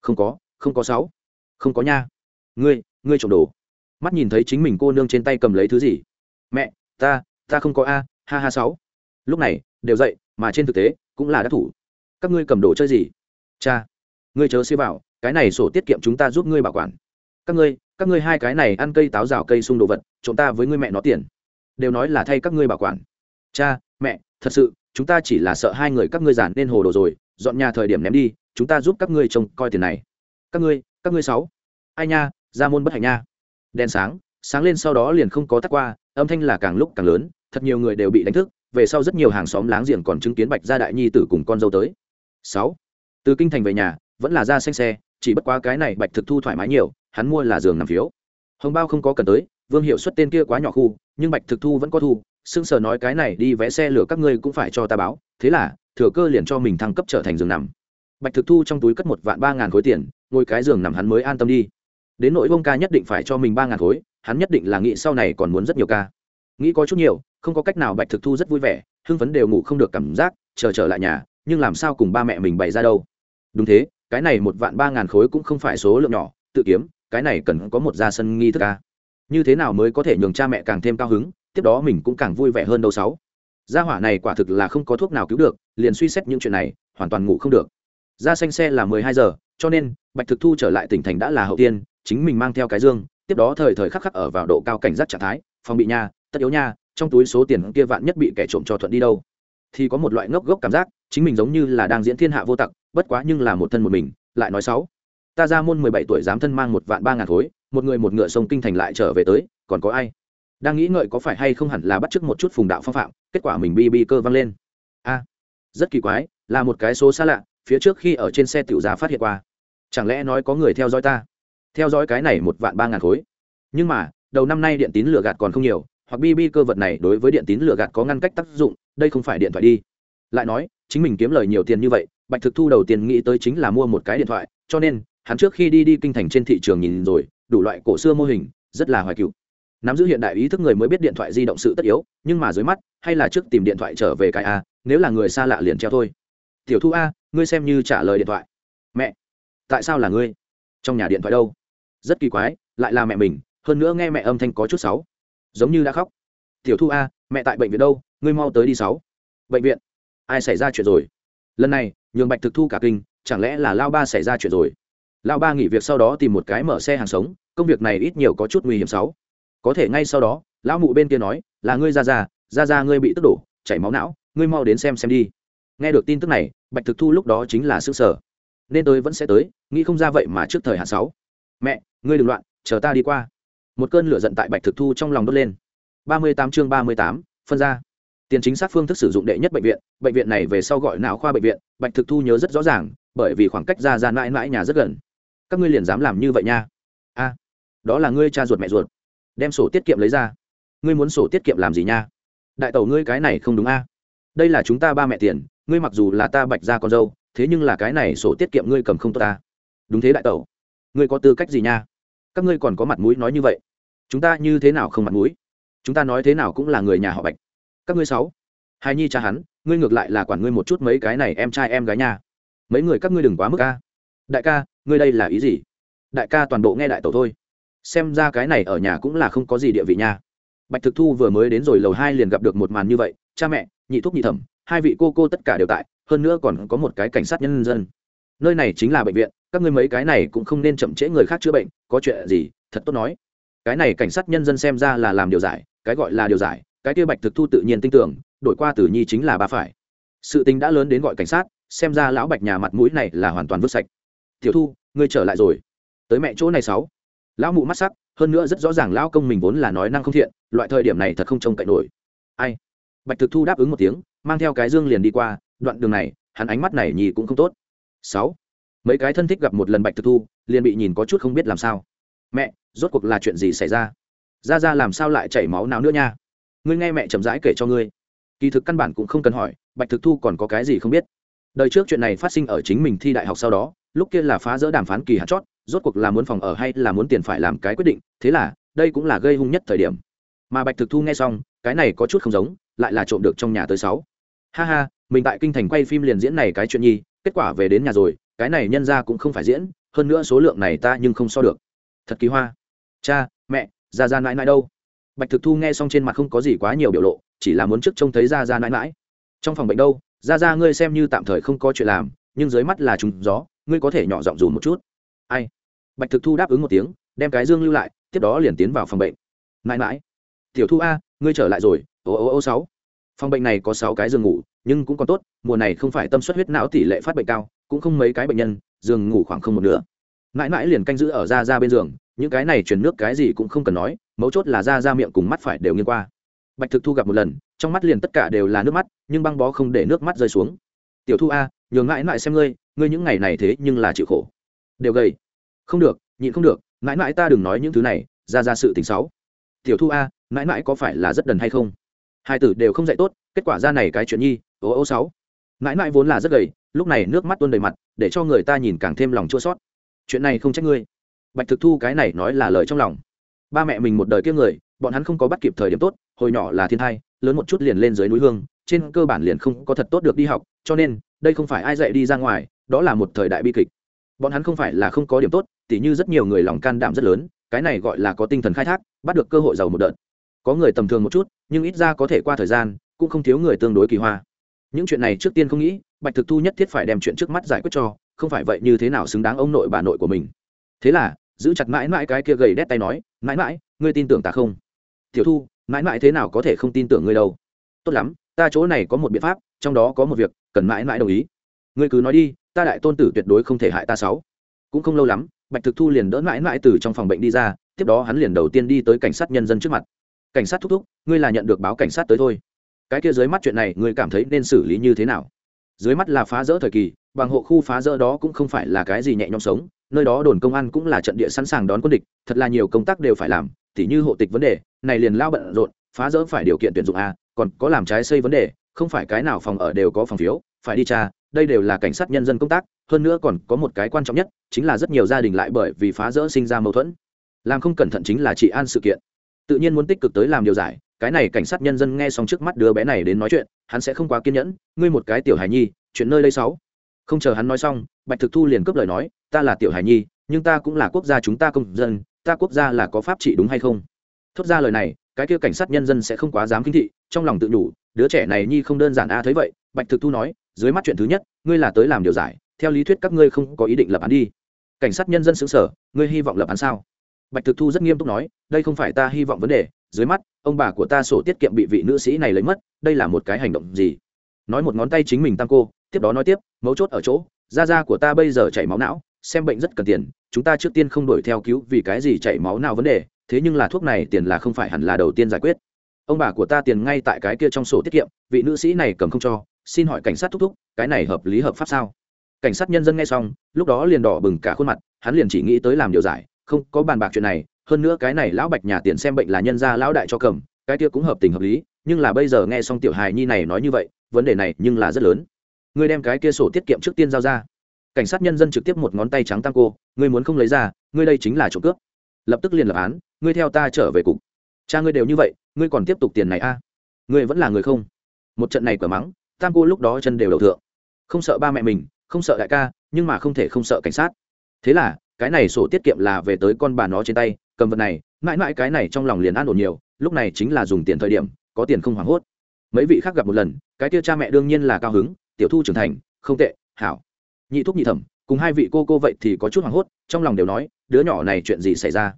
Không có không có sáu. Không có nha. Ngươi ngươi trộm đồ. Mắt nhìn thấy chính mình cô nương trên tay cầm lấy thứ gì? Mẹ, ta ta không có a, ha ha sáu. Lúc này, đều dậy, mà trên thực tế, cũng là đắc thủ. Các ngươi cầm đồ chơi gì? Cha ngươi chớ xế vào cái này sổ tiết kiệm chúng ta giúp ngươi bảo quản. Các ngươi các ngươi hai cái này ăn cây táo rào cây sung đồ vật, trộm ta với ngươi mẹ nó tiền. Đều nói là thay các ngươi bảo quản. Cha, mẹ, thật sự, chúng ta chỉ là sợ hai người các ngươi giản nên hồ đồ rồi, dọn nhà thời điểm ném đi, chúng ta giúp các ngươi trông coi tiền này. Các ngươi các ngươi sáu. Ai nha, ra môn bất hạnh nha. Đèn sáng sáng lên sau đó liền không có tắt qua, âm thanh là càng lúc càng lớn, thật nhiều người đều bị đánh thức, về sau rất nhiều hàng xóm láng giềng còn chứng kiến bạch gia đại nhi tử cùng con dâu tới. Sáu. Từ kinh thành về nhà vẫn là ra xanh xe, chỉ bất quá cái này bạch thực thu thoải mái nhiều, hắn mua là giường nằm phiếu. Hồng bao không có cần tới, vương hiệu xuất tên kia quá nhỏ khu, nhưng bạch thực thu vẫn có thu sưng sờ nói cái này đi vẽ xe lửa các ngươi cũng phải cho ta báo, thế là, thừa cơ liền cho mình thăng cấp trở thành giường nằm. Bạch thực thu trong túi cất một vạn ba ngàn khối tiền, ngồi cái giường nằm hắn mới an tâm đi. Đến nỗi bông ca nhất định phải cho mình ba ngàn khối, hắn nhất định là nghĩ sau này còn muốn rất nhiều ca. Nghĩ có chút nhiều, không có cách nào bạch thực thu rất vui vẻ, hưng phấn đều ngủ không được cảm giác, chờ trở lại nhà, nhưng làm sao cùng ba mẹ mình bày ra đâu. Đúng thế cái này một vạn ba ngàn khối cũng không phải số lượng nhỏ, tự kiếm, cái này cần có một gia sân nghi thức ca như thế nào mới có thể nhường cha mẹ càng thêm cao hứng, tiếp đó mình cũng càng vui vẻ hơn đâu sáu. Gia hỏa này quả thực là không có thuốc nào cứu được, liền suy xét những chuyện này, hoàn toàn ngủ không được. Ra xanh xe là mười hai giờ, cho nên, bạch thực thu trở lại tỉnh thành đã là hậu tiên, chính mình mang theo cái dương, tiếp đó thời thời khắc khắc ở vào độ cao cảnh giác trạng thái, phòng bị nha, tất yếu nha, trong túi số tiền kia vạn nhất bị kẻ trộm cho thuận đi đâu. Thì có một loại ngốc gốc cảm giác chính mình giống như là đang diễn thiên hạ vô tặc, bất quá nhưng là một thân một mình, lại nói sáu ta ra môn mười bảy tuổi dám thân mang một vạn ba ngàn khối, một người một ngựa sông kinh thành lại trở về tới, còn có ai? Đang nghĩ ngợi có phải hay không hẳn là bắt chước một chút phùng đạo phong phạm, kết quả mình bi bi cơ văng lên. A, rất kỳ quái, là một cái số xa lạ, phía trước khi ở trên xe tiểu giá phát hiện qua. Chẳng lẽ nói có người theo dõi ta? Theo dõi cái này một vạn ba ngàn khối. Nhưng mà, đầu năm nay điện tín lửa gạt còn không nhiều, hoặc bb cơ vật này đối với điện tín lửa gạt có ngăn cách tác dụng, đây không phải điện thoại đi lại nói, chính mình kiếm lời nhiều tiền như vậy, bạch thực thu đầu tiên nghĩ tới chính là mua một cái điện thoại, cho nên, hắn trước khi đi đi kinh thành trên thị trường nhìn rồi, đủ loại cổ xưa mô hình, rất là hoài cựu nắm giữ hiện đại ý thức người mới biết điện thoại di động sự tất yếu, nhưng mà dưới mắt, hay là trước tìm điện thoại trở về cái a, nếu là người xa lạ liền treo thôi. Tiểu thu a, ngươi xem như trả lời điện thoại. Mẹ, tại sao là ngươi? Trong nhà điện thoại đâu? Rất kỳ quái, lại là mẹ mình, hơn nữa nghe mẹ âm thanh có chút sáu giống như đã khóc. Tiểu thu a, mẹ tại bệnh viện đâu, ngươi mau tới đi sáu. Bệnh viện ai xảy ra chuyện rồi? Lần này, nhường bạch thực thu cả kinh, chẳng lẽ là lao ba xảy ra chuyện rồi? Lao ba nghỉ việc sau đó tìm một cái mở xe hàng sống, công việc này ít nhiều có chút nguy hiểm sáu. Có thể ngay sau đó, lão mụ bên kia nói, là ngươi ra ra ra ra ngươi bị tức đổ, chảy máu não, ngươi mau đến xem xem đi. Nghe được tin tức này, bạch thực thu lúc đó chính là xương sở. Nên tôi vẫn sẽ tới, nghĩ không ra vậy mà trước thời hạn sáu. Mẹ, ngươi đừng loạn, chờ ta đi qua. Một cơn lửa giận tại bạch thực thu trong lòng đốt lên. Ba mươi tám chương ba mươi tám, phân ra tiền chính xác phương thức sử dụng đệ nhất bệnh viện bệnh viện này về sau gọi não khoa bệnh viện, bạch thực thu nhớ rất rõ ràng, bởi vì khoảng cách ra ra mãi mãi nhà rất gần. Các ngươi liền dám làm như vậy nha. A, đó là ngươi cha ruột mẹ ruột. Đem sổ tiết kiệm lấy ra. Ngươi muốn sổ tiết kiệm làm gì nha? Đại tẩu ngươi cái này không đúng a. Đây là chúng ta ba mẹ tiền, ngươi mặc dù là ta bạch ra con dâu, thế nhưng là cái này sổ tiết kiệm ngươi cầm không tốt ta. Đúng thế đại tẩu. Ngươi có tư cách gì nha? Các ngươi còn có mặt mũi nói như vậy. Chúng ta như thế nào không mặt mũi? Chúng ta nói thế nào cũng là người nhà họ bạch các ngươi sáu. Hai nhi cha hắn, ngươi ngược lại là quản ngươi một chút mấy cái này em trai em gái nhà. mấy người các ngươi đừng quá mức ca đại ca, ngươi đây là ý gì? Đại ca toàn bộ nghe đại tổ thôi. Xem ra cái này ở nhà cũng là không có gì địa vị nha. Bạch thực thu vừa mới đến rồi lầu hai liền gặp được một màn như vậy, cha mẹ, nhị thúc nhị thẩm, hai vị cô cô tất cả đều tại, hơn nữa còn có một cái cảnh sát nhân dân. Nơi này chính là bệnh viện, các ngươi mấy cái này cũng không nên chậm trễ người khác chữa bệnh, có chuyện gì, thật tốt nói. Cái này cảnh sát nhân dân xem ra là làm điều giải, cái gọi là điều giải cái kia bạch thực thu tự nhiên tin tưởng, đổi qua tử nhi chính là ba phải. Sự tình đã lớn đến gọi cảnh sát, xem ra lão bạch nhà mặt mũi này là hoàn toàn vứt sạch. Tiểu thu, ngươi trở lại rồi. Tới mẹ chỗ này sáu. Lão mụ mắt sắc, hơn nữa rất rõ ràng lão công mình vốn là nói năng không thiện, loại thời điểm này thật không trông cậy nổi. Ai? Bạch thực thu đáp ứng một tiếng, mang theo cái dương liền đi qua, đoạn đường này, hắn ánh mắt này nhì cũng không tốt. Sáu. Mấy cái thân thích gặp một lần bạch thực thu, liền bị nhìn có chút không biết làm sao. Mẹ, rốt cuộc là chuyện gì xảy ra? Ra ra làm sao lại chảy máu nào nữa nha? Ngươi nghe mẹ chậm rãi kể cho ngươi. Kỳ thực căn bản cũng không cần hỏi, bạch thực thu còn có cái gì không biết. Đời trước chuyện này phát sinh ở chính mình thi đại học sau đó, lúc kia là phá rỡ đàm phán kỳ hạt chót, rốt cuộc là muốn phòng ở hay là muốn tiền phải làm cái quyết định, thế là, đây cũng là gây hung nhất thời điểm. Mà bạch thực thu nghe xong, cái này có chút không giống, lại là trộm được trong nhà tới sáu. Ha ha, mình tại kinh thành quay phim liền diễn này cái chuyện nhi, kết quả về đến nhà rồi, cái này nhân ra cũng không phải diễn, hơn nữa số lượng này ta nhưng không so được. Thật kỳ hoa. Cha, mẹ, ra ra mãi mãi đâu? Bạch thực thu nghe xong trên mặt không có gì quá nhiều biểu lộ, chỉ là muốn trước trông thấy ra ra mãi mãi. Trong phòng bệnh đâu? Ra ra ngươi xem như tạm thời không có chuyện làm, nhưng dưới mắt là trùng gió, ngươi có thể nhỏ giọng dù một chút. Ai? Bạch thực thu đáp ứng một tiếng, đem cái dương lưu lại, tiếp đó liền tiến vào phòng bệnh. Mãi mãi. Tiểu thu a, ngươi trở lại rồi. Ô ô ô, sáu. Phòng bệnh này có sáu cái giường ngủ, nhưng cũng còn tốt, mùa này không phải tâm suất huyết não tỷ lệ phát bệnh cao, cũng không mấy cái bệnh nhân, giường ngủ khoảng không một nửa. Mãi mãi liền canh giữ ở ra ra bên giường, những cái này truyền nước cái gì cũng không cần nói mấu chốt là ra ra miệng cùng mắt phải đều nghiêng qua. Bạch thực thu gặp một lần, trong mắt liền tất cả đều là nước mắt, nhưng băng bó không để nước mắt rơi xuống. Tiểu thu a, nhường mãi mãi xem ngươi ngươi những ngày này thế nhưng là chịu khổ. Đều gầy. Không được, nhịn không được, mãi mãi ta đừng nói những thứ này, ra ra sự tình xấu. Tiểu thu a, mãi mãi có phải là rất đần hay không? Hai tử đều không dạy tốt, kết quả ra này cái chuyện nhi, ô ô sáu. Mãi mãi vốn là rất gầy, lúc này nước mắt tuôn đầy mặt, để cho người ta nhìn càng thêm lòng chua sót chuyện này không trách ngươi. Bạch thực thu cái này nói là lời trong lòng ba mẹ mình một đời kiếp người, bọn hắn không có bắt kịp thời điểm tốt, hồi nhỏ là thiên thai, lớn một chút liền lên dưới núi hương, trên cơ bản liền không có thật tốt được đi học, cho nên, đây không phải ai dạy đi ra ngoài, đó là một thời đại bi kịch. Bọn hắn không phải là không có điểm tốt, tỉ như rất nhiều người lòng can đảm rất lớn, cái này gọi là có tinh thần khai thác, bắt được cơ hội giàu một đợt. Có người tầm thường một chút, nhưng ít ra có thể qua thời gian, cũng không thiếu người tương đối kỳ hoa. Những chuyện này trước tiên không nghĩ, bạch thực thu nhất thiết phải đem chuyện trước mắt giải quyết cho, không phải vậy như thế nào xứng đáng ông nội bà nội của mình. Thế là, giữ chặt mãi mãi cái kia gầy đét tay nói mãi mãi, ngươi tin tưởng ta không? Tiểu thu, mãi mãi thế nào có thể không tin tưởng ngươi đâu? Tốt lắm, ta chỗ này có một biện pháp, trong đó có một việc, cần mãi mãi đồng ý. Ngươi cứ nói đi, ta đại tôn tử tuyệt đối không thể hại ta sáu. Cũng không lâu lắm, bạch thực thu liền đỡ mãi mãi từ trong phòng bệnh đi ra, tiếp đó hắn liền đầu tiên đi tới cảnh sát nhân dân trước mặt. Cảnh sát thúc thúc, ngươi là nhận được báo cảnh sát tới thôi. Cái kia dưới mắt chuyện này, ngươi cảm thấy nên xử lý như thế nào? Dưới mắt là phá rỡ thời kỳ, bằng hộ khu phá rỡ đó cũng không phải là cái gì nhẹ nhõm sống nơi đó đồn công an cũng là trận địa sẵn sàng đón quân địch, thật là nhiều công tác đều phải làm, tỉ như hộ tịch vấn đề, này liền lao bận rộn, phá rỡ phải điều kiện tuyển dụng a, còn có làm trái xây vấn đề, không phải cái nào phòng ở đều có phòng phiếu, phải đi tra, đây đều là cảnh sát nhân dân công tác, hơn nữa còn có một cái quan trọng nhất, chính là rất nhiều gia đình lại bởi vì phá rỡ sinh ra mâu thuẫn. Làm không cẩn thận chính là trị an sự kiện. Tự nhiên muốn tích cực tới làm điều giải, cái này cảnh sát nhân dân nghe xong trước mắt đứa bé này đến nói chuyện, hắn sẽ không quá kiên nhẫn, ngươi một cái tiểu hài nhi, chuyện nơi đây sáu. Không chờ hắn nói xong, bạch thực thu liền cướp lời nói ta là tiểu Hải nhi, nhưng ta cũng là quốc gia chúng ta công dân, ta quốc gia là có pháp trị đúng hay không? Thốt ra lời này, cái kia cảnh sát nhân dân sẽ không quá dám kinh thị, trong lòng tự nhủ, đứa trẻ này nhi không đơn giản a à thấy vậy, bạch thực thu nói, dưới mắt chuyện thứ nhất, ngươi là tới làm điều giải, theo lý thuyết các ngươi không có ý định lập án đi. Cảnh sát nhân dân xứng sở ngươi hy vọng lập án sao? Bạch thực thu rất nghiêm túc nói, đây không phải ta hy vọng vấn đề, dưới mắt, ông bà của ta sổ tiết kiệm bị vị nữ sĩ này lấy mất, đây là một cái hành động gì? Nói một ngón tay chính mình tăng cô, tiếp đó nói tiếp, mấu chốt ở chỗ, da da của ta bây giờ chảy máu não xem bệnh rất cần tiền, chúng ta trước tiên không đổi theo cứu vì cái gì chảy máu nào vấn đề, thế nhưng là thuốc này tiền là không phải hẳn là đầu tiên giải quyết. Ông bà của ta tiền ngay tại cái kia trong sổ tiết kiệm, vị nữ sĩ này cầm không cho, xin hỏi cảnh sát thúc thúc, cái này hợp lý hợp pháp sao? Cảnh sát nhân dân nghe xong, lúc đó liền đỏ bừng cả khuôn mặt, hắn liền chỉ nghĩ tới làm điều giải, không có bàn bạc chuyện này, hơn nữa cái này lão bạch nhà tiền xem bệnh là nhân gia lão đại cho cầm, cái kia cũng hợp tình hợp lý, nhưng là bây giờ nghe xong tiểu hài nhi này nói như vậy, vấn đề này nhưng là rất lớn. Ngươi đem cái kia sổ tiết kiệm trước tiên giao ra cảnh sát nhân dân trực tiếp một ngón tay trắng tăng cô, ngươi muốn không lấy ra, ngươi đây chính là trộm cướp. Lập tức liền lập án, ngươi theo ta trở về cục. Cha ngươi đều như vậy, ngươi còn tiếp tục tiền này a? À? ngươi vẫn là người không? Một trận này cửa mắng, tam cô lúc đó chân đều đầu thượng. Không sợ ba mẹ mình, không sợ đại ca, nhưng mà không thể không sợ cảnh sát. Thế là, cái này sổ tiết kiệm là về tới con bà nó trên tay, cầm vật này, mãi mãi cái này trong lòng liền an ổn nhiều, lúc này chính là dùng tiền thời điểm, có tiền không hoảng hốt. Mấy vị khác gặp một lần, cái kia cha mẹ đương nhiên là cao hứng, tiểu thu trưởng thành, không tệ, hảo nhị thúc nhị thẩm, cùng hai vị cô cô vậy thì có chút hoảng hốt, trong lòng đều nói, đứa nhỏ này chuyện gì xảy ra?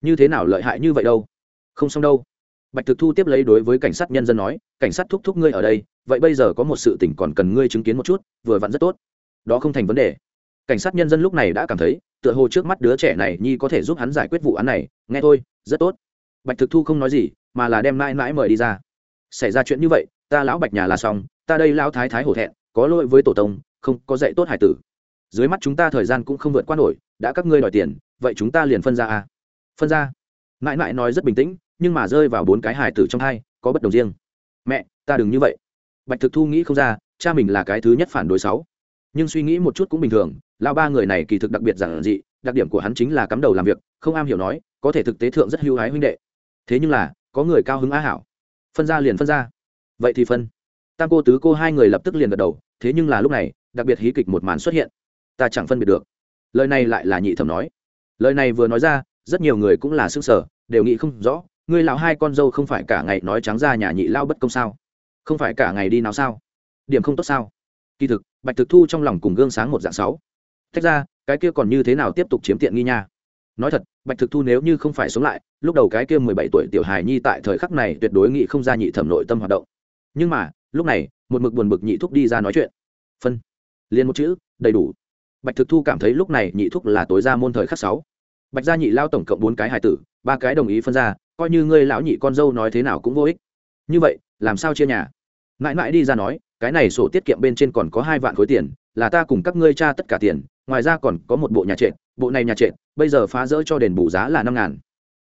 Như thế nào lợi hại như vậy đâu? Không xong đâu. Bạch thực thu tiếp lấy đối với cảnh sát nhân dân nói, cảnh sát thúc thúc ngươi ở đây, vậy bây giờ có một sự tỉnh còn cần ngươi chứng kiến một chút, vừa vặn rất tốt. Đó không thành vấn đề. Cảnh sát nhân dân lúc này đã cảm thấy, tựa hồ trước mắt đứa trẻ này nhi có thể giúp hắn giải quyết vụ án này, nghe thôi, rất tốt. Bạch thực thu không nói gì, mà là đem mãi mãi mời đi ra. Xảy ra chuyện như vậy, ta lão bạch nhà là xong, ta đây lão thái thái hổ thẹn có lỗi với tổ tông, không có dạy tốt hải tử. Dưới mắt chúng ta thời gian cũng không vượt qua nổi, đã các ngươi đòi tiền, vậy chúng ta liền phân ra à phân ra. Mãi mãi nói rất bình tĩnh, nhưng mà rơi vào bốn cái hải tử trong hai, có bất đồng riêng. Mẹ, ta đừng như vậy. Bạch thực thu nghĩ không ra, cha mình là cái thứ nhất phản đối sáu. Nhưng suy nghĩ một chút cũng bình thường lao ba người này kỳ thực đặc biệt giản dị, đặc điểm của hắn chính là cắm đầu làm việc, không am hiểu nói, có thể thực tế thượng rất hưu hái huynh đệ. Thế nhưng là, có người cao hứng á hảo. Phân ra liền phân ra. Vậy thì phân. Tam cô tứ cô hai người lập tức liền gật đầu thế nhưng là lúc này, đặc biệt hí kịch một màn xuất hiện. Ta chẳng phân biệt được. Lời này lại là nhị thẩm nói. Lời này vừa nói ra, rất nhiều người cũng là s ư n g sở đều nghĩ không rõ, người lão hai con dâu không phải cả ngày nói trắng ra nhà nhị lao bất công sao? Không phải cả ngày đi nào sao? Điểm không tốt sao? Kỳ thực, bạch thực thu trong lòng cùng gương sáng một dạng sáu. Thách ra, cái kia còn như thế nào tiếp tục chiếm tiện nghi nha? Nói thật, bạch thực thu nếu như không phải sống lại, lúc đầu cái kia mười bảy tuổi tiểu hài nhi tại thời khắc này tuyệt đối nghĩ không ra nhị thẩm nội tâm hoạt động. Nhưng mà lúc này, một mực buồn bực nhị thúc đi ra nói chuyện. Phân. Liền một chữ, đầy đủ. Bạch thực thu cảm thấy lúc này nhị thúc là tối ra môn thời khắc sáu. Bạch gia nhị lao tổng cộng bốn cái hài tử, ba cái đồng ý phân ra, coi như ngươi lão nhị con dâu nói thế nào cũng vô ích. Như vậy, làm sao chia nhà? Mãi mãi đi ra nói, cái này sổ tiết kiệm bên trên còn có hai vạn khối tiền, là ta cùng các ngươi cha tất cả tiền, ngoài ra còn có một bộ nhà trệt, bộ này nhà trệt, bây giờ phá rỡ cho đền bù giá là năm ngàn.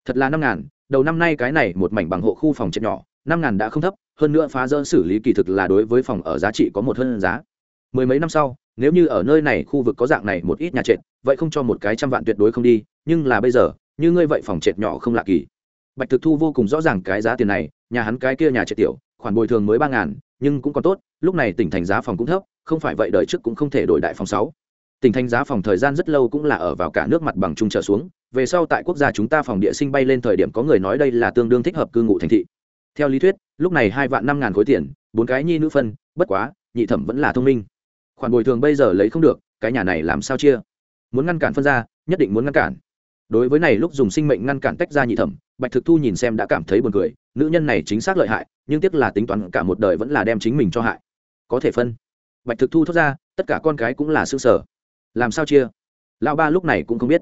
Thật là năm ngàn, đầu năm nay cái này một mảnh bằng hộ khu phòng trệt nhỏ năm ngàn đã không thấp, hơn nữa phá rỡ xử lý kỳ thực là đối với phòng ở giá trị có một hơn giá. Mười mấy năm sau, nếu như ở nơi này khu vực có dạng này một ít nhà trệt, vậy không cho một cái trăm vạn tuyệt đối không đi, nhưng là bây giờ, như ngươi vậy phòng trệt nhỏ không lạ kỳ. Bạch thực thu vô cùng rõ ràng cái giá tiền này, nhà hắn cái kia nhà trệt tiểu, khoản bồi thường mới ba ngàn, nhưng cũng còn tốt, lúc này tỉnh thành giá phòng cũng thấp, không phải vậy đời trước cũng không thể đổi đại phòng sáu. Tỉnh thành giá phòng thời gian rất lâu cũng là ở vào cả nước mặt bằng chung trở xuống, về sau tại quốc gia chúng ta phòng địa sinh bay lên thời điểm có người nói đây là tương đương thích hợp cư ngụ thành thị theo lý thuyết, lúc này hai vạn năm ngàn khối tiền, bốn cái nhi nữ phân, bất quá, nhị thẩm vẫn là thông minh. Khoản bồi thường bây giờ lấy không được, cái nhà này làm sao chia? Muốn ngăn cản phân ra, nhất định muốn ngăn cản. Đối với này lúc dùng sinh mệnh ngăn cản tách ra nhị thẩm, bạch thực thu nhìn xem đã cảm thấy buồn cười, nữ nhân này chính xác lợi hại, nhưng tiếc là tính toán cả một đời vẫn là đem chính mình cho hại. Có thể phân. Bạch thực thu thốt ra, tất cả con cái cũng là xương sở. Làm sao chia? Lão ba lúc này cũng không biết.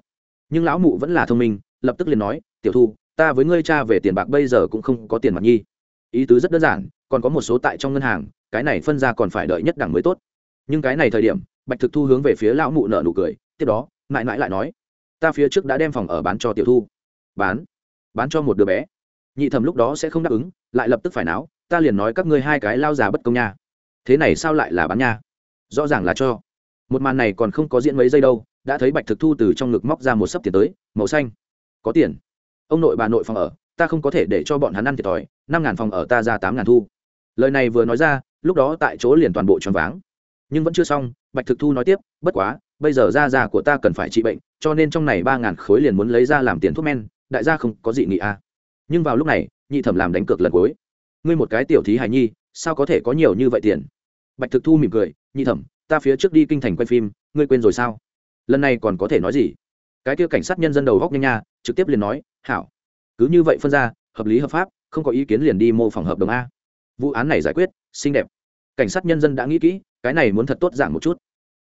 Nhưng lão mụ vẫn là thông minh, lập tức liền nói, tiểu thu ta với ngươi cha về tiền bạc bây giờ cũng không có tiền mặt nhi. Ý tứ rất đơn giản, còn có một số tại trong ngân hàng, cái này phân ra còn phải đợi nhất đẳng mới tốt. Nhưng cái này thời điểm, bạch thực thu hướng về phía lão mụ nợ nụ cười, tiếp đó, mãi mãi lại nói, ta phía trước đã đem phòng ở bán cho tiểu thu. Bán? Bán cho một đứa bé? Nhị thẩm lúc đó sẽ không đáp ứng, lại lập tức phải náo, ta liền nói các ngươi hai cái lao già bất công nha. Thế này sao lại là bán nha? Rõ ràng là cho. Một màn này còn không có diễn mấy giây đâu, đã thấy bạch thực thu từ trong ngực móc ra một sấp tiền tới, màu xanh. Có tiền ông nội bà nội phòng ở, ta không có thể để cho bọn hắn ăn thiệt thòi, năm ngàn phòng ở ta ra tám ngàn thu. Lời này vừa nói ra, lúc đó tại chỗ liền toàn bộ tròn váng. Nhưng vẫn chưa xong, bạch thực thu nói tiếp, bất quá, bây giờ da da của ta cần phải trị bệnh, cho nên trong này ba ngàn khối liền muốn lấy ra làm tiền thuốc men, đại gia không có gì nghị a. À. nhưng vào lúc này, nhị thẩm làm đánh cược lần cuối. Ngươi một cái tiểu thí hài nhi, sao có thể có nhiều như vậy tiền? Bạch thực thu mỉm cười, nhị thẩm, ta phía trước đi kinh thành quay phim, ngươi quên rồi sao? Lần này còn có thể nói gì? Cái kia cảnh sát nhân dân đầu góc nhanh nha, trực tiếp liền nói, hảo, cứ như vậy phân ra, hợp lý hợp pháp, không có ý kiến liền đi mô phỏng hợp đồng a. Vụ án này giải quyết, xinh đẹp. Cảnh sát nhân dân đã nghĩ kỹ, cái này muốn thật tốt dạng một chút.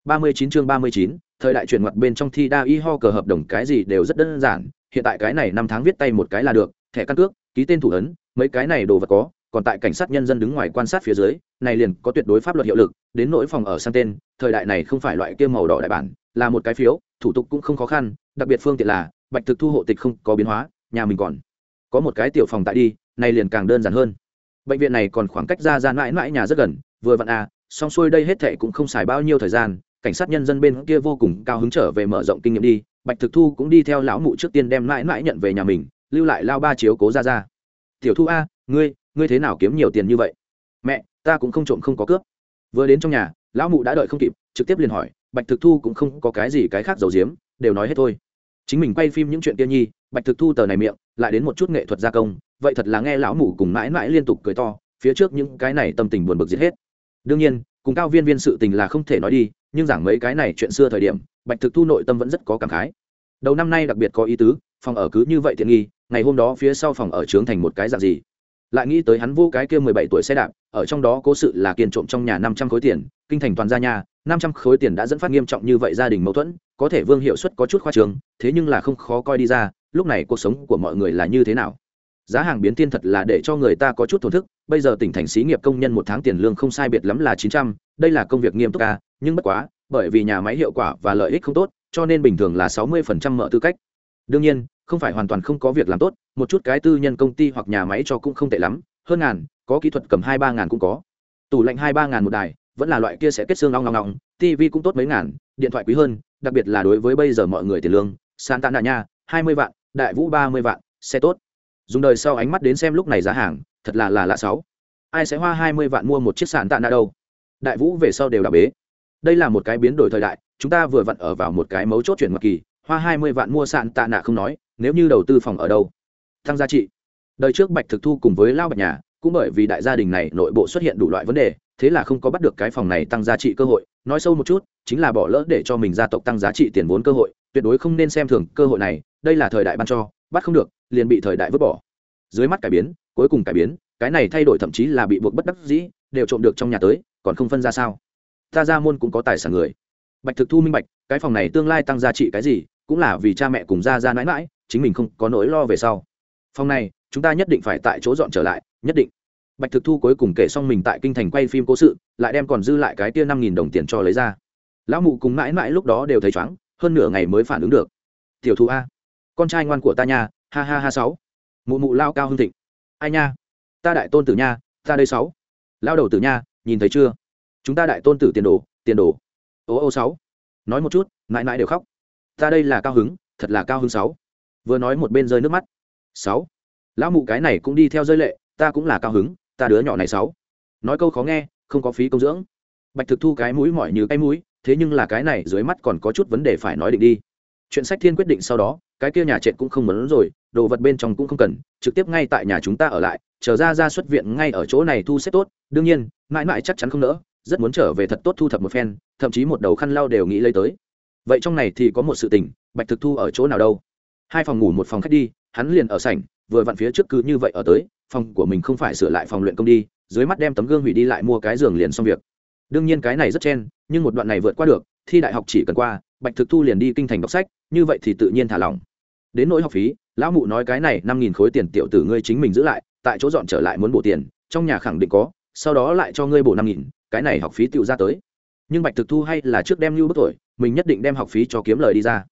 ba mươi chín chương ba mươi chín, thời đại chuyển mặt bên trong thi đa y ho cờ hợp đồng cái gì đều rất đơn giản, hiện tại cái này năm tháng viết tay một cái là được, thẻ căn cước, ký tên thủ ấn, mấy cái này đồ vật có, còn tại cảnh sát nhân dân đứng ngoài quan sát phía dưới, này liền có tuyệt đối pháp luật hiệu lực, đến nỗi phòng ở sang tên, thời đại này không phải loại kia màu đỏ đại bản, là một cái phiếu, thủ tục cũng không khó khăn đặc biệt phương tiện là, bạch thực thu hộ tịch không có biến hóa, nhà mình còn có một cái tiểu phòng tại đi này liền càng đơn giản hơn. Bệnh viện này còn khoảng cách ra ra mãi mãi nhà rất gần, vừa vặn à xong xuôi đây hết thệ cũng không xài bao nhiêu thời gian, cảnh sát nhân dân bên kia vô cùng cao hứng trở về mở rộng kinh nghiệm đi, bạch thực thu cũng đi theo lão mụ trước tiên đem mãi mãi nhận về nhà mình, lưu lại lao ba chiếu cố ra ra. Tiểu thu a, ngươi ngươi thế nào kiếm nhiều tiền như vậy? Mẹ, ta cũng không trộm không có cướp. Vừa đến trong nhà, lão mụ đã đợi không kịp, trực tiếp liền hỏi, bạch thực thu cũng không có cái gì cái khác giấu giếm, đều nói hết thôi chính mình quay phim những chuyện kia nhi, bạch thực thu tờ này miệng, lại đến một chút nghệ thuật gia công, vậy thật là nghe lão mủ cùng mãi mãi liên tục cười to, phía trước những cái này tâm tình buồn bực giết hết. Đương nhiên, cùng cao viên viên sự tình là không thể nói đi, nhưng giảng mấy cái này chuyện xưa thời điểm, bạch thực thu nội tâm vẫn rất có cảm khái. Đầu năm nay đặc biệt có ý tứ, phòng ở cứ như vậy tiện nghi, ngày hôm đó phía sau phòng ở trướng thành một cái dạng gì? Lại nghĩ tới hắn vô cái kia mười bảy tuổi xe đạp, ở trong đó cố sự là kiên trộm trong nhà năm trăm khối tiền, kinh thành toàn gia nhà, năm trăm khối tiền đã dẫn phát nghiêm trọng như vậy gia đình mâu thuẫn có thể vương hiệu suất có chút khoa trường, thế nhưng là không khó coi đi ra, lúc này cuộc sống của mọi người là như thế nào. Giá hàng biến thiên thật là để cho người ta có chút thổn thức, bây giờ tỉnh thành xí nghiệp công nhân một tháng tiền lương không sai biệt lắm là chín trăm, đây là công việc nghiêm túc ca nhưng bất quá, bởi vì nhà máy hiệu quả và lợi ích không tốt, cho nên bình thường là sáu mươi phần trăm mở tư cách. Đương nhiên, không phải hoàn toàn không có việc làm tốt, một chút cái tư nhân công ty hoặc nhà máy cho cũng không tệ lắm, hơn ngàn, có kỹ thuật cầm hai ba ngàn cũng có. Tủ lạnh hai ba ngàn một đài, vẫn là loại kia sẽ kết xương long ngong long tv cũng tốt mấy ngàn, điện thoại quý hơn đặc biệt là đối với bây giờ mọi người tiền lương sàn tạ nạ nha, hai mươi vạn, đại vũ ba mươi vạn, xe tốt. Dùng đời sau ánh mắt đến xem lúc này giá hàng, thật là là lạ sáu. Ai sẽ hoa hai mươi vạn mua một chiếc sàn tạ nạ đâu? Đại vũ về sau đều đà bế. Đây là một cái biến đổi thời đại, chúng ta vừa vặn ở vào một cái mấu chốt chuyển mặc kỳ, hoa hai mươi vạn mua sàn tạ nạ không nói, nếu như đầu tư phòng ở đâu? Tăng giá trị. Đời trước bạch thực thu cùng với lao bạch nhà, cũng bởi vì đại gia đình này nội bộ xuất hiện đủ loại vấn đề thế là không có bắt được cái phòng này tăng giá trị cơ hội. Nói sâu một chút, chính là bỏ lỡ để cho mình gia tộc tăng giá trị tiền vốn cơ hội, tuyệt đối không nên xem thường cơ hội này, đây là thời đại ban cho, bắt không được, liền bị thời đại vứt bỏ. Dưới mắt cải biến, cuối cùng cải biến, cái này thay đổi thậm chí là bị buộc bất đắc dĩ, đều trộm được trong nhà tới, còn không phân ra sao? Ta ra môn cũng có tài sản người. Bạch thực thu minh bạch, cái phòng này tương lai tăng giá trị cái gì, cũng là vì cha mẹ cùng ra ra mãi mãi, chính mình không có nỗi lo về sau. Phòng này, chúng ta nhất định phải tại chỗ dọn trở lại, nhất định bạch thực thu cuối cùng kể xong mình tại kinh thành quay phim cố sự, lại đem còn dư lại cái tia năm nghìn đồng tiền cho lấy ra. Lão mụ cùng mãi mãi lúc đó đều thấy chóng hơn nửa ngày mới phản ứng được. Tiểu thu a, con trai ngoan của ta nha, ha ha ha sáu. Mụ mụ lao cao hưng thịnh. Ai nha? Ta đại tôn tử nha, ta đây sáu. Lao đầu tử nha, nhìn thấy chưa? Chúng ta đại tôn tử tiền đồ tiền đồ. Ô ô sáu. Nói một chút, mãi mãi đều khóc. Ta đây là cao hứng, thật là cao hứng sáu. Vừa nói một bên rơi nước mắt. Sáu. Lão mụ cái này cũng đi theo rơi lệ, ta cũng là cao hứng ta đứa nhỏ này sáu. Nói câu khó nghe, không có phí công dưỡng. Bạch thực thu cái mũi mỏi như cái mũi, thế nhưng là cái này dưới mắt còn có chút vấn đề phải nói định đi. Chuyện sách thiên quyết định sau đó, cái kia nhà trệt cũng không muốn rồi, đồ vật bên trong cũng không cần, trực tiếp ngay tại nhà chúng ta ở lại trở ra ra xuất viện ngay ở chỗ này thu xếp tốt. Đương nhiên, mãi mãi chắc chắn không nỡ, rất muốn trở về thật tốt thu thập một phen, thậm chí một đầu khăn lau đều nghĩ lấy tới. Vậy trong này thì có một sự tình, bạch thực thu ở chỗ nào đâu? Hai phòng ngủ một phòng khách đi, hắn liền ở sảnh, vừa vặn phía trước cứ như vậy ở tới phòng của mình không phải sửa lại phòng luyện công đi, dưới mắt đem tấm gương hủy đi lại mua cái giường liền xong việc. Đương nhiên cái này rất chen, nhưng một đoạn này vượt qua được, thi đại học chỉ cần qua, bạch thực thu liền đi kinh thành đọc sách, như vậy thì tự nhiên thả lỏng. Đến nỗi học phí, lão mụ nói cái này năm nghìn khối tiền tiểu tử ngươi chính mình giữ lại, tại chỗ dọn trở lại muốn bổ tiền, trong nhà khẳng định có, sau đó lại cho ngươi bổ năm nghìn, cái này học phí tự ra tới. Nhưng bạch thực thu hay là trước đem lưu bức tuổi mình nhất định đem học phí cho kiếm lời đi ra.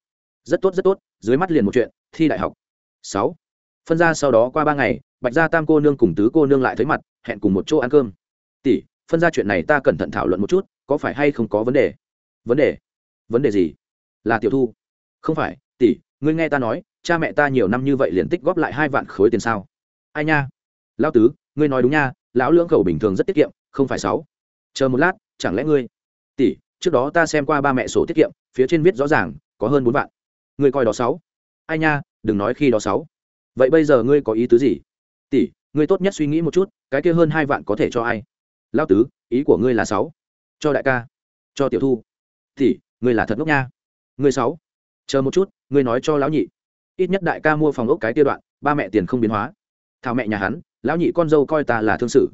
Rất tốt rất tốt, dưới mắt liền một chuyện, thi đại học. Sáu phân ra sau đó qua ba ngày, bạch gia tam cô nương cùng tứ cô nương lại thấy mặt, hẹn cùng một chỗ ăn cơm. Tỷ, phân ra chuyện này ta cẩn thận thảo luận một chút, có phải hay không có vấn đề? Vấn đề? Vấn đề gì? Là tiểu thu. Không phải, tỷ, ngươi nghe ta nói, cha mẹ ta nhiều năm như vậy liền tích góp lại hai vạn khối tiền sao? Ai nha? Lão tứ, ngươi nói đúng nha, lão lưỡng khẩu bình thường rất tiết kiệm, không phải sáu. Chờ một lát, chẳng lẽ ngươi tỷ, trước đó ta xem qua ba mẹ sổ tiết kiệm, phía trên viết rõ ràng, có hơn bốn vạn. Ngươi coi đó sáu. Ai nha, đừng nói khi đó sáu vậy bây giờ ngươi có ý tứ gì? Tỷ, ngươi tốt nhất suy nghĩ một chút, cái kia hơn hai vạn có thể cho ai? Lao tứ, ý của ngươi là sáu. Cho đại ca, cho tiểu thu. Tỷ, ngươi là thật ngốc nha. Ngươi sáu. Chờ một chút, ngươi nói cho lão nhị. Ít nhất đại ca mua phòng ốc cái kia đoạn, ba mẹ tiền không biến hóa. Thảo mẹ nhà hắn, lão nhị con dâu coi ta là thương sự.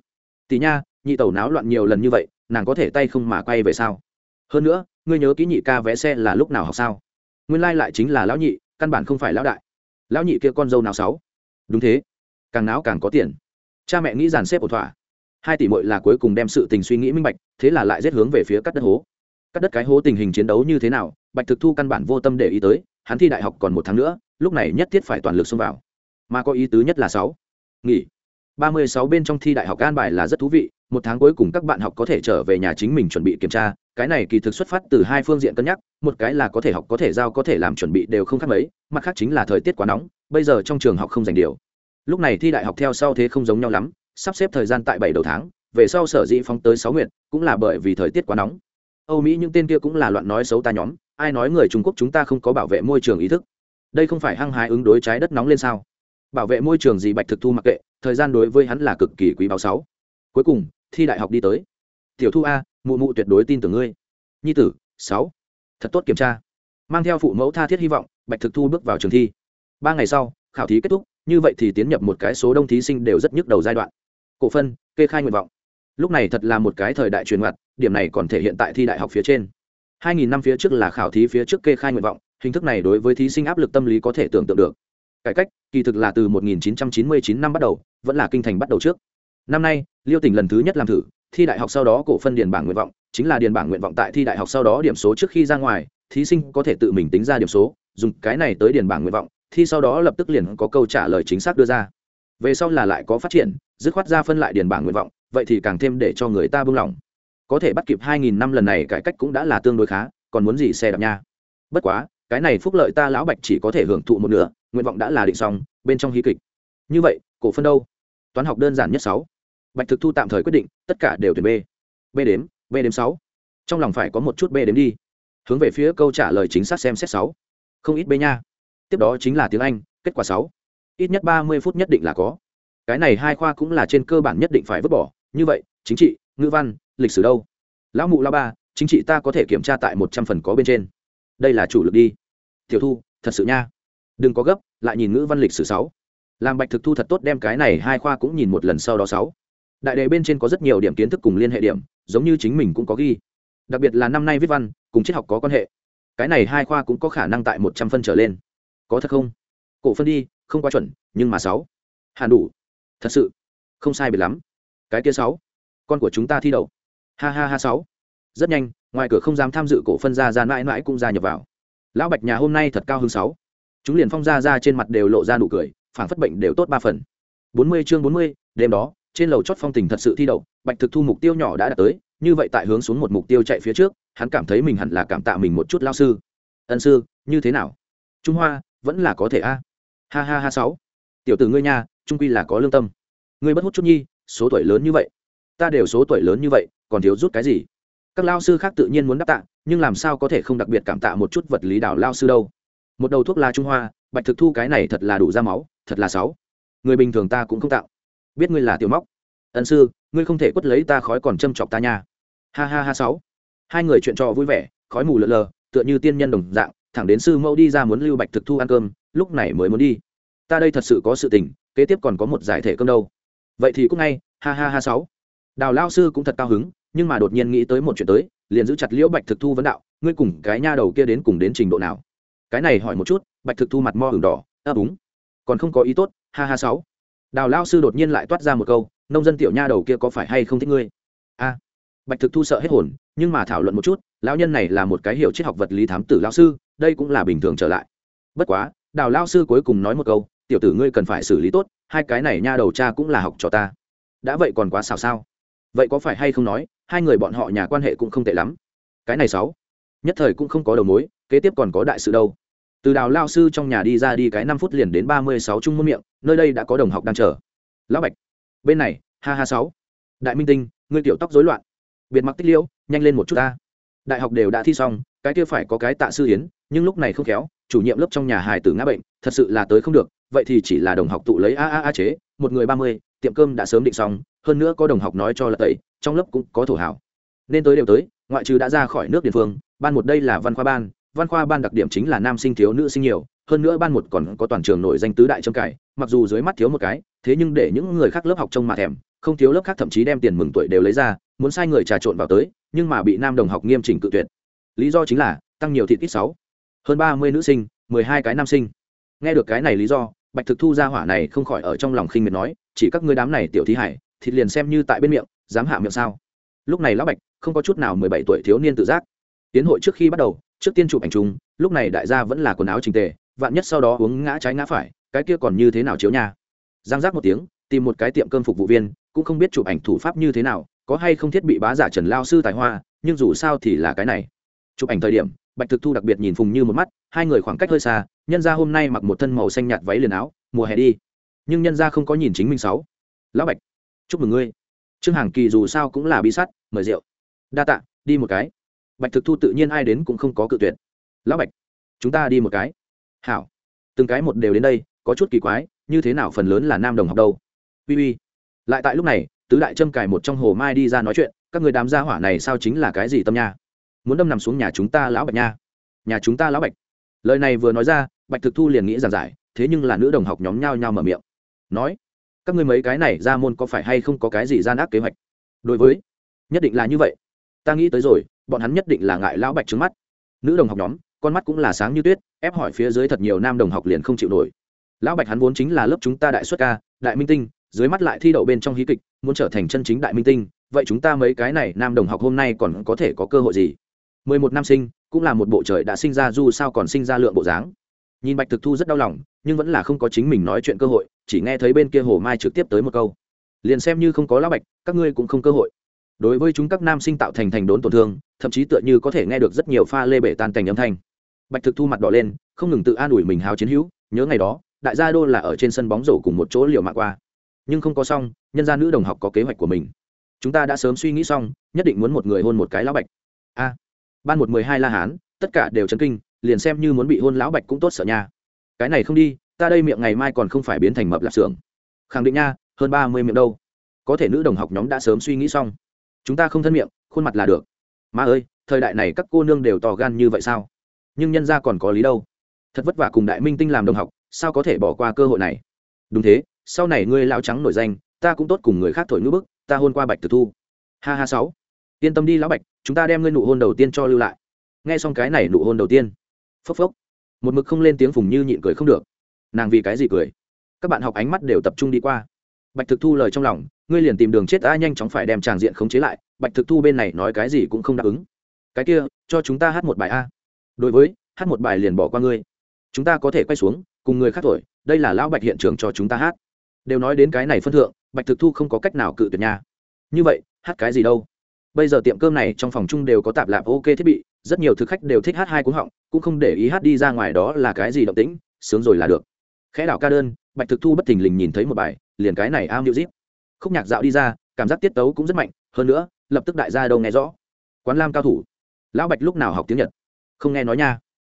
Tỷ nha, nhị tẩu náo loạn nhiều lần như vậy, nàng có thể tay không mà quay về sao? Hơn nữa, ngươi nhớ kỹ nhị ca vẽ xe là lúc nào học sao? Nguyên lai lại chính là lão nhị, căn bản không phải lão đại lão nhị kia con dâu nào sáu? Đúng thế. Càng náo càng có tiền. Cha mẹ nghĩ dàn xếp ổn thỏa. Hai tỷ mội là cuối cùng đem sự tình suy nghĩ minh bạch, thế là lại rét hướng về phía cắt đất hố. Cắt đất cái hố tình hình chiến đấu như thế nào, bạch thực thu căn bản vô tâm để ý tới, hắn thi đại học còn một tháng nữa, lúc này nhất thiết phải toàn lực xông vào. Mà có ý tứ nhất là sáu. Nghỉ. Ba mươi sáu bên trong thi đại học an bài là rất thú vị một tháng cuối cùng các bạn học có thể trở về nhà chính mình chuẩn bị kiểm tra, cái này kỳ thực xuất phát từ hai phương diện cân nhắc, một cái là có thể học, có thể giao, có thể làm chuẩn bị đều không khác mấy, mặt khác chính là thời tiết quá nóng, bây giờ trong trường học không dành điều. Lúc này thi đại học theo sau thế không giống nhau lắm, sắp xếp thời gian tại bảy đầu tháng, về sau sở dĩ phóng tới sáu nguyện cũng là bởi vì thời tiết quá nóng. Âu mỹ những tên kia cũng là loạn nói xấu ta nhóm, ai nói người trung quốc chúng ta không có bảo vệ môi trường ý thức? Đây không phải hăng hái ứng đối trái đất nóng lên sao? Bảo vệ môi trường gì bạch thực thu mặc kệ, thời gian đối với hắn là cực kỳ quý báo sáu cuối cùng, thi đại học đi tới. Tiểu thu a, mụ mụ tuyệt đối tin tưởng ngươi. Nhi tử, sáu. Thật tốt kiểm tra. Mang theo phụ mẫu tha thiết hy vọng, bạch thực thu bước vào trường thi. Ba ngày sau, khảo thí kết thúc, như vậy thì tiến nhập một cái số đông thí sinh đều rất nhức đầu giai đoạn. Cổ phân, kê khai nguyện vọng. Lúc này thật là một cái thời đại truyền mặt điểm này còn thể hiện tại thi đại học phía trên. 2.000 năm phía trước là khảo thí phía trước kê khai nguyện vọng, hình thức này đối với thí sinh áp lực tâm lý có thể tưởng tượng được. Cải cách, kỳ thực là từ 1999 năm bắt đầu, vẫn là kinh thành bắt đầu trước năm nay, liêu tỉnh lần thứ nhất làm thử, thi đại học sau đó cổ phân điền bảng nguyện vọng, chính là điền bảng nguyện vọng tại thi đại học sau đó điểm số trước khi ra ngoài, thí sinh có thể tự mình tính ra điểm số, dùng cái này tới điền bảng nguyện vọng, thi sau đó lập tức liền có câu trả lời chính xác đưa ra. Về sau là lại có phát triển, dứt khoát ra phân lại điền bảng nguyện vọng, vậy thì càng thêm để cho người ta buông lỏng có thể bắt kịp 2.000 năm lần này cải cách cũng đã là tương đối khá, còn muốn gì xe đạp nha. Bất quá, cái này phúc lợi ta lão bạch chỉ có thể hưởng thụ một nửa, nguyện vọng đã là định xong, bên trong hí kịch. Như vậy, cổ phân đâu? Toán học đơn giản nhất sáu bạch thực thu tạm thời quyết định, tất cả đều tuyển b. B đếm b đếm sáu. Trong lòng phải có một chút b đếm đi. Hướng về phía câu trả lời chính xác xem xét sáu. Không ít b nha. Tiếp đó chính là tiếng anh, kết quả sáu. Ít nhất ba mươi phút nhất định là có. Cái này hai khoa cũng là trên cơ bản nhất định phải vứt bỏ. Như vậy, chính trị, ngữ văn, lịch sử đâu? Lão mụ lao ba, chính trị ta có thể kiểm tra tại một trăm phần có bên trên. Đây là chủ lực đi. Tiểu thu, thật sự nha. Đừng có gấp, lại nhìn ngữ văn lịch sử sáu. Làm bạch thực thu thật tốt đem cái này hai khoa cũng nhìn một lần sau đó sáu đại đề bên trên có rất nhiều điểm kiến thức cùng liên hệ điểm, giống như chính mình cũng có ghi. Đặc biệt là năm nay viết văn, cùng triết học có quan hệ. Cái này hai khoa cũng có khả năng tại một trăm phân trở lên. Có thật không? Cổ phân đi, không quá chuẩn, nhưng mà sáu. Hàn đủ. Thật sự. Không sai biệt lắm. Cái kia sáu. Con của chúng ta thi đậu. Ha ha ha sáu. Rất nhanh, ngoài cửa không dám tham dự cổ phân ra ra mãi mãi cũng ra nhập vào. Lão bạch nhà hôm nay thật cao hơn sáu. Chúng liền phong ra ra trên mặt đều lộ ra nụ cười, phảng phất bệnh đều tốt ba phần. Bốn mươi chương bốn mươi, đêm đó trên lầu chót phong tình thật sự thi đậu, bạch thực thu mục tiêu nhỏ đã đạt tới, như vậy tại hướng xuống một mục tiêu chạy phía trước, hắn cảm thấy mình hẳn là cảm tạ mình một chút lao sư. Ân sư, như thế nào? Trung hoa, vẫn là có thể a? Ha ha ha sáu. Tiểu tử ngươi nha, trung quy là có lương tâm. Ngươi bất hút chút nhi, số tuổi lớn như vậy. Ta đều số tuổi lớn như vậy, còn thiếu rút cái gì? Các lao sư khác tự nhiên muốn đáp tạ, nhưng làm sao có thể không đặc biệt cảm tạ một chút vật lý đảo lao sư đâu. Một đầu thuốc lá trung hoa, bạch thực thu cái này thật là đủ ra máu, thật là sáu. Người bình thường ta cũng không tạo biết ngươi là tiểu móc. Ân sư, ngươi không thể quất lấy ta khói còn châm chọc ta nha. Ha ha ha sáu. Hai người chuyện trò vui vẻ, khói mù lờ lờ, tựa như tiên nhân đồng dạng, thẳng đến sư mẫu đi ra muốn lưu bạch thực thu ăn cơm, lúc này mới muốn đi. Ta đây thật sự có sự tình, kế tiếp còn có một giải thể cơm đâu. Vậy thì cũng ngay, ha ha ha sáu. Đào lao sư cũng thật cao hứng, nhưng mà đột nhiên nghĩ tới một chuyện tới, liền giữ chặt liễu bạch thực thu vấn đạo, ngươi cùng cái nha đầu kia đến cùng đến trình độ nào? Cái này hỏi một chút, bạch thực thu mặt mo hừng đỏ ấp úng còn không có ý tốt, ha ha sáu đào lao sư đột nhiên lại toát ra một câu, nông dân tiểu nha đầu kia có phải hay không thích ngươi? A. Bạch thực thu sợ hết hồn, nhưng mà thảo luận một chút, lão nhân này là một cái hiểu triết học vật lý thám tử lao sư, đây cũng là bình thường trở lại. Bất quá, đào lao sư cuối cùng nói một câu, tiểu tử ngươi cần phải xử lý tốt, hai cái này nha đầu cha cũng là học cho ta. Đã vậy còn quá xào sao? Vậy có phải hay không nói, hai người bọn họ nhà quan hệ cũng không tệ lắm? Cái này sáu nhất thời cũng không có đầu mối, kế tiếp còn có đại sự đâu từ đào lao sư trong nhà đi ra đi cái năm phút liền đến ba mươi sáu trung môn miệng, nơi đây đã có đồng học đang chờ. Lão bạch. Bên này, ha ha sáu. Đại minh tinh, ngươi tiểu tóc rối loạn. Biệt mặc tích liễu, nhanh lên một chút ta. Đại học đều đã thi xong, cái kia phải có cái tạ sư hiến nhưng lúc này không khéo, chủ nhiệm lớp trong nhà hài tử ngã bệnh, thật sự là tới không được, vậy thì chỉ là đồng học tụ lấy a a a chế, một người ba mươi, tiệm cơm đã sớm định xong, hơn nữa có đồng học nói cho là tẩy, trong lớp cũng có thổ hảo nên tới đều tới, ngoại trừ đã ra khỏi nước địa phương, ban một đây là văn khoa ban văn khoa ban đặc điểm chính là nam sinh thiếu nữ sinh nhiều, hơn nữa ban một còn có toàn trường nổi danh tứ đại trâm cải mặc dù dưới mắt thiếu một cái, thế nhưng để những người khác lớp học trông mà thèm, không thiếu lớp khác thậm chí đem tiền mừng tuổi đều lấy ra, muốn sai người trà trộn vào tới, nhưng mà bị nam đồng học nghiêm chỉnh cự tuyệt. Lý do chính là, tăng nhiều thịt ít sáu. Hơn ba mươi nữ sinh, mười hai cái nam sinh. Nghe được cái này lý do, bạch thực thu ra hỏa này không khỏi ở trong lòng khinh miệt nói, chỉ các ngươi đám này tiểu thí hải, thịt liền xem như tại bên miệng, dám hạ miệng sao? Lúc này lão bạch, không có chút nào mười bảy tuổi thiếu niên tự giác. Tiến hội trước khi bắt đầu trước tiên chụp ảnh chung, lúc này đại gia vẫn là quần áo trình tề, vạn nhất sau đó uống ngã trái ngã phải, cái kia còn như thế nào chiếu nha? Giang giác một tiếng, tìm một cái tiệm cơm phục vụ viên, cũng không biết chụp ảnh thủ pháp như thế nào, có hay không thiết bị bá giả trần lao sư tài hoa, nhưng dù sao thì là cái này. Chụp ảnh thời điểm, bạch thực thu đặc biệt nhìn phùng như một mắt, hai người khoảng cách hơi xa, nhân ra hôm nay mặc một thân màu xanh nhạt váy liền áo, mùa hè đi. Nhưng nhân ra không có nhìn chính mình sáu. Lão bạch, chúc mừng ngươi. Trương hàng kỳ dù sao cũng là bi sắt, mời rượu. Đa tạ, đi một cái bạch thực thu tự nhiên ai đến cũng không có cự tuyệt. Lão bạch, chúng ta đi một cái. Hảo. Từng cái một đều đến đây, có chút kỳ quái, như thế nào phần lớn là nam đồng học đâu? Uy uy. Lại tại lúc này, tứ đại trâm cài một trong hồ mai đi ra nói chuyện, các người đám gia hỏa này sao chính là cái gì tâm nha? Muốn đâm nằm xuống nhà chúng ta lão bạch nha. Nhà chúng ta lão bạch. Lời này vừa nói ra, bạch thực thu liền nghĩ giảng giải, thế nhưng là nữ đồng học nhóm nhao nhao mở miệng. Nói, các ngươi mấy cái này ra môn có phải hay không có cái gì gian ác kế hoạch? Đối với, nhất định là như vậy ta nghĩ tới rồi, bọn hắn nhất định là ngại lão bạch trứng mắt. Nữ đồng học nhóm, con mắt cũng là sáng như tuyết, ép hỏi phía dưới thật nhiều nam đồng học liền không chịu nổi. Lão bạch hắn vốn chính là lớp chúng ta đại xuất ca, đại minh tinh, dưới mắt lại thi đậu bên trong hí kịch, muốn trở thành chân chính đại minh tinh, vậy chúng ta mấy cái này nam đồng học hôm nay còn có thể có cơ hội gì? Mười một nam sinh, cũng là một bộ trời đã sinh ra dù sao còn sinh ra lượng bộ dáng. Nhìn bạch thực thu rất đau lòng, nhưng vẫn là không có chính mình nói chuyện cơ hội, chỉ nghe thấy bên kia hồ mai trực tiếp tới một câu. Liền xem như không có lão bạch, các ngươi cũng không cơ hội đối với chúng các nam sinh tạo thành thành đốn tổn thương, thậm chí tựa như có thể nghe được rất nhiều pha lê bể tan thành âm thanh. Bạch thực thu mặt đỏ lên, không ngừng tự an ủi mình hào chiến hữu, nhớ ngày đó, đại gia đô là ở trên sân bóng rổ cùng một chỗ liều mạng qua. Nhưng không có xong, nhân gia nữ đồng học có kế hoạch của mình. Chúng ta đã sớm suy nghĩ xong, nhất định muốn một người hôn một cái lão bạch. A. Ban một mười hai la hán, tất cả đều chấn kinh, liền xem như muốn bị hôn lão bạch cũng tốt sợ nha. Cái này không đi, ta đây miệng ngày mai còn không phải biến thành mập lạp xưởng. Khẳng định nha, hơn ba mươi miệng đâu. Có thể nữ đồng học nhóm đã sớm suy nghĩ xong chúng ta không thân miệng, khuôn mặt là được. Mà ơi, thời đại này các cô nương đều to gan như vậy sao? Nhưng nhân ra còn có lý đâu? Thật vất vả cùng đại minh tinh làm đồng học, sao có thể bỏ qua cơ hội này? Đúng thế, sau này ngươi lão trắng nổi danh, ta cũng tốt cùng người khác thổi ngữ bức, ta hôn qua bạch tử thu. Ha ha sáu. Yên tâm đi lão bạch, chúng ta đem ngươi nụ hôn đầu tiên cho lưu lại. Nghe xong cái này nụ hôn đầu tiên. Phốc phốc. Một mực không lên tiếng phùng như nhịn cười không được. Nàng vì cái gì cười? Các bạn học ánh mắt đều tập trung đi qua bạch thực thu lời trong lòng, ngươi liền tìm đường chết ta nhanh chóng phải đem tràng diện khống chế lại, bạch thực thu bên này nói cái gì cũng không đáp ứng. Cái kia, cho chúng ta hát một bài a. Đối với, hát một bài liền bỏ qua ngươi. Chúng ta có thể quay xuống, cùng người khác thổi đây là lão bạch hiện trường cho chúng ta hát. Đều nói đến cái này phân thượng, bạch thực thu không có cách nào cự tuyệt nha. Như vậy, hát cái gì đâu? Bây giờ tiệm cơm này trong phòng chung đều có tạp lạp ok thiết bị, rất nhiều thực khách đều thích hát hai cuốn họng, cũng không để ý hát đi ra ngoài đó là cái gì động tĩnh, sướng rồi là được. Khẽ đảo ca đơn bạch thực thu bất thình lình nhìn thấy một bài, liền cái này ao nhiêu zip khúc nhạc dạo đi ra, cảm giác tiết tấu cũng rất mạnh, hơn nữa, lập tức đại gia đâu nghe rõ. Quán lam cao thủ. Lão bạch lúc nào học tiếng nhật? Không nghe nói nha.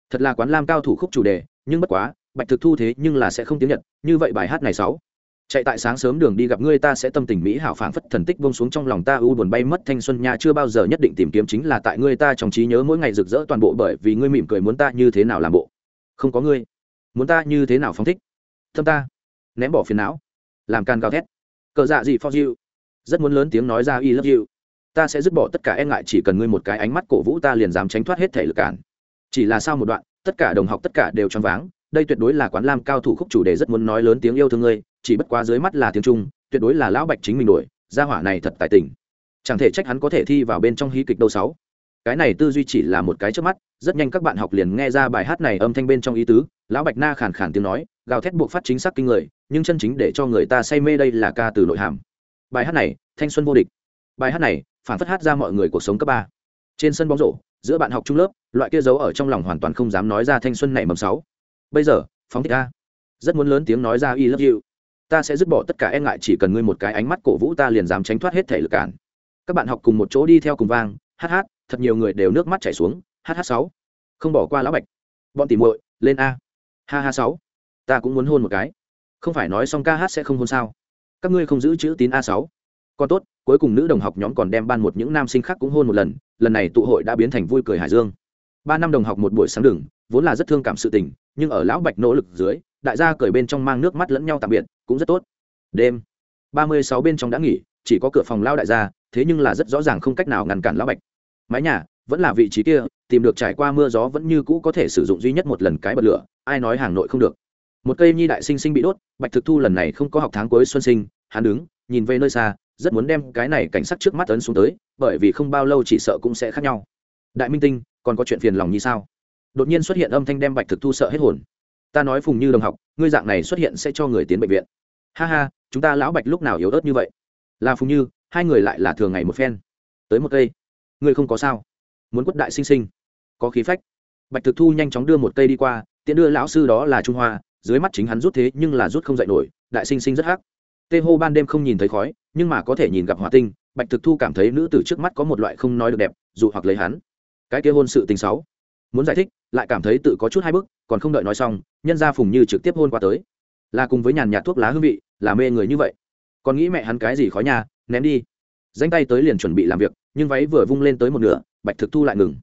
Thật là quán lam cao thủ khúc chủ đề, nhưng bất quá, bạch thực thu thế nhưng là sẽ không tiếng nhật, như vậy bài hát này sáu. Chạy tại sáng sớm đường đi gặp ngươi ta sẽ tâm tình mỹ hảo phảng phất thần tích bông xuống trong lòng ta u buồn bay mất thanh xuân nha, chưa bao giờ nhất định tìm kiếm chính là tại ngươi ta trong trí nhớ mỗi ngày rực rỡ toàn bộ bởi vì ngươi mỉm cười muốn ta như thế nào làm bộ. Không có ngươi, muốn ta như thế nào phóng thích thâm ta. Ném bỏ phiền não. Làm can gào thét. Cờ dạ gì for you? Rất muốn lớn tiếng nói ra y love you. Ta sẽ dứt bỏ tất cả e ngại, chỉ cần ngươi một cái ánh mắt cổ vũ ta liền dám tránh thoát hết thể lực cản. Chỉ là sau một đoạn, tất cả đồng học tất cả đều choáng váng. Đây tuyệt đối là quán lam cao thủ khúc chủ đề rất muốn nói lớn tiếng yêu thương ngươi, chỉ bất quá dưới mắt là tiếng trung, tuyệt đối là lão bạch chính mình đuổi gia hỏa này thật tài tình. Chẳng thể trách hắn có thể thi vào bên trong hí kịch đâu sáu cái này tư duy chỉ là một cái trước mắt, rất nhanh các bạn học liền nghe ra bài hát này âm thanh bên trong ý tứ, lão bạch na khàn khàn tiếng nói, gào thét buộc phát chính xác kinh người, nhưng chân chính để cho người ta say mê đây là ca từ nội hàm. Bài hát này, thanh xuân vô địch. Bài hát này, phản phất hát ra mọi người cuộc sống cấp ba. Trên sân bóng rổ, giữa bạn học trung lớp, loại kia giấu ở trong lòng hoàn toàn không dám nói ra thanh xuân này mầm sáu. Bây giờ, phóng thích ca rất muốn lớn tiếng nói ra y love you. Ta sẽ dứt bỏ tất cả e ngại, chỉ cần ngươi một cái ánh mắt cổ vũ ta liền dám tránh thoát hết thể lực cản. Các bạn học cùng một chỗ đi theo cùng vang, hát hát thật nhiều người đều nước mắt chảy xuống hh sáu. Không bỏ qua lão bạch. Bọn tìm muội, lên a. Ha ha sáu. Ta cũng muốn hôn một cái. Không phải nói xong ca hát sẽ không hôn sao. Các ngươi không giữ chữ tín a sáu. Còn tốt, cuối cùng nữ đồng học nhóm còn đem ban một những nam sinh khác cũng hôn một lần lần này tụ hội đã biến thành vui cười hải dương. Ba năm đồng học một buổi sáng đường, vốn là rất thương cảm sự tình, nhưng ở lão bạch nỗ lực dưới, đại gia cởi bên trong mang nước mắt lẫn nhau tạm biệt, cũng rất tốt. Đêm, ba mươi sáu bên trong đã nghỉ, chỉ có cửa phòng lao đại gia, thế nhưng là rất rõ ràng không cách nào ngăn cản lão bạch mái nhà, vẫn là vị trí kia, tìm được trải qua mưa gió vẫn như cũ có thể sử dụng duy nhất một lần cái bật lửa, ai nói hàng nội không được. Một cây nhi đại sinh sinh bị đốt, bạch thực thu lần này không có học tháng cuối xuân sinh, hắn đứng, nhìn về nơi xa, rất muốn đem cái này cảnh sắc trước mắt ấn xuống tới, bởi vì không bao lâu chỉ sợ cũng sẽ khác nhau. Đại minh tinh, còn có chuyện phiền lòng như sao? Đột nhiên xuất hiện âm thanh đem bạch thực thu sợ hết hồn. Ta nói phùng như đồng học, ngươi dạng này xuất hiện sẽ cho người tiến bệnh viện. Ha ha, chúng ta lão bạch lúc nào yếu ớt như vậy? Là phùng như, hai người lại là thường ngày một phen. Tới một cây ngươi không có sao. Muốn quất đại sinh sinh. Có khí phách. Bạch thực thu nhanh chóng đưa một cây đi qua tiện đưa lão sư đó là trung hoa dưới mắt chính hắn rút thế nhưng là rút không dậy nổi đại sinh sinh rất hắc. Tê hô ban đêm không nhìn thấy khói nhưng mà có thể nhìn gặp hỏa tinh bạch thực thu cảm thấy nữ tử trước mắt có một loại không nói được đẹp dù hoặc lấy hắn. Cái kia hôn sự tình xấu muốn giải thích lại cảm thấy tự có chút hai bước, còn không đợi nói xong nhân ra phùng như trực tiếp hôn qua tới. Là cùng với nhàn nhạt thuốc lá hương vị là mê người như vậy. Còn nghĩ mẹ hắn cái gì khói nhà ném đi. Danh tay tới liền chuẩn bị làm việc nhưng váy vừa vung lên tới một nửa, bạch thực thu lại ngừng.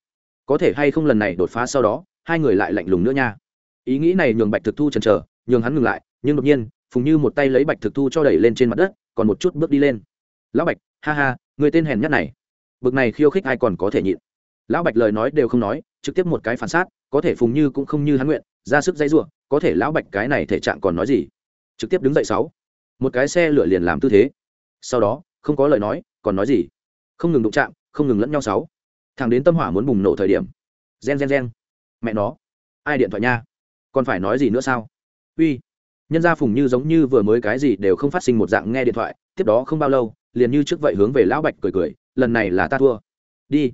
Có thể hay không lần này đột phá sau đó, hai người lại lạnh lùng nữa nha. Ý nghĩ này nhường bạch thực thu chần chờ, nhường hắn ngừng lại, nhưng đột nhiên, phùng như một tay lấy bạch thực thu cho đẩy lên trên mặt đất, còn một chút bước đi lên. Lão bạch, ha ha, người tên hèn nhất này. Bực này khiêu khích ai còn có thể nhịn. Lão bạch lời nói đều không nói, trực tiếp một cái phản sát, có thể phùng như cũng không như hắn nguyện, ra sức dây giụa có thể lão bạch cái này thể trạng còn nói gì? Trực tiếp đứng dậy sáu. Một cái xe lửa liền làm tư thế. Sau đó, không có lời nói, còn nói gì? Không ngừng đụng chạm, không ngừng lẫn nhau sáu. Thằng đến tâm hỏa muốn bùng nổ thời điểm. Gen gen gen. Mẹ nó. Ai điện thoại nha? Còn phải nói gì nữa sao? Uy. Nhân gia phùng như giống như vừa mới cái gì đều không phát sinh một dạng nghe điện thoại, tiếp đó không bao lâu, liền như trước vậy hướng về lão bạch cười cười, lần này là ta thua. Đi.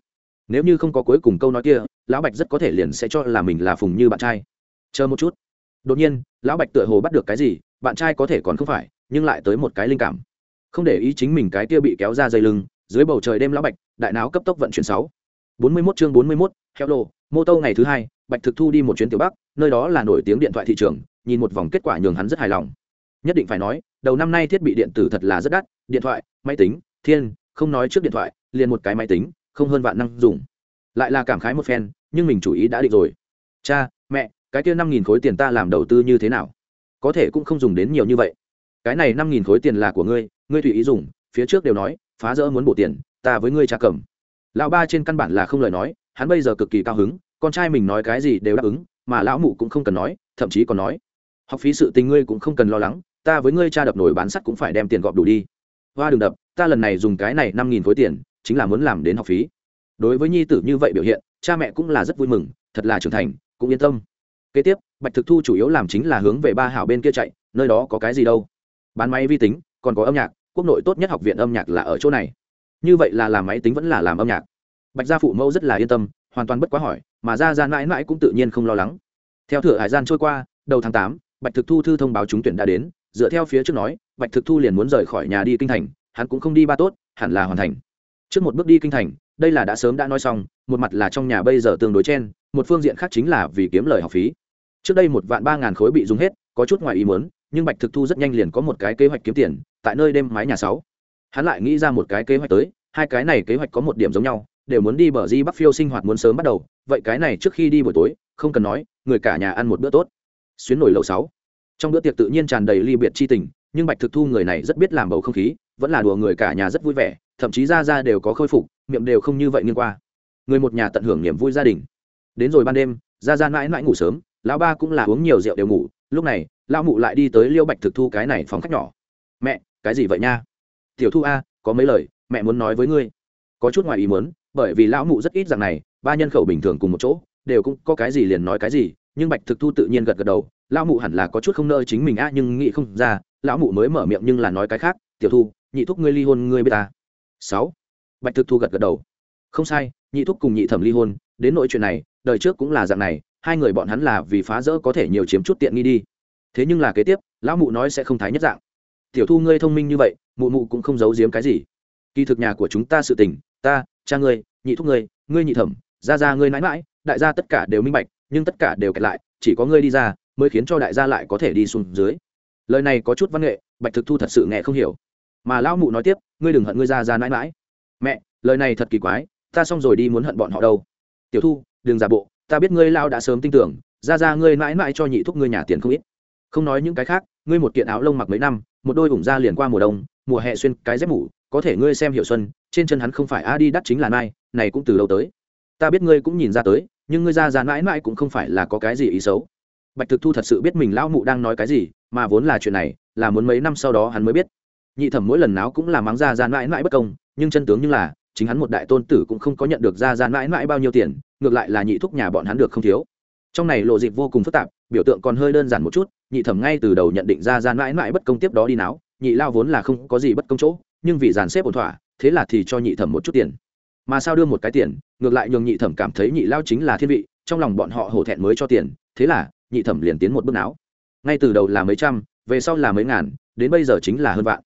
Nếu như không có cuối cùng câu nói kia, lão bạch rất có thể liền sẽ cho là mình là phùng như bạn trai. Chờ một chút. Đột nhiên, lão bạch tựa hồ bắt được cái gì, bạn trai có thể còn không phải, nhưng lại tới một cái linh cảm. Không để ý chính mình cái kia bị kéo ra dây lưng dưới bầu trời đêm lão bạch đại não cấp tốc vận chuyển sáu. Bốn mươi 41 chương bốn mươi 41, heo lô mô tô ngày thứ hai bạch thực thu đi một chuyến tiểu bắc nơi đó là nổi tiếng điện thoại thị trường nhìn một vòng kết quả nhường hắn rất hài lòng. Nhất định phải nói đầu năm nay thiết bị điện tử thật là rất đắt điện thoại máy tính thiên không nói trước điện thoại liền một cái máy tính không hơn vạn năng dùng. Lại là cảm khái một phen nhưng mình chủ ý đã định rồi. Cha mẹ cái kia năm nghìn khối tiền ta làm đầu tư như thế nào? Có thể cũng không dùng đến nhiều như vậy. Cái này năm nghìn khối tiền là của ngươi ngươi tùy ý dùng phía trước đều nói phá rỡ muốn bổ tiền, ta với ngươi cha cầm. Lão ba trên căn bản là không lời nói, hắn bây giờ cực kỳ cao hứng, con trai mình nói cái gì đều đáp ứng, mà lão mụ cũng không cần nói, thậm chí còn nói, học phí sự tình ngươi cũng không cần lo lắng, ta với ngươi cha đập nổi bán sắt cũng phải đem tiền gọp đủ đi. Hoa đừng đập, ta lần này dùng cái này năm nghìn khối tiền, chính là muốn làm đến học phí. Đối với nhi tử như vậy biểu hiện, cha mẹ cũng là rất vui mừng, thật là trưởng thành, cũng yên tâm. Kế tiếp, bạch thực thu chủ yếu làm chính là hướng về ba hảo bên kia chạy, nơi đó có cái gì đâu. Bán máy vi tính, còn có âm nhạc quốc nội tốt nhất học viện âm nhạc là ở chỗ này. Như vậy là làm máy tính vẫn là làm âm nhạc. Bạch gia phụ mẫu rất là yên tâm, hoàn toàn bất quá hỏi, mà ra ra mãi mãi cũng tự nhiên không lo lắng. Theo thửa hải gian trôi qua, đầu tháng tám, bạch thực thu thư thông báo trúng tuyển đã đến, dựa theo phía trước nói, bạch thực thu liền muốn rời khỏi nhà đi kinh thành, hắn cũng không đi ba tốt, hẳn là hoàn thành. Trước một bước đi kinh thành, đây là đã sớm đã nói xong, một mặt là trong nhà bây giờ tương đối chen, một phương diện khác chính là vì kiếm lời học phí. Trước đây một vạn ba ngàn khối bị dùng hết, có chút ngoài ý muốn nhưng bạch thực thu rất nhanh liền có một cái kế hoạch kiếm tiền tại nơi đêm mái nhà sáu. Hắn lại nghĩ ra một cái kế hoạch tới, hai cái này kế hoạch có một điểm giống nhau, đều muốn đi bờ di bắc phiêu sinh hoạt muốn sớm bắt đầu, vậy cái này trước khi đi buổi tối, không cần nói, người cả nhà ăn một bữa tốt. Xuyến nổi lầu sáu. Trong bữa tiệc tự nhiên tràn đầy ly biệt chi tình, nhưng bạch thực thu người này rất biết làm bầu không khí, vẫn là đùa người cả nhà rất vui vẻ, thậm chí ra ra đều có khôi phục, miệng đều không như vậy nghiêng qua. Người một nhà tận hưởng niềm vui gia đình. Đến rồi ban đêm, ra ra mãi mãi ngủ sớm, lão ba cũng là uống nhiều rượu đều ngủ, lúc này lão mụ lại đi tới liêu bạch thực thu cái này phòng khách nhỏ. Mẹ, cái gì vậy nha? Tiểu thu a, có mấy lời, mẹ muốn nói với ngươi. Có chút ngoài ý muốn, bởi vì lão mụ rất ít rằng này, ba nhân khẩu bình thường cùng một chỗ, đều cũng có cái gì liền nói cái gì, nhưng bạch thực thu tự nhiên gật gật đầu, lão mụ hẳn là có chút không nơi chính mình a, nhưng nghĩ không ra, lão mụ mới mở miệng nhưng là nói cái khác, tiểu thu, nhị thúc ngươi ly hôn ngươi b ta. Sáu. Bạch thực thu gật gật đầu. Không sai, nhị thúc cùng nhị thẩm ly hôn, đến nội chuyện này, đời trước cũng là dạng này, hai người bọn hắn là vì phá rỡ có thể nhiều chiếm chút tiện nghi đi thế nhưng là kế tiếp, lão mụ nói sẽ không thái nhất dạng. Tiểu thu ngươi thông minh như vậy, mụ mụ cũng không giấu giếm cái gì. Kỳ thực nhà của chúng ta sự tình, ta, cha ngươi, nhị thúc ngươi ngươi nhị thẩm ra ra ngươi mãi mãi, đại gia tất cả đều minh bạch, nhưng tất cả đều kẹt lại, chỉ có ngươi đi ra, mới khiến cho đại gia lại có thể đi xuống dưới. Lời này có chút văn nghệ, bạch thực thu thật sự nghe không hiểu. Mà lão mụ nói tiếp, ngươi đừng hận ngươi ra ra mãi mãi. Mẹ, lời này thật kỳ quái, ta xong rồi đi muốn hận bọn họ đâu. Tiểu thu, đừng giả bộ, ta biết ngươi lao đã sớm tin tưởng ra ra ngươi mãi mãi cho nhị thúc ngươi nhà tiền không ít không nói những cái khác, ngươi một kiện áo lông mặc mấy năm, một đôi ủng da liền qua mùa đông, mùa hè xuyên cái dép mủ, có thể ngươi xem hiểu xuân, trên chân hắn không phải a đi đắt chính là nai này cũng từ lâu tới. Ta biết ngươi cũng nhìn ra tới, nhưng ngươi ra ra mãi mãi cũng không phải là có cái gì ý xấu. Bạch thực thu thật sự biết mình lão mụ đang nói cái gì, mà vốn là chuyện này, là muốn mấy năm sau đó hắn mới biết. Nhị thẩm mỗi lần nào cũng là mắng ra ra mãi mãi bất công, nhưng chân tướng như là, chính hắn một đại tôn tử cũng không có nhận được ra ra mãi mãi bao nhiêu tiền, ngược lại là nhị thúc nhà bọn hắn được không thiếu. Trong này lộ dịp vô cùng phức tạp, biểu tượng còn hơi đơn giản một chút nhị thẩm ngay từ đầu nhận định ra ra mãi mãi bất công tiếp đó đi náo, nhị lao vốn là không có gì bất công chỗ, nhưng vì dàn xếp ổn thỏa, thế là thì cho nhị thẩm một chút tiền. Mà sao đưa một cái tiền, ngược lại nhường nhị thẩm cảm thấy nhị lao chính là thiên vị, trong lòng bọn họ hổ thẹn mới cho tiền, thế là nhị thẩm liền tiến một bước não ngay từ đầu là mấy trăm, về sau là mấy ngàn, đến bây giờ chính là hơn vạn.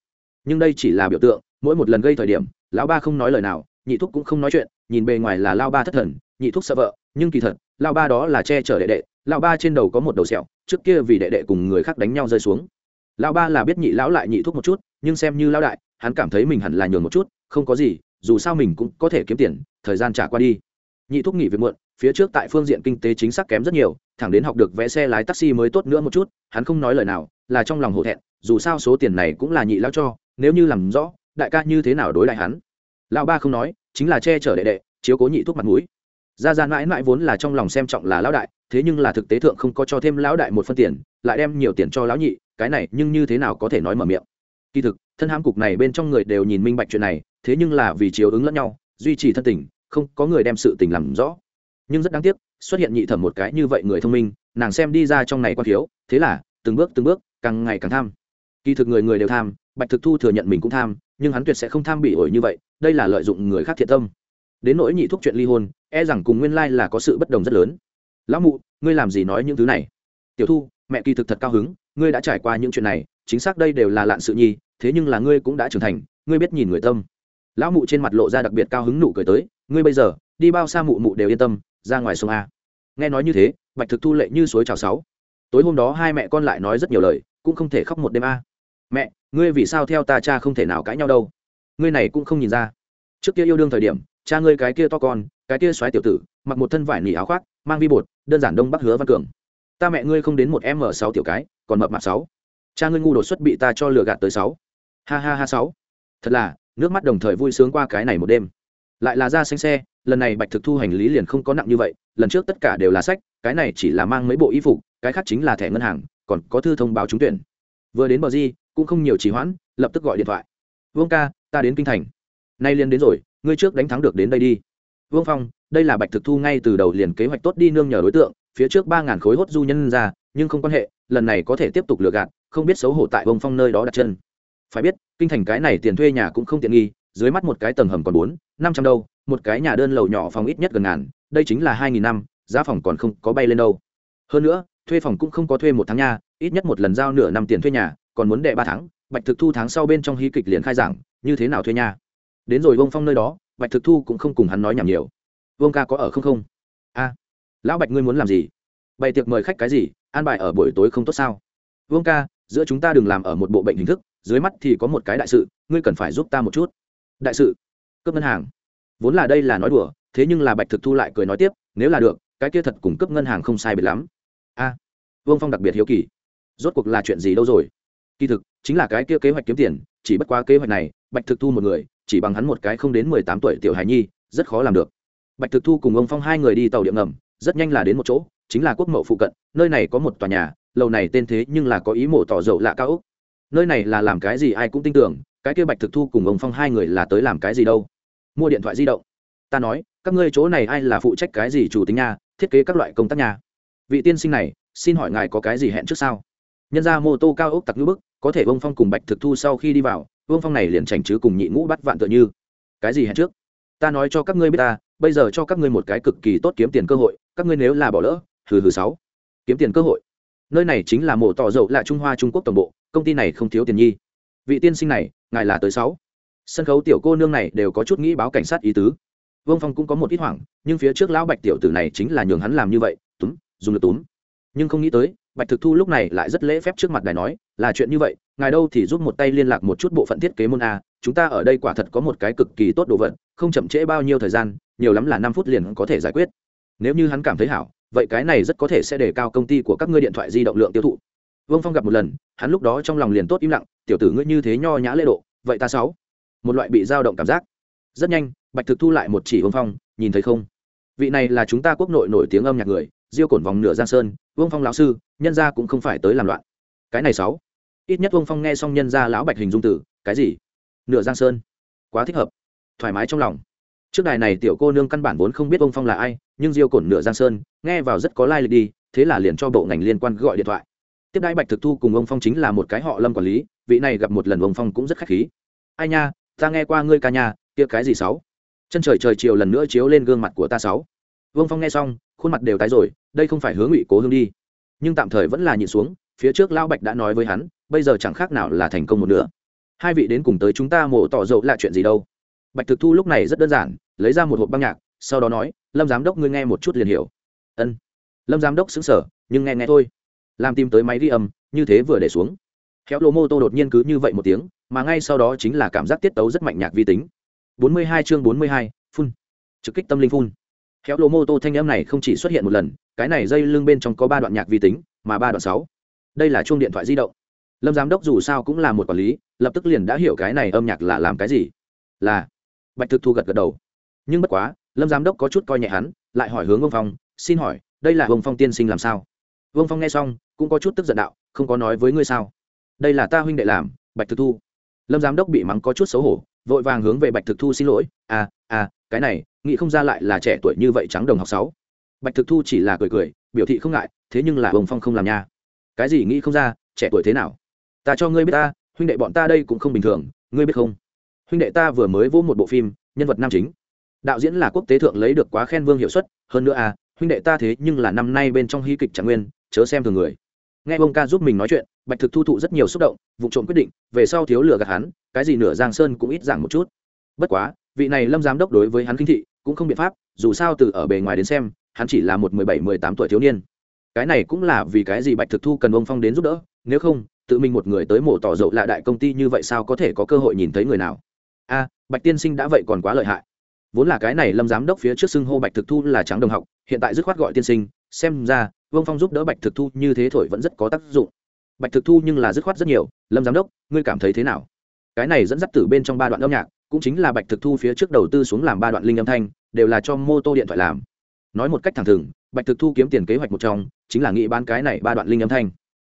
Nhưng đây chỉ là biểu tượng, mỗi một lần gây thời điểm, lão ba không nói lời nào, nhị thúc cũng không nói chuyện, nhìn bề ngoài là lao ba thất thần, nhị thúc sợ vợ, nhưng kỳ thật, lao ba đó là che chở đệ đệ, lao ba trên đầu có một đầu sẹo trước kia vì đệ đệ cùng người khác đánh nhau rơi xuống. Lão ba là biết nhị lão lại nhị thuốc một chút, nhưng xem như lão đại, hắn cảm thấy mình hẳn là nhường một chút, không có gì, dù sao mình cũng có thể kiếm tiền, thời gian trả qua đi. Nhị thuốc nghỉ việc muộn, phía trước tại phương diện kinh tế chính xác kém rất nhiều, thẳng đến học được vẽ xe lái taxi mới tốt nữa một chút, hắn không nói lời nào, là trong lòng hổ thẹn, dù sao số tiền này cũng là nhị lão cho, nếu như làm rõ, đại ca như thế nào đối lại hắn. Lão ba không nói, chính là che chở đệ đệ, chiếu cố nhị thuốc mặt mũi. Ra ra mãi mãi vốn là trong lòng xem trọng là lão đại thế nhưng là thực tế thượng không có cho thêm lão đại một phân tiền, lại đem nhiều tiền cho lão nhị, cái này nhưng như thế nào có thể nói mở miệng? Kỳ thực, thân hãm cục này bên trong người đều nhìn minh bạch chuyện này, thế nhưng là vì chiếu ứng lẫn nhau, duy trì thân tình, không có người đem sự tình làm rõ. Nhưng rất đáng tiếc, xuất hiện nhị thẩm một cái như vậy người thông minh, nàng xem đi ra trong này quan thiếu, thế là, từng bước từng bước, càng ngày càng tham. Kỳ thực người người đều tham, bạch thực thu thừa nhận mình cũng tham, nhưng hắn tuyệt sẽ không tham bị ổi như vậy, đây là lợi dụng người khác thiện tâm. Đến nỗi nhị thúc chuyện ly hôn e rằng cùng nguyên lai là có sự bất đồng rất lớn lão mụ, ngươi làm gì nói những thứ này? Tiểu thu, mẹ kỳ thực thật cao hứng, ngươi đã trải qua những chuyện này, chính xác đây đều là lạn sự nhi, thế nhưng là ngươi cũng đã trưởng thành, ngươi biết nhìn người tâm. Lão mụ trên mặt lộ ra đặc biệt cao hứng nụ cười tới, ngươi bây giờ, đi bao xa mụ mụ đều yên tâm, ra ngoài sông a. Nghe nói như thế, bạch thực thu lệ như suối trào sáu. Tối hôm đó hai mẹ con lại nói rất nhiều lời, cũng không thể khóc một đêm a. Mẹ, ngươi vì sao theo ta cha không thể nào cãi nhau đâu? Ngươi này cũng không nhìn ra. Trước kia yêu đương thời điểm, cha ngươi cái kia to con, cái kia xoáy tiểu tử, mặc một thân vải nỉ áo khoác mang vi bột, đơn giản đông bắc hứa văn cường. Ta mẹ ngươi không đến một m sáu tiểu cái, còn mập mạp sáu. Cha ngươi ngu đột xuất bị ta cho lừa gạt tới sáu. Ha ha ha sáu. Thật là, nước mắt đồng thời vui sướng qua cái này một đêm. Lại là ra xanh xe, lần này bạch thực thu hành lý liền không có nặng như vậy, lần trước tất cả đều là sách, cái này chỉ là mang mấy bộ y phục, cái khác chính là thẻ ngân hàng, còn có thư thông báo trúng tuyển. Vừa đến bờ di, cũng không nhiều trì hoãn, lập tức gọi điện thoại. Vương ca, ta đến kinh thành. Nay liền đến rồi, ngươi trước đánh thắng được đến đây đi. Vương phong đây là bạch thực thu ngay từ đầu liền kế hoạch tốt đi nương nhờ đối tượng, phía trước ba ngàn khối hốt du nhân ra, nhưng không quan hệ, lần này có thể tiếp tục lừa gạt, không biết xấu hổ tại vông phong nơi đó đặt chân. Phải biết, kinh thành cái này tiền thuê nhà cũng không tiện nghi, dưới mắt một cái tầng hầm còn bốn, năm trăm đâu, một cái nhà đơn lầu nhỏ phòng ít nhất gần ngàn, đây chính là hai nghìn năm, giá phòng còn không có bay lên đâu. Hơn nữa, thuê phòng cũng không có thuê một tháng nha, ít nhất một lần giao nửa năm tiền thuê nhà, còn muốn đệ ba tháng, bạch thực thu tháng sau bên trong hy kịch liền khai giảng, như thế nào thuê nhà? Đến rồi vông phong nơi đó, bạch thực thu cũng không cùng hắn nói nhảm nhiều vương ca có ở không không? A, lão bạch ngươi muốn làm gì? Bày tiệc mời khách cái gì? An bài ở buổi tối không tốt sao? Vương ca, giữa chúng ta đừng làm ở một bộ bệnh hình thức, dưới mắt thì có một cái đại sự, ngươi cần phải giúp ta một chút. Đại sự? Cướp ngân hàng. Vốn là đây là nói đùa, thế nhưng là bạch thực thu lại cười nói tiếp, nếu là được, cái kia thật cùng cướp ngân hàng không sai biệt lắm. A, vương phong đặc biệt hiếu kỳ. Rốt cuộc là chuyện gì đâu rồi? Kỳ thực, chính là cái kia kế hoạch kiếm tiền, chỉ bất quá kế hoạch này, bạch thực thu một người, chỉ bằng hắn một cái không đến mười tám tuổi tiểu hài nhi, rất khó làm được bạch thực thu cùng ông phong hai người đi tàu điện ngầm, rất nhanh là đến một chỗ, chính là quốc mậu phụ cận, nơi này có một tòa nhà, lầu này tên thế nhưng là có ý mổ tỏ dầu lạ cao úc nơi này là làm cái gì ai cũng tin tưởng, cái kia bạch thực thu cùng ông phong hai người là tới làm cái gì đâu? Mua điện thoại di động. Ta nói, các ngươi chỗ này ai là phụ trách cái gì chủ tính nhà, thiết kế các loại công tác nhà? Vị tiên sinh này, xin hỏi ngài có cái gì hẹn trước sao? Nhân ra mô tô cao ốc tặc ngữ bức, có thể ông phong cùng bạch thực thu sau khi đi vào, ông phong này liền chảnh chứ cùng nhị ngũ bắt vạn tựa như. Cái gì hẹn trước? Ta nói cho các ngươi biết ta bây giờ cho các ngươi một cái cực kỳ tốt kiếm tiền cơ hội, các ngươi nếu là bỏ lỡ, hừ hừ sáu. Kiếm tiền cơ hội. Nơi này chính là mổ tỏ dầu là trung hoa trung quốc tổng bộ, công ty này không thiếu tiền nhi. Vị tiên sinh này, ngài là tới sáu. Sân khấu tiểu cô nương này đều có chút nghĩ báo cảnh sát ý tứ. Vương phong cũng có một ít hoảng, nhưng phía trước lão bạch tiểu tử này chính là nhường hắn làm như vậy, túm, dùng được túm. Nhưng không nghĩ tới, bạch thực thu lúc này lại rất lễ phép trước mặt đài nói, là chuyện như vậy, ngài đâu thì giúp một tay liên lạc một chút bộ phận thiết kế môn a, chúng ta ở đây quả thật có một cái cực kỳ tốt đồ vật, không chậm trễ bao nhiêu thời gian nhiều lắm là năm phút liền có thể giải quyết. Nếu như hắn cảm thấy hảo, vậy cái này rất có thể sẽ đề cao công ty của các ngươi điện thoại di động lượng tiêu thụ. Vương phong gặp một lần, hắn lúc đó trong lòng liền tốt im lặng, tiểu tử ngươi như thế nho nhã lễ độ, vậy ta sáu. Một loại bị dao động cảm giác. Rất nhanh, bạch thực thu lại một chỉ vương phong, nhìn thấy không? Vị này là chúng ta quốc nội nổi tiếng âm nhạc người, diêu cổn vòng nửa giang sơn, vương phong lão sư, nhân gia cũng không phải tới làm loạn. Cái này sáu. Ít nhất vương phong nghe xong nhân gia lão bạch hình dung tử cái gì? Nửa giang sơn? Quá thích hợp. Thoải mái trong lòng trước đài này tiểu cô nương căn bản vốn không biết ông phong là ai, nhưng diêu cổn nửa giang sơn, nghe vào rất có lai lịch đi, thế là liền cho bộ ngành liên quan gọi điện thoại. Tiếp đãi bạch thực thu cùng ông phong chính là một cái họ lâm quản lý, vị này gặp một lần ông phong cũng rất khách khí. Ai nha, ta nghe qua ngươi ca nhà kia cái gì sáu? Chân trời trời chiều lần nữa chiếu lên gương mặt của ta sáu. Vương phong nghe xong, khuôn mặt đều tái rồi, đây không phải hướng ngụy cố hương đi. Nhưng tạm thời vẫn là nhìn xuống, phía trước lão bạch đã nói với hắn, bây giờ chẳng khác nào là thành công một nữa hai vị đến cùng tới chúng ta mổ tỏ dậu là chuyện gì đâu bạch thực thu lúc này rất đơn giản lấy ra một hộp băng nhạc sau đó nói lâm giám đốc ngươi nghe một chút liền hiểu. Ân. Lâm giám đốc xứng sở nhưng nghe nghe thôi. Làm tìm tới máy ghi âm như thế vừa để xuống. Khéo lô mô tô đột nhiên cứ như vậy một tiếng mà ngay sau đó chính là cảm giác tiết tấu rất mạnh nhạc vi tính. 42 chương 42, phun. Trực kích tâm linh phun. Khéo lô mô tô thanh âm này không chỉ xuất hiện một lần cái này dây lưng bên trong có ba đoạn nhạc vi tính mà ba đoạn sáu. Đây là chuông điện thoại di động. Lâm giám đốc dù sao cũng là một quản lý lập tức liền đã hiểu cái này âm nhạc là làm cái gì. Là bạch thực thu gật gật đầu. Nhưng bất quá, lâm giám đốc có chút coi nhẹ hắn, lại hỏi hướng ông phong, xin hỏi, đây là ông phong tiên sinh làm sao? Vương phong nghe xong, cũng có chút tức giận đạo, không có nói với ngươi sao? Đây là ta huynh đệ làm, bạch thực thu. Lâm giám đốc bị mắng có chút xấu hổ, vội vàng hướng về bạch thực thu xin lỗi à à cái này, nghĩ không ra lại là trẻ tuổi như vậy trắng đồng học sáu. Bạch thực thu chỉ là cười cười, biểu thị không ngại, thế nhưng là ông phong không làm nha. Cái gì nghĩ không ra, trẻ tuổi thế nào? Ta cho ngươi biết ta, huynh đệ bọn ta đây cũng không bình thường, ngươi biết không? Huynh đệ ta vừa mới vô một bộ phim, nhân vật nam chính. Đạo diễn là quốc tế thượng lấy được quá khen vương hiệu suất, hơn nữa à huynh đệ ta thế nhưng là năm nay bên trong hy kịch trạng nguyên, chớ xem thường người. Nghe ông ca giúp mình nói chuyện, bạch thực thu thụ rất nhiều xúc động, vụ trộm quyết định, về sau thiếu lửa gạt hắn, cái gì nửa giang sơn cũng ít giảm một chút. Bất quá, vị này lâm giám đốc đối với hắn kinh thị, cũng không biện pháp, dù sao từ ở bề ngoài đến xem, hắn chỉ là một mười bảy, mười tám tuổi thiếu niên. Cái này cũng là vì cái gì bạch thực thu cần ông phong đến giúp đỡ, nếu không, tự mình một người tới mổ tỏ dậu lạ đại công ty như vậy sao có thể có cơ hội nhìn thấy người nào? A bạch tiên sinh đã vậy còn quá lợi hại. Vốn là cái này lâm giám đốc phía trước xưng hô bạch thực thu là trắng đồng học, hiện tại dứt khoát gọi tiên sinh, xem ra, vương phong giúp đỡ bạch thực thu như thế thổi vẫn rất có tác dụng. Bạch thực thu nhưng là dứt khoát rất nhiều, lâm giám đốc, ngươi cảm thấy thế nào? Cái này dẫn dắt từ bên trong ba đoạn âm nhạc, cũng chính là bạch thực thu phía trước đầu tư xuống làm ba đoạn linh âm thanh, đều là cho mô tô điện thoại làm. Nói một cách thẳng thừng, bạch thực thu kiếm tiền kế hoạch một trong, chính là nghĩ bán cái này ba đoạn linh âm thanh.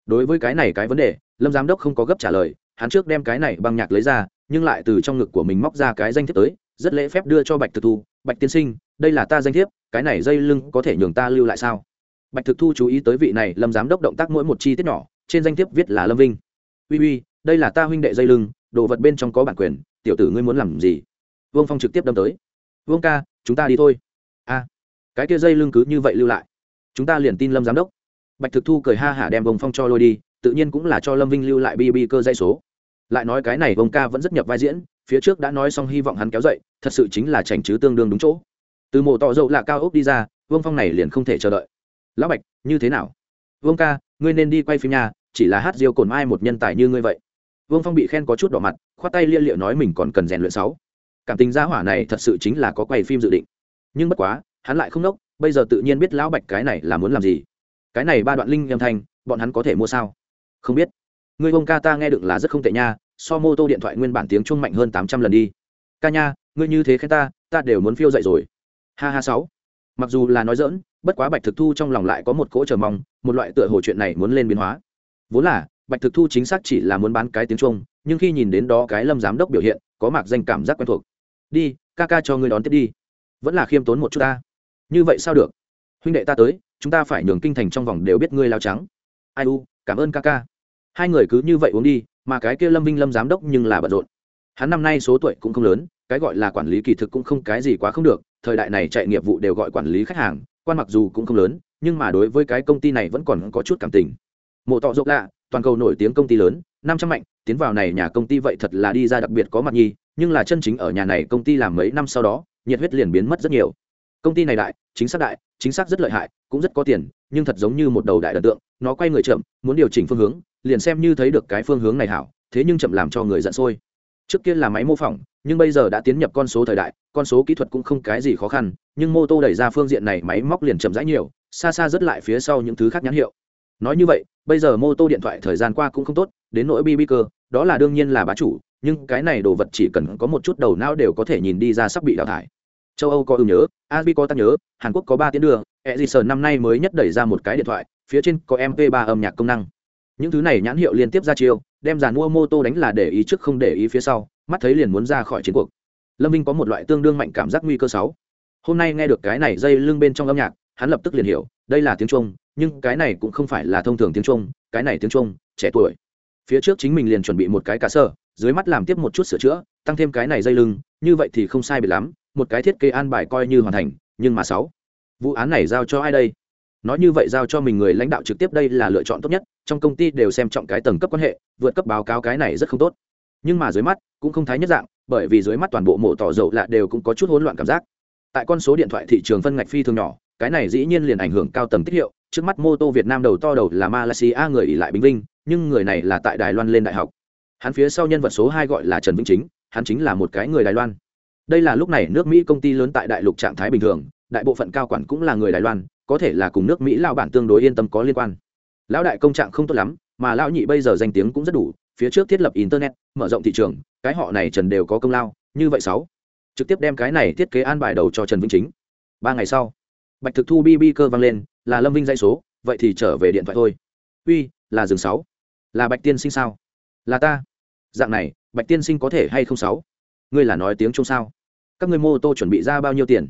Đối với cái này cái vấn đề, lâm giám đốc không có gấp trả lời, hắn trước đem cái này băng nhạc lấy ra nhưng lại từ trong ngực của mình móc ra cái danh thiếp tới, rất lễ phép đưa cho bạch thực thu, bạch tiên sinh, đây là ta danh thiếp, cái này dây lưng có thể nhường ta lưu lại sao? Bạch thực thu chú ý tới vị này lâm giám đốc động tác mỗi một chi tiết nhỏ, trên danh thiếp viết là lâm vinh. Uy uy, đây là ta huynh đệ dây lưng, đồ vật bên trong có bản quyền, tiểu tử ngươi muốn làm gì? Vương phong trực tiếp đâm tới. Vương ca, chúng ta đi thôi. A, cái kia dây lưng cứ như vậy lưu lại, chúng ta liền tin lâm giám đốc. Bạch thực thu cười ha hả đem vương phong cho lôi đi, tự nhiên cũng là cho lâm vinh lưu lại bb cơ dây số lại nói cái này vương ca vẫn rất nhập vai diễn, phía trước đã nói xong hy vọng hắn kéo dậy, thật sự chính là chảnh chứ tương đương đúng chỗ. Từ mộ tọ dậu là cao ốc đi ra, vương phong này liền không thể chờ đợi. Lão bạch, như thế nào? Vương ca, ngươi nên đi quay phim nhà chỉ là hát diêu cồn mai một nhân tài như ngươi vậy. Vương phong bị khen có chút đỏ mặt, khoát tay lia liệu nói mình còn cần rèn luyện sáu. Cảm tình gia hỏa này thật sự chính là có quay phim dự định. Nhưng bất quá, hắn lại không nốc, bây giờ tự nhiên biết lão bạch cái này là muốn làm gì. Cái này ba đoạn linh âm thanh, bọn hắn có thể mua sao? Không biết ngươi ông ca ta nghe được là rất không tệ nha, so mô tô điện thoại nguyên bản tiếng trung mạnh hơn tám trăm lần đi. Ca nha, ngươi như thế khen ta ta đều muốn phiêu dậy rồi. Ha ha sáu. Mặc dù là nói dỡn bất quá bạch thực thu trong lòng lại có một cỗ chờ mong, một loại tựa hồ chuyện này muốn lên biến hóa. Vốn là, bạch thực thu chính xác chỉ là muốn bán cái tiếng trung nhưng khi nhìn đến đó cái lâm giám đốc biểu hiện, có mạc danh cảm giác quen thuộc. Đi, ca ca cho ngươi đón tiếp đi. Vẫn là khiêm tốn một chút ta. Như vậy sao được? Huynh đệ ta tới, chúng ta phải nhường kinh thành trong vòng đều biết ngươi lao trắng. Ai u, cảm ơn ca ca hai người cứ như vậy uống đi, mà cái kia lâm vinh lâm giám đốc nhưng là bận rộn. Hắn năm nay số tuổi cũng không lớn, cái gọi là quản lý kỳ thực cũng không cái gì quá không được, thời đại này chạy nghiệp vụ đều gọi quản lý khách hàng, quan mặc dù cũng không lớn, nhưng mà đối với cái công ty này vẫn còn có chút cảm tình. Mộ tọ rộng lạ, toàn cầu nổi tiếng công ty lớn, năm trăm mạnh, tiến vào này nhà công ty vậy thật là đi ra đặc biệt có mặt nhi nhưng là chân chính ở nhà này công ty làm mấy năm sau đó, nhiệt huyết liền biến mất rất nhiều công ty này đại, chính xác đại, chính xác rất lợi hại, cũng rất có tiền, nhưng thật giống như một đầu đại ấn tượng, nó quay người chậm, muốn điều chỉnh phương hướng, liền xem như thấy được cái phương hướng này hảo, thế nhưng chậm làm cho người giận sôi. Trước kia là máy mô phỏng, nhưng bây giờ đã tiến nhập con số thời đại, con số kỹ thuật cũng không cái gì khó khăn, nhưng mô tô đẩy ra phương diện này máy móc liền chậm rãi nhiều, xa xa rất lại phía sau những thứ khác nhãn hiệu. Nói như vậy, bây giờ mô tô điện thoại thời gian qua cũng không tốt, đến nỗi bb cơ, đó là đương nhiên là bá chủ, nhưng cái này đồ vật chỉ cần có một chút đầu não đều có thể nhìn đi ra sắp bị đào thải châu âu có ưu nhớ, asbi có tăng nhớ, hàn quốc có ba tiến đường E D i sờ năm nay mới nhất đẩy ra một cái điện thoại, phía trên có mp 3 âm nhạc công năng. Những thứ này nhãn hiệu liên tiếp ra chiêu, đem giàn mua mô tô đánh là để ý trước không để ý phía sau, mắt thấy liền muốn ra khỏi chiến cuộc. Lâm Vinh có một loại tương đương mạnh cảm giác nguy cơ sáu. Hôm nay nghe được cái này dây lưng bên trong âm nhạc, hắn lập tức liền hiểu, đây là tiếng trung, nhưng cái này cũng không phải là thông thường tiếng trung, cái này tiếng trung, trẻ tuổi. Phía trước chính mình liền chuẩn bị một cái cá sơ, dưới mắt làm tiếp một chút sửa chữa, tăng thêm cái này dây lưng, như vậy thì không sai biệt lắm một cái thiết kế an bài coi như hoàn thành, nhưng mà sáu, vụ án này giao cho ai đây? Nói như vậy giao cho mình người lãnh đạo trực tiếp đây là lựa chọn tốt nhất, trong công ty đều xem trọng cái tầng cấp quan hệ, vượt cấp báo cáo cái này rất không tốt. Nhưng mà dưới mắt cũng không thái nhất dạng, bởi vì dưới mắt toàn bộ mộ tỏ dầu lạ đều cũng có chút hỗn loạn cảm giác. Tại con số điện thoại thị trường phân ngạch phi thường nhỏ, cái này dĩ nhiên liền ảnh hưởng cao tầng tiết hiệu, trước mắt mô tô việt nam đầu to đầu là malaysia người ỉ lại bình vinh, nhưng người này là tại đài loan lên đại học. Hắn phía sau nhân vật số hai gọi là trần vĩnh chính, hắn chính là một cái người đài loan đây là lúc này nước mỹ công ty lớn tại đại lục trạng thái bình thường, đại bộ phận cao quản cũng là người đài loan, có thể là cùng nước mỹ lao bản tương đối yên tâm có liên quan. Lão đại công trạng không tốt lắm, mà lão nhị bây giờ danh tiếng cũng rất đủ, phía trước thiết lập internet, mở rộng thị trường, cái họ này trần đều có công lao, như vậy sáu. Trực tiếp đem cái này thiết kế an bài đầu cho trần vĩnh chính. Ba ngày sau, bạch thực thu bb cơ vang lên, là lâm vinh dãy số, vậy thì trở về điện thoại thôi. Uy, là rừng sáu. Là bạch tiên sinh sao? Là ta. Dạng này, bạch tiên sinh có thể hay không sáu? Ngươi là nói tiếng trung sao? Các ngươi mô tô chuẩn bị ra bao nhiêu tiền?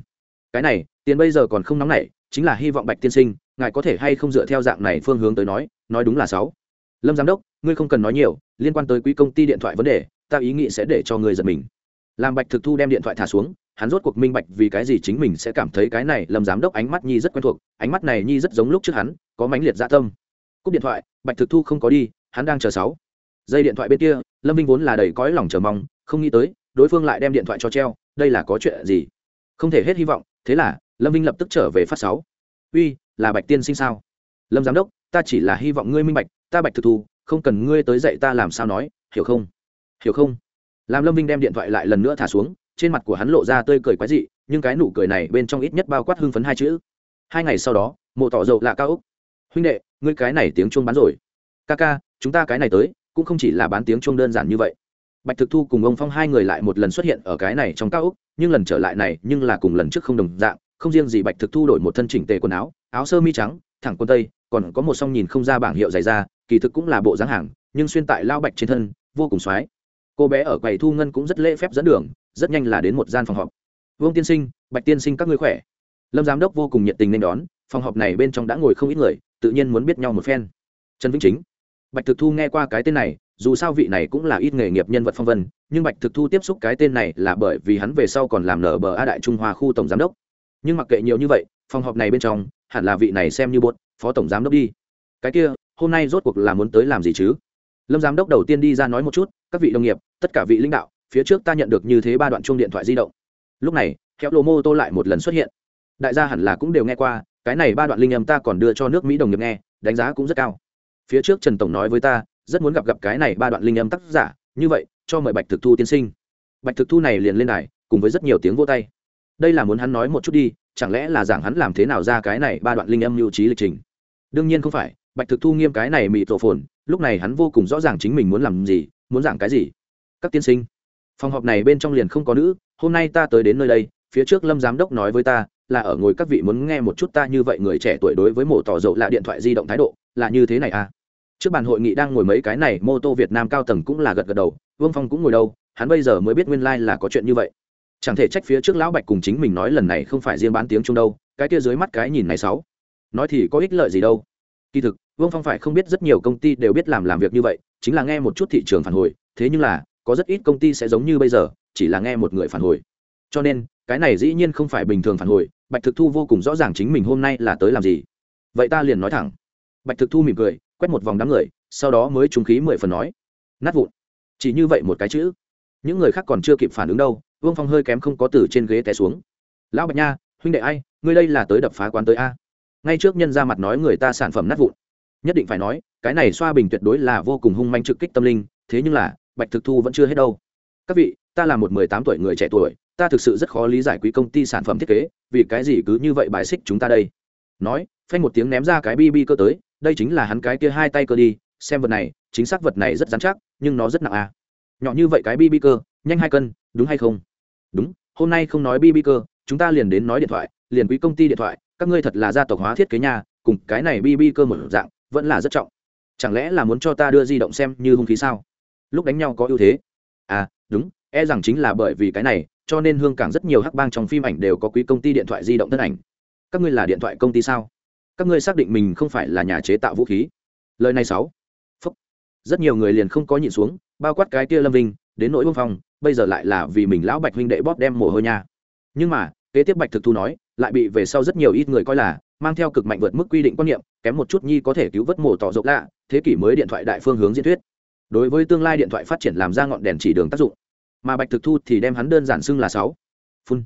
Cái này, tiền bây giờ còn không nóng nảy, chính là hy vọng bạch tiên sinh, ngài có thể hay không dựa theo dạng này phương hướng tới nói nói đúng là sáu. Lâm giám đốc, ngươi không cần nói nhiều, liên quan tới quỹ công ty điện thoại vấn đề, ta ý nghĩ sẽ để cho ngươi giật mình. Làm bạch thực thu đem điện thoại thả xuống, hắn rốt cuộc minh bạch vì cái gì chính mình sẽ cảm thấy cái này lâm giám đốc ánh mắt nhi rất quen thuộc, ánh mắt này nhi rất giống lúc trước hắn, có mãnh liệt dạ tâm. Cúp điện thoại, bạch thực thu không có đi, hắn đang chờ sáu. Dây điện thoại bên kia, lâm vinh vốn là đầy cõi lòng chờ mong, không nghĩ tới đối phương lại đem điện thoại cho treo, đây là có chuyện gì? Không thể hết hy vọng, thế là, lâm vinh lập tức trở về phát sáu uy, là bạch tiên sinh sao? Lâm giám đốc, ta chỉ là hy vọng ngươi minh bạch, ta bạch thực thu không cần ngươi tới dạy ta làm sao nói, hiểu không? Hiểu không? Làm lâm vinh đem điện thoại lại lần nữa thả xuống, trên mặt của hắn lộ ra tươi cười quái dị, nhưng cái nụ cười này bên trong ít nhất bao quát hưng phấn hai chữ. Hai ngày sau đó, mộ tỏ dầu lạ cao úc huynh đệ, ngươi cái này tiếng chuông bán rồi. Ca ca, chúng ta cái này tới, cũng không chỉ là bán tiếng chuông đơn giản như vậy bạch thực thu cùng ông phong hai người lại một lần xuất hiện ở cái này trong cao úc nhưng lần trở lại này nhưng là cùng lần trước không đồng dạng, không riêng gì bạch thực thu đổi một thân chỉnh tề quần áo áo sơ mi trắng, thẳng quần tây, còn có một song nhìn không ra bảng hiệu dày ra kỳ thực cũng là bộ dáng hàng, nhưng xuyên tại lao bạch trên thân, vô cùng xoái cô bé ở quầy thu ngân cũng rất lễ phép dẫn đường, rất nhanh là đến một gian phòng họp. Vương tiên sinh, bạch tiên sinh các ngươi khỏe? Lâm giám đốc vô cùng nhiệt tình nên đón, phòng họp này bên trong đã ngồi không ít người, tự nhiên muốn biết nhau một phen. Trần vĩnh chính. Bạch thực thu nghe qua cái tên này dù sao vị này cũng là ít nghề nghiệp nhân vật phong vân, nhưng bạch thực thu tiếp xúc cái tên này là bởi vì hắn về sau còn làm nở bờ a đại trung hoa khu tổng giám đốc. Nhưng mặc kệ nhiều như vậy, phòng họp này bên trong, hẳn là vị này xem như bột phó tổng giám đốc đi. Cái kia, hôm nay rốt cuộc là muốn tới làm gì chứ? Lâm giám đốc đầu tiên đi ra nói một chút, các vị đồng nghiệp, tất cả vị lãnh đạo, phía trước ta nhận được như thế ba đoạn chuông điện thoại di động. Lúc này theo lô mô tô lại một lần xuất hiện. Đại gia hẳn là cũng đều nghe qua, cái này ba đoạn linh âm ta còn đưa cho nước mỹ đồng nghiệp nghe, đánh giá cũng rất cao. Phía trước trần tổng nói với ta rất muốn gặp gặp cái này ba đoạn linh âm tác giả, như vậy, cho mời bạch thực thu tiên sinh. Bạch thực thu này liền lên đài, cùng với rất nhiều tiếng vô tay. Đây là muốn hắn nói một chút đi, chẳng lẽ là giảng hắn làm thế nào ra cái này ba đoạn linh âm lưu trí lịch trình? Đương nhiên không phải, bạch thực thu nghiêm cái này mị tổ phồn, lúc này hắn vô cùng rõ ràng chính mình muốn làm gì, muốn giảng cái gì. Các tiên sinh, phòng họp này bên trong liền không có nữ, hôm nay ta tới đến nơi đây, phía trước lâm giám đốc nói với ta, là ở ngồi các vị muốn nghe một chút ta như vậy người trẻ tuổi đối với mổ tỏ dầu là điện thoại di động thái độ, là như thế này à? Trước bàn hội nghị đang ngồi mấy cái này, mô tô việt nam cao tầng cũng là gật gật đầu, vương phong cũng ngồi đâu, hắn bây giờ mới biết nguyên lai、like、là có chuyện như vậy. Chẳng thể trách phía trước lão bạch cùng chính mình nói lần này không phải riêng bán tiếng trung đâu, cái kia dưới mắt cái nhìn này sáu. Nói thì có ích lợi gì đâu. Kỳ thực, vương phong phải không biết rất nhiều công ty đều biết làm làm việc như vậy, chính là nghe một chút thị trường phản hồi, thế nhưng là, có rất ít công ty sẽ giống như bây giờ, chỉ là nghe một người phản hồi. Cho nên, cái này dĩ nhiên không phải bình thường phản hồi, bạch thực thu vô cùng rõ ràng chính mình hôm nay là tới làm gì. Vậy ta liền nói thẳng. Bạch thực thu mỉm cười quét một vòng đám người, sau đó mới trúng khí mười phần nói, nát vụn. Chỉ như vậy một cái chữ. Những người khác còn chưa kịp phản ứng đâu, vương phong hơi kém không có từ trên ghế té xuống. Lão bạch nha, huynh đệ ai? Ngươi đây là tới đập phá quán tới a? Ngay trước nhân ra mặt nói người ta sản phẩm nát vụn. Nhất định phải nói, cái này xoa bình tuyệt đối là vô cùng hung manh trực kích tâm linh, thế nhưng là, bạch thực thu vẫn chưa hết đâu. Các vị, ta là một mười tám tuổi người trẻ tuổi, ta thực sự rất khó lý giải quý công ty sản phẩm thiết kế, vì cái gì cứ như vậy bài xích chúng ta đây? Nói, phanh một tiếng ném ra cái bb cơ tới, đây chính là hắn cái kia hai tay cơ đi, xem vật này, chính xác vật này rất dán chắc, nhưng nó rất nặng à. Nhỏ như vậy cái bb cơ, nhanh hai cân, đúng hay không? Đúng, hôm nay không nói bb cơ, chúng ta liền đến nói điện thoại, liền quý công ty điện thoại, các ngươi thật là gia tộc hóa thiết kế nhà cùng cái này bb cơ một dạng, vẫn là rất trọng. Chẳng lẽ là muốn cho ta đưa di động xem như hung khí sao? Lúc đánh nhau có ưu thế. À đúng e rằng chính là bởi vì cái này, cho nên hương cảng rất nhiều hắc bang trong phim ảnh đều có quý công ty điện thoại di động thân ảnh các ngươi là điện thoại công ty sao? Các ngươi xác định mình không phải là nhà chế tạo vũ khí. Lời này sáu. Phúc. Rất nhiều người liền không có nhịn xuống, bao quát cái kia lâm vinh, đến nỗi vương phong, bây giờ lại là vì mình lão bạch huynh đệ bóp đem mồ hôi nha. Nhưng mà, kế tiếp bạch thực thu nói, lại bị về sau rất nhiều ít người coi là, mang theo cực mạnh vượt mức quy định quan niệm, kém một chút nhi có thể cứu vớt mổ tỏ rộng lạ, thế kỷ mới điện thoại đại phương hướng diễn thuyết. Đối với tương lai điện thoại phát triển làm ra ngọn đèn chỉ đường tác dụng. Mà bạch thực thu thì đem hắn đơn giản xưng là sáu. Phun.